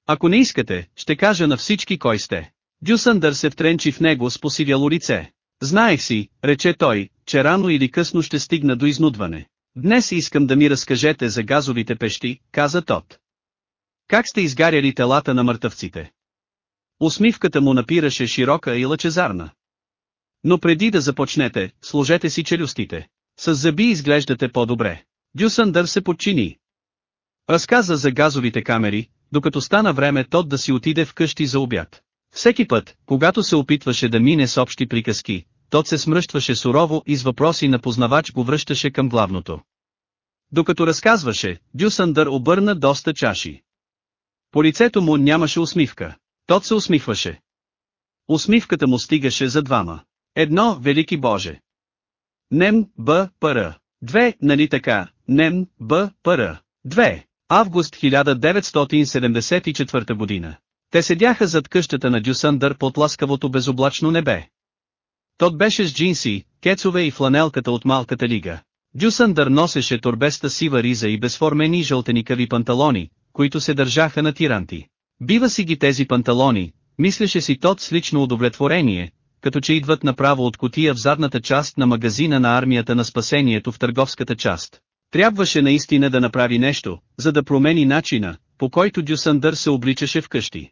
Ако не искате, ще кажа на всички кой сте. Дюсандър се втренчи в него с посивяло лице. Знаех си, рече той, че рано или късно ще стигна до изнудване. Днес искам да ми разкажете за газовите пещи, каза Тот. Как сте изгаряли телата на мъртъвците? Усмивката му напираше широка и лъчезарна. Но преди да започнете, сложете си челюстите. С зъби изглеждате по-добре. Дюсандър се подчини. Разказа за газовите камери, докато стана време тот да си отиде вкъщи за обяд. Всеки път, когато се опитваше да мине с общи приказки, тот се смръщваше сурово и с въпроси на познавач го връщаше към главното. Докато разказваше, Дюсандър обърна доста чаши. По лицето му нямаше усмивка. Тот се усмихваше. Усмивката му стигаше за двама. Едно, велики Боже. Нем, Б, Пр. Две, нали така, Нем, Б, Пр. Две. Август 1974 година. Те седяха зад къщата на Дюсандър под ласкавото безоблачно небе. Тот беше с джинси, кецове и фланелката от малката лига. Дюсандър носеше турбеста сива риза и безформени жълтеникави панталони, които се държаха на тиранти. Бива си ги тези панталони, мислеше си Тот с лично удовлетворение, като че идват направо от котия в задната част на магазина на армията на спасението в търговската част. Трябваше наистина да направи нещо, за да промени начина, по който Дюсандър се обличаше вкъщи.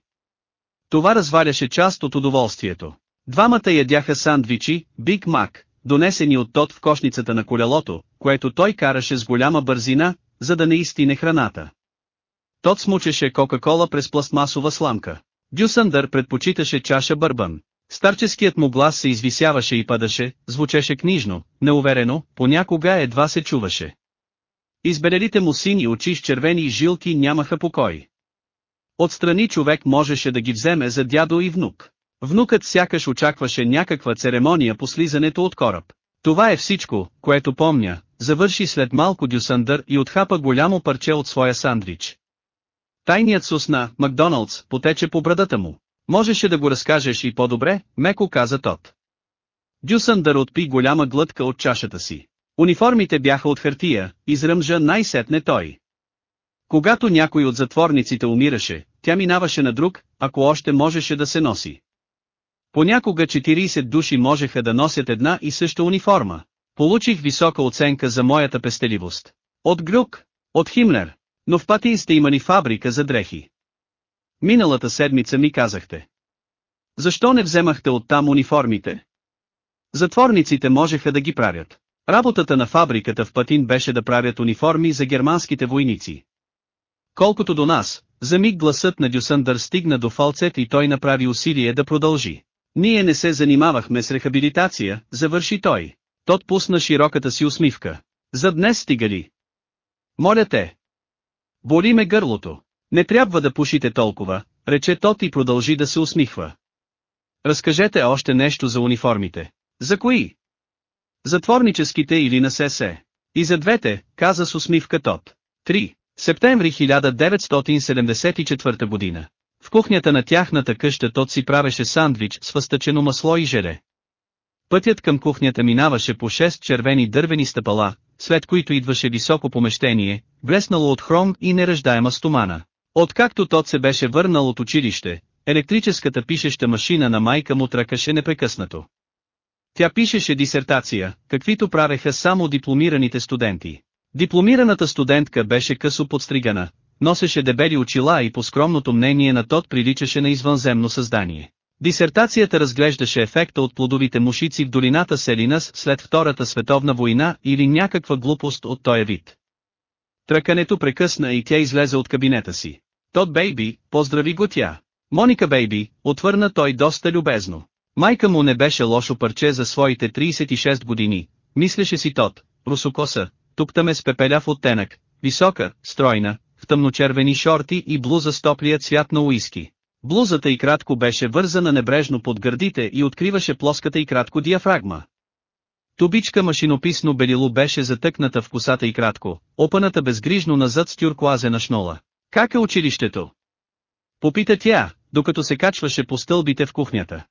Това разваляше част от удоволствието. Двамата ядяха сандвичи, Биг Мак, донесени от Тот в кошницата на колелото, което той караше с голяма бързина, за да не изтине храната. Тот смучеше Кока-Кола през пластмасова сламка. Дюсандър предпочиташе чаша бърбан. Старческият му глас се извисяваше и падаше, звучеше книжно, неуверено, понякога едва се чуваше. Избелелите му сини очи с червени жилки нямаха покой. Отстрани човек можеше да ги вземе за дядо и внук. Внукът сякаш очакваше някаква церемония по слизането от кораб. Това е всичко, което помня, завърши след малко Дюсандър и отхапа голямо парче от своя сандвич. Тайният сус на Макдоналдс потече по брадата му. Можеше да го разкажеш и по-добре, меко каза Тот. Дюсандър отпи голяма глътка от чашата си. Униформите бяха от хартия, изръмжа най-сетне той. Когато някой от затворниците умираше, тя минаваше на друг, ако още можеше да се носи. Понякога 40 души можеха да носят една и съща униформа. Получих висока оценка за моята пестеливост. От Глюк, от Химлер, но в Патин сте имали фабрика за дрехи. Миналата седмица ми казахте. Защо не вземахте оттам униформите? Затворниците можеха да ги правят. Работата на фабриката в Патин беше да правят униформи за германските войници. Колкото до нас, за миг гласът на Дюсандър стигна до фалцет и той направи усилие да продължи. Ние не се занимавахме с рехабилитация, завърши той. Тот пусна широката си усмивка. За днес стига ли? Моля те. Боли ме гърлото. Не трябва да пушите толкова, рече Тот и продължи да се усмихва. Разкажете още нещо за униформите. За кои? Затворническите или на СС. И за двете, каза с усмивка Тот. 3. Септември 1974 година. В кухнята на тяхната къща Тот си правеше сандвич с въстъчено масло и желе. Пътят към кухнята минаваше по 6 червени дървени стъпала, след които идваше високо помещение, блеснало от хром и неръждаема стомана. Откакто Тот се беше върнал от училище, електрическата пишеща машина на майка му тръкаше непрекъснато. Тя пишеше дисертация, каквито правеха само дипломираните студенти. Дипломираната студентка беше късо подстригана, носеше дебели очила и по скромното мнение на Тот приличаше на извънземно създание. Дисертацията разглеждаше ефекта от плодовите мушици в долината Селинас след Втората световна война или някаква глупост от този вид. Тръкането прекъсна и тя излезе от кабинета си. Тот Бейби, поздрави го тя. Моника Бейби, отвърна той доста любезно. Майка му не беше лошо парче за своите 36 години, мислеше си Тот, русокоса, тук-там е с пепеляв оттенък, висока, стройна, в тъмночервени шорти и блуза с топлия цвят на уиски. Блузата и кратко беше вързана небрежно под гърдите и откриваше плоската и кратко диафрагма. Тубичка машинописно белило беше затъкната в косата и кратко, опаната безгрижно назад с тюркуазена шнола. Как е училището? Попита тя, докато се качваше по стълбите в кухнята.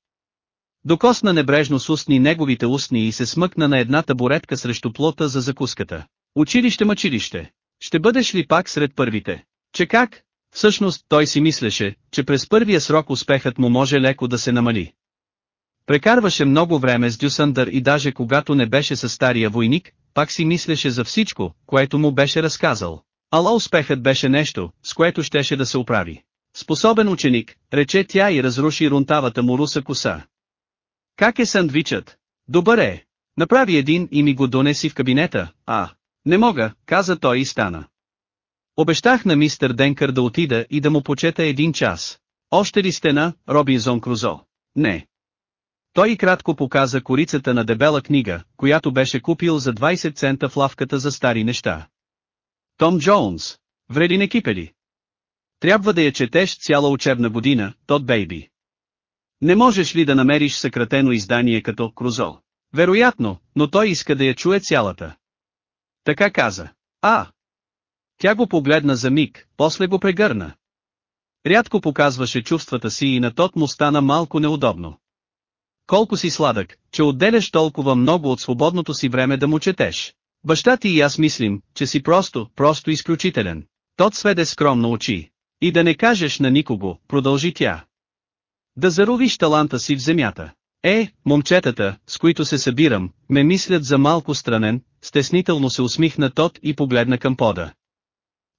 Докосна небрежно с устни неговите устни и се смъкна на една табуретка срещу плота за закуската. Училище мъчилище. Ще бъдеш ли пак сред първите? Че как? Всъщност той си мислеше, че през първия срок успехът му може леко да се намали. Прекарваше много време с Дюсандър и даже когато не беше със стария войник, пак си мислеше за всичко, което му беше разказал. Ала успехът беше нещо, с което щеше да се оправи. Способен ученик, рече тя и разруши рунтавата му руса коса. Как е сандвичът? Добър е. Направи един и ми го донеси в кабинета, а. Не мога, каза той и стана. Обещах на мистер Денкър да отида и да му почета един час. Още ли сте на Робинзон Крузо? Не. Той и кратко показа корицата на дебела книга, която беше купил за 20 цента в лавката за стари неща. Том Джонс. Вреди не. Трябва да я четеш цяла учебна година, Тот Бейби. Не можеш ли да намериш съкратено издание като Крузо? Вероятно, но той иска да я чуе цялата. Така каза. А! Тя го погледна за миг, после го прегърна. Рядко показваше чувствата си и на тот му стана малко неудобно. Колко си сладък, че отделяш толкова много от свободното си време да му четеш. Баща ти и аз мислим, че си просто, просто изключителен. Тот сведе скромно очи. И да не кажеш на никого, продължи тя. Да заровиш таланта си в земята. Е, момчетата, с които се събирам, ме мислят за малко странен, стеснително се усмихна Тот и погледна към пода.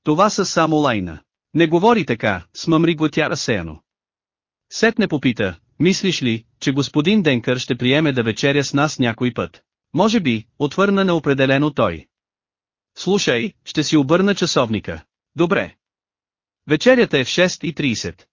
Това са само лайна. Не говори така, смъмри го тя разсеяно. Сетне попита, мислиш ли, че господин Денкър ще приеме да вечеря с нас някой път? Може би, отвърна неопределено той. Слушай, ще си обърна часовника. Добре. Вечерята е в 6.30.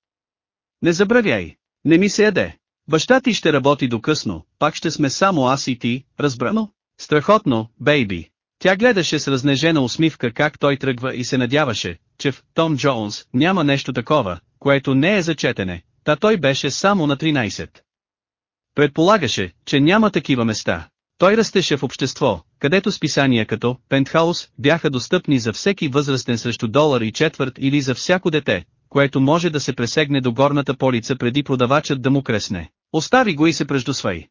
Не забравяй, не ми се яде. Баща ти ще работи до късно, пак ще сме само аз и ти, разбрано? Страхотно, бейби. Тя гледаше с разнежена усмивка как той тръгва и се надяваше, че в Том Джонс няма нещо такова, което не е за четене, та той беше само на 13. Предполагаше, че няма такива места. Той растеше в общество, където списания като «Пентхаус» бяха достъпни за всеки възрастен срещу долар и четвърт или за всяко дете, което може да се пресегне до горната полица преди продавачът да му кресне. Остави го и се преждосвай.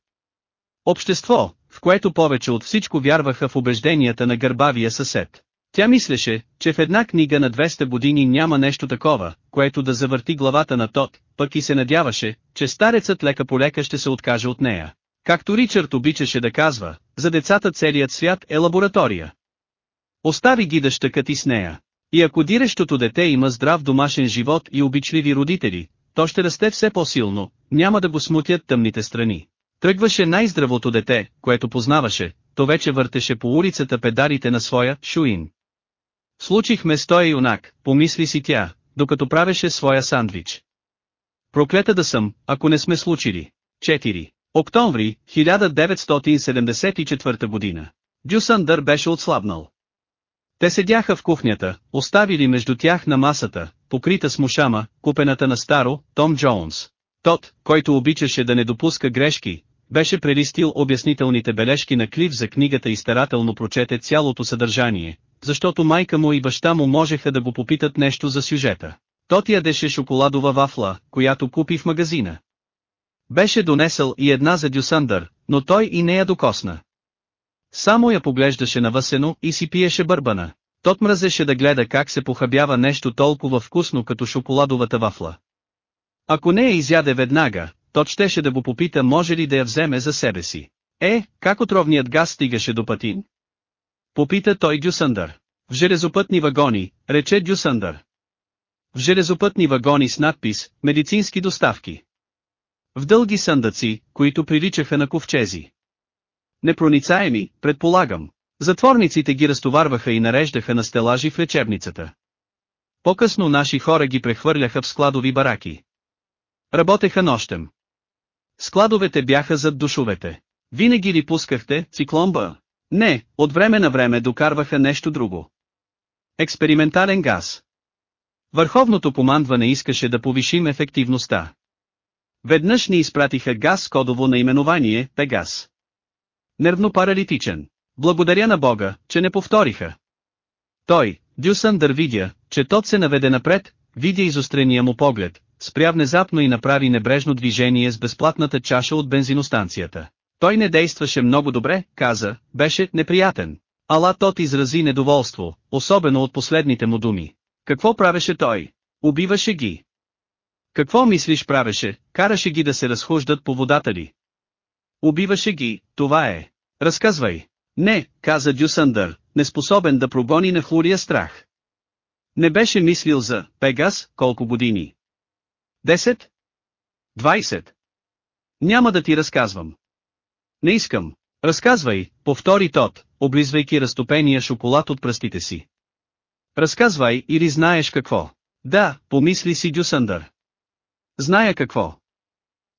Общество, в което повече от всичко вярваха в убежденията на гърбавия съсед. Тя мислеше, че в една книга на 200 години няма нещо такова, което да завърти главата на Тот, пък и се надяваше, че старецът лека по лека ще се откаже от нея. Както Ричард обичаше да казва, за децата целият свят е лаборатория. Остави ги да щъкат и с нея. И ако дирещото дете има здрав домашен живот и обичливи родители, то ще расте все по-силно, няма да го смутят тъмните страни. Тръгваше най-здравото дете, което познаваше, то вече въртеше по улицата педарите на своя шуин. Случихме стоя юнак, помисли си тя, докато правеше своя сандвич. Проклета да съм, ако не сме случили. 4. Октомври, 1974 година. Дюсандър беше отслабнал. Те седяха в кухнята, оставили между тях на масата, покрита с мушама, купената на старо, Том Джонс. Тот, който обичаше да не допуска грешки, беше прелистил обяснителните бележки на Клив за книгата и старателно прочете цялото съдържание, защото майка му и баща му можеха да го попитат нещо за сюжета. Тоти ядеше шоколадова вафла, която купи в магазина. Беше донесъл и една за Дюсандър, но той и не я докосна. Само я поглеждаше навъсено и си пиеше бърбана. Тот мразеше да гледа как се похабява нещо толкова вкусно като шоколадовата вафла. Ако не я изяде веднага, тот щеше да го попита може ли да я вземе за себе си. Е, как отровният газ стигаше до пътин? Попита той Дюсандър. В железопътни вагони, рече Дюсандър. В железопътни вагони с надпис «Медицински доставки». В дълги съндъци, които приличаха на ковчези. Непроницаеми, предполагам. Затворниците ги разтоварваха и нареждаха на стелажи в лечебницата. По-късно наши хора ги прехвърляха в складови бараки. Работеха нощем. Складовете бяха зад душовете. Винаги ли пускахте цикломба? Не, от време на време докарваха нещо друго. Експериментален газ. Върховното командване искаше да повишим ефективността. Веднъж ни изпратиха газ кодово наименование Пегас. Нервно паралитичен. Благодаря на Бога, че не повториха. Той, Дюсъндър видя, че тот се наведе напред, видя изострения му поглед, спря внезапно и направи небрежно движение с безплатната чаша от бензиностанцията. Той не действаше много добре, каза, беше неприятен. Ала тот изрази недоволство, особено от последните му думи. Какво правеше той? Убиваше ги. Какво мислиш правеше, караше ги да се разхождат по водата ли? Убиваше ги, това е. Разказвай. Не, каза Дюсандър, неспособен да прогони на хлурия страх. Не беше мислил за Пегас колко години. Десет? Двайсет? Няма да ти разказвам. Не искам. Разказвай, повтори тот, облизвайки разтопения шоколад от пръстите си. Разказвай или знаеш какво. Да, помисли си Дюсандър. Зная какво.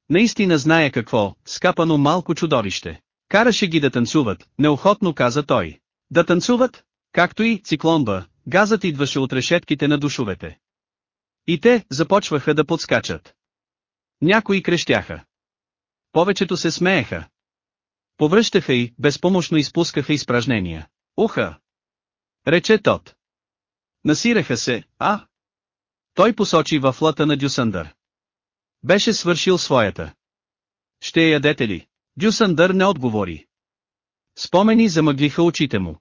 Наистина зная какво, скапано малко чудовище. Караше ги да танцуват, неохотно каза той. Да танцуват? Както и циклонба, газът идваше от решетките на душовете. И те започваха да подскачат. Някои крещяха. Повечето се смееха. Повръщаха и, безпомощно изпускаха изпражнения. Уха! Рече тот. Насираха се, а? Той посочи във флата на Дюсандър. Беше свършил своята. Ще ядете ли? Дюсандър не отговори. Спомени замъглиха очите му.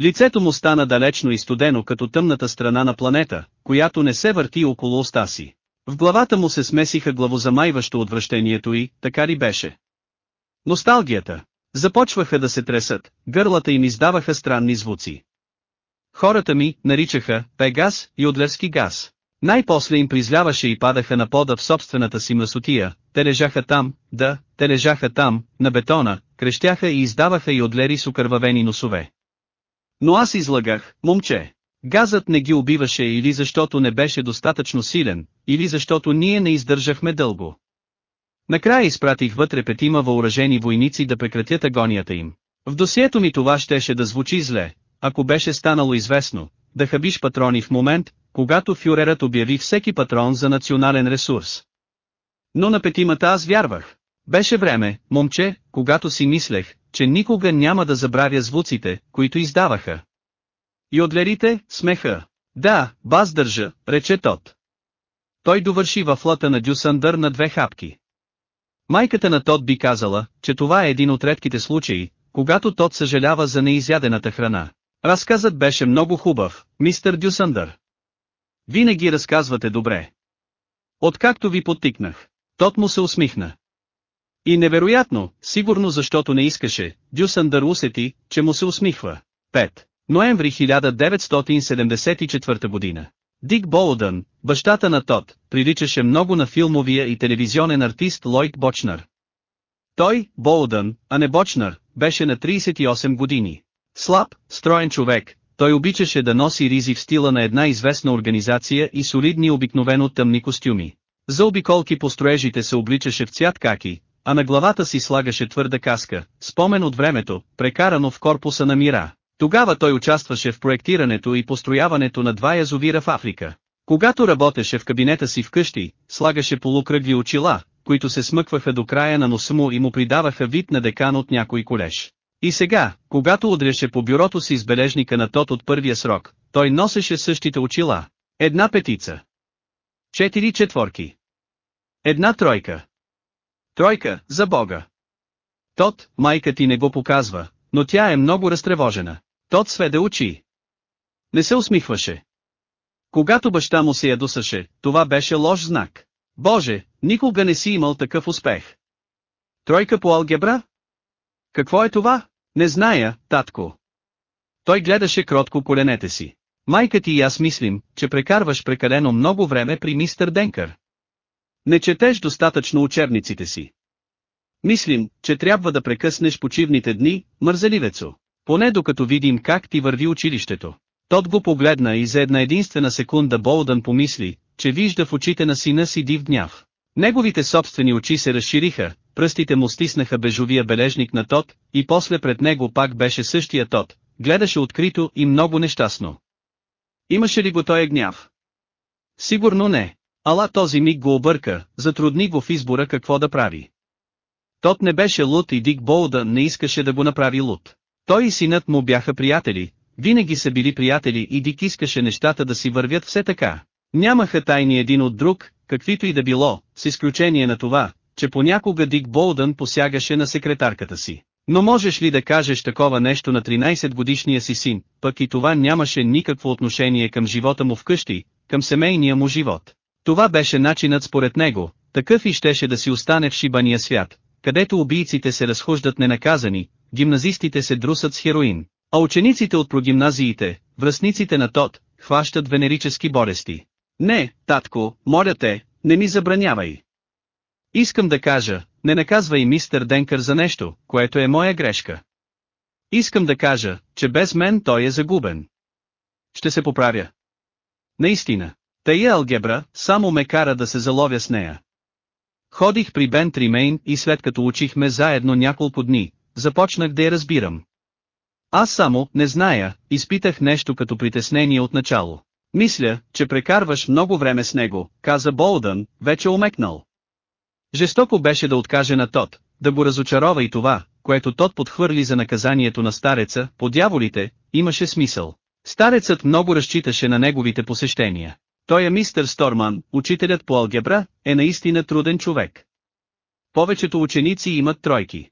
Лицето му стана далечно и студено като тъмната страна на планета, която не се върти около уста си. В главата му се смесиха главозамайващо отвращението и, така ли беше? Носталгията. Започваха да се тресат, гърлата им издаваха странни звуци. Хората ми наричаха Пегас и Одлерски газ. Най-после им призляваше и падаха на пода в собствената си мъсотия, те лежаха там, да, те лежаха там, на бетона, крещяха и издаваха и отлери с окървавени носове. Но аз излагах, момче. Газът не ги убиваше или защото не беше достатъчно силен, или защото ние не издържахме дълго. Накрая изпратих вътре петима въоръжени войници да прекратят агонията им. В досието ми това щеше да звучи зле, ако беше станало известно, да хабиш патрони в момент, когато фюрерът обяви всеки патрон за национален ресурс. Но на петимата аз вярвах. Беше време, момче, когато си мислех, че никога няма да забравя звуците, които издаваха. И отлерите, смеха. Да, баз държа, рече тот. Той довърши вафлата на Дюсандър на две хапки. Майката на Тот би казала, че това е един от редките случаи, когато Тот съжалява за неизядената храна. Разказът беше много хубав, мистер Дюсандър. Винаги разказвате добре. Откакто ви подтикнах, Тот му се усмихна. И невероятно, сигурно защото не искаше, Дюсандър усети, че му се усмихва. 5. Ноември 1974 година. Дик Болдън, бащата на Тод, приличаше много на филмовия и телевизионен артист Лойд Бочнар. Той, Болдън, а не Бочнар, беше на 38 години. Слаб, строен човек, той обичаше да носи ризи в стила на една известна организация и солидни обикновено тъмни костюми. За обиколки по строежите се обличаше в цвят каки, а на главата си слагаше твърда каска, спомен от времето, прекарано в корпуса на мира. Тогава той участваше в проектирането и построяването на два язовира в Африка. Когато работеше в кабинета си вкъщи, слагаше полукръгли очила, които се смъкваха до края на носа му и му придаваха вид на декан от някой колеж. И сега, когато удряше по бюрото си с на тот от първия срок, той носеше същите очила. Една петица. Четири четворки. Една тройка. Тройка, за Бога. Тот, майка ти не го показва, но тя е много разтревожена. Тот сведе очи. Не се усмихваше. Когато баща му се ядосаше, това беше лош знак. Боже, никога не си имал такъв успех. Тройка по алгебра? Какво е това? Не зная, татко. Той гледаше кротко коленете си. Майка ти и аз мислим, че прекарваш прекалено много време при мистер Денкър. Не четеш достатъчно учебниците си. Мислим, че трябва да прекъснеш почивните дни, мързеливецо. Поне докато видим как ти върви училището. Тот го погледна и за една единствена секунда Болдън помисли, че вижда в очите на сина си див гняв. Неговите собствени очи се разшириха, пръстите му стиснаха бежовия бележник на Тот, и после пред него пак беше същия Тот, гледаше открито и много нещастно. Имаше ли го той гняв? Сигурно не. Ала този миг го обърка, затрудни го в избора какво да прави. Тот не беше луд и Дик Болда не искаше да го направи луд. Той и синът му бяха приятели, винаги са били приятели и Дик искаше нещата да си вървят все така. Нямаха тайни един от друг, каквито и да било, с изключение на това, че понякога Дик Болдън посягаше на секретарката си. Но можеш ли да кажеш такова нещо на 13 годишния си син, пък и това нямаше никакво отношение към живота му вкъщи, към семейния му живот. Това беше начинът според него, такъв и щеше да си остане в шибания свят, където убийците се разхождат ненаказани, гимназистите се друсат с хероин, а учениците от прогимназиите, връзниците на Тот, хващат венерически болести. Не, татко, моля те, не ми забранявай. Искам да кажа, не наказвай мистер Денкър за нещо, което е моя грешка. Искам да кажа, че без мен той е загубен. Ще се поправя. Наистина, тая алгебра, само ме кара да се заловя с нея. Ходих при Бен Тримейн и след като учихме заедно няколко дни, започнах да я разбирам. Аз само, не зная, изпитах нещо като притеснение от начало. Мисля, че прекарваш много време с него, каза Болдън, вече омекнал. Жестоко беше да откаже на Тот, да го разочарова и това, което Тот подхвърли за наказанието на стареца, по дяволите, имаше смисъл. Старецът много разчиташе на неговите посещения. Той е мистер Сторман, учителят по алгебра, е наистина труден човек. Повечето ученици имат тройки.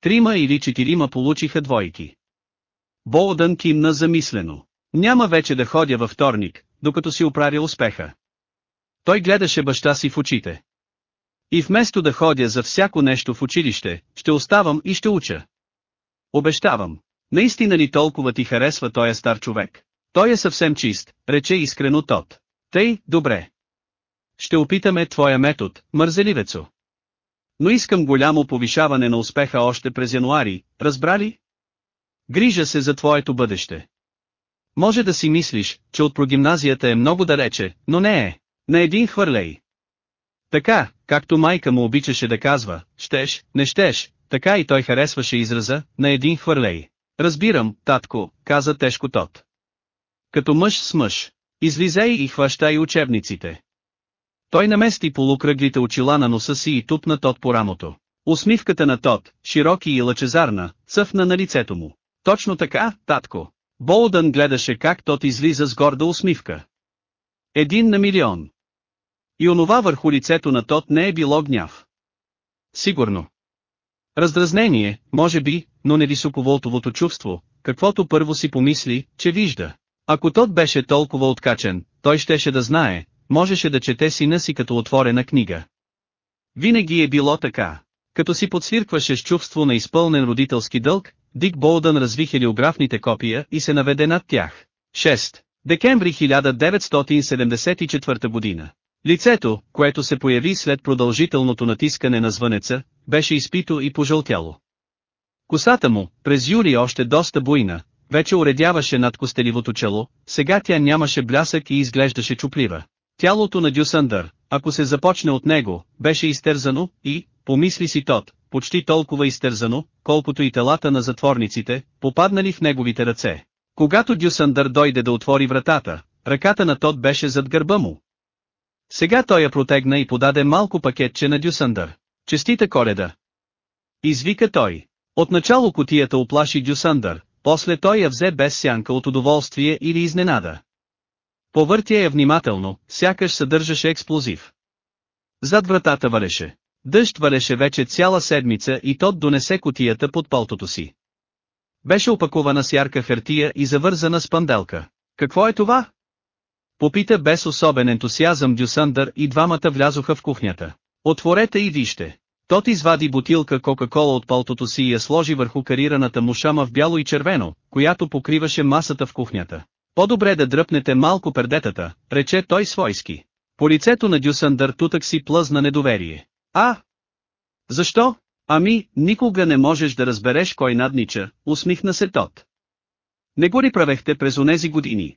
Трима или четирима получиха двойки. Болдън кимна замислено. Няма вече да ходя във вторник, докато си оправя успеха. Той гледаше баща си в очите. И вместо да ходя за всяко нещо в училище, ще оставам и ще уча. Обещавам. Наистина ли толкова ти харесва този стар човек? Той е съвсем чист, рече искрено Тот. Тъй, добре. Ще опитаме твоя метод, мързеливецо. Но искам голямо повишаване на успеха още през януари, разбрали? Грижа се за твоето бъдеще. Може да си мислиш, че от прогимназията е много далече, но не е. На един хвърлей. Така, както майка му обичаше да казва, щеш, не щеш, така и той харесваше израза, на един хвърлей. Разбирам, татко, каза тежко тот. Като мъж с мъж. Излизай и хващай учебниците. Той намести полукръглите очила на носа си и тупна Тот по рамото. Усмивката на Тот, широки и лъчезарна, цъфна на лицето му. Точно така, татко. Болдън гледаше как Тот излиза с горда усмивка. Един на милион. И онова върху лицето на Тот не е било гняв. Сигурно. Раздразнение, може би, но не високоволтовото чувство, каквото първо си помисли, че вижда. Ако тот беше толкова откачен, той щеше да знае, можеше да чете сина си като отворена книга. Винаги е било така. Като си подсвиркваше с чувство на изпълнен родителски дълг, Дик Болдън разви хелиографните копия и се наведе над тях. 6. Декември 1974 година. Лицето, което се появи след продължителното натискане на звънеца, беше изпито и пожълтяло. Косата му, през юли още доста буйна, вече уредяваше над костеливото чело, сега тя нямаше блясък и изглеждаше чуплива. Тялото на Дюсандър, ако се започне от него, беше изтерзано и, помисли си тот, почти толкова изтерзано, колкото и телата на затворниците, попаднали в неговите ръце. Когато Дюсандър дойде да отвори вратата, ръката на Тот беше зад гърба му. Сега той я протегна и подаде малко пакетче на Дюсандър. Честита коледа! Извика той. Отначало котията оплаши Дюсандър, после той я взе без сянка от удоволствие или изненада. Повъртя я внимателно, сякаш съдържаше експлозив. Зад вратата валеше. Дъжд валеше вече цяла седмица и тот донесе котията под полтото си. Беше опакована с ярка хартия и завързана с панделка. Какво е това? Попита без особен ентусиазъм Дюсандър и двамата влязоха в кухнята. Отворете и вижте. Тот извади бутилка Кока-Кола от палтото си и я сложи върху карираната му шама в бяло и червено, която покриваше масата в кухнята. По-добре да дръпнете малко пердетата, рече той свойски. По лицето на Дюсандър тутък си плъзна недоверие. А? Защо? Ами, никога не можеш да разбереш кой наднича, усмихна се тот. Не го ли правехте през онези години?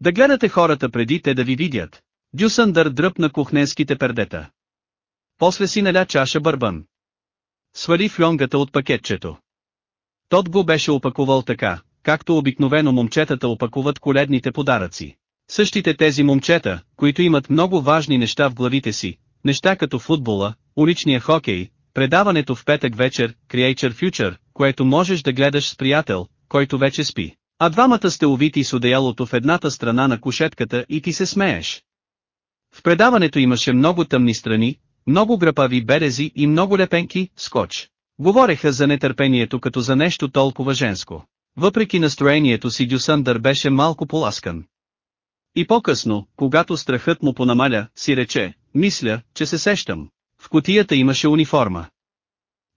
Да гледате хората преди те да ви видят. Дюсандър дръпна кухненските пердета. После си наля чаша бърбан. Свали флонгата от пакетчето. Тот го беше опакувал така, както обикновено момчетата опакуват коледните подаръци. Същите тези момчета, които имат много важни неща в главите си, неща като футбола, уличния хокей, предаването в петък вечер, Creature Future, което можеш да гледаш с приятел, който вече спи. А двамата сте увити с одеялото в едната страна на кушетката и ти се смееш. В предаването имаше много тъмни страни, много грапави берези и много лепенки, скоч. Говореха за нетърпението като за нещо толкова женско. Въпреки настроението си Дюсандър беше малко поласкан. И по-късно, когато страхът му понамаля, си рече, мисля, че се сещам. В котията имаше униформа.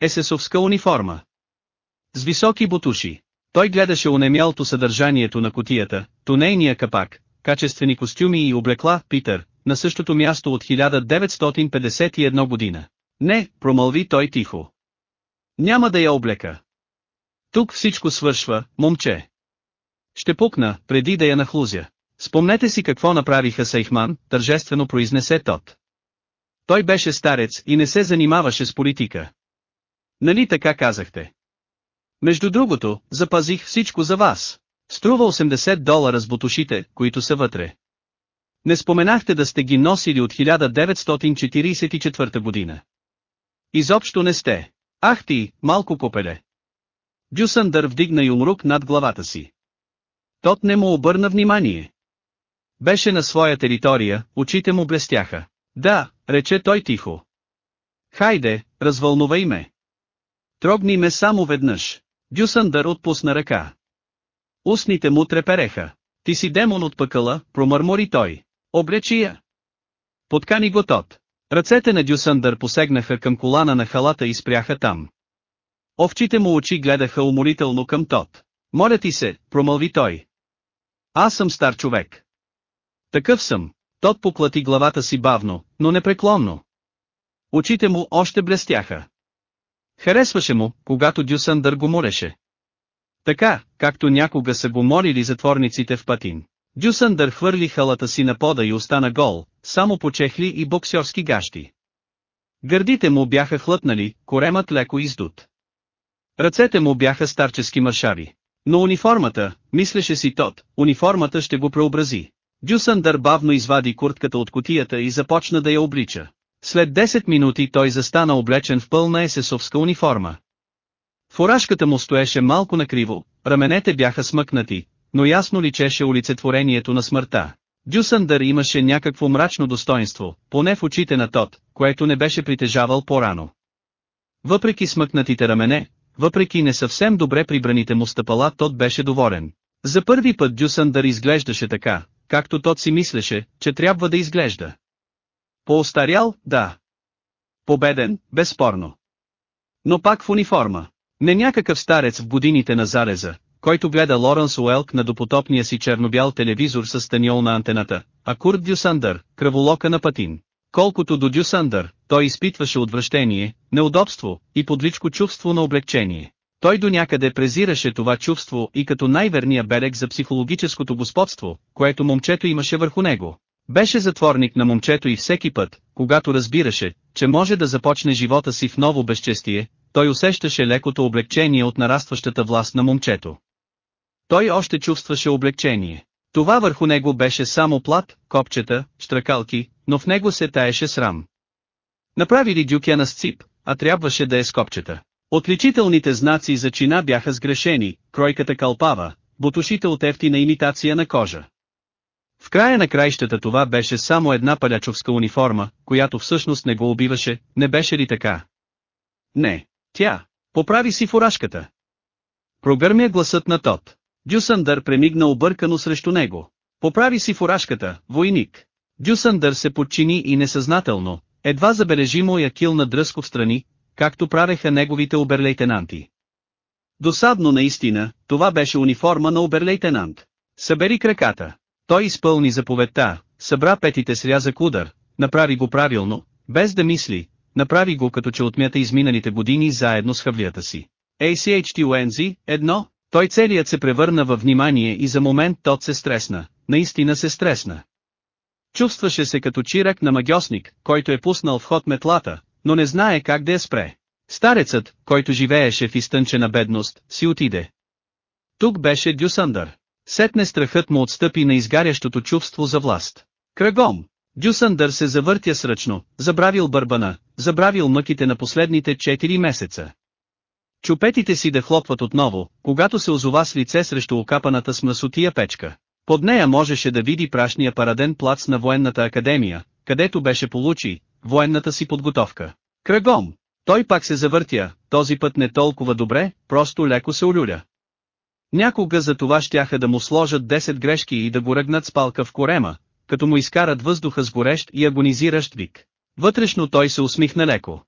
Есесовска униформа. С високи бутуши. Той гледаше онемялото съдържанието на котията, тунейния капак, качествени костюми и облекла, Питър, на същото място от 1951 година. Не, промълви той тихо. Няма да я облека. Тук всичко свършва, момче. Ще пукна, преди да я нахлузя. Спомнете си какво направиха Сейхман, тържествено произнесе тот. Той беше старец и не се занимаваше с политика. Нали така казахте? Между другото, запазих всичко за вас. Струва 80 долара с бутушите, които са вътре. Не споменахте да сте ги носили от 1944 година. Изобщо не сте. Ах ти, малко копеле. Дюсандър вдигна юмрук над главата си. Тот не му обърна внимание. Беше на своя територия, очите му блестяха. Да, рече той тихо. Хайде, развълнувай ме. Трогни ме само веднъж. Дюсандър отпусна ръка. Устните му трепереха. Ти си демон от пъкъла, промърмори той. Облечи я. Подкани го тот. Ръцете на Дюсандър посегнаха към колана на халата и спряха там. Овчите му очи гледаха уморително към тот. Моля ти се, промълви той. Аз съм стар човек. Такъв съм. Тот поклати главата си бавно, но непреклонно. Очите му още блестяха. Харесваше му, когато Дюсандър го молеше. Така, както някога са го молили затворниците в Патин. Дюсандър хвърли халата си на пода и остана гол, само почехли и боксерски гащи. Гърдите му бяха хлътнали, коремът леко издут. Ръцете му бяха старчески маршави. Но униформата, мислеше си тот, униформата ще го преобрази. Дюсандър бавно извади куртката от котията и започна да я облича. След 10 минути той застана облечен в пълна есесовска униформа. Фуражката му стоеше малко накриво, раменете бяха смъкнати, но ясно личеше олицетворението на смъртта. Дюсандър имаше някакво мрачно достоинство, поне в очите на тот, което не беше притежавал по-рано. Въпреки смъкнатите рамене, въпреки не съвсем добре прибраните му стъпала тот беше доволен. За първи път Дюсандър изглеждаше така, както тот си мислеше, че трябва да изглежда. Поостарял, да. Победен, безспорно. Но пак в униформа. Не някакъв старец в годините на зареза, който гледа Лоренс Уелк на допотопния си чернобял телевизор с станиол на антената, а Курт Дюсандър, кръволока на патин. Колкото до Дюсандър, той изпитваше отвращение, неудобство и подличко чувство на облегчение. Той до някъде презираше това чувство и като най-верния берег за психологическото господство, което момчето имаше върху него. Беше затворник на момчето и всеки път, когато разбираше, че може да започне живота си в ново безчестие, той усещаше лекото облегчение от нарастващата власт на момчето. Той още чувстваше облегчение. Това върху него беше само плат, копчета, штракалки, но в него се таеше срам. Направили дюкяна с цип, а трябваше да е скопчета. Отличителните знаци за чина бяха сгрешени, кройката кълпава, бутушите от ефтина имитация на кожа. В края на краищата това беше само една палячовска униформа, която всъщност не го убиваше, не беше ли така? Не, тя. Поправи си фуражката. Прогърмя гласът на Тот. Дюсандър премигна объркано срещу него. Поправи си фуражката, войник. Дюсандър се подчини и несъзнателно, едва забележимо я килна дръско в страни, както правеха неговите оберлейтенанти. Досадно наистина, това беше униформа на оберлейтенант. Събери краката. Той изпълни заповедта, събра петите с рязък удар, направи го правилно, без да мисли, направи го като че отмята изминалите години заедно с хавлията си. ACHTUNZ, едно, той целият се превърна във внимание и за момент тот се стресна, наистина се стресна. Чувстваше се като чирак на магиосник, който е пуснал в ход метлата, но не знае как да я спре. Старецът, който живееше в изтънчена бедност, си отиде. Тук беше Дюсандър. Сетне страхът му отстъпи на изгарящото чувство за власт. Кръгом! Дюсандър се завъртя сръчно, забравил бърбана, забравил мъките на последните 4 месеца. Чупетите си да хлопват отново, когато се озова с лице срещу окапаната с мъсотия печка. Под нея можеше да види прашния параден плац на военната академия, където беше получи военната си подготовка. Кръгом! Той пак се завъртя, този път не толкова добре, просто леко се олюля. Някога за това щяха да му сложат 10 грешки и да го ръгнат с палка в корема, като му изкарат въздуха с горещ и агонизиращ вик. Вътрешно той се усмихна леко.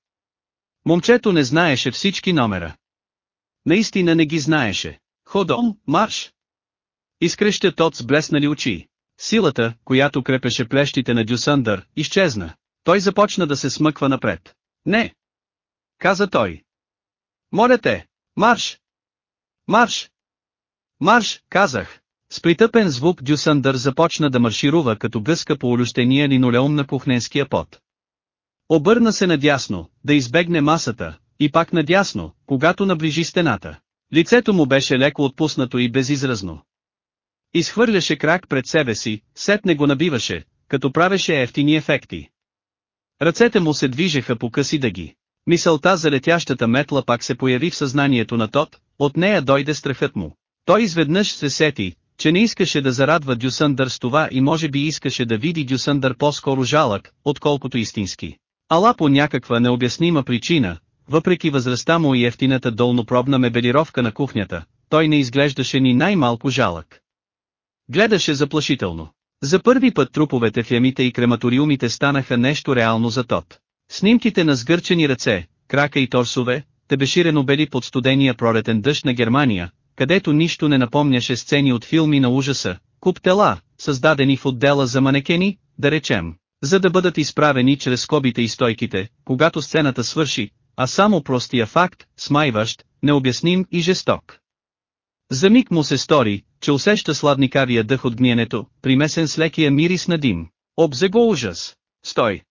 Момчето не знаеше всички номера. Наистина не ги знаеше. Ходом, марш! Изкреща тот с блеснали очи. Силата, която крепеше плещите на Дюсандър, изчезна. Той започна да се смъква напред. Не! Каза той. Моля те, марш! Марш! Марш, казах. С притъпен звук Дюсандър започна да марширува като гъска по улющения линолеум на кухненския пот. Обърна се надясно, да избегне масата, и пак надясно, когато наближи стената. Лицето му беше леко отпуснато и безизразно. Изхвърляше крак пред себе си, сетне го набиваше, като правеше ефтини ефекти. Ръцете му се движеха по къси дъги. Мисълта за летящата метла пак се появи в съзнанието на Тот, от нея дойде страхът му. Той изведнъж се сети, че не искаше да зарадва Дюсъндър с това и може би искаше да види Дюсъндър по-скоро жалък, отколкото истински. Ала по някаква необяснима причина, въпреки възрастта му и ефтината долнопробна мебелировка на кухнята, той не изглеждаше ни най-малко жалък. Гледаше заплашително. За първи път труповете в ямите и крематориумите станаха нещо реално за Тот. Снимките на сгърчени ръце, крака и торсове, тебеширено бели под студения пролетен дъжд на Германия, където нищо не напомняше сцени от филми на ужаса, куп тела, създадени в отдела за манекени, да речем, за да бъдат изправени чрез скобите и стойките, когато сцената свърши, а само простия факт, смайващ, необясним и жесток. За миг му се стори, че усеща сладникавия дъх от гниенето, примесен с лекия мирис на дим. Обзе го ужас. Стой!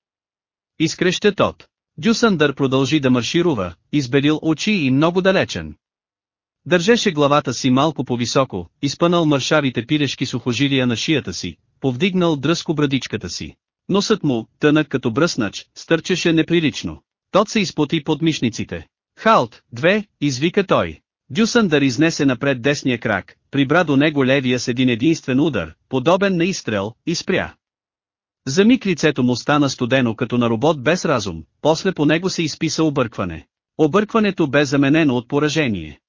Изкреща тот. Дюсандър продължи да марширува, избелил очи и много далечен. Държеше главата си малко по-високо, изпънал мършавите пилешки сухожилия на шията си, повдигнал дръско брадичката си. Носът му, тънък като бръснач, стърчеше неприлично. Тот се изпоти под мишниците. Халт, две, извика той. Дюсандър изнесе напред десния крак, прибра до него левия с един единствен удар, подобен на изстрел, и спря. За миг лицето му стана студено като на робот без разум, после по него се изписа объркване. Объркването бе заменено от поражение.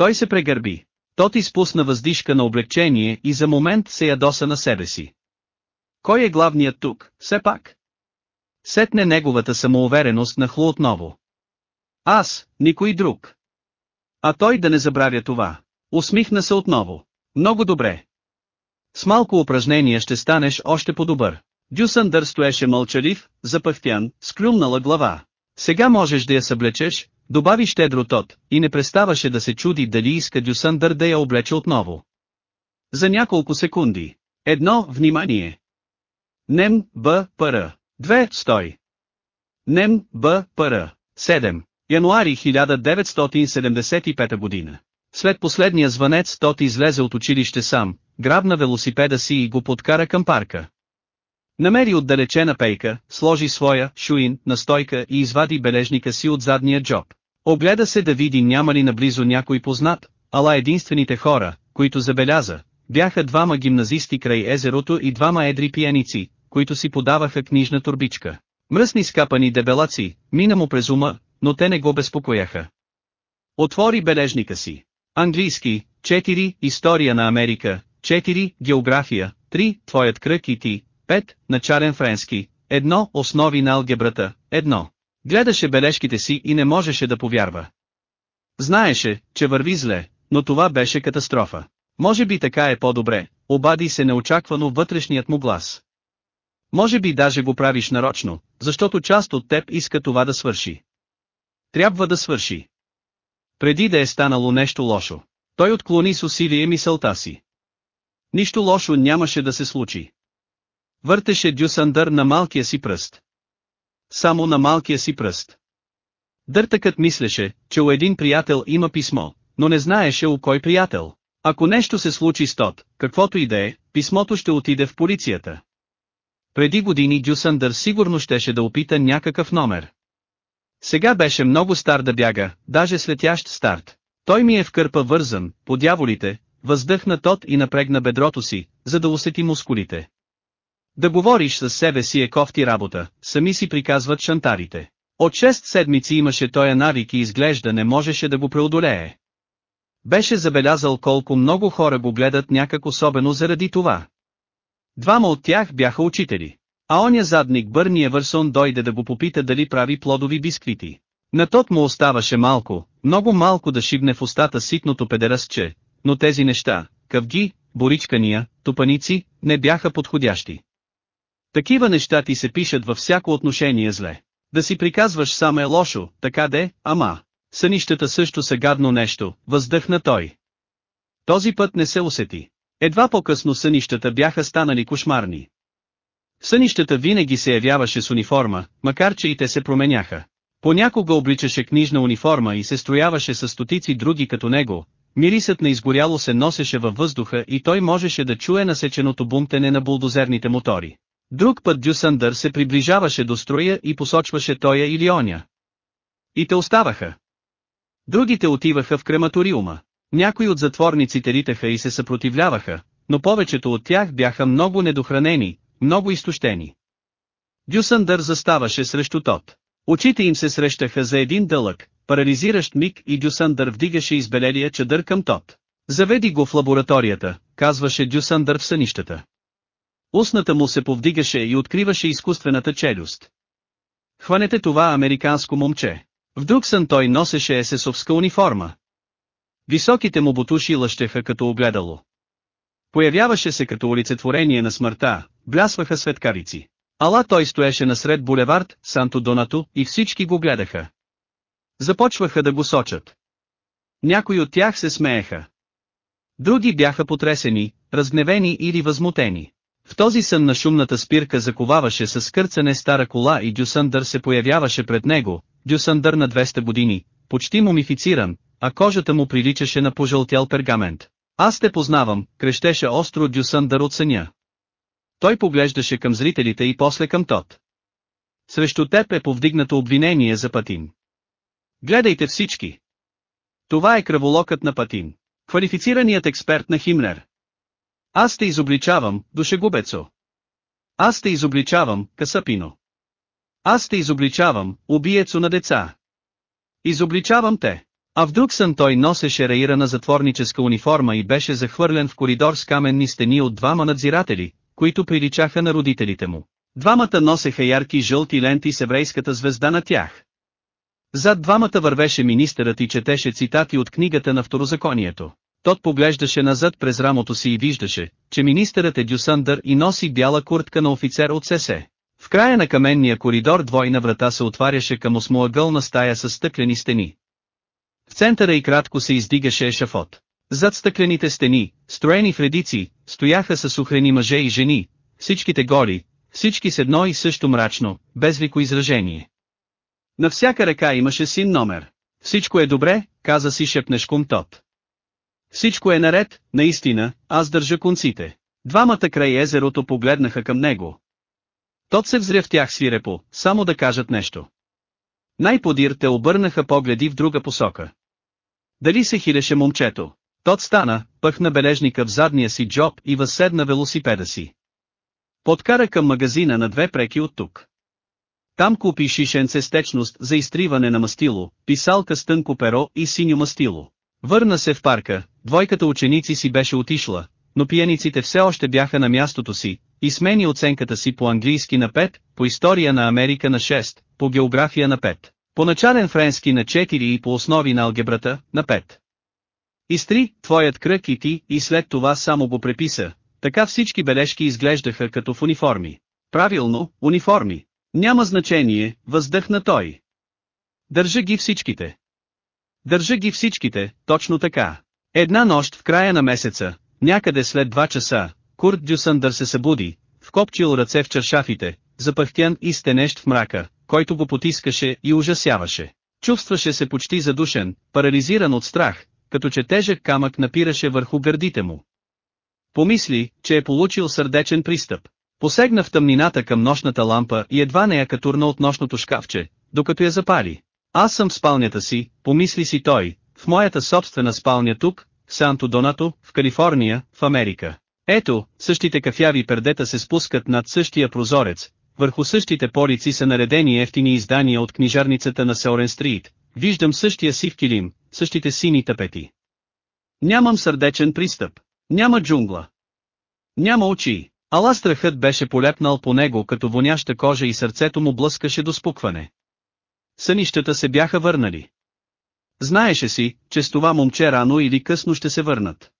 Той се прегърби. Тот изпусна въздишка на облегчение и за момент се ядоса на себе си. Кой е главният тук, все пак? Сетне неговата самоувереност нахлу отново. Аз, никой друг. А той да не забравя това. Усмихна се отново. Много добре. С малко упражнение ще станеш още по-добър. Дюсъндър стоеше мълчалив, запъхтян, с глава. Сега можеш да я съблечеш, добави щедро тот, и не преставаше да се чуди дали иска Дюсъндър да я облече отново. За няколко секунди. Едно, внимание. Нем, Б, Пр. Две, стой. Нем, Б, Пр. 7. Януари 1975 година. След последния звънец тот излезе от училище сам, грабна велосипеда си и го подкара към парка. Намери отдалечена пейка, сложи своя, шуин, на стойка и извади бележника си от задния джоб. Огледа се да види няма ли наблизо някой познат, ала единствените хора, които забеляза, бяха двама гимназисти край езерото и двама едри пияници, които си подаваха книжна турбичка. Мръсни скапани дебелаци, мина му през ума, но те не го безпокояха. Отвори бележника си. Английски, 4. История на Америка, 4. География, 3. Твоят кръг и ти, 5. Начален френски, 1. Основи на алгебрата, 1. Гледаше бележките си и не можеше да повярва. Знаеше, че върви зле, но това беше катастрофа. Може би така е по-добре, обади се неочаквано вътрешният му глас. Може би даже го правиш нарочно, защото част от теб иска това да свърши. Трябва да свърши. Преди да е станало нещо лошо. Той отклони с усилие мисълта си. Нищо лошо нямаше да се случи. Въртеше Дюсандър на малкия си пръст. Само на малкия си пръст. Дъртъкът мислеше, че у един приятел има писмо, но не знаеше у кой приятел. Ако нещо се случи с Тот, каквото и да е, писмото ще отиде в полицията. Преди години Дюсандър сигурно щеше да опита някакъв номер. Сега беше много стар да бяга, даже слетящ старт. Той ми е в кърпа вързан, по дяволите, въздъхна тот и напрегна бедрото си, за да усети мускулите. Да говориш с себе си е кофти работа, сами си приказват шантарите. От 6 седмици имаше тоя навик и изглежда не можеше да го преодолее. Беше забелязал колко много хора го гледат някак особено заради това. Двама от тях бяха учители. А оня задник Бърни Евърсон дойде да го попита дали прави плодови бисквити. На тот му оставаше малко, много малко да шибне в устата ситното педерасче, но тези неща, къвги, боричкания, тупаници, не бяха подходящи. Такива неща ти се пишат във всяко отношение зле. Да си приказваш само е лошо, така де, ама. Сънищата също са гадно нещо, въздъхна той. Този път не се усети. Едва по-късно сънищата бяха станали кошмарни. Сънищата винаги се явяваше с униформа, макар че и те се променяха. Понякога обличаше книжна униформа и се строяваше с стотици други като него, мирисът на изгоряло се носеше във въздуха и той можеше да чуе насеченото бумтене на булдозерните мотори. Друг път Дюсандър се приближаваше до строя и посочваше тоя или оня. И те оставаха. Другите отиваха в крематориума. Някои от затворниците ритаха и се съпротивляваха, но повечето от тях бяха много недохранени, много изтощени. Дюсандър заставаше срещу Тот. Очите им се срещаха за един дълъг, парализиращ миг и Дюсандър вдигаше избелелия чадър към Тот. Заведи го в лабораторията, казваше Дюсандър в сънищата. Устната му се повдигаше и откриваше изкуствената челюст. Хванете това американско момче. В друг сън той носеше есесовска униформа. Високите му бутуши лъщеха като огледало. Появяваше се като олицетворение на смъртта, блясваха светкарици. Ала той стоеше насред булевард, Санто Донато, и всички го гледаха. Започваха да го сочат. Някои от тях се смееха. Други бяха потресени, разгневени или възмутени. В този сън на шумната спирка заковаваше с скърцане стара кола и Дюсандър се появяваше пред него, Дюсандър на 200 години, почти мумифициран, а кожата му приличаше на пожълтял пергамент. Аз те познавам, крещеше остро Дюсандър от съня. Той поглеждаше към зрителите и после към Тот. Срещу теб е повдигнато обвинение за Патин. Гледайте всички. Това е кръволокът на Патин. Квалифицираният експерт на Химлер. Аз те изобличавам, душегубецо. Аз те изобличавам, Касапино. Аз те изобличавам, убиецо на деца. Изобличавам те. А в друг сън той носеше раирана затворническа униформа и беше захвърлен в коридор с каменни стени от двама надзиратели, които приличаха на родителите му. Двамата носеха ярки жълти ленти с еврейската звезда на тях. Зад двамата вървеше министърът и четеше цитати от книгата на второзаконието. Тот поглеждаше назад през рамото си и виждаше, че министърът е Дюсандър и носи бяла куртка на офицер от СС. В края на каменния коридор двойна врата се отваряше към осмоъгълна стая с стъклени стени. В центъра и кратко се издигаше ешафот. Зад стъклените стени, строени в редици, стояха съсухрени мъже и жени, всичките голи, всички с едно и също мрачно, безлико изражение. На всяка ръка имаше син номер. Всичко е добре, каза си шепнешком тот. Всичко е наред, наистина, аз държа конците. Двамата край езерото погледнаха към него. Тот се взря в тях свирепо, само да кажат нещо. Най-подир те обърнаха погледи в друга посока. Дали се хилеше момчето? Тот стана, пъхна бележника в задния си джоб и възседна велосипеда си. Подкара към магазина на две преки от тук. Там купи шишенце с течност за изтриване на мастило, писалка с тънко перо и синьо мастило. Върна се в парка, двойката ученици си беше отишла, но пияниците все още бяха на мястото си, и смени оценката си по английски на 5, по история на Америка на 6, по география на 5, по начален френски на 4 и по основи на алгебрата на 5. Изтри, твоят кръг и ти, и след това само го преписа, така всички бележки изглеждаха като в униформи. Правилно, униформи. Няма значение, въздъхна той. Държа ги всичките. Държа ги всичките, точно така. Една нощ в края на месеца, някъде след два часа, Курт Дюсандър се събуди, вкопчил ръце в чершафите, запъхтян и стенещ в мрака, който го потискаше и ужасяваше. Чувстваше се почти задушен, парализиран от страх, като че тежък камък напираше върху гърдите му. Помисли, че е получил сърдечен пристъп. Посегна в тъмнината към нощната лампа и едва не я катурна от нощното шкафче, докато я запали. Аз съм в спалнята си, помисли си той, в моята собствена спалня тук, в Санто Донато, в Калифорния, в Америка. Ето, същите кафяви пердета се спускат над същия прозорец, върху същите полици са наредени ефтини издания от книжарницата на Сеорен Стрит, виждам същия сив килим, същите сини тапети. Нямам сърдечен пристъп. Няма джунгла. Няма очи. Ала страхът беше полепнал по него като воняща кожа и сърцето му блъскаше до спукване. Сънищата се бяха върнали. Знаеше си, че с това момче рано или късно ще се върнат.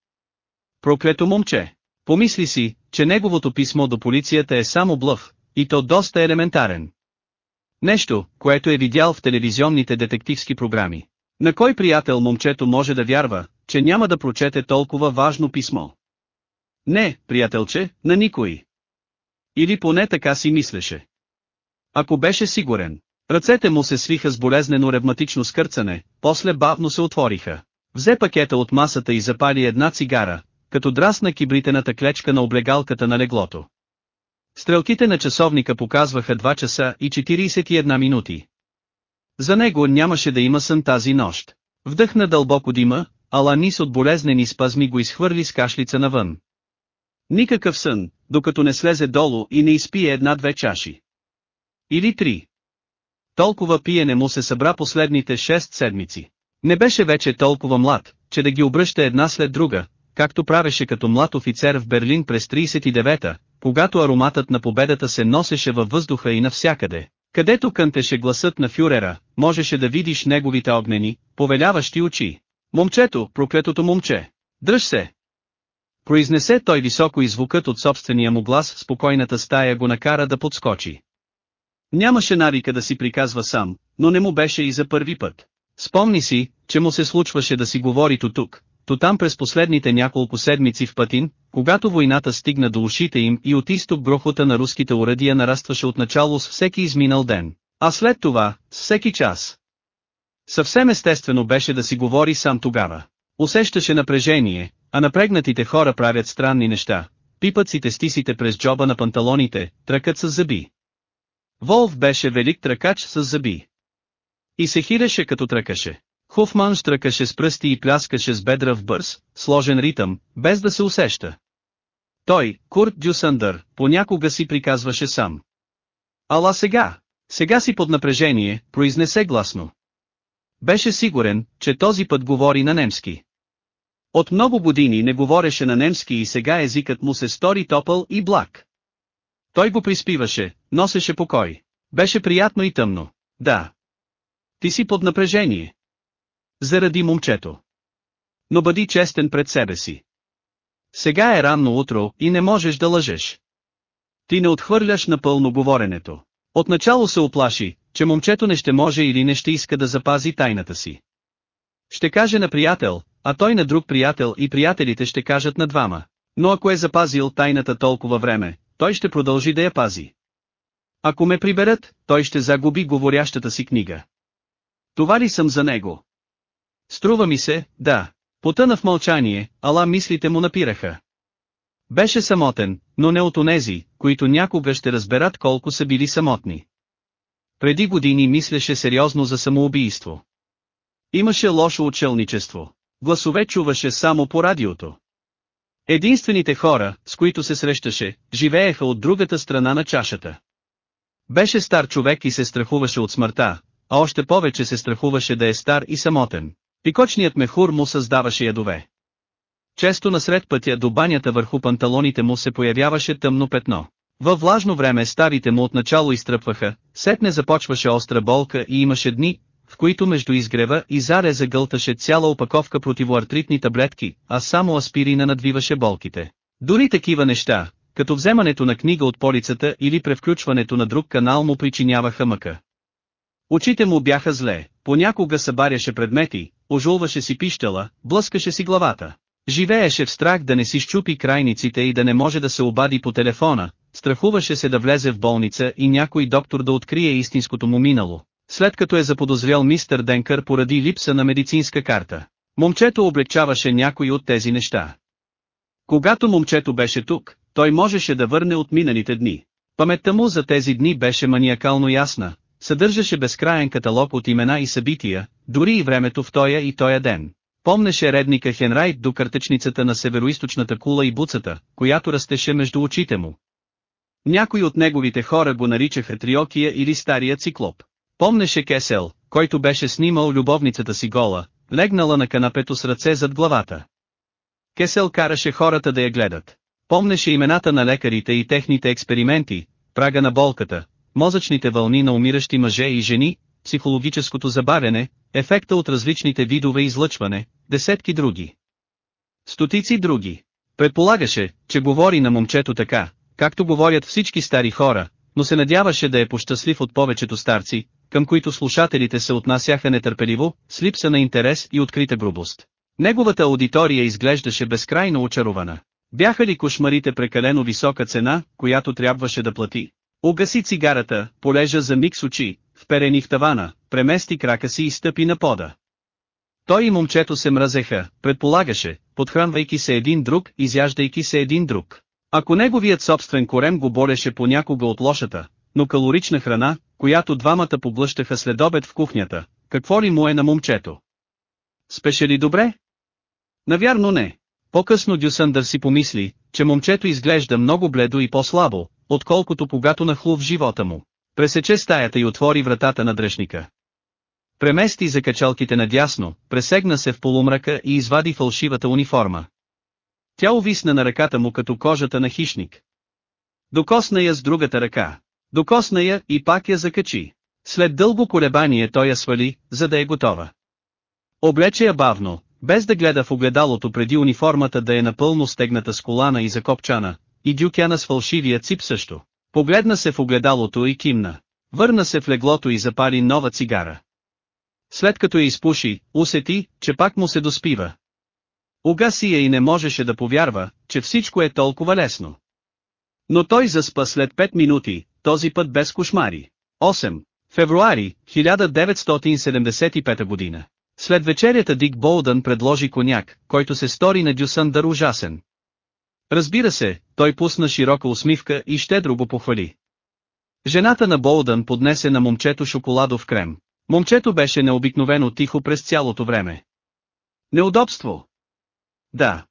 Проклето момче. Помисли си, че неговото писмо до полицията е само блъв, и то доста елементарен. Нещо, което е видял в телевизионните детективски програми. На кой приятел момчето може да вярва, че няма да прочете толкова важно писмо? Не, приятелче, на никой. Или поне така си мислеше. Ако беше сигурен, ръцете му се свиха с болезнено ревматично скърцане, после бавно се отвориха. Взе пакета от масата и запали една цигара, като драсна кибритената клечка на облегалката на леглото. Стрелките на часовника показваха 2 часа и 41 минути. За него нямаше да има сън тази нощ. Вдъхна дълбоко дима, ала нис от болезнени спазми го изхвърли с кашлица навън. Никакъв сън, докато не слезе долу и не изпие една-две чаши. Или три. Толкова пиене му се събра последните 6 седмици. Не беше вече толкова млад, че да ги обръща една след друга, както правеше като млад офицер в Берлин през 39-та, когато ароматът на победата се носеше във въздуха и навсякъде. Където кънтеше гласът на фюрера, можеше да видиш неговите огнени, повеляващи очи. Момчето, проклетото момче. Дръж се! Произнесе той високо и звукът от собствения му глас в спокойната стая го накара да подскочи. Нямаше навика да си приказва сам, но не му беше и за първи път. Спомни си, че му се случваше да си говори то тук, то там през последните няколко седмици в Патин, когато войната стигна до ушите им и от изток грохота на руските урадия нарастваше отначало с всеки изминал ден, а след това, с всеки час. Съвсем естествено беше да си говори сам тогава. Усещаше напрежение, а напрегнатите хора правят странни неща. Пипат си тестисите през джоба на панталоните, тръкат с зъби. Волф беше велик тръкач с зъби. И се хиреше като тръкаше. Хуфман штръкаше с пръсти и пляскаше с бедра в бърз, сложен ритъм, без да се усеща. Той, Курт Дюсандър, понякога си приказваше сам. Ала сега, сега си под напрежение, произнесе гласно. Беше сигурен, че този път говори на немски. От много години не говореше на немски и сега езикът му се стори топъл и благ. Той го приспиваше, носеше покой. Беше приятно и тъмно. Да. Ти си под напрежение. Заради момчето. Но бъди честен пред себе си. Сега е ранно утро и не можеш да лъжеш. Ти не отхвърляш напълно говоренето. Отначало се оплаши, че момчето не ще може или не ще иска да запази тайната си. Ще каже на приятел, а той на друг приятел и приятелите ще кажат на двама. Но ако е запазил тайната толкова време, той ще продължи да я пази. Ако ме приберат, той ще загуби говорящата си книга. Това ли съм за него? Струва ми се, да. Потъна в мълчание, ала мислите му напираха. Беше самотен, но не от онези, които някога ще разберат колко са били самотни. Преди години мислеше сериозно за самоубийство. Имаше лошо учелничество. Гласове чуваше само по радиото. Единствените хора, с които се срещаше, живееха от другата страна на чашата. Беше стар човек и се страхуваше от смъртта, а още повече се страхуваше да е стар и самотен. Пикочният мехур му създаваше ядове. Често насред пътя до банята върху панталоните му се появяваше тъмно петно. Във влажно време старите му отначало изтръпваха, сетне започваше остра болка и имаше дни, в които между изгрева и зареза гълташе цяла опаковка противоартритни таблетки, а само аспирина надвиваше болките. Дори такива неща, като вземането на книга от полицата или превключването на друг канал му причиняваха мъка. Очите му бяха зле, понякога събаряше предмети, ожулваше си пищела, блъскаше си главата. Живееше в страх да не си щупи крайниците и да не може да се обади по телефона, страхуваше се да влезе в болница и някой доктор да открие истинското му минало, след като е заподозрял мистер Денкър поради липса на медицинска карта. Момчето облегчаваше някои от тези неща. Когато момчето беше тук, той можеше да върне от миналите дни. Паметта му за тези дни беше маниакално ясна, съдържаше безкраен каталог от имена и събития, дори и времето в тоя и тоя ден. Помнеше редника Хенрайт до картечницата на североисточната кула и буцата, която растеше между очите му. Някои от неговите хора го наричаха Триокия или Стария циклоп. Помнеше Кесел, който беше снимал любовницата си гола, легнала на канапето с ръце зад главата. Кесел караше хората да я гледат. Помнеше имената на лекарите и техните експерименти, прага на болката, мозъчните вълни на умиращи мъже и жени, психологическото забавяне, ефекта от различните видове излъчване, десетки други. Стотици други. Предполагаше, че говори на момчето така, както говорят всички стари хора, но се надяваше да е пощастлив от повечето старци, към които слушателите се отнасяха нетърпеливо, с липса на интерес и открита грубост. Неговата аудитория изглеждаше безкрайно очарована. Бяха ли кошмарите прекалено висока цена, която трябваше да плати? Угаси цигарата, полежа за миг с очи, вперени в тавана, премести крака си и стъпи на пода. Той и момчето се мразеха, предполагаше, подхранвайки се един друг, изяждайки се един друг. Ако неговият собствен корем го болеше понякога от лошата, но калорична храна, която двамата поблъщаха след обед в кухнята, какво ли му е на момчето? Спеше ли добре? Навярно не. По-късно Дюсъндър си помисли, че момчето изглежда много бледо и по-слабо, отколкото когато нахлу в живота му. Пресече стаята и отвори вратата на дръжника. Премести закачалките надясно, пресегна се в полумрака и извади фалшивата униформа. Тя увисна на ръката му като кожата на хищник. Докосна я с другата ръка. Докосна я и пак я закачи. След дълго колебание той я свали, за да е готова. Облече я бавно, без да гледа в огледалото преди униформата да е напълно стегната с колана и закопчана, и дюкяна с фалшивия цип също. Погледна се в огледалото и кимна. Върна се в леглото и запали нова цигара. След като я изпуши, усети, че пак му се доспива. Угаси я и не можеше да повярва, че всичко е толкова лесно. Но той заспа след 5 минути, този път без кошмари. 8. Февруари, 1975 година. След вечерята Дик Болдън предложи коняк, който се стори на Дюсъндър ужасен. Разбира се, той пусна широка усмивка и щедро го похвали. Жената на Болдън поднесе на момчето шоколадов крем. Момчето беше необикновено тихо през цялото време. Неудобство. Да.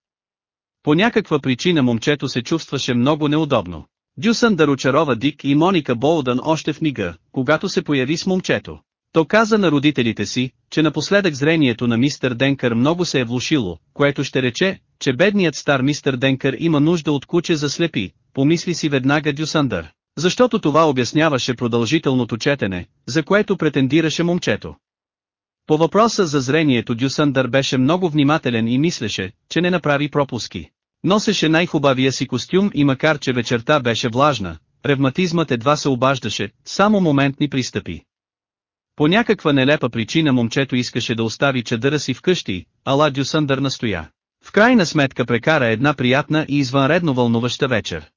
По някаква причина момчето се чувстваше много неудобно. Дюсъндър очарова Дик и Моника Болдън още в мига, когато се появи с момчето. То каза на родителите си, че напоследък зрението на мистер Денкър много се е влушило, което ще рече, че бедният стар мистер Денкър има нужда от куче за слепи, помисли си веднага Дюсандър. Защото това обясняваше продължителното четене, за което претендираше момчето. По въпроса за зрението Дюсандър беше много внимателен и мислеше, че не направи пропуски. Носеше най-хубавия си костюм и макар че вечерта беше влажна, ревматизмът едва се обаждаше, само моментни пристъпи. По някаква нелепа причина момчето искаше да остави чадъра си вкъщи, ала Дюсандър настоя. В крайна сметка прекара една приятна и извънредно вълнуваща вечер.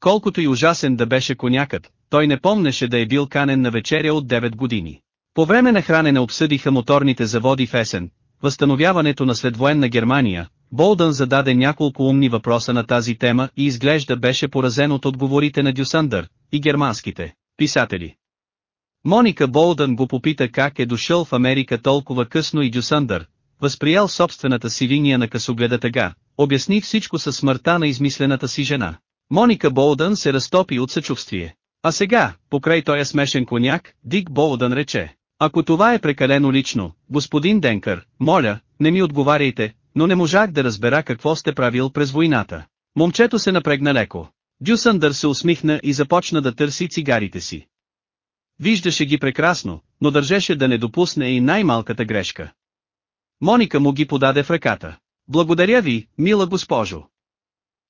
Колкото и ужасен да беше конякът, той не помнеше да е бил канен на вечеря от 9 години. По време на хранене обсъдиха моторните заводи в Есен, възстановяването на следвоенна Германия, Болдън зададе няколко умни въпроса на тази тема и изглежда беше поразен от отговорите на Дюсандър и германските писатели. Моника Болдън го попита как е дошъл в Америка толкова късно и Дюсандър, възприял собствената си линия на късогледа тъга, обясни всичко със смъртта на измислената си жена. Моника Болдън се разтопи от съчувствие. А сега, покрай тоя смешен коняк, Дик Болдън рече. Ако това е прекалено лично, господин Денкър, моля, не ми отговаряйте, но не можах да разбера какво сте правил през войната. Момчето се напрегна леко. Дюсандър се усмихна и започна да търси цигарите си. Виждаше ги прекрасно, но държеше да не допусне и най-малката грешка. Моника му ги подаде в ръката. Благодаря ви, мила госпожо.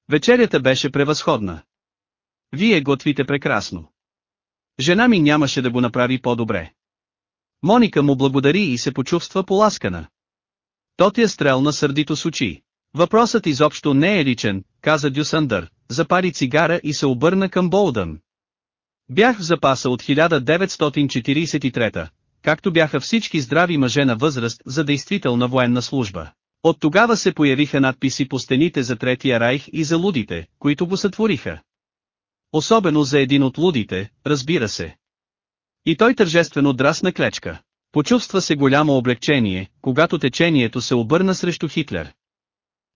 Вечерята беше превъзходна. Вие готвите прекрасно. Жена ми нямаше да го направи по-добре. Моника му благодари и се почувства поласкана. Тот я стрелна сърдито с очи. Въпросът изобщо не е личен, каза Дюсандър, запари цигара и се обърна към Болдън. Бях в запаса от 1943, както бяха всички здрави мъже на възраст за действителна военна служба. От тогава се появиха надписи по стените за Третия райх и за лудите, които го сътвориха. Особено за един от лудите, разбира се. И той тържествено драсна клечка. Почувства се голямо облегчение, когато течението се обърна срещу Хитлер.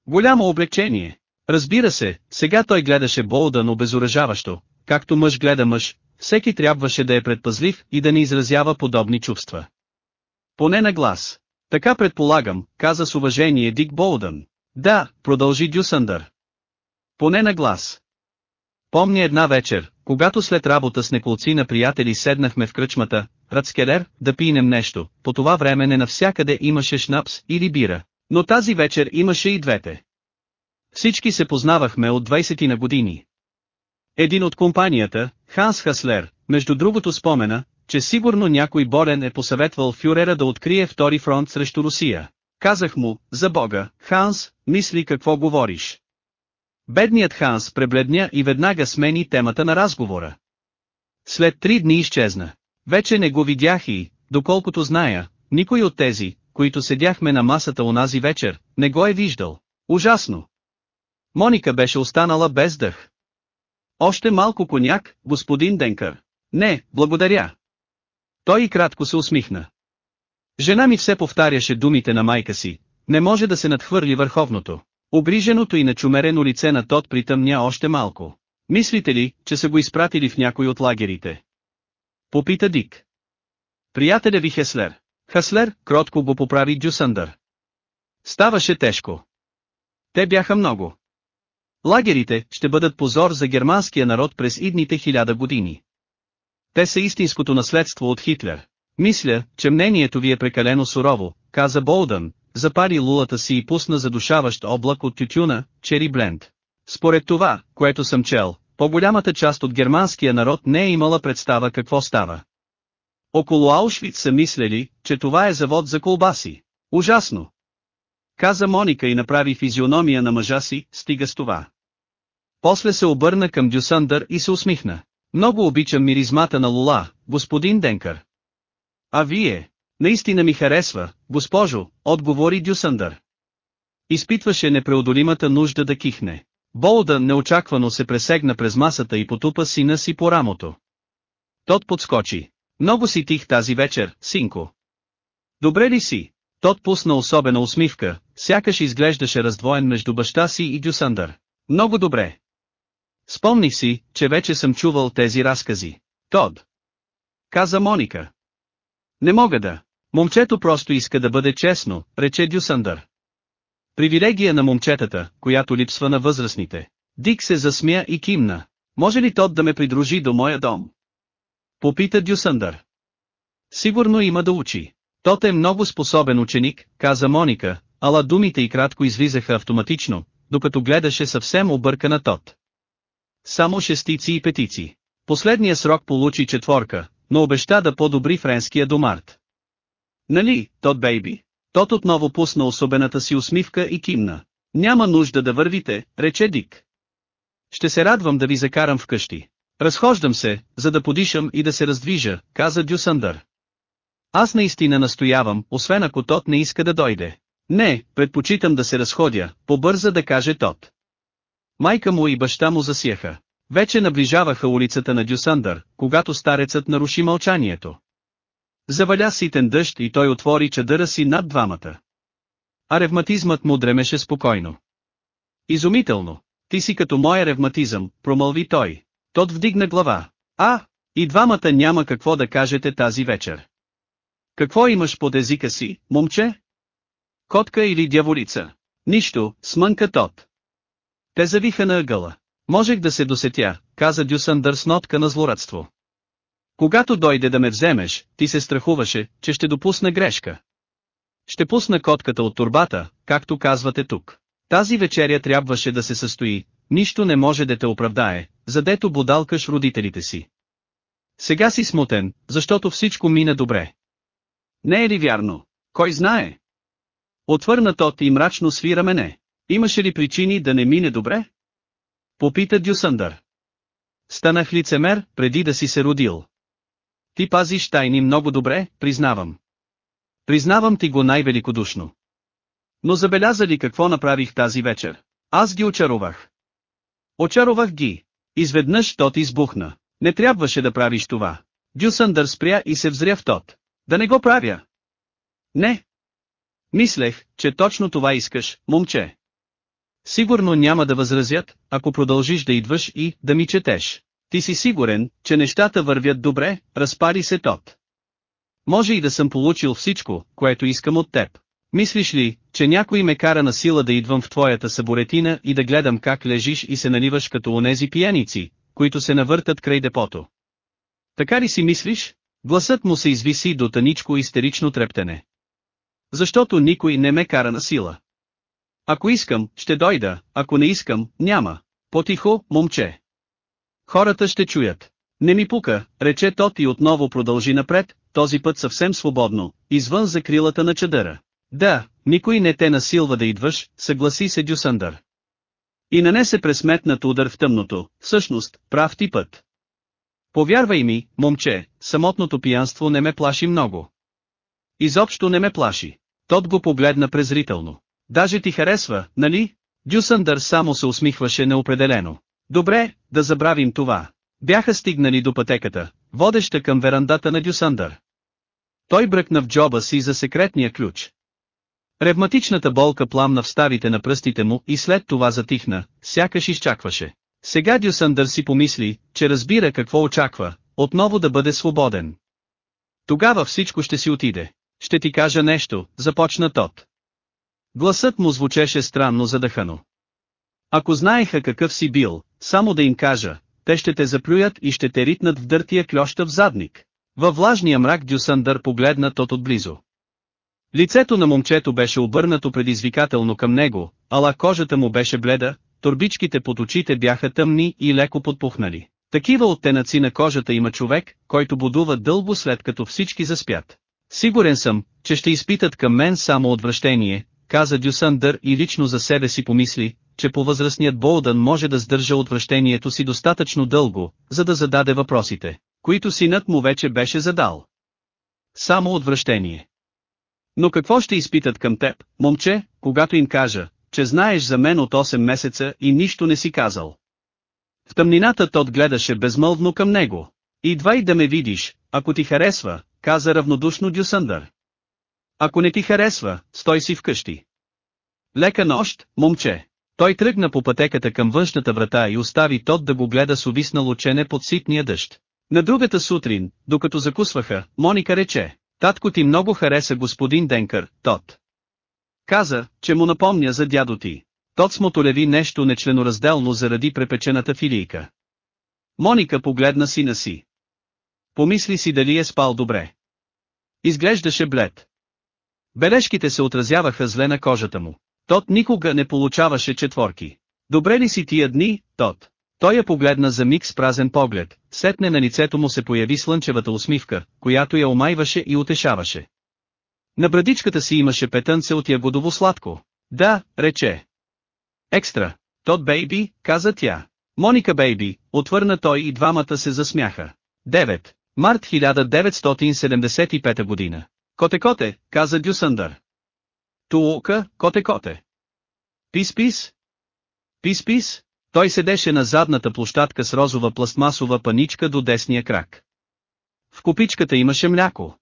Голямо облегчение. Разбира се, сега той гледаше Болдън обезоръжаващо, както мъж гледа мъж, всеки трябваше да е предпазлив и да не изразява подобни чувства. Поне на глас. Така предполагам, каза с уважение Дик Болдън. Да, продължи Дюсандър. Поне на глас. Помня една вечер, когато след работа с неколци на приятели седнахме в кръчмата, Рацкелер, да пинем нещо, по това време не навсякъде имаше шнапс или бира, но тази вечер имаше и двете. Всички се познавахме от 20 на години. Един от компанията, Ханс Хаслер, между другото спомена, че сигурно някой болен е посъветвал фюрера да открие втори фронт срещу Русия. Казах му, за бога, Ханс, мисли какво говориш. Бедният Ханс пребледня и веднага смени темата на разговора. След три дни изчезна. Вече не го видях и, доколкото зная, никой от тези, които седяхме на масата онази вечер, не го е виждал. Ужасно! Моника беше останала без дъх. Още малко коняк, господин Денкър. Не, благодаря. Той и кратко се усмихна. Жена ми все повтаряше думите на майка си, не може да се надхвърли върховното. Обриженото и начумерено лице на Тот притъмня още малко. Мислите ли, че са го изпратили в някой от лагерите? Попита Дик. Приятеля ви Хеслер. Хаслер, кротко го поправи Дюсандър. Ставаше тежко. Те бяха много. Лагерите ще бъдат позор за германския народ през идните хиляда години. Те са истинското наследство от Хитлер. Мисля, че мнението ви е прекалено сурово, каза Болдън, запари лулата си и пусна задушаващ облак от тютюна, чери бленд. Според това, което съм чел, по-голямата част от германския народ не е имала представа какво става. Около Аушвиц са мислели, че това е завод за колбаси. Ужасно! Каза Моника и направи физиономия на мъжа си, стига с това. После се обърна към Дюсандър и се усмихна. Много обичам миризмата на Лула, господин Денкър. А вие, наистина ми харесва, госпожо, отговори Дюсандър. Изпитваше непреодолимата нужда да кихне. Болда неочаквано се пресегна през масата и потупа сина си по рамото. Тот подскочи. Много си тих тази вечер, синко. Добре ли си? Тот пусна особена усмивка, сякаш изглеждаше раздвоен между баща си и Дюсандър. Много добре. Спомних си, че вече съм чувал тези разкази. Тод. Каза Моника. Не мога да. Момчето просто иска да бъде честно, рече Дюсандър. Привилегия на момчетата, която липсва на възрастните. Дик се засмя и кимна. Може ли Тод да ме придружи до моя дом? Попита Дюсандър. Сигурно има да учи. Тот е много способен ученик, каза Моника, ала думите и кратко излизаха автоматично, докато гледаше съвсем объркана Тот. Само шестици и петици. Последния срок получи четворка, но обеща да подобри френския до март. Нали, Тот бейби? Тот отново пусна особената си усмивка и кимна. Няма нужда да вървите, рече Дик. Ще се радвам да ви закарам вкъщи. Разхождам се, за да подишам и да се раздвижа, каза Дюсандър. Аз наистина настоявам, освен ако Тот не иска да дойде. Не, предпочитам да се разходя, побърза да каже Тот. Майка му и баща му засияха. Вече наближаваха улицата на Дюсандър, когато старецът наруши мълчанието. Заваля ситен дъжд и той отвори чадъра си над двамата. А ревматизмът му дремеше спокойно. Изумително. Ти си като моя ревматизъм, промълви той. Тот вдигна глава. А, и двамата няма какво да кажете тази вечер. Какво имаш под езика си, момче? Котка или дяволица? Нищо, смънка Тот. Те завиха на ъгъла. Можех да се досетя, каза Дюсандър с нотка на злорадство. Когато дойде да ме вземеш, ти се страхуваше, че ще допусна грешка. Ще пусна котката от турбата, както казвате тук. Тази вечеря трябваше да се състои, нищо не може да те оправдае, задето бодалкаш родителите си. Сега си смутен, защото всичко мина добре. Не е ли вярно? Кой знае? Отвърна тот и мрачно свира мене. Имаше ли причини да не мине добре? Попита Дюсъндър. Станах лицемер, преди да си се родил. Ти пазиш тайни много добре, признавам. Признавам ти го най-великодушно. Но забеляза ли какво направих тази вечер? Аз ги очаровах. Очаровах ги. Изведнъж тот избухна. Не трябваше да правиш това. Дюсъндър спря и се взря в тот. Да не го правя. Не. Мислех, че точно това искаш, момче. Сигурно няма да възразят, ако продължиш да идваш и да ми четеш. Ти си сигурен, че нещата вървят добре, разпари се тот. Може и да съм получил всичко, което искам от теб. Мислиш ли, че някой ме кара на сила да идвам в твоята саборетина и да гледам как лежиш и се наливаш като онези пияници, които се навъртат край депото? Така ли си мислиш? Гласът му се извиси до таничко истерично трептене. Защото никой не ме кара на сила. Ако искам, ще дойда, ако не искам, няма. Потихо, момче. Хората ще чуят. Не ми пука, рече тот и отново продължи напред, този път съвсем свободно, извън закрилата на чадъра. Да, никой не те насилва да идваш, съгласи се Дюсандър. И нанесе пресметнат удар в тъмното, всъщност, прав ти път. Повярвай ми, момче, самотното пиянство не ме плаши много. Изобщо не ме плаши. Тот го погледна презрително. Даже ти харесва, нали? Дюсандър само се усмихваше неопределено. Добре, да забравим това. Бяха стигнали до пътеката, водеща към верандата на Дюсандър. Той бръкна в джоба си за секретния ключ. Ревматичната болка пламна в ставите на пръстите му и след това затихна, сякаш изчакваше. Сега Дюсандър си помисли, че разбира какво очаква, отново да бъде свободен. Тогава всичко ще си отиде. Ще ти кажа нещо, започна тот. Гласът му звучеше странно задъхано. Ако знаеха какъв си бил, само да им кажа, те ще те заплюят и ще те ритнат в дъртия клюща в задник. Във влажния мрак Дюсандър погледна тот отблизо. Лицето на момчето беше обърнато предизвикателно към него, ала кожата му беше бледа, турбичките под очите бяха тъмни и леко подпухнали. Такива оттенъци на кожата има човек, който будува дълго след като всички заспят. Сигурен съм, че ще изпитат към мен само отвращение, каза Дюсандър и лично за себе си помисли, че повъзрастният Болдън може да сдържа отвращението си достатъчно дълго, за да зададе въпросите, които синът му вече беше задал. Само отвращение. Но какво ще изпитат към теб, момче, когато им кажа, че знаеш за мен от 8 месеца и нищо не си казал? В тъмнината тот гледаше безмълвно към него. Идвай да ме видиш, ако ти харесва, каза равнодушно Дюсъндър. Ако не ти харесва, стой си вкъщи. Лека нощ, момче. Той тръгна по пътеката към външната врата и остави тот да го гледа с увиснало чене под ситния дъжд. На другата сутрин, докато закусваха, Моника рече, татко ти много хареса господин Денкър, Тот. Каза, че му напомня за дядо ти. Тот смотолеви нещо нечленоразделно заради препечената филийка. Моника погледна сина си. Помисли си дали е спал добре. Изглеждаше блед. Бележките се отразяваха зле на кожата му. Тот никога не получаваше четворки. Добре ли си тия дни, Тот? Той я погледна за миг с празен поглед, сетне на лицето му се появи слънчевата усмивка, която я омайваше и утешаваше. На брадичката си имаше петънце от ягодово сладко. Да, рече. Екстра. Тот бейби, каза тя. Моника бейби, отвърна той и двамата се засмяха. 9. Март 1975 година. Коте-коте, каза Дюсъндър. Тулука, коте-коте. Пис-пис? Пис-пис? Той седеше на задната площадка с розова пластмасова паничка до десния крак. В купичката имаше мляко.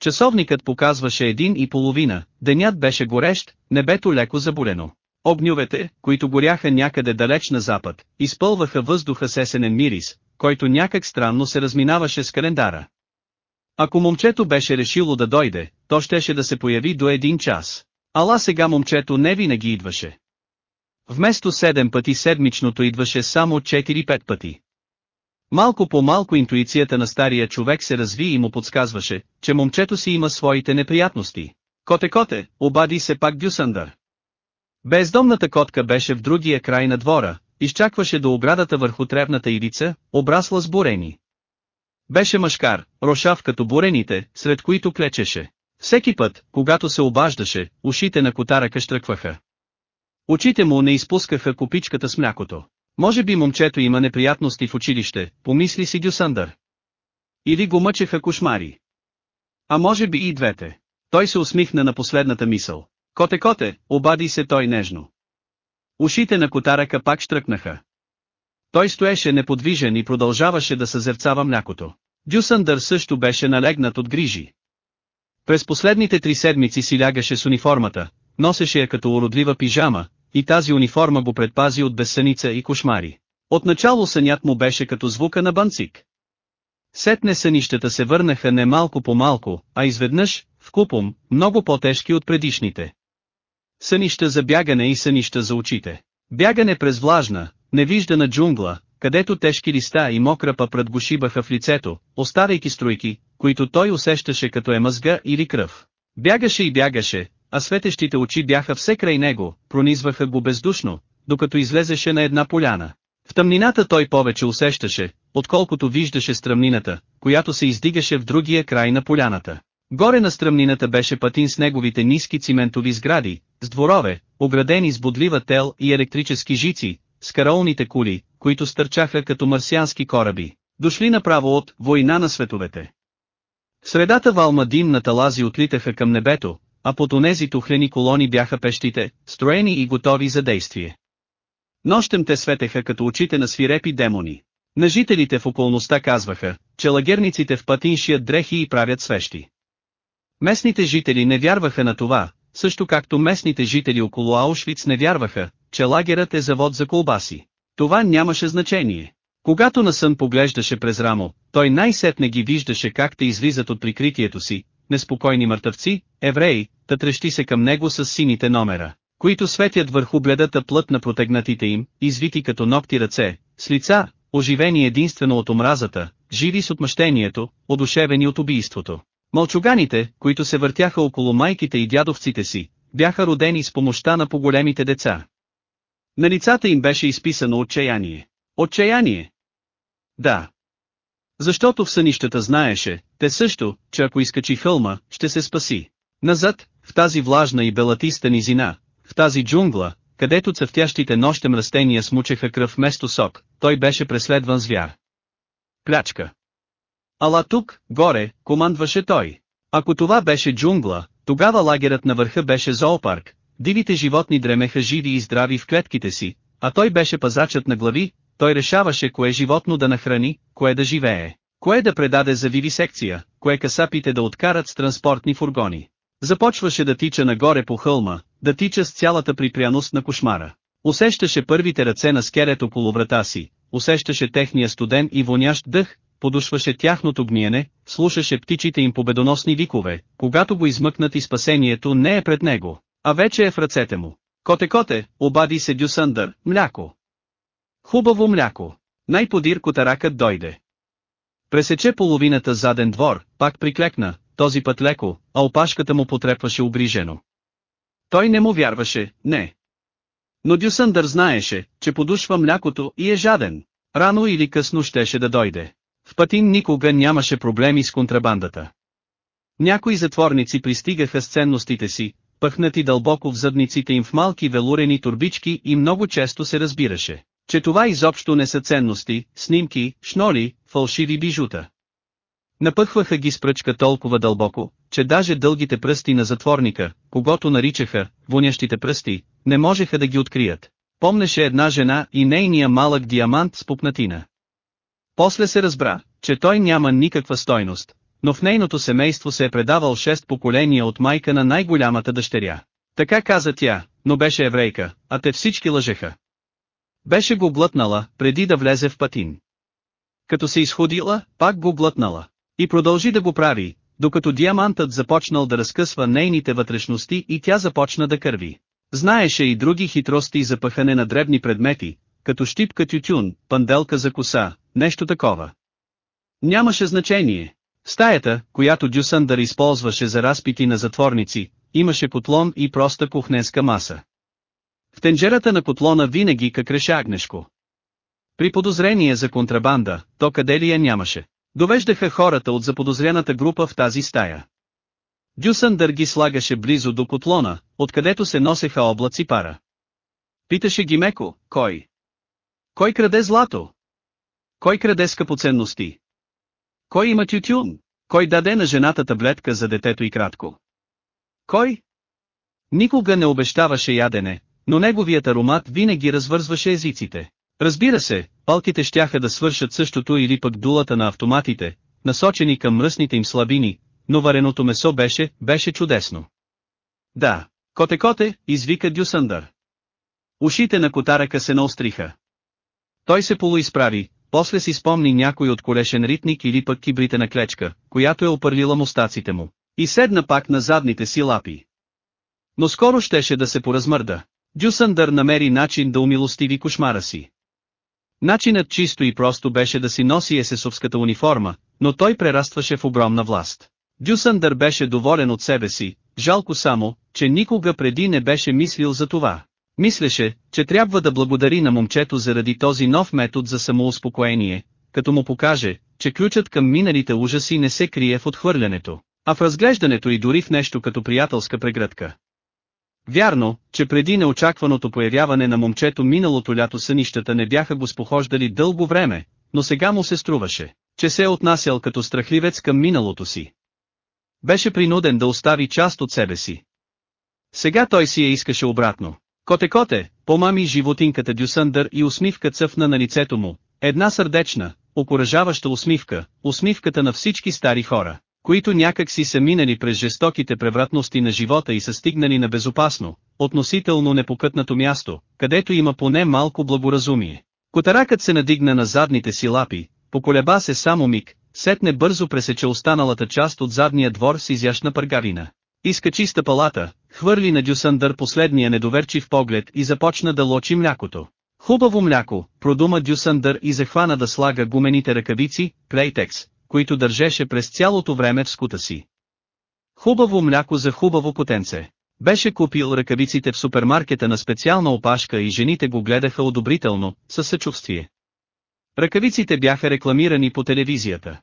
Часовникът показваше един и половина, денят беше горещ, небето леко заболено. Огньовете, които горяха някъде далеч на запад, изпълваха въздуха с есенен мирис, който някак странно се разминаваше с календара. Ако момчето беше решило да дойде, то щеше да се появи до един час. Ала сега момчето не винаги идваше. Вместо 7 пъти седмичното идваше само 4-5 пъти. Малко по малко интуицията на стария човек се разви и му подсказваше, че момчето си има своите неприятности. Коте-коте, обади се пак Дюсандър. Бездомната котка беше в другия край на двора, изчакваше до оградата върху тревната ивица, обрасла с бурени. Беше мъжкар, рошав като бурените, сред които клечеше. Всеки път, когато се обаждаше, ушите на котаръка штръкваха. Очите му не изпускаха копичката с млякото. Може би момчето има неприятности в училище, помисли си Дюсандър. Или го мъчеха кошмари. А може би и двете. Той се усмихна на последната мисъл. Коте-коте, обади се той нежно. Ушите на котаръка пак штръкнаха. Той стоеше неподвижен и продължаваше да съзерцава млякото. Дюсандър също беше налегнат от грижи. През последните три седмици си лягаше с униформата, носеше я като уродлива пижама, и тази униформа го предпази от безсъница и кошмари. Отначало сънят му беше като звука на банцик. Сетне сънищата се върнаха не малко по малко, а изведнъж, в купом, много по-тежки от предишните. Сънища за бягане и сънища за очите. Бягане през влажна, невиждана джунгла, където тежки листа и мокра папрат го шибаха в лицето, оставяйки струйки, които той усещаше като е мъзга или кръв. Бягаше и бягаше, а светещите очи бяха все край него, пронизваха го бездушно, докато излезеше на една поляна. В тъмнината той повече усещаше, отколкото виждаше стръмнината, която се издигаше в другия край на поляната. Горе на стръмнината беше пътин с неговите ниски циментови сгради, с дворове, оградени с бодлива тел и електрически жици, с караулните кули, които стърчаха като марсиански кораби, дошли направо от «Война на световете». В средата валма дим на талази отлитаха към небето, а под онези тухлени колони бяха пещите, строени и готови за действие. Нощем те светеха като очите на свирепи демони. На жителите в околността казваха, че лагерниците в пътин шият дрехи и правят свещи. Местните жители не вярваха на това, също както местните жители около Аушвиц не вярваха, че лагерът е завод за колбаси. Това нямаше значение. Когато на сън поглеждаше през рамо, той най-сетне ги виждаше как те излизат от прикритието си, неспокойни мъртъвци, евреи, тътрещи се към него с сините номера, които светят върху бледата плът на протегнатите им, извити като ногти ръце, с лица, оживени единствено от омразата, живи с отмъщението, одушевени от убийството. Мълчуганите, които се въртяха около майките и дядовците си, бяха родени с помощта на поголемите деца. На лицата им беше изписано отчаяние. Отчаяние! Да. Защото в сънищата знаеше, те също, че ако изкачи хълма, ще се спаси. Назад, в тази влажна и белатиста низина, в тази джунгла, където цъфтящите нощем растения смучеха кръв вместо сок, той беше преследван звяр. Плячка. Ала тук, горе, командваше той. Ако това беше джунгла, тогава лагерът на върха беше зоопарк, дивите животни дремеха живи и здрави в клетките си, а той беше пазачът на глави, той решаваше кое животно да нахрани, кое да живее, кое да предаде за вивисекция, кое касапите да откарат с транспортни фургони. Започваше да тича нагоре по хълма, да тича с цялата припряност на кошмара. Усещаше първите ръце на скелет около врата си, усещаше техния студен и вонящ дъх, подушваше тяхното гниене, слушаше птичите им победоносни викове, когато го измъкнат и спасението не е пред него, а вече е в ръцете му. Коте-коте, обади се Дюсъндър, мляко. Хубаво мляко. Най-подир котаракът дойде. Пресече половината заден двор, пак приклекна, този път леко, а опашката му потрепваше обрижено. Той не му вярваше, не. Но Дюсъндър знаеше, че подушва млякото и е жаден. Рано или късно щеше да дойде. В Патин никога нямаше проблеми с контрабандата. Някои затворници пристигаха с ценностите си, пъхнати дълбоко в задниците им в малки велурени турбички и много често се разбираше, че това изобщо не са ценности, снимки, шноли, фалшиви бижута. Напъхваха ги с пръчка толкова дълбоко, че даже дългите пръсти на затворника, когато наричаха «вонящите пръсти», не можеха да ги открият. Помнеше една жена и нейния малък диамант с пупнатина. После се разбра, че той няма никаква стойност, но в нейното семейство се е предавал шест поколения от майка на най-голямата дъщеря. Така каза тя, но беше еврейка, а те всички лъжеха. Беше го глътнала, преди да влезе в патин. Като се изходила, пак го глътнала. И продължи да го прави, докато диамантът започнал да разкъсва нейните вътрешности и тя започна да кърви. Знаеше и други хитрости за пъхане на дребни предмети, като щипка тютюн, панделка за коса, нещо такова. Нямаше значение. Стаята, която Дюсандър използваше за разпити на затворници, имаше котлон и проста кухненска маса. В тенджерата на котлона винаги какреше агнешко. При подозрение за контрабанда, то къде ли я нямаше. Довеждаха хората от заподозрената група в тази стая. Дюсандър ги слагаше близо до котлона, откъдето се носеха облаци пара. Питаше ги меко, кой? Кой краде злато? Кой краде скъпоценности? Кой има тютюн? Кой даде на жената таблетка за детето и кратко? Кой? Никога не обещаваше ядене, но неговият аромат винаги развързваше езиците. Разбира се, палките щяха да свършат същото или пък дулата на автоматите, насочени към мръсните им слабини, но вареното месо беше, беше чудесно. Да, коте-коте, извика Дюсандър. Ушите на котарака се наостриха. Той се полуизправи, после си спомни някой от колешен ритник или пък кибрите клечка, която е опърлила мустаците му, и седна пак на задните си лапи. Но скоро щеше да се поразмърда. Дюсандър намери начин да умилостиви кошмара си. Начинът чисто и просто беше да си носи есесовската униформа, но той прерастваше в огромна власт. Дюсандър беше доволен от себе си, жалко само, че никога преди не беше мислил за това. Мислеше, че трябва да благодари на момчето заради този нов метод за самоуспокоение, като му покаже, че ключът към миналите ужаси не се крие в отхвърлянето, а в разглеждането и дори в нещо като приятелска прегръдка. Вярно, че преди неочакваното появяване на момчето миналото лято сънищата не бяха го спохождали дълго време, но сега му се струваше, че се е отнасял като страхливец към миналото си. Беше принуден да остави част от себе си. Сега той си я искаше обратно. Коте-коте, помами животинката Дюсъндър и усмивка цъфна на лицето му, една сърдечна, окоръжаваща усмивка, усмивката на всички стари хора които някак си са минали през жестоките превратности на живота и са стигнали на безопасно, относително непокътнато място, където има поне малко благоразумие. Котаракът се надигна на задните си лапи, поколеба се само миг, сетне бързо пресече останалата част от задния двор с изящна пъргавина. Иска чиста палата, хвърли на Дюсандър последния недоверчив поглед и започна да лочи млякото. Хубаво мляко, продума Дюсандър и захвана да слага гумените ръкавици, плейтекс, които държеше през цялото време в скута си. Хубаво мляко за хубаво потенце. Беше купил ръкавиците в супермаркета на специална опашка и жените го гледаха одобрително, със съчувствие. Ръкавиците бяха рекламирани по телевизията.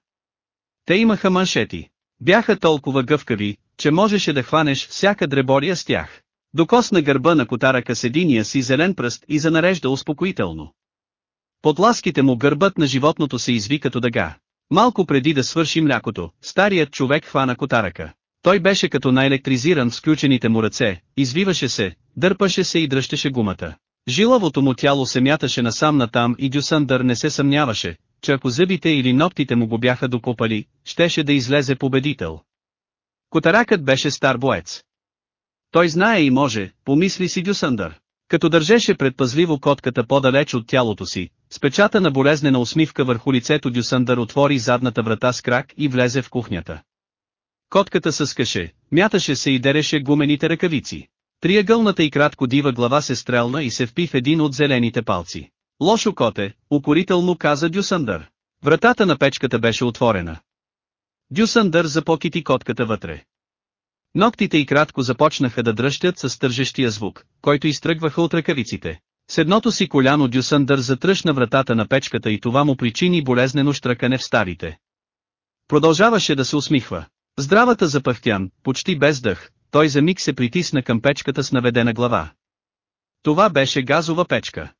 Те имаха маншети. Бяха толкова гъвкави, че можеше да хванеш всяка дребория с тях. Докосна гърба на котарака с единия си зелен пръст и занарежда успокоително. Под ласките му гърбът на животното се изви като дъга. Малко преди да свърши млякото, старият човек хвана котарака. Той беше като наелектризиран в сключените му ръце, извиваше се, дърпаше се и дръщеше гумата. Жилавото му тяло се мяташе насам натам и Дюсандър не се съмняваше, че ако зъбите или ногтите му го бяха докопали, щеше да излезе победител. Котаракът беше стар боец. Той знае и може, помисли си Дюсандър. Като държеше предпазливо котката по-далеч от тялото си, с печата на болезнена усмивка върху лицето Дюсандър отвори задната врата с крак и влезе в кухнята. Котката съскаше, мяташе се и дереше гумените ръкавици. Триъгълната и кратко дива глава се стрелна и се впи в един от зелените палци. Лошо коте, укорително каза Дюсандър. Вратата на печката беше отворена. Дюсандър запокити котката вътре. Ногтите и кратко започнаха да дръщят с тържещия звук, който изтръгваха от ръкавиците. С едното си коляно Дюсандър затръшна вратата на печката и това му причини болезнено штръкане в старите. Продължаваше да се усмихва. Здравата запъхтян, почти без дъх, той за миг се притисна към печката с наведена глава. Това беше газова печка.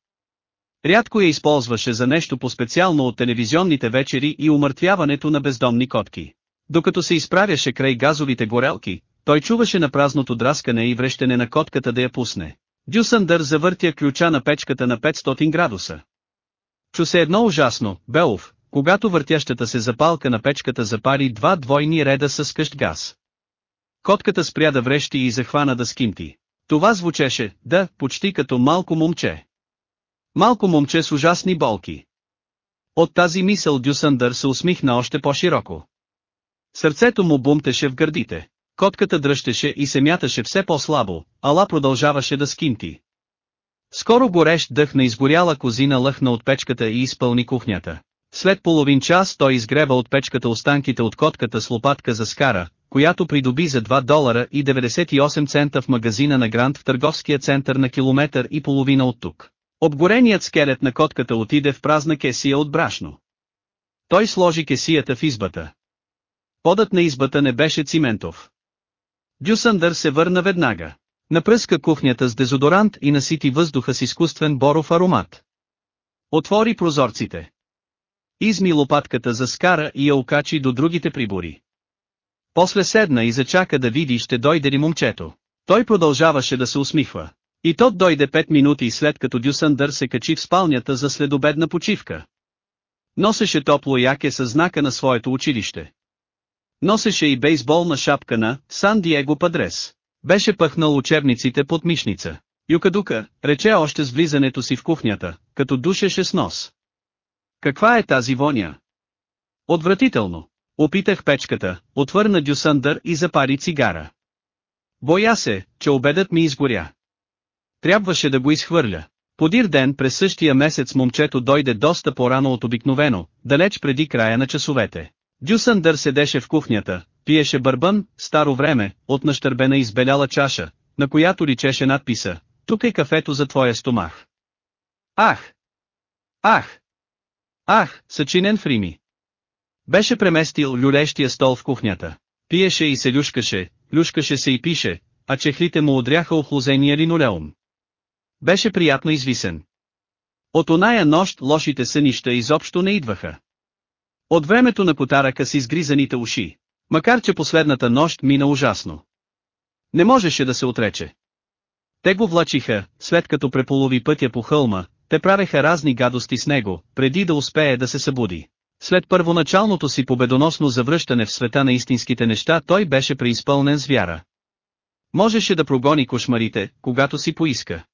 Рядко я използваше за нещо по-специално от телевизионните вечери и умъртвяването на бездомни котки. Докато се изправяше край газовите горелки, той чуваше на празното драскане и врещане на котката да я пусне. Дюсандър завъртя ключа на печката на 500 градуса. Чу се едно ужасно, Белов, когато въртящата се запалка на печката запари два двойни реда с къщ газ. Котката спря да врещи и захвана да скимти. Това звучеше, да, почти като малко момче. Малко момче с ужасни болки. От тази мисъл Дюсандър се усмихна още по-широко. Сърцето му бумтеше в гърдите. Котката дръщеше и се мяташе все по-слабо, ала продължаваше да скимти. Скоро горещ дъх на изгоряла козина лъхна от печката и изпълни кухнята. След половин час той изгреба от печката останките от котката с лопатка за скара, която придоби за 2 долара и 98 цента в магазина на Грант в търговския център на километър и половина от тук. Обгореният скелет на котката отиде в празна кесия от брашно. Той сложи кесията в избата. Подът на избата не беше циментов. Дюсандър се върна веднага. Напръска кухнята с дезодорант и насити въздуха с изкуствен боров аромат. Отвори прозорците. Изми лопатката за скара и я окачи до другите прибори. После седна и зачака да види ще дойде ли момчето. Той продължаваше да се усмихва. И тот дойде пет минути след като Дюсандър се качи в спалнята за следобедна почивка. Носеше топло яке със знака на своето училище. Носеше и бейсболна шапка на Сан Диего Падрес. Беше пъхнал учебниците под мишница. Юкадука, рече още с влизането си в кухнята, като душеше с нос. Каква е тази воня? Отвратително. Опитах печката, отвърна Дюсандър и запари цигара. Боя се, че обедът ми изгоря. Трябваше да го изхвърля. Подир ден през същия месец момчето дойде доста по-рано от обикновено, далеч преди края на часовете. Дюсандър седеше в кухнята, пиеше бърбън, старо време, от нащърбена избеляла чаша, на която личеше надписа «Тук е кафето за твоя стомах». Ах! Ах! Ах, съчинен в Рими. Беше преместил люлещия стол в кухнята. Пиеше и се люшкаше, люшкаше се и пише, а чехлите му отряха охлозения линолеум. Беше приятно извисен. От оная нощ лошите сънища изобщо не идваха. От времето на потарака с изгризаните уши. Макар че последната нощ мина ужасно. Не можеше да се отрече. Те го влачиха, след като преполови пътя по хълма, те правеха разни гадости с него, преди да успее да се събуди. След първоначалното си победоносно завръщане в света на истинските неща той беше преизпълнен с вяра. Можеше да прогони кошмарите, когато си поиска.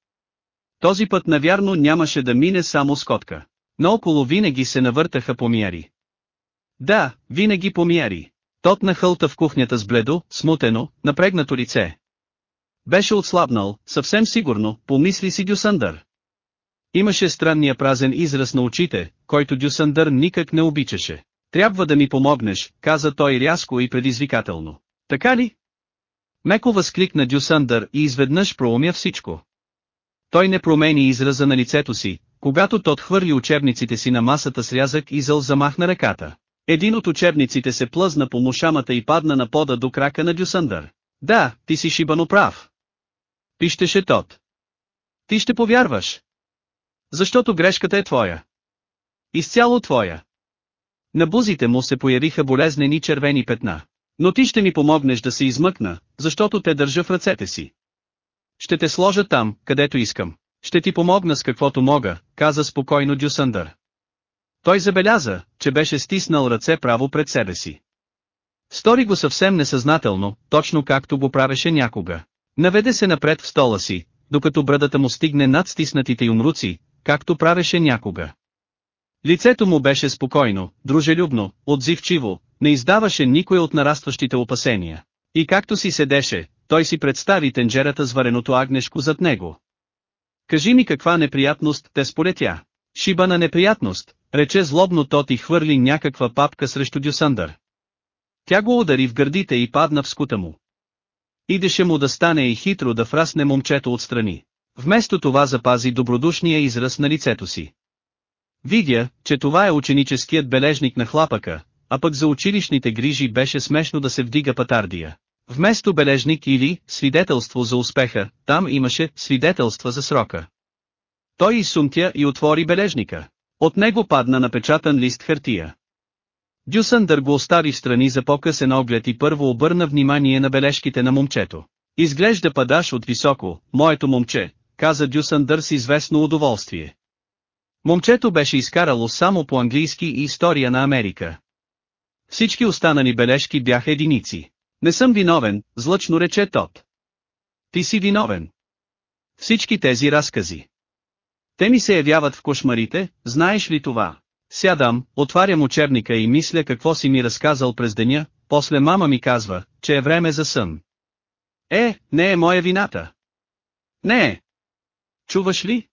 Този път навярно нямаше да мине само с котка. Но около винаги се навъртаха помияри. Да, винаги помияри. Тот нахълта в кухнята с бледо, смутено, напрегнато лице. Беше отслабнал, съвсем сигурно, помисли си Дюсандър. Имаше странния празен израз на очите, който Дюсандър никак не обичаше. Трябва да ми помогнеш, каза той рязко и предизвикателно. Така ли? Меко възкликна Дюсандър и изведнъж проумя всичко. Той не промени израза на лицето си, когато тот хвърли учебниците си на масата с рязък и зъл замахна ръката. Един от учебниците се плъзна по мушамата и падна на пода до крака на Дюсандър. Да, ти си шибано прав. Пищеше тот. Ти ще повярваш. Защото грешката е твоя. Изцяло твоя. На бузите му се появиха болезнени червени петна. Но ти ще ми помогнеш да се измъкна, защото те държа в ръцете си. Ще те сложа там, където искам. Ще ти помогна с каквото мога, каза спокойно Дюсандър. Той забеляза, че беше стиснал ръце право пред себе си. Стори го съвсем несъзнателно, точно както го правеше някога. Наведе се напред в стола си, докато брадата му стигне над стиснатите юмруци, както правеше някога. Лицето му беше спокойно, дружелюбно, отзивчиво, не издаваше никой от нарастващите опасения. И както си седеше, той си представи тенджерата с вареното агнешко зад него. Кажи ми каква неприятност те сполетя. Шиба на неприятност, рече злобно тот и хвърли някаква папка срещу Дюсандър. Тя го удари в гърдите и падна в скута му. Идеше му да стане и хитро да фрасне момчето отстрани. Вместо това запази добродушния израз на лицето си. Видя, че това е ученическият бележник на хлапъка, а пък за училищните грижи беше смешно да се вдига патардия. Вместо бележник или свидетелство за успеха, там имаше свидетелства за срока. Той изсумтя и отвори бележника. От него падна напечатан лист хартия. Дюсъндър го остави в страни за по-късен оглед и първо обърна внимание на бележките на момчето. Изглежда падаш от високо, моето момче, каза Дюсъндър с известно удоволствие. Момчето беше изкарало само по английски и история на Америка. Всички останали бележки бяха единици. Не съм виновен, злъчно рече Тот. Ти си виновен. Всички тези разкази. Те ми се явяват в кошмарите, знаеш ли това? Сядам, отварям учебника и мисля какво си ми разказал през деня, после мама ми казва, че е време за сън. Е, не е моя вината. Не е. Чуваш ли?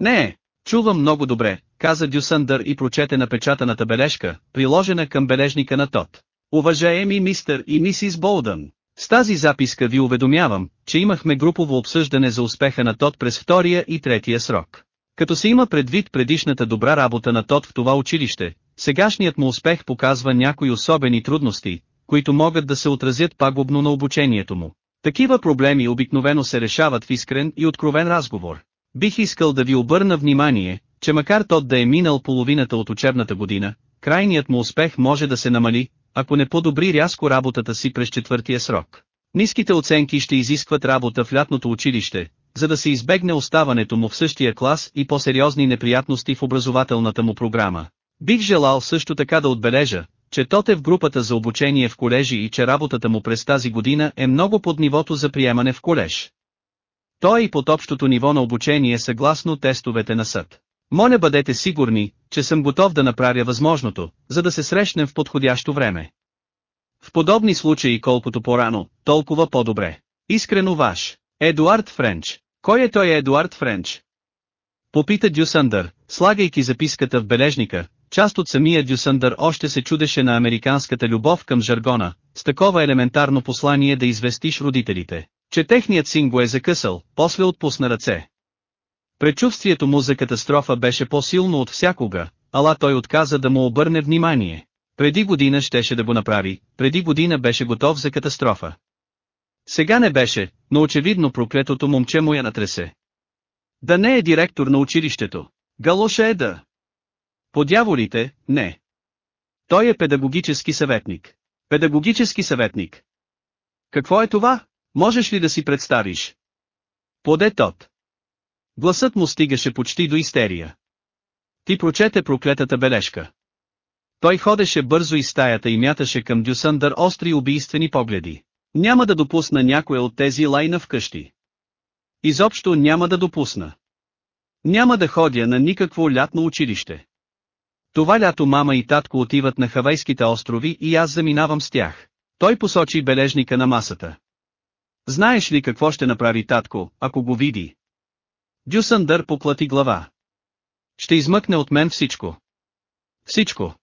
Не е. Чувам много добре, каза Дюсъндър и прочете напечатаната бележка, приложена към бележника на Тот. Уважаеми мистер и мисис Болдън, с тази записка ви уведомявам, че имахме групово обсъждане за успеха на Тот през втория и третия срок. Като се има предвид предишната добра работа на Тот в това училище, сегашният му успех показва някои особени трудности, които могат да се отразят пагубно на обучението му. Такива проблеми обикновено се решават в искрен и откровен разговор. Бих искал да ви обърна внимание, че макар Тот да е минал половината от учебната година, крайният му успех може да се намали, ако не подобри рязко работата си през четвъртия срок. Ниските оценки ще изискват работа в лятното училище, за да се избегне оставането му в същия клас и по-сериозни неприятности в образователната му програма. Бих желал също така да отбележа, че тот е в групата за обучение в колежи и че работата му през тази година е много под нивото за приемане в колеж. Той е и под общото ниво на обучение съгласно тестовете на съд. Моля бъдете сигурни, че съм готов да направя възможното, за да се срещнем в подходящо време. В подобни случаи колкото по-рано, толкова по-добре. Искрено ваш. Едуард Френч. Кой е той Едуард Френч? Попита Дюсандър, слагайки записката в бележника, част от самия Дюсандър още се чудеше на американската любов към жаргона, с такова елементарно послание да известиш родителите, че техният син го е закъсал, после отпусна ръце. Пречувствието му за катастрофа беше по-силно от всякога, ала той отказа да му обърне внимание. Преди година щеше да го направи, преди година беше готов за катастрофа. Сега не беше, но очевидно проклетото момче му я натресе. Да не е директор на училището. Галоша е да. По дяволите, не. Той е педагогически съветник. Педагогически съветник. Какво е това? Можеш ли да си представиш? Поде тот. Гласът му стигаше почти до истерия. Ти прочете проклетата бележка. Той ходеше бързо из стаята и мяташе към Дюсъндър остри убийствени погледи. Няма да допусна някоя от тези лайна вкъщи. Изобщо няма да допусна. Няма да ходя на никакво лятно училище. Това лято мама и татко отиват на Хавайските острови и аз заминавам с тях. Той посочи бележника на масата. Знаеш ли какво ще направи татко, ако го види? Дюсъндър поклати глава. Ще измъкне от мен всичко. Всичко.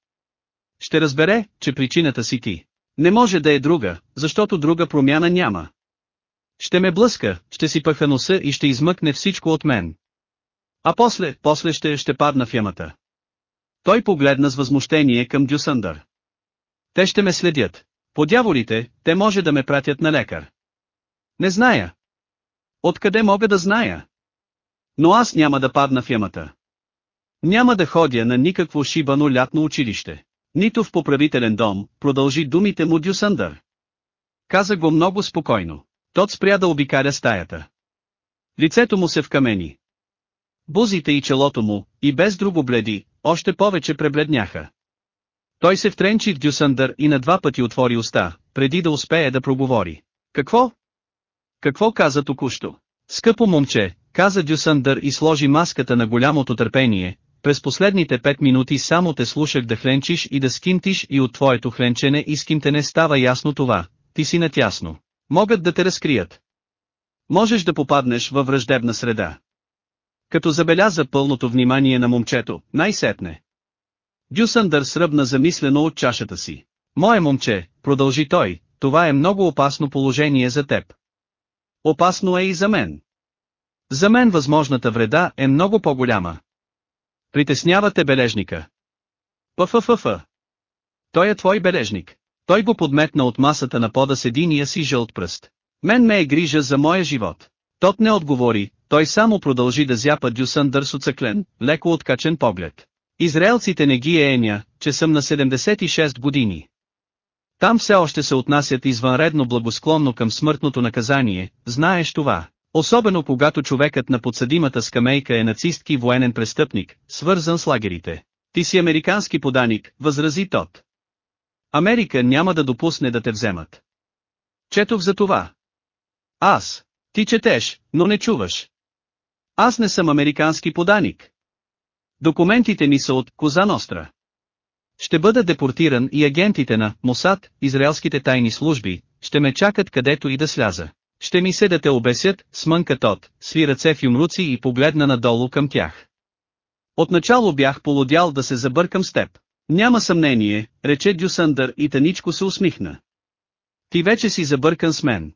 Ще разбере, че причината си ти. Не може да е друга, защото друга промяна няма. Ще ме блъска, ще си пъха носа и ще измъкне всичко от мен. А после, после ще, ще падна в ямата. Той погледна с възмущение към Дюсъндър. Те ще ме следят. По дяволите, те може да ме пратят на лекар. Не зная. Откъде мога да зная? Но аз няма да падна в ямата. Няма да ходя на никакво шибано лятно училище. Нито в поправителен дом, продължи думите му Дюсъндър. Каза го много спокойно. Тот спря да обикаля стаята. Лицето му се вкамени. Бузите и челото му, и без друго бледи, още повече пребледняха. Той се втренчи в Дюсъндър и на два пъти отвори уста, преди да успее да проговори. Какво? Какво каза току-що? Скъпо момче, каза Дюсъндър и сложи маската на голямото търпение, през последните пет минути само те слушах да хленчиш и да скимтиш и от твоето хленчене и скимтене става ясно това, ти си натясно. Могат да те разкрият. Можеш да попаднеш във враждебна среда. Като забеляза пълното внимание на момчето, най-сетне. Дюсъндър сръбна замислено от чашата си. Мое момче, продължи той, това е много опасно положение за теб. Опасно е и за мен. За мен възможната вреда е много по-голяма. Притеснявате бележника. ПФФФ. Той е твой бележник. Той го подметна от масата на пода с единия си жълт пръст. Мен ме е грижа за моя живот. Тот не отговори, той само продължи да зяпа Дюсъндър с оцъклен, леко откачен поглед. Израелците не ги е еня, че съм на 76 години. Там все още се отнасят извънредно благосклонно към смъртното наказание, знаеш това. Особено когато човекът на подсъдимата скамейка е нацистки военен престъпник, свързан с лагерите. Ти си американски поданик, възрази Тот. Америка няма да допусне да те вземат. Четох за това. Аз. Ти четеш, но не чуваш. Аз не съм американски поданик. Документите ми са от Коза Ностра. Ще бъда депортиран и агентите на Мосад, израелските тайни служби, ще ме чакат където и да сляза. Ще ми се да те обесят, смънка тот, сви ръце в юмруци и погледна надолу към тях. Отначало бях полудял да се забъркам с теб. Няма съмнение, рече Дюсъндър и таничко се усмихна. Ти вече си забъркан с мен.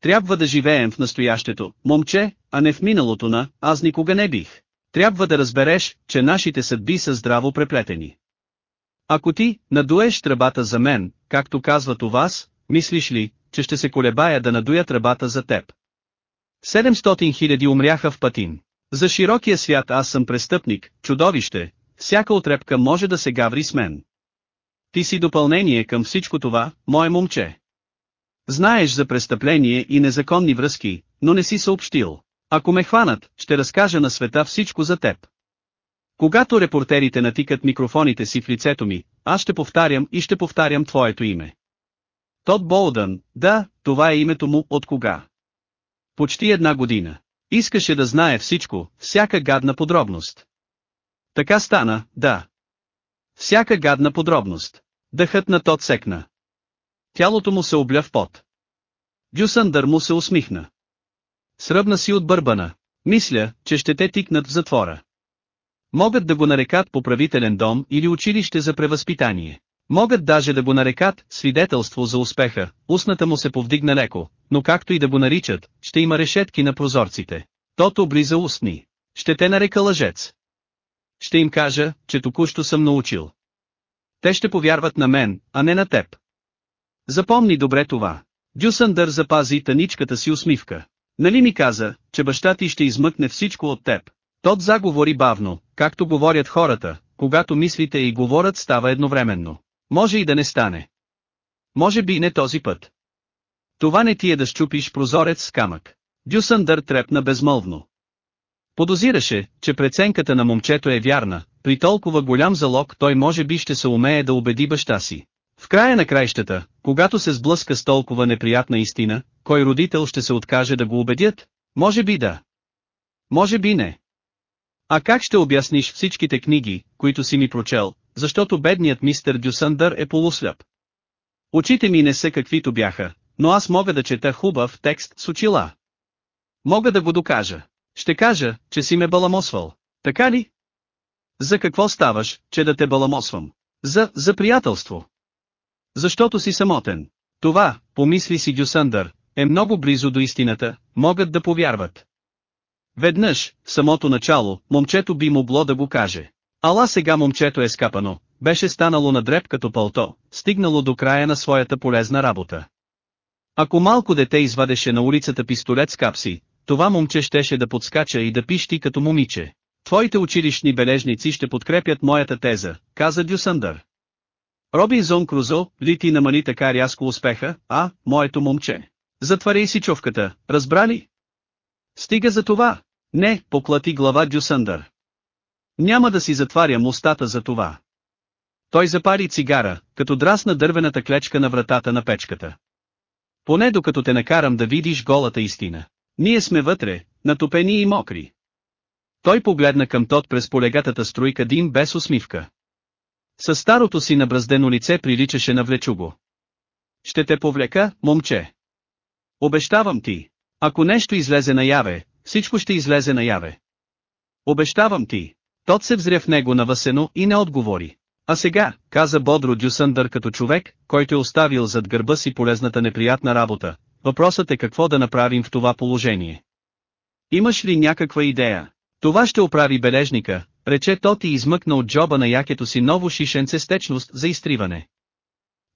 Трябва да живеем в настоящето, момче, а не в миналото на, аз никога не бих. Трябва да разбереш, че нашите съдби са здраво преплетени. Ако ти, надуеш тръбата за мен, както казват у вас, мислиш ли, че ще се колебая да надуя тръбата за теб? 700 хиляди умряха в пътин. За широкия свят аз съм престъпник, чудовище, всяка отрепка може да се гаври с мен. Ти си допълнение към всичко това, мое момче. Знаеш за престъпление и незаконни връзки, но не си съобщил. Ако ме хванат, ще разкажа на света всичко за теб. Когато репортерите натикат микрофоните си в лицето ми, аз ще повтарям и ще повтарям твоето име. Тод Болдън, да, това е името му от кога. Почти една година. Искаше да знае всичко, всяка гадна подробност. Така стана, да. Всяка гадна подробност. Дъхът на Тод секна. Тялото му се обля в пот. Дюсъндър му се усмихна. Сръбна си от бърбана. Мисля, че ще те тикнат в затвора. Могат да го нарекат поправителен дом или училище за превъзпитание. Могат даже да го нарекат свидетелство за успеха, устната му се повдигна леко, но както и да го наричат, ще има решетки на прозорците. Тото облиза устни. Ще те нарека лъжец. Ще им кажа, че току-що съм научил. Те ще повярват на мен, а не на теб. Запомни добре това. Дюсъндър запази таничката си усмивка. Нали ми каза, че баща ти ще измъкне всичко от теб? Тот заговори бавно, както говорят хората, когато мислите и говорят става едновременно. Може и да не стане. Може би не този път. Това не ти е да щупиш прозорец с камък. Дюсъндър трепна безмълвно. Подозираше, че преценката на момчето е вярна, при толкова голям залог той може би ще се умее да убеди баща си. В края на краищата, когато се сблъска с толкова неприятна истина, кой родител ще се откаже да го убедят? Може би да. Може би не. А как ще обясниш всичките книги, които си ми прочел, защото бедният мистер Дюсъндър е полусляп? Очите ми не са каквито бяха, но аз мога да чета хубав текст с очила. Мога да го докажа. Ще кажа, че си ме баламосвал. Така ли? За какво ставаш, че да те баламосвам? За, за приятелство. Защото си самотен. Това, помисли си Дюсъндър, е много близо до истината, могат да повярват. Веднъж, самото начало, момчето би могло да го каже. Ала сега момчето е скапано, беше станало на дреб като пълто, стигнало до края на своята полезна работа. Ако малко дете извадеше на улицата пистолет с капси, това момче щеше да подскача и да пищи като момиче. Твоите училищни бележници ще подкрепят моята теза, каза Дюсъндър. Робинзон Крузо, ли ти намали така рязко успеха, а, моето момче? Затваряй си човката, разбра ли? Стига за това. Не, поклати глава Дюсъндър. Няма да си затварям устата за това. Той запари цигара, като драсна дървената клечка на вратата на печката. Поне докато те накарам да видиш голата истина. Ние сме вътре, натопени и мокри. Той погледна към тот през полегатата струйка дим без усмивка. Със старото си набраздено лице приличаше на влечуго. Ще те повлека, момче. Обещавам ти. Ако нещо излезе наяве, всичко ще излезе наяве. Обещавам ти. Тот се взря в него навъсено и не отговори. А сега, каза бодро Дюсъндър като човек, който е оставил зад гърба си полезната неприятна работа, въпросът е какво да направим в това положение. Имаш ли някаква идея? Това ще оправи бележника, рече Тот и измъкна от джоба на якето си ново шишенце с течност за изтриване.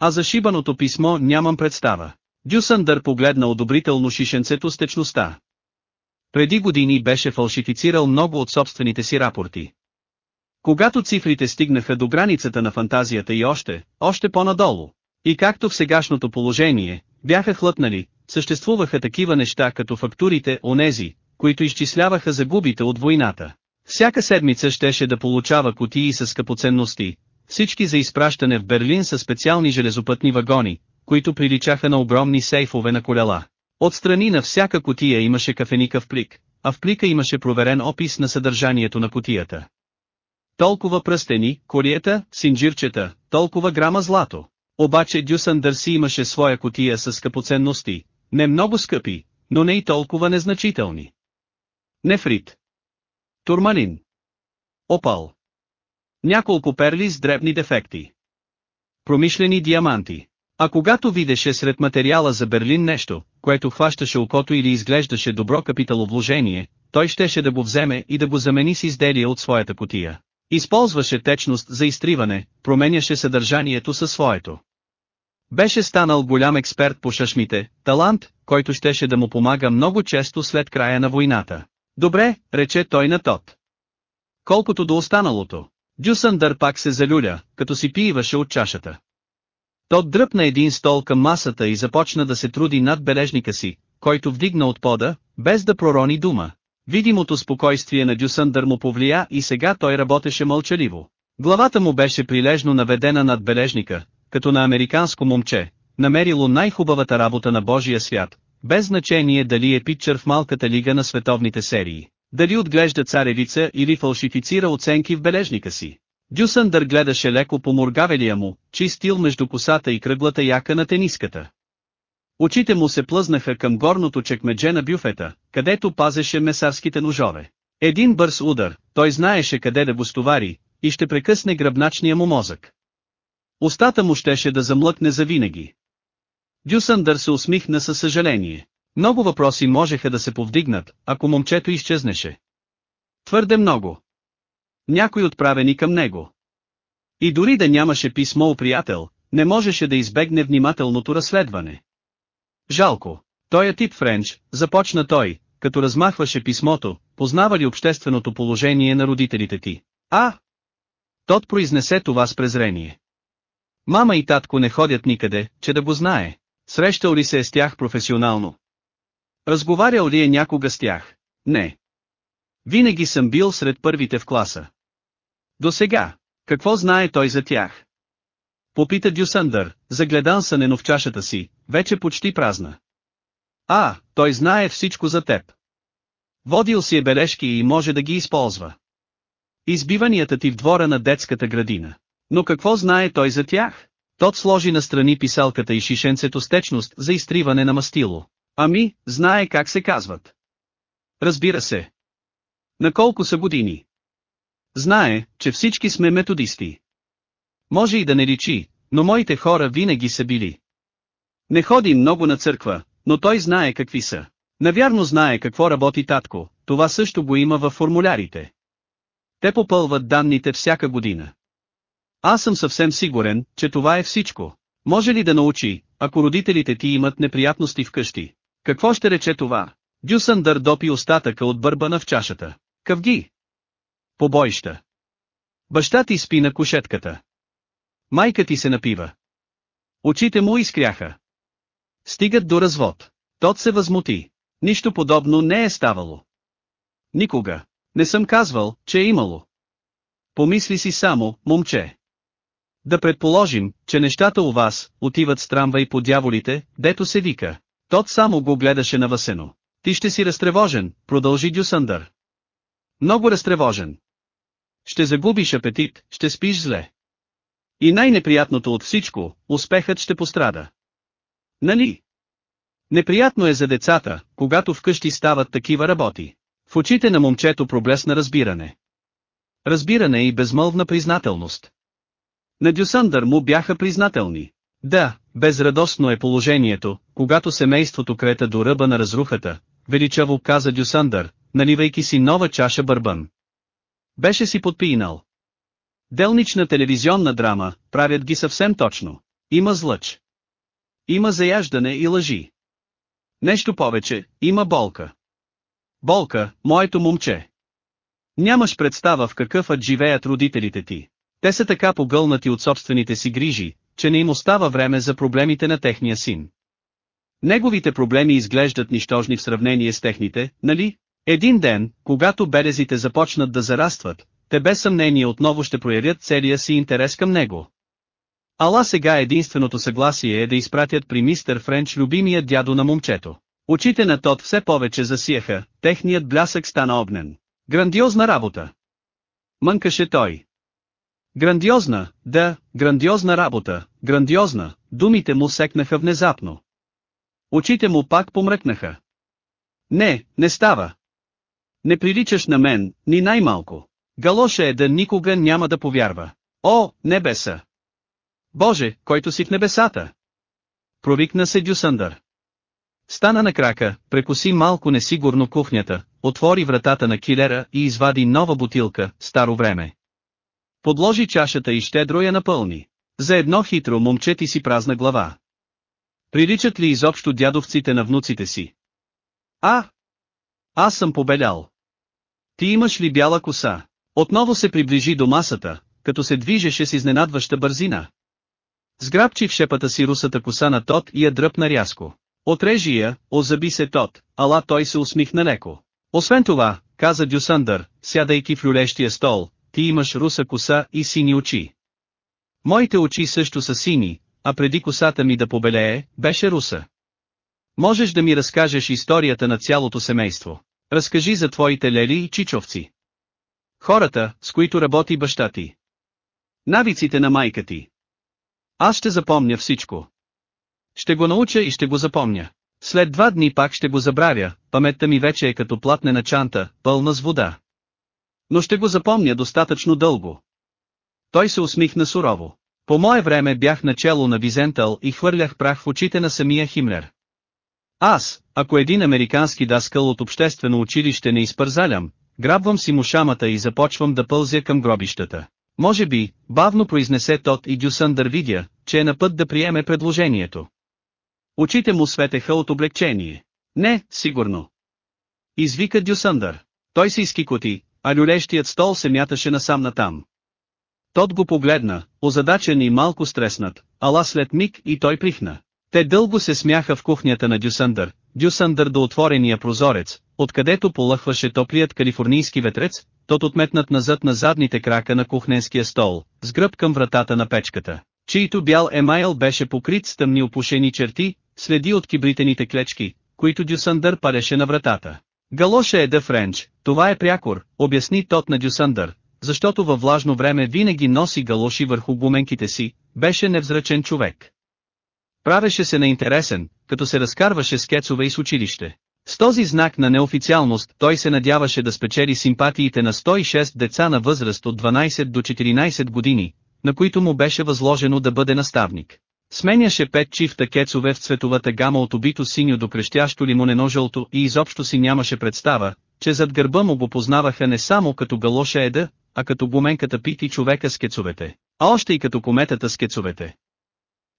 А за шибаното писмо нямам представа. Дюсъндър погледна одобрително шишенцето с течността. Преди години беше фалшифицирал много от собствените си рапорти. Когато цифрите стигнаха до границата на фантазията и още, още по-надолу, и както в сегашното положение, бяха хлътнали, съществуваха такива неща като фактурите, онези, които изчисляваха загубите от войната. Всяка седмица щеше да получава кутии с скъпоценности, всички за изпращане в Берлин са специални железопътни вагони, които приличаха на огромни сейфове на колела. Отстрани на всяка кутия имаше кафеникъв плик, а в плика имаше проверен опис на съдържанието на кутията. Толкова пръстени, колиета, синджирчета, толкова грама злато. Обаче Дюсандър си имаше своя кутия с скъпоценности, не много скъпи, но не и толкова незначителни. Нефрит. Турмалин. Опал. Няколко перли с дребни дефекти. Промишлени диаманти. А когато видеше сред материала за Берлин нещо, което хващаше окото или изглеждаше добро капиталовложение, той щеше да го вземе и да го замени с изделие от своята котия. Използваше течност за изтриване, променяше съдържанието със своето. Беше станал голям експерт по шашмите, талант, който щеше да му помага много често след края на войната. Добре, рече той на Тот. Колкото до останалото, Дюсандър пак се залюля, като си пииваше от чашата. Тот дръпна един стол към масата и започна да се труди над бележника си, който вдигна от пода, без да пророни дума. Видимото спокойствие на Дюсандър му повлия и сега той работеше мълчаливо. Главата му беше прилежно наведена над бележника, като на американско момче, намерило най-хубавата работа на Божия свят, без значение дали е питчър в малката лига на световните серии, дали отглежда царевица или фалшифицира оценки в бележника си. Дюсандър гледаше леко по моргавелия му, чистил между косата и кръглата яка на тениската. Очите му се плъзнаха към горното чекмедже на бюфета, където пазеше месарските ножове. Един бърз удар, той знаеше къде да го стовари, и ще прекъсне гръбначния му мозък. Остата му щеше да замлъкне завинаги. Дюсандър се усмихна със съжаление. Много въпроси можеха да се повдигнат, ако момчето изчезнеше. Твърде много. Някой отправени към него. И дори да нямаше писмо приятел, не можеше да избегне внимателното разследване. Жалко. Той е тип Френч, започна той, като размахваше писмото, познава ли общественото положение на родителите ти? А! Тот произнесе това с презрение. Мама и татко не ходят никъде, че да го знае. Срещал ли се е с тях професионално? Разговарял ли е някога с тях? Не. Винаги съм бил сред първите в класа. До сега, какво знае той за тях? Попита Дюсандър, загледан сънено в чашата си, вече почти празна. А, той знае всичко за теб. Водил си е бележки и може да ги използва. Избиванията ти в двора на детската градина. Но какво знае той за тях? Тот сложи настрани писалката и шишенцето с течност за изтриване на мастило. Ами, знае как се казват. Разбира се. На колко са години? Знае, че всички сме методисти. Може и да не личи, но моите хора винаги са били. Не ходи много на църква, но той знае какви са. Навярно знае какво работи татко, това също го има във формулярите. Те попълват данните всяка година. Аз съм съвсем сигурен, че това е всичко. Може ли да научи, ако родителите ти имат неприятности вкъщи? Какво ще рече това? Дюсандър допи остатъка от бърбана в чашата. Къвги! Побоища. Баща ти спи на кушетката. Майка ти се напива. Очите му изкряха. Стигат до развод. Тот се възмути. Нищо подобно не е ставало. Никога. Не съм казвал, че е имало. Помисли си само, момче. Да предположим, че нещата у вас отиват с трамвай по дяволите, дето се вика. Тот само го гледаше навъсено. Ти ще си разтревожен, продължи Дюсандър. Много разтревожен. Ще загубиш апетит, ще спиш зле. И най-неприятното от всичко, успехът ще пострада. Нали? Неприятно е за децата, когато вкъщи стават такива работи. В очите на момчето проблесна разбиране. Разбиране и безмълвна признателност. На Дюсандър му бяха признателни. Да, безрадостно е положението, когато семейството крета до ръба на разрухата, величаво каза Дюсандър, наливайки си нова чаша бърбан. Беше си подпинал. Делнична телевизионна драма, правят ги съвсем точно. Има злъч. Има заяждане и лъжи. Нещо повече, има болка. Болка, моето момче. Нямаш представа в какъв ад живеят родителите ти. Те са така погълнати от собствените си грижи, че не им остава време за проблемите на техния син. Неговите проблеми изглеждат нищожни в сравнение с техните, нали? Един ден, когато березите започнат да зарастват, те без съмнение отново ще проявят целия си интерес към него. Ала сега единственото съгласие е да изпратят при мистер Френч любимия дядо на момчето. Очите на Тот все повече засияха, техният блясък стана огнен. Грандиозна работа! Мънкаше той. Грандиозна, да, грандиозна работа, грандиозна, думите му секнаха внезапно. Очите му пак помръкнаха. Не, не става. Не приличаш на мен, ни най-малко. Галоша е да никога няма да повярва. О, небеса! Боже, който си в небесата! Провикна се Дюсъндър. Стана на крака, прекоси малко несигурно кухнята, отвори вратата на килера и извади нова бутилка, старо време. Подложи чашата и щедро я напълни. За едно хитро момче ти си празна глава. Приличат ли изобщо дядовците на внуците си? А! Аз съм побелял. Ти имаш ли бяла коса? Отново се приближи до масата, като се движеше с изненадваща бързина. Сграбчи в шепата си русата коса на Тот и я дръпна рязко. Отрежи я, озаби се Тот, ала той се усмихна леко. Освен това, каза Дюсандър, сядайки в люлещия стол, ти имаш руса коса и сини очи. Моите очи също са сини, а преди косата ми да побелее, беше руса. Можеш да ми разкажеш историята на цялото семейство. Разкажи за твоите лели и чичовци. Хората, с които работи баща ти. Навиците на майка ти. Аз ще запомня всичко. Ще го науча и ще го запомня. След два дни пак ще го забравя, паметта ми вече е като платнена чанта, пълна с вода. Но ще го запомня достатъчно дълго. Той се усмихна сурово. По мое време бях начало на Визентъл и хвърлях прах в очите на самия Химлер. Аз, ако един американски даскал от обществено училище не изпързалям, грабвам си мушамата и започвам да пълзя към гробищата. Може би, бавно произнесе Тот и Дюсъндър видя, че е на път да приеме предложението. Очите му светеха от облегчение. Не, сигурно. Извика Дюсъндър. Той се изкикоти, а люлещият стол се мяташе насам натам. Тот го погледна, озадачен и малко стреснат, ала след миг и той прихна. Те дълго се смяха в кухнята на Дюсъндър, Дюсъндър до отворения прозорец, откъдето полъхваше топлият калифорнийски ветрец, тот отметнат назад на задните крака на кухненския стол, с гръб към вратата на печката, чието бял емайл беше покрит с тъмни опушени черти, следи от кибритените клечки, които Дюсъндър пареше на вратата. Галоша е да Френч, това е прякор, обясни тот на Дюсъндър, защото във влажно време винаги носи галоши върху гуменките си, беше невзрачен човек. Правеше се неинтересен, като се разкарваше с кецове и с училище. С този знак на неофициалност той се надяваше да спечели симпатиите на 106 деца на възраст от 12 до 14 години, на които му беше възложено да бъде наставник. Сменяше пет чифта кецове в цветовата гама от обито синьо до крещящо лимонено жълто и изобщо си нямаше представа, че зад гърба му го познаваха не само като галоша еда, а като гуменката пит и човека с кецовете, а още и като кометата с кецовете.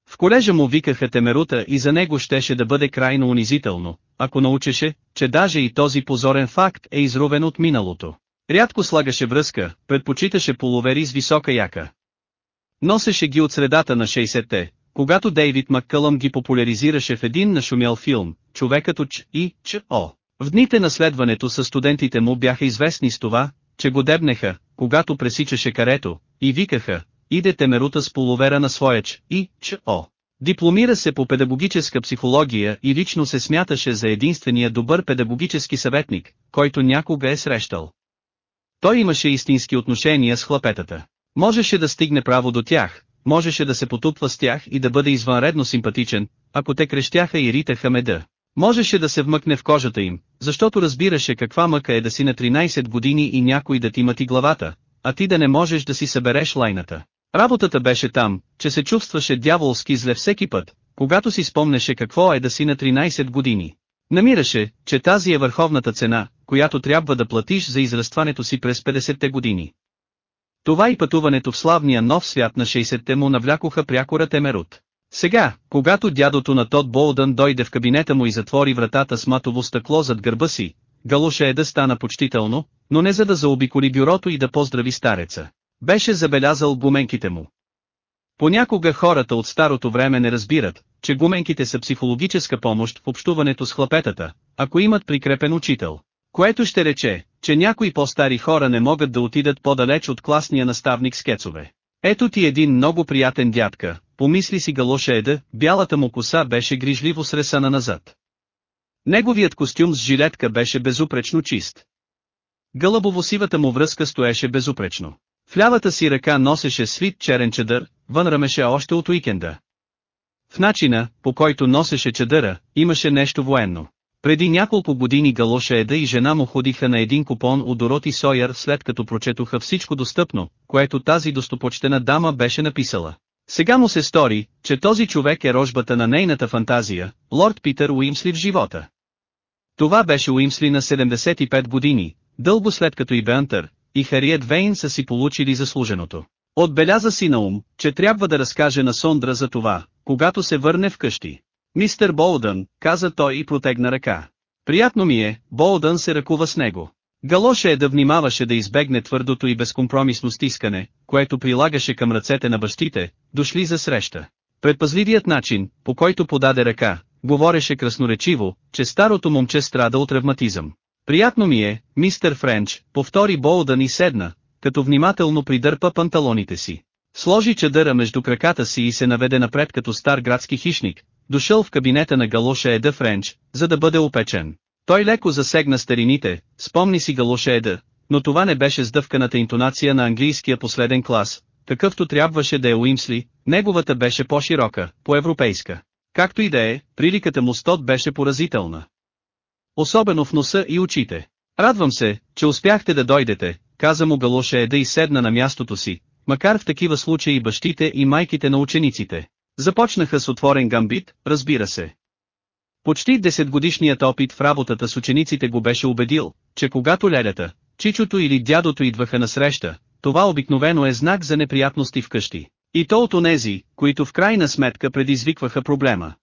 В колежа му викаха темерута и за него щеше да бъде крайно унизително, ако научеше, че даже и този позорен факт е изровен от миналото. Рядко слагаше връзка, предпочиташе половери с висока яка. Носеше ги от средата на 60-те, когато Дейвид Маккълъм ги популяризираше в един нашумял филм, човекът от Ч и Ч О. В дните на следването със студентите му бяха известни с това, че го дебнеха, когато пресичаше карето, и викаха, иде темерута с половера на свояч, и, ч, о. Дипломира се по педагогическа психология и лично се смяташе за единствения добър педагогически съветник, който някога е срещал. Той имаше истински отношения с хлапетата. Можеше да стигне право до тях, можеше да се потупва с тях и да бъде извънредно симпатичен, ако те крещяха и ритаха меда. Можеше да се вмъкне в кожата им, защото разбираше каква мъка е да си на 13 години и някой да ти мъти главата, а ти да не можеш да си събереш лайната. Работата беше там, че се чувстваше дяволски зле всеки път, когато си спомнеше какво е да си на 13 години. Намираше, че тази е върховната цена, която трябва да платиш за израстването си през 50-те години. Това и пътуването в славния нов свят на 60-те му навлякоха прякора Темерут. Сега, когато дядото на Тод Болдън дойде в кабинета му и затвори вратата с матово стъкло зад гърба си, Галоша Еда стана почтително, но не за да заобиколи бюрото и да поздрави стареца. Беше забелязал гуменките му. Понякога хората от старото време не разбират, че гуменките са психологическа помощ в общуването с хлапетата, ако имат прикрепен учител. Което ще рече, че някои по-стари хора не могат да отидат по-далеч от класния наставник с кецове. Ето ти един много приятен дядка, помисли си галоша Еда, бялата му коса беше грижливо сресана назад. Неговият костюм с жилетка беше безупречно чист. Гълъбово-сивата му връзка стоеше безупречно. В лявата си ръка носеше свит черен чадър, вън рамеше още от уикенда. В начина, по който носеше чадъра, имаше нещо военно. Преди няколко години Галоша Еда и жена му ходиха на един купон от Дороти Сойер след като прочетоха всичко достъпно, което тази достопочтена дама беше написала. Сега му се стори, че този човек е рожбата на нейната фантазия, лорд Питър Уимсли в живота. Това беше Уимсли на 75 години, дълго след като и Бентър, и Хариет Вейн са си получили заслуженото. Отбеляза си на ум, че трябва да разкаже на Сондра за това, когато се върне вкъщи. Мистер Болдън, каза той и протегна ръка. Приятно ми е, Болдън се ръкува с него. Галоша е да внимаваше да избегне твърдото и безкомпромисно стискане, което прилагаше към ръцете на бащите, дошли за среща. Предпазливият начин, по който подаде ръка, говореше красноречиво, че старото момче страда от ревматизъм. Приятно ми е, мистер Френч, повтори Болдън и седна, като внимателно придърпа панталоните си. Сложи чадъра между краката си и се наведе напред като стар градски хищник, дошъл в кабинета на Галоша Еда Френч, за да бъде опечен. Той леко засегна старините, спомни си Галоша Еда, но това не беше сдъвканата интонация на английския последен клас, какъвто трябваше да е Уимсли, неговата беше по-широка, по-европейска. Както и да е, приликата му с Тод беше поразителна. Особено в носа и очите. Радвам се, че успяхте да дойдете, каза му Галоша Еда и седна на мястото си, макар в такива случаи бащите и майките на учениците. Започнаха с отворен гамбит, разбира се. Почти 10 годишният опит в работата с учениците го беше убедил, че когато лелята, чичото или дядото идваха на среща, това обикновено е знак за неприятности вкъщи. И то от онези, които в крайна сметка предизвикваха проблема.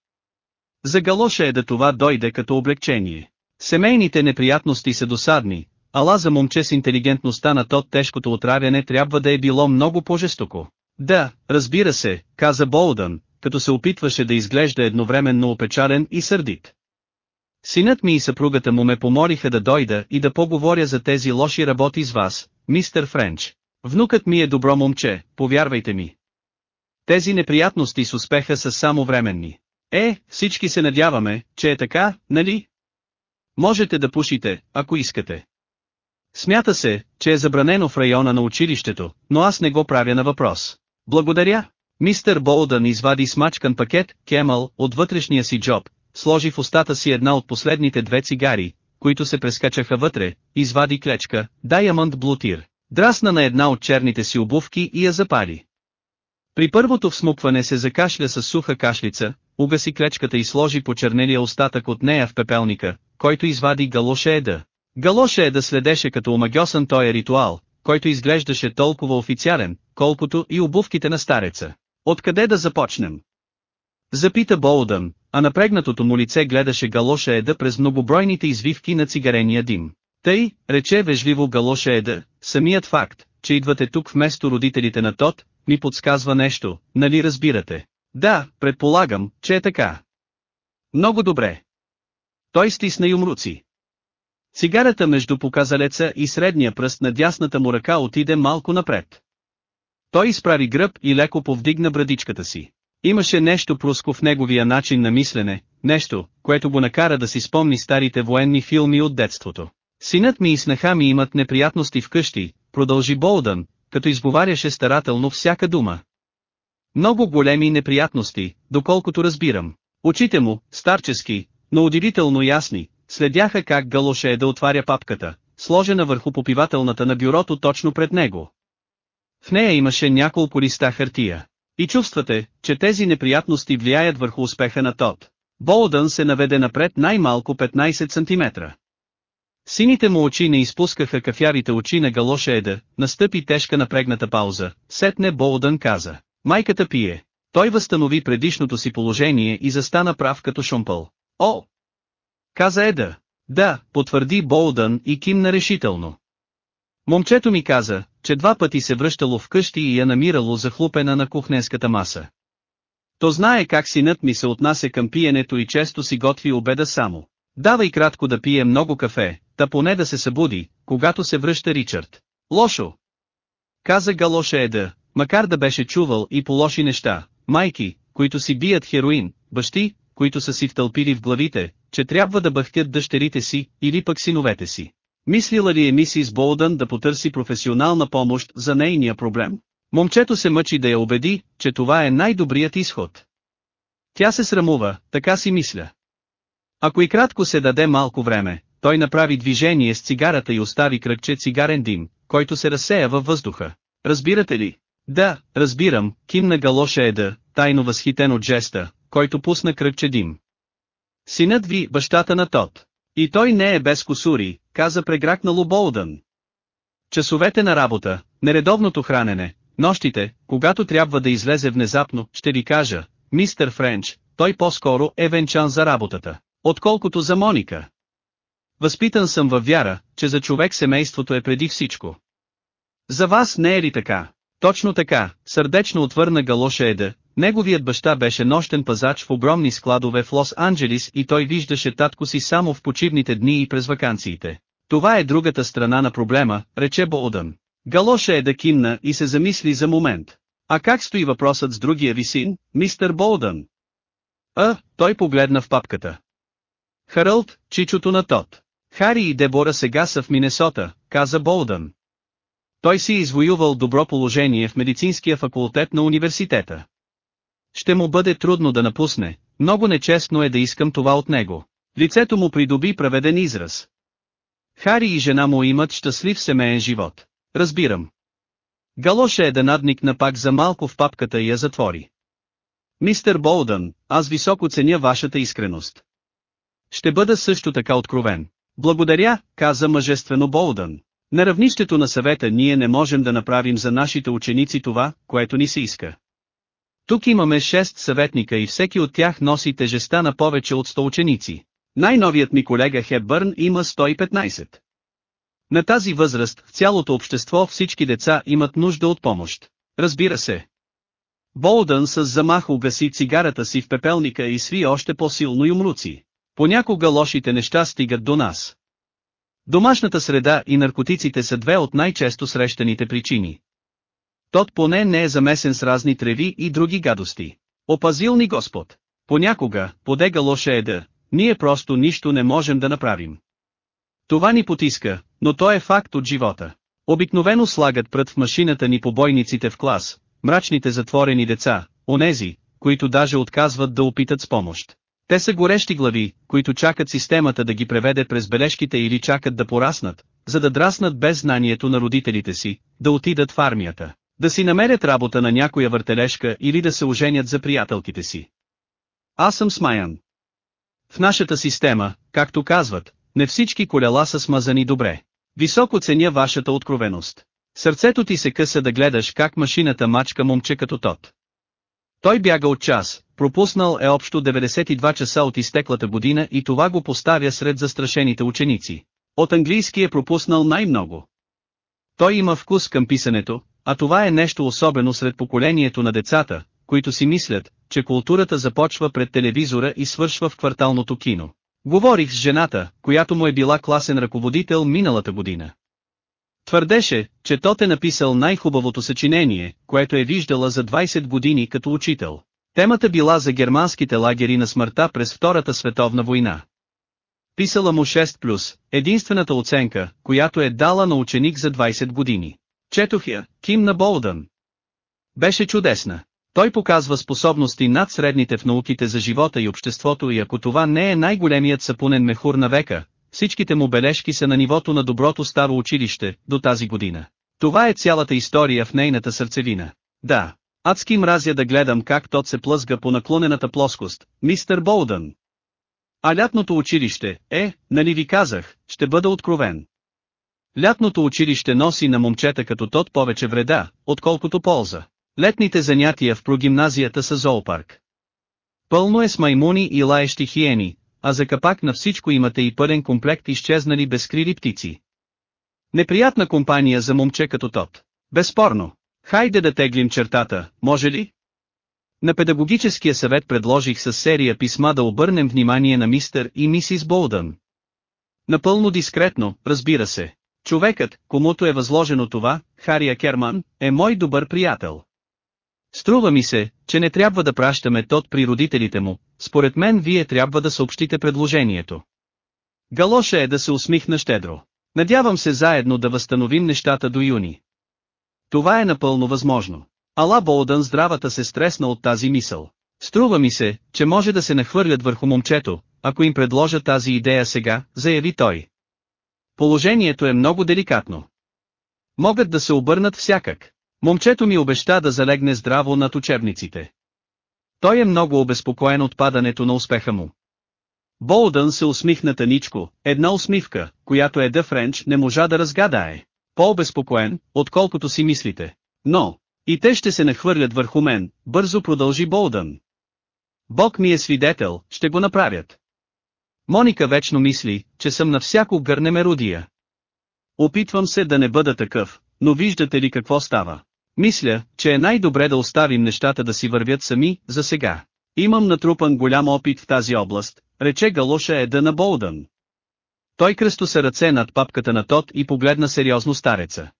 За галоша е да това дойде като облегчение. Семейните неприятности са досадни, ала за момче с интелигентността на тот тежкото отравяне трябва да е било много по-жестоко. Да, разбира се, каза Болдън, като се опитваше да изглежда едновременно опечален и сърдит. Синът ми и съпругата му ме помолиха да дойда и да поговоря за тези лоши работи с вас, мистер Френч. Внукът ми е добро момче, повярвайте ми. Тези неприятности с успеха са само временни. Е, всички се надяваме, че е така, нали? Можете да пушите, ако искате. Смята се, че е забранено в района на училището, но аз не го правя на въпрос. Благодаря. Мистер Болдън извади смачкан пакет, Кемъл, от вътрешния си джоб, сложи в устата си една от последните две цигари, които се прескачаха вътре, извади клечка, Diamond Blue драсна на една от черните си обувки и я запали. При първото всмукване се закашля с суха кашлица, угаси клечката и сложи почернелия остатък от нея в пепелника, който извади галоша еда. Галоша еда следеше като омагьосан този ритуал, който изглеждаше толкова официален, колкото и обувките на стареца. Откъде да започнем? Запита Болдън, а напрегнатото му лице гледаше галоша еда през многобройните извивки на цигарения дим. Тъй, рече вежливо галоша еда, самият факт, че идвате тук вместо родителите на Тот, ми подсказва нещо, нали разбирате? Да, предполагам, че е така. Много добре. Той стисна юмруци. Цигарата между показалеца и средния пръст на дясната му ръка отиде малко напред. Той изправи гръб и леко повдигна брадичката си. Имаше нещо пруско в неговия начин на мислене, нещо, което го накара да си спомни старите военни филми от детството. Синът ми и снаха ми имат неприятности вкъщи, продължи Болдън, като изговаряше старателно всяка дума. Много големи неприятности, доколкото разбирам. Очите му, старчески, но удивително ясни, следяха как галоше е да отваря папката, сложена върху попивателната на бюрото точно пред него. В нея имаше няколко листа хартия. И чувствате, че тези неприятности влияят върху успеха на Тод. Болдън се наведе напред най-малко 15 см. Сините му очи не изпускаха кафярите очи на галоша Еда, настъпи тежка напрегната пауза, сетне Болдън каза. Майката пие. Той възстанови предишното си положение и застана прав като шумпъл. О! Каза Еда. Да, потвърди Болдън и кимна решително. Момчето ми каза, че два пъти се връщало вкъщи и я намирало захлупена на кухненската маса. То знае как синът ми се отнася към пиенето и често си готви обеда само. Давай кратко да пие много кафе, та поне да се събуди, когато се връща Ричард. Лошо! Каза Галоша Еда, макар да беше чувал и по лоши неща, майки, които си бият хероин, бащи, които са си втълпили в главите, че трябва да бъхтят дъщерите си, или пък синовете си. Мислила ли е мисис Болдън да потърси професионална помощ за нейния проблем? Момчето се мъчи да я убеди, че това е най-добрият изход. Тя се срамува, така си мисля. Ако и кратко се даде малко време, той направи движение с цигарата и остави кръгче цигарен дим, който се разсея във въздуха. Разбирате ли? Да, разбирам, кимна галоша Еда, тайно възхитен от жеста, който пусна кръгче дим. Синът ви, бащата на Тот. И той не е без косури, каза прегракнало Болдън. Часовете на работа, нередовното хранене, нощите, когато трябва да излезе внезапно, ще ви кажа, мистер Френч, той по-скоро е венчан за работата, отколкото за Моника. Възпитан съм във вяра, че за човек семейството е преди всичко. За вас не е ли така? Точно така, сърдечно отвърна Галоша Еда, неговият баща беше нощен пазач в огромни складове в Лос-Анджелис и той виждаше татко си само в почивните дни и през вакансиите. Това е другата страна на проблема, рече Болдън. Галоша е да кимна и се замисли за момент. А как стои въпросът с другия ви син, мистер Болдън? А, той погледна в папката. Харълд, чичото на Тот. Хари и Дебора сега са в Минесота, каза Болдън. Той си извоювал добро положение в медицинския факултет на университета. Ще му бъде трудно да напусне, много нечестно е да искам това от него. Лицето му придоби праведен израз. Хари и жена му имат щастлив семейен живот. Разбирам. Галоша е да надникна пак за малко в папката и я затвори. Мистер Болдън, аз високо ценя вашата искреност. Ще бъда също така откровен. Благодаря, каза мъжествено Болдън. На равнището на съвета ние не можем да направим за нашите ученици това, което ни се иска. Тук имаме 6 съветника и всеки от тях носи тежеста на повече от 100 ученици. Най-новият ми колега Хепбърн има 115. На тази възраст в цялото общество всички деца имат нужда от помощ. Разбира се. Болдън с замах угаси цигарата си в пепелника и сви още по-силно юмруци. Понякога лошите неща стигат до нас. Домашната среда и наркотиците са две от най-често срещаните причини. Тот поне не е замесен с разни треви и други гадости. Опазил ни Господ. Понякога, подега лоша еда, ние просто нищо не можем да направим. Това ни потиска, но то е факт от живота. Обикновено слагат прът в машината ни побойниците в клас, мрачните затворени деца, онези, които даже отказват да опитат с помощ. Те са горещи глави, които чакат системата да ги преведе през бележките или чакат да пораснат, за да драснат без знанието на родителите си, да отидат в армията, да си намерят работа на някоя въртележка или да се оженят за приятелките си. Аз съм смаян. В нашата система, както казват, не всички колела са смазани добре. Високо ценя вашата откровеност. Сърцето ти се къса да гледаш как машината мачка момче като тот. Той бяга от час, пропуснал е общо 92 часа от изтеклата година и това го поставя сред застрашените ученици. От английски е пропуснал най-много. Той има вкус към писането, а това е нещо особено сред поколението на децата, които си мислят, че културата започва пред телевизора и свършва в кварталното кино. Говорих с жената, която му е била класен ръководител миналата година. Твърдеше, че тот е написал най-хубавото съчинение, което е виждала за 20 години като учител. Темата била за германските лагери на смъртта през Втората световна война. Писала му 6+, единствената оценка, която е дала на ученик за 20 години. Четох я, Ким на Болдън. Беше чудесна. Той показва способности над средните в науките за живота и обществото и ако това не е най-големият сапунен мехур на века, всичките му бележки са на нивото на доброто старо училище, до тази година. Това е цялата история в нейната сърцевина. Да, адски мразя да гледам как тот се плъзга по наклонената плоскост, мистер Болдън. А лятното училище, е, нали ви казах, ще бъда откровен. Лятното училище носи на момчета като тот повече вреда, отколкото полза. Летните занятия в прогимназията са зоопарк. Пълно е с маймуни и лаещи хиени, а за капак на всичко имате и пълен комплект изчезнали безкрили птици. Неприятна компания за момче като тот. Безспорно. Хайде да теглим чертата, може ли? На педагогическия съвет предложих с серия писма да обърнем внимание на мистер и мисис Болдън. Напълно дискретно, разбира се. Човекът, комуто е възложено това, Хария Керман, е мой добър приятел. Струва ми се, че не трябва да пращаме тот при родителите му, според мен вие трябва да съобщите предложението. Галоша е да се усмихна щедро. Надявам се заедно да възстановим нещата до юни. Това е напълно възможно. Ала Болдън здравата се стресна от тази мисъл. Струва ми се, че може да се нахвърлят върху момчето, ако им предложа тази идея сега, заяви той. Положението е много деликатно. Могат да се обърнат всякак. Момчето ми обеща да залегне здраво над учебниците. Той е много обезпокоен от падането на успеха му. Болдън се усмихна тъничко, една усмивка, която Еда Френч не можа да разгадае. По-обезпокоен, отколкото си мислите. Но, и те ще се нахвърлят върху мен, бързо продължи Болдън. Бог ми е свидетел, ще го направят. Моника вечно мисли, че съм на всяко гърне меродия. Опитвам се да не бъда такъв, но виждате ли какво става? Мисля, че е най-добре да оставим нещата да си вървят сами, за сега. Имам натрупан голям опит в тази област, рече галоша Еда на Болдън. Той кръсто ръце над папката на Тот и погледна сериозно стареца.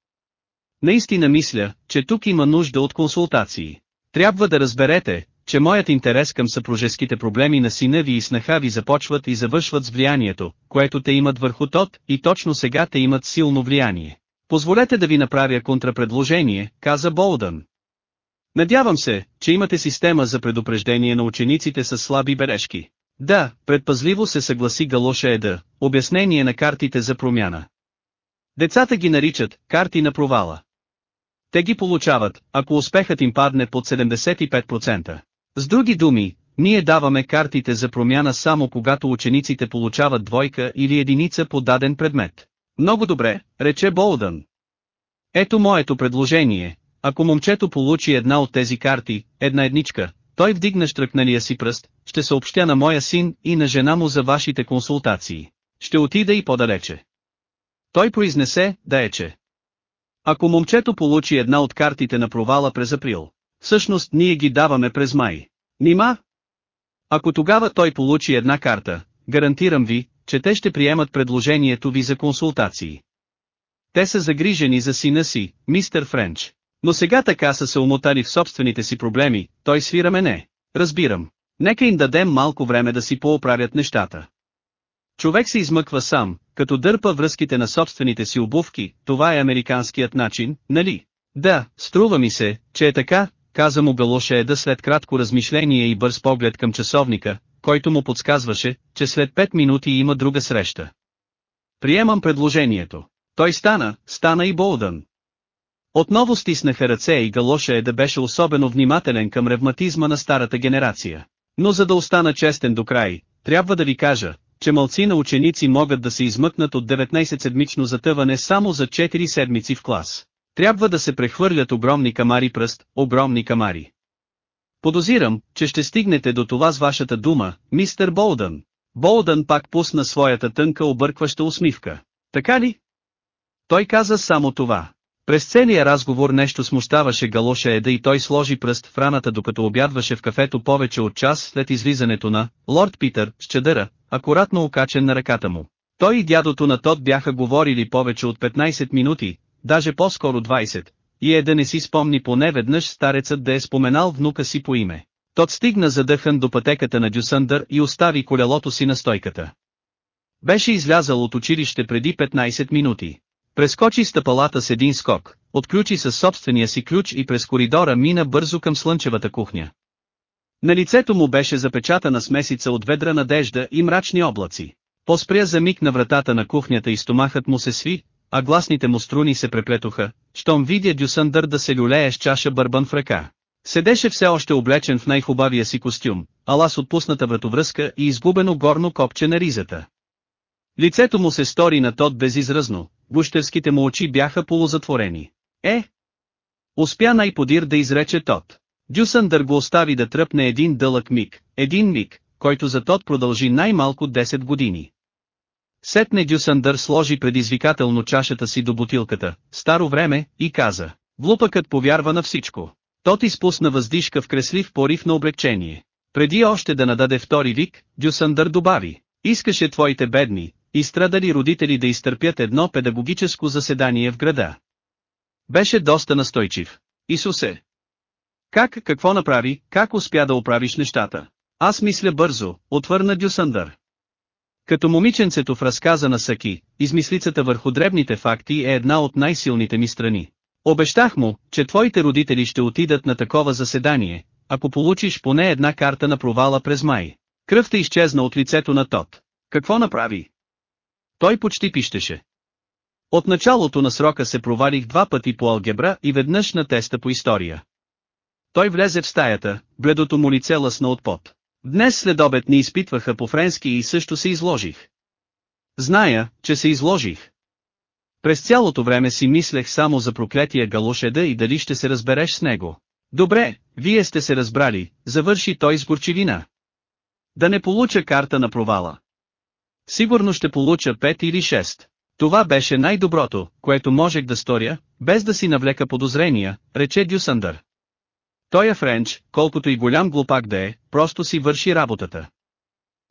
Наистина мисля, че тук има нужда от консултации. Трябва да разберете, че моят интерес към съпружеските проблеми на сина ви и снаха ви започват и завършват с влиянието, което те имат върху Тот, и точно сега те имат силно влияние. Позволете да ви направя контрапредложение, каза Болдън. Надявам се, че имате система за предупреждение на учениците с слаби бележки. Да, предпазливо се съгласи Галоша Еда, обяснение на картите за промяна. Децата ги наричат «карти на провала». Те ги получават, ако успехът им падне под 75%. С други думи, ние даваме картите за промяна само когато учениците получават двойка или единица по даден предмет. Много добре, рече Болдън. Ето моето предложение, ако момчето получи една от тези карти, една едничка, той вдигна штръкналия си пръст, ще съобщя на моя син и на жена му за вашите консултации. Ще отида и по-далече. Той произнесе, да ече. Ако момчето получи една от картите на провала през април, всъщност ние ги даваме през май. Нима? Ако тогава той получи една карта, гарантирам ви, че те ще приемат предложението ви за консултации. Те са загрижени за сина си, мистер Френч. Но сега така са се умотали в собствените си проблеми, той свира мене. Разбирам. Нека им дадем малко време да си пооправят нещата. Човек се измъква сам, като дърпа връзките на собствените си обувки, това е американският начин, нали? Да, струва ми се, че е така, каза му Галоша Еда след кратко размишление и бърз поглед към часовника, който му подсказваше, че след 5 минути има друга среща. Приемам предложението. Той стана, стана и Болдън. Отново стиснаха ръце и Галоша е да беше особено внимателен към ревматизма на старата генерация. Но за да остана честен до край, трябва да ви кажа, че малци на ученици могат да се измъкнат от 19-седмично затъване само за 4 седмици в клас. Трябва да се прехвърлят огромни камари пръст, огромни камари. Подозирам, че ще стигнете до това с вашата дума, мистер Болдън. Болдън пак пусна своята тънка объркваща усмивка. Така ли? Той каза само това. През целия разговор нещо смущаваше Галоша Еда и той сложи пръст в раната докато обядваше в кафето повече от час след излизането на Лорд Питър с чадъра, акуратно окачен на ръката му. Той и дядото на Тот бяха говорили повече от 15 минути, даже по-скоро 20, и е да не си спомни поне веднъж старецът да е споменал внука си по име. Тот стигна задъхан до пътеката на Дюсъндър и остави колелото си на стойката. Беше излязал от училище преди 15 минути. Прескочи стъпалата с един скок, отключи със собствения си ключ и през коридора мина бързо към слънчевата кухня. На лицето му беше запечатана смесица от ведра надежда и мрачни облаци. Поспря за миг на вратата на кухнята и стомахът му се сви, а гласните му струни се преплетоха, щом видя Дюсъндър да се люлее с чаша бърбан в ръка. Седеше все още облечен в най-хубавия си костюм, ала с отпусната вратовръзка и изгубено горно копче на ризата. Лицето му се стори на тот безизразно, гущерските му очи бяха полузатворени. Е! Успя най-подир да изрече тот. Дюсъндър го остави да тръпне един дълъг миг, един миг, който за тот продължи най-малко 10 години. Сетне Дюсандър сложи предизвикателно чашата си до бутилката, старо време, и каза, глупакът повярва на всичко. Тот изпусна въздишка в креслив порив на облегчение. Преди още да нададе втори вик, Дюсандър добави, искаше твоите бедни, изстрадали родители да изтърпят едно педагогическо заседание в града. Беше доста настойчив. Исусе! Как, какво направи, как успя да оправиш нещата? Аз мисля бързо, отвърна Дюсандър. Като момиченцето в разказа на Саки, измислицата върху дребните факти е една от най-силните ми страни. Обещах му, че твоите родители ще отидат на такова заседание, ако получиш поне една карта на провала през май. Кръвта изчезна от лицето на Тот. Какво направи? Той почти пищеше. От началото на срока се провалих два пъти по алгебра и веднъж на теста по история. Той влезе в стаята, бледото му лице лъсна от пот. Днес след обед ни изпитваха по френски и също се изложих. Зная, че се изложих. През цялото време си мислех само за проклетия галошеда и дали ще се разбереш с него. Добре, вие сте се разбрали, завърши той с горчивина. Да не получа карта на провала. Сигурно ще получа 5 или 6. Това беше най-доброто, което можех да сторя, без да си навлека подозрения, рече Дюсандър. Той е френч, колкото и голям глупак да е, просто си върши работата.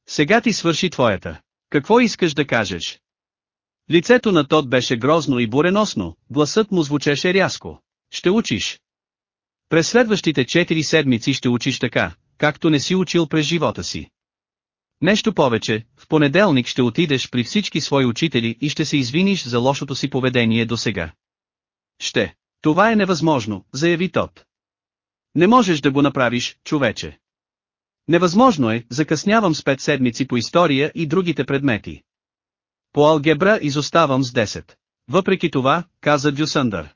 Сега ти свърши твоята. Какво искаш да кажеш? Лицето на Тод беше грозно и буреносно, гласът му звучеше рязко. Ще учиш. През следващите 4 седмици ще учиш така, както не си учил през живота си. Нещо повече, в понеделник ще отидеш при всички свои учители и ще се извиниш за лошото си поведение до сега. Ще. Това е невъзможно, заяви Тот. Не можеш да го направиш, човече. Невъзможно е, закъснявам с 5 седмици по история и другите предмети. По алгебра изоставам с 10. Въпреки това, каза Дюсъндър.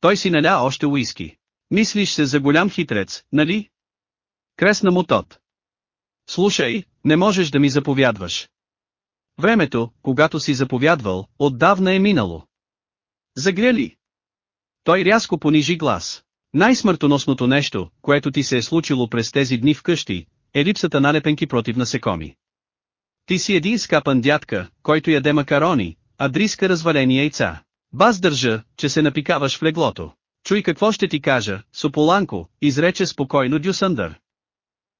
Той си наля още уиски. Мислиш се за голям хитрец, нали? Кресна му тот. Слушай, не можеш да ми заповядваш. Времето, когато си заповядвал, отдавна е минало. Загря ли? Той рязко понижи глас. Най-смъртоносното нещо, което ти се е случило през тези дни вкъщи, е липсата на лепенки против насекоми. Ти си един скапан дядка, който яде макарони, а дриска развалени яйца. Баз държа, че се напикаваш в леглото. Чуй какво ще ти кажа, Сополанко, изрече спокойно Дюсъндър.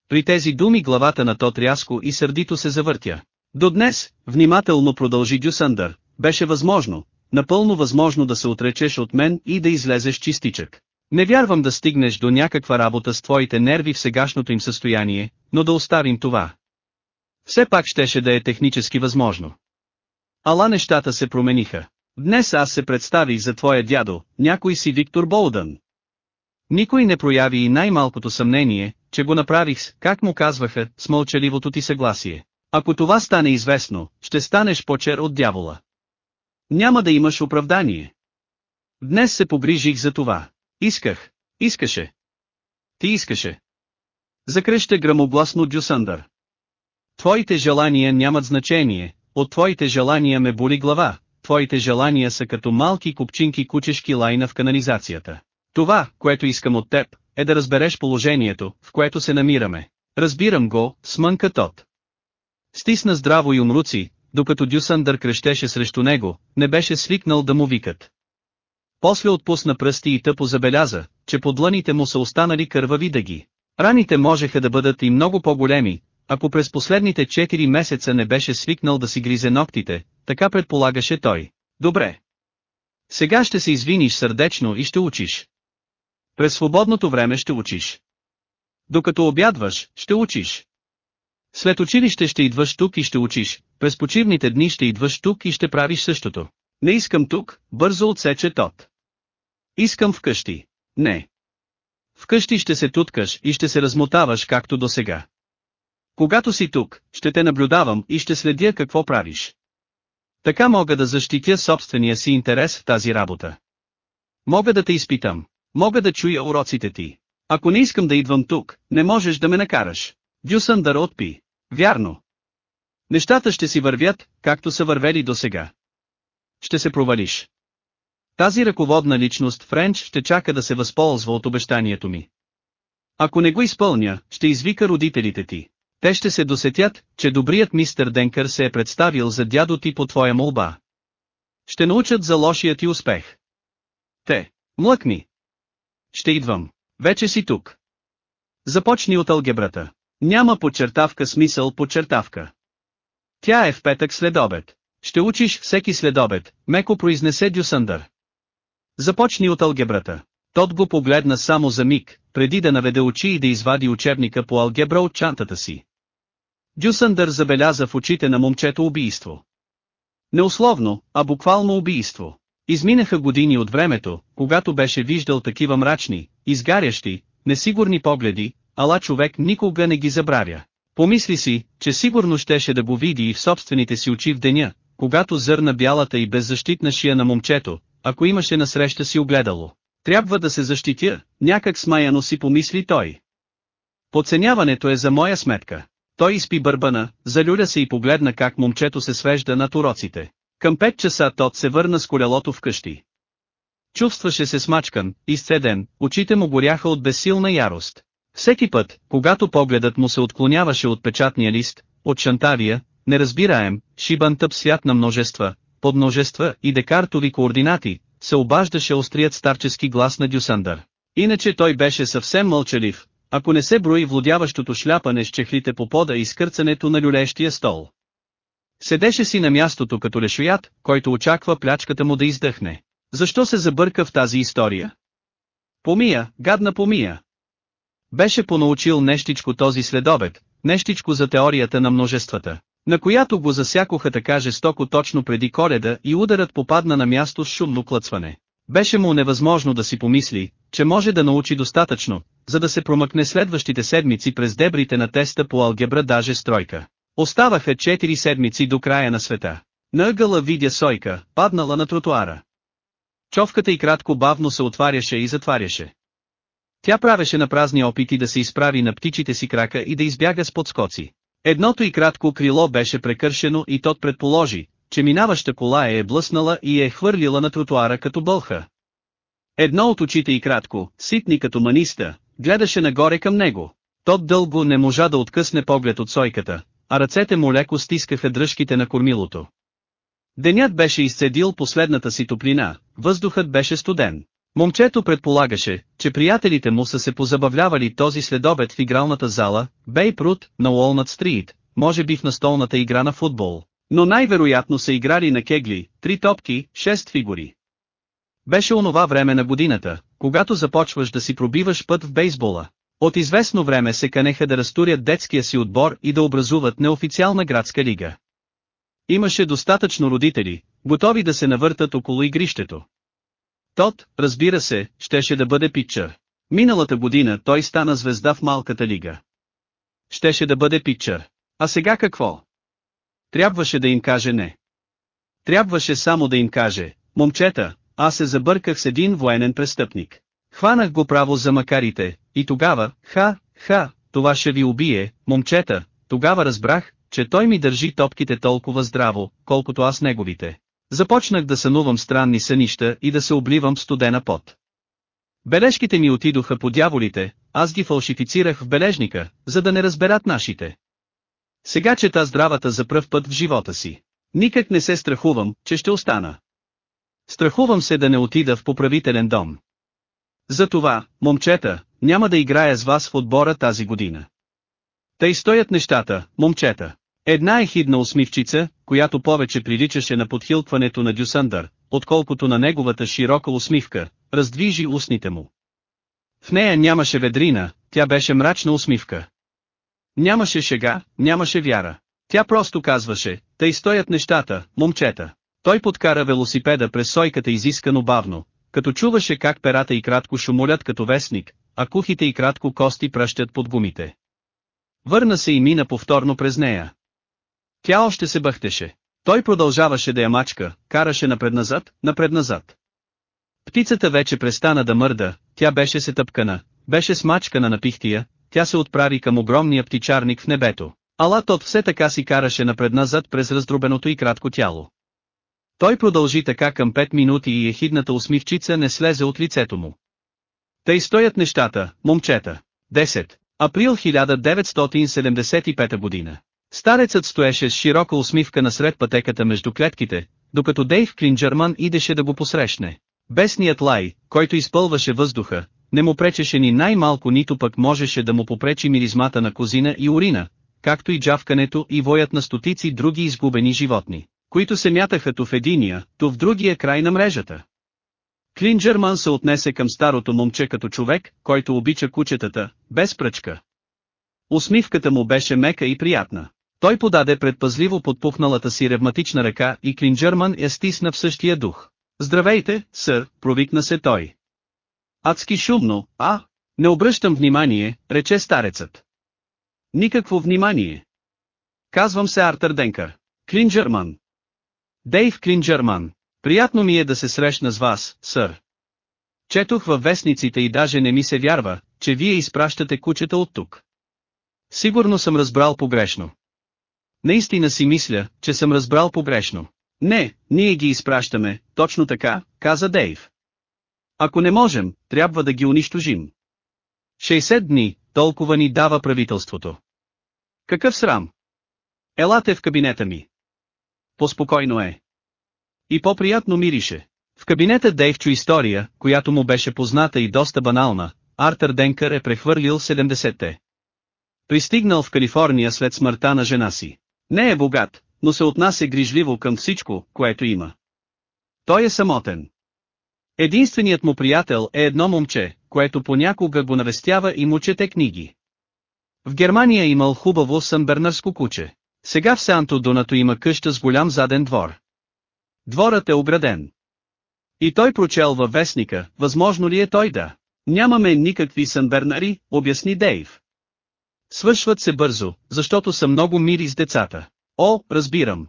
При тези думи главата на тот рязко и сърдито се завъртя. До днес, внимателно продължи Дюсъндър, беше възможно, напълно възможно да се отречеш от мен и да излезеш чистичък. Не вярвам да стигнеш до някаква работа с твоите нерви в сегашното им състояние, но да оставим това. Все пак щеше да е технически възможно. Ала нещата се промениха. Днес аз се представих за твоя дядо, някой си Виктор Болдън. Никой не прояви и най-малкото съмнение, че го направих как му казваха, с мълчаливото ти съгласие. Ако това стане известно, ще станеш почер от дявола. Няма да имаш оправдание. Днес се погрижих за това. Исках. Искаше. Ти искаше. Закръща грамогласно Дюсандър. Твоите желания нямат значение, от твоите желания ме боли глава, твоите желания са като малки купчинки кучешки лайна в канализацията. Това, което искам от теб, е да разбереш положението, в което се намираме. Разбирам го, смънка тот. Стисна здраво и умруци, докато Дюсандър крещеше срещу него, не беше свикнал да му викат. После отпусна пръсти и тъпо забеляза, че под дланите му са останали кървави дъги. Раните можеха да бъдат и много по-големи, ако през последните 4 месеца не беше свикнал да си гризе ногтите, така предполагаше той. Добре. Сега ще се извиниш сърдечно и ще учиш. През свободното време ще учиш. Докато обядваш, ще учиш. След училище ще идваш тук и ще учиш, през почивните дни ще идваш тук и ще правиш същото. Не искам тук, бързо отсече Тот. Искам вкъщи. Не. Вкъщи ще се туткаш и ще се размотаваш както до сега. Когато си тук, ще те наблюдавам и ще следя какво правиш. Така мога да защитя собствения си интерес в тази работа. Мога да те изпитам. Мога да чуя уроците ти. Ако не искам да идвам тук, не можеш да ме накараш. Дюсъндър отпи. Вярно. Нещата ще си вървят, както са вървели до сега. Ще се провалиш. Тази ръководна личност Френч ще чака да се възползва от обещанието ми. Ако не го изпълня, ще извика родителите ти. Те ще се досетят, че добрият мистер Денкър се е представил за дядо ти по твоя молба. Ще научат за лошия ти успех. Те, млъкни. Ще идвам. Вече си тук. Започни от алгебрата. Няма подчертавка смисъл подчертавка. Тя е в петък след обед. Ще учиш всеки следобед, меко произнесе Дюсъндър. Започни от алгебрата. Тот го погледна само за миг, преди да наведе очи и да извади учебника по алгебра от чантата си. Дюсъндър забеляза в очите на момчето убийство. Не условно, а буквално убийство. Изминаха години от времето, когато беше виждал такива мрачни, изгарящи, несигурни погледи, ала човек никога не ги забравя. Помисли си, че сигурно щеше да го види и в собствените си очи в деня, когато зърна бялата и беззащитна шия на момчето, ако имаше насреща си огледало. Трябва да се защитя, някак смаяно си помисли той. Подценяването е за моя сметка. Той изпи бърбана, залюля се и погледна как момчето се свежда над уроците. Към 5 часа тот се върна с колелото вкъщи. Чувстваше се смачкан, изцеден, очите му горяха от безсилна ярост. Всеки път, когато погледът му се отклоняваше от печатния лист, от шантавия, неразбираем, шибан тъп свят на множества, подмножества и декартови координати, се обаждаше острият старчески глас на Дюсандър. Иначе той беше съвсем мълчалив, ако не се брои влудяващото шляпане с чехлите по пода и скърцането на люлещия стол. Седеше си на мястото като лешоят, който очаква плячката му да издъхне. Защо се забърка в тази история? Помия, гадна помия. Беше понаучил нещичко този следобед, нещичко за теорията на множествата, на която го засякоха така жестоко точно преди коледа и ударът попадна на място с шумно клъцване. Беше му невъзможно да си помисли, че може да научи достатъчно, за да се промъкне следващите седмици през дебрите на теста по алгебра даже стройка. Оставаха 4 седмици до края на света. На ъгъла видя сойка, паднала на тротуара. Човката и кратко бавно се отваряше и затваряше. Тя правеше на празни опити да се изправи на птичите си крака и да избяга с подскоци. Едното и кратко крило беше прекършено и тот предположи, че минаваща кола е блъснала и е хвърлила на тротуара като бълха. Едно от очите и кратко, ситни като маниста, гледаше нагоре към него. Тот дълго не можа да откъсне поглед от сойката, а ръцете му леко стискаха дръжките на кормилото. Денят беше изцедил последната си топлина, въздухът беше студен. Момчето предполагаше, че приятелите му са се позабавлявали този следобед в игралната зала, Бейп Рут, на Уолнат Стрит, може би в настолната игра на футбол. Но най-вероятно са играли на кегли, три топки, шест фигури. Беше онова време на годината, когато започваш да си пробиваш път в бейсбола. От известно време се канеха да разтурят детския си отбор и да образуват неофициална градска лига. Имаше достатъчно родители, готови да се навъртат около игрището. Тот, разбира се, щеше да бъде питчър. Миналата година той стана звезда в малката лига. Щеше да бъде питчър. А сега какво? Трябваше да им каже не. Трябваше само да им каже, момчета, аз се забърках с един военен престъпник. Хванах го право за макарите, и тогава, ха, ха, това ще ви убие, момчета, тогава разбрах, че той ми държи топките толкова здраво, колкото аз неговите. Започнах да сънувам странни сънища и да се обливам студена пот. Бележките ми отидоха по дяволите, аз ги фалшифицирах в бележника, за да не разберат нашите. Сега чета здравата за пръв път в живота си. Никак не се страхувам, че ще остана. Страхувам се да не отида в поправителен дом. Затова, момчета, няма да играя с вас в отбора тази година. Тъй стоят нещата, момчета. Една ехидна усмивчица, която повече приличаше на подхилкването на Дюсандър, отколкото на неговата широка усмивка, раздвижи устните му. В нея нямаше ведрина, тя беше мрачна усмивка. Нямаше шега, нямаше вяра. Тя просто казваше, тъй стоят нещата, момчета. Той подкара велосипеда през сойката изискано бавно, като чуваше как перата и кратко шумолят като вестник, а кухите и кратко кости пръщат под гумите. Върна се и мина повторно през нея. Тя още се бъхтеше. Той продължаваше да я мачка, караше напредназад, напредназад. Птицата вече престана да мърда, тя беше се тъпкана, беше смачкана на пихтия, тя се отправи към огромния птичарник в небето. Ала тот все така си караше напредназад през раздробеното и кратко тяло. Той продължи така към 5 минути и ехидната усмивчица не слезе от лицето му. Тъй стоят нещата, момчета. 10. Април 1975 година. Старецът стоеше с широка усмивка насред пътеката между клетките, докато Дейв Клинджерман идеше да го посрещне. Бесният лай, който изпълваше въздуха, не му пречеше ни най-малко нито пък можеше да му попречи миризмата на козина и урина, както и джавкането и воят на стотици други изгубени животни, които се мятаха то в единия, то в другия край на мрежата. Клинджерман се отнесе към старото момче като човек, който обича кучетата, без пръчка. Усмивката му беше мека и приятна. Той подаде предпазливо подпухналата си ревматична ръка и Клинджерман я стисна в същия дух. Здравейте, сър, провикна се той. Адски шумно, а? Не обръщам внимание, рече старецът. Никакво внимание. Казвам се Артър Денкър. Клинджерман. Дейв Клинджерман. Приятно ми е да се срещна с вас, сър. Четох във вестниците и даже не ми се вярва, че вие изпращате кучета от тук. Сигурно съм разбрал погрешно. Наистина си мисля, че съм разбрал погрешно. Не, ние ги изпращаме, точно така, каза Дейв. Ако не можем, трябва да ги унищожим. 60 дни, толкова ни дава правителството. Какъв срам? Елате в кабинета ми. Поспокойно е. И по-приятно мирише. В кабинета Дейв чу история, която му беше позната и доста банална, Артър Денкър е прехвърлил 70-те. Пристигнал в Калифорния след смъртта на жена си. Не е богат, но се отнася грижливо към всичко, което има. Той е самотен. Единственият му приятел е едно момче, което понякога го навестява и му чете книги. В Германия имал хубаво сънбернарско куче. Сега в Санто Донато има къща с голям заден двор. Дворът е ограден. И той прочел във вестника, възможно ли е той да. Нямаме никакви сънбернари, обясни Дейв. Свършват се бързо, защото са много мири с децата. О, разбирам.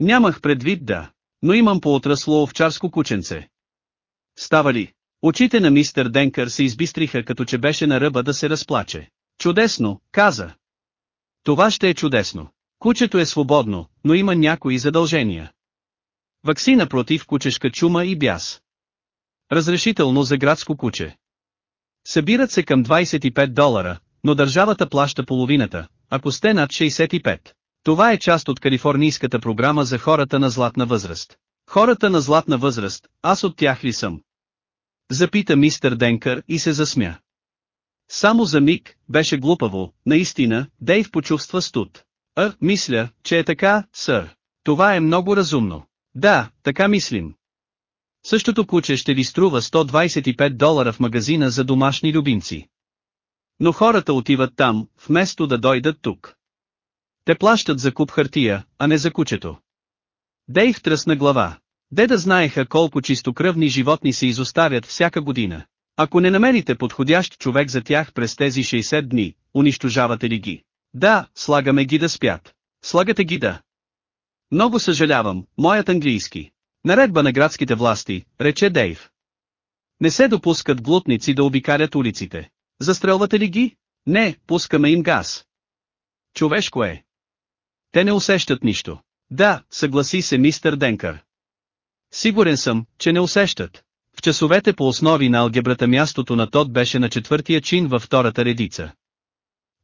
Нямах предвид да, но имам по-отрасло овчарско кученце. Става ли? Очите на мистер Денкър се избистриха като че беше на ръба да се разплаче. Чудесно, каза. Това ще е чудесно. Кучето е свободно, но има някои задължения. Ваксина против кучешка чума и бяс. Разрешително за градско куче. Събират се към 25 долара, но държавата плаща половината, ако сте над 65. Това е част от калифорнийската програма за хората на златна възраст. Хората на златна възраст, аз от тях ли съм? Запита мистер Денкър и се засмя. Само за миг, беше глупаво, наистина, Дейв почувства студ. А, мисля, че е така, сър. Това е много разумно. Да, така мислим. Същото куче ще ви струва 125 долара в магазина за домашни любимци. Но хората отиват там, вместо да дойдат тук. Те плащат за куп хартия, а не за кучето. Дейв тръсна глава. Де да знаеха колко чистокръвни животни се изоставят всяка година. Ако не намерите подходящ човек за тях през тези 60 дни, унищожавате ли ги? Да, слагаме ги да спят. Слагате ги да. Много съжалявам, моят английски. Наредба на градските власти, рече Дейв. Не се допускат глутници да обикалят улиците. Застрелвате ли ги? Не, пускаме им газ. Човешко е. Те не усещат нищо. Да, съгласи се мистер Денкър. Сигурен съм, че не усещат. В часовете по основи на алгебрата мястото на Тод беше на четвъртия чин във втората редица.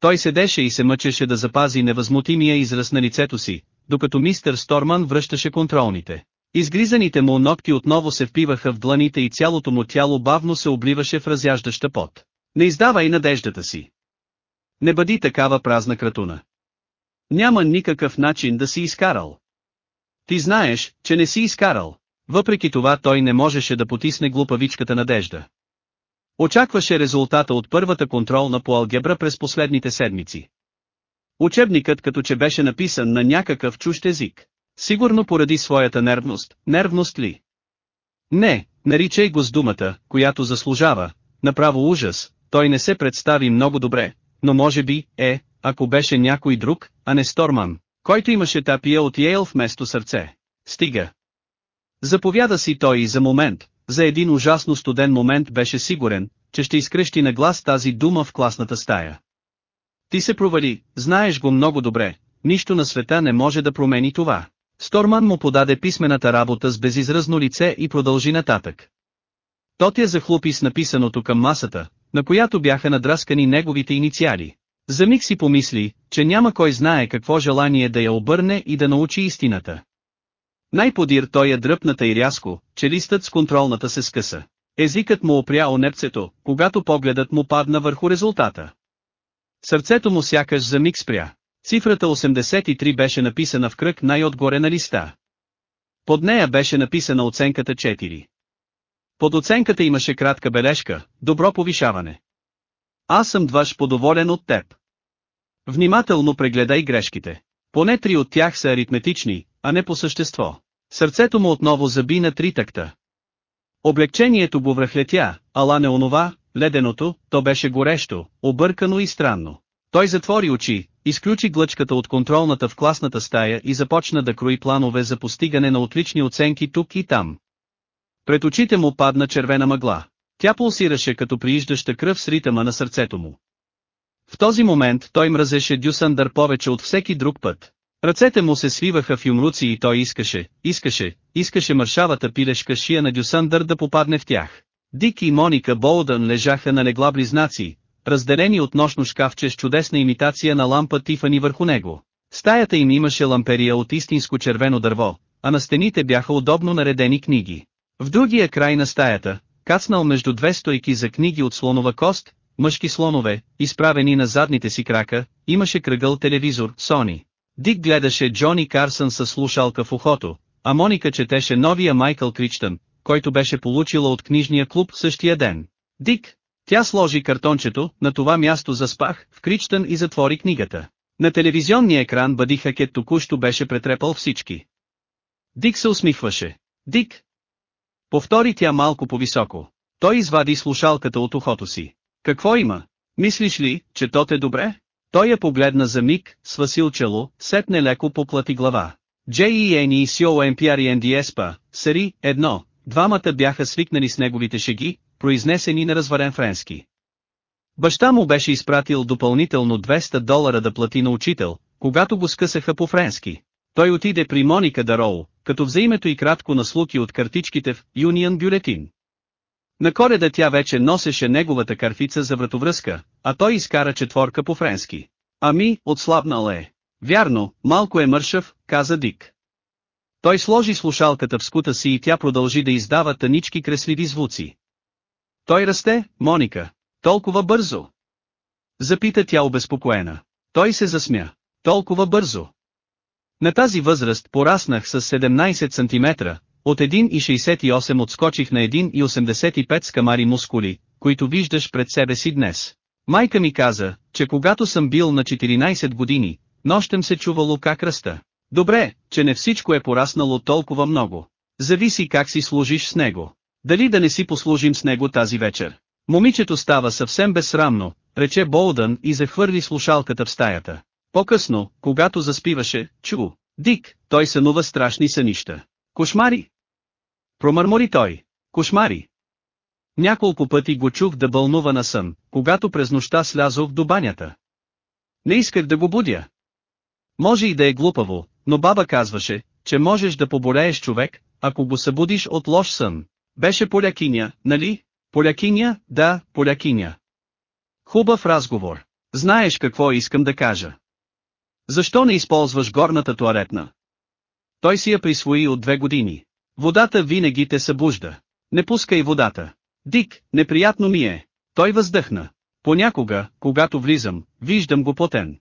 Той седеше и се мъчеше да запази невъзмутимия израз на лицето си, докато мистер Сторман връщаше контролните. Изгризаните му ногти отново се впиваха в дланите и цялото му тяло бавно се обливаше в разяждаща пот. Не издавай надеждата си. Не бъди такава празна кратуна. Няма никакъв начин да си изкарал. Ти знаеш, че не си изкарал. Въпреки това той не можеше да потисне глупавичката надежда. Очакваше резултата от първата контролна по алгебра през последните седмици. Учебникът като че беше написан на някакъв чужд език. Сигурно поради своята нервност, нервност ли? Не, наричай го с думата, която заслужава, направо ужас, той не се представи много добре, но може би, е, ако беше някой друг, а не Сторман, който имаше тапия от Йейл вместо сърце. Стига. Заповяда си той и за момент, за един ужасно студен момент беше сигурен, че ще изкръщи на глас тази дума в класната стая. Ти се провали, знаеш го много добре, нищо на света не може да промени това. Сторман му подаде писмената работа с безизразно лице и продължи нататък. Тот я захлупи с написаното към масата, на която бяха надраскани неговите инициали. За миг си помисли, че няма кой знае какво желание да я обърне и да научи истината. Най-подир той я дръпната и рязко, че листът с контролната се скъса. Езикът му опря онепцето, когато погледът му падна върху резултата. Сърцето му сякаш за миг спря. Цифрата 83 беше написана в кръг най-отгоре на листа. Под нея беше написана оценката 4. Под оценката имаше кратка бележка, добро повишаване. Аз съм дваш подоволен от теб. Внимателно прегледай грешките. Поне три от тях са аритметични, а не по същество. Сърцето му отново заби на три такта. Облегчението го връхлетя, ала не онова, леденото, то беше горещо, объркано и странно. Той затвори очи, изключи глъчката от контролната в класната стая и започна да крои планове за постигане на отлични оценки тук и там. Пред очите му падна червена мъгла. Тя пулсираше като прииждаща кръв с ритъма на сърцето му. В този момент той мразеше Дюсандър повече от всеки друг път. Ръцете му се свиваха в юмруци и той искаше, искаше, искаше мършавата пилешка шия на Дюсандър да попадне в тях. Дик и Моника Болдън лежаха на легла близнаци, разделени от нощно шкафче с чудесна имитация на лампа Тифани върху него. Стаята им имаше ламперия от истинско червено дърво, а на стените бяха удобно наредени книги. В другия край на стаята, кацнал между две стойки за книги от слонова кост, мъжки слонове, изправени на задните си крака, имаше кръгъл телевизор, Сони. Дик гледаше Джони Карсън със слушалка в ухото, а Моника четеше новия Майкъл Кричтън, който беше получила от книжния клуб същия ден. Дик, тя сложи картончето, на това място заспах, в Кричтън и затвори книгата. На телевизионния екран Бъди Хакет току-що беше претрепал всички. Дик се усмихваше. Дик! Повтори тя малко по-високо. Той извади слушалката от ухото си. Какво има? Мислиш ли, че то те добре? Той я погледна за миг, свасил чело, сетне леко поплати глава. J.E.N. и C.O.M.P.R. и N.D.S.P.A. Сари, едно, двамата бяха свикнали с неговите шеги, произнесени на разварен френски. Баща му беше изпратил допълнително 200 долара да плати на учител, когато го скъсаха по френски. Той отиде при Моника Дароу, като взе името и кратко на слуки от картичките в Union Бюлетин. На кореда тя вече носеше неговата карфица за вратовръзка, а той изкара четворка по френски. Ами, отслабнал е. Вярно, малко е мършав, каза Дик. Той сложи слушалката в скута си и тя продължи да издава тънички кресливи звуци. Той расте, Моника. Толкова бързо. Запита тя обезпокоена. Той се засмя. Толкова бързо. На тази възраст пораснах с 17 см, от 1,68 отскочих на 1,85 с камари мускули, които виждаш пред себе си днес. Майка ми каза, че когато съм бил на 14 години, нощем се чувало как раста. Добре, че не всичко е пораснало толкова много. Зависи как си служиш с него. Дали да не си послужим с него тази вечер? Момичето става съвсем безсрамно, рече Болдън и захвърли слушалката в стаята. По-късно, когато заспиваше, чу, Дик, той сънува страшни сънища. Кошмари! Промърмори той. Кошмари! Няколко пъти го чух да бълнува на сън, когато през нощта слязох до банята. Не исках да го будя. Може и да е глупаво, но баба казваше, че можеш да поболееш човек, ако го събудиш от лош сън. Беше полякиня, нали? Полякиня, да, полякиня. Хубав разговор. Знаеш какво искам да кажа. Защо не използваш горната туалетна? Той си я присвои от две години. Водата винаги те събужда. Не пускай водата. Дик, неприятно ми е. Той въздъхна. Понякога, когато влизам, виждам го потен.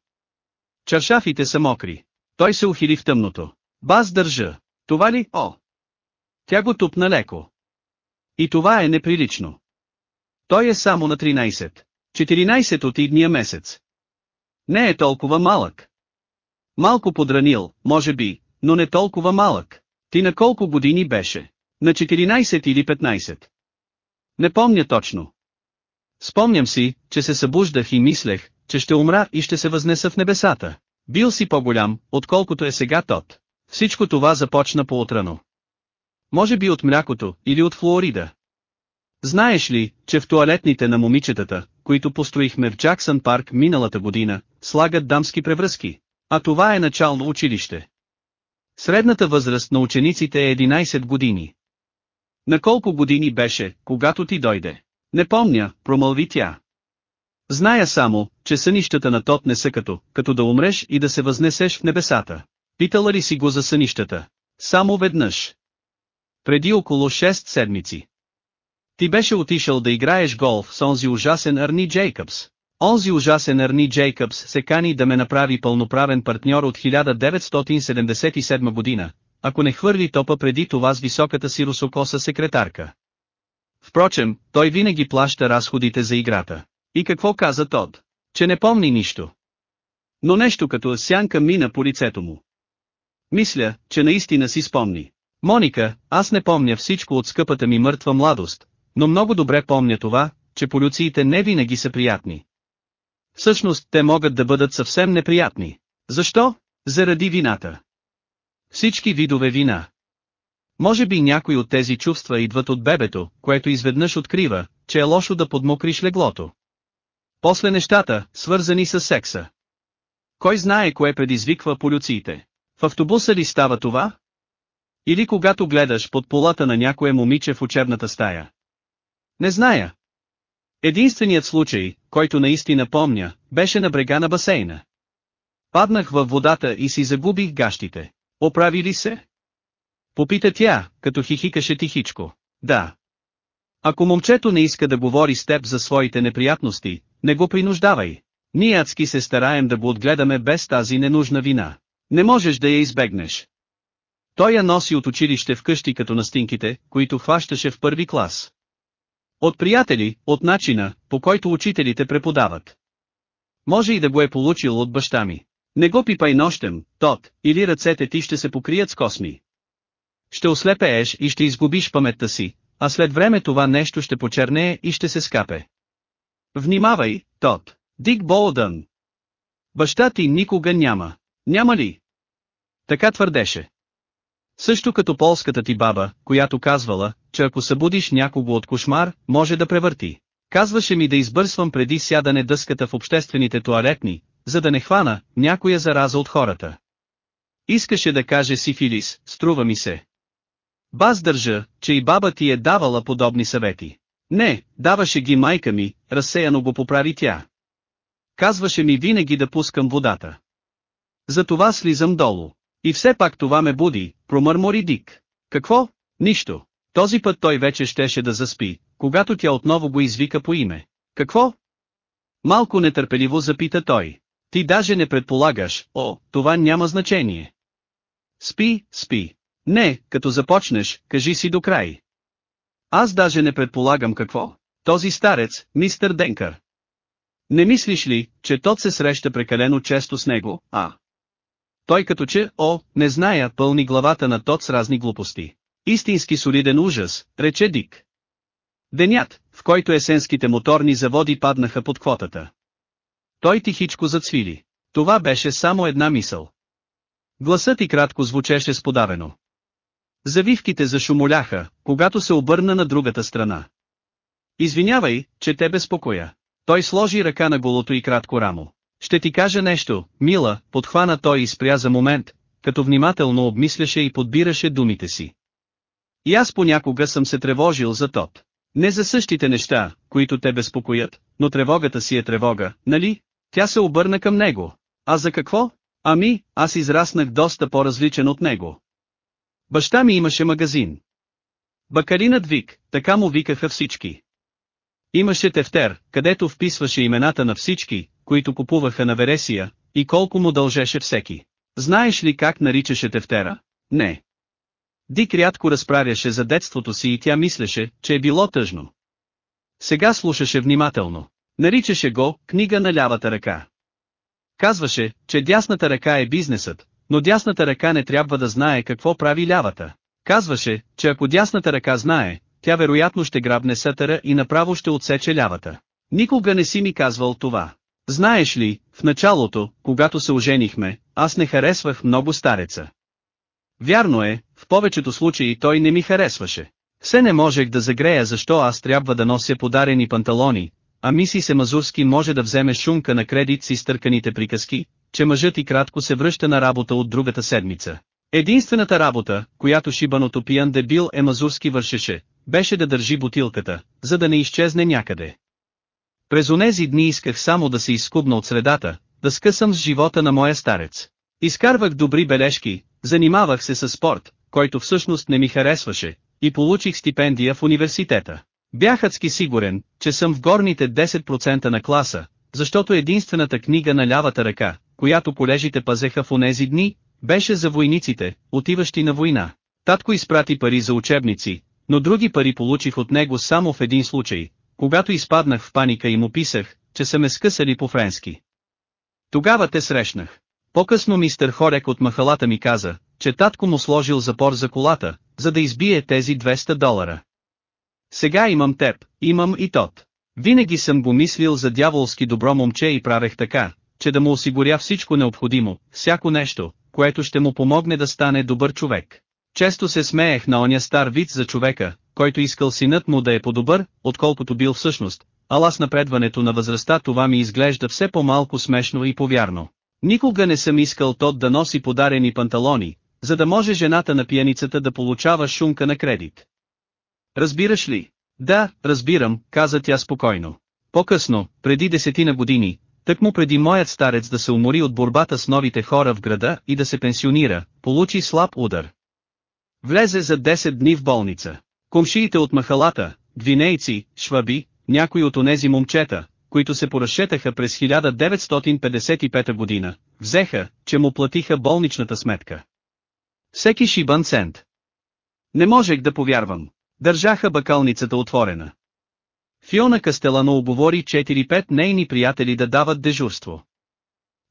Чаршафите са мокри. Той се ухили в тъмното. Баз държа. Това ли, о? Тя го тупна леко. И това е неприлично. Той е само на 13. 14 от идния месец. Не е толкова малък. Малко подранил, може би, но не толкова малък. Ти на колко години беше? На 14 или 15? Не помня точно. Спомням си, че се събуждах и мислех, че ще умра и ще се възнеса в небесата. Бил си по-голям, отколкото е сега тот. Всичко това започна по-утрано. Може би от млякото, или от Флорида. Знаеш ли, че в туалетните на момичетата, които построихме в Джаксън парк миналата година, слагат дамски превръзки? А това е начално училище. Средната възраст на учениците е 11 години. На колко години беше, когато ти дойде? Не помня, промълви тя. Зная само, че сънищата на Тот не са като, като да умреш и да се възнесеш в небесата. Питала ли си го за сънищата? Само веднъж. Преди около 6 седмици. Ти беше отишъл да играеш голф с онзи ужасен Арни Джейкъбс. Онзи ужасен Арни Джейкъбс се кани да ме направи пълноправен партньор от 1977 година, ако не хвърли топа преди това с високата си русокоса секретарка. Впрочем, той винаги плаща разходите за играта. И какво каза Тод? Че не помни нищо. Но нещо като сянка мина по лицето му. Мисля, че наистина си спомни. Моника, аз не помня всичко от скъпата ми мъртва младост, но много добре помня това, че полюциите не винаги са приятни. Всъщност те могат да бъдат съвсем неприятни. Защо? Заради вината. Всички видове вина. Може би някои от тези чувства идват от бебето, което изведнъж открива, че е лошо да подмокриш леглото. После нещата, свързани с секса. Кой знае кое предизвиква полюциите? В автобуса ли става това? Или когато гледаш под полата на някое момиче в учебната стая? Не зная. Единственият случай, който наистина помня, беше на брега на басейна. Паднах във водата и си загубих гащите. Оправи ли се? Попита тя, като хихикаше тихичко. Да. Ако момчето не иска да говори с теб за своите неприятности, не го принуждавай. Ние адски се стараем да го отгледаме без тази ненужна вина. Не можеш да я избегнеш. Той я носи от училище вкъщи като настинките, които хващаше в първи клас. От приятели, от начина, по който учителите преподават. Може и да го е получил от баща ми. Не го пипай нощем, тот, или ръцете ти ще се покрият с косми. Ще ослепееш и ще изгубиш паметта си, а след време това нещо ще почернее и ще се скапе. Внимавай, Тот. Дик Болдън. Баща ти никога няма. Няма ли? Така твърдеше. Също като полската ти баба, която казвала, че ако събудиш някого от кошмар, може да превърти. Казваше ми да избърсвам преди сядане дъската в обществените туалетни, за да не хвана някоя зараза от хората. Искаше да каже сифилис, струва ми се. Баз държа, че и баба ти е давала подобни съвети. Не, даваше ги майка ми, разсеяно го поправи тя. Казваше ми винаги да пускам водата. Затова слизам долу. И все пак това ме буди, промърмори Дик. Какво? Нищо. Този път той вече щеше да заспи, когато тя отново го извика по име. Какво? Малко нетърпеливо запита той. Ти даже не предполагаш, о, това няма значение. Спи, спи. Не, като започнеш, кажи си до край. Аз даже не предполагам какво. Този старец, мистер Денкър. Не мислиш ли, че тот се среща прекалено често с него, а? Той като че, о, не зная, пълни главата на тот с разни глупости. Истински солиден ужас, рече Дик. Денят, в който есенските моторни заводи паднаха под квотата. Той тихичко зацвили. Това беше само една мисъл. Гласът и кратко звучеше сподавено. Завивките зашумоляха, когато се обърна на другата страна. Извинявай, че те безпокоя. Той сложи ръка на голото и кратко рамо. Ще ти кажа нещо, мила, подхвана той и спря за момент, като внимателно обмисляше и подбираше думите си. И аз понякога съм се тревожил за тот. Не за същите неща, които те безпокоят, но тревогата си е тревога, нали? Тя се обърна към него. А за какво? Ами, аз израснах доста по-различен от него. Баща ми имаше магазин. Бакаринът Вик, така му викаха всички. Имаше тефтер, където вписваше имената на всички, които купуваха на Вересия, и колко му дължеше всеки. Знаеш ли как наричаше тефтера? Не. Дик рядко разправяше за детството си и тя мислеше, че е било тъжно. Сега слушаше внимателно. Наричаше го «книга на лявата ръка». Казваше, че дясната ръка е бизнесът, но дясната ръка не трябва да знае какво прави лявата. Казваше, че ако дясната ръка знае, тя вероятно ще грабне сатъра и направо ще отсече лявата. Никога не си ми казвал това. Знаеш ли, в началото, когато се оженихме, аз не харесвах много стареца. Вярно е, в повечето случаи той не ми харесваше. Все не можех да загрея защо аз трябва да нося подарени панталони, а миси се Мазурски може да вземе шумка на кредит с изтърканите приказки, че мъжът и кратко се връща на работа от другата седмица. Единствената работа, която шибаното пиян дебил е Мазурски вършеше, беше да държи бутилката, за да не изчезне някъде. През онези дни исках само да се изкубна от средата, да скъсам с живота на моя старец. Изкарвах добри бележки, занимавах се с спорт, който всъщност не ми харесваше, и получих стипендия в университета. Бях адски сигурен, че съм в горните 10% на класа, защото единствената книга на лявата ръка, която колежите пазеха в онези дни, беше за войниците, отиващи на война. Татко изпрати пари за учебници, но други пари получих от него само в един случай, когато изпаднах в паника и му писах, че са ме скъсали по-френски. Тогава те срещнах. По-късно мистер Хорек от махалата ми каза, че татко му сложил запор за колата, за да избие тези 200 долара. Сега имам теб, имам и тот. Винаги съм го мислил за дяволски добро момче и правех така, че да му осигуря всичко необходимо, всяко нещо, което ще му помогне да стане добър човек. Често се смеех на оня стар вид за човека, който искал синът му да е по-добър, отколкото бил всъщност, ала с напредването на възрастта това ми изглежда все по-малко смешно и повярно. Никога не съм искал тот да носи подарени панталони, за да може жената на пияницата да получава шумка на кредит. Разбираш ли? Да, разбирам, каза тя спокойно. По-късно, преди десетина години, тък му преди моят старец да се умори от борбата с новите хора в града и да се пенсионира, получи слаб удар. Влезе за 10 дни в болница. Комшиите от махалата, гвинейци, шваби, някои от онези момчета, които се поразшетаха през 1955 година, взеха, че му платиха болничната сметка. Всеки шибан цент. Не можех да повярвам. Държаха бакалницата отворена. Фиона Кастелано оговори 4-5 нейни приятели да дават дежурство.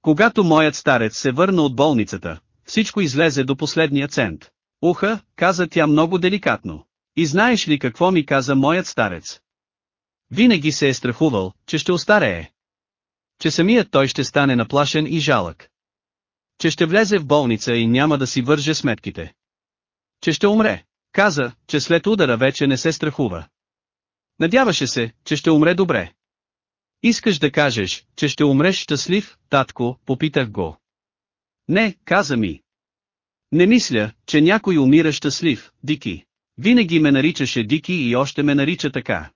Когато моят старец се върна от болницата, всичко излезе до последния цент. Уха, каза тя много деликатно. И знаеш ли какво ми каза моят старец? Винаги се е страхувал, че ще остарее. Че самият той ще стане наплашен и жалък. Че ще влезе в болница и няма да си върже сметките. Че ще умре. Каза, че след удара вече не се страхува. Надяваше се, че ще умре добре. Искаш да кажеш, че ще умреш щастлив, татко, попитах го. Не, каза ми. Не мисля, че някой умира щастлив, Дики. Винаги ме наричаше Дики и още ме нарича така.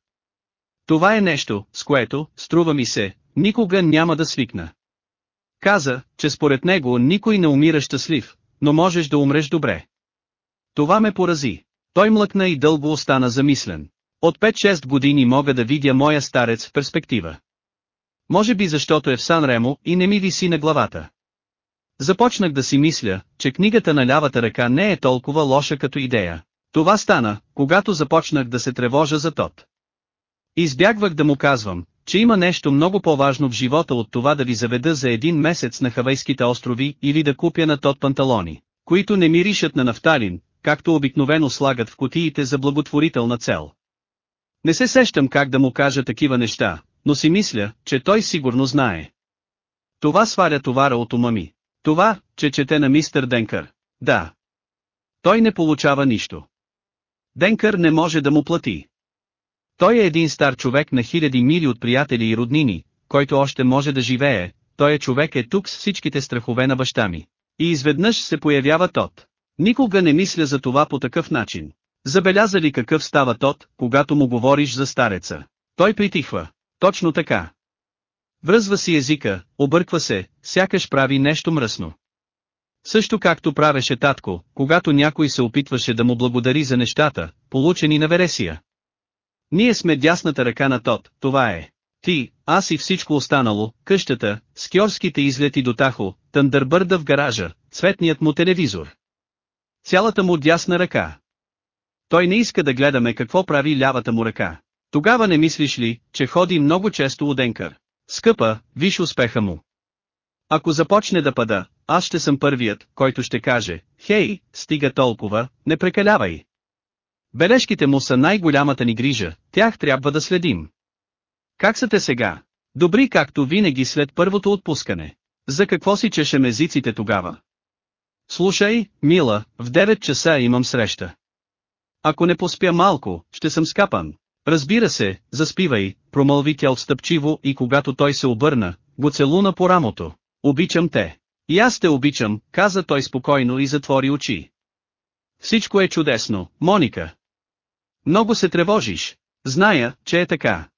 Това е нещо, с което, струва ми се, никога няма да свикна. Каза, че според него никой не умира щастлив, но можеш да умреш добре. Това ме порази. Той млъкна и дълго остана замислен. От 5-6 години мога да видя моя старец в перспектива. Може би защото е в Сан Ремо и не ми виси на главата. Започнах да си мисля, че книгата на лявата ръка не е толкова лоша като идея. Това стана, когато започнах да се тревожа за Тот. Избягвах да му казвам, че има нещо много по-важно в живота от това да ви заведа за един месец на Хавайските острови или да купя на Тот панталони, които не миришат на нафталин, както обикновено слагат в кутиите за благотворителна цел. Не се сещам как да му кажа такива неща, но си мисля, че той сигурно знае. Това сваля товара от ума ми. Това, че чете на мистер Денкър. Да. Той не получава нищо. Денкър не може да му плати. Той е един стар човек на хиляди мили от приятели и роднини, който още може да живее, той е човек е тук с всичките страхове на баща ми. И изведнъж се появява тот. Никога не мисля за това по такъв начин. Забеляза ли какъв става тот, когато му говориш за стареца? Той притихва. Точно така. Връзва си езика, обърква се, сякаш прави нещо мръсно. Също както правеше татко, когато някой се опитваше да му благодари за нещата, получени на Вересия. Ние сме дясната ръка на Тот, това е. Ти, аз и всичко останало, къщата, скьорските излети до Тахо, тъндърбърда в гаража, цветният му телевизор. Цялата му дясна ръка. Той не иска да гледаме какво прави лявата му ръка. Тогава не мислиш ли, че ходи много често у Денкър? Скъпа, виж успеха му. Ако започне да пада, аз ще съм първият, който ще каже, хей, стига толкова, не прекалявай. Бележките му са най-голямата ни грижа, тях трябва да следим. Как са те сега? Добри както винаги след първото отпускане. За какво си чешем езиците тогава? Слушай, мила, в 9 часа имам среща. Ако не поспя малко, ще съм скапан. Разбира се, заспивай, промълви тя отстъпчиво и когато той се обърна, го целуна по рамото. Обичам те. И аз те обичам, каза той спокойно и затвори очи. Всичко е чудесно, Моника. Много се тревожиш. Зная, че е така.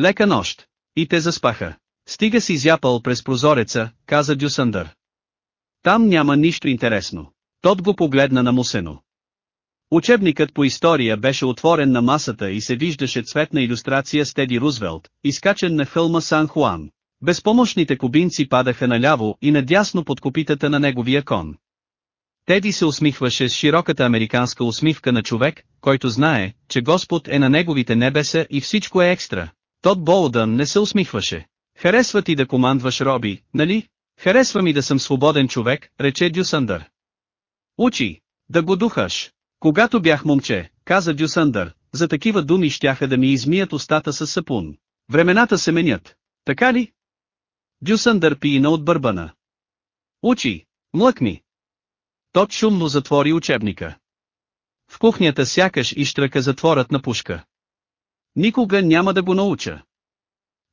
Лека нощ. И те заспаха. Стига си изяпал през прозореца, каза Дюсандър. Там няма нищо интересно. Тот го погледна намусено. Учебникът по история беше отворен на масата и се виждаше цветна иллюстрация с Теди Рузвелт, изкачен на хълма Сан Хуан. Безпомощните кубинци падаха наляво и надясно под копитата на неговия кон. Теди се усмихваше с широката американска усмивка на човек, който знае, че Господ е на неговите небеса и всичко е екстра. Тот Болдън не се усмихваше. Харесва ти да командваш Роби, нали? Харесва ми да съм свободен човек, рече Дюсандър. Учи, да го духаш. Когато бях момче, каза Дюсандър, за такива думи щяха да ми измият устата с сапун. Времената се менят. Така ли? Дюсандър пиина от бърбана. Учи, млъкни. Тот шумно затвори учебника. В кухнята сякаш изтръка затворът на пушка. Никога няма да го науча.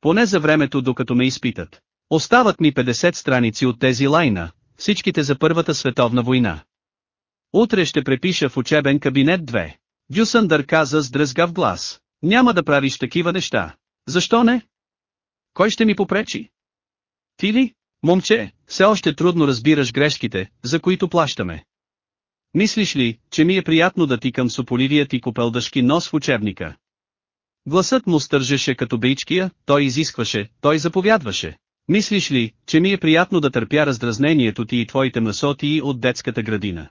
Поне за времето докато ме изпитат. Остават ми 50 страници от тези лайна, всичките за Първата световна война. Утре ще препиша в учебен кабинет 2. Дюсъндър каза с дръзгав глас. Няма да правиш такива неща. Защо не? Кой ще ми попречи? Ти ли? Момче, все още трудно разбираш грешките, за които плащаме. Мислиш ли, че ми е приятно да тикам сополивият и копелдъшки нос в учебника? Гласът му стържеше като бейчкия, той изискваше, той заповядваше. Мислиш ли, че ми е приятно да търпя раздразнението ти и твоите масотии от детската градина?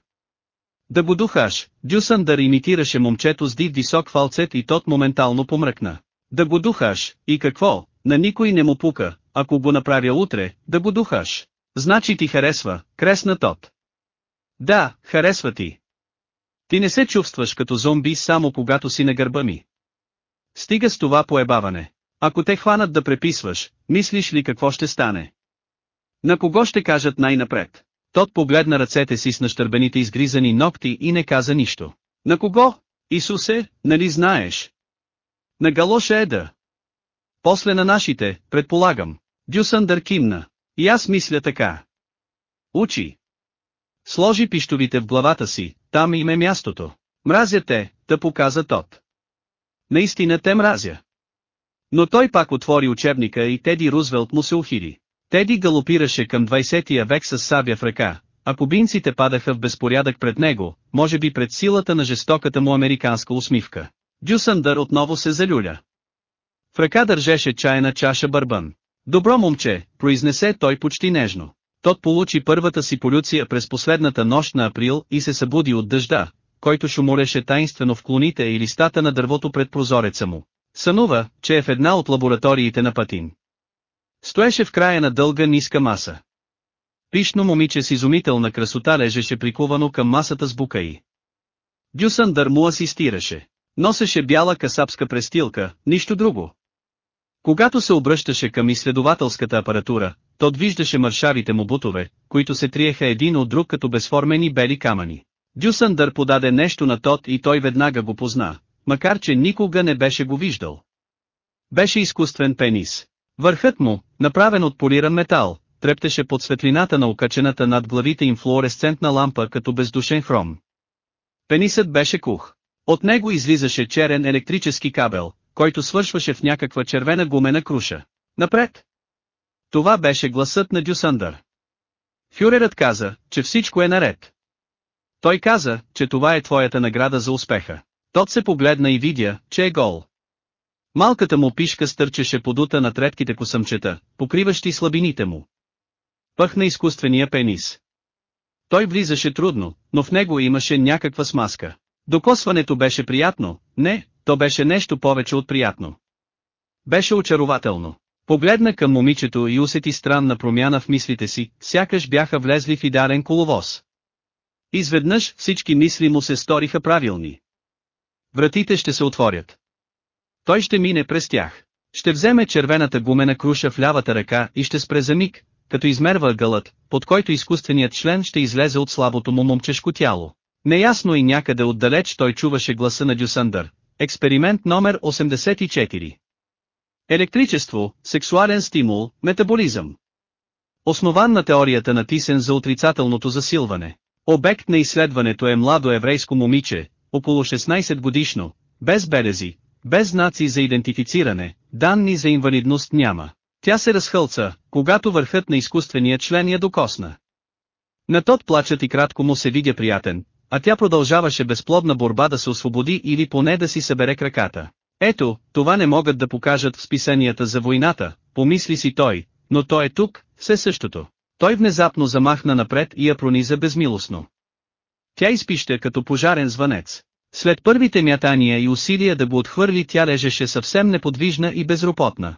Да го духаш, Дюсандър имитираше момчето с див висок фалцет и тот моментално помръкна. Да го духаш, и какво, на никой не му пука, ако го направя утре, да го духаш. Значи ти харесва, кресна тот. Да, харесва ти. Ти не се чувстваш като зомби само когато си на гърба ми. Стига с това поебаване. Ако те хванат да преписваш, мислиш ли какво ще стане? На кого ще кажат най-напред? Тот погледна ръцете си с нащърбените изгризани ногти и не каза нищо. На кого? Исусе, нали знаеш? На галоша Еда. После на нашите, предполагам. Дюсандър кимна. И аз мисля така. Учи. Сложи пищовите в главата си, там им е мястото. Мразя те, да показа Тот. Наистина те мразя. Но той пак отвори учебника и Теди Рузвелт му се ухири. Теди галопираше към 20-я век с сабя в ръка, а кубинците падаха в безпорядък пред него, може би пред силата на жестоката му американска усмивка. Дюсандър отново се залюля. В ръка държеше чайна чаша бърбан. Добро момче, произнесе той почти нежно. Тот получи първата си полюция през последната нощ на април и се събуди от дъжда, който шумореше таинствено в клоните и листата на дървото пред прозореца му. Сънува, че е в една от лабораториите на Патин. Стоеше в края на дълга ниска маса. Пишно момиче с изумителна красота лежеше прикувано към масата с букаи. Дюсандър му асистираше. Носеше бяла касапска престилка, нищо друго. Когато се обръщаше към изследователската апаратура, тот виждаше маршавите му бутове, които се триеха един от друг като безформени бели камъни. Дюсандър подаде нещо на Тот и той веднага го позна, макар че никога не беше го виждал. Беше изкуствен пенис. Върхът му, направен от полиран метал, трептеше под светлината на окачената над главите им флуоресцентна лампа като бездушен хром. Пенисът беше кух. От него излизаше черен електрически кабел, който свършваше в някаква червена гумена круша. Напред! Това беше гласът на Дюсандър. Фюрерът каза, че всичко е наред. Той каза, че това е твоята награда за успеха. Тот се погледна и видя, че е гол. Малката му пишка стърчеше подута на редките косъмчета, покриващи слабините му. Пъхна изкуствения пенис. Той влизаше трудно, но в него имаше някаква смазка. Докосването беше приятно, не, то беше нещо повече от приятно. Беше очарователно. Погледна към момичето и усети странна промяна в мислите си, сякаш бяха влезли в идеален коловоз. Изведнъж всички мисли му се сториха правилни. Вратите ще се отворят. Той ще мине през тях. Ще вземе червената гумена круша в лявата ръка и ще спре за миг, като измерва гълът, под който изкуственият член ще излезе от слабото му момчешко тяло. Неясно и някъде отдалеч той чуваше гласа на Дюсандър. Експеримент номер 84. Електричество, сексуален стимул, метаболизъм. Основан на теорията на Тисен за отрицателното засилване. Обект на изследването е младо еврейско момиче, около 16 годишно, без белези, без знаци за идентифициране, данни за инвалидност няма. Тя се разхълца, когато върхът на изкуствения член я докосна. На тот плачът и кратко му се видя приятен, а тя продължаваше безплодна борба да се освободи или поне да си събере краката. Ето, това не могат да покажат в списанията за войната, помисли си той, но той е тук, все същото. Той внезапно замахна напред и я прониза безмилостно. Тя изпища като пожарен звънец. След първите мятания и усилия да го отхвърли тя лежеше съвсем неподвижна и безропотна.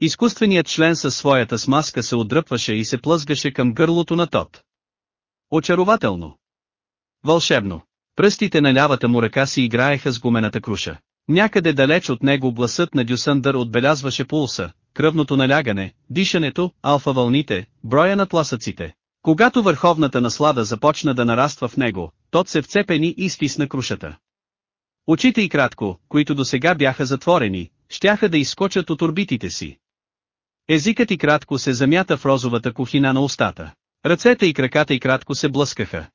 Изкуственият член със своята смазка се отдръпваше и се плъзгаше към гърлото на тот. Очарователно. Вълшебно. Пръстите на лявата му ръка си играеха с гумената круша. Някъде далеч от него гласът на Дюсъндър отбелязваше пулса, кръвното налягане, дишането, алфа вълните, броя на тласъците. Когато върховната наслада започна да нараства в него, тот се вцепени и стисна крушата. Очите и кратко, които до сега бяха затворени, щяха да изскочат от орбитите си. Езикът и кратко се замята в розовата кухина на устата. Ръцете и краката и кратко се блъскаха.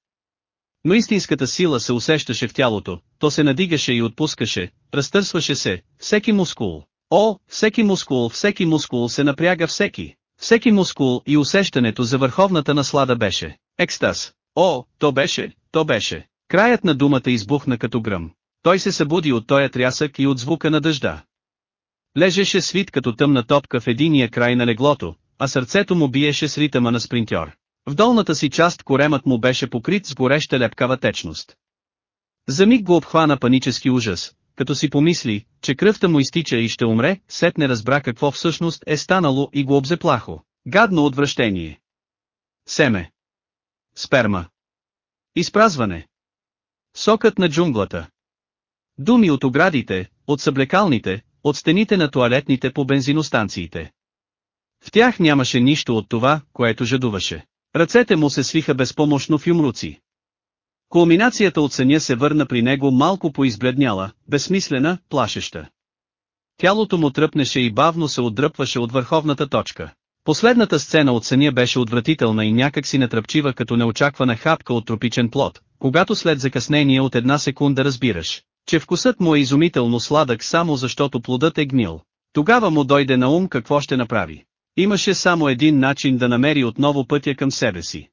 Но истинската сила се усещаше в тялото, то се надигаше и отпускаше, разтърсваше се, всеки мускул. О, всеки мускул, всеки мускул се напряга всеки. Всеки мускул и усещането за върховната наслада беше. Екстаз. О, то беше, то беше. Краят на думата избухна като гръм. Той се събуди от тоя трясък и от звука на дъжда. Лежеше свит като тъмна топка в единия край на леглото, а сърцето му биеше с ритъма на спринтьор. В долната си част коремът му беше покрит с гореща лепкава течност. За миг го обхвана панически ужас, като си помисли, че кръвта му изтича и ще умре, сетне разбра какво всъщност е станало и го обзеплахо. Гадно отвращение. Семе. Сперма. Изпразване. Сокът на джунглата. Думи от оградите, от съблекалните, от стените на туалетните по бензиностанциите. В тях нямаше нищо от това, което жадуваше. Ръцете му се свиха безпомощно в юмруци. Кулминацията от съня се върна при него малко поизбледняла, безсмислена, плашеща. Тялото му тръпнеше и бавно се отдръпваше от върховната точка. Последната сцена от съня беше отвратителна и някак си натръпчива като неочаквана хапка от тропичен плод, когато след закъснение от една секунда разбираш, че вкусът му е изумително сладък само защото плодът е гнил. Тогава му дойде на ум какво ще направи. Имаше само един начин да намери отново пътя към себе си.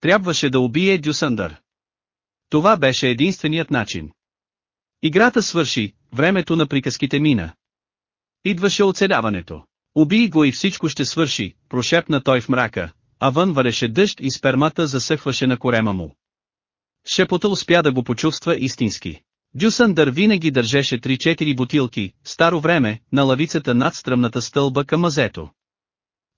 Трябваше да убие Дюсандър. Това беше единственият начин. Играта свърши, времето на приказките мина. Идваше оцеляването. Убий го и всичко ще свърши, прошепна той в мрака, а вън валеше дъжд и спермата засъхваше на корема му. Шепота успя да го почувства истински. Дюсандър винаги държеше 3-4 бутилки, старо време, на лавицата над стръмната стълба към мазето.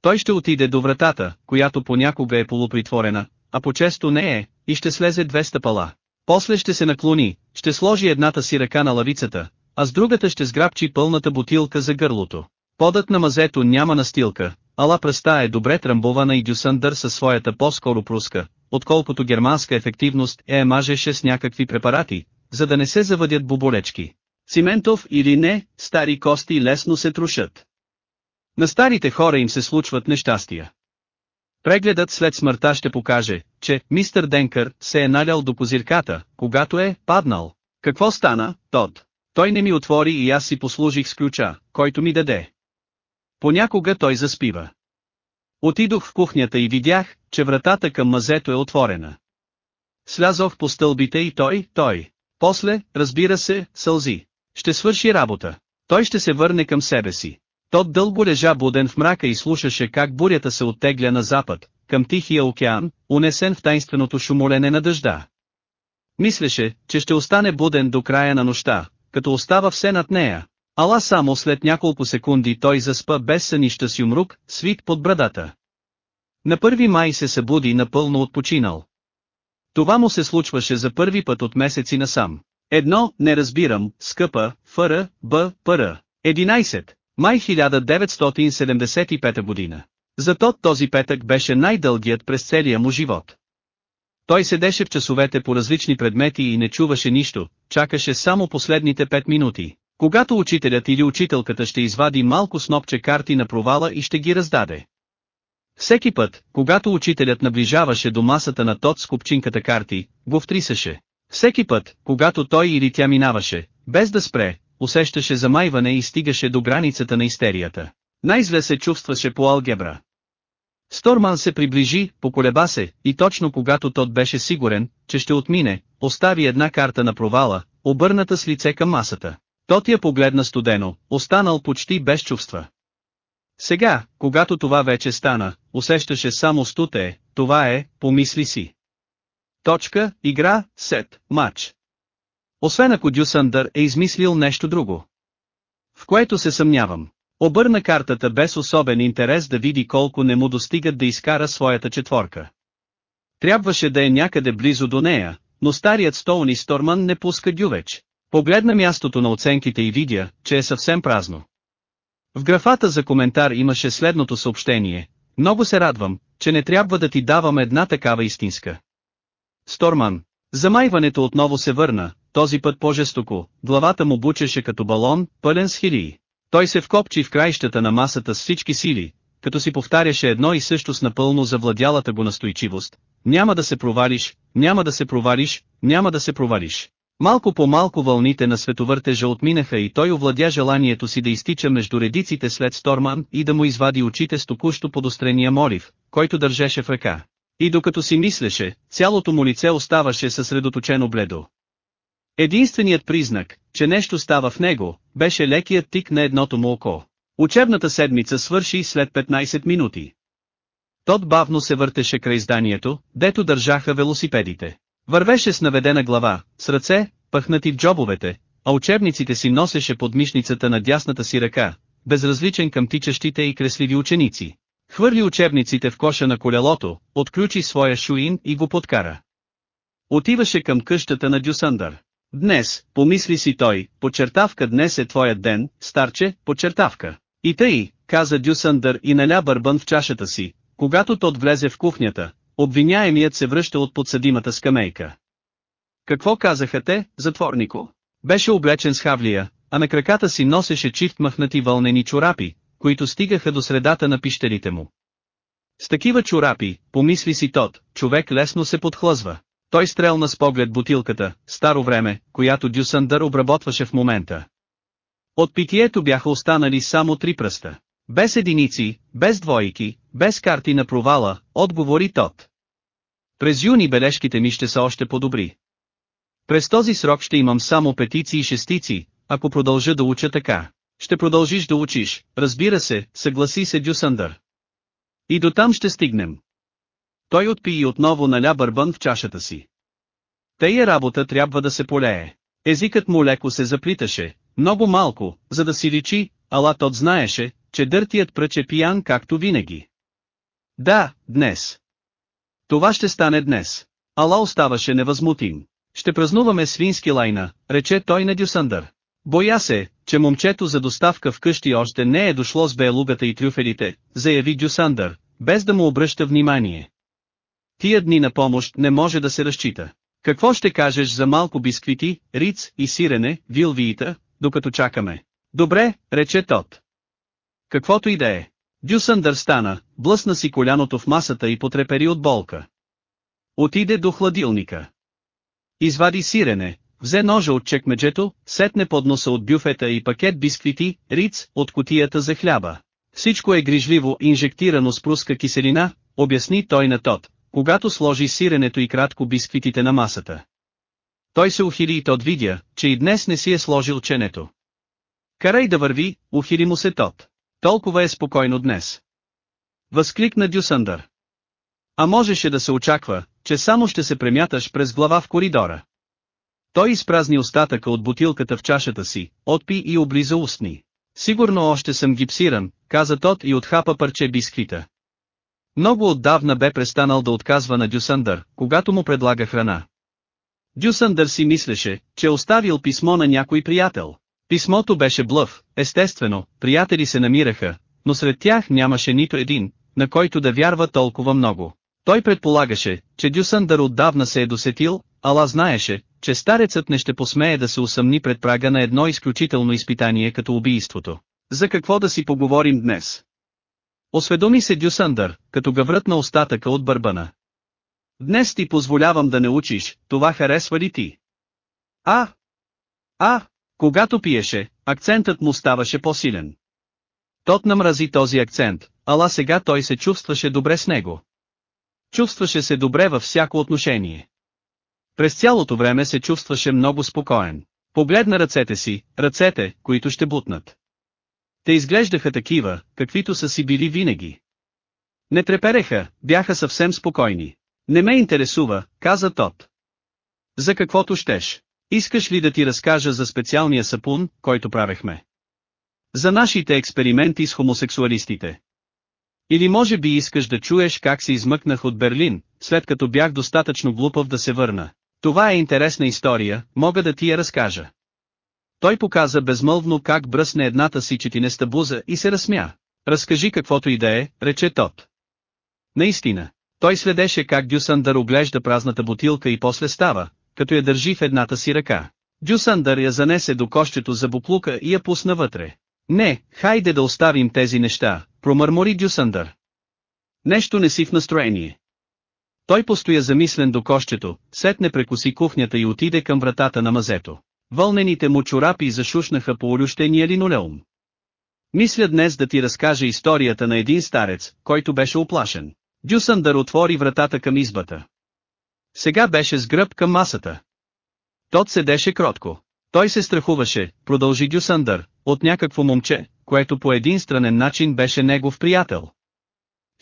Той ще отиде до вратата, която понякога е полупритворена, а по-често не е, и ще слезе две стъпала. После ще се наклони, ще сложи едната си ръка на лавицата, а с другата ще сграбчи пълната бутилка за гърлото. Подът на мазето няма настилка, ала пръста е добре трамбована и Дюсандър със своята по-скоро пруска, отколкото германска ефективност е мажеше с някакви препарати, за да не се завъдят боболечки. Циментов или не, стари кости лесно се трушат. На старите хора им се случват нещастия. Прегледът след смъртта ще покаже, че мистер Денкър се е налял до козирката, когато е паднал. Какво стана, Тод? Той не ми отвори и аз си послужих с ключа, който ми даде. Понякога той заспива. Отидох в кухнята и видях, че вратата към мазето е отворена. Слязох по стълбите и той, той. После, разбира се, сълзи. Ще свърши работа. Той ще се върне към себе си. Тот дълго лежа буден в мрака и слушаше как бурята се оттегля на запад, към Тихия океан, унесен в тайнственото шумолене на дъжда. Мислеше, че ще остане буден до края на нощта, като остава все над нея. Ала само след няколко секунди той заспа без сънища с юмрук, свит под брадата. На първи май се събуди напълно отпочинал. Това му се случваше за първи път от месеци насам. Едно, не разбирам, скъпа, фъра, б, пъра. 11. Май 1975 година. Зато този петък беше най-дългият през целия му живот. Той седеше в часовете по различни предмети и не чуваше нищо, чакаше само последните 5 минути, когато учителят или учителката ще извади малко снопче карти на провала и ще ги раздаде. Всеки път, когато учителят наближаваше до масата на тот с купчинката карти, го втрисаше. Всеки път, когато той или тя минаваше, Без да спре, усещаше замайване и стигаше до границата на истерията. Най-зле се чувстваше по алгебра. Сторман се приближи, поколеба се, и точно когато тот беше сигурен, че ще отмине, остави една карта на провала, обърната с лице към масата. Тот я погледна студено, останал почти без чувства. Сега, когато това вече стана, усещаше само стуте, това е, помисли си. Точка, игра, сет, матч. Освен ако Дюсандър е измислил нещо друго. В което се съмнявам. Обърна картата без особен интерес да види колко не му достигат да изкара своята четворка. Трябваше да е някъде близо до нея, но старият Стоуни Сторман не пуска дювеч. Погледна мястото на оценките и видя, че е съвсем празно. В графата за коментар имаше следното съобщение. Много се радвам, че не трябва да ти давам една такава истинска. Сторман. Замайването отново се върна, този път по-жестоко, главата му бучеше като балон, пълен с хилии. Той се вкопчи в краищата на масата с всички сили, като си повтаряше едно и също с напълно завладялата го настойчивост. Няма да се провалиш, няма да се провалиш, няма да се провалиш. Малко по малко вълните на световъртежа отминаха и той овладя желанието си да изтича между редиците след Сторман и да му извади очите с току-що подострения молив, който държеше в ръка. И докато си мислеше, цялото му лице оставаше съсредоточено бледо. Единственият признак, че нещо става в него, беше лекият тик на едното му око. Учебната седмица свърши след 15 минути. Тот бавно се въртеше край зданието, дето държаха велосипедите. Вървеше с наведена глава, с ръце, пъхнати в джобовете, а учебниците си носеше под мишницата на дясната си ръка, безразличен към тичащите и кресливи ученици. Хвърли учебниците в коша на колелото, отключи своя шуин и го подкара. Отиваше към къщата на Дюсандър. Днес, помисли си той, почертавка днес е твоят ден, старче, почертавка. И тъй, каза Дюсандър и наля бърбан в чашата си, когато тот влезе в кухнята, обвиняемият се връща от подсъдимата скамейка. Какво казаха те, затворнико? Беше облечен с хавлия, а на краката си носеше чифт махнати вълнени чорапи, които стигаха до средата на пищерите му. С такива чорапи, помисли си тот, човек лесно се подхлъзва. Той стрелна с поглед бутилката, старо време, която Дюсандър обработваше в момента. От питието бяха останали само три пръста. Без единици, без двойки, без карти на провала, отговори Тот. През юни бележките ми ще са още по-добри. През този срок ще имам само петици и шестици, ако продължа да уча така. Ще продължиш да учиш, разбира се, съгласи се Дюсандър. И до там ще стигнем. Той отпи и отново наля бърбан в чашата си. Тея работа трябва да се полее. Езикът му леко се заплиташе, много малко, за да си личи, ала тот знаеше, че дъртият пръч е пиян както винаги. Да, днес. Това ще стане днес. Ала оставаше невъзмутим. Ще празнуваме свински лайна, рече той на Дюсандър. Боя се, че момчето за доставка в къщи още не е дошло с белугата и трюфелите, заяви Дюсандър, без да му обръща внимание. Тия дни на помощ не може да се разчита. Какво ще кажеш за малко бисквити, риц и сирене, вилвиита, докато чакаме? Добре, рече Тот. Каквото и да е. Дюсъндър стана, блъсна си коляното в масата и потрепери от болка. Отиде до хладилника. Извади сирене, взе ножа от чекмеджето, сетне подноса от бюфета и пакет бисквити, риц, от котията за хляба. Всичко е грижливо инжектирано с пруска киселина, обясни той на Тот, когато сложи сиренето и кратко бисквитите на масата. Той се ухили и Тот видя, че и днес не си е сложил ченето. Карай да върви, ухили му се Тот. Толкова е спокойно днес. Възкликна Дюсандър. А можеше да се очаква, че само ще се премяташ през глава в коридора. Той изпразни остатъка от бутилката в чашата си, отпи и облиза устни. Сигурно още съм гипсиран, каза тот и отхапа парче бисквита. Много отдавна бе престанал да отказва на Дюсандър, когато му предлага храна. Дюсандър си мислеше, че е оставил писмо на някой приятел. Писмото беше блъв, естествено, приятели се намираха, но сред тях нямаше нито един, на който да вярва толкова много. Той предполагаше, че Дюсандър отдавна се е досетил, ала знаеше, че старецът не ще посмее да се усъмни пред прага на едно изключително изпитание като убийството. За какво да си поговорим днес? Осведоми се Дюсандър, като гаврът на остатъка от бърбана. Днес ти позволявам да не учиш, това харесва ли ти? А! А! Когато пиеше, акцентът му ставаше по-силен. Тот намрази този акцент, ала сега той се чувстваше добре с него. Чувстваше се добре във всяко отношение. През цялото време се чувстваше много спокоен. Погледна ръцете си, ръцете, които ще бутнат. Те изглеждаха такива, каквито са си били винаги. Не трепереха, бяха съвсем спокойни. Не ме интересува, каза Тот. За каквото щеш. Искаш ли да ти разкажа за специалния сапун, който правехме? За нашите експерименти с хомосексуалистите. Или може би искаш да чуеш как се измъкнах от Берлин, след като бях достатъчно глупав да се върна. Това е интересна история, мога да ти я разкажа. Той показа безмълвно как бръсне едната си четинеста буза и се разсмя. Разкажи каквото и да е, рече Тот. Наистина, той следеше как Дюсандър оглежда празната бутилка и после става, като я държи в едната си ръка. Дюсандър я занесе до кощето за буклука и я пусна вътре. Не, хайде да оставим тези неща, промърмори Дюсандър. Нещо не си в настроение. Той постоя замислен до кощето, сетне прекуси кухнята и отиде към вратата на мазето. Вълнените му чорапи зашушнаха по олющения линолеум. Мисля днес да ти разкажа историята на един старец, който беше оплашен. Дюсандър отвори вратата към избата. Сега беше с гръб към масата. Тот седеше кротко. Той се страхуваше, продължи Дюсандър, от някакво момче, което по един странен начин беше негов приятел.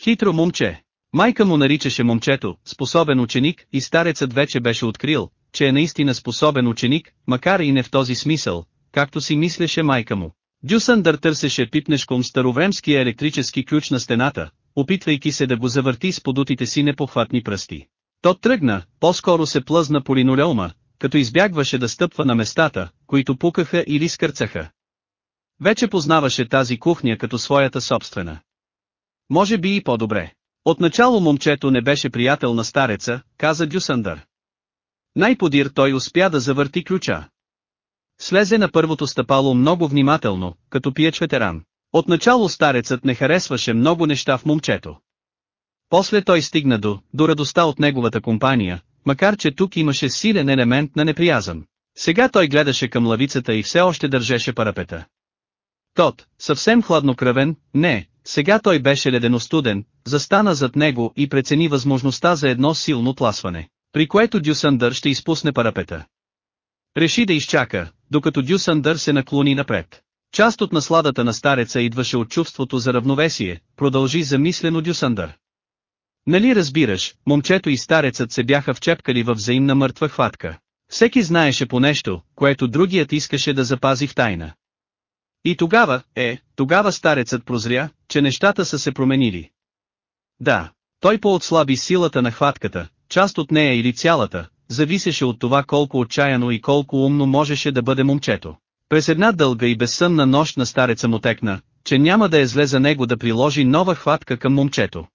Хитро момче. Майка му наричаше момчето, способен ученик, и старецът вече беше открил, че е наистина способен ученик, макар и не в този смисъл, както си мислеше майка му. Дюсандър търсеше пипнешком старовремския електрически ключ на стената, опитвайки се да го завърти с подутите си непохватни пръсти. То тръгна, по-скоро се плъзна по линолеума, като избягваше да стъпва на местата, които пукаха или скърцаха. Вече познаваше тази кухня като своята собствена. Може би и по-добре. Отначало момчето не беше приятел на стареца, каза Дюсандър. Най-подир той успя да завърти ключа. Слезе на първото стъпало много внимателно, като пиеч ветеран. Отначало старецът не харесваше много неща в момчето. После той стигна до, до радостта от неговата компания, макар че тук имаше силен елемент на неприязъм. Сега той гледаше към лавицата и все още държеше парапета. Тот, съвсем хладнокръвен, не, сега той беше леденостуден, застана зад него и прецени възможността за едно силно тласване, при което Дюсандър ще изпусне парапета. Реши да изчака, докато Дюсандър се наклони напред. Част от насладата на стареца идваше от чувството за равновесие, продължи замислено Дюсандър. Нали разбираш, момчето и старецът се бяха вчепкали във взаимна мъртва хватка. Всеки знаеше по нещо, което другият искаше да запази в тайна. И тогава, е, тогава старецът прозря, че нещата са се променили. Да, той поотслаби силата на хватката, част от нея или цялата, зависеше от това колко отчаяно и колко умно можеше да бъде момчето. През една дълга и безсънна нощ на стареца му текна, че няма да е зле за него да приложи нова хватка към момчето.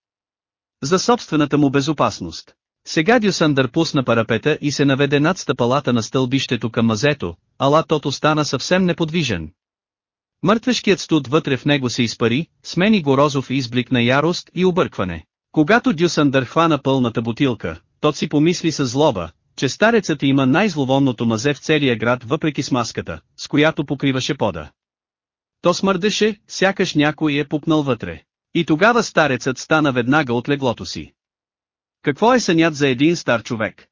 За собствената му безопасност. Сега Дюсандър пусна парапета и се наведе над стъпалата на стълбището към мазето, ала тото стана съвсем неподвижен. Мъртвешкият студ вътре в него се изпари, смени го розов изблик на ярост и объркване. Когато Дюсандър хвана пълната бутилка, тот си помисли с злоба, че старецът има най-зловонното мазе в целия град въпреки смазката, с която покриваше пода. То смърдеше, сякаш някой е пупнал вътре. И тогава старецът стана веднага от леглото си. Какво е сънят за един стар човек?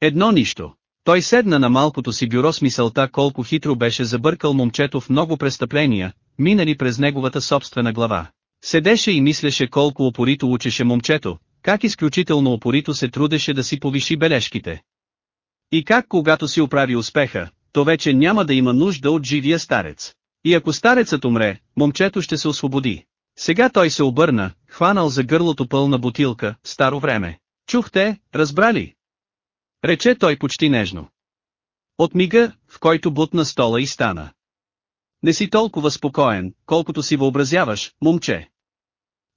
Едно нищо. Той седна на малкото си бюро с мисълта колко хитро беше забъркал момчето в много престъпления, минали през неговата собствена глава. Седеше и мислеше колко опорито учеше момчето, как изключително опорито се трудеше да си повиши бележките. И как когато си оправи успеха, то вече няма да има нужда от живия старец. И ако старецът умре, момчето ще се освободи. Сега той се обърна, хванал за гърлото пълна бутилка, старо време. Чухте, разбрали? Рече той почти нежно. От мига, в който бутна стола и стана. Не си толкова спокоен, колкото си въобразяваш, момче.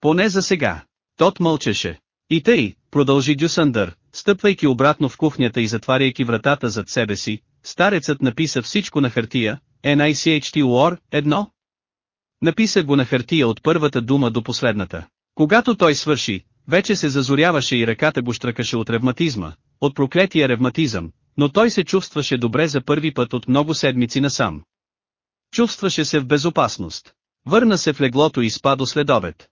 Поне за сега. Тот мълчеше. И тъй, продължи Дюсандър, стъпвайки обратно в кухнята и затваряйки вратата зад себе си, старецът написа всичко на хартия, NICHT едно. Написа го на хартия от първата дума до последната. Когато той свърши, вече се зазоряваше и ръката го штръкаше от ревматизма, от проклетия ревматизъм, но той се чувстваше добре за първи път от много седмици насам. Чувстваше се в безопасност. Върна се в леглото и спа до следобед.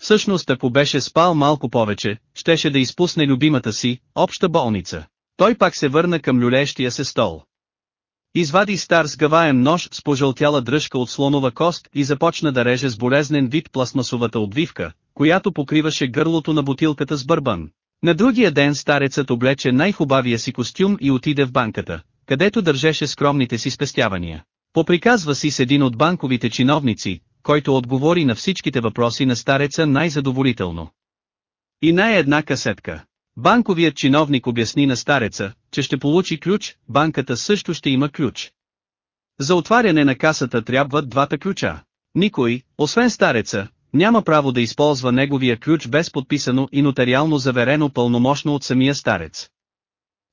Всъщност ако беше спал малко повече, щеше да изпусне любимата си, обща болница. Той пак се върна към люлещия се стол. Извади стар сгъваем нож с пожълтяла дръжка от слонова кост и започна да реже с болезнен вид пластмасовата обвивка, която покриваше гърлото на бутилката с бърбан. На другия ден старецът облече най-хубавия си костюм и отиде в банката, където държеше скромните си спестявания. Поприказва си с един от банковите чиновници, който отговори на всичките въпроси на стареца най-задоволително. И най-една касетка. Банковият чиновник обясни на стареца, че ще получи ключ, банката също ще има ключ. За отваряне на касата трябват двата ключа. Никой, освен стареца, няма право да използва неговия ключ без подписано и нотариално заверено пълномощно от самия старец.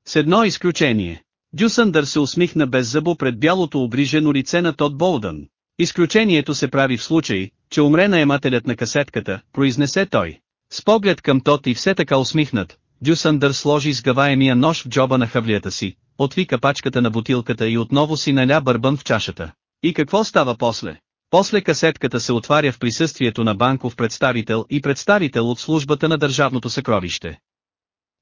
С едно изключение. Дюсъндър се усмихна без зъбо пред бялото обрижено лице на Тод Болдън. Изключението се прави в случай, че умре наемателят на касетката, произнесе той. С поглед към Тод и все така усмихнат, Дюсъндър сложи сгъваемия нож в джоба на хавлията си, отви капачката на бутилката и отново си наля бърбън в чашата. И какво става после? После касетката се отваря в присъствието на банков представител и представител от службата на държавното съкровище.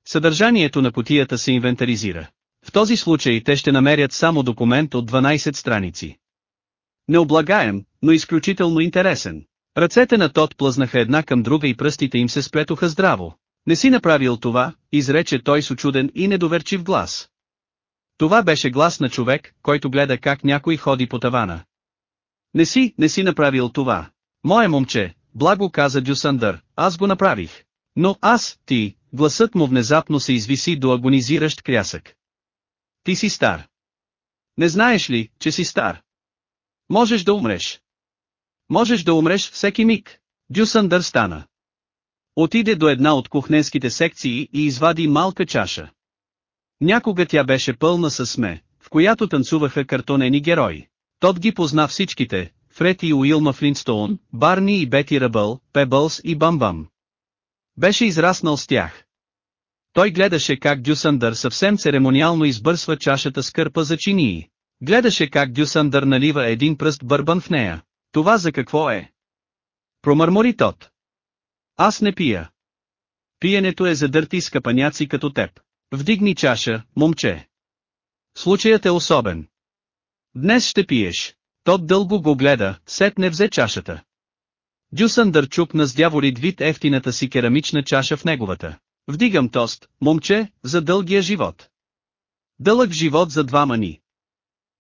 Съдържанието на котията се инвентаризира. В този случай те ще намерят само документ от 12 страници. Необлагаем, но изключително интересен. Ръцете на Тот плъзнаха една към друга и пръстите им се сплетоха здраво. Не си направил това, изрече той с очуден и недоверчив глас. Това беше глас на човек, който гледа как някой ходи по тавана. Не си, не си направил това. Мое момче, благо каза Дюсандър, аз го направих. Но аз, ти, гласът му внезапно се извиси до агонизиращ крясък. Ти си стар. Не знаеш ли, че си стар? Можеш да умреш. Можеш да умреш всеки миг. Дюсандър стана. Отиде до една от кухненските секции и извади малка чаша. Някога тя беше пълна със сме, в която танцуваха картонени герои. Тот ги позна всичките, Фред и Уилма Флинстоун, Барни и Бети Ръбъл, Пебълс и Бамбам. Беше израснал с тях. Той гледаше как Дюсандър съвсем церемониално избърсва чашата с кърпа за чинии. Гледаше как Дюсандър налива един пръст бърбан в нея. Това за какво е? Промърмори тот. Аз не пия. Пиенето е за дърти скъпаняци като теб. Вдигни чаша, момче. Случаят е особен. Днес ще пиеш. Тот дълго го гледа, сетне взе чашата. Дюсандър чукна с дяволит вид ефтината си керамична чаша в неговата. Вдигам тост, момче, за дългия живот. Дълъг живот за двама ни.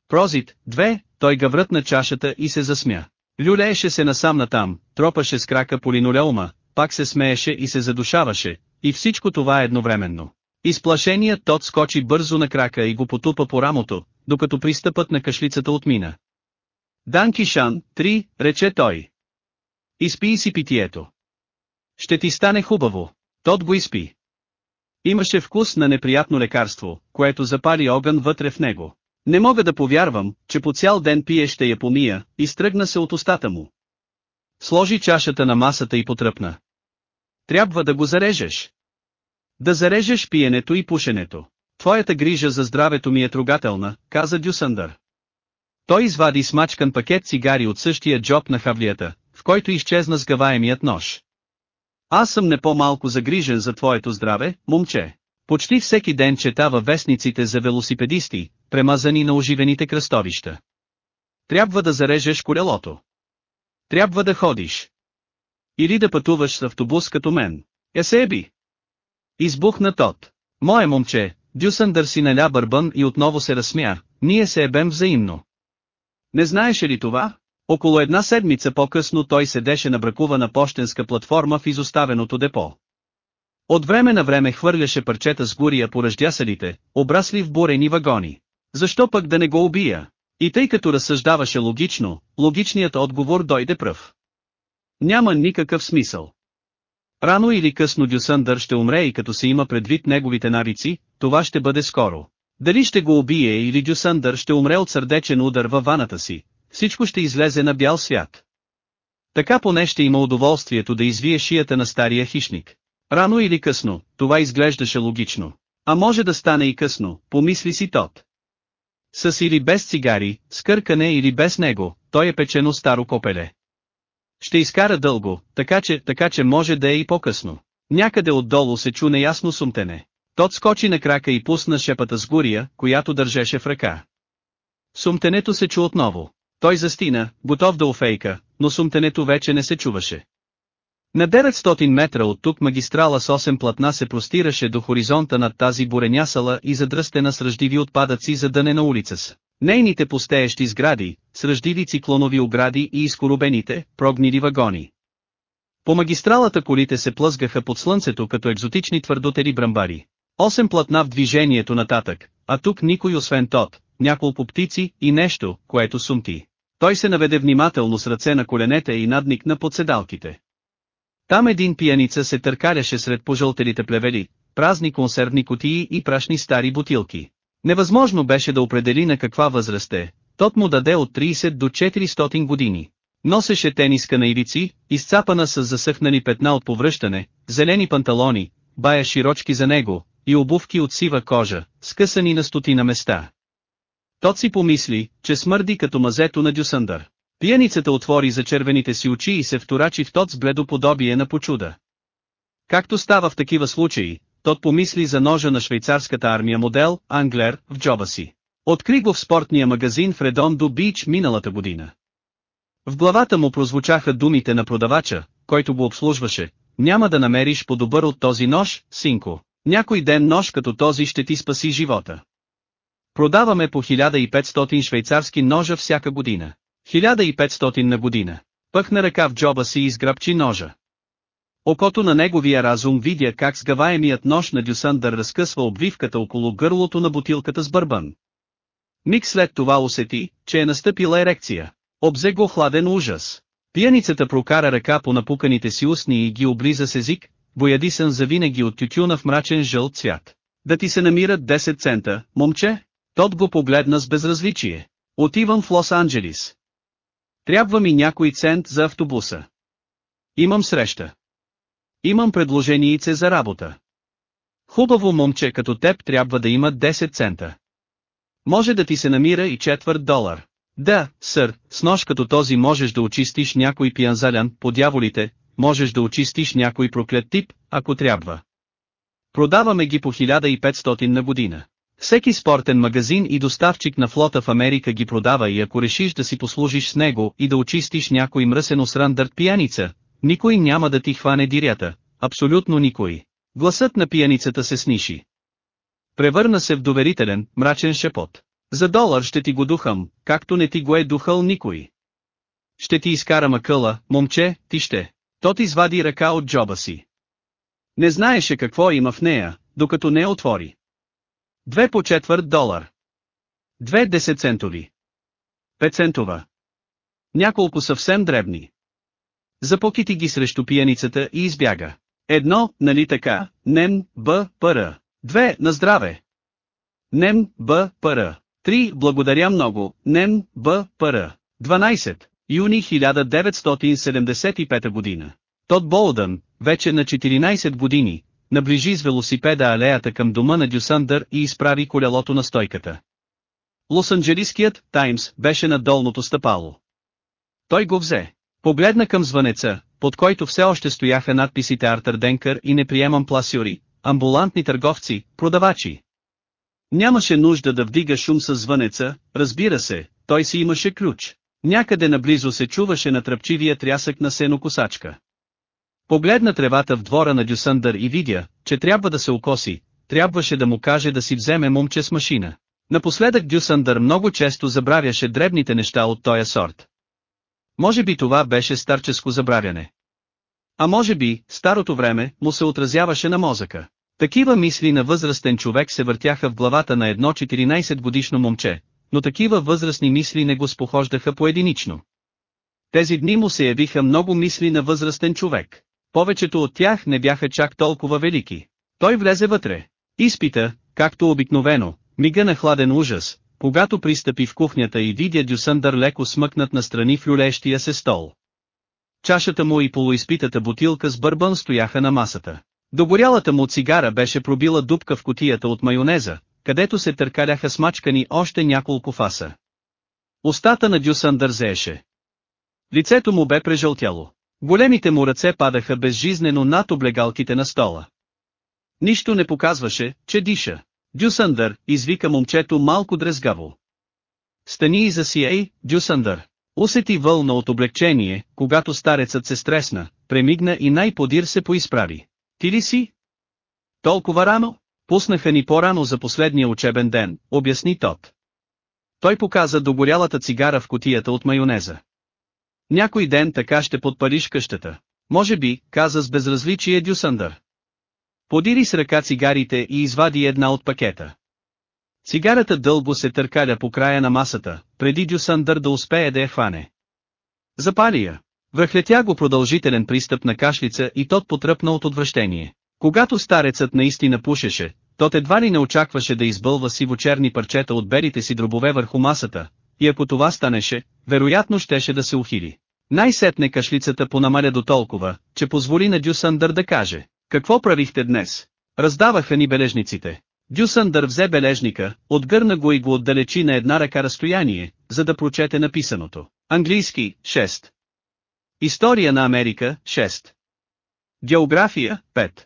Прозит, две, той га врътна чашата и се засмя. Люлееше се насам натам, тропаше с крака по линолеума, пак се смееше и се задушаваше, и всичко това едновременно. Изплашеният тот скочи бързо на крака и го потупа по рамото, докато пристъпът на кашлицата отмина. Дан Кишан, три, рече той. Изпи си питието. Ще ти стане хубаво. Тот го изпи. Имаше вкус на неприятно лекарство, което запали огън вътре в него. Не мога да повярвам, че по цял ден пие ще я помия, и стръгна се от устата му. Сложи чашата на масата и потръпна. Трябва да го зарежеш. Да зарежеш пиенето и пушенето. Твоята грижа за здравето ми е трогателна, каза Дюсандър. Той извади смачкан пакет цигари от същия джоб на хавлията, в който изчезна сгъваемият нож. Аз съм не по-малко загрижен за твоето здраве, момче. Почти всеки ден чета във вестниците за велосипедисти, премазани на оживените кръстовища. Трябва да зарежеш колелото. Трябва да ходиш. Или да пътуваш с автобус като мен. Есеби. Избухна тот. Мое момче, Дюсъндър си наля бърбън и отново се разсмя, ние се ебем взаимно. Не знаеше ли това? Около една седмица по-късно той седеше на бракувана почтенска платформа в изоставеното депо. От време на време хвърляше парчета с гурия по ръждясалите, обрасли в бурени вагони. Защо пък да не го убия? И тъй като разсъждаваше логично, логичният отговор дойде пръв. Няма никакъв смисъл. Рано или късно Дюсъндър ще умре и като се има предвид неговите навици, това ще бъде скоро. Дали ще го убие или Дюсъндър ще умре от сърдечен удар във ваната си, всичко ще излезе на бял свят. Така поне ще има удоволствието да извие шията на стария хищник. Рано или късно, това изглеждаше логично. А може да стане и късно, помисли си тот. С или без цигари, с къркане или без него, той е печено старо копеле. Ще изкара дълго, така че, така че може да е и по-късно. Някъде отдолу се чу неясно сумтене. Тот скочи на крака и пусна шепата с гурия, която държеше в ръка. Сумтенето се чу отново. Той застина, готов да офейка, но сумтенето вече не се чуваше. На 900 метра от тук магистрала с 8 платна се простираше до хоризонта над тази буренясала и задръстена с ръждиви отпадъци за дъне на улица с. Нейните пустеещи сгради, с ръждиви циклонови огради и изкоробените, прогнили вагони. По магистралата колите се плъзгаха под слънцето като екзотични твърдотели брамбари. Осем платна в движението нататък, а тук никой освен тот, няколко птици и нещо, което сумти. Той се наведе внимателно с ръце на коленете и надникна под седалките. Там един пияница се търкаляше сред пожълтелите плевели, празни консервни кутии и прашни стари бутилки. Невъзможно беше да определи на каква възраст е, тот му даде от 30 до 400 години. Носеше тениска на ивици, изцапана с засъхнали петна от повръщане, зелени панталони, бая широчки за него, и обувки от сива кожа, скъсани на стотина места. Тот си помисли, че смърди като мазето на Дюсандър. Пияницата отвори за червените си очи и се вторачи в тот с бледо подобие на почуда. Както става в такива случаи, тот помисли за ножа на швейцарската армия модел, Англер, в джоба си. Откри го в спортния магазин в Редондо Бич миналата година. В главата му прозвучаха думите на продавача, който го обслужваше, няма да намериш по-добър от този нож, синко. Някой ден нож като този ще ти спаси живота. Продаваме по 1500 швейцарски ножа всяка година. 1500 на година. Пъхна ръка в джоба си и изграбчи ножа. Окото на неговия разум видя как сгаваемият нож на Дюсандър разкъсва обвивката около гърлото на бутилката с бърбан. Миг след това усети, че е настъпила ерекция. Обзе го хладен ужас. Пияницата прокара ръка по напуканите си устни и ги облиза с език, боядисан завинаги от тютюна в мрачен жълт цвят. Да ти се намират 10 цента, момче? Тот го погледна с безразличие. Отивам в Лос-Анджелис. Трябва ми някой цент за автобуса. Имам среща. Имам предложението за работа. Хубаво момче като теб трябва да има 10 цента. Може да ти се намира и четвърт долар. Да, сър, с нож като този можеш да очистиш някой пиянзалян, по дяволите, можеш да очистиш някой проклет тип, ако трябва. Продаваме ги по 1500 на година. Всеки спортен магазин и доставчик на флота в Америка ги продава и ако решиш да си послужиш с него и да очистиш някой мръсен осрандърт пияница, никой няма да ти хване дирята, абсолютно никой. Гласът на пияницата се сниши. Превърна се в доверителен, мрачен шепот. За долар ще ти го духам, както не ти го е духал никой. Ще ти изкара макъла, момче, ти ще. Тот извади ръка от джоба си. Не знаеше какво има в нея, докато не отвори. Две по четвърт долар. Две десетцентови. Петцентова. Няколко съвсем дребни. Запокити ги срещу пияницата и избяга. Едно, нали така, нем, б, пъра. Две, на здраве. Нем, б, пъра. Три, благодаря много, нем, б, пъра. 12. Юни 1975 година. Тод Болдън, вече на 14 години, наближи с велосипеда алеята към дома на Дюсандър и изправи колелото на стойката. Лос-Анджелиският Таймс беше на долното стъпало. Той го взе. Погледна към звънеца, под който все още стояха надписите Артър Денкър и не приемам пласюри, амбулантни търговци, продавачи. Нямаше нужда да вдига шум с звънеца, разбира се, той си имаше ключ. Някъде наблизо се чуваше на тръпчивия трясък на сенокосачка. Погледна тревата в двора на Дюсандър и видя, че трябва да се окоси, трябваше да му каже да си вземе момче с машина. Напоследък Дюсандър много често забравяше дребните неща от тоя сорт. Може би това беше старческо забравяне. А може би, старото време, му се отразяваше на мозъка. Такива мисли на възрастен човек се въртяха в главата на едно 14 годишно момче, но такива възрастни мисли не го спохождаха поединично. Тези дни му се явиха много мисли на възрастен човек. Повечето от тях не бяха чак толкова велики. Той влезе вътре. Изпита, както обикновено, мига на хладен ужас, когато пристъпи в кухнята и видя Дюсъндър леко смъкнат настрани в люлещия се стол. Чашата му и полуизпитата бутилка с бърбън стояха на масата. Догорялата му цигара беше пробила дупка в котията от майонеза, където се търкаляха смачкани още няколко фаса. Остата на Дюсън дързееше. Лицето му бе прежълтяло. Големите му ръце падаха безжизнено над облегалките на стола. Нищо не показваше, че диша. Дюсъндър, извика момчето малко дрезгаво. Стани и засияй, Дюсъндър. Усети вълна от облегчение, когато старецът се стресна, премигна и най-подир се поизправи. Ти ли си? Толкова рано? Пуснаха ни по-рано за последния учебен ден, обясни Тот. Той показа догорялата цигара в котията от майонеза. Някой ден така ще подпалиш къщата. Може би, каза с безразличие Дюсъндър. Подири с ръка цигарите и извади една от пакета. Цигарата дълго се търкаля по края на масата, преди Дюсъндър да успее да я хване. Запали я. Връхлетя го продължителен пристъп на кашлица и тот потръпна от отвращение. Когато старецът наистина пушеше, тот едва ли не очакваше да избълва сивочерни парчета от белите си дробове върху масата, и ако това станеше, вероятно щеше да се ухили. Най-сетне кашлицата понамаля до толкова, че позволи на Дюсъндър да каже, какво правихте днес? Раздаваха ни бележниците. Дюсъндър взе бележника, отгърна го и го отдалечи на една ръка разстояние, за да прочете написаното. Английски, 6. История на Америка, 6. География, 5.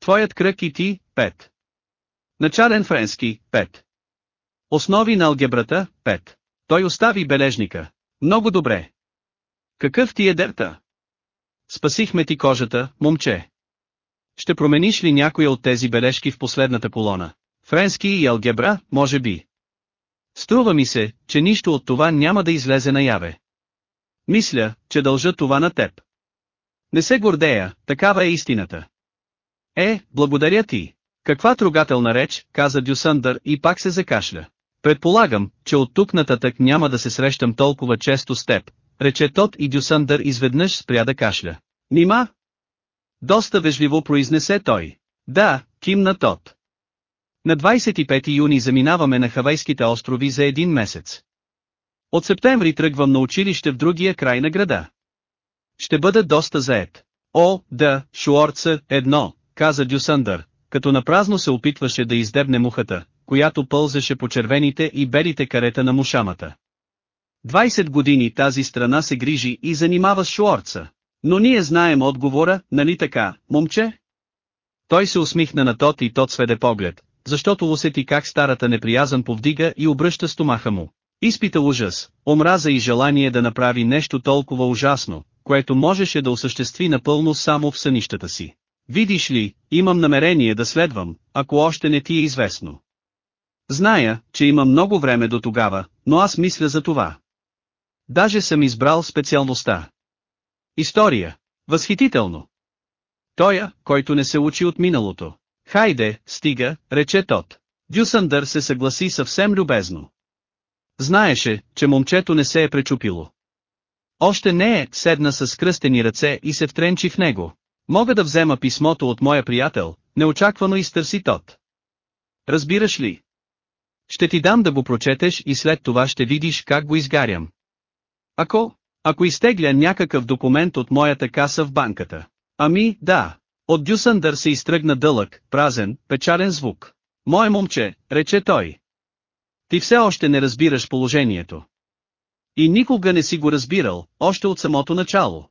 Твоят кръг и ти, 5. Начален френски, 5. Основи на алгебрата, 5. Той остави бележника. Много добре. Какъв ти е дерта? Спасихме ти кожата, момче. Ще промениш ли някоя от тези бележки в последната колона? Френски и алгебра, може би. Струва ми се, че нищо от това няма да излезе наяве. Мисля, че дължа това на теб. Не се гордея, такава е истината. Е, благодаря ти. Каква трогателна реч, каза Дюсъндър и пак се закашля. Предполагам, че от тук нататък няма да се срещам толкова често с теб, рече Тот и Дюсъндър изведнъж спря да кашля. Нима? Доста вежливо произнесе той. Да, кимна Тот. На 25 юни заминаваме на Хавайските острови за един месец. От септември тръгвам на училище в другия край на града. Ще бъда доста заед. О, да, Шуорца, едно, каза Дюсъндър, като напразно се опитваше да издебне мухата, която пълзеше по червените и белите карета на мушамата. 20 години тази страна се грижи и занимава с Шуорца. Но ние знаем отговора, нали така, момче? Той се усмихна на Тот и тот сведе поглед, защото усети как старата неприязан повдига и обръща стомаха му. Изпита ужас, омраза и желание да направи нещо толкова ужасно, което можеше да осъществи напълно само в сънищата си. Видиш ли, имам намерение да следвам, ако още не ти е известно. Зная, че има много време до тогава, но аз мисля за това. Даже съм избрал специалността. История. Възхитително. Тоя, който не се учи от миналото. Хайде, стига, рече тот. Дюсъндър се съгласи съвсем любезно. Знаеше, че момчето не се е пречупило. Още не е, седна с кръстени ръце и се втренчи в него. Мога да взема писмото от моя приятел, неочаквано изтърси тот. Разбираш ли? Ще ти дам да го прочетеш и след това ще видиш как го изгарям. Ако, ако изтегля някакъв документ от моята каса в банката. Ами, да. От Дюсъндър се изтръгна дълъг, празен, печален звук. Мое момче, рече той. Ти все още не разбираш положението. И никога не си го разбирал, още от самото начало.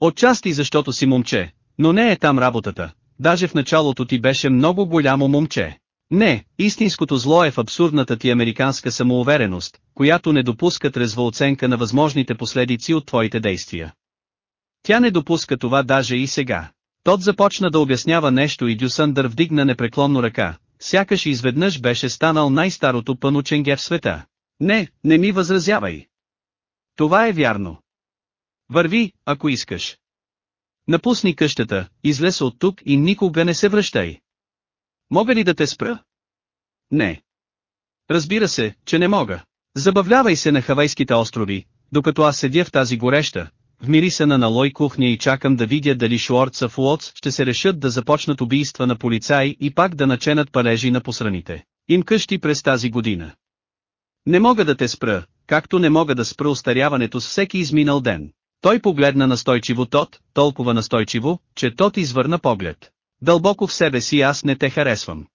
Отчасти защото си момче, но не е там работата, даже в началото ти беше много голямо момче. Не, истинското зло е в абсурдната ти американска самоувереност, която не допуска трезва оценка на възможните последици от твоите действия. Тя не допуска това даже и сега. Тот започна да обяснява нещо и Дюсъндър вдигна непреклонно ръка, сякаш изведнъж беше станал най-старото панученге в света. Не, не ми възразявай. Това е вярно. Върви, ако искаш. Напусни къщата, излез от тук и никога не се връщай. Мога ли да те спра? Не. Разбира се, че не мога. Забавлявай се на Хавайските острови, докато аз седя в тази гореща, в мирисана на лой кухня и чакам да видя дали Шуорца в Уотс ще се решат да започнат убийства на полицаи и пак да наченат палежи на посраните. Им къщи през тази година. Не мога да те спра, както не мога да спра устаряването с всеки изминал ден. Той погледна настойчиво Тот, толкова настойчиво, че Тот извърна поглед. Дълбоко в себе си аз не те харесвам.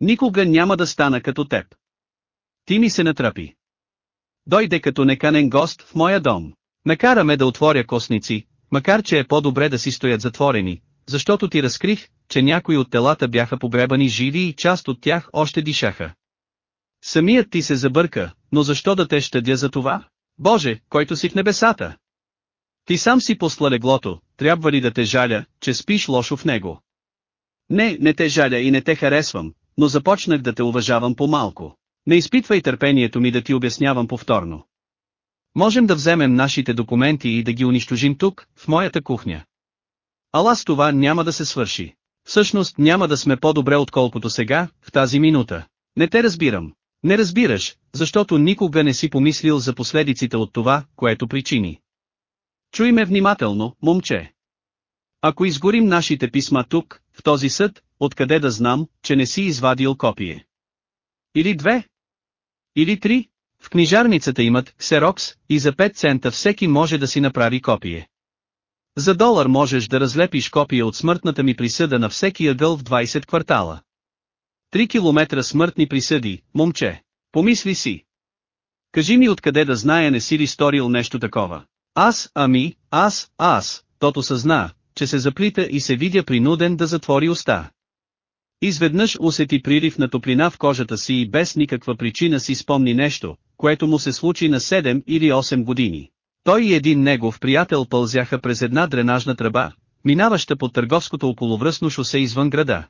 Никога няма да стана като теб. Ти ми се натрапи. Дойде като неканен гост в моя дом. Накараме да отворя косници, макар че е по-добре да си стоят затворени, защото ти разкрих, че някои от телата бяха погребани живи и част от тях още дишаха. Самият ти се забърка, но защо да те щадя за това? Боже, който си в небесата! Ти сам си посла леглото, трябва ли да те жаля, че спиш лошо в него? Не, не те жаля и не те харесвам, но започнах да те уважавам по-малко. Не изпитвай търпението ми да ти обяснявам повторно. Можем да вземем нашите документи и да ги унищожим тук, в моята кухня. Ала с това няма да се свърши. Всъщност няма да сме по-добре отколкото сега, в тази минута. Не те разбирам. Не разбираш, защото никога не си помислил за последиците от това, което причини. Чуй ме внимателно, момче. Ако изгорим нашите писма тук, в този съд, откъде да знам, че не си извадил копие? Или две? Или три? В книжарницата имат ксерокс и за 5 цента всеки може да си направи копие. За долар можеш да разлепиш копия от смъртната ми присъда на всеки ъгъл в 20 квартала. Три километра смъртни присъди, момче. Помисли си. Кажи ми откъде да зная не си ли сторил нещо такова. Аз, ами, аз, аз, тото съзна, че се заплита и се видя принуден да затвори уста. Изведнъж усети прилив на топлина в кожата си и без никаква причина си спомни нещо, което му се случи на 7 или 8 години. Той и един негов приятел пълзяха през една дренажна тръба, минаваща под търговското околовръстно шосе извън града.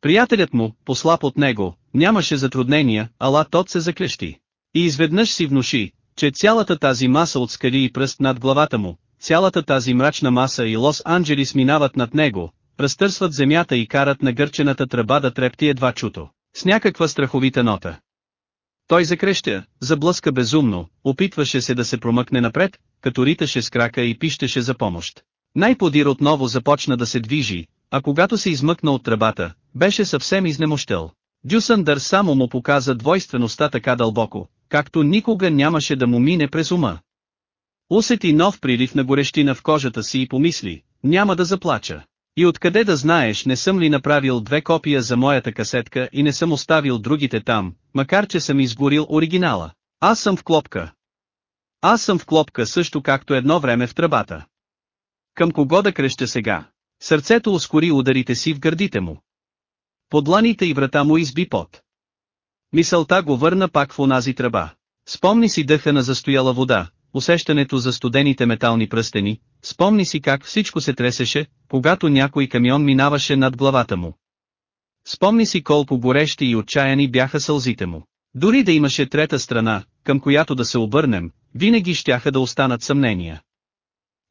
Приятелят му, послаб от него, нямаше затруднения, ала тот се заклещи. И изведнъж си внуши, че цялата тази маса от скали и пръст над главата му, цялата тази мрачна маса и Лос-Анджелис минават над него, разтърсват земята и карат на гърчената тръба да трепти едва чуто, с някаква страховита нота. Той закрещя, заблъска безумно, опитваше се да се промъкне напред, като риташе с крака и пищеше за помощ. Най-подир отново започна да се движи, а когато се измъкна от тръбата, беше съвсем изнемощел. Дюсъндър само му показа двойствеността така дълбоко, както никога нямаше да му мине през ума. Усети нов прилив на горещина в кожата си и помисли, няма да заплача. И откъде да знаеш не съм ли направил две копия за моята касетка и не съм оставил другите там, макар че съм изгорил оригинала. Аз съм в клопка. Аз съм в клопка също както едно време в тръбата. Към кого да креща сега? Сърцето ускори ударите си в гърдите му. Подланите и врата му изби пот. Мисълта го върна пак в онази тръба. Спомни си дъха на застояла вода, усещането за студените метални пръстени, спомни си как всичко се тресеше, когато някой камион минаваше над главата му. Спомни си колко горещи и отчаяни бяха сълзите му. Дори да имаше трета страна, към която да се обърнем, винаги щяха да останат съмнения.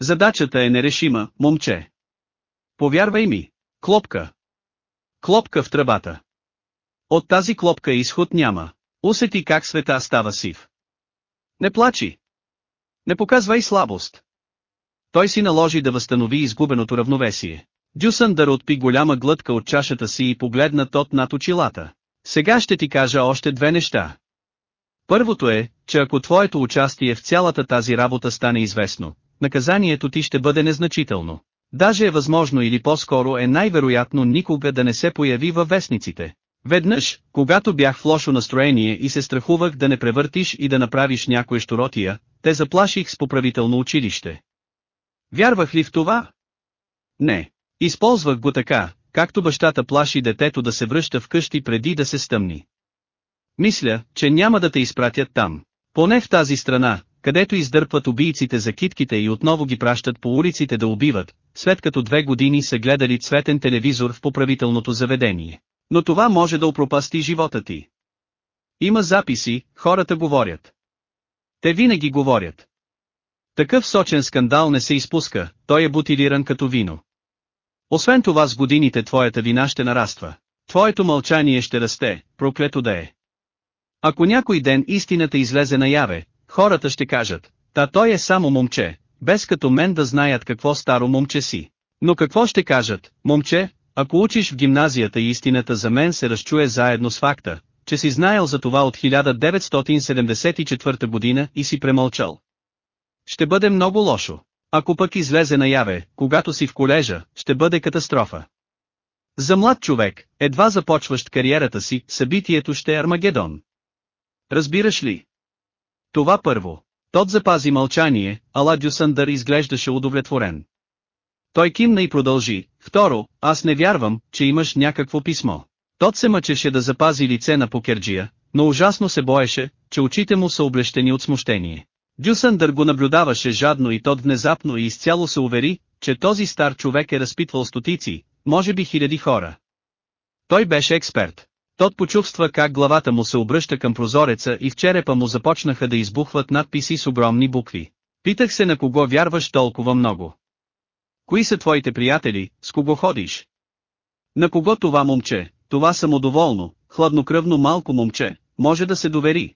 Задачата е нерешима, момче. Повярвай ми. Клопка. Клопка в тръбата. От тази клопка изход няма. Усети как света става сив. Не плачи. Не показвай слабост. Той си наложи да възстанови изгубеното равновесие. Дюсъндър отпи голяма глътка от чашата си и погледна тот над очилата. Сега ще ти кажа още две неща. Първото е, че ако твоето участие в цялата тази работа стане известно, наказанието ти ще бъде незначително. Даже е възможно или по-скоро е най-вероятно никога да не се появи във вестниците. Веднъж, когато бях в лошо настроение и се страхувах да не превъртиш и да направиш някое щуротия, те заплаших с поправително училище. Вярвах ли в това? Не. Използвах го така, както бащата плаши детето да се връща вкъщи преди да се стъмни. Мисля, че няма да те изпратят там. Поне в тази страна, където издърпват убийците за китките и отново ги пращат по улиците да убиват, след като две години са гледали цветен телевизор в поправителното заведение. Но това може да опропасти живота ти. Има записи, хората говорят. Те винаги говорят. Такъв сочен скандал не се изпуска, той е бутилиран като вино. Освен това с годините твоята вина ще нараства. Твоето мълчание ще расте, проклето да е. Ако някой ден истината излезе наяве, хората ще кажат, та той е само момче, без като мен да знаят какво старо момче си. Но какво ще кажат, момче, ако учиш в гимназията и истината за мен се разчуе заедно с факта, че си знаел за това от 1974 година и си премълчал. ще бъде много лошо. Ако пък излезе наяве, когато си в колежа, ще бъде катастрофа. За млад човек, едва започващ кариерата си, събитието ще е Армагедон. Разбираш ли? Това първо. Тот запази мълчание, ала Дюсандър изглеждаше удовлетворен. Той кимна и продължи, второ, аз не вярвам, че имаш някакво писмо. Тот се мъчеше да запази лице на покерджия, но ужасно се боеше, че очите му са облещени от смущение. Дюсандър го наблюдаваше жадно и тот внезапно и изцяло се увери, че този стар човек е разпитвал стотици, може би хиляди хора. Той беше експерт. Тот почувства как главата му се обръща към прозореца и в черепа му започнаха да избухват надписи с огромни букви. Питах се на кого вярваш толкова много. Кои са твоите приятели, с кого ходиш? На кого това момче, това самодоволно, хладнокръвно малко момче, може да се довери?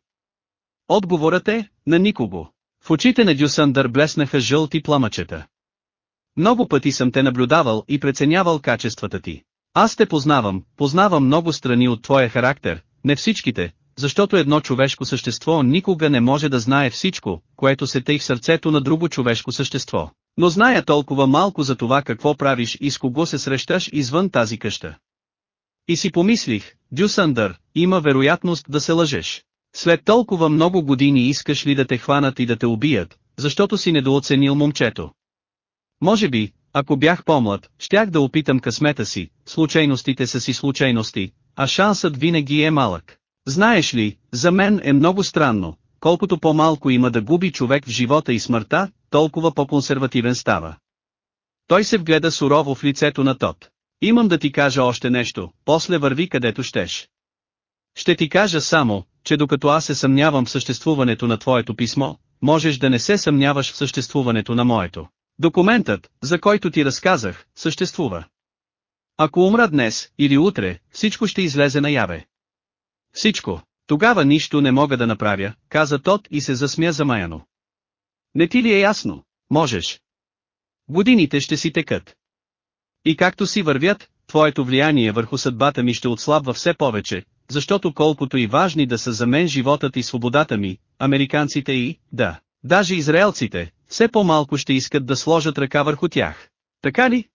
Отговорът е, на никого. В очите на Дюсандър блеснаха жълти пламъчета. Много пъти съм те наблюдавал и преценявал качествата ти. Аз те познавам, познавам много страни от твоя характер, не всичките, защото едно човешко същество никога не може да знае всичко, което се тъй в сърцето на друго човешко същество. Но зная толкова малко за това какво правиш и с кого се срещаш извън тази къща. И си помислих, Дюсандър, има вероятност да се лъжеш. След толкова много години искаш ли да те хванат и да те убият, защото си недооценил момчето. Може би, ако бях по-млад, щях да опитам късмета си, случайностите са си случайности, а шансът винаги е малък. Знаеш ли, за мен е много странно, колкото по-малко има да губи човек в живота и смъртта, толкова по-консервативен става. Той се вгледа сурово в лицето на Тот. Имам да ти кажа още нещо, после върви където щеш. Ще ти кажа само, че докато аз се съмнявам в съществуването на твоето писмо, можеш да не се съмняваш в съществуването на моето. Документът, за който ти разказах, съществува. Ако умра днес, или утре, всичко ще излезе наяве. Всичко. Тогава нищо не мога да направя, каза тот и се засмя замаяно. Не ти ли е ясно? Можеш. Годините ще си текат. И както си вървят, твоето влияние върху съдбата ми ще отслабва все повече, защото колкото и важни да са за мен животът и свободата ми, американците и, да, даже израелците, все по-малко ще искат да сложат ръка върху тях. Така ли?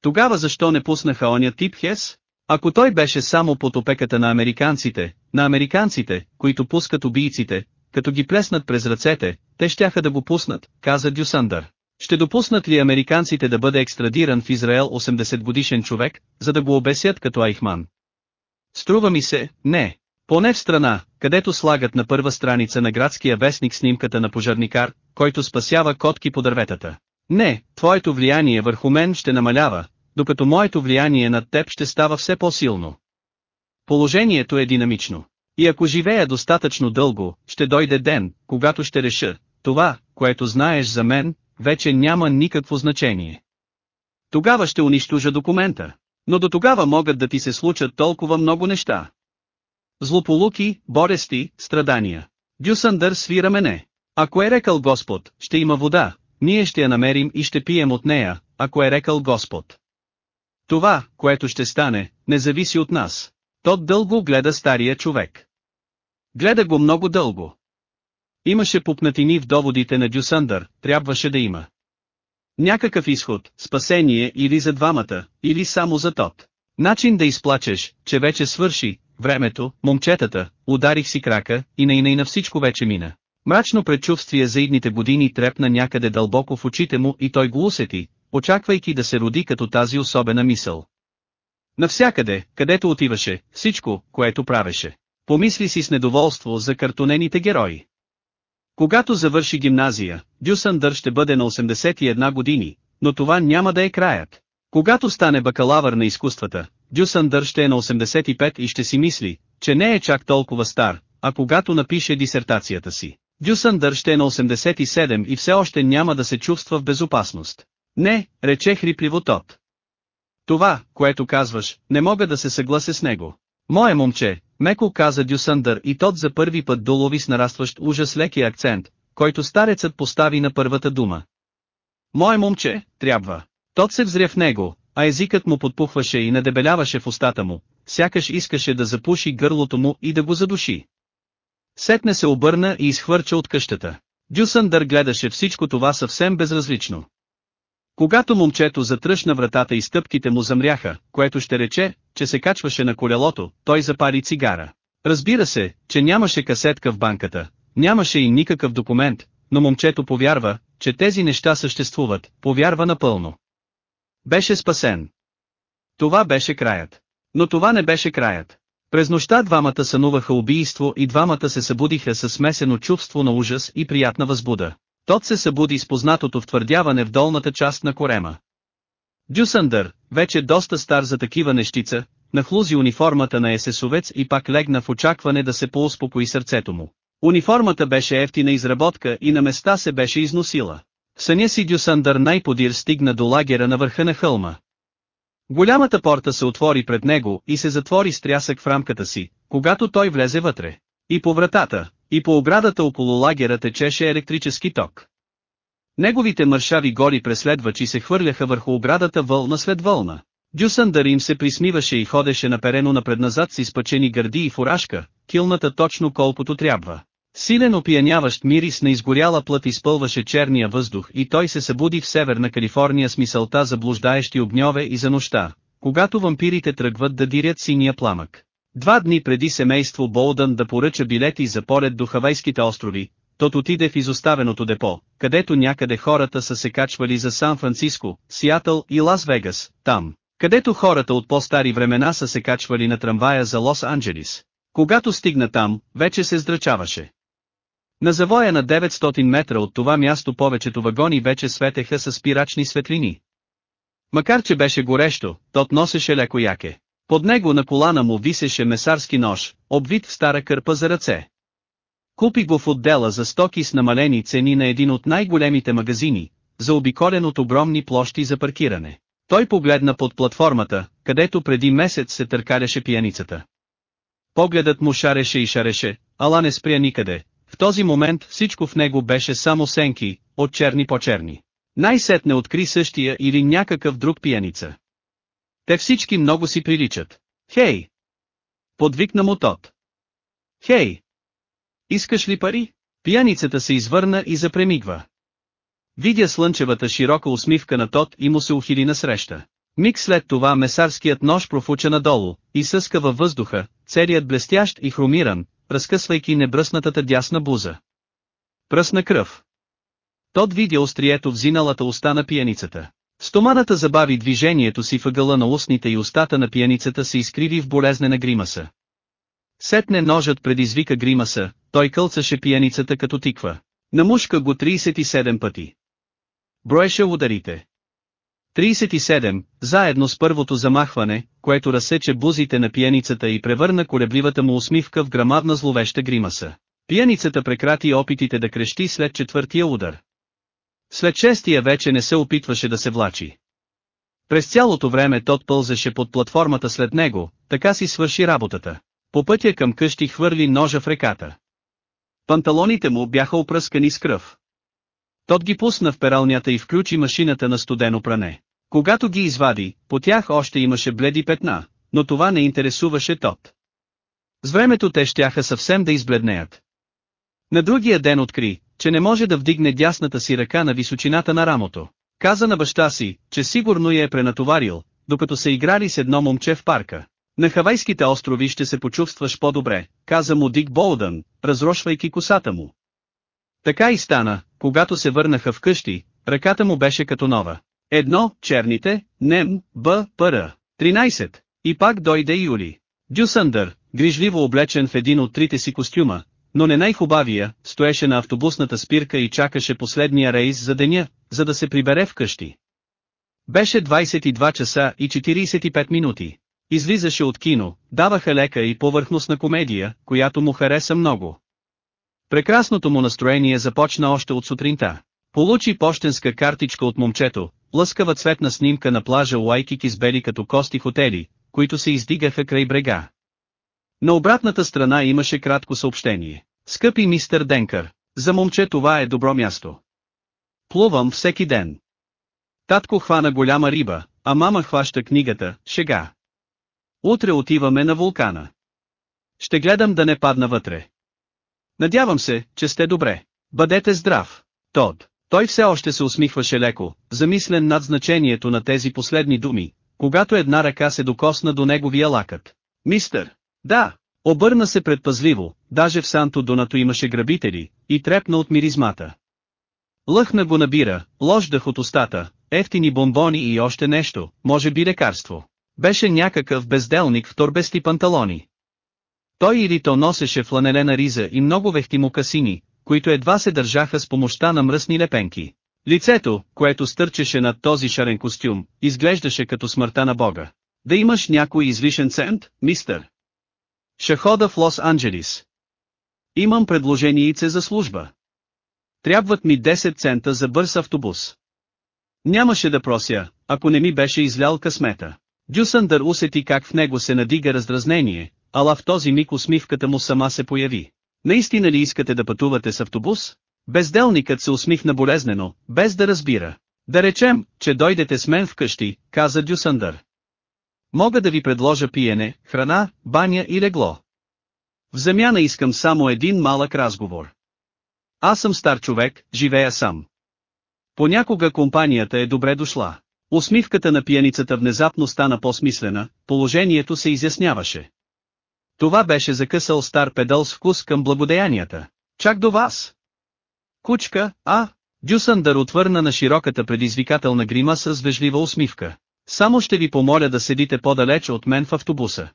Тогава защо не пуснаха оня тип Хес? Ако той беше само под опеката на американците, на американците, които пускат убийците, като ги плеснат през ръцете, те щяха да го пуснат, каза Дюсандър. Ще допуснат ли американците да бъде екстрадиран в Израел 80 годишен човек, за да го обесят като Айхман? Струва ми се, не. Поне в страна, където слагат на първа страница на градския вестник снимката на пожарникар, който спасява котки по дърветата. Не, твоето влияние върху мен ще намалява, докато моето влияние над теб ще става все по-силно. Положението е динамично. И ако живея достатъчно дълго, ще дойде ден, когато ще реша, това, което знаеш за мен, вече няма никакво значение. Тогава ще унищожа документа. Но до тогава могат да ти се случат толкова много неща. Злополуки, болести, страдания. Дюсандър свира мене. Ако е рекал Господ, ще има вода, ние ще я намерим и ще пием от нея, ако е рекал Господ. Това, което ще стане, не зависи от нас. Тот дълго гледа стария човек. Гледа го много дълго. Имаше пупнатини в доводите на Дюсандър, трябваше да има. Някакъв изход, спасение или за двамата, или само за тот. Начин да изплачеш, че вече свърши, времето, момчетата, ударих си крака, и на и на всичко вече мина. Мрачно предчувствие за идните години трепна някъде дълбоко в очите му и той го усети, очаквайки да се роди като тази особена мисъл. Навсякъде, където отиваше, всичко, което правеше. Помисли си с недоволство за картонените герои. Когато завърши гимназия, Дюсандър ще бъде на 81 години, но това няма да е краят. Когато стане бакалавър на изкуствата, Дюсандър ще е на 85 и ще си мисли, че не е чак толкова стар, а когато напише дисертацията си, Дюсандър ще е на 87 и все още няма да се чувства в безопасност. Не, рече хрипливо Тот. Това, което казваш, не мога да се съглася с него. Мое момче, меко каза Дюсандър и тот за първи път долови с нарастващ ужас леки акцент, който старецът постави на първата дума. Мое момче, трябва. Тот се взря в него, а езикът му подпухваше и надебеляваше в устата му, сякаш искаше да запуши гърлото му и да го задуши. Сетне се обърна и изхвърча от къщата. Дюсъндър гледаше всичко това съвсем безразлично. Когато момчето затръшна вратата и стъпките му замряха, което ще рече, че се качваше на колелото, той запали цигара. Разбира се, че нямаше касетка в банката, нямаше и никакъв документ, но момчето повярва, че тези неща съществуват, повярва напълно. Беше спасен. Това беше краят. Но това не беше краят. През нощта двамата сънуваха убийство и двамата се събудиха със смесено чувство на ужас и приятна възбуда. Тот се събуди с познатото втвърдяване в долната част на корема. Дюсъндър, вече доста стар за такива нещица, нахлузи униформата на есесовец и пак легна в очакване да се поуспокои сърцето му. Униформата беше ефтина изработка и на места се беше износила. В съня си Дюсандър най-подир стигна до лагера на върха на хълма. Голямата порта се отвори пред него и се затвори с трясък в рамката си, когато той влезе вътре. И по вратата, и по оградата около лагера течеше електрически ток. Неговите мършави гори преследвачи се хвърляха върху оградата вълна след вълна. Дюсандър им се присмиваше и ходеше наперено напредназад с изпъчени гърди и фуражка, килната точно колкото трябва. Силен опияняващ мирис на изгоряла плът изпълваше черния въздух и той се събуди в северна Калифорния с мисълта за блуждаещи огньове и за нощта, когато вампирите тръгват да дирят синия пламък. Два дни преди семейство Болдън да поръча билети за полет до Хавайските острови, тот отиде в изоставеното депо, където някъде хората са се качвали за Сан-Франциско, Сиатъл и Лас-Вегас, там, където хората от по-стари времена са се качвали на трамвая за Лос-Анджелис. Когато стигна там, вече се здрачаваше. На завоя на 900 метра от това място повечето вагони вече светеха с спирачни светлини. Макар че беше горещо, тот носеше леко яке. Под него на колана му висеше месарски нож, обвит в стара кърпа за ръце. Купи го в отдела за стоки с намалени цени на един от най-големите магазини, заобиколен от огромни площи за паркиране. Той погледна под платформата, където преди месец се търкаляше пияницата. Погледът му шареше и шареше, ала не спря никъде. В този момент всичко в него беше само сенки, от черни по черни. Най-сетне откри същия или някакъв друг пияница. Те всички много си приличат. Хей! Подвикна му тот. Хей! Искаш ли пари? Пияницата се извърна и запремигва. Видя слънчевата широка усмивка на тот и му се ухили насреща. Миг след това месарският нож профуча надолу, и съска във въздуха, целият блестящ и хромиран, разкъсвайки небръснатата дясна буза. Пръсна кръв. Тот видя острието в зиналата уста на пияницата. Стоманата забави движението си въгъла на устните и устата на пияницата се изкриви в болезнена гримаса. Сетне ножът предизвика гримаса, той кълцаше пияницата като тиква. Намушка го 37 пъти. Броеше ударите. 37, заедно с първото замахване, което разсече бузите на пияницата и превърна колебливата му усмивка в грамадна зловеща гримаса. Пияницата прекрати опитите да крещи след четвъртия удар. След шестия вече не се опитваше да се влачи. През цялото време тот пълзеше под платформата след него, така си свърши работата. По пътя към къщи хвърли ножа в реката. Панталоните му бяха опръскани с кръв. Тот ги пусна в пералнята и включи машината на студено пране. Когато ги извади, по тях още имаше бледи петна, но това не интересуваше Тот. С времето те щяха съвсем да избледнеят. На другия ден откри, че не може да вдигне дясната си ръка на височината на рамото. Каза на баща си, че сигурно я е пренатоварил, докато се играли с едно момче в парка. На Хавайските острови ще се почувстваш по-добре, каза му Дик Болдън, разрошвайки косата му. Така и стана, когато се върнаха вкъщи, ръката му беше като нова. Едно, черните, Нем, Б, Пр. 13. И пак дойде Юли. Дюсъндър, грижливо облечен в един от трите си костюма, но не най-хубавия, стоеше на автобусната спирка и чакаше последния рейс за деня, за да се прибере вкъщи. Беше 22 часа и 45 минути. Излизаше от кино, даваха лека и повърхностна комедия, която му хареса много. Прекрасното му настроение започна още от сутринта. Получи почтенска картичка от момчето, лъскава цветна снимка на плажа Уайкики с бели като кости хотели, които се издигаха край брега. На обратната страна имаше кратко съобщение. Скъпи мистер Денкър, за момче това е добро място. Плувам всеки ден. Татко хвана голяма риба, а мама хваща книгата, шега. Утре отиваме на вулкана. Ще гледам да не падна вътре. Надявам се, че сте добре. Бъдете здрав, Тод. Той все още се усмихваше леко, замислен над значението на тези последни думи, когато една ръка се докосна до неговия лакът. Мистер! Да! Обърна се предпазливо, даже в Санто Донато имаше грабители, и трепна от миризмата. Лъхна го набира, лождах от устата, ефтини бомбони и още нещо, може би лекарство. Беше някакъв безделник в торбести панталони. Той или то носеше фланелена риза и много вехти мукасини, които едва се държаха с помощта на мръсни лепенки. Лицето, което стърчеше над този шарен костюм, изглеждаше като смъртта на Бога. Да имаш някой излишен цент, мистър. Шахода в Лос-Анджелис. Имам предложение ице за служба. Трябват ми 10 цента за бърз автобус. Нямаше да прося, ако не ми беше излял късмета. Дюсъндър усети как в него се надига раздразнение, ала в този миг усмивката му сама се появи. Наистина ли искате да пътувате с автобус? Безделникът се усмихна болезнено, без да разбира. Да речем, че дойдете с мен вкъщи, каза Дюсъндър. Мога да ви предложа пиене, храна, баня и легло. В замяна искам само един малък разговор. Аз съм стар човек, живея сам. Понякога компанията е добре дошла. Усмивката на пияницата внезапно стана по-смислена, положението се изясняваше. Това беше закъсал стар педал с вкус към благодеянията. Чак до вас. Кучка, а? Дюсъндър отвърна на широката предизвикателна грима с вежлива усмивка. Само ще ви помоля да седите по-далеч от мен в автобуса.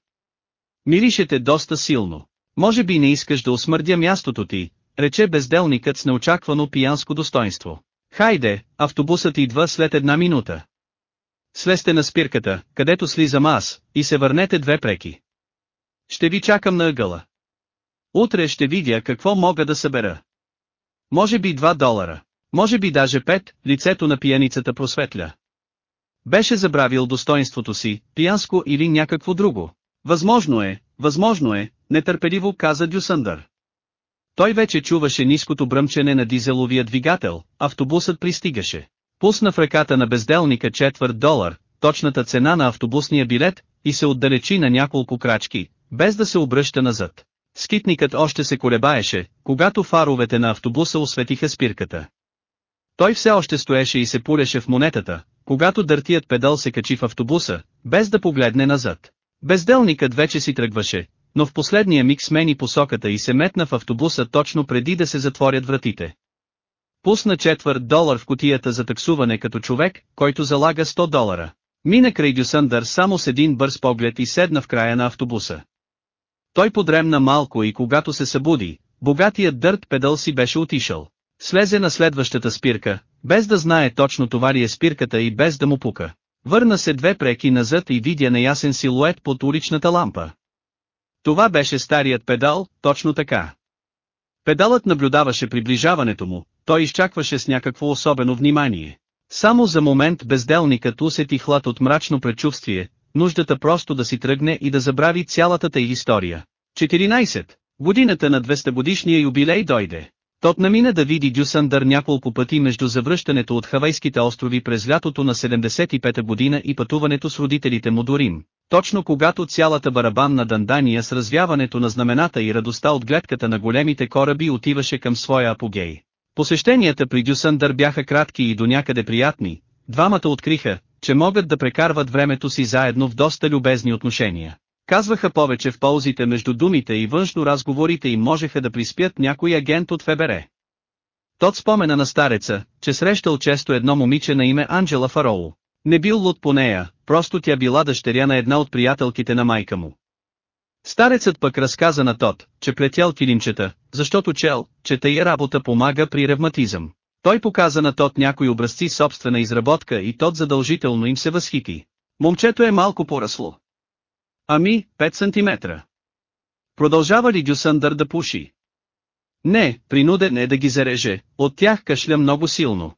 Миришете доста силно. Може би не искаш да усмърдя мястото ти, рече безделникът с неочаквано пиянско достоинство. Хайде, автобусът идва след една минута. Слезте на спирката, където слизам аз, и се върнете две преки. Ще ви чакам на ъгъла. Утре ще видя какво мога да събера. Може би 2 долара. Може би даже 5, лицето на пияницата просветля. Беше забравил достоинството си, пиянско или някакво друго. Възможно е, възможно е, нетърпеливо каза Дюсъндър. Той вече чуваше ниското бръмчене на дизеловия двигател, автобусът пристигаше. Пусна в ръката на безделника четвърт долар, точната цена на автобусния билет, и се отдалечи на няколко крачки, без да се обръща назад. Скитникът още се колебаеше, когато фаровете на автобуса осветиха спирката. Той все още стоеше и се пулеше в монетата, когато дъртият педал се качи в автобуса, без да погледне назад. Безделникът вече си тръгваше, но в последния миг смени посоката и се метна в автобуса точно преди да се затворят вратите. Пусна четвърт долар в котията за таксуване като човек, който залага 100 долара. Мина край Дюсъндър само с един бърз поглед и седна в края на автобуса. Той подремна малко и когато се събуди, богатият дърт педал си беше отишъл. Слезе на следващата спирка, без да знае точно това ли е спирката и без да му пука. Върна се две преки назад и видя неясен силует под уличната лампа. Това беше старият педал, точно така. Педалът наблюдаваше приближаването му, той изчакваше с някакво особено внимание. Само за момент безделникът усети хлад от мрачно предчувствие, нуждата просто да си тръгне и да забрави цялата тъй история. 14. Годината на 200 годишния юбилей дойде. Тот намина да види Дюсандър няколко пъти между завръщането от Хавайските острови през лятото на 75-та година и пътуването с родителите му до Рим. Точно когато цялата барабанна Дандания с развяването на знамената и радостта от гледката на големите кораби отиваше към своя апогей. Посещенията при Дюсандър бяха кратки и до някъде приятни, двамата откриха, че могат да прекарват времето си заедно в доста любезни отношения. Казваха повече в ползите между думите и външно разговорите им можеха да приспят някой агент от ФБР. Тот спомена на стареца, че срещал често едно момиче на име Анджела Фароу. Не бил луд по нея, просто тя била дъщеря на една от приятелките на майка му. Старецът пък разказа на Тот, че плетял килимчета, защото чел, че тъй работа помага при ревматизъм. Той показа на Тот някои образци собствена изработка и Тот задължително им се възхити. Момчето е малко порасло. Ами, 5 сантиметра. Продължава ли Дюсъндър да пуши? Не, принуден е да ги зареже, от тях кашля много силно.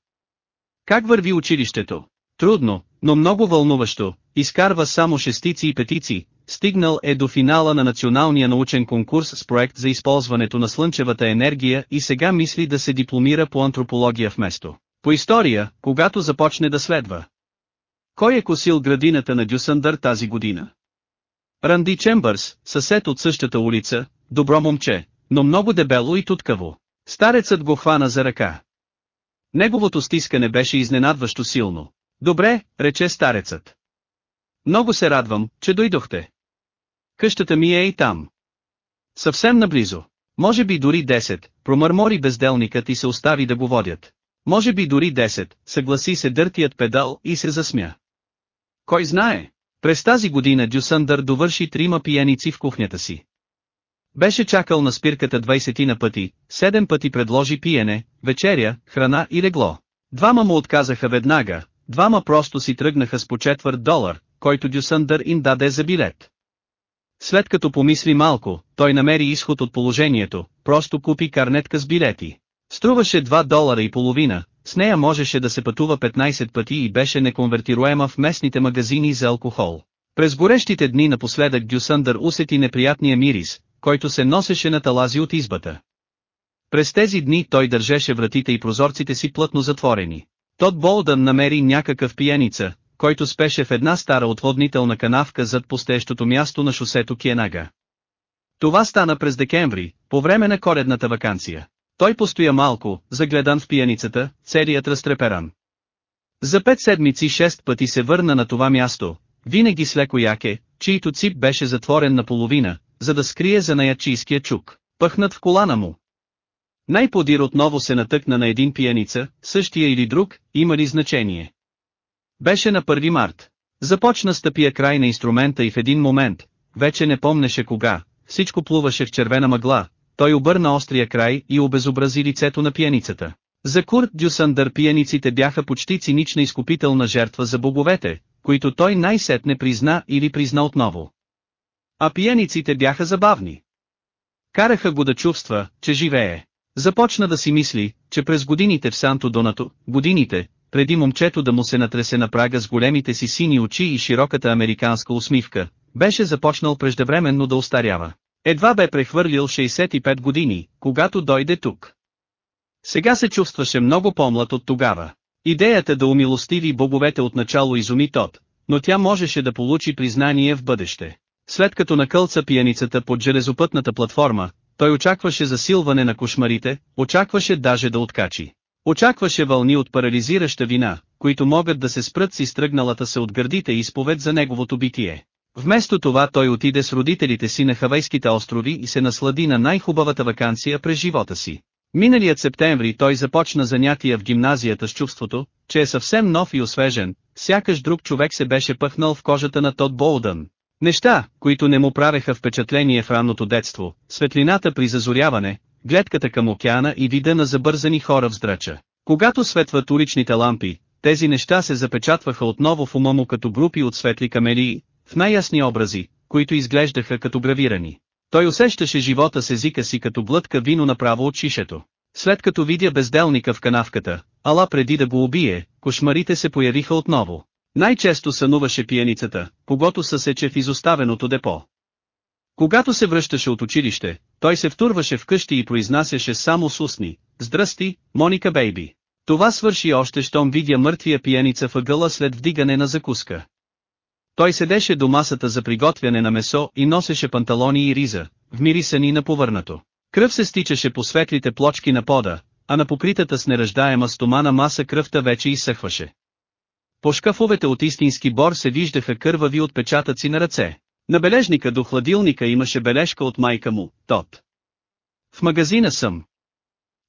Как върви училището? Трудно, но много вълнуващо, изкарва само шестици и петици, стигнал е до финала на националния научен конкурс с проект за използването на слънчевата енергия и сега мисли да се дипломира по антропология вместо. По история, когато започне да следва. Кой е косил градината на Дюсъндър тази година? Ранди Чембърс, съсед от същата улица, добро момче, но много дебело и туткаво. Старецът го хвана за ръка. Неговото стискане беше изненадващо силно. Добре, рече старецът. Много се радвам, че дойдохте. Къщата ми е и там. Съвсем наблизо. Може би дори 10, промърмори безделникът и се остави да го водят. Може би дори 10, съгласи се дъртият педал и се засмя. Кой знае? През тази година Дюсъндър довърши трима пияници в кухнята си. Беше чакал на спирката 20 на пъти, 7 пъти предложи пиене, вечеря, храна и легло. Двама му отказаха веднага, двама просто си тръгнаха с по четвърт долар, който Дюсъндър им даде за билет. След като помисли малко, той намери изход от положението, просто купи карнетка с билети. Струваше 2 долара и половина, с нея можеше да се пътува 15 пъти и беше неконвертируема в местните магазини за алкохол. През горещите дни напоследък Дюсъндър усети неприятния мирис, който се носеше на талази от избата. През тези дни той държеше вратите и прозорците си плътно затворени. Тот Болдън намери някакъв пияница, който спеше в една стара отводнителна канавка зад постещото място на шосето Киенага. Това стана през декември, по време на коредната вакансия. Той постоя малко, загледан в пияницата, целият разтреперан. За пет седмици шест пъти се върна на това място, винаги с леко яке, чието цип беше затворен наполовина, за да скрие за наячийския чук, пъхнат в колана му. Най-подир отново се натъкна на един пияница, същия или друг, има ли значение. Беше на 1 март. Започна стъпия край на инструмента и в един момент, вече не помнеше кога, всичко плуваше в червена мъгла, той обърна острия край и обезобрази лицето на пияницата. За Курт Дюсандър пияниците бяха почти цинична изкупителна жертва за боговете, които той най-сетне призна или призна отново. А пияниците бяха забавни. Караха го да чувства, че живее. Започна да си мисли, че през годините в Санто Донато, годините, преди момчето да му се натресе на прага с големите си сини очи и широката американска усмивка, беше започнал преждевременно да устарява. Едва бе прехвърлил 65 години, когато дойде тук. Сега се чувстваше много по-млад от тогава. Идеята да умилостиви боговете отначало изуми тот, но тя можеше да получи признание в бъдеще. След като накълца пияницата под железопътната платформа, той очакваше засилване на кошмарите, очакваше даже да откачи. Очакваше вълни от парализираща вина, които могат да се спрат с изтръгналата се от гърдите изповед за неговото битие. Вместо това той отиде с родителите си на Хавайските острови и се наслади на най-хубавата вакансия през живота си. Миналият септември той започна занятия в гимназията с чувството, че е съвсем нов и освежен, сякаш друг човек се беше пъхнал в кожата на Тод Болдън. Неща, които не му правеха впечатление в ранното детство, светлината при зазоряване, гледката към океана и вида на забързани хора в здрача. Когато светват уличните лампи, тези неща се запечатваха отново в ума му като групи от светли камелии, в най-ясни образи, които изглеждаха като гравирани. Той усещаше живота с езика си като глътка вино направо от шишето. След като видя безделника в канавката, ала преди да го убие, кошмарите се появиха отново. Най-често сънуваше пияницата, когато съсече в изоставеното депо. Когато се връщаше от училище, той се втурваше в къщи и произнасяше само с устни, «Здрасти, Моника Бейби». Това свърши още щом видя мъртвия пияница въгъла след вдигане на закуска. Той седеше до масата за приготвяне на месо и носеше панталони и риза, вмирисани на повърнато. Кръв се стичаше по светлите плочки на пода, а на покритата с неръждаема стомана маса кръвта вече изсъхваше. По шкафовете от истински бор се виждаха кървави отпечатъци на ръце. На бележника до хладилника имаше бележка от майка му, Тот. В магазина съм.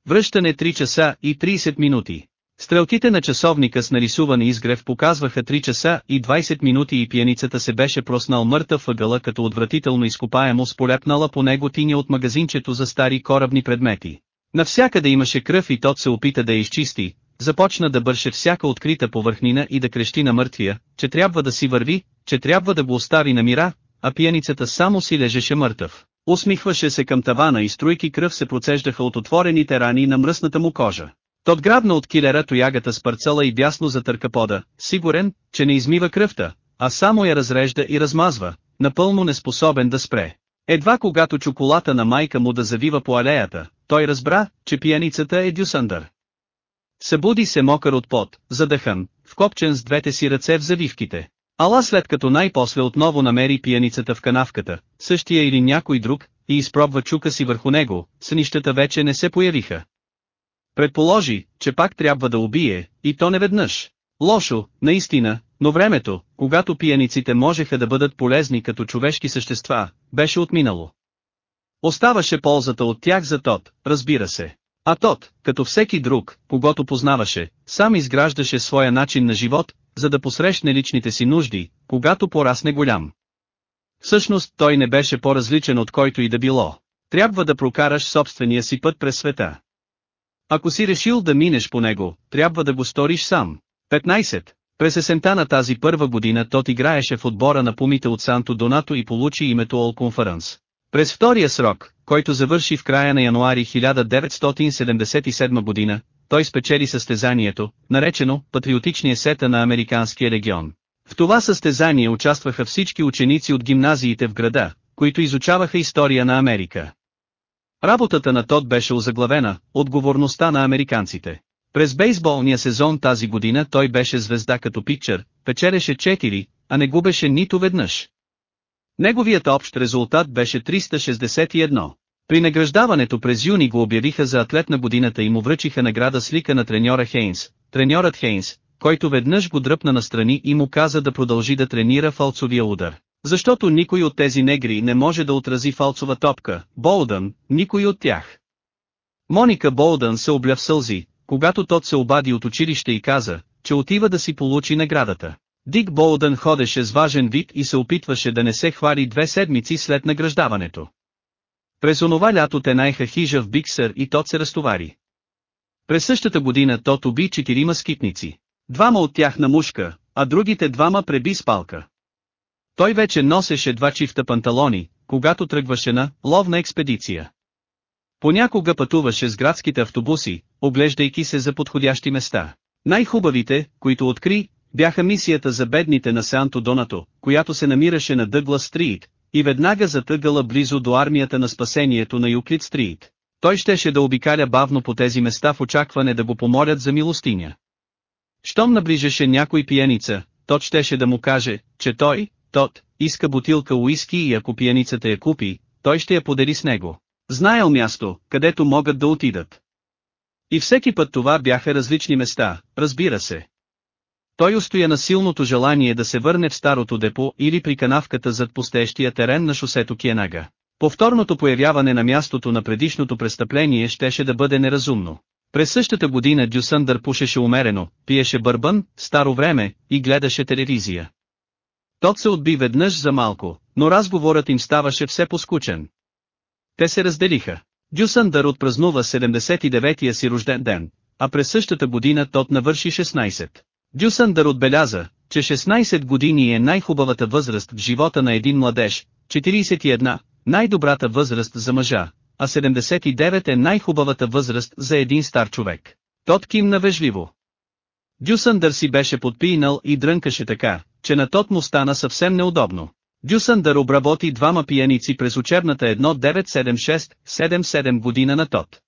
Връщане 3 часа и 30 минути. Стрелките на часовника с нарисуван изгрев показваха 3 часа и 20 минути и пияницата се беше проснал мъртъв въгъла като отвратително изкопаемо сполепнала по него тиня от магазинчето за стари корабни предмети. Навсякъде имаше кръв и тот се опита да я изчисти, започна да бърше всяка открита повърхнина и да крещи на мъртвия, че трябва да си върви, че трябва да го остави на мира, а пияницата само си лежеше мъртъв. Усмихваше се към тавана и струйки кръв се процеждаха от отворените рани на мръсната му кожа. Тот грабна от килера тоягата с парцела и бясно затърка пода, сигурен, че не измива кръвта, а само я разрежда и размазва, напълно неспособен да спре. Едва когато чоколата на майка му да завива по алеята, той разбра, че пияницата е Дюсандър. Събуди се мокър от пот, задъхан, вкопчен с двете си ръце в завивките. Ала след като най-после отново намери пияницата в канавката, същия или някой друг, и изпробва чука си върху него, сънищата вече не се появиха. Предположи, че пак трябва да убие, и то не веднъж. Лошо, наистина, но времето, когато пияниците можеха да бъдат полезни като човешки същества, беше отминало. Оставаше ползата от тях за Тот, разбира се. А Тот, като всеки друг, когато познаваше, сам изграждаше своя начин на живот, за да посрещне личните си нужди, когато порасне голям. Всъщност той не беше по-различен от който и да било. Трябва да прокараш собствения си път през света. Ако си решил да минеш по него, трябва да го сториш сам. 15. През есента на тази първа година Тот играеше в отбора на пумите от Санто Донато и получи името All Conference. През втория срок, който завърши в края на януари 1977 година, той спечели състезанието, наречено «Патриотичния сета на Американския регион». В това състезание участваха всички ученици от гимназиите в града, които изучаваха история на Америка. Работата на Тод беше озаглавена «Отговорността на американците». През бейсболния сезон тази година той беше звезда като питчер, печелеше 4, а не губеше нито веднъж. Неговият общ резултат беше 361. При награждаването през юни го обявиха за атлет на годината и му връчиха награда с лика на треньора Хейнс. Треньорът Хейнс, който веднъж го дръпна настрани и му каза да продължи да тренира фалцовия удар. Защото никой от тези негри не може да отрази фалцова топка, Болдън, никой от тях. Моника Болдън се обля в сълзи, когато тот се обади от училище и каза, че отива да си получи наградата. Дик Болдън ходеше с важен вид и се опитваше да не се хвали две седмици след награждаването. През онова лято те найха хижа в Биксър и тот се разтовари. През същата година тот уби четирима скитници. Двама от тях на мушка, а другите двама преби с палка. Той вече носеше два чифта панталони, когато тръгваше на ловна експедиция. Понякога пътуваше с градските автобуси, оглеждайки се за подходящи места. Най-хубавите, които откри, бяха мисията за бедните на Санто Донато, която се намираше на Дъгла Стрит, и веднага затъгала близо до армията на спасението на Юклит Стрит. Той щеше да обикаля бавно по тези места в очакване да го помолят за милостиня. Щом наближеше някой пияница, тот щеше да му каже, че той, тот, иска бутилка уиски и ако пияницата я купи, той ще я подели с него. Знаел място, където могат да отидат. И всеки път това бяха различни места, разбира се. Той устоя на силното желание да се върне в старото депо или при канавката зад пустещия терен на шосето Киенага. Повторното появяване на мястото на предишното престъпление щеше да бъде неразумно. През същата година Дюсъндър пушеше умерено, пиеше бърбън, старо време, и гледаше телевизия. Тот се отби веднъж за малко, но разговорът им ставаше все поскучен. Те се разделиха. Дюсъндър отпразнува 79-я си рожден ден, а през същата година тот навърши 16. Дюсъндър отбеляза, че 16 години е най-хубавата възраст в живота на един младеж, 41, най-добрата възраст за мъжа, а 79 е най-хубавата възраст за един стар човек. Тот кимна вежливо. Дюсъндър си беше подпинал и дрънкаше така, че на тот му стана съвсем неудобно. Дюсъндър обработи двама пияници през учебната 1976-77 година на тот.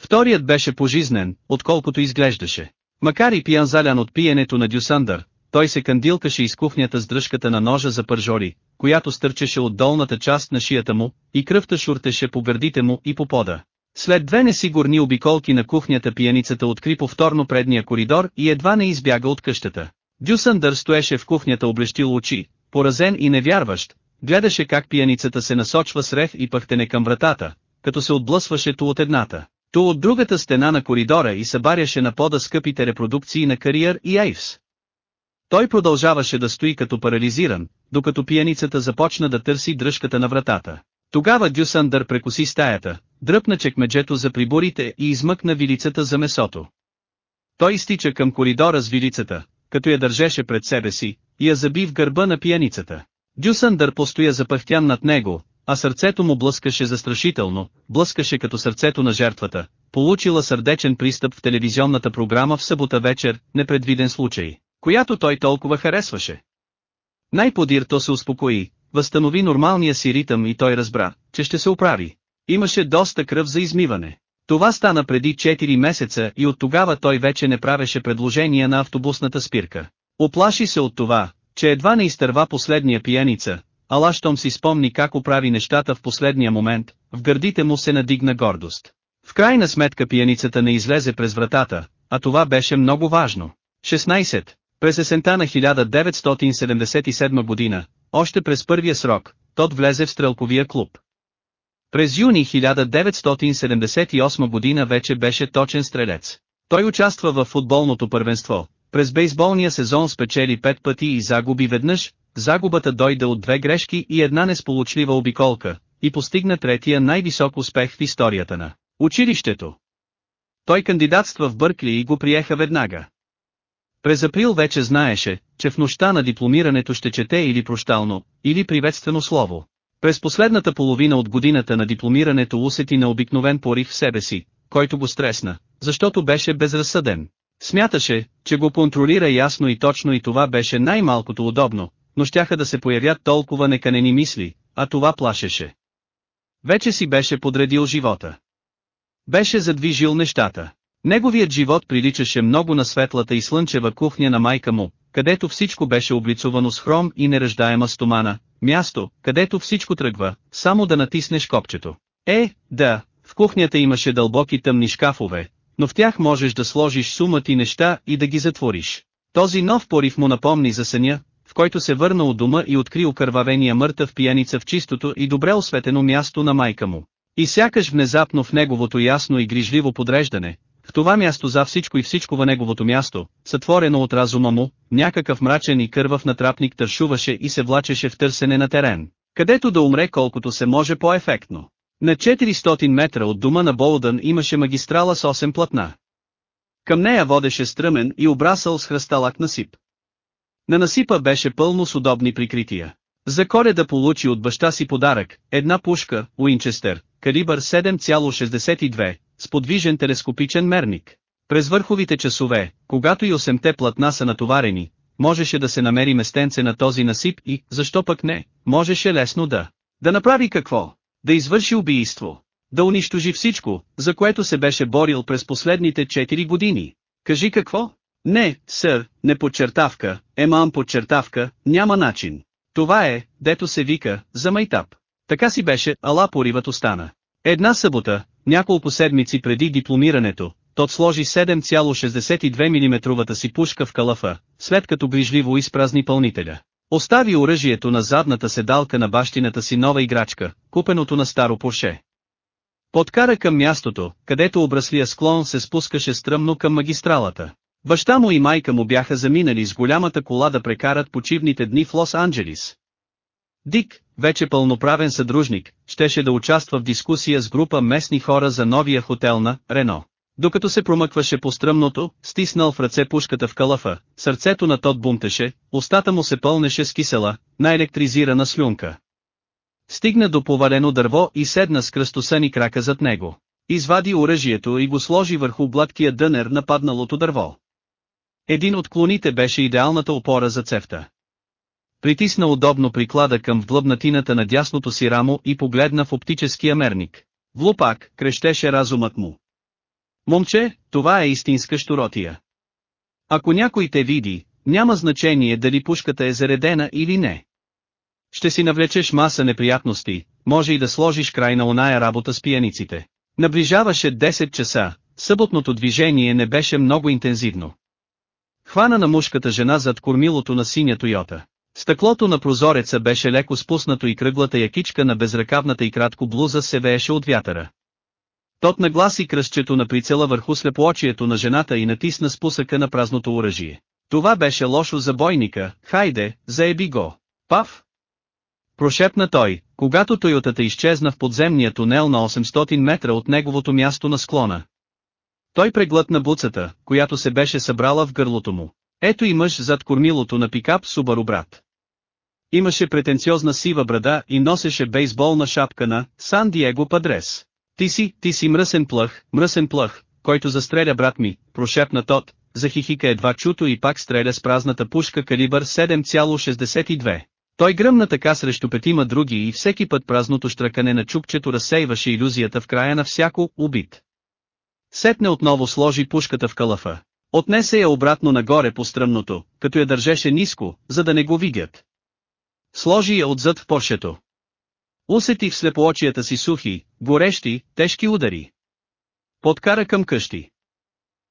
Вторият беше пожизнен, отколкото изглеждаше. Макар и пиян залян от пиенето на Дюсандър, той се кандилкаше из кухнята с дръжката на ножа за пържоли, която стърчеше от долната част на шията му, и кръвта шуртеше по гърдите му и по пода. След две несигурни обиколки на кухнята пияницата откри повторно предния коридор и едва не избяга от къщата. Дюсандър стоеше в кухнята облещил очи, поразен и невярващ, гледаше как пияницата се насочва с рев и пъхтене към вратата, като се отблъсваше ту от едната, ту от другата стена на коридора и събаряше на пода скъпите репродукции на Кариер и Айвс. Той продължаваше да стои като парализиран, докато пияницата започна да търси дръжката на вратата. Тогава Дюсандър прекоси стаята, дръпна чекмеджето за приборите и измъкна вилицата за месото. Той изтича към коридора с вилицата, като я държеше пред себе си, и я заби в гърба на пияницата. Дюсандър постоя запъхтян над него, а сърцето му блъскаше застрашително, блъскаше като сърцето на жертвата, получила сърдечен пристъп в телевизионната програма в събота вечер, непредвиден случай, която той толкова харесваше. Най-подир то се успокои, възстанови нормалния си ритъм и той разбра, че ще се оправи. Имаше доста кръв за измиване. Това стана преди 4 месеца и от тогава той вече не правеше предложения на автобусната спирка. Оплаши се от това, че едва не изтърва последния пияница, ала щом си спомни как оправи нещата в последния момент, в гърдите му се надигна гордост. В крайна сметка пияницата не излезе през вратата, а това беше много важно. 16. През есента на 1977 година, още през първия срок, Тот влезе в стрелковия клуб. През юни 1978 година вече беше точен стрелец. Той участва в футболното първенство. През бейсболния сезон спечели пет пъти и загуби веднъж, загубата дойде от две грешки и една несполучлива обиколка, и постигна третия най-висок успех в историята на училището. Той кандидатства в Бъркли и го приеха веднага. През април вече знаеше, че в нощта на дипломирането ще чете или прощално, или приветствено слово. През последната половина от годината на дипломирането усети на обикновен порив в себе си, който го стресна, защото беше безразсъден. Смяташе, че го контролира ясно и точно и това беше най-малкото удобно, но щяха да се появят толкова неканени мисли, а това плашеше. Вече си беше подредил живота. Беше задвижил нещата. Неговият живот приличаше много на светлата и слънчева кухня на майка му, където всичко беше облицувано с хром и неръждаема стомана, място, където всичко тръгва, само да натиснеш копчето. Е, да, в кухнята имаше дълбоки тъмни шкафове, но в тях можеш да сложиш сумът и неща и да ги затвориш. Този нов порив му напомни за съня, в който се върна от дома и откри окървавения мъртъв пияница в чистото и добре осветено място на майка му. И сякаш внезапно в неговото ясно и грижливо подреждане, в това място за всичко и всичко в неговото място, сътворено от разума му, някакъв мрачен и кървав натрапник тършуваше и се влачеше в търсене на терен, където да умре колкото се може по-ефектно. На 400 метра от дома на Болдън имаше магистрала с 8 платна. Към нея водеше стръмен и обрасъл с хръсталак насип. На насипа беше пълно с удобни прикрития. За коледа получи от баща си подарък, една пушка, Уинчестър, калибър 7,62, с подвижен телескопичен мерник. През върховите часове, когато и 8-те платна са натоварени, можеше да се намери местенце на този насип и, защо пък не, можеше лесно да. Да направи какво? Да извърши убийство. Да унищожи всичко, за което се беше борил през последните 4 години. Кажи какво? Не, сър, не подчертавка, емам подчертавка, няма начин. Това е, дето се вика, за майтап. Така си беше, ала поривът остана. Една събота, няколко седмици преди дипломирането, тот сложи 7,62 мм си пушка в калафа, след като грижливо изпразни пълнителя. Остави оръжието на задната седалка на бащината си нова играчка, купеното на старо Порше. Подкара към мястото, където обраслия склон се спускаше стръмно към магистралата. Баща му и майка му бяха заминали с голямата кола да прекарат почивните дни в Лос-Анджелис. Дик, вече пълноправен съдружник, щеше да участва в дискусия с група местни хора за новия хотел на Рено. Докато се промъкваше по стръмното, стиснал в ръце пушката в калафа, сърцето на тот бунтеше, устата му се пълнеше с кисела, наелектризирана слюнка. Стигна до повалено дърво и седна с кръстосани крака зад него. Извади оръжието и го сложи върху гладкия дънер на падналото дърво. Един от клоните беше идеалната опора за цевта. Притисна удобно приклада към вдлъбнатината на дясното си рамо и погледна в оптическия мерник. Влупак, крещеше разумът му. Момче, това е истинска щуротия. Ако някой те види, няма значение дали пушката е заредена или не. Ще си навлечеш маса неприятности, може и да сложиш край на оная работа с пияниците. Наближаваше 10 часа, съботното движение не беше много интензивно. Хвана на мушката жена зад кормилото на синя Тойота. Стъклото на прозореца беше леко спуснато и кръглата якичка на безръкавната и кратко блуза се вееше от вятъра. Тот нагласи кръстчето на прицела върху слепоочието на жената и натисна спусъка на празното оръжие. Това беше лошо за бойника, хайде, заеби го. Пав? Прошепна той, когато Тойотата изчезна в подземния тунел на 800 метра от неговото място на склона. Той преглътна буцата, която се беше събрала в гърлото му. Ето и мъж зад кормилото на пикап Субару брат. Имаше претенциозна сива брада и носеше бейсболна шапка на Сан Диего Падрес. Ти си, ти си мръсен плъх, мръсен плъх, който застреля брат ми, прошепна тот, захихика едва чуто и пак стреля с празната пушка калибър 7,62. Той гръмна така срещу петима други и всеки път празното штракане на чукчето разсейваше иллюзията в края на всяко убит. Сетне отново сложи пушката в калафа. Отнесе я обратно нагоре по стръмното, като я държеше ниско, за да не го видят. Сложи я отзад в поршето. Усети в слепоочията си сухи, горещи, тежки удари. Подкара към къщи.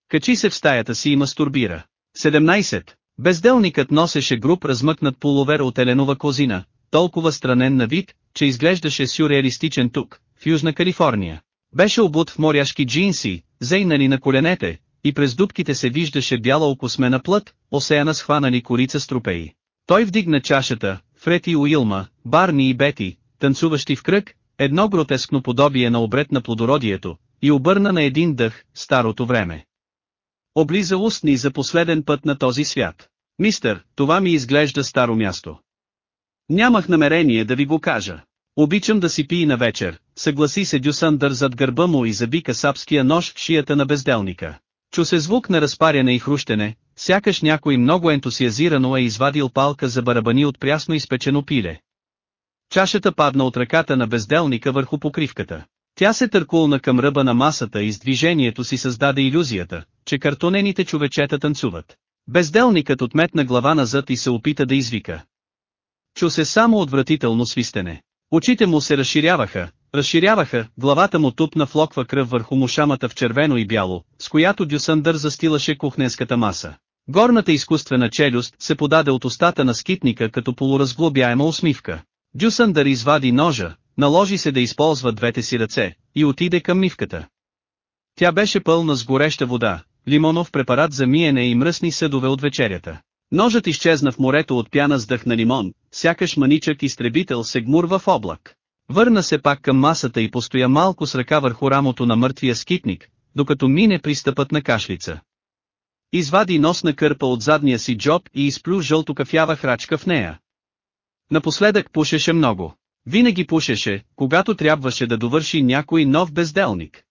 Качи се в стаята си и мастурбира. 17. Безделникът носеше груп размъкнат половер от еленова козина, толкова странен на вид, че изглеждаше сюрреалистичен тук, в Южна Калифорния. Беше обут в моряшки джинси, зейнали на коленете, и през дубките се виждаше бяла окосмена плът, осеяна с хванали корица струпеи. Той вдигна чашата, Фред и Уилма, Барни и Бети, танцуващи в кръг, едно гротескно подобие на обред на плодородието, и обърна на един дъх, старото време. Облиза устни за последен път на този свят. Мистър, това ми изглежда старо място. Нямах намерение да ви го кажа. Обичам да си пии на вечер, съгласи се Дюсандър зад гърба му и заби касапския нож в шията на безделника. Чу се звук на разпаряне и хрущене, сякаш някой много ентусиазирано е извадил палка за барабани от прясно изпечено пиле. Чашата падна от ръката на безделника върху покривката. Тя се търкулна към ръба на масата и с движението си създаде иллюзията, че картонените човечета танцуват. Безделникът отметна глава назад и се опита да извика. Чу се само отвратително свистене. Очите му се разширяваха, разширяваха, главата му тупна флоква кръв върху мушамата в червено и бяло, с която Дюсандър застилаше кухненската маса. Горната изкуствена челюст се подаде от устата на скитника като полуразглобяема усмивка. Дюсандър извади ножа, наложи се да използва двете си ръце, и отиде към мивката. Тя беше пълна с гореща вода, лимонов препарат за миене и мръсни съдове от вечерята. Ножът изчезна в морето от пяна с дъх на лимон, сякаш маничък изтребител се гмурва в облак. Върна се пак към масата и постоя малко с ръка върху рамото на мъртвия скитник, докато мине пристъпът на кашлица. Извади носна кърпа от задния си джоб и изплю жълто кафява храчка в нея. Напоследък пушеше много. Винаги пушеше, когато трябваше да довърши някой нов безделник.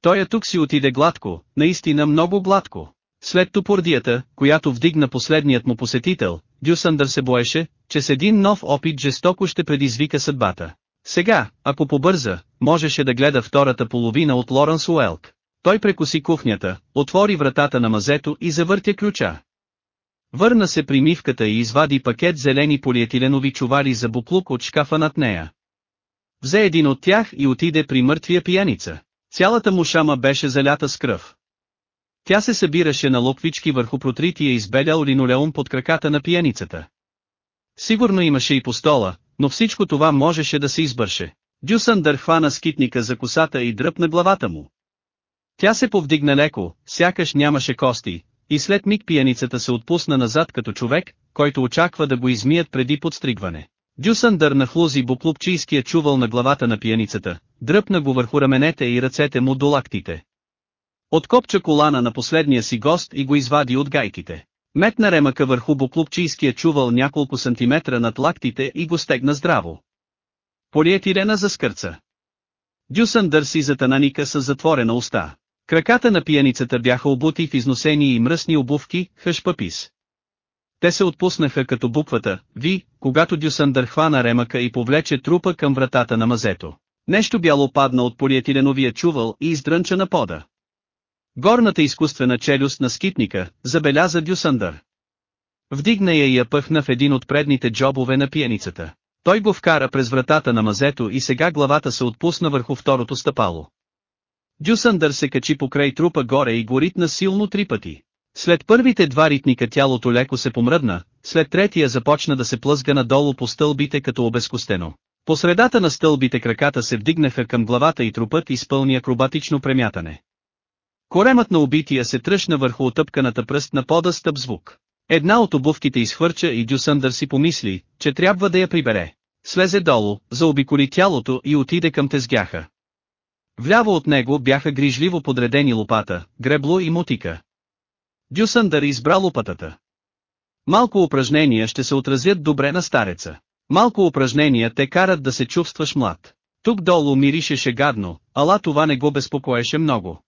Той тук си отиде гладко, наистина много гладко. След топордията, която вдигна последният му посетител, Дюсандър се боеше, че с един нов опит жестоко ще предизвика съдбата. Сега, ако побърза, можеше да гледа втората половина от Лоренс Уелк. Той прекоси кухнята, отвори вратата на мазето и завъртя ключа. Върна се при мивката и извади пакет зелени полиетиленови чували за буклук от шкафа над нея. Взе един от тях и отиде при мъртвия пияница. Цялата му шама беше залята с кръв. Тя се събираше на локвички върху протрития избелял линолеум под краката на пияницата. Сигурно имаше и по стола, но всичко това можеше да се избърше. Дюсъндър хвана скитника за косата и дръпна главата му. Тя се повдигна леко, сякаш нямаше кости, и след миг пияницата се отпусна назад като човек, който очаква да го измият преди подстригване. Дюсъндър нахлузи буклупчийския чувал на главата на пияницата, дръпна го върху раменете и ръцете му до лактите. Откопча колана на последния си гост и го извади от гайките. Метна ремъка върху буклупчийския чувал няколко сантиметра над лактите и го стегна здраво. Полиетирена за скърца. Дюсъндър си затананика с затворена уста. Краката на пияницата бяха обути в износени и мръсни обувки, хъшпапис. Те се отпуснаха като буквата «Ви», когато Дюсъндър хвана ремъка и повлече трупа към вратата на мазето. Нещо бяло падна от полиетиленовия чувал и издрънча на пода. Горната изкуствена челюст на скитника, забеляза Дюсъндър. Вдигна я и я пъхна в един от предните джобове на пиеницата. Той го вкара през вратата на мазето и сега главата се отпусна върху второто стъпало. Дюсъндър се качи покрай трупа горе и го ритна силно три пъти. След първите два ритника тялото леко се помръдна, след третия започна да се плъзга надолу по стълбите като обезкостено. По средата на стълбите краката се вдигнаха към главата и трупът изпълни акробатично премятане. Коремът на убития се тръщна върху отъпканата пръст на пода стъп звук. Една от обувките изхвърча и Дюсъндър си помисли, че трябва да я прибере. Слезе долу, заобиколи тялото и отиде към тезгяха. Вляво от него бяха грижливо подредени лопата, гребло и мотика. Дюсъндър избра лопатата. Малко упражнения ще се отразят добре на стареца. Малко упражнения те карат да се чувстваш млад. Тук долу миришеше гадно, ала това не го безпокоеше много.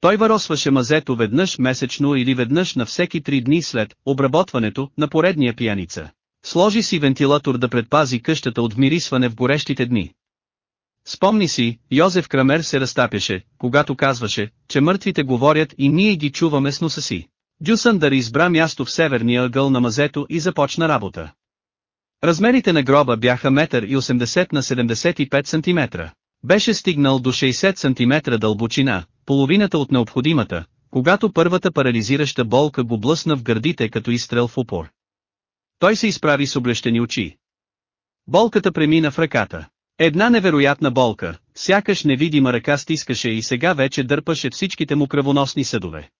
Той варосваше мазето веднъж месечно или веднъж на всеки три дни след обработването на поредния пияница. Сложи си вентилатор да предпази къщата от вмирисване в горещите дни. Спомни си, Йозеф Крамер се разтапяше, когато казваше, че мъртвите говорят и ние ги чуваме с носа си. Дюсъндър избра място в северния ъгъл на мазето и започна работа. Размерите на гроба бяха 1,80 на 75 см. Беше стигнал до 60 см дълбочина, половината от необходимата, когато първата парализираща болка го блъсна в гърдите като изстрел в упор. Той се изправи с облещени очи. Болката премина в ръката. Една невероятна болка, сякаш невидима ръка стискаше и сега вече дърпаше всичките му кръвоносни съдове.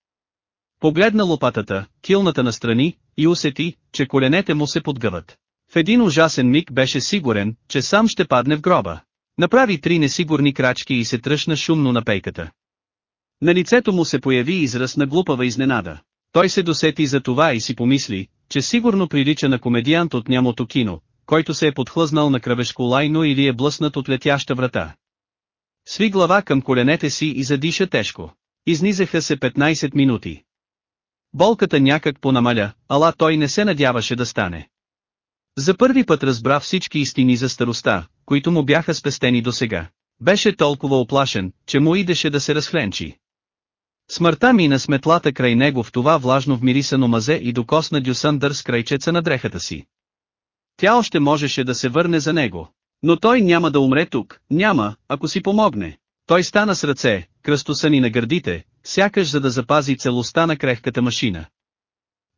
Погледна лопатата, килната настрани, и усети, че коленете му се подгъват. В един ужасен миг беше сигурен, че сам ще падне в гроба. Направи три несигурни крачки и се тръщна шумно на пейката. На лицето му се появи израз на глупава изненада. Той се досети за това и си помисли, че сигурно прилича на комедиант от нямото кино, който се е подхлъзнал на кръвешко лайно или е блъснат от летяща врата. Сви глава към коленете си и задиша тежко. Изнизаха се 15 минути. Болката някак понамаля, ала той не се надяваше да стане. За първи път разбра всички истини за староста, които му бяха спестени до сега. Беше толкова оплашен, че му идеше да се разхленчи. Смъртта мина сметлата край него в това влажно вмирисано мазе и докосна Дюсандър с крайчеца на дрехата си. Тя още можеше да се върне за него. Но той няма да умре тук, няма, ако си помогне. Той стана с ръце, кръстосани на гърдите, сякаш за да запази целостта на крехката машина.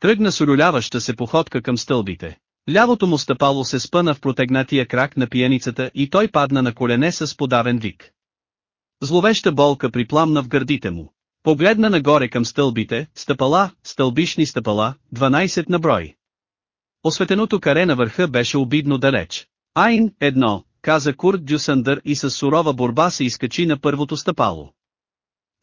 Тръгна с уроляваща се походка към стълбите. Лявото му стъпало се спъна в протегнатия крак на пиеницата и той падна на колене с подавен вик. Зловеща болка припламна в гърдите му. Погледна нагоре към стълбите, стъпала, стълбишни стъпала, 12 на брой. Осветеното каре на върха беше обидно далеч. Айн, едно, каза Курт Дюсандър и с сурова борба се изкачи на първото стъпало.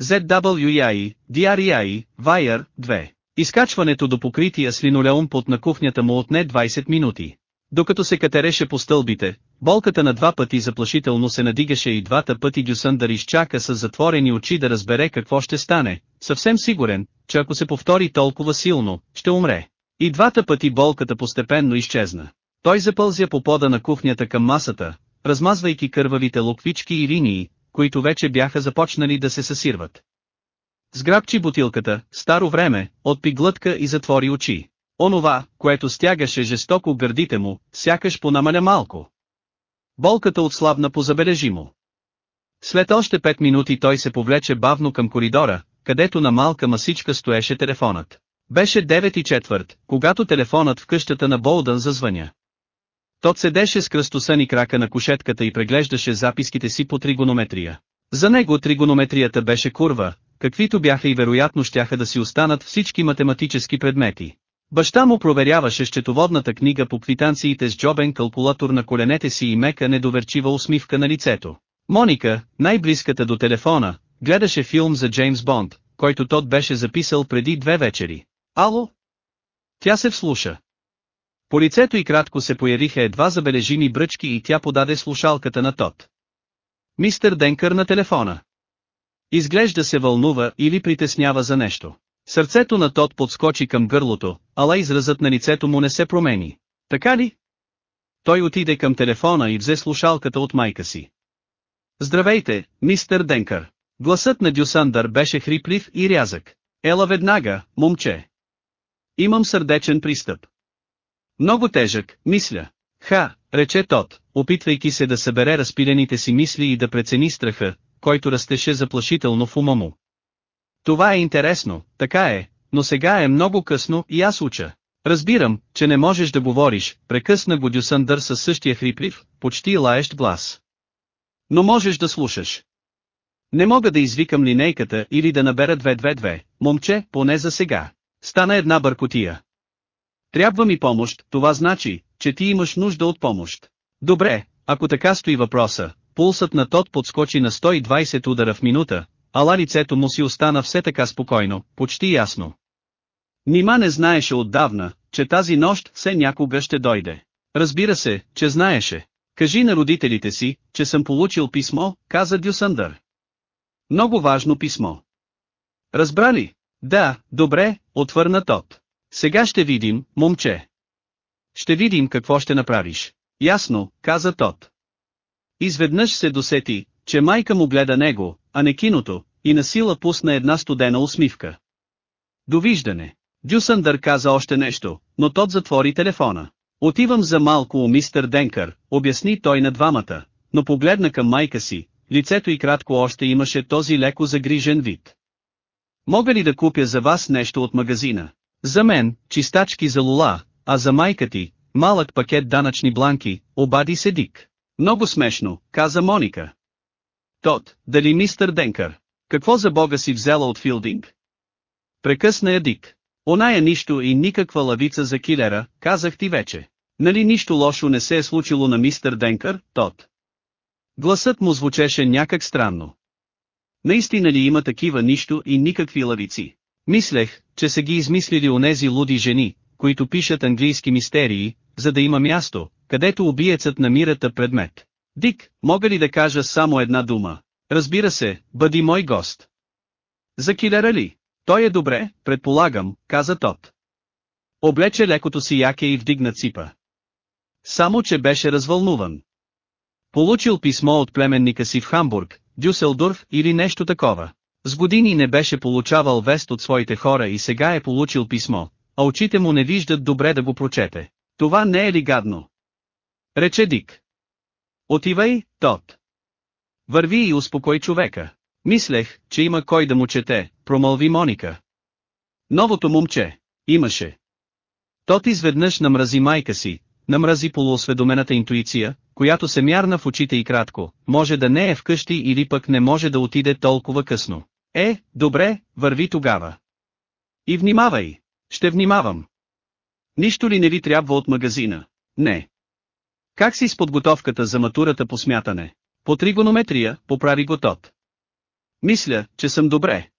ZWI, DRI, Wire, 2. Изкачването до покрития с линолеум под на кухнята му отне 20 минути. Докато се катереше по стълбите, болката на два пъти заплашително се надигаше и двата пъти Дюсъндър изчака с затворени очи да разбере какво ще стане, съвсем сигурен, че ако се повтори толкова силно, ще умре. И двата пъти болката постепенно изчезна. Той запълзя по пода на кухнята към масата, размазвайки кървавите локвички и линии, които вече бяха започнали да се съсирват. Сграбчи бутилката, старо време, отпи глътка и затвори очи. Онова, което стягаше жестоко гърдите му, сякаш понамаля малко. Болката отслабна позабележимо. След още пет минути той се повлече бавно към коридора, където на малка масичка стоеше телефонът. Беше 9 и четвърт, когато телефонът в къщата на Болдън зазвъня. Тот седеше с кръстосани крака на кушетката и преглеждаше записките си по тригонометрия. За него тригонометрията беше курва, каквито бяха и вероятно щяха да си останат всички математически предмети. Баща му проверяваше счетоводната книга по квитанциите с джобен калкулатор на коленете си и мека недоверчива усмивка на лицето. Моника, най-близката до телефона, гледаше филм за Джеймс Бонд, който тот беше записал преди две вечери. Ало? Тя се вслуша. По лицето и кратко се появиха едва забележими бръчки и тя подаде слушалката на Тот. Мистер Денкър на телефона. Изглежда се вълнува или притеснява за нещо. Сърцето на Тот подскочи към гърлото, ала изразът на лицето му не се промени. Така ли? Той отиде към телефона и взе слушалката от майка си. Здравейте, мистер Денкър. Гласът на Дюсандър беше хриплив и рязък. Ела веднага, момче. Имам сърдечен пристъп. Много тежък, мисля. Ха, рече Тот, опитвайки се да събере разпилените си мисли и да прецени страха, който растеше заплашително в ума му. Това е интересно, така е, но сега е много късно и аз уча. Разбирам, че не можеш да говориш, прекъсна го Дюсандър със същия хриплив, почти лаещ глас. Но можеш да слушаш. Не мога да извикам линейката или да набера 222, момче, поне за сега. Стана една бъркотия. Трябва ми помощ, това значи, че ти имаш нужда от помощ. Добре, ако така стои въпроса, пулсът на Тот подскочи на 120 удара в минута, ала лицето му си остана все така спокойно, почти ясно. Нима не знаеше отдавна, че тази нощ все някога ще дойде. Разбира се, че знаеше. Кажи на родителите си, че съм получил писмо, каза Дюсандър. Много важно писмо. Разбрали? Да, добре, отвърна Тот. Сега ще видим, момче. Ще видим какво ще направиш. Ясно, каза Тот. Изведнъж се досети, че майка му гледа него, а не киното, и насила пусна една студена усмивка. Довиждане. Дюсандър каза още нещо, но тот затвори телефона. Отивам за малко у мистер Денкър, обясни той на двамата, но погледна към майка си, лицето и кратко още имаше този леко загрижен вид. Мога ли да купя за вас нещо от магазина? За мен, чистачки за лула, а за майка ти, малък пакет данъчни бланки, обади се Дик. Много смешно, каза Моника. Тот, дали мистер Денкър? Какво за бога си взела от Филдинг? Прекъсна я Дик. Оная нищо и никаква лавица за килера, казах ти вече. Нали нищо лошо не се е случило на мистер Денкър, Тот? Гласът му звучеше някак странно. Наистина ли има такива нищо и никакви лавици? Мислех, че са ги измислили онези луди жени, които пишат английски мистерии, за да има място, където убиецът намирата предмет. Дик, мога ли да кажа само една дума? Разбира се, бъди мой гост. За килера ли? Той е добре, предполагам, каза Тот. Облече лекото си яке и вдигна ципа. Само че беше развълнуван. Получил писмо от племенника си в Хамбург, Дюселдорф или нещо такова. С години не беше получавал вест от своите хора и сега е получил писмо, а очите му не виждат добре да го прочете. Това не е ли гадно? Рече Дик. Отивай, Тот. Върви и успокой човека. Мислех, че има кой да му чете, промълви Моника. Новото момче. Имаше. Тот изведнъж намрази майка си, намрази полуосведомената интуиция, която се мярна в очите и кратко, може да не е вкъщи или пък не може да отиде толкова късно. Е, добре, върви тогава. И внимавай. Ще внимавам. Нищо ли не ви трябва от магазина? Не. Как си с подготовката за матурата по смятане? По тригонометрия, поправи го тот. Мисля, че съм добре.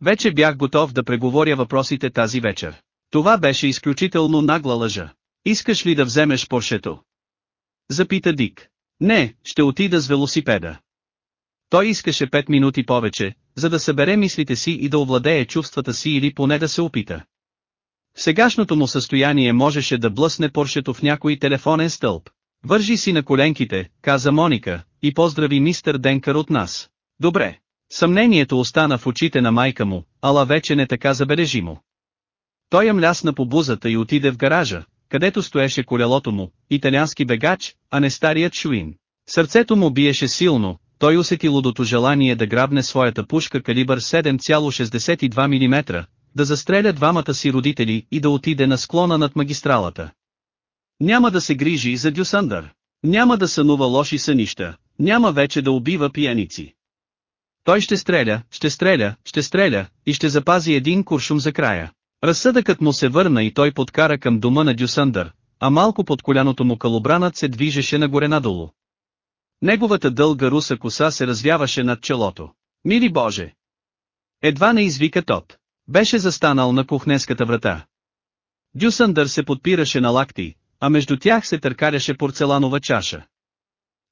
Вече бях готов да преговоря въпросите тази вечер. Това беше изключително нагла лъжа. Искаш ли да вземеш поршето? Запита Дик. Не, ще отида с велосипеда. Той искаше 5 минути повече, за да събере мислите си и да овладее чувствата си или поне да се опита. В сегашното му състояние можеше да блъсне поршето в някой телефонен стълб. Вържи си на коленките, каза Моника, и поздрави мистер Денкър от нас. Добре. Съмнението остана в очите на майка му, ала вече не така забележимо. Той я млясна по бузата и отиде в гаража, където стоеше колелото му, италиански бегач, а не старият Шуин. Сърцето му биеше силно, той усети лудото желание да грабне своята пушка калибър 7,62 мм, да застреля двамата си родители и да отиде на склона над магистралата. Няма да се грижи за Дюсандър. Няма да сънува лоши сънища, няма вече да убива пияници. Той ще стреля, ще стреля, ще стреля, и ще запази един куршум за края. Разсъдъкът му се върна и той подкара към дома на Дюсандър, а малко под коляното му калобранът се движеше нагоре надолу. Неговата дълга руса коса се развяваше над челото. Мили Боже! Едва не извика Тот. Беше застанал на кухненската врата. Дюсандър се подпираше на лакти, а между тях се търкаляше порцеланова чаша.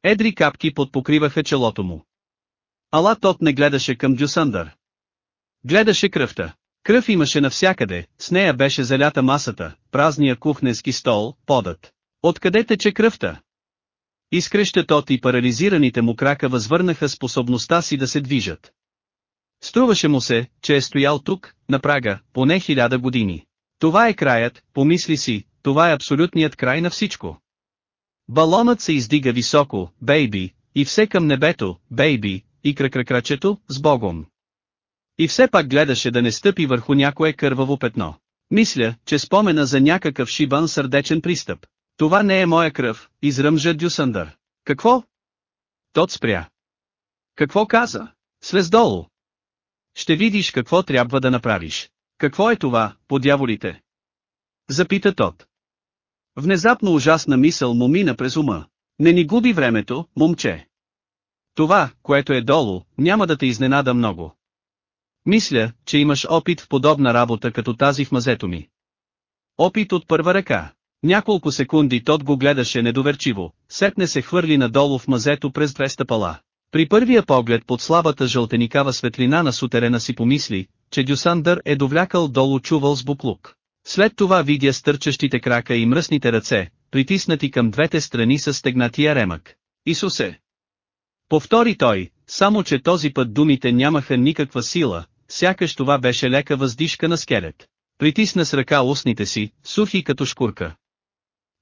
Едри капки подпокриваха челото му. Ала Тот не гледаше към Дюсандър. Гледаше кръвта. Кръв имаше навсякъде, с нея беше залята масата, празния кухненски стол, подът. Откъде тече кръвта? Изкреща тот и парализираните му крака възвърнаха способността си да се движат. Струваше му се, че е стоял тук, на прага, поне хиляда години. Това е краят, помисли си, това е абсолютният край на всичко. Балонът се издига високо, бейби, и все към небето, бейби, и кръкракрачето, с Богом. И все пак гледаше да не стъпи върху някое кърваво петно. Мисля, че спомена за някакъв шибан сърдечен пристъп. Това не е моя кръв, изръмжа Дюсандър. Какво? Тот спря. Какво каза? Слез долу. Ще видиш какво трябва да направиш. Какво е това, по дяволите? Запита Тот. Внезапно ужасна мисъл му мина през ума. Не ни губи времето, момче. Това, което е долу, няма да те изненада много. Мисля, че имаш опит в подобна работа като тази в мазето ми. Опит от първа ръка. Няколко секунди тот го гледаше недоверчиво, сетне се хвърли надолу в мазето през две стъпала. При първия поглед под слабата жълтеникава светлина на сутерена си помисли, че Дюсандър е довлякал долу чувал с буклук. След това видя стърчащите крака и мръсните ръце, притиснати към двете страни с стегнатия ремък. Исусе! Повтори той, само че този път думите нямаха никаква сила, сякаш това беше лека въздишка на скелет. Притисна с ръка устните си, сухи като шкурка.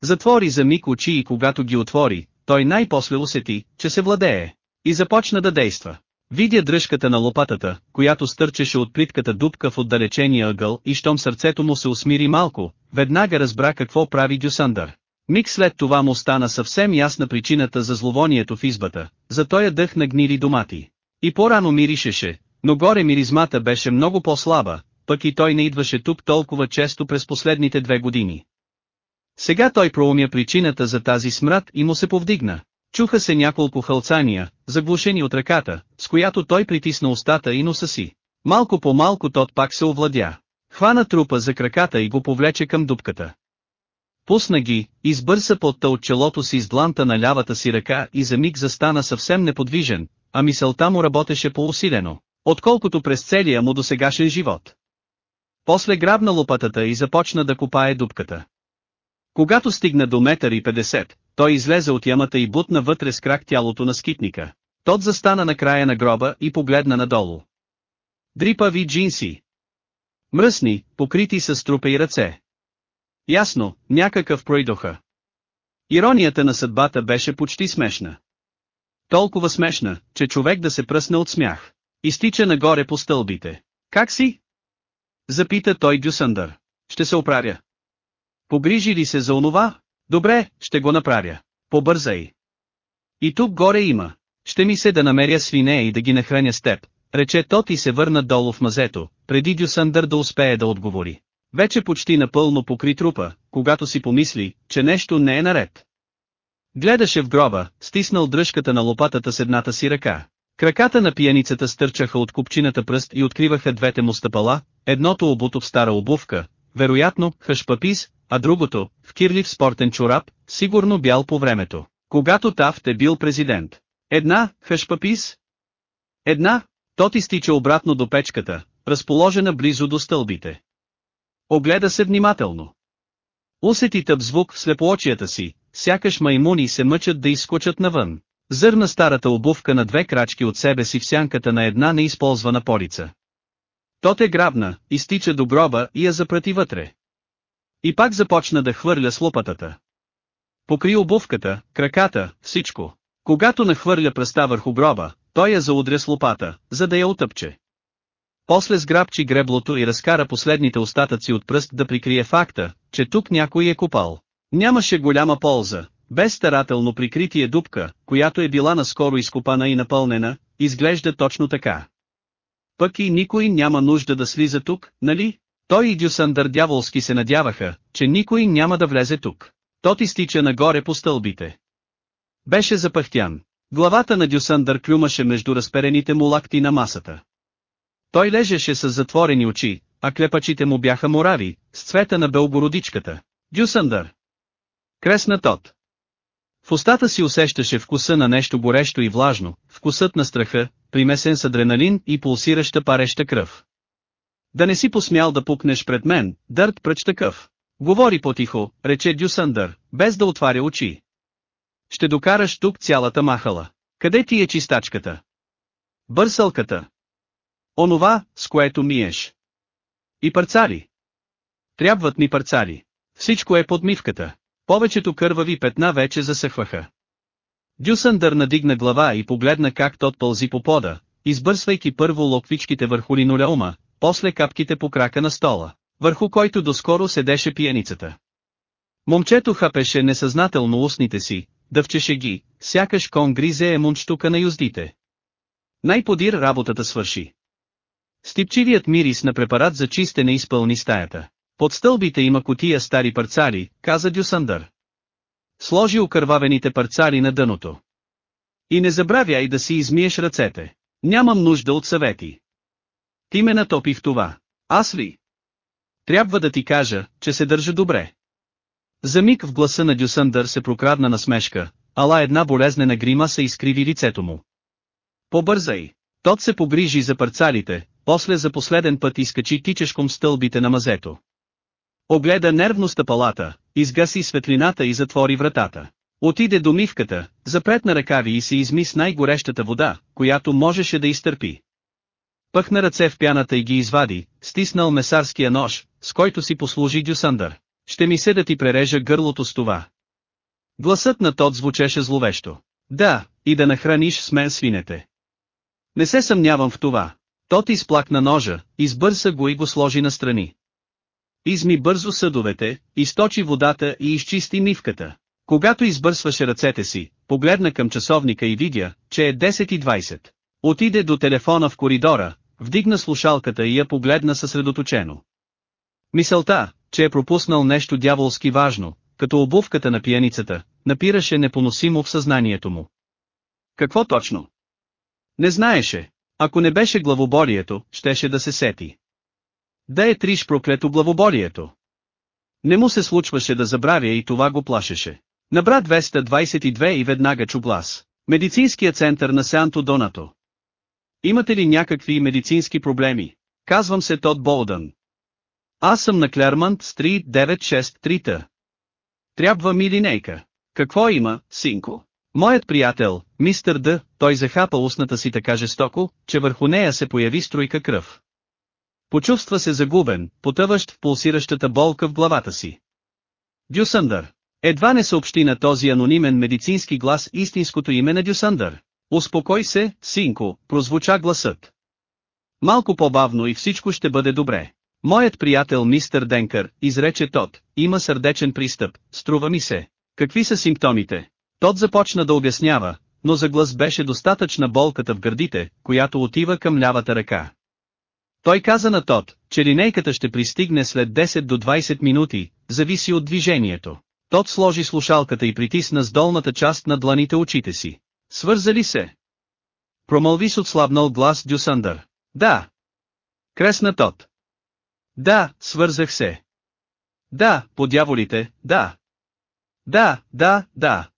Затвори за миг очи и когато ги отвори, той най-после усети, че се владее. И започна да действа. Видя дръжката на лопатата, която стърчеше от плитката дупка в отдалечения ъгъл и щом сърцето му се усмири малко, веднага разбра какво прави Дюсандър. Миг след това му стана съвсем ясна причината за зловонието в избата, за тоя дъх на гнили домати. И по-рано миришеше, но горе миризмата беше много по-слаба, пък и той не идваше тук толкова често през последните две години. Сега той проумя причината за тази смрад и му се повдигна. Чуха се няколко хълцания, заглушени от ръката, с която той притисна устата и носа си. Малко по малко тот пак се овладя. Хвана трупа за краката и го повлече към дупката. Пусна ги, избърса подта от челото си с дланта на лявата си ръка и за миг застана съвсем неподвижен, а мисълта му работеше по-усилено, отколкото през целия му досегашен живот. После грабна лопатата и започна да копае дупката. Когато стигна до метър и 50, той излезе от ямата и бутна вътре с крак тялото на скитника. Тот застана на края на гроба и погледна надолу. Дрипави джинси. Мръсни, покрити с трупа и ръце. Ясно, някакъв пройдоха. Иронията на съдбата беше почти смешна. Толкова смешна, че човек да се пръсне от смях. Изтича нагоре по стълбите. Как си? Запита той Дюсандър. Ще се оправя. Погрижи ли се за онова? Добре, ще го направя. Побързай. И тук горе има. Ще ми се да намеря свине и да ги нахраня с теб, рече тот и се върна долу в мазето, преди Дюсандър да успее да отговори. Вече почти напълно покри трупа, когато си помисли, че нещо не е наред. Гледаше в гроба, стиснал дръжката на лопатата с едната си ръка. Краката на пияницата стърчаха от купчината пръст и откриваха двете му стъпала, едното обуто в стара обувка, вероятно, хъшпапис, а другото, в кирлив спортен чорап, сигурно бял по времето, когато Тафт е бил президент. Една, хъшпапис? Една, тот изтича обратно до печката, разположена близо до стълбите. Огледа се внимателно. Усети тъп звук в слепоочията си, сякаш маймуни се мъчат да изскочат навън. Зърна старата обувка на две крачки от себе си в сянката на една неизползвана порица. Тот е грабна, изтича до гроба и я запрати вътре. И пак започна да хвърля с лопатата. Покри обувката, краката, всичко. Когато нахвърля пръста върху гроба, той я заудря с лопата, за да я отъпче. После сграбчи греблото и разкара последните остатъци от пръст да прикрие факта, че тук някой е купал. Нямаше голяма полза, без старателно прикритие дупка, която е била наскоро изкопана и напълнена, изглежда точно така. Пък и никой няма нужда да слиза тук, нали? Той и Дюсандър дяволски се надяваха, че никой няма да влезе тук. Тот изтича нагоре по стълбите. Беше запъхтян. Главата на Дюсандър клюмаше между разперените му лакти на масата. Той лежеше с затворени очи, а клепачите му бяха морави, с цвета на белгородичката. Дюсандър. Кресна тот. В устата си усещаше вкуса на нещо горещо и влажно, вкусът на страха, примесен с адреналин и пулсираща пареща кръв. Да не си посмял да пукнеш пред мен, дърт пръч такъв. Говори потихо, рече Дюсандър, без да отваря очи. Ще докараш тук цялата махала. Къде ти е чистачката? Бърсалката. Онова, с което миеш. И парцали. Трябват ми парцали. Всичко е подмивката. Повечето кървави петна вече засъхваха. Дюсандър надигна глава и погледна как тот пълзи по пода, избърсвайки първо локвичките върху линолеума, после капките по крака на стола, върху който доскоро седеше пиеницата. Момчето хапеше несъзнателно устните си, дъвчеше ги, сякаш кон гризе е мунчтука на юздите. Най-подир работата свърши. Стипчивият мирис на препарат за чистене изпълни стаята. Под стълбите има котия стари парцали, каза Дюсандър. Сложи окървавените парцали на дъното. И не забравяй да си измиеш ръцете. Нямам нужда от съвети. Ти ме натопи в това. Аз ли? Трябва да ти кажа, че се държа добре. За миг в гласа на Дюсандър се прокрадна насмешка, ала една болезнена грима се изкриви лицето му. Побързай! Тот се погрижи за парцалите, после за последен път изкачи тичешком стълбите на мазето. Огледа нервно стъпалата, изгаси светлината и затвори вратата. Отиде до мивката, запретна ръкави и се изми с най-горещата вода, която можеше да изтърпи. Пъхна ръце в пяната и ги извади, стиснал месарския нож, с който си послужи Дюсандър. Ще ми се да ти прережа гърлото с това. Гласът на тот звучеше зловещо. Да, и да нахраниш с мен свинете. Не се съмнявам в това. Тот изплакна ножа, избърса го и го сложи настрани. Изми бързо съдовете, източи водата и изчисти мивката. Когато избърсваше ръцете си, погледна към часовника и видя, че е 10.20. Отиде до телефона в коридора, вдигна слушалката и я погледна съсредоточено. Мисълта, че е пропуснал нещо дяволски важно, като обувката на пияницата, напираше непоносимо в съзнанието му. Какво точно? Не знаеше. Ако не беше главоболието, щеше да се сети. Да е триш проклето главоболието. Не му се случваше да забравя и това го плашеше. Набра 222 и веднага чу глас. Медицинския център на Санто Донато. Имате ли някакви медицински проблеми? Казвам се Тод Болдън. Аз съм на Клермант Стрит 963-та. Трябва ми линейка. Какво има, синко? Моят приятел, мистер Д, той захапа устната си така жестоко, че върху нея се появи струйка кръв. Почувства се загубен, потъващ в пулсиращата болка в главата си. Дюсъндър. Едва не съобщи на този анонимен медицински глас истинското име на Дюсъндър. Успокой се, синко, прозвуча гласът. Малко по-бавно и всичко ще бъде добре. Моят приятел мистер Денкър, изрече Тот, има сърдечен пристъп, струва ми се. Какви са симптомите? Тот започна да обяснява, но за глас беше достатъчна болката в гърдите, която отива към лявата ръка. Той каза на Тот, че линейката ще пристигне след 10 до 20 минути, зависи от движението. Тот сложи слушалката и притисна с долната част на дланите очите си. Свързали се? Промълви с отслабнал глас Дюсандър. Да. Кресна Тот. Да, свързах се. Да, по дяволите, да. Да, да, да.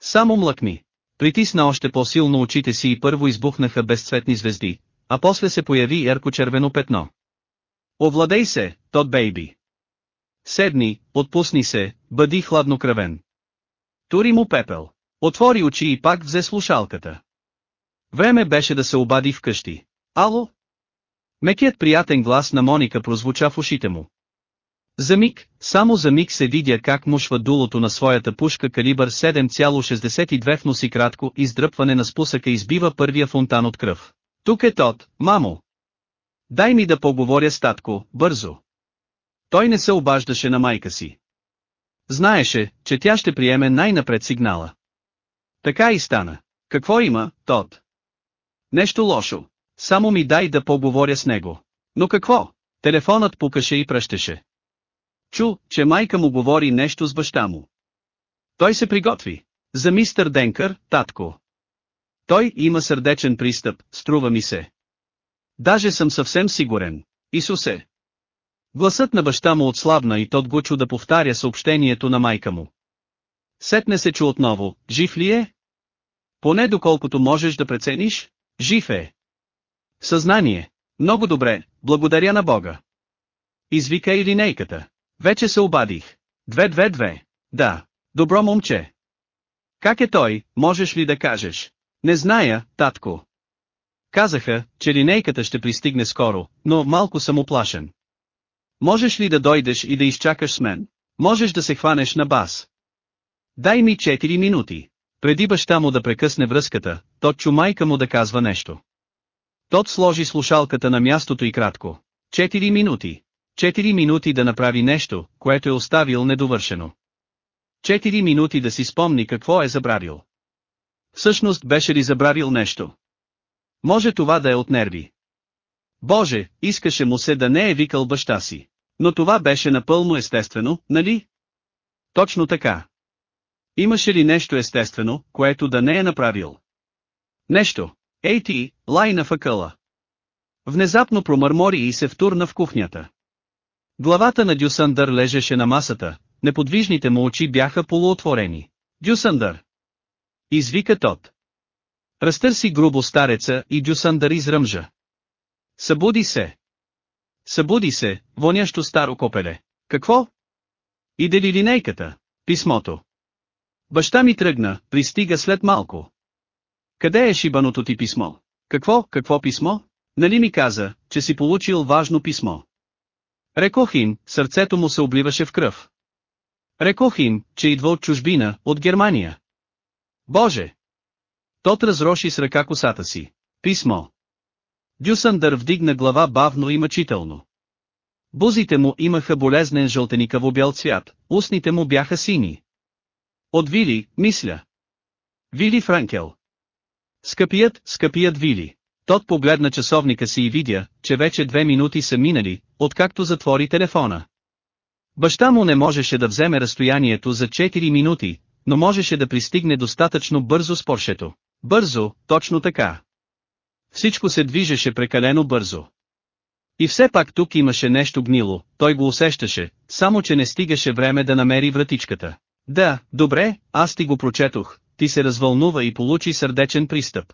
Само млъкни. Притисна още по-силно очите си и първо избухнаха безцветни звезди, а после се появи ярко-червено петно. Овладей се, Тот Бейби. Седни, отпусни се, бъди хладнокръвен. Тури му пепел. Отвори очи и пак взе слушалката. Време беше да се обади вкъщи. Ало? Мекият приятен глас на Моника прозвуча в ушите му. За миг, само за миг се видя как мушва дулото на своята пушка калибър 7,62 в носи кратко и сдръпване на спусъка избива първия фонтан от кръв. Тук е тот, мамо. Дай ми да поговоря с татко, бързо. Той не се обаждаше на майка си. Знаеше, че тя ще приеме най-напред сигнала. Така и стана. Какво има, Тот? Нещо лошо. Само ми дай да поговоря с него. Но какво? Телефонът пукаше и пръщеше. Чу, че майка му говори нещо с баща му. Той се приготви. За мистер Денкър, татко. Той има сърдечен пристъп, струва ми се. Даже съм съвсем сигурен. Исусе. Гласът на баща му отслабна и тот го чу да повтаря съобщението на майка му. Сетне се чу отново, жив ли е? Поне доколкото можеш да прецениш, жив е. Съзнание. Много добре, благодаря на Бога. Извика и линейката. Вече се обадих. Две-две-две. Да. Добро момче. Как е той, можеш ли да кажеш? Не зная, татко. Казаха, че линейката ще пристигне скоро, но малко съм оплашен. Можеш ли да дойдеш и да изчакаш с мен? Можеш да се хванеш на бас. Дай ми 4 минути. Преди баща му да прекъсне връзката, тот чу майка му да казва нещо. Тот сложи слушалката на мястото и кратко. Четири минути. Четири минути да направи нещо, което е оставил недовършено. Четири минути да си спомни какво е забравил. Всъщност беше ли забравил нещо? Може това да е от нерви. Боже, искаше му се да не е викал баща си. Но това беше напълно естествено, нали? Точно така. Имаше ли нещо естествено, което да не е направил? Нещо. Ей ти, лайна факъла. Внезапно промърмори и се втурна в кухнята. Главата на Дюсандър лежеше на масата, неподвижните му очи бяха полуотворени. Дюсандър! Извика тот. Разтърси грубо стареца и Дюсандър изръмжа. Събуди се! Събуди се, вонящо старо копеле. Какво? Иде ли линейката? Писмото. Баща ми тръгна, пристига след малко. Къде е шибаното ти писмо? Какво, какво писмо? Нали ми каза, че си получил важно писмо? Рекох им, сърцето му се обливаше в кръв. Рекох им, че идва от чужбина, от Германия. Боже! Тот разроши с ръка косата си. Писмо. Дюсандър вдигна глава бавно и мъчително. Бузите му имаха болезнен жълтеникаво бял цвят, устните му бяха сини. От Вили, мисля. Вили Франкел. Скъпият, скъпият Вили. Тот погледна часовника си и видя, че вече две минути са минали, откакто затвори телефона. Баща му не можеше да вземе разстоянието за 4 минути, но можеше да пристигне достатъчно бързо с Поршето. Бързо, точно така. Всичко се движеше прекалено бързо. И все пак тук имаше нещо гнило, той го усещаше, само че не стигаше време да намери вратичката. Да, добре, аз ти го прочетох, ти се развълнува и получи сърдечен пристъп.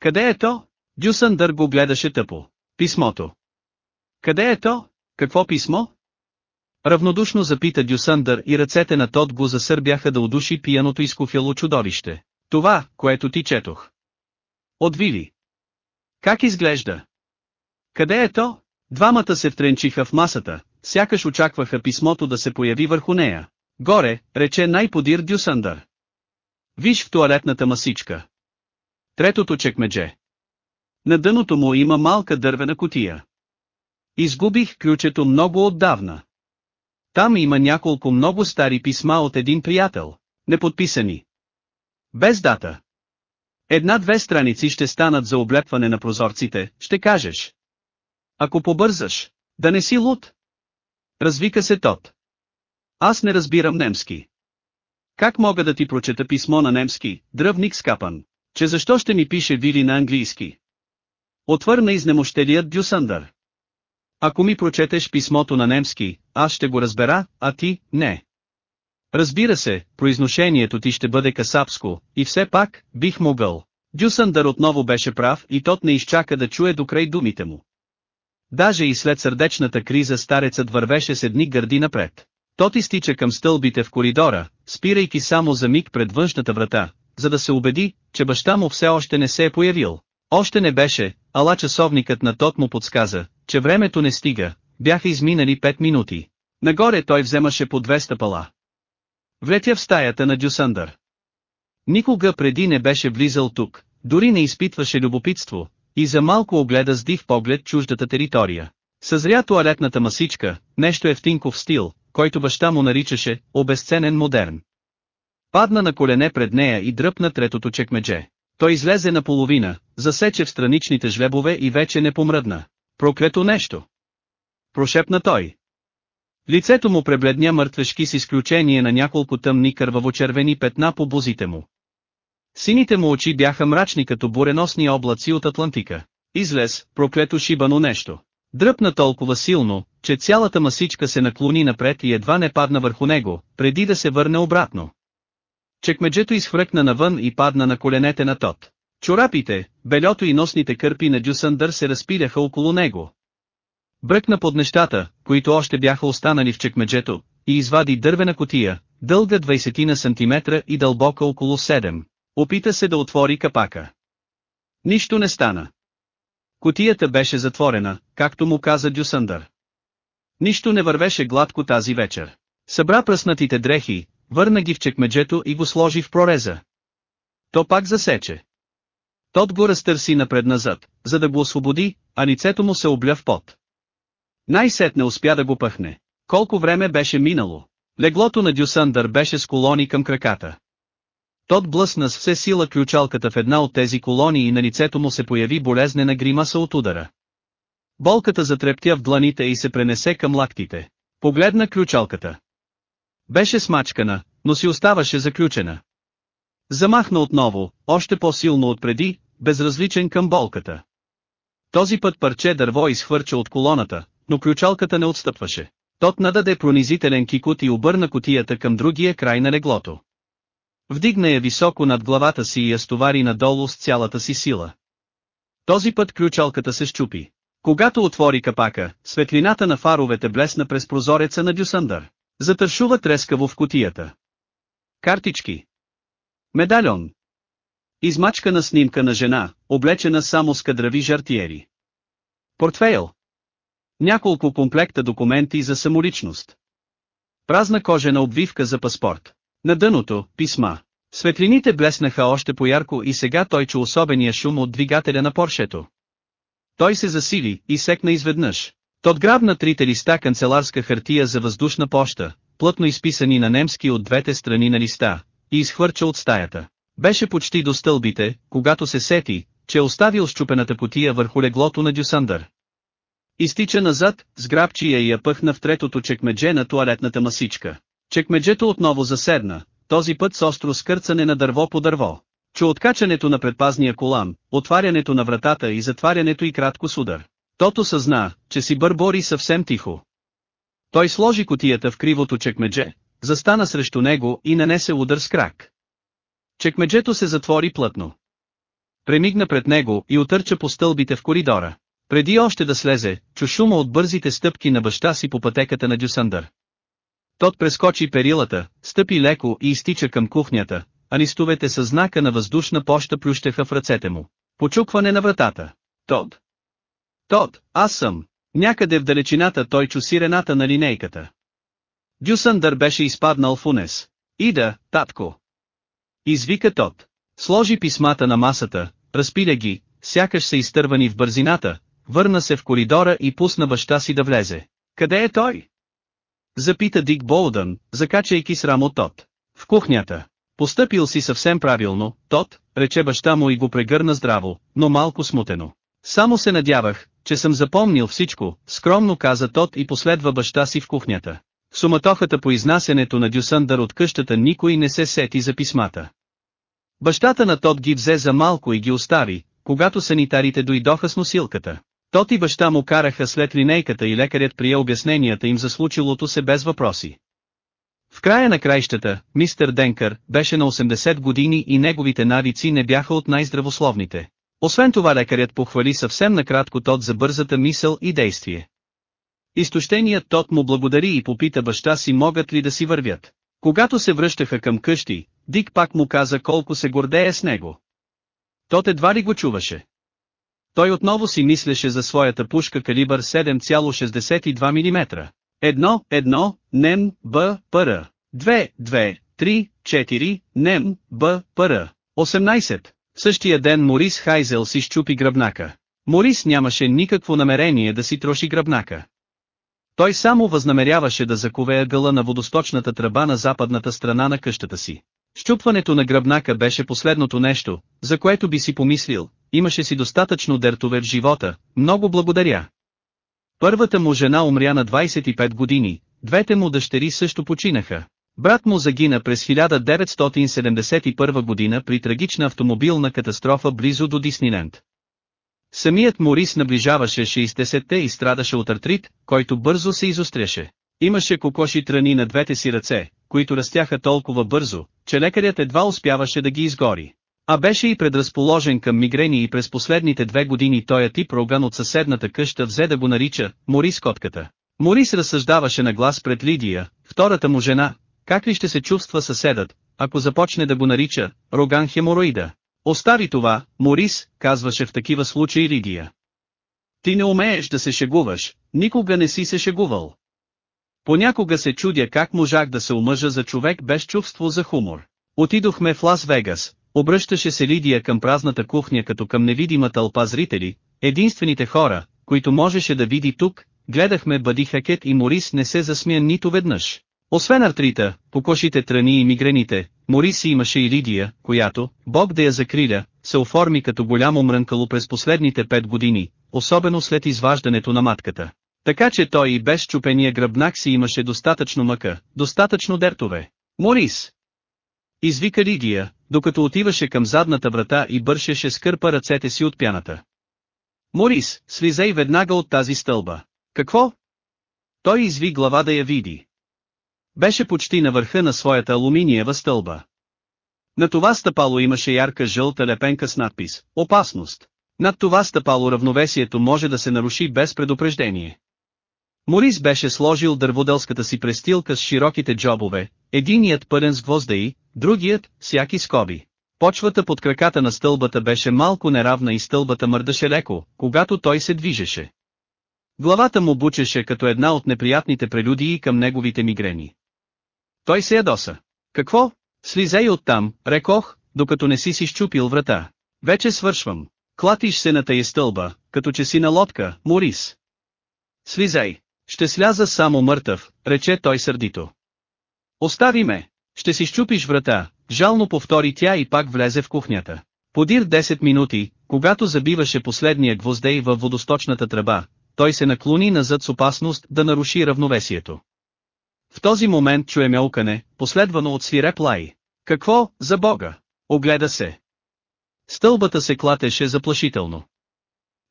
Къде е то? Дюсъндър го гледаше тъпо. Писмото. Къде е то? Какво писмо? Равнодушно запита Дюсъндър и ръцете на Тод го засърбяха да удуши пияното изкуфяло чудовище. Това, което ти четох. От Вили. Как изглежда? Къде е то? Двамата се втренчиха в масата, сякаш очакваха писмото да се появи върху нея. Горе, рече най-подир Дюсъндър. Виж в туалетната масичка. Третото чекмедже. На дъното му има малка дървена котия. Изгубих ключето много отдавна. Там има няколко много стари писма от един приятел, неподписани. Без дата. Една-две страници ще станат за облепване на прозорците, ще кажеш. Ако побързаш, да не си луд. Развика се Тот. Аз не разбирам немски. Как мога да ти прочета писмо на немски, дръвник скапан, че защо ще ми пише Вили на английски? Отвърна изнемощелият Дюсъндър. Ако ми прочетеш писмото на немски, аз ще го разбера, а ти – не. Разбира се, произношението ти ще бъде касапско, и все пак, бих могъл. Дюсъндър отново беше прав и тот не изчака да чуе до край думите му. Даже и след сърдечната криза старецът вървеше с едни гърди напред. Тот изтича към стълбите в коридора, спирайки само за миг пред външната врата, за да се убеди, че баща му все още не се е появил. Още не беше, ала часовникът на Тот му подсказа, че времето не стига, бяха изминали 5 минути. Нагоре той вземаше по 200 пала. Влетя в стаята на Дюсъндър. Никога преди не беше влизал тук, дори не изпитваше любопитство, и за малко огледа с див поглед чуждата територия. Съзря туалетната масичка, нещо ефтинков стил, който баща му наричаше «обезценен модерн». Падна на колене пред нея и дръпна третото чекмедже. Той излезе наполовина, засече в страничните жлебове и вече не помръдна. Проклето нещо! Прошепна той. Лицето му пребледня мъртвешки с изключение на няколко тъмни кървавочервени петна по бузите му. Сините му очи бяха мрачни като буреносни облаци от Атлантика. Излез, проклето шибано нещо. Дръпна толкова силно, че цялата масичка се наклони напред и едва не падна върху него, преди да се върне обратно. Чекмеджето изхвъркна навън и падна на коленете на Тот. Чорапите, белето и носните кърпи на Дюсъндър се разпиляха около него. Бръкна под нещата, които още бяха останали в чекмеджето, и извади дървена котия, дълга 20 на сантиметра и дълбока около 7. Опита се да отвори капака. Нищо не стана. Котията беше затворена, както му каза Дюсъндър. Нищо не вървеше гладко тази вечер. Събра пръснатите дрехи, върна ги в чекмеджето и го сложи в прореза. То пак засече. Тот го разтърси напред-назад, за да го освободи, а лицето му се обля в пот. Най-сетне успя да го пъхне. Колко време беше минало? Леглото на Дюсъндър беше с колони към краката. Тот блъсна с все сила ключалката в една от тези колони и на лицето му се появи болезнена гримаса от удара. Болката затрептя в дланите и се пренесе към лактите. Погледна ключалката. Беше смачкана, но си оставаше заключена. Замахна отново, още по-силно от преди, безразличен към болката. Този път парче дърво изхвърча от колоната, но ключалката не отстъпваше. Тот нададе пронизителен кикут и обърна котията към другия край на леглото. Вдигна я високо над главата си и я стовари надолу с цялата си сила. Този път ключалката се щупи. Когато отвори капака, светлината на фаровете блесна през прозореца на Дюсъндър. Затършува трескаво в котията. Картички. Медальон. Измачкана снимка на жена, облечена само с кадрави жартиери. Портфейл. Няколко комплекта документи за самоличност. Празна кожена обвивка за паспорт. На дъното, писма. Светлините блеснаха още поярко и сега той чу особения шум от двигателя на Поршето. Той се засили и секна изведнъж. Тот грабна трите листа канцеларска хартия за въздушна поща, плътно изписани на немски от двете страни на листа, и изхвърча от стаята. Беше почти до стълбите, когато се сети, че е оставил щупената потия върху леглото на Дюсандър. Изтича назад, сграбчи я и я пъхна в третото чекмедже на туалетната масичка. Чекмеджето отново заседна, този път с остро скърцане на дърво по дърво. Чу откачането на предпазния колан, отварянето на вратата и затварянето и кратко с удар. Тото съзна, че си бърбори съвсем тихо. Той сложи котията в кривото чекмедже, застана срещу него и нанесе удар с крак. Чекмеджето се затвори плътно. Премигна пред него и отърча по стълбите в коридора. Преди още да слезе, чу шума от бързите стъпки на баща си по пътеката на Дюсандър. Тот прескочи перилата, стъпи леко и изтича към кухнята, а листовете със знака на въздушна поща плющеха в ръцете му. Почукване на вратата. Тод. Тод, аз съм. Някъде в далечината той чу сирената на линейката. Дюсандър беше изпаднал в унес. Ида, татко. Извика Тод. Сложи писмата на масата, разпиля ги, сякаш са изтървани в бързината, върна се в коридора и пусна баща си да влезе. Къде е той? Запита Дик Болдън, закачайки с рамо Тот. В кухнята. Постъпил си съвсем правилно, Тот, рече баща му и го прегърна здраво, но малко смутено. Само се надявах, че съм запомнил всичко, скромно каза Тот и последва баща си в кухнята. Суматохата по изнасянето на Дюсъндър от къщата никой не се сети за писмата. Бащата на Тот ги взе за малко и ги остави, когато санитарите дойдоха с носилката. Тот и баща му караха след линейката и лекарят прие обясненията им за случилото се без въпроси. В края на краищата, мистер Денкър беше на 80 години и неговите навици не бяха от най-здравословните. Освен това лекарят похвали съвсем накратко Тот за бързата мисъл и действие. Изтощеният Тот му благодари и попита баща си могат ли да си вървят. Когато се връщаха към къщи, Дик пак му каза колко се гордее с него. Тот едва ли го чуваше. Той отново си мислеше за своята пушка калибър 7,62 мм. Едно, едно, нем, б, пр. 2, 2, 3, 4, нем, б, пр. 18. Същия ден Морис Хайзел си щупи гръбнака. Морис нямаше никакво намерение да си троши гръбнака. Той само възнамеряваше да закове гъла на водосточната тръба на западната страна на къщата си. Щупването на гръбнака беше последното нещо, за което би си помислил, имаше си достатъчно дертове в живота, много благодаря. Първата му жена умря на 25 години, двете му дъщери също починаха. Брат му загина през 1971 година при трагична автомобилна катастрофа близо до Дисниленд. Самият Морис наближаваше 60-те и страдаше от артрит, който бързо се изостряше. Имаше кокоши трани на двете си ръце, които растяха толкова бързо, че лекарят едва успяваше да ги изгори. А беше и предразположен към мигрени и през последните две години тоя тип роган от съседната къща взе да го нарича Морис котката. Морис разсъждаваше на глас пред Лидия, втората му жена, как ли ще се чувства съседът, ако започне да го нарича Роган хемороида. Остави това, Морис, казваше в такива случаи Лидия. Ти не умееш да се шегуваш, никога не си се шегувал. Понякога се чудя как можах да се омъжа за човек без чувство за хумор. Отидохме в Лас-Вегас, обръщаше се Лидия към празната кухня като към невидима тълпа зрители, единствените хора, които можеше да види тук, гледахме Бъди Хакет и Морис не се засмя нито веднъж. Освен артрита, покошите трани и мигрените, Морис имаше и Лидия, която, Бог да я закриля, се оформи като голямо мрънкало през последните пет години, особено след изваждането на матката. Така че той и без чупения гръбнак си имаше достатъчно мъка, достатъчно дертове. Морис! Извика Лидия, докато отиваше към задната врата и бършеше скърпа ръцете си от пяната. Морис, слизай веднага от тази стълба. Какво? Той изви глава да я види. Беше почти на върха на своята алуминиева стълба. На това стъпало имаше ярка жълта лепенка с надпис «Опасност». Над това стъпало равновесието може да се наруши без предупреждение. Морис беше сложил дърводелската си престилка с широките джобове, единият пълен с гвоздаи, другият, всяки скоби. Почвата под краката на стълбата беше малко неравна и стълбата мърдаше леко, когато той се движеше. Главата му бучеше като една от неприятните прелюдии към неговите мигрени. Той се ядоса. Какво? Слизай оттам, рекох, докато не си си щупил врата. Вече свършвам. Клатиш се на тая стълба, като че си на лодка, Морис. Слизай. Ще сляза само мъртъв, рече той сърдито. Остави ме. Ще си щупиш врата, жално повтори тя и пак влезе в кухнята. Подир 10 минути, когато забиваше последния гвоздей във водосточната тръба, той се наклони назад с опасност да наруши равновесието. В този момент чуе мялкане, последвано от свиреп лай. Какво, за бога? Огледа се. Стълбата се клатеше заплашително.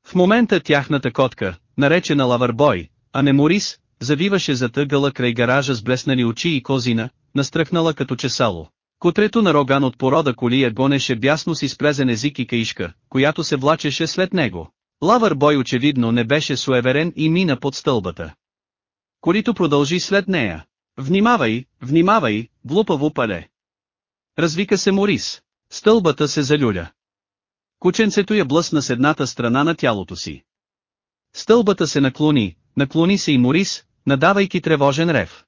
В момента тяхната котка, наречена Лавърбой, а не Морис, завиваше затъгала край гаража с блеснали очи и козина, настръхнала като чесало. Кутрето на роган от порода колия гонеше бясно с изплезен език и каишка, която се влачеше след него. Лавър бой очевидно не беше суеверен и мина под стълбата. Корито продължи след нея. Внимавай, внимавай, глупаво пале. Развика се Морис. Стълбата се залюля. Кученцето я блъсна с едната страна на тялото си. Стълбата се наклони, наклони се и Морис, надавайки тревожен рев.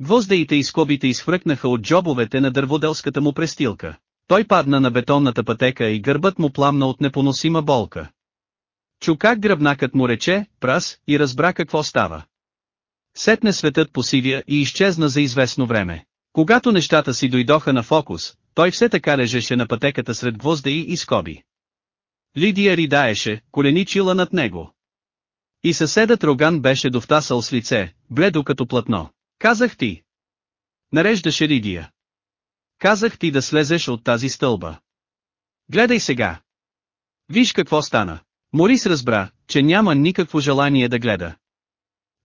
Гвоздеите и скобите изхвъркнаха от джобовете на дърводелската му престилка. Той падна на бетонната пътека и гърбът му пламна от непоносима болка. Чу как гръбнакът му рече, прас, и разбра какво става. Сетне светът посивя и изчезна за известно време. Когато нещата си дойдоха на фокус, той все така лежеше на пътеката сред гвоздеи и скоби. Лидия ридаеше, коленичила над него. И съседът Роган беше довтасал с лице, бледо като платно. Казах ти. Нареждаше Лидия. Казах ти да слезеш от тази стълба. Гледай сега. Виж какво стана. Морис разбра, че няма никакво желание да гледа.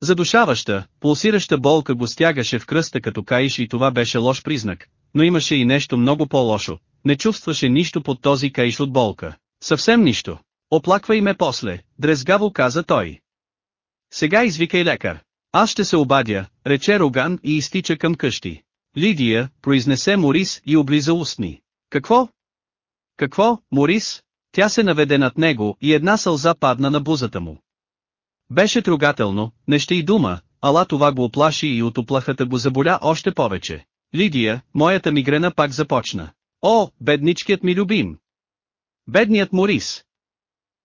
Задушаваща, пулсираща болка го стягаше в кръста като каиш и това беше лош признак, но имаше и нещо много по-лошо. Не чувстваше нищо под този каиш от болка. Съвсем нищо. Оплаквай ме после, дрезгаво каза той. Сега извикай лекар. Аз ще се обадя, рече Роган и изтича към къщи. Лидия, произнесе Морис и облиза устни. Какво? Какво, Морис? Тя се наведе над него и една сълза падна на бузата му. Беше трогателно, не ще и дума, ала това го оплаши и от оплахата го заболя още повече. Лидия, моята мигрена пак започна. О, бедничкият ми любим! Бедният Морис!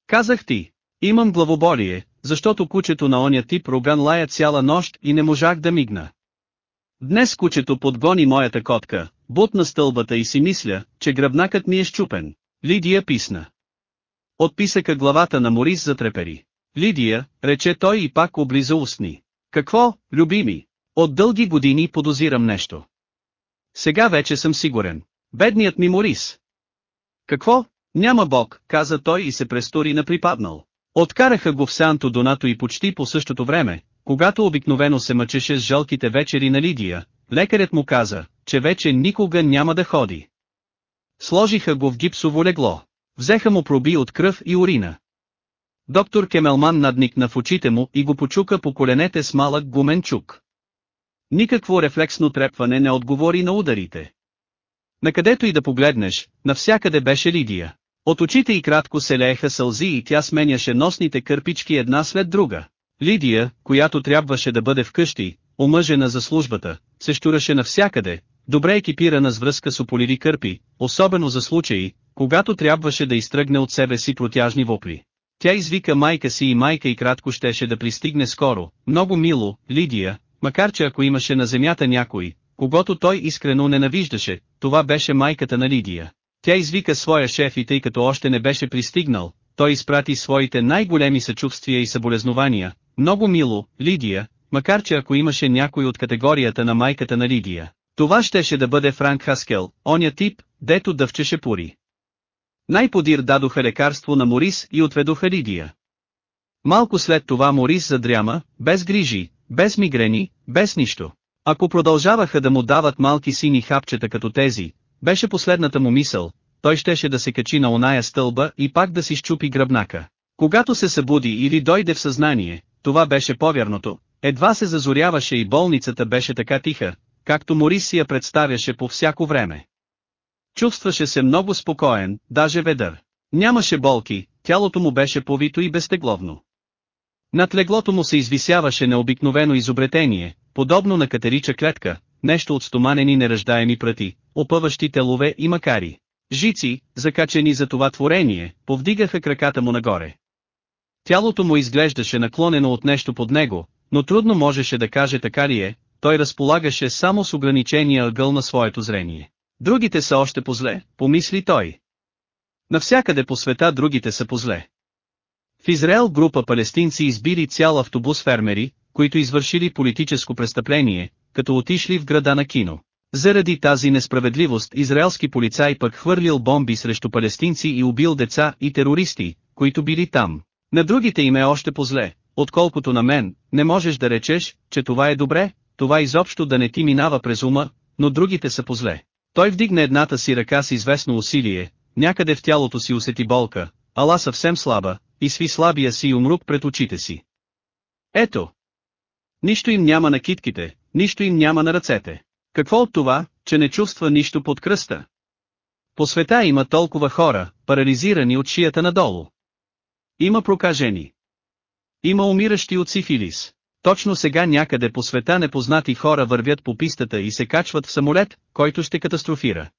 Казах ти, имам главоболие, защото кучето на оня тип Роган лая цяла нощ и не можах да мигна. Днес кучето подгони моята котка, бутна стълбата и си мисля, че гръбнакът ми е щупен. Лидия писна. От главата на Морис затрепери. Лидия, рече той и пак облиза устни. Какво, любими? От дълги години подозирам нещо. Сега вече съм сигурен. Бедният ми Морис. Какво? Няма бог, каза той и се престори на припаднал. Откараха го в Санто Донато и почти по същото време, когато обикновено се мъчеше с жалките вечери на Лидия, лекарят му каза, че вече никога няма да ходи. Сложиха го в гипсово легло. Взеха му проби от кръв и урина. Доктор Кемелман надникна в очите му и го почука по коленете с малък гумен чук. Никакво рефлексно трепване не отговори на ударите. Накъдето и да погледнеш, навсякъде беше Лидия. От очите и кратко се лееха сълзи и тя сменяше носните кърпички една след друга. Лидия, която трябваше да бъде вкъщи, омъжена за службата, се щураше навсякъде, добре екипирана с връзка с ополиви кърпи, особено за случаи, когато трябваше да изтръгне от себе си протяжни вопли. Тя извика майка си и майка и кратко щеше да пристигне скоро, много мило, Лидия, макар че ако имаше на земята някой, когато той искрено ненавиждаше, това беше майката на Лидия. Тя извика своя шеф и тъй като още не беше пристигнал, той изпрати своите най-големи съчувствия и съболезнования, много мило, Лидия, макар че ако имаше някой от категорията на майката на Лидия, това щеше да бъде Франк Хаскел, оня тип, дето дъвчеше пури. Най-подир дадоха лекарство на Морис и отведоха Лидия. Малко след това Морис задряма, без грижи, без мигрени, без нищо. Ако продължаваха да му дават малки сини хапчета като тези, беше последната му мисъл, той щеше да се качи на оная стълба и пак да си щупи гръбнака. Когато се събуди или дойде в съзнание, това беше повярното, едва се зазоряваше и болницата беше така тиха, както Морис си я представяше по всяко време. Чувстваше се много спокоен, даже ведър. Нямаше болки, тялото му беше повито и безтегловно. Над леглото му се извисяваше необикновено изобретение, подобно на катерича клетка, нещо от стоманени неръждаеми прати, опъващи телове и макари. Жици, закачени за това творение, повдигаха краката му нагоре. Тялото му изглеждаше наклонено от нещо под него, но трудно можеше да каже така ли е, той разполагаше само с ограничения ъгъл на своето зрение. Другите са още по-зле, помисли той. Навсякъде по света другите са по-зле. В Израел група палестинци избили цял автобус фермери, които извършили политическо престъпление, като отишли в града на кино. Заради тази несправедливост израелски полицай пък хвърлил бомби срещу палестинци и убил деца и терористи, които били там. На другите им е още по-зле, отколкото на мен, не можеш да речеш, че това е добре, това изобщо да не ти минава през ума, но другите са по-зле. Той вдигна едната си ръка с известно усилие, някъде в тялото си усети болка, ала съвсем слаба, и сви слабия си умрук пред очите си. Ето! Нищо им няма на китките, нищо им няма на ръцете. Какво от това, че не чувства нищо под кръста? По света има толкова хора, парализирани от шията надолу. Има прокажени. Има умиращи от сифилис. Точно сега някъде по света непознати хора вървят по пистата и се качват в самолет, който ще катастрофира.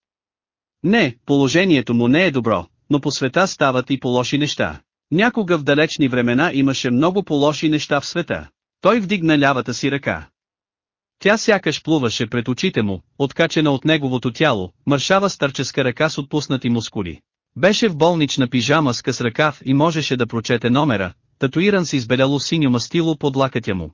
Не, положението му не е добро, но по света стават и по-лоши неща. Някога в далечни времена имаше много по-лоши неща в света. Той вдигна лявата си ръка. Тя сякаш плуваше пред очите му, откачена от неговото тяло, мършава старческа ръка с отпуснати мускули. Беше в болнична пижама с къс ръкав и можеше да прочете номера, татуиран с избеляло синьо мастило под лакътя му.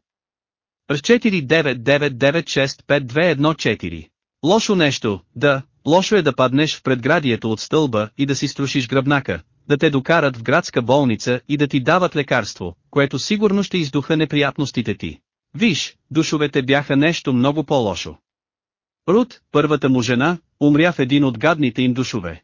През 499965214. Лошо нещо, да, лошо е да паднеш в предградието от стълба и да си струшиш гръбнака, да те докарат в градска болница и да ти дават лекарство, което сигурно ще издуха неприятностите ти. Виж, душовете бяха нещо много по-лошо. Рут, първата му жена, умря в един от гадните им душове.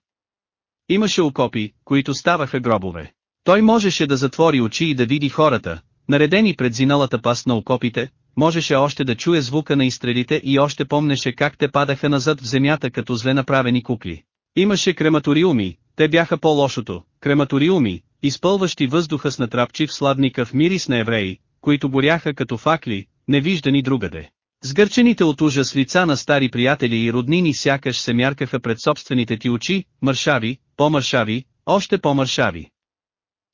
Имаше окопи, които ставаха гробове. Той можеше да затвори очи и да види хората, наредени пред зиналата паст на окопите, можеше още да чуе звука на изстрелите и още помнеше как те падаха назад в земята като зле направени кукли. Имаше крематориуми, те бяха по-лошото, крематориуми, изпълващи въздуха с натрапчив сладникъв мирис на евреи, които горяха като факли, невиждани другаде. Сгърчените от ужас лица на стари приятели и роднини сякаш се мяркаха пред собствените ти очи, мършави, по-мършави, още по-мършави.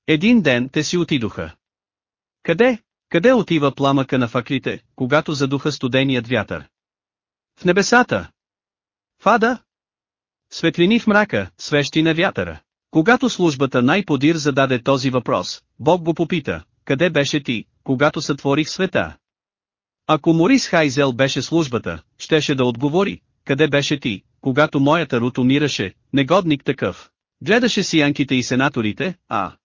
Един ден те си отидоха. Къде? Къде отива пламъка на факлите, когато задуха студеният вятър? В небесата. Фада? Светлини в мрака, свещи на вятъра. Когато службата най-подир зададе този въпрос, Бог го попита, къде беше ти, когато сътворих света? Ако Морис Хайзел беше службата, щеше да отговори, къде беше ти, когато моята Рут умираше, негодник такъв. Гледаше си янките и сенаторите, а...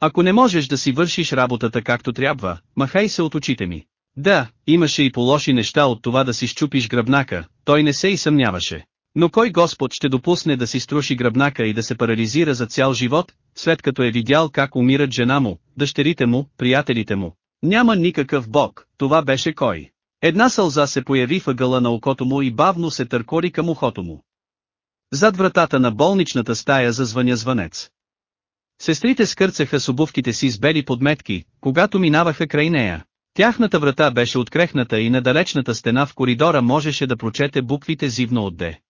Ако не можеш да си вършиш работата както трябва, махай се от очите ми. Да, имаше и по-лоши неща от това да си щупиш гръбнака, той не се и съмняваше. Но кой Господ ще допусне да си струши гръбнака и да се парализира за цял живот, след като е видял как умират жена му, дъщерите му, приятелите му? Няма никакъв Бог, това беше кой. Една сълза се появи въгъла на окото му и бавно се търкори към ухото му. Зад вратата на болничната стая зазвъня звънец. Сестрите скърцаха с обувките си с бели подметки, когато минаваха край нея. Тяхната врата беше открехната и на далечната стена в коридора можеше да прочете буквите зивно отде.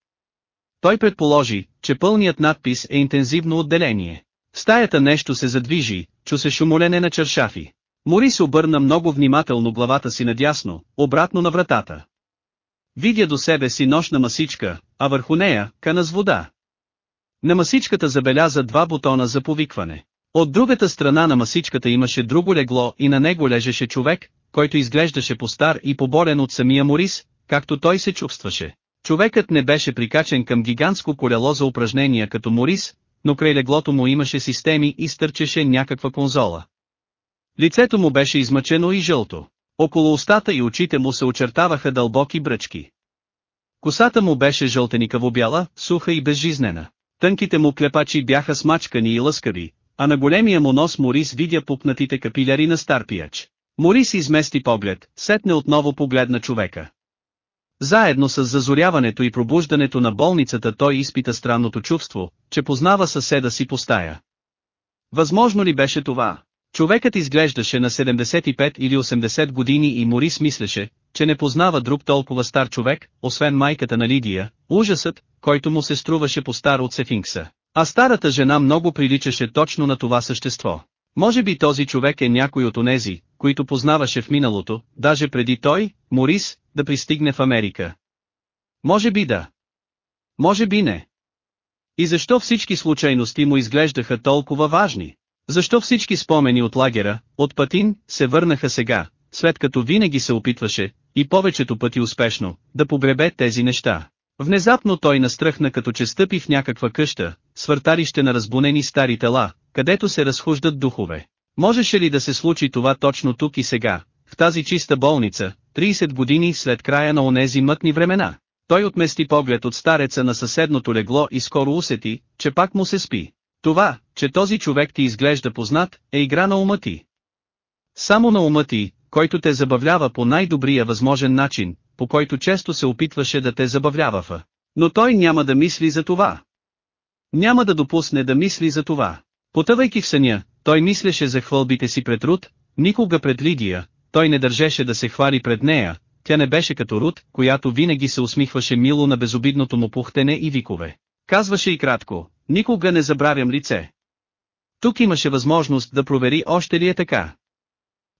Той предположи, че пълният надпис е интензивно отделение. В стаята нещо се задвижи, чу се шумолене на чершафи. Морис обърна много внимателно главата си надясно, обратно на вратата. Видя до себе си нощна масичка, а върху нея, кана с вода. На масичката забеляза два бутона за повикване. От другата страна на масичката имаше друго легло и на него лежеше човек, който изглеждаше по-стар и поболен от самия Морис, както той се чувстваше. Човекът не беше прикачен към гигантско колело за упражнения като Морис, но край леглото му имаше системи и стърчеше някаква конзола. Лицето му беше измъчено и жълто. Около устата и очите му се очертаваха дълбоки бръчки. Косата му беше жълтеникаво бяла, суха и безжизнена. Тънките му клепачи бяха смачкани и лъскави, а на големия му нос Морис видя пупнатите капиляри на стар пияч. Морис измести поглед, сетне отново погледна човека. Заедно с зазоряването и пробуждането на болницата той изпита странното чувство, че познава съседа си по стая. Възможно ли беше това? Човекът изглеждаше на 75 или 80 години и Морис мислеше, че не познава друг толкова стар човек, освен майката на Лидия, ужасът, който му се струваше по-стар от Сефинкса. А старата жена много приличаше точно на това същество. Може би този човек е някой от онези, които познаваше в миналото, даже преди той, Морис, да пристигне в Америка. Може би да. Може би не. И защо всички случайности му изглеждаха толкова важни? Защо всички спомени от лагера, от Патин, се върнаха сега, след като винаги се опитваше, и повечето пъти успешно, да погребе тези неща? Внезапно той настръхна като че стъпи в някаква къща, свъртарище на разбунени стари тела, където се разхождат духове. Можеше ли да се случи това точно тук и сега, в тази чиста болница, 30 години след края на онези мътни времена? Той отмести поглед от стареца на съседното легло и скоро усети, че пак му се спи. Това, че този човек ти изглежда познат, е игра на ума ти. Само на ума ти, който те забавлява по най-добрия възможен начин, по който често се опитваше да те забавлява. Но той няма да мисли за това. Няма да допусне да мисли за това. Потъвайки в съня, той мислеше за хвалбите си пред Руд, никога пред Лидия, той не държеше да се хвали пред нея, тя не беше като Руд, която винаги се усмихваше мило на безобидното му пухтене и викове. Казваше и кратко, никога не забравям лице. Тук имаше възможност да провери още ли е така.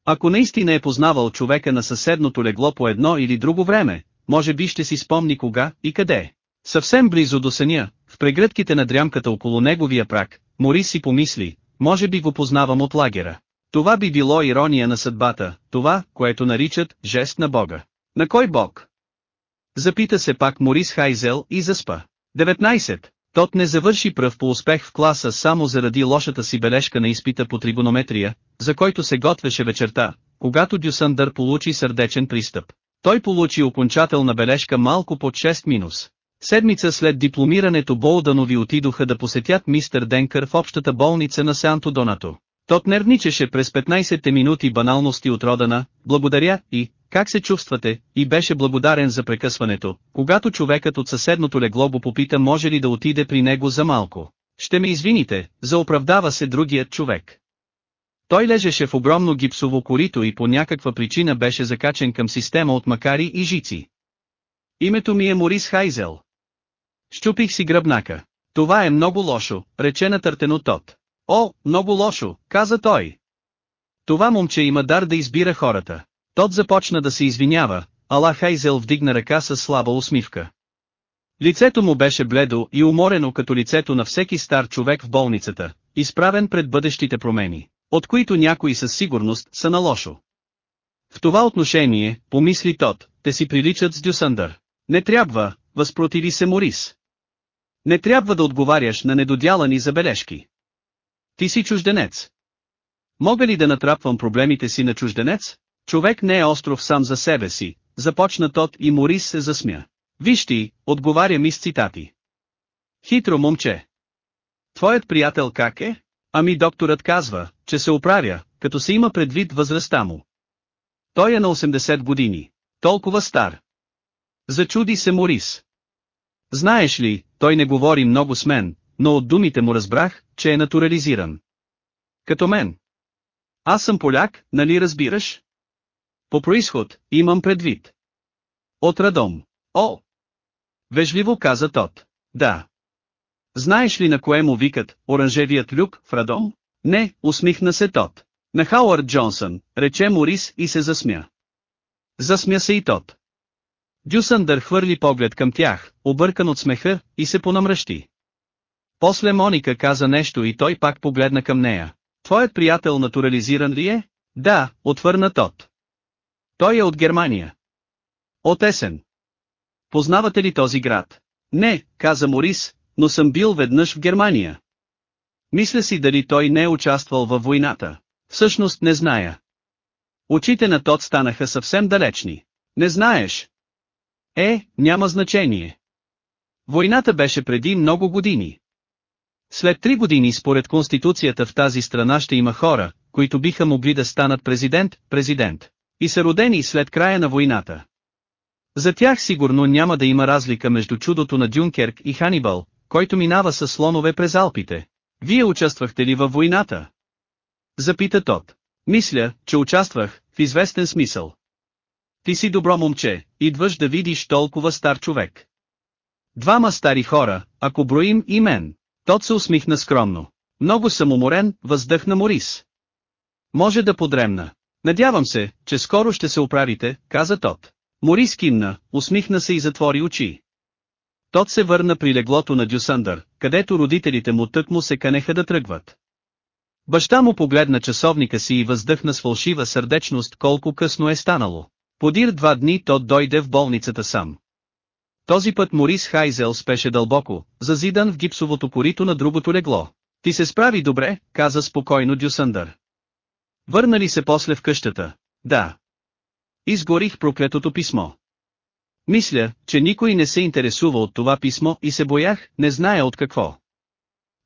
Ако наистина е познавал човека на съседното легло по едно или друго време, може би ще си спомни кога и къде. Съвсем близо до съня, в прегръдките на дрямката около неговия прак, Морис си помисли, може би го познавам от лагера. Това би било ирония на съдбата, това, което наричат жест на Бога. На кой Бог? Запита се пак Морис Хайзел и заспа. 19. Тот не завърши пръв по успех в класа само заради лошата си бележка на изпита по тригонометрия, за който се готвеше вечерта, когато Дюсандър получи сърдечен пристъп. Той получи окончателна бележка малко под 6 минус. Седмица след дипломирането Болданови отидоха да посетят мистер Денкър в общата болница на Санто Донато. Тот нервничеше през 15-те минути баналности от Родана, благодаря и, как се чувствате, и беше благодарен за прекъсването, когато човекът от съседното легло го попита може ли да отиде при него за малко. Ще ме извините, заоправдава се другият човек. Той лежеше в огромно гипсово корито и по някаква причина беше закачен към система от макари и жици. Името ми е Морис Хайзел. Щупих си гръбнака. Това е много лошо, рече натъртено Тот. О, много лошо, каза той. Това момче има дар да избира хората. Тот започна да се извинява, ала Хайзел вдигна ръка с слаба усмивка. Лицето му беше бледо и уморено като лицето на всеки стар човек в болницата, изправен пред бъдещите промени, от които някои със сигурност са на лошо. В това отношение, помисли Тот, те си приличат с Дюсандър. Не трябва, възпротиви се Морис. Не трябва да отговаряш на недодялани забележки. Ти си чужденец. Мога ли да натрапвам проблемите си на чужденец? Човек не е остров сам за себе си, започна тот и Морис се засмя. Виж ти, отговаря ми с цитати. Хитро момче. Твоят приятел как е? Ами докторът казва, че се оправя, като се има предвид възрастта му. Той е на 80 години. Толкова стар. Зачуди се Морис. Знаеш ли, той не говори много с мен, но от думите му разбрах, че е натурализиран. Като мен. Аз съм поляк, нали разбираш? По происход, имам предвид. От Радом. О! Вежливо каза тот. Да. Знаеш ли на кое му викат, оранжевият люк, в Радом? Не, усмихна се тот. На Хауърд Джонсън, рече Морис и се засмя. Засмя се и тот. Дюсъндър хвърли поглед към тях, объркан от смеха, и се понамръщи. После Моника каза нещо и той пак погледна към нея. Твоят приятел натурализиран ли е? Да, отвърна тот. Той е от Германия. От Есен. Познавате ли този град? Не, каза Морис, но съм бил веднъж в Германия. Мисля си дали той не е участвал във войната. Всъщност не зная. Очите на Тот станаха съвсем далечни. Не знаеш. Е, няма значение. Войната беше преди много години. След три години според Конституцията в тази страна ще има хора, които биха могли да станат президент, президент. И са родени след края на войната. За тях сигурно няма да има разлика между чудото на Дюнкерк и Ханибал, който минава с слонове през Алпите. Вие участвахте ли във войната? Запита Тот. Мисля, че участвах, в известен смисъл. Ти си добро момче, идваш да видиш толкова стар човек. Двама стари хора, ако броим и мен. Тот се усмихна скромно. Много съм уморен, въздъхна Морис. Може да подремна. Надявам се, че скоро ще се оправите, каза Тот. Морис кимна, усмихна се и затвори очи. Тот се върна при леглото на Дюсандър, където родителите му тък му се канеха да тръгват. Баща му погледна часовника си и въздъхна с фалшива сърдечност колко късно е станало. Подир два дни Тот дойде в болницата сам. Този път Морис Хайзел спеше дълбоко, зазидан в гипсовото корито на другото легло. Ти се справи добре, каза спокойно Дюсандър. Върна ли се после в къщата? Да. Изгорих проклетото писмо. Мисля, че никой не се интересува от това писмо и се боях, не зная от какво.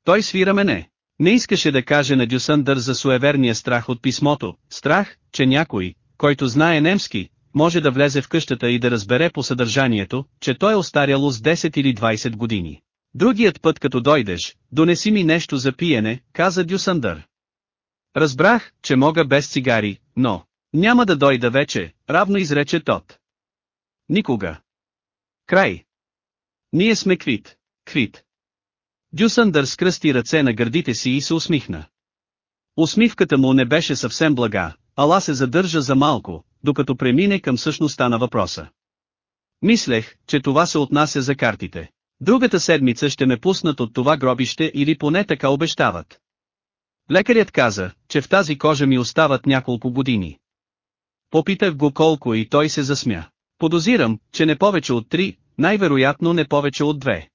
Той свира мене. Не искаше да каже на Дюсандър за суеверния страх от писмото, страх, че някой, който знае немски, може да влезе в къщата и да разбере по съдържанието, че той е остаряло с 10 или 20 години. Другият път като дойдеш, донеси ми нещо за пиене, каза Дюсандър. Разбрах, че мога без цигари, но... Няма да дойда вече, равно изрече Тот. Никога. Край. Ние сме квит. Квит. Дюсандър скръсти ръце на гърдите си и се усмихна. Усмивката му не беше съвсем блага, ала се задържа за малко, докато премине към същността на въпроса. Мислех, че това се отнася за картите. Другата седмица ще ме пуснат от това гробище или поне така обещават. Лекарят каза, че в тази кожа ми остават няколко години. Попитах го колко и той се засмя. Подозирам, че не повече от три, най-вероятно не повече от две.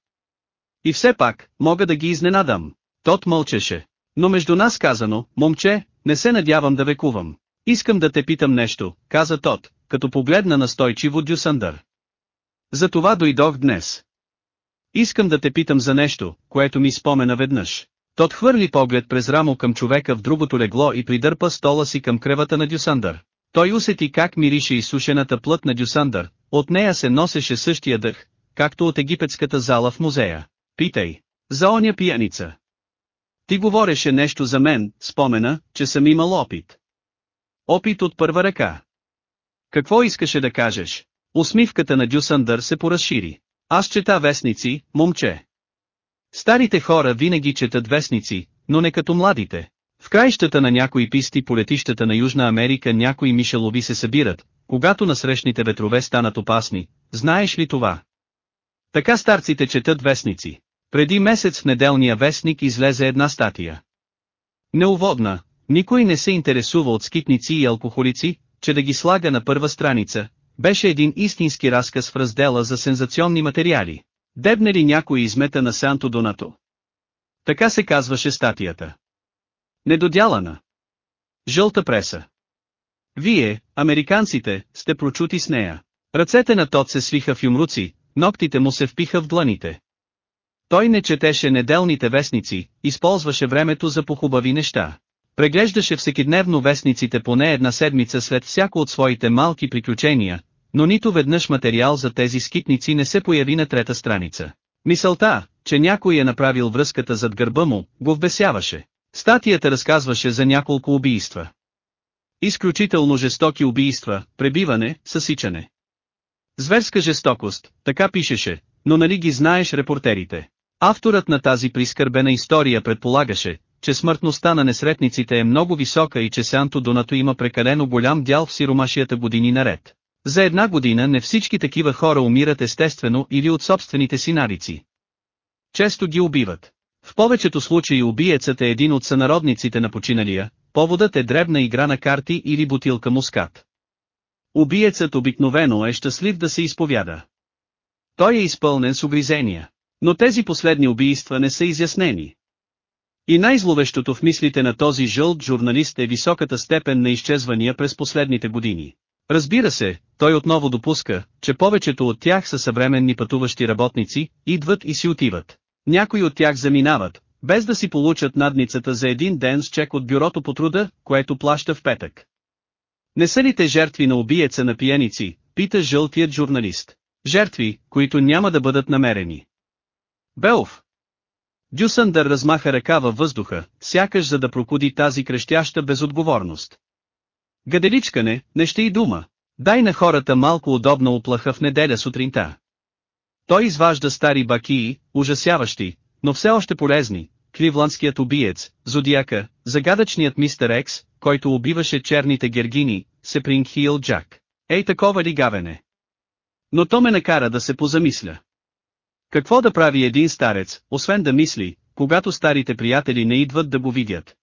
И все пак, мога да ги изненадам. Тот мълчеше. Но между нас казано, момче, не се надявам да векувам. Искам да те питам нещо, каза Тот, като погледна настойчиво Дюсандър. За това дойдох днес. Искам да те питам за нещо, което ми спомена веднъж. Тот хвърли поглед през рамо към човека в другото легло и придърпа стола си към кревата на Дюсандър. Той усети как мирише изсушената плът на Дюсандър, от нея се носеше същия дъх, както от египетската зала в музея. Питай. За оня пияница. Ти говореше нещо за мен, спомена, че съм имал опит. Опит от първа ръка. Какво искаше да кажеш? Усмивката на Дюсандър се поразшири. Аз чета вестници, момче. Старите хора винаги четат вестници, но не като младите. В краищата на някои писти по летищата на Южна Америка някои мишелови се събират, когато насрещните ветрове станат опасни, знаеш ли това? Така старците четат вестници. Преди месец в неделния вестник излезе една статия. Неуводна, никой не се интересува от скитници и алкохолици, че да ги слага на първа страница, беше един истински разказ в раздела за сензационни материали. Дебне ли някой измета на Санто Донато? Така се казваше статията. Недодялана. Жълта преса. Вие, американците, сте прочути с нея. Ръцете на Тот се свиха в юмруци, ногтите му се впиха в дланите. Той не четеше неделните вестници, използваше времето за похубави неща. Преглеждаше всекидневно вестниците поне една седмица след всяко от своите малки приключения, но нито веднъж материал за тези скитници не се появи на трета страница. Мисълта, че някой е направил връзката зад гърба му, го вбесяваше. Статията разказваше за няколко убийства. Изключително жестоки убийства, пребиване, съсичане. Зверска жестокост, така пишеше, но нали ги знаеш репортерите. Авторът на тази прискърбена история предполагаше, че смъртността на несретниците е много висока и че Санто Донато има прекалено голям дял в сиромашията години наред. За една година не всички такива хора умират естествено или от собствените си навици. Често ги убиват. В повечето случаи убиецът е един от сънародниците на починалия, поводът е дребна игра на карти или бутилка мускат. Убиецът обикновено е щастлив да се изповяда. Той е изпълнен с огризения. Но тези последни убийства не са изяснени. И най-зловещото в мислите на този жълт журналист е високата степен на изчезвания през последните години. Разбира се, той отново допуска, че повечето от тях са съвременни пътуващи работници, идват и си отиват. Някои от тях заминават, без да си получат надницата за един ден с чек от бюрото по труда, което плаща в петък. Не са ли те жертви на убиеца на пияници, пита жълтият журналист. Жертви, които няма да бъдат намерени. Белов. Дюсъндър размаха ръка във въздуха, сякаш за да прокуди тази крещяща безотговорност. Гаделичкане, не ще и дума. Дай на хората малко удобна оплаха в неделя сутринта. Той изважда стари бакии, ужасяващи, но все още полезни, кливландският убиец, зодиака, загадъчният мистер Екс, който убиваше черните гергини, Сепринг Хил Джак. Ей такова ли гавене? Но то ме накара да се позамисля. Какво да прави един старец, освен да мисли, когато старите приятели не идват да го видят?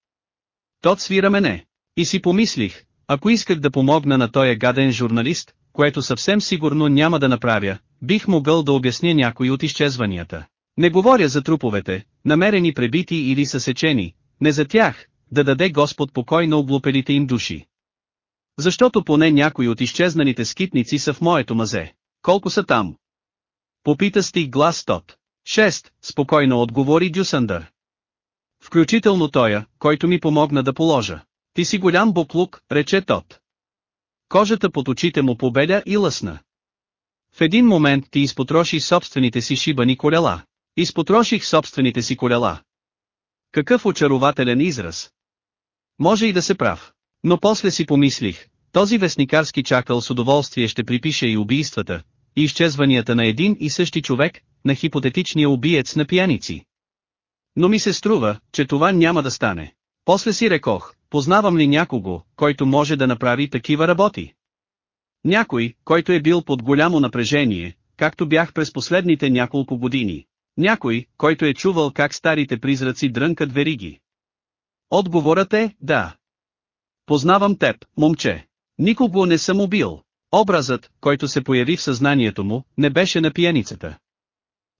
Тот свира мене. И си помислих, ако исках да помогна на този гаден журналист, което съвсем сигурно няма да направя, бих могъл да обясня някои от изчезванията. Не говоря за труповете, намерени пребити или съсечени, не за тях, да даде Господ покой на облупелите им души. Защото поне някои от изчезнаните скитници са в моето мазе. Колко са там? Попита стих глас Тот. Шест, спокойно отговори Дюсандър. Включително тоя, който ми помогна да положа. Ти си голям буклук, рече Тот. Кожата под очите му побеля и лъсна. В един момент ти изпотроши собствените си шибани колела. Изпотроших собствените си колела. Какъв очарователен израз. Може и да се прав. Но после си помислих, този вестникарски чакъл с удоволствие ще припише и убийствата, и изчезванията на един и същи човек, на хипотетичния убиец на пияници. Но ми се струва, че това няма да стане. После си рекох, познавам ли някого, който може да направи такива работи? Някой, който е бил под голямо напрежение, както бях през последните няколко години. Някой, който е чувал как старите призраци дрънкат вериги. Отговорът е, да. Познавам теб, момче. Никого не съм убил. Образът, който се появи в съзнанието му, не беше на пияницата.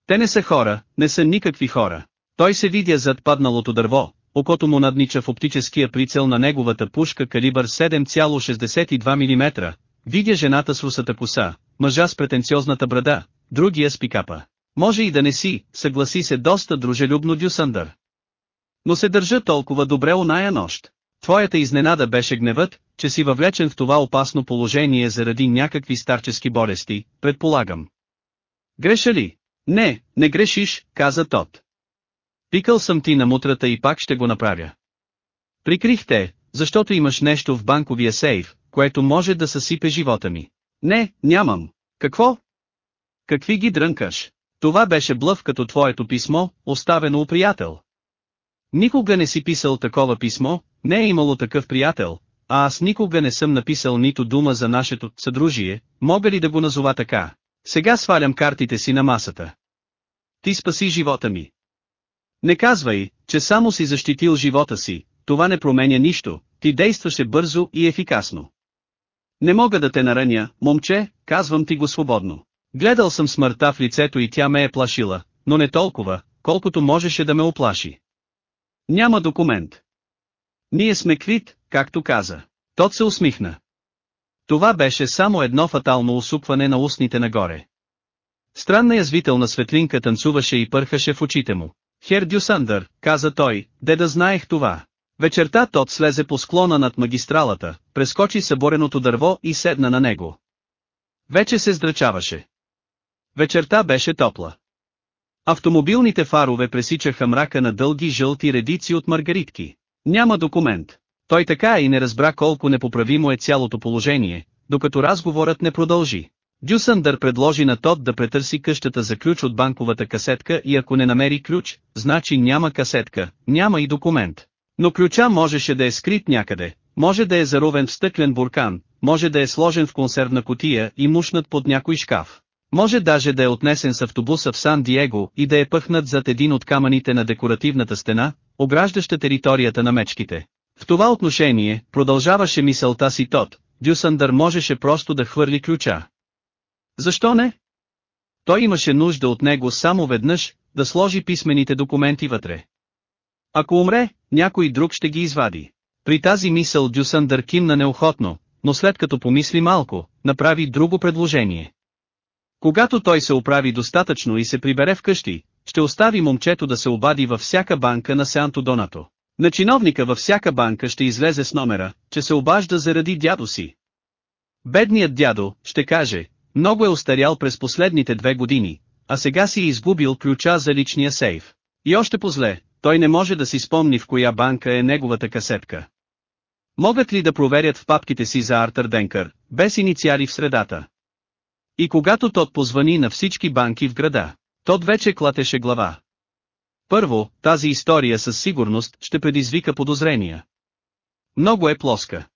Те не са хора, не са никакви хора. Той се видя зад падналото дърво, окото му наднича в оптическия прицел на неговата пушка калибър 7,62 мм, видя жената с русата коса, мъжа с претенциозната брада, другия с пикапа. Може и да не си, съгласи се доста дружелюбно Дюсандър. Но се държа толкова добре оная нощ. Твоята изненада беше гневът, че си въвлечен в това опасно положение заради някакви старчески болести, предполагам. Греша ли? Не, не грешиш, каза Тот. Пикал съм ти на мутрата и пак ще го направя. Прикрих те, защото имаш нещо в банковия сейф, което може да съсипе живота ми. Не, нямам. Какво? Какви ги дрънкаш? Това беше блъв като твоето писмо, оставено у приятел. Никога не си писал такова писмо, не е имало такъв приятел, а аз никога не съм написал нито дума за нашето съдружие, мога ли да го назова така? Сега свалям картите си на масата. Ти спаси живота ми. Не казвай, че само си защитил живота си, това не променя нищо, ти действаше бързо и ефикасно. Не мога да те нараня, момче, казвам ти го свободно. Гледал съм смъртта в лицето и тя ме е плашила, но не толкова, колкото можеше да ме оплаши. Няма документ. Ние сме квит, както каза. Тот се усмихна. Това беше само едно фатално усупване на устните нагоре. Странна язвителна светлинка танцуваше и пърхаше в очите му. Хер Дюсандър, каза той, де да знаех това. Вечерта Тот слезе по склона над магистралата, прескочи събореното дърво и седна на него. Вече се здрачаваше. Вечерта беше топла. Автомобилните фарове пресичаха мрака на дълги жълти редици от маргаритки. Няма документ. Той така и не разбра колко непоправимо е цялото положение, докато разговорът не продължи. Дюсъндър предложи на Тод да претърси къщата за ключ от банковата касетка и ако не намери ключ, значи няма касетка, няма и документ. Но ключа можеше да е скрит някъде, може да е заровен в стъклен буркан, може да е сложен в консервна котия и мушнат под някой шкаф. Може даже да е отнесен с автобуса в Сан-Диего и да е пъхнат зад един от камъните на декоративната стена, ограждаща територията на мечките. В това отношение, продължаваше мисълта си Тот, Дюсандър можеше просто да хвърли ключа. Защо не? Той имаше нужда от него само веднъж, да сложи писмените документи вътре. Ако умре, някой друг ще ги извади. При тази мисъл Дюсандър кимна неохотно, но след като помисли малко, направи друго предложение. Когато той се оправи достатъчно и се прибере вкъщи, ще остави момчето да се обади във всяка банка на Сеанто Донато. На чиновника във всяка банка ще излезе с номера, че се обажда заради дядо си. Бедният дядо, ще каже, много е остарял през последните две години, а сега си е изгубил ключа за личния сейф. И още позле, той не може да си спомни в коя банка е неговата касетка. Могат ли да проверят в папките си за Артър Денкър, без инициали в средата? И когато тот позвани на всички банки в града, тот вече клатеше глава. Първо, тази история със сигурност ще предизвика подозрения. Много е плоска.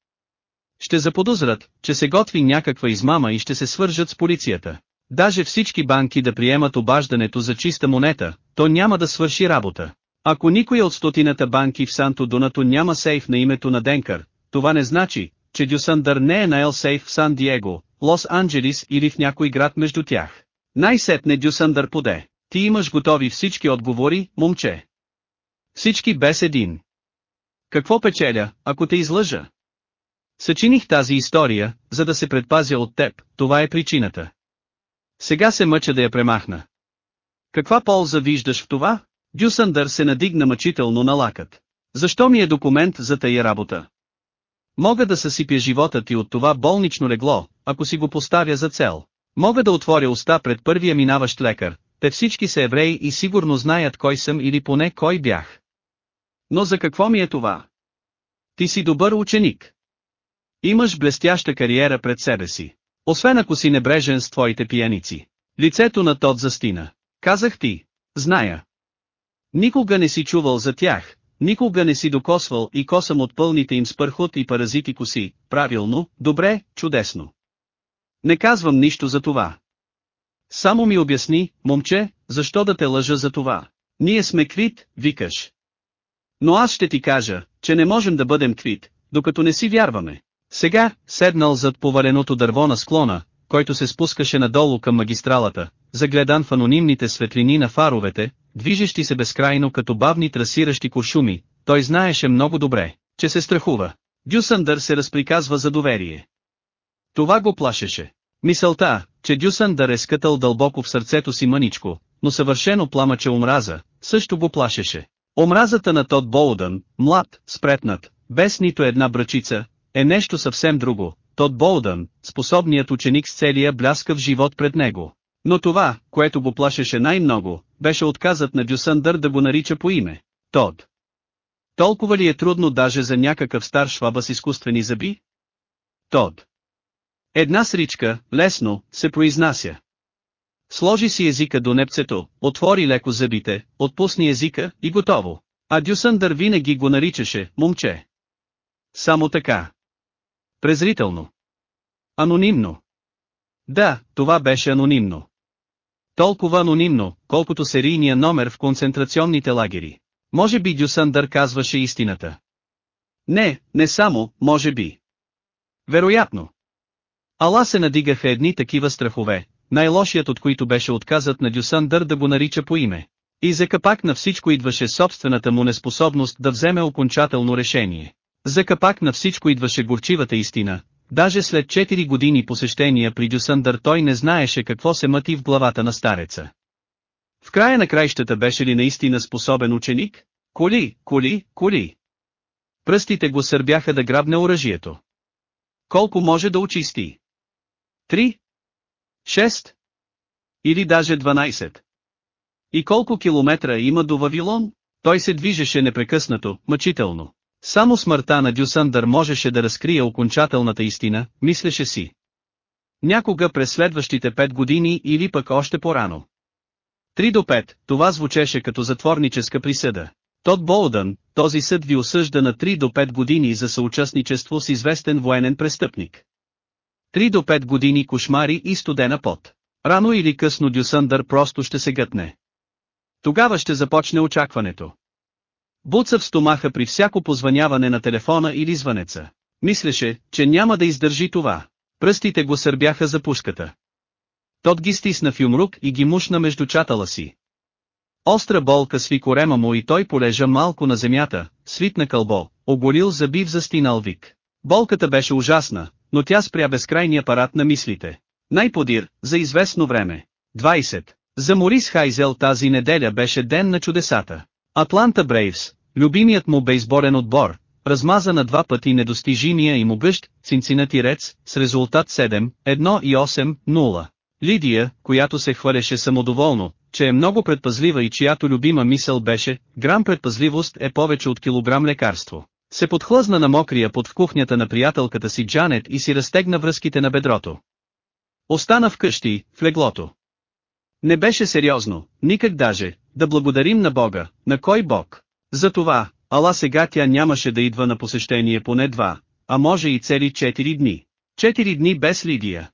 Ще заподозрат, че се готви някаква измама и ще се свържат с полицията. Даже всички банки да приемат обаждането за чиста монета, то няма да свърши работа. Ако никой от стотината банки в Санто Донато няма сейф на името на Денкър, това не значи, че Дюсандър не е наел сейф в Сан Диего, Лос Анджелис или в някой град между тях. Най-сетне Дюсандър поде. Ти имаш готови всички отговори, момче. Всички без един. Какво печеля, ако те излъжа? Съчиних тази история, за да се предпазя от теб, това е причината. Сега се мъча да я премахна. Каква полза виждаш в това? Дюсандър се надигна мъчително на лакът. Защо ми е документ за тая работа? Мога да съсипя живота ти от това болнично легло, ако си го поставя за цел. Мога да отворя уста пред първия минаващ лекар, те всички са евреи и сигурно знаят кой съм или поне кой бях. Но за какво ми е това? Ти си добър ученик. Имаш блестяща кариера пред себе си. Освен ако си небрежен с твоите пияници. Лицето на Тод застина. Казах ти. Зная. Никога не си чувал за тях, никога не си докосвал и косъм от пълните им спърхот и паразити коси, правилно, добре, чудесно. Не казвам нищо за това. Само ми обясни, момче, защо да те лъжа за това. Ние сме квит, викаш. Но аз ще ти кажа, че не можем да бъдем квит, докато не си вярваме. Сега, седнал зад поваленото дърво на склона, който се спускаше надолу към магистралата, загледан в анонимните светлини на фаровете, движещи се безкрайно като бавни трасиращи куршуми, той знаеше много добре, че се страхува. Дюсандър се разприказва за доверие. Това го плашеше. Мисълта, че Дюсандър е скътал дълбоко в сърцето си мъничко, но съвършено пламъче омраза, също го плашеше. Омразата на Тод Боудън, млад, спретнат, без нито една брачица, е нещо съвсем друго. Тод Боудън, способният ученик с целия бляскав живот пред него. Но това, което го плашеше най-много, беше отказът на Дюсандър да го нарича по име. Тод. Толкова ли е трудно даже за някакъв стар шваба с изкуствени зъби? Тод. Една сричка, лесно, се произнася. Сложи си езика до непцето, отвори леко зъбите, отпусни езика и готово. А Дюсандър винаги го наричаше «момче». Само така. Презрително. Анонимно. Да, това беше анонимно. Толкова анонимно, колкото серийния номер в концентрационните лагери. Може би Дюсандър казваше истината. Не, не само, може би. Вероятно. Ала се надигаха едни такива страхове, най-лошият от които беше отказът на Дюсандър да го нарича по име. И за капак на всичко идваше собствената му неспособност да вземе окончателно решение. За капак на всичко идваше горчивата истина, даже след 4 години посещения при Дюсандър той не знаеше какво се мъти в главата на стареца. В края на краищата беше ли наистина способен ученик? Коли, коли, коли. Пръстите го сърбяха да грабне оръжието. Колко може да очисти? Три? Шест? Или даже 12? И колко километра има до Вавилон? Той се движеше непрекъснато, мъчително. Само смъртта на Дюсандър можеше да разкрие окончателната истина, мислеше си. Някога през следващите пет години или пък още по-рано. 3 до 5, това звучеше като затворническа присъда. Тод Болдън, този съд ви осъжда на 3 до 5 години за съучастничество с известен военен престъпник. 3 до 5 години кошмари и студена пот. Рано или късно Дюсандър просто ще се гътне. Тогава ще започне очакването. Буца в стомаха при всяко позваняване на телефона или звънеца. Мислеше, че няма да издържи това. Пръстите го сърбяха за пушката. Тот ги стисна в юмрук и ги мушна между чатала си. Остра болка сви корема му и той полежа малко на земята, свит на кълбо, оголил зъби в застинал вик. Болката беше ужасна, но тя спря безкрайния апарат на мислите. Най-подир, за известно време. 20. За Морис Хайзел тази неделя беше ден на чудесата. Атланта Брейвс, любимият му бейсболен отбор, размаза на два пъти недостижимия и могъщ, Цинцинати Рец, с резултат 7, 1 и 8, 0. Лидия, която се хвалеше самодоволно, че е много предпазлива и чиято любима мисъл беше, грам предпазливост е повече от килограм лекарство. Се подхлъзна на мокрия под в кухнята на приятелката си Джанет и си разтегна връзките на бедрото. Остана вкъщи, в леглото. Не беше сериозно, никак даже, да благодарим на Бога, на кой Бог. Затова, ала сега тя нямаше да идва на посещение поне два, а може и цели четири дни. Четири дни без Лидия.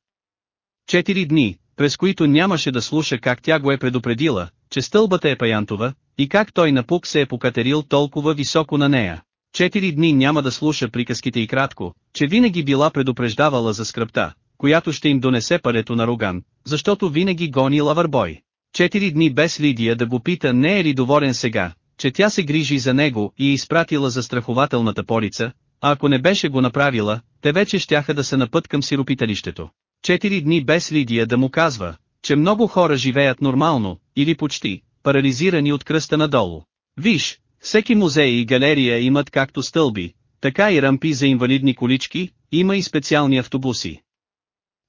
Четири дни, през които нямаше да слуша как тя го е предупредила, че стълбата е паянтова, и как той напук се е покатерил толкова високо на нея. Четири дни няма да слуша приказките и кратко, че винаги била предупреждавала за скръпта, която ще им донесе парето на Роган, защото винаги гони лавърбой. Четири дни без Лидия да го пита не е ли доволен сега, че тя се грижи за него и е изпратила за страхователната полица, а ако не беше го направила, те вече щяха да са на път към сиропиталището. Четири дни без Лидия да му казва, че много хора живеят нормално, или почти, парализирани от кръста надолу. Виж, всеки музей и галерия имат както стълби, така и рампи за инвалидни колички, има и специални автобуси.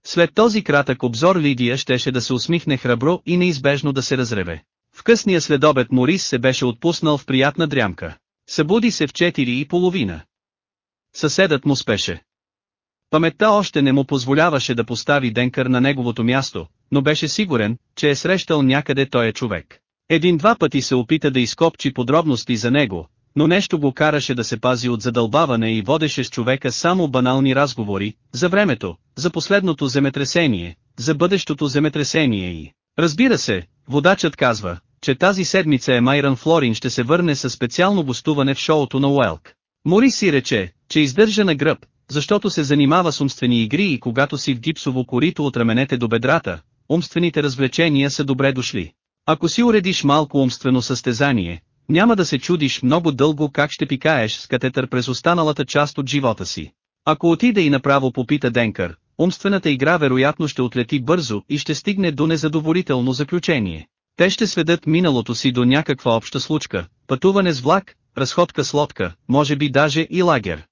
След този кратък обзор Лидия щеше да се усмихне храбро и неизбежно да се разреве. В късния следобед Морис се беше отпуснал в приятна дрямка. Събуди се в четири и половина. Съседът му спеше. Паметта още не му позволяваше да постави Денкър на неговото място, но беше сигурен, че е срещал някъде той е човек. Един-два пъти се опита да изкопчи подробности за него, но нещо го караше да се пази от задълбаване и водеше с човека само банални разговори, за времето, за последното земетресение, за бъдещото земетресение и... Разбира се, водачът казва, че тази седмица е Майран Флорин ще се върне със специално гостуване в шоуто на Уелк. Мори си рече, че издържа на гръб, защото се занимава с умствени игри и когато си в гипсово корито от раменете до бедрата, умствените развлечения са добре дошли. Ако си уредиш малко умствено състезание, няма да се чудиш много дълго как ще пикаеш с катетър през останалата част от живота си. Ако отиде и направо попита Денкър, умствената игра вероятно ще отлети бързо и ще стигне до незадоволително заключение. Те ще сведат миналото си до някаква обща случка, пътуване с влак, разходка с лодка, може би даже и лагер.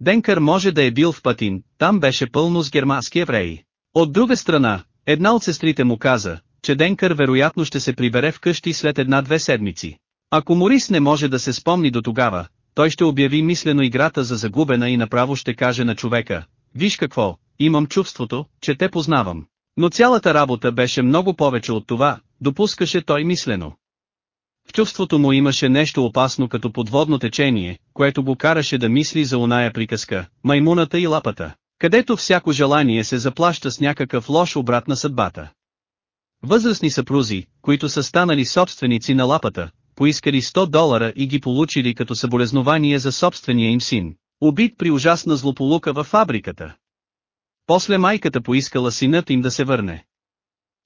Денкър може да е бил в Патин, там беше пълно с германски евреи. От друга страна, една от сестрите му каза, че Денкър вероятно ще се прибере вкъщи след една-две седмици. Ако Морис не може да се спомни до тогава, той ще обяви мислено играта за загубена и направо ще каже на човека, виж какво, имам чувството, че те познавам. Но цялата работа беше много повече от това, допускаше той мислено. В чувството му имаше нещо опасно като подводно течение, което го караше да мисли за оная приказка, маймуната и лапата, където всяко желание се заплаща с някакъв лош обрат на съдбата. Възрастни съпрузи, които са станали собственици на лапата, поискали 100 долара и ги получили като съболезнование за собствения им син, убит при ужасна злополука във фабриката. После майката поискала синът им да се върне.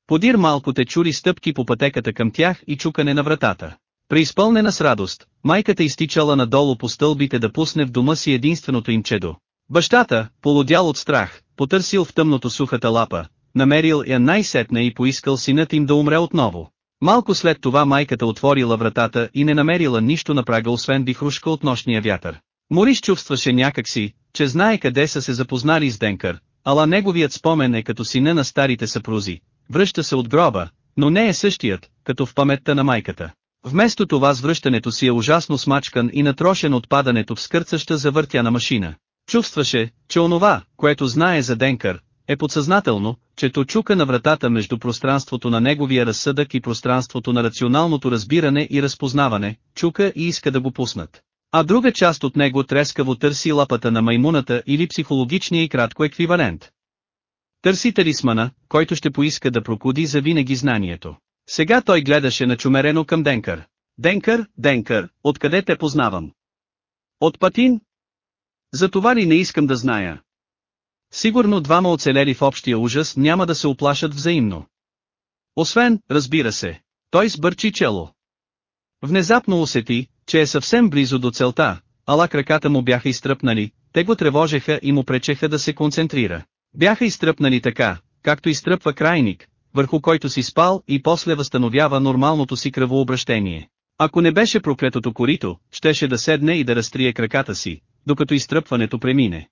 Подир малко те чури стъпки по пътеката към тях и чукане на вратата. Преизпълнена с радост, майката изтичала надолу по стълбите да пусне в дома си единственото им чедо. Бащата, полудял от страх, потърсил в тъмното сухата лапа, намерил я най-сетне и поискал синът им да умре отново. Малко след това майката отворила вратата и не намерила нищо на прага освен вихрушка от нощния вятър. Морис чувстваше някакси, че знае къде са се запознали с Денкър, ала неговият спомен е като сина на старите съпрузи, връща се от гроба, но не е същият, като в паметта на майката. Вместо това с връщането си е ужасно смачкан и натрошен от падането в скърцаща завъртяна машина. Чувстваше, че онова, което знае за Денкър, е подсъзнателно, че то чука на вратата между пространството на неговия разсъдък и пространството на рационалното разбиране и разпознаване, чука и иска да го пуснат. А друга част от него трескаво търси лапата на маймуната или психологичния и кратко еквивалент. Търси талисмана, който ще поиска да прокуди за винаги знанието. Сега той гледаше начумерено към Денкър. Денкър, Денкър, откъде те познавам? От Патин? За това ли не искам да зная? Сигурно двама оцелели в общия ужас няма да се оплашат взаимно. Освен, разбира се, той сбърчи чело. Внезапно усети, че е съвсем близо до целта, ала краката му бяха изтръпнали, те го тревожеха и му пречеха да се концентрира. Бяха изтръпнали така, както изтръпва крайник, върху който си спал и после възстановява нормалното си кръвообращение. Ако не беше проклетото корито, щеше да седне и да разтрие краката си, докато изтръпването премине.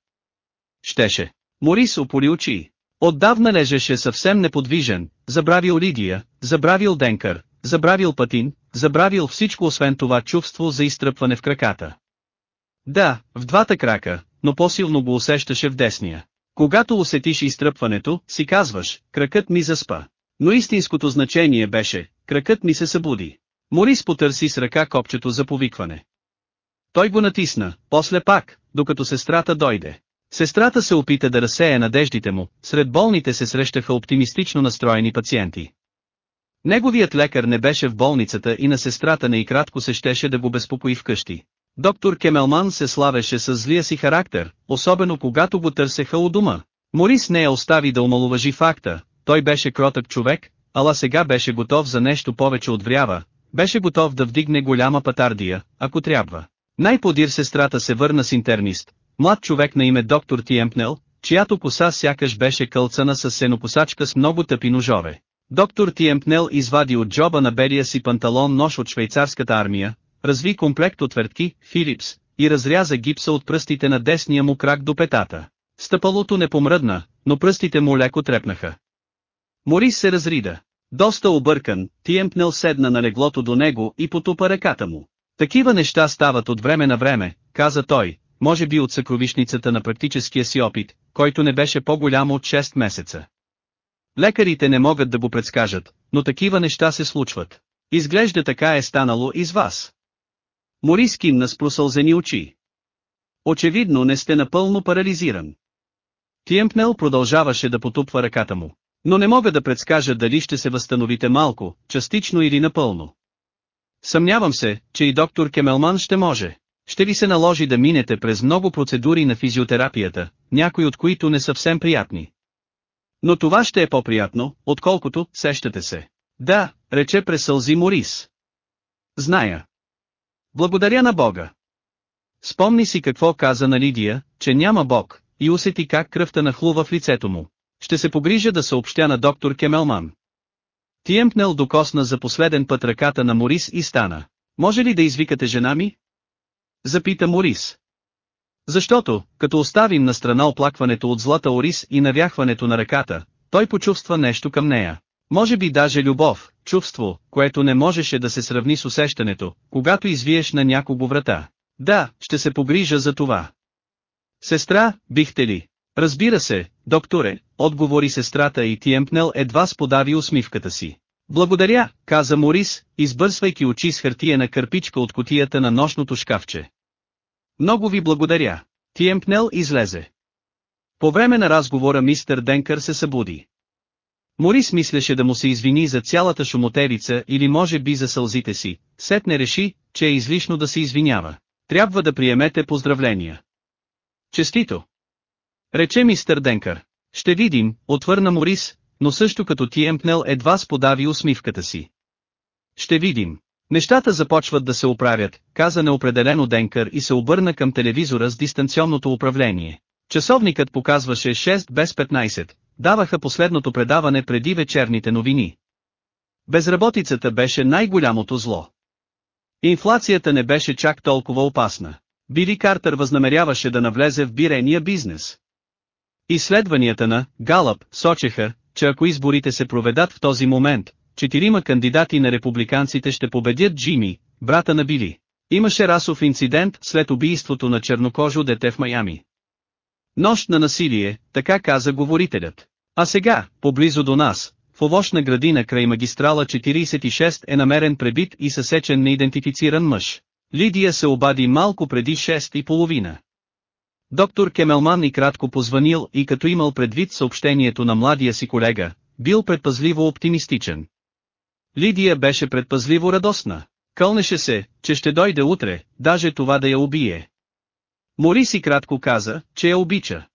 Щеше. Морис ополи очи. Отдавна лежеше съвсем неподвижен, забравил Лидия, забравил Денкър, забравил Патин, забравил всичко освен това чувство за изтръпване в краката. Да, в двата крака, но по-силно го усещаше в десния. Когато усетиш изтръпването, си казваш, кракът ми заспа. Но истинското значение беше, кракът ми се събуди. Морис потърси с ръка копчето за повикване. Той го натисна, после пак, докато сестрата дойде. Сестрата се опита да разсея надеждите му, сред болните се срещаха оптимистично настроени пациенти. Неговият лекар не беше в болницата и на сестрата не и кратко се щеше да го безпокои вкъщи. Доктор Кемелман се славеше с злия си характер, особено когато го търсеха у дома. Морис не я остави да омалуважи факта, той беше кротък човек, ала сега беше готов за нещо повече от врява, беше готов да вдигне голяма патардия, ако трябва. Най-подир сестрата се върна с интернист, млад човек на име доктор Тиемпнел, чиято коса сякаш беше кълцана с сенопосачка с много тъпи ножове. Доктор Тиемпнел извади от джоба на белия си панталон нож от швейцарската армия, разви комплект от въртки, Филипс, и разряза гипса от пръстите на десния му крак до петата. Стъпалото не помръдна, но пръстите му леко трепнаха. Морис се разрида. Доста объркан, Тиемпнел седна на леглото до него и потупа ръката му. Такива неща стават от време на време, каза той, може би от съкровишницата на практическия си опит, който не беше по-голям от 6 месеца. Лекарите не могат да го предскажат, но такива неща се случват. Изглежда така е станало и с вас. Морис кимна с просълзени очи. Очевидно не сте напълно парализиран. Тиемпнел продължаваше да потупва ръката му. Но не мога да предскажа дали ще се възстановите малко, частично или напълно. Съмнявам се, че и доктор Кемелман ще може. Ще ви се наложи да минете през много процедури на физиотерапията, някои от които не съвсем приятни. Но това ще е по-приятно, отколкото, сещате се. Да, рече през сълзи Морис. Зная. Благодаря на Бога. Спомни си какво каза на Лидия, че няма Бог, и усети как кръвта нахлува в лицето му. Ще се погрижа да съобщя на доктор Кемелман. Тиемпнел докосна за последен път ръката на Морис и стана. Може ли да извикате жена ми? Запита Морис. Защото, като оставим на страна оплакването от злата Орис и навяхването на ръката, той почувства нещо към нея. Може би даже любов, чувство, което не можеше да се сравни с усещането, когато извиеш на някого врата. Да, ще се погрижа за това. Сестра, бихте ли? Разбира се, докторе, отговори сестрата и Тиемпнел едва сподави усмивката си. Благодаря, каза Морис, избърсвайки очи с хартия кърпичка от котията на нощното шкафче. Много ви благодаря. Тиемпнел излезе. По време на разговора мистер Денкър се събуди. Морис мислеше да му се извини за цялата шумотерица или може би за сълзите си, сетне реши, че е излишно да се извинява. Трябва да приемете поздравления. Честито! Рече мистер Денкър. Ще видим, отвърна Морис, но също като ти емпнел едва сподави усмивката си. Ще видим. Нещата започват да се оправят, каза неопределено Денкър и се обърна към телевизора с дистанционното управление. Часовникът показваше 6 без 15, даваха последното предаване преди вечерните новини. Безработицата беше най-голямото зло. Инфлацията не беше чак толкова опасна. Били Картер възнамеряваше да навлезе в бирения бизнес. Изследванията на Галъп сочеха, че ако изборите се проведат в този момент, четирима кандидати на републиканците ще победят Джими, брата на Били. Имаше расов инцидент след убийството на чернокожо дете в Майами. Нощ на насилие, така каза говорителят. А сега, поблизо до нас, в овощна градина край магистрала 46 е намерен пребит и съсечен неидентифициран мъж. Лидия се обади малко преди 6 и половина. Доктор Кемелман и кратко позванил и като имал предвид съобщението на младия си колега, бил предпазливо оптимистичен. Лидия беше предпазливо радостна. Кълнеше се, че ще дойде утре, даже това да я убие. Мори си кратко каза, че я обича.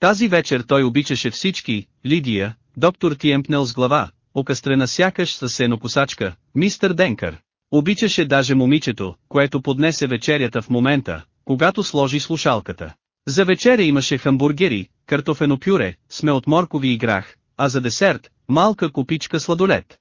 Тази вечер той обичаше всички, Лидия, доктор Тиемпнел с глава, окастрена сякаш с сенокосачка, мистер Денкър. Обичаше даже момичето, което поднесе вечерята в момента, когато сложи слушалката. За вечеря имаше хамбургери, картофено пюре, сме от моркови и грах, а за десерт, малка купичка сладолет.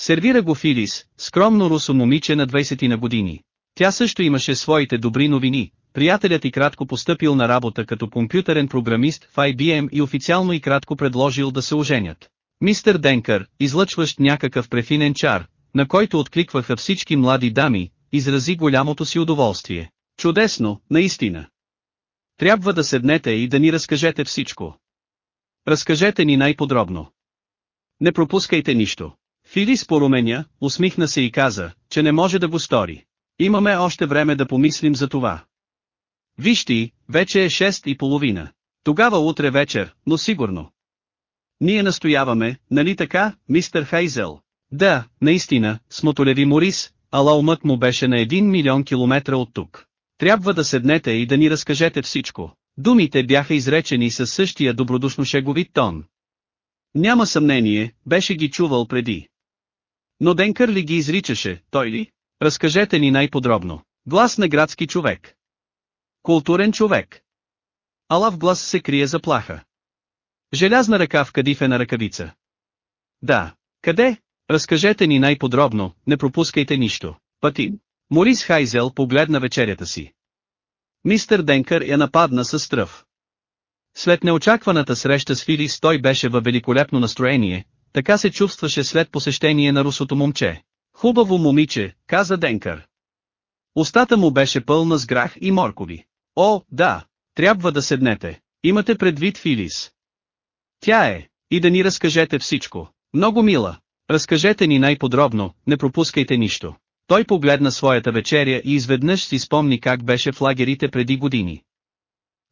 Сервира го Филис, скромно русо момиче на 20 на години. Тя също имаше своите добри новини, приятелят и кратко постъпил на работа като компютърен програмист в IBM и официално и кратко предложил да се оженят. Мистер Денкър, излъчващ някакъв префинен чар, на който откликваха всички млади дами, изрази голямото си удоволствие. Чудесно, наистина. Трябва да седнете и да ни разкажете всичко. Разкажете ни най-подробно. Не пропускайте нищо. Филис поруменя, усмихна се и каза, че не може да го стори. Имаме още време да помислим за това. Виж ти, вече е 6 и половина. Тогава утре вечер, но сигурно. Ние настояваме, нали така, мистер Хайзел? Да, наистина, смотолеви Морис, ала умът му беше на един милион километра от тук. Трябва да седнете и да ни разкажете всичко. Думите бяха изречени със същия добродушно шеговит тон. Няма съмнение, беше ги чувал преди. Но Денкър ли ги изричаше, той ли? Разкажете ни най-подробно. Глас на градски човек. Културен човек. Ала в глас се крие заплаха. Желязна ръка в кадифена ръкавица. Да. Къде? Разкажете ни най-подробно, не пропускайте нищо. Пътин. Морис Хайзел погледна вечерята си. Мистер Денкър я нападна със стръв. След неочакваната среща с Филис той беше във великолепно настроение, така се чувстваше след посещение на русото момче. Хубаво момиче, каза Денкър. Остата му беше пълна с грах и моркови. О, да, трябва да седнете. Имате предвид Филис. Тя е, и да ни разкажете всичко. Много мила. Разкажете ни най-подробно, не пропускайте нищо. Той погледна своята вечеря и изведнъж си спомни как беше в лагерите преди години.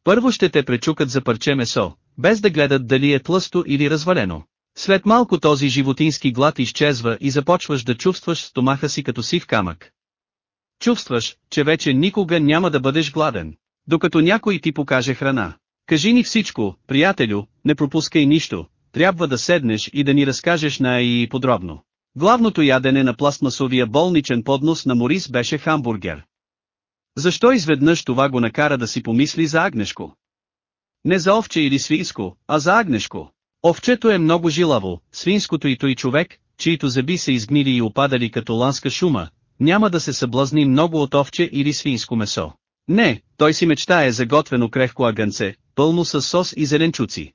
Първо ще те пречукат за парче месо, без да гледат дали е тлъсто или развалено. След малко този животински глад изчезва и започваш да чувстваш стомаха си като сив камък. Чувстваш, че вече никога няма да бъдеш гладен, докато някой ти покаже храна. Кажи ни всичко, приятелю, не пропускай нищо, трябва да седнеш и да ни разкажеш на и подробно. Главното ядене на пластмасовия болничен поднос на Морис беше хамбургер. Защо изведнъж това го накара да си помисли за Агнешко? Не за овче или свинско, а за Агнешко. Овчето е много жилаво, свинското и той човек, чието зъби са изгнили и опадали като ланска шума, няма да се съблазни много от овче или свинско месо. Не, той си мечтае за готвено крехко агънце, пълно с сос и зеленчуци.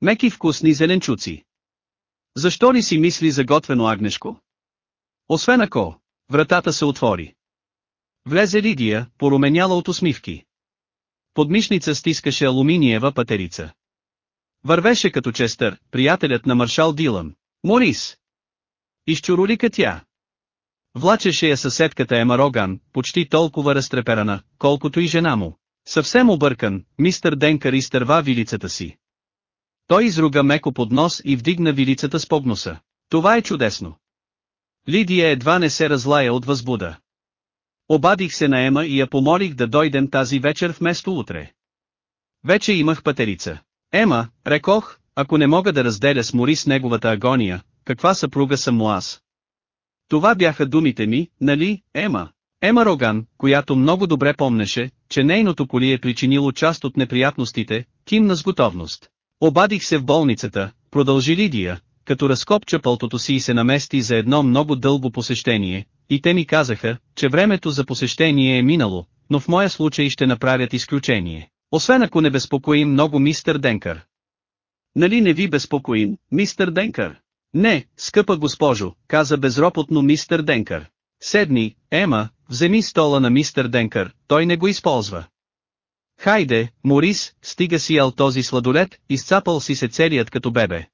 Меки вкусни зеленчуци. Защо ли си мисли за готвено агнешко? Освен ако, вратата се отвори. Влезе Лидия, поруменяла от усмивки. Подмишница стискаше алуминиева патерица. Вървеше като честър, приятелят на маршал Дилан. Морис! Изчуролика тя. Влачеше я съседката Ема Роган, почти толкова разтреперана, колкото и жена му. Съвсем объркан, мистър Денкър изтърва вилицата си. Той изруга меко под нос и вдигна вилицата с погноса. Това е чудесно. Лидия едва не се разлая от възбуда. Обадих се на Ема и я помолих да дойдем тази вечер вместо утре. Вече имах патерица. Ема, рекох, ако не мога да разделя с Морис неговата агония, каква съпруга съм му аз. Това бяха думите ми, нали, Ема? Ема Роган, която много добре помнеше, че нейното коли е причинило част от неприятностите, кимна с готовност. Обадих се в болницата, продължи Лидия, като разкопча пълтото си и се намести за едно много дълго посещение, и те ми казаха, че времето за посещение е минало, но в моя случай ще направят изключение. Освен ако не безпокоим много мистер Денкър. Нали не ви безпокоим, мистер Денкър? Не, скъпа госпожо, каза безропотно мистер Денкър. Седни, Ема, вземи стола на мистер Денкър, той не го използва. Хайде, Морис, стига си ял този сладолет, изцапал си се целият като бебе.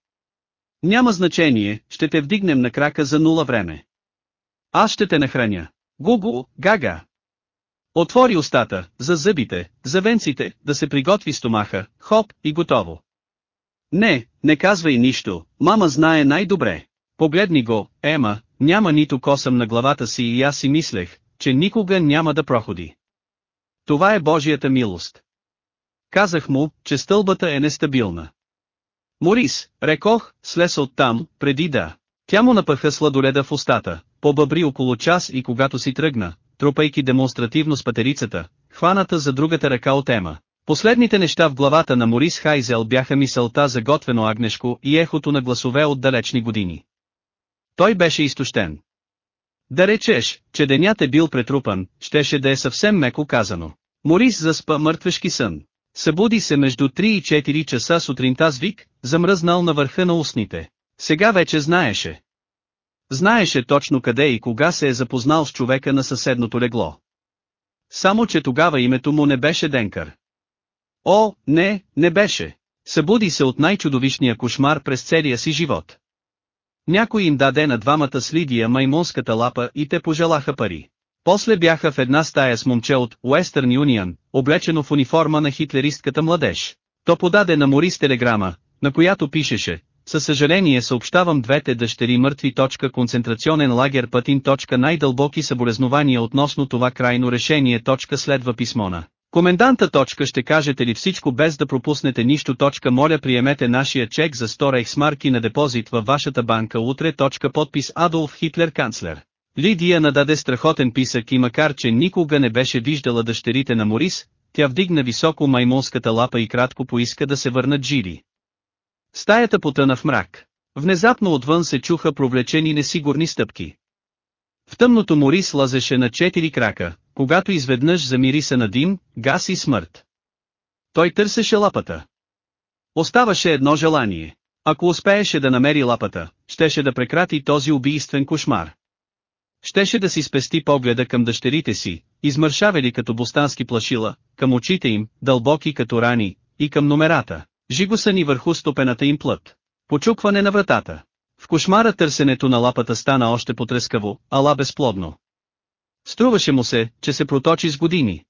Няма значение, ще те вдигнем на крака за нула време. Аз ще те нахраня. Гугу, гага. Отвори устата, за зъбите, за венците, да се приготви стомаха, хоп, и готово. Не, не казвай нищо, мама знае най-добре. Погледни го, Ема, няма нито косъм на главата си и аз си мислех, че никога няма да проходи. Това е Божията милост. Казах му, че стълбата е нестабилна. Морис, рекох, слез оттам, преди да. Тя му напъха сладоледа в устата, побъбри около час и когато си тръгна, трупайки демонстративно с патерицата, хваната за другата ръка от Ема. Последните неща в главата на Морис Хайзел бяха мисълта за готвено агнешко и ехото на гласове от далечни години. Той беше изтощен. Да речеш, че денят е бил претрупан, щеше да е съвсем меко казано. Морис заспа мъртвешки сън. Събуди се между 3 и 4 часа сутринта с вик, замръзнал на върха на устните. Сега вече знаеше. Знаеше точно къде и кога се е запознал с човека на съседното легло. Само че тогава името му не беше Денкър. О, не, не беше. Събуди се от най-чудовищния кошмар през целия си живот. Някой им даде на двамата с Лидия маймунската лапа и те пожелаха пари. После бяха в една стая с момче от Western Union, облечено в униформа на хитлеристката младеж. То подаде на Морис телеграма, на която пишеше, със съжаление съобщавам двете дъщери мъртви. Точка концентрационен лагер Пътин. Точка най-дълбоки съболезнования относно това крайно решение. Точка следва писмона. Коменданта. Точка ще кажете ли всичко без да пропуснете нищо. Точка моля приемете нашия чек за 100 рейхсмарки на депозит във вашата банка утре. Точка подпис Адолф Хитлер канцлер. Лидия нададе страхотен писък и макар че никога не беше виждала дъщерите на Морис, тя вдигна високо маймунската лапа и кратко поиска да се върнат живи. Стаята потъна в мрак. Внезапно отвън се чуха провлечени несигурни стъпки. В тъмното Морис лазеше на четири крака, когато изведнъж замириса на дим, газ и смърт. Той търсеше лапата. Оставаше едно желание. Ако успееше да намери лапата, щеше да прекрати този убийствен кошмар. Щеше да си спести погледа към дъщерите си, измършавели като бостански плашила, към очите им, дълбоки като рани, и към номерата, жигосани върху стопената им плът. Почукване на вратата. В кошмара търсенето на лапата стана още потрескаво, ала безплодно. Струваше му се, че се проточи с години.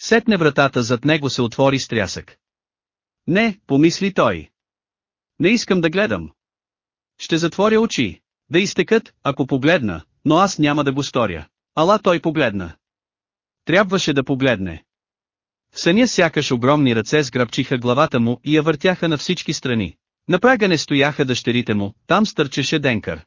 Сетне вратата зад него се отвори с трясък. Не, помисли той. Не искам да гледам. Ще затворя очи, да изтекат, ако погледна, но аз няма да го сторя. Ала той погледна. Трябваше да погледне. Съня сякаш огромни ръце сграбчиха главата му и я въртяха на всички страни. На прага не стояха дъщерите му, там стърчеше Денкър.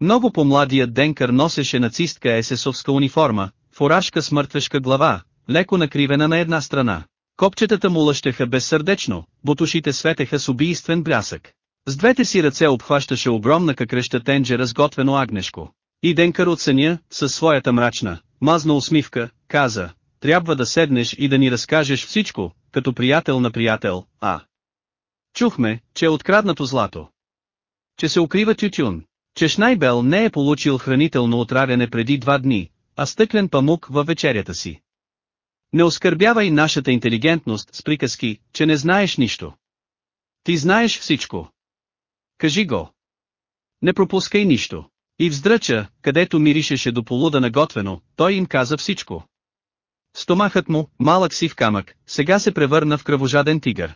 Много по-младият Денкър носеше нацистка есесовска униформа, фуражка с мъртвешка глава, леко накривена на една страна. Копчетата му лъщеха безсърдечно, бутушите светеха с убийствен блясък. С двете си ръце обхващаше огромна какреща тенджера с готвено агнешко. И Денкър от съня, със своята мрачна, мазна усмивка, каза, трябва да седнеш и да ни разкажеш всичко, като приятел на приятел, а. Чухме, че е откраднато злато. Че се укрива тютюн. Че Шнайбел не е получил хранително отравяне преди два дни, а стъклен памук във вечерята си. Не оскърбявай нашата интелигентност с приказки, че не знаеш нищо. Ти знаеш всичко. Кажи го. Не пропускай нищо. И вздръча, където миришеше до полуда наготвено, той им каза всичко. Стомахът му, малък си в камък, сега се превърна в кръвожаден тигър.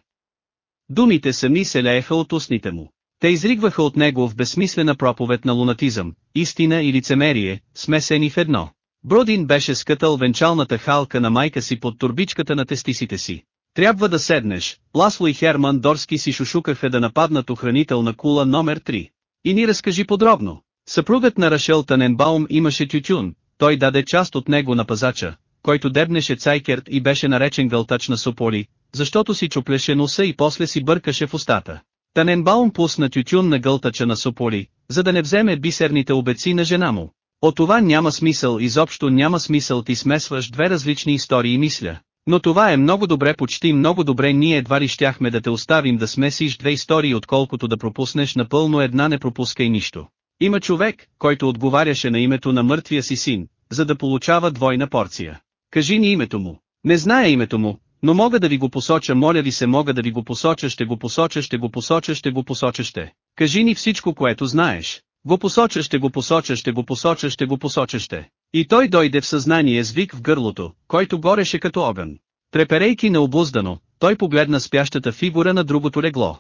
Думите сами се лееха от устните му. Те изригваха от него в безсмислена проповед на лунатизъм, истина и лицемерие, смесени в едно. Бродин беше скътал венчалната халка на майка си под турбичката на тестисите си. Трябва да седнеш, Ласло и Херман Дорски си шушукаха да нападнат охранителна кула номер 3. И ни разкажи подробно. Съпругът на Рашел Таненбаум имаше тютюн, той даде част от него на пазача, който дебнеше цайкерт и беше наречен гълтач на сополи, защото си чуплеше носа и после си бъркаше в устата. Таненбаум пусна тютюн на гълтача на сополи, за да не вземе бисерните обеци на жена му. От това няма смисъл изобщо няма смисъл ти смесваш две различни истории мисля. Но това е много добре почти много добре ние едва ли щяхме да те оставим да смесиш две истории отколкото да пропуснеш напълно една не пропускай нищо. Има човек, който отговаряше на името на мъртвия си син, за да получава двойна порция. Кажи ни името му. Не зная името му, но мога да ви го посоча, моля ви се мога да ви го посоча, ще го посоча, ще го посоча, ще го посоча, ще. Кажи ни всичко, което знаеш. Го посоча, ще го посоча, ще го посоча, ще го посоча, ще. И той дойде в съзнание с вик в гърлото, който гореше като огън. Треперейки необуздано, той погледна спящата фигура на другото легло.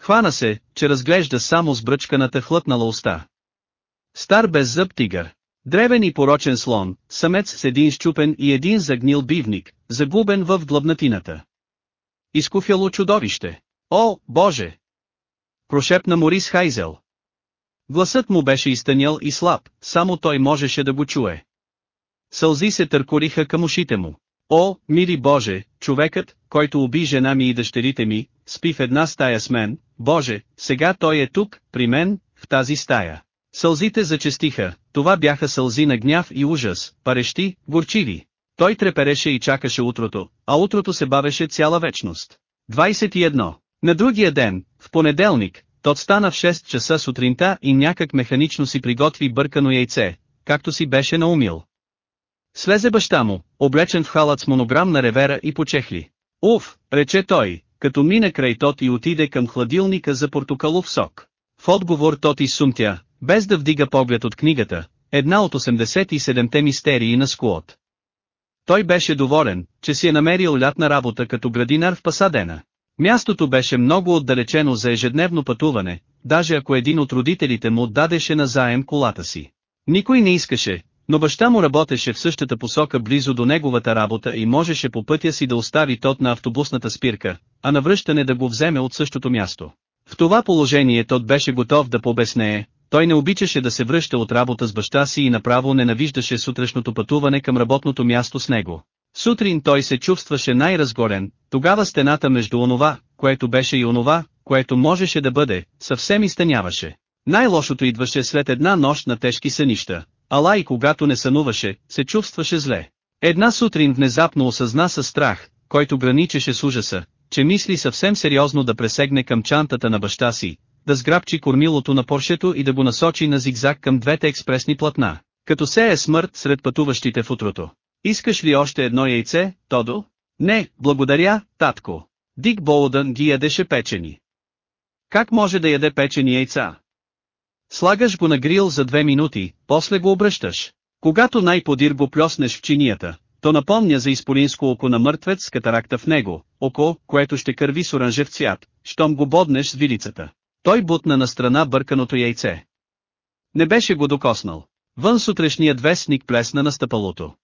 Хвана се, че разглежда само с бръчканата хлътнала уста. Стар без зъб тигър. Древен и порочен слон, самец с един щупен и един загнил бивник, загубен в глъбнатината. Изкуфяло чудовище. О, Боже! Прошепна Морис Хайзел. Гласът му беше изтънял и слаб, само той можеше да го чуе. Сълзи се търкориха към ушите му. О, мили Боже, човекът, който уби жена ми и дъщерите ми, спи в една стая с мен, Боже, сега той е тук, при мен, в тази стая. Сълзите зачестиха, това бяха сълзи на гняв и ужас, парещи, горчиви. Той трепереше и чакаше утрото, а утрото се бавеше цяла вечност. 21. На другия ден, в понеделник, тот стана в 6 часа сутринта и някак механично си приготви бъркано яйце, както си беше наумил. Слезе баща му, облечен в халат с монограм на ревера и почехли. Уф, рече той, като мине край тот и отиде към хладилника за портокалов сок. В отговор тот изсумтя, без да вдига поглед от книгата, една от 87-те мистерии на Скуот. Той беше доволен, че си е намерил лятна работа като градинар в Пасадена. Мястото беше много отдалечено за ежедневно пътуване, даже ако един от родителите му дадеше на заем колата си. Никой не искаше, но баща му работеше в същата посока близо до неговата работа и можеше по пътя си да остави тот на автобусната спирка, а навръщане да го вземе от същото място. В това положение тот беше готов да побеснее, той не обичаше да се връща от работа с баща си и направо ненавиждаше сутрешното пътуване към работното място с него. Сутрин той се чувстваше най-разгорен, тогава стената между онова, което беше и онова, което можеше да бъде, съвсем изтъняваше. Най-лошото идваше след една нощ на тежки сънища, ала и когато не сънуваше, се чувстваше зле. Една сутрин внезапно осъзна със страх, който граничеше с ужаса, че мисли съвсем сериозно да пресегне към чантата на баща си, да сграбчи кормилото на поршето и да го насочи на зигзаг към двете експресни платна, като се е смърт сред пътуващите в утрото. Искаш ли още едно яйце, Тодо? Не, благодаря, татко. Дик Болдън ги ядеше печени. Как може да яде печени яйца? Слагаш го на грил за две минути, после го обръщаш. Когато най-подир го плеснеш в чинията, то напомня за изполинско око на мъртвец с катаракта в него, око, което ще кърви с оранжев цвят, щом го боднеш с вилицата. Той бутна на страна бърканото яйце. Не беше го докоснал. Вън сутрешният вестник плесна на стъпалото.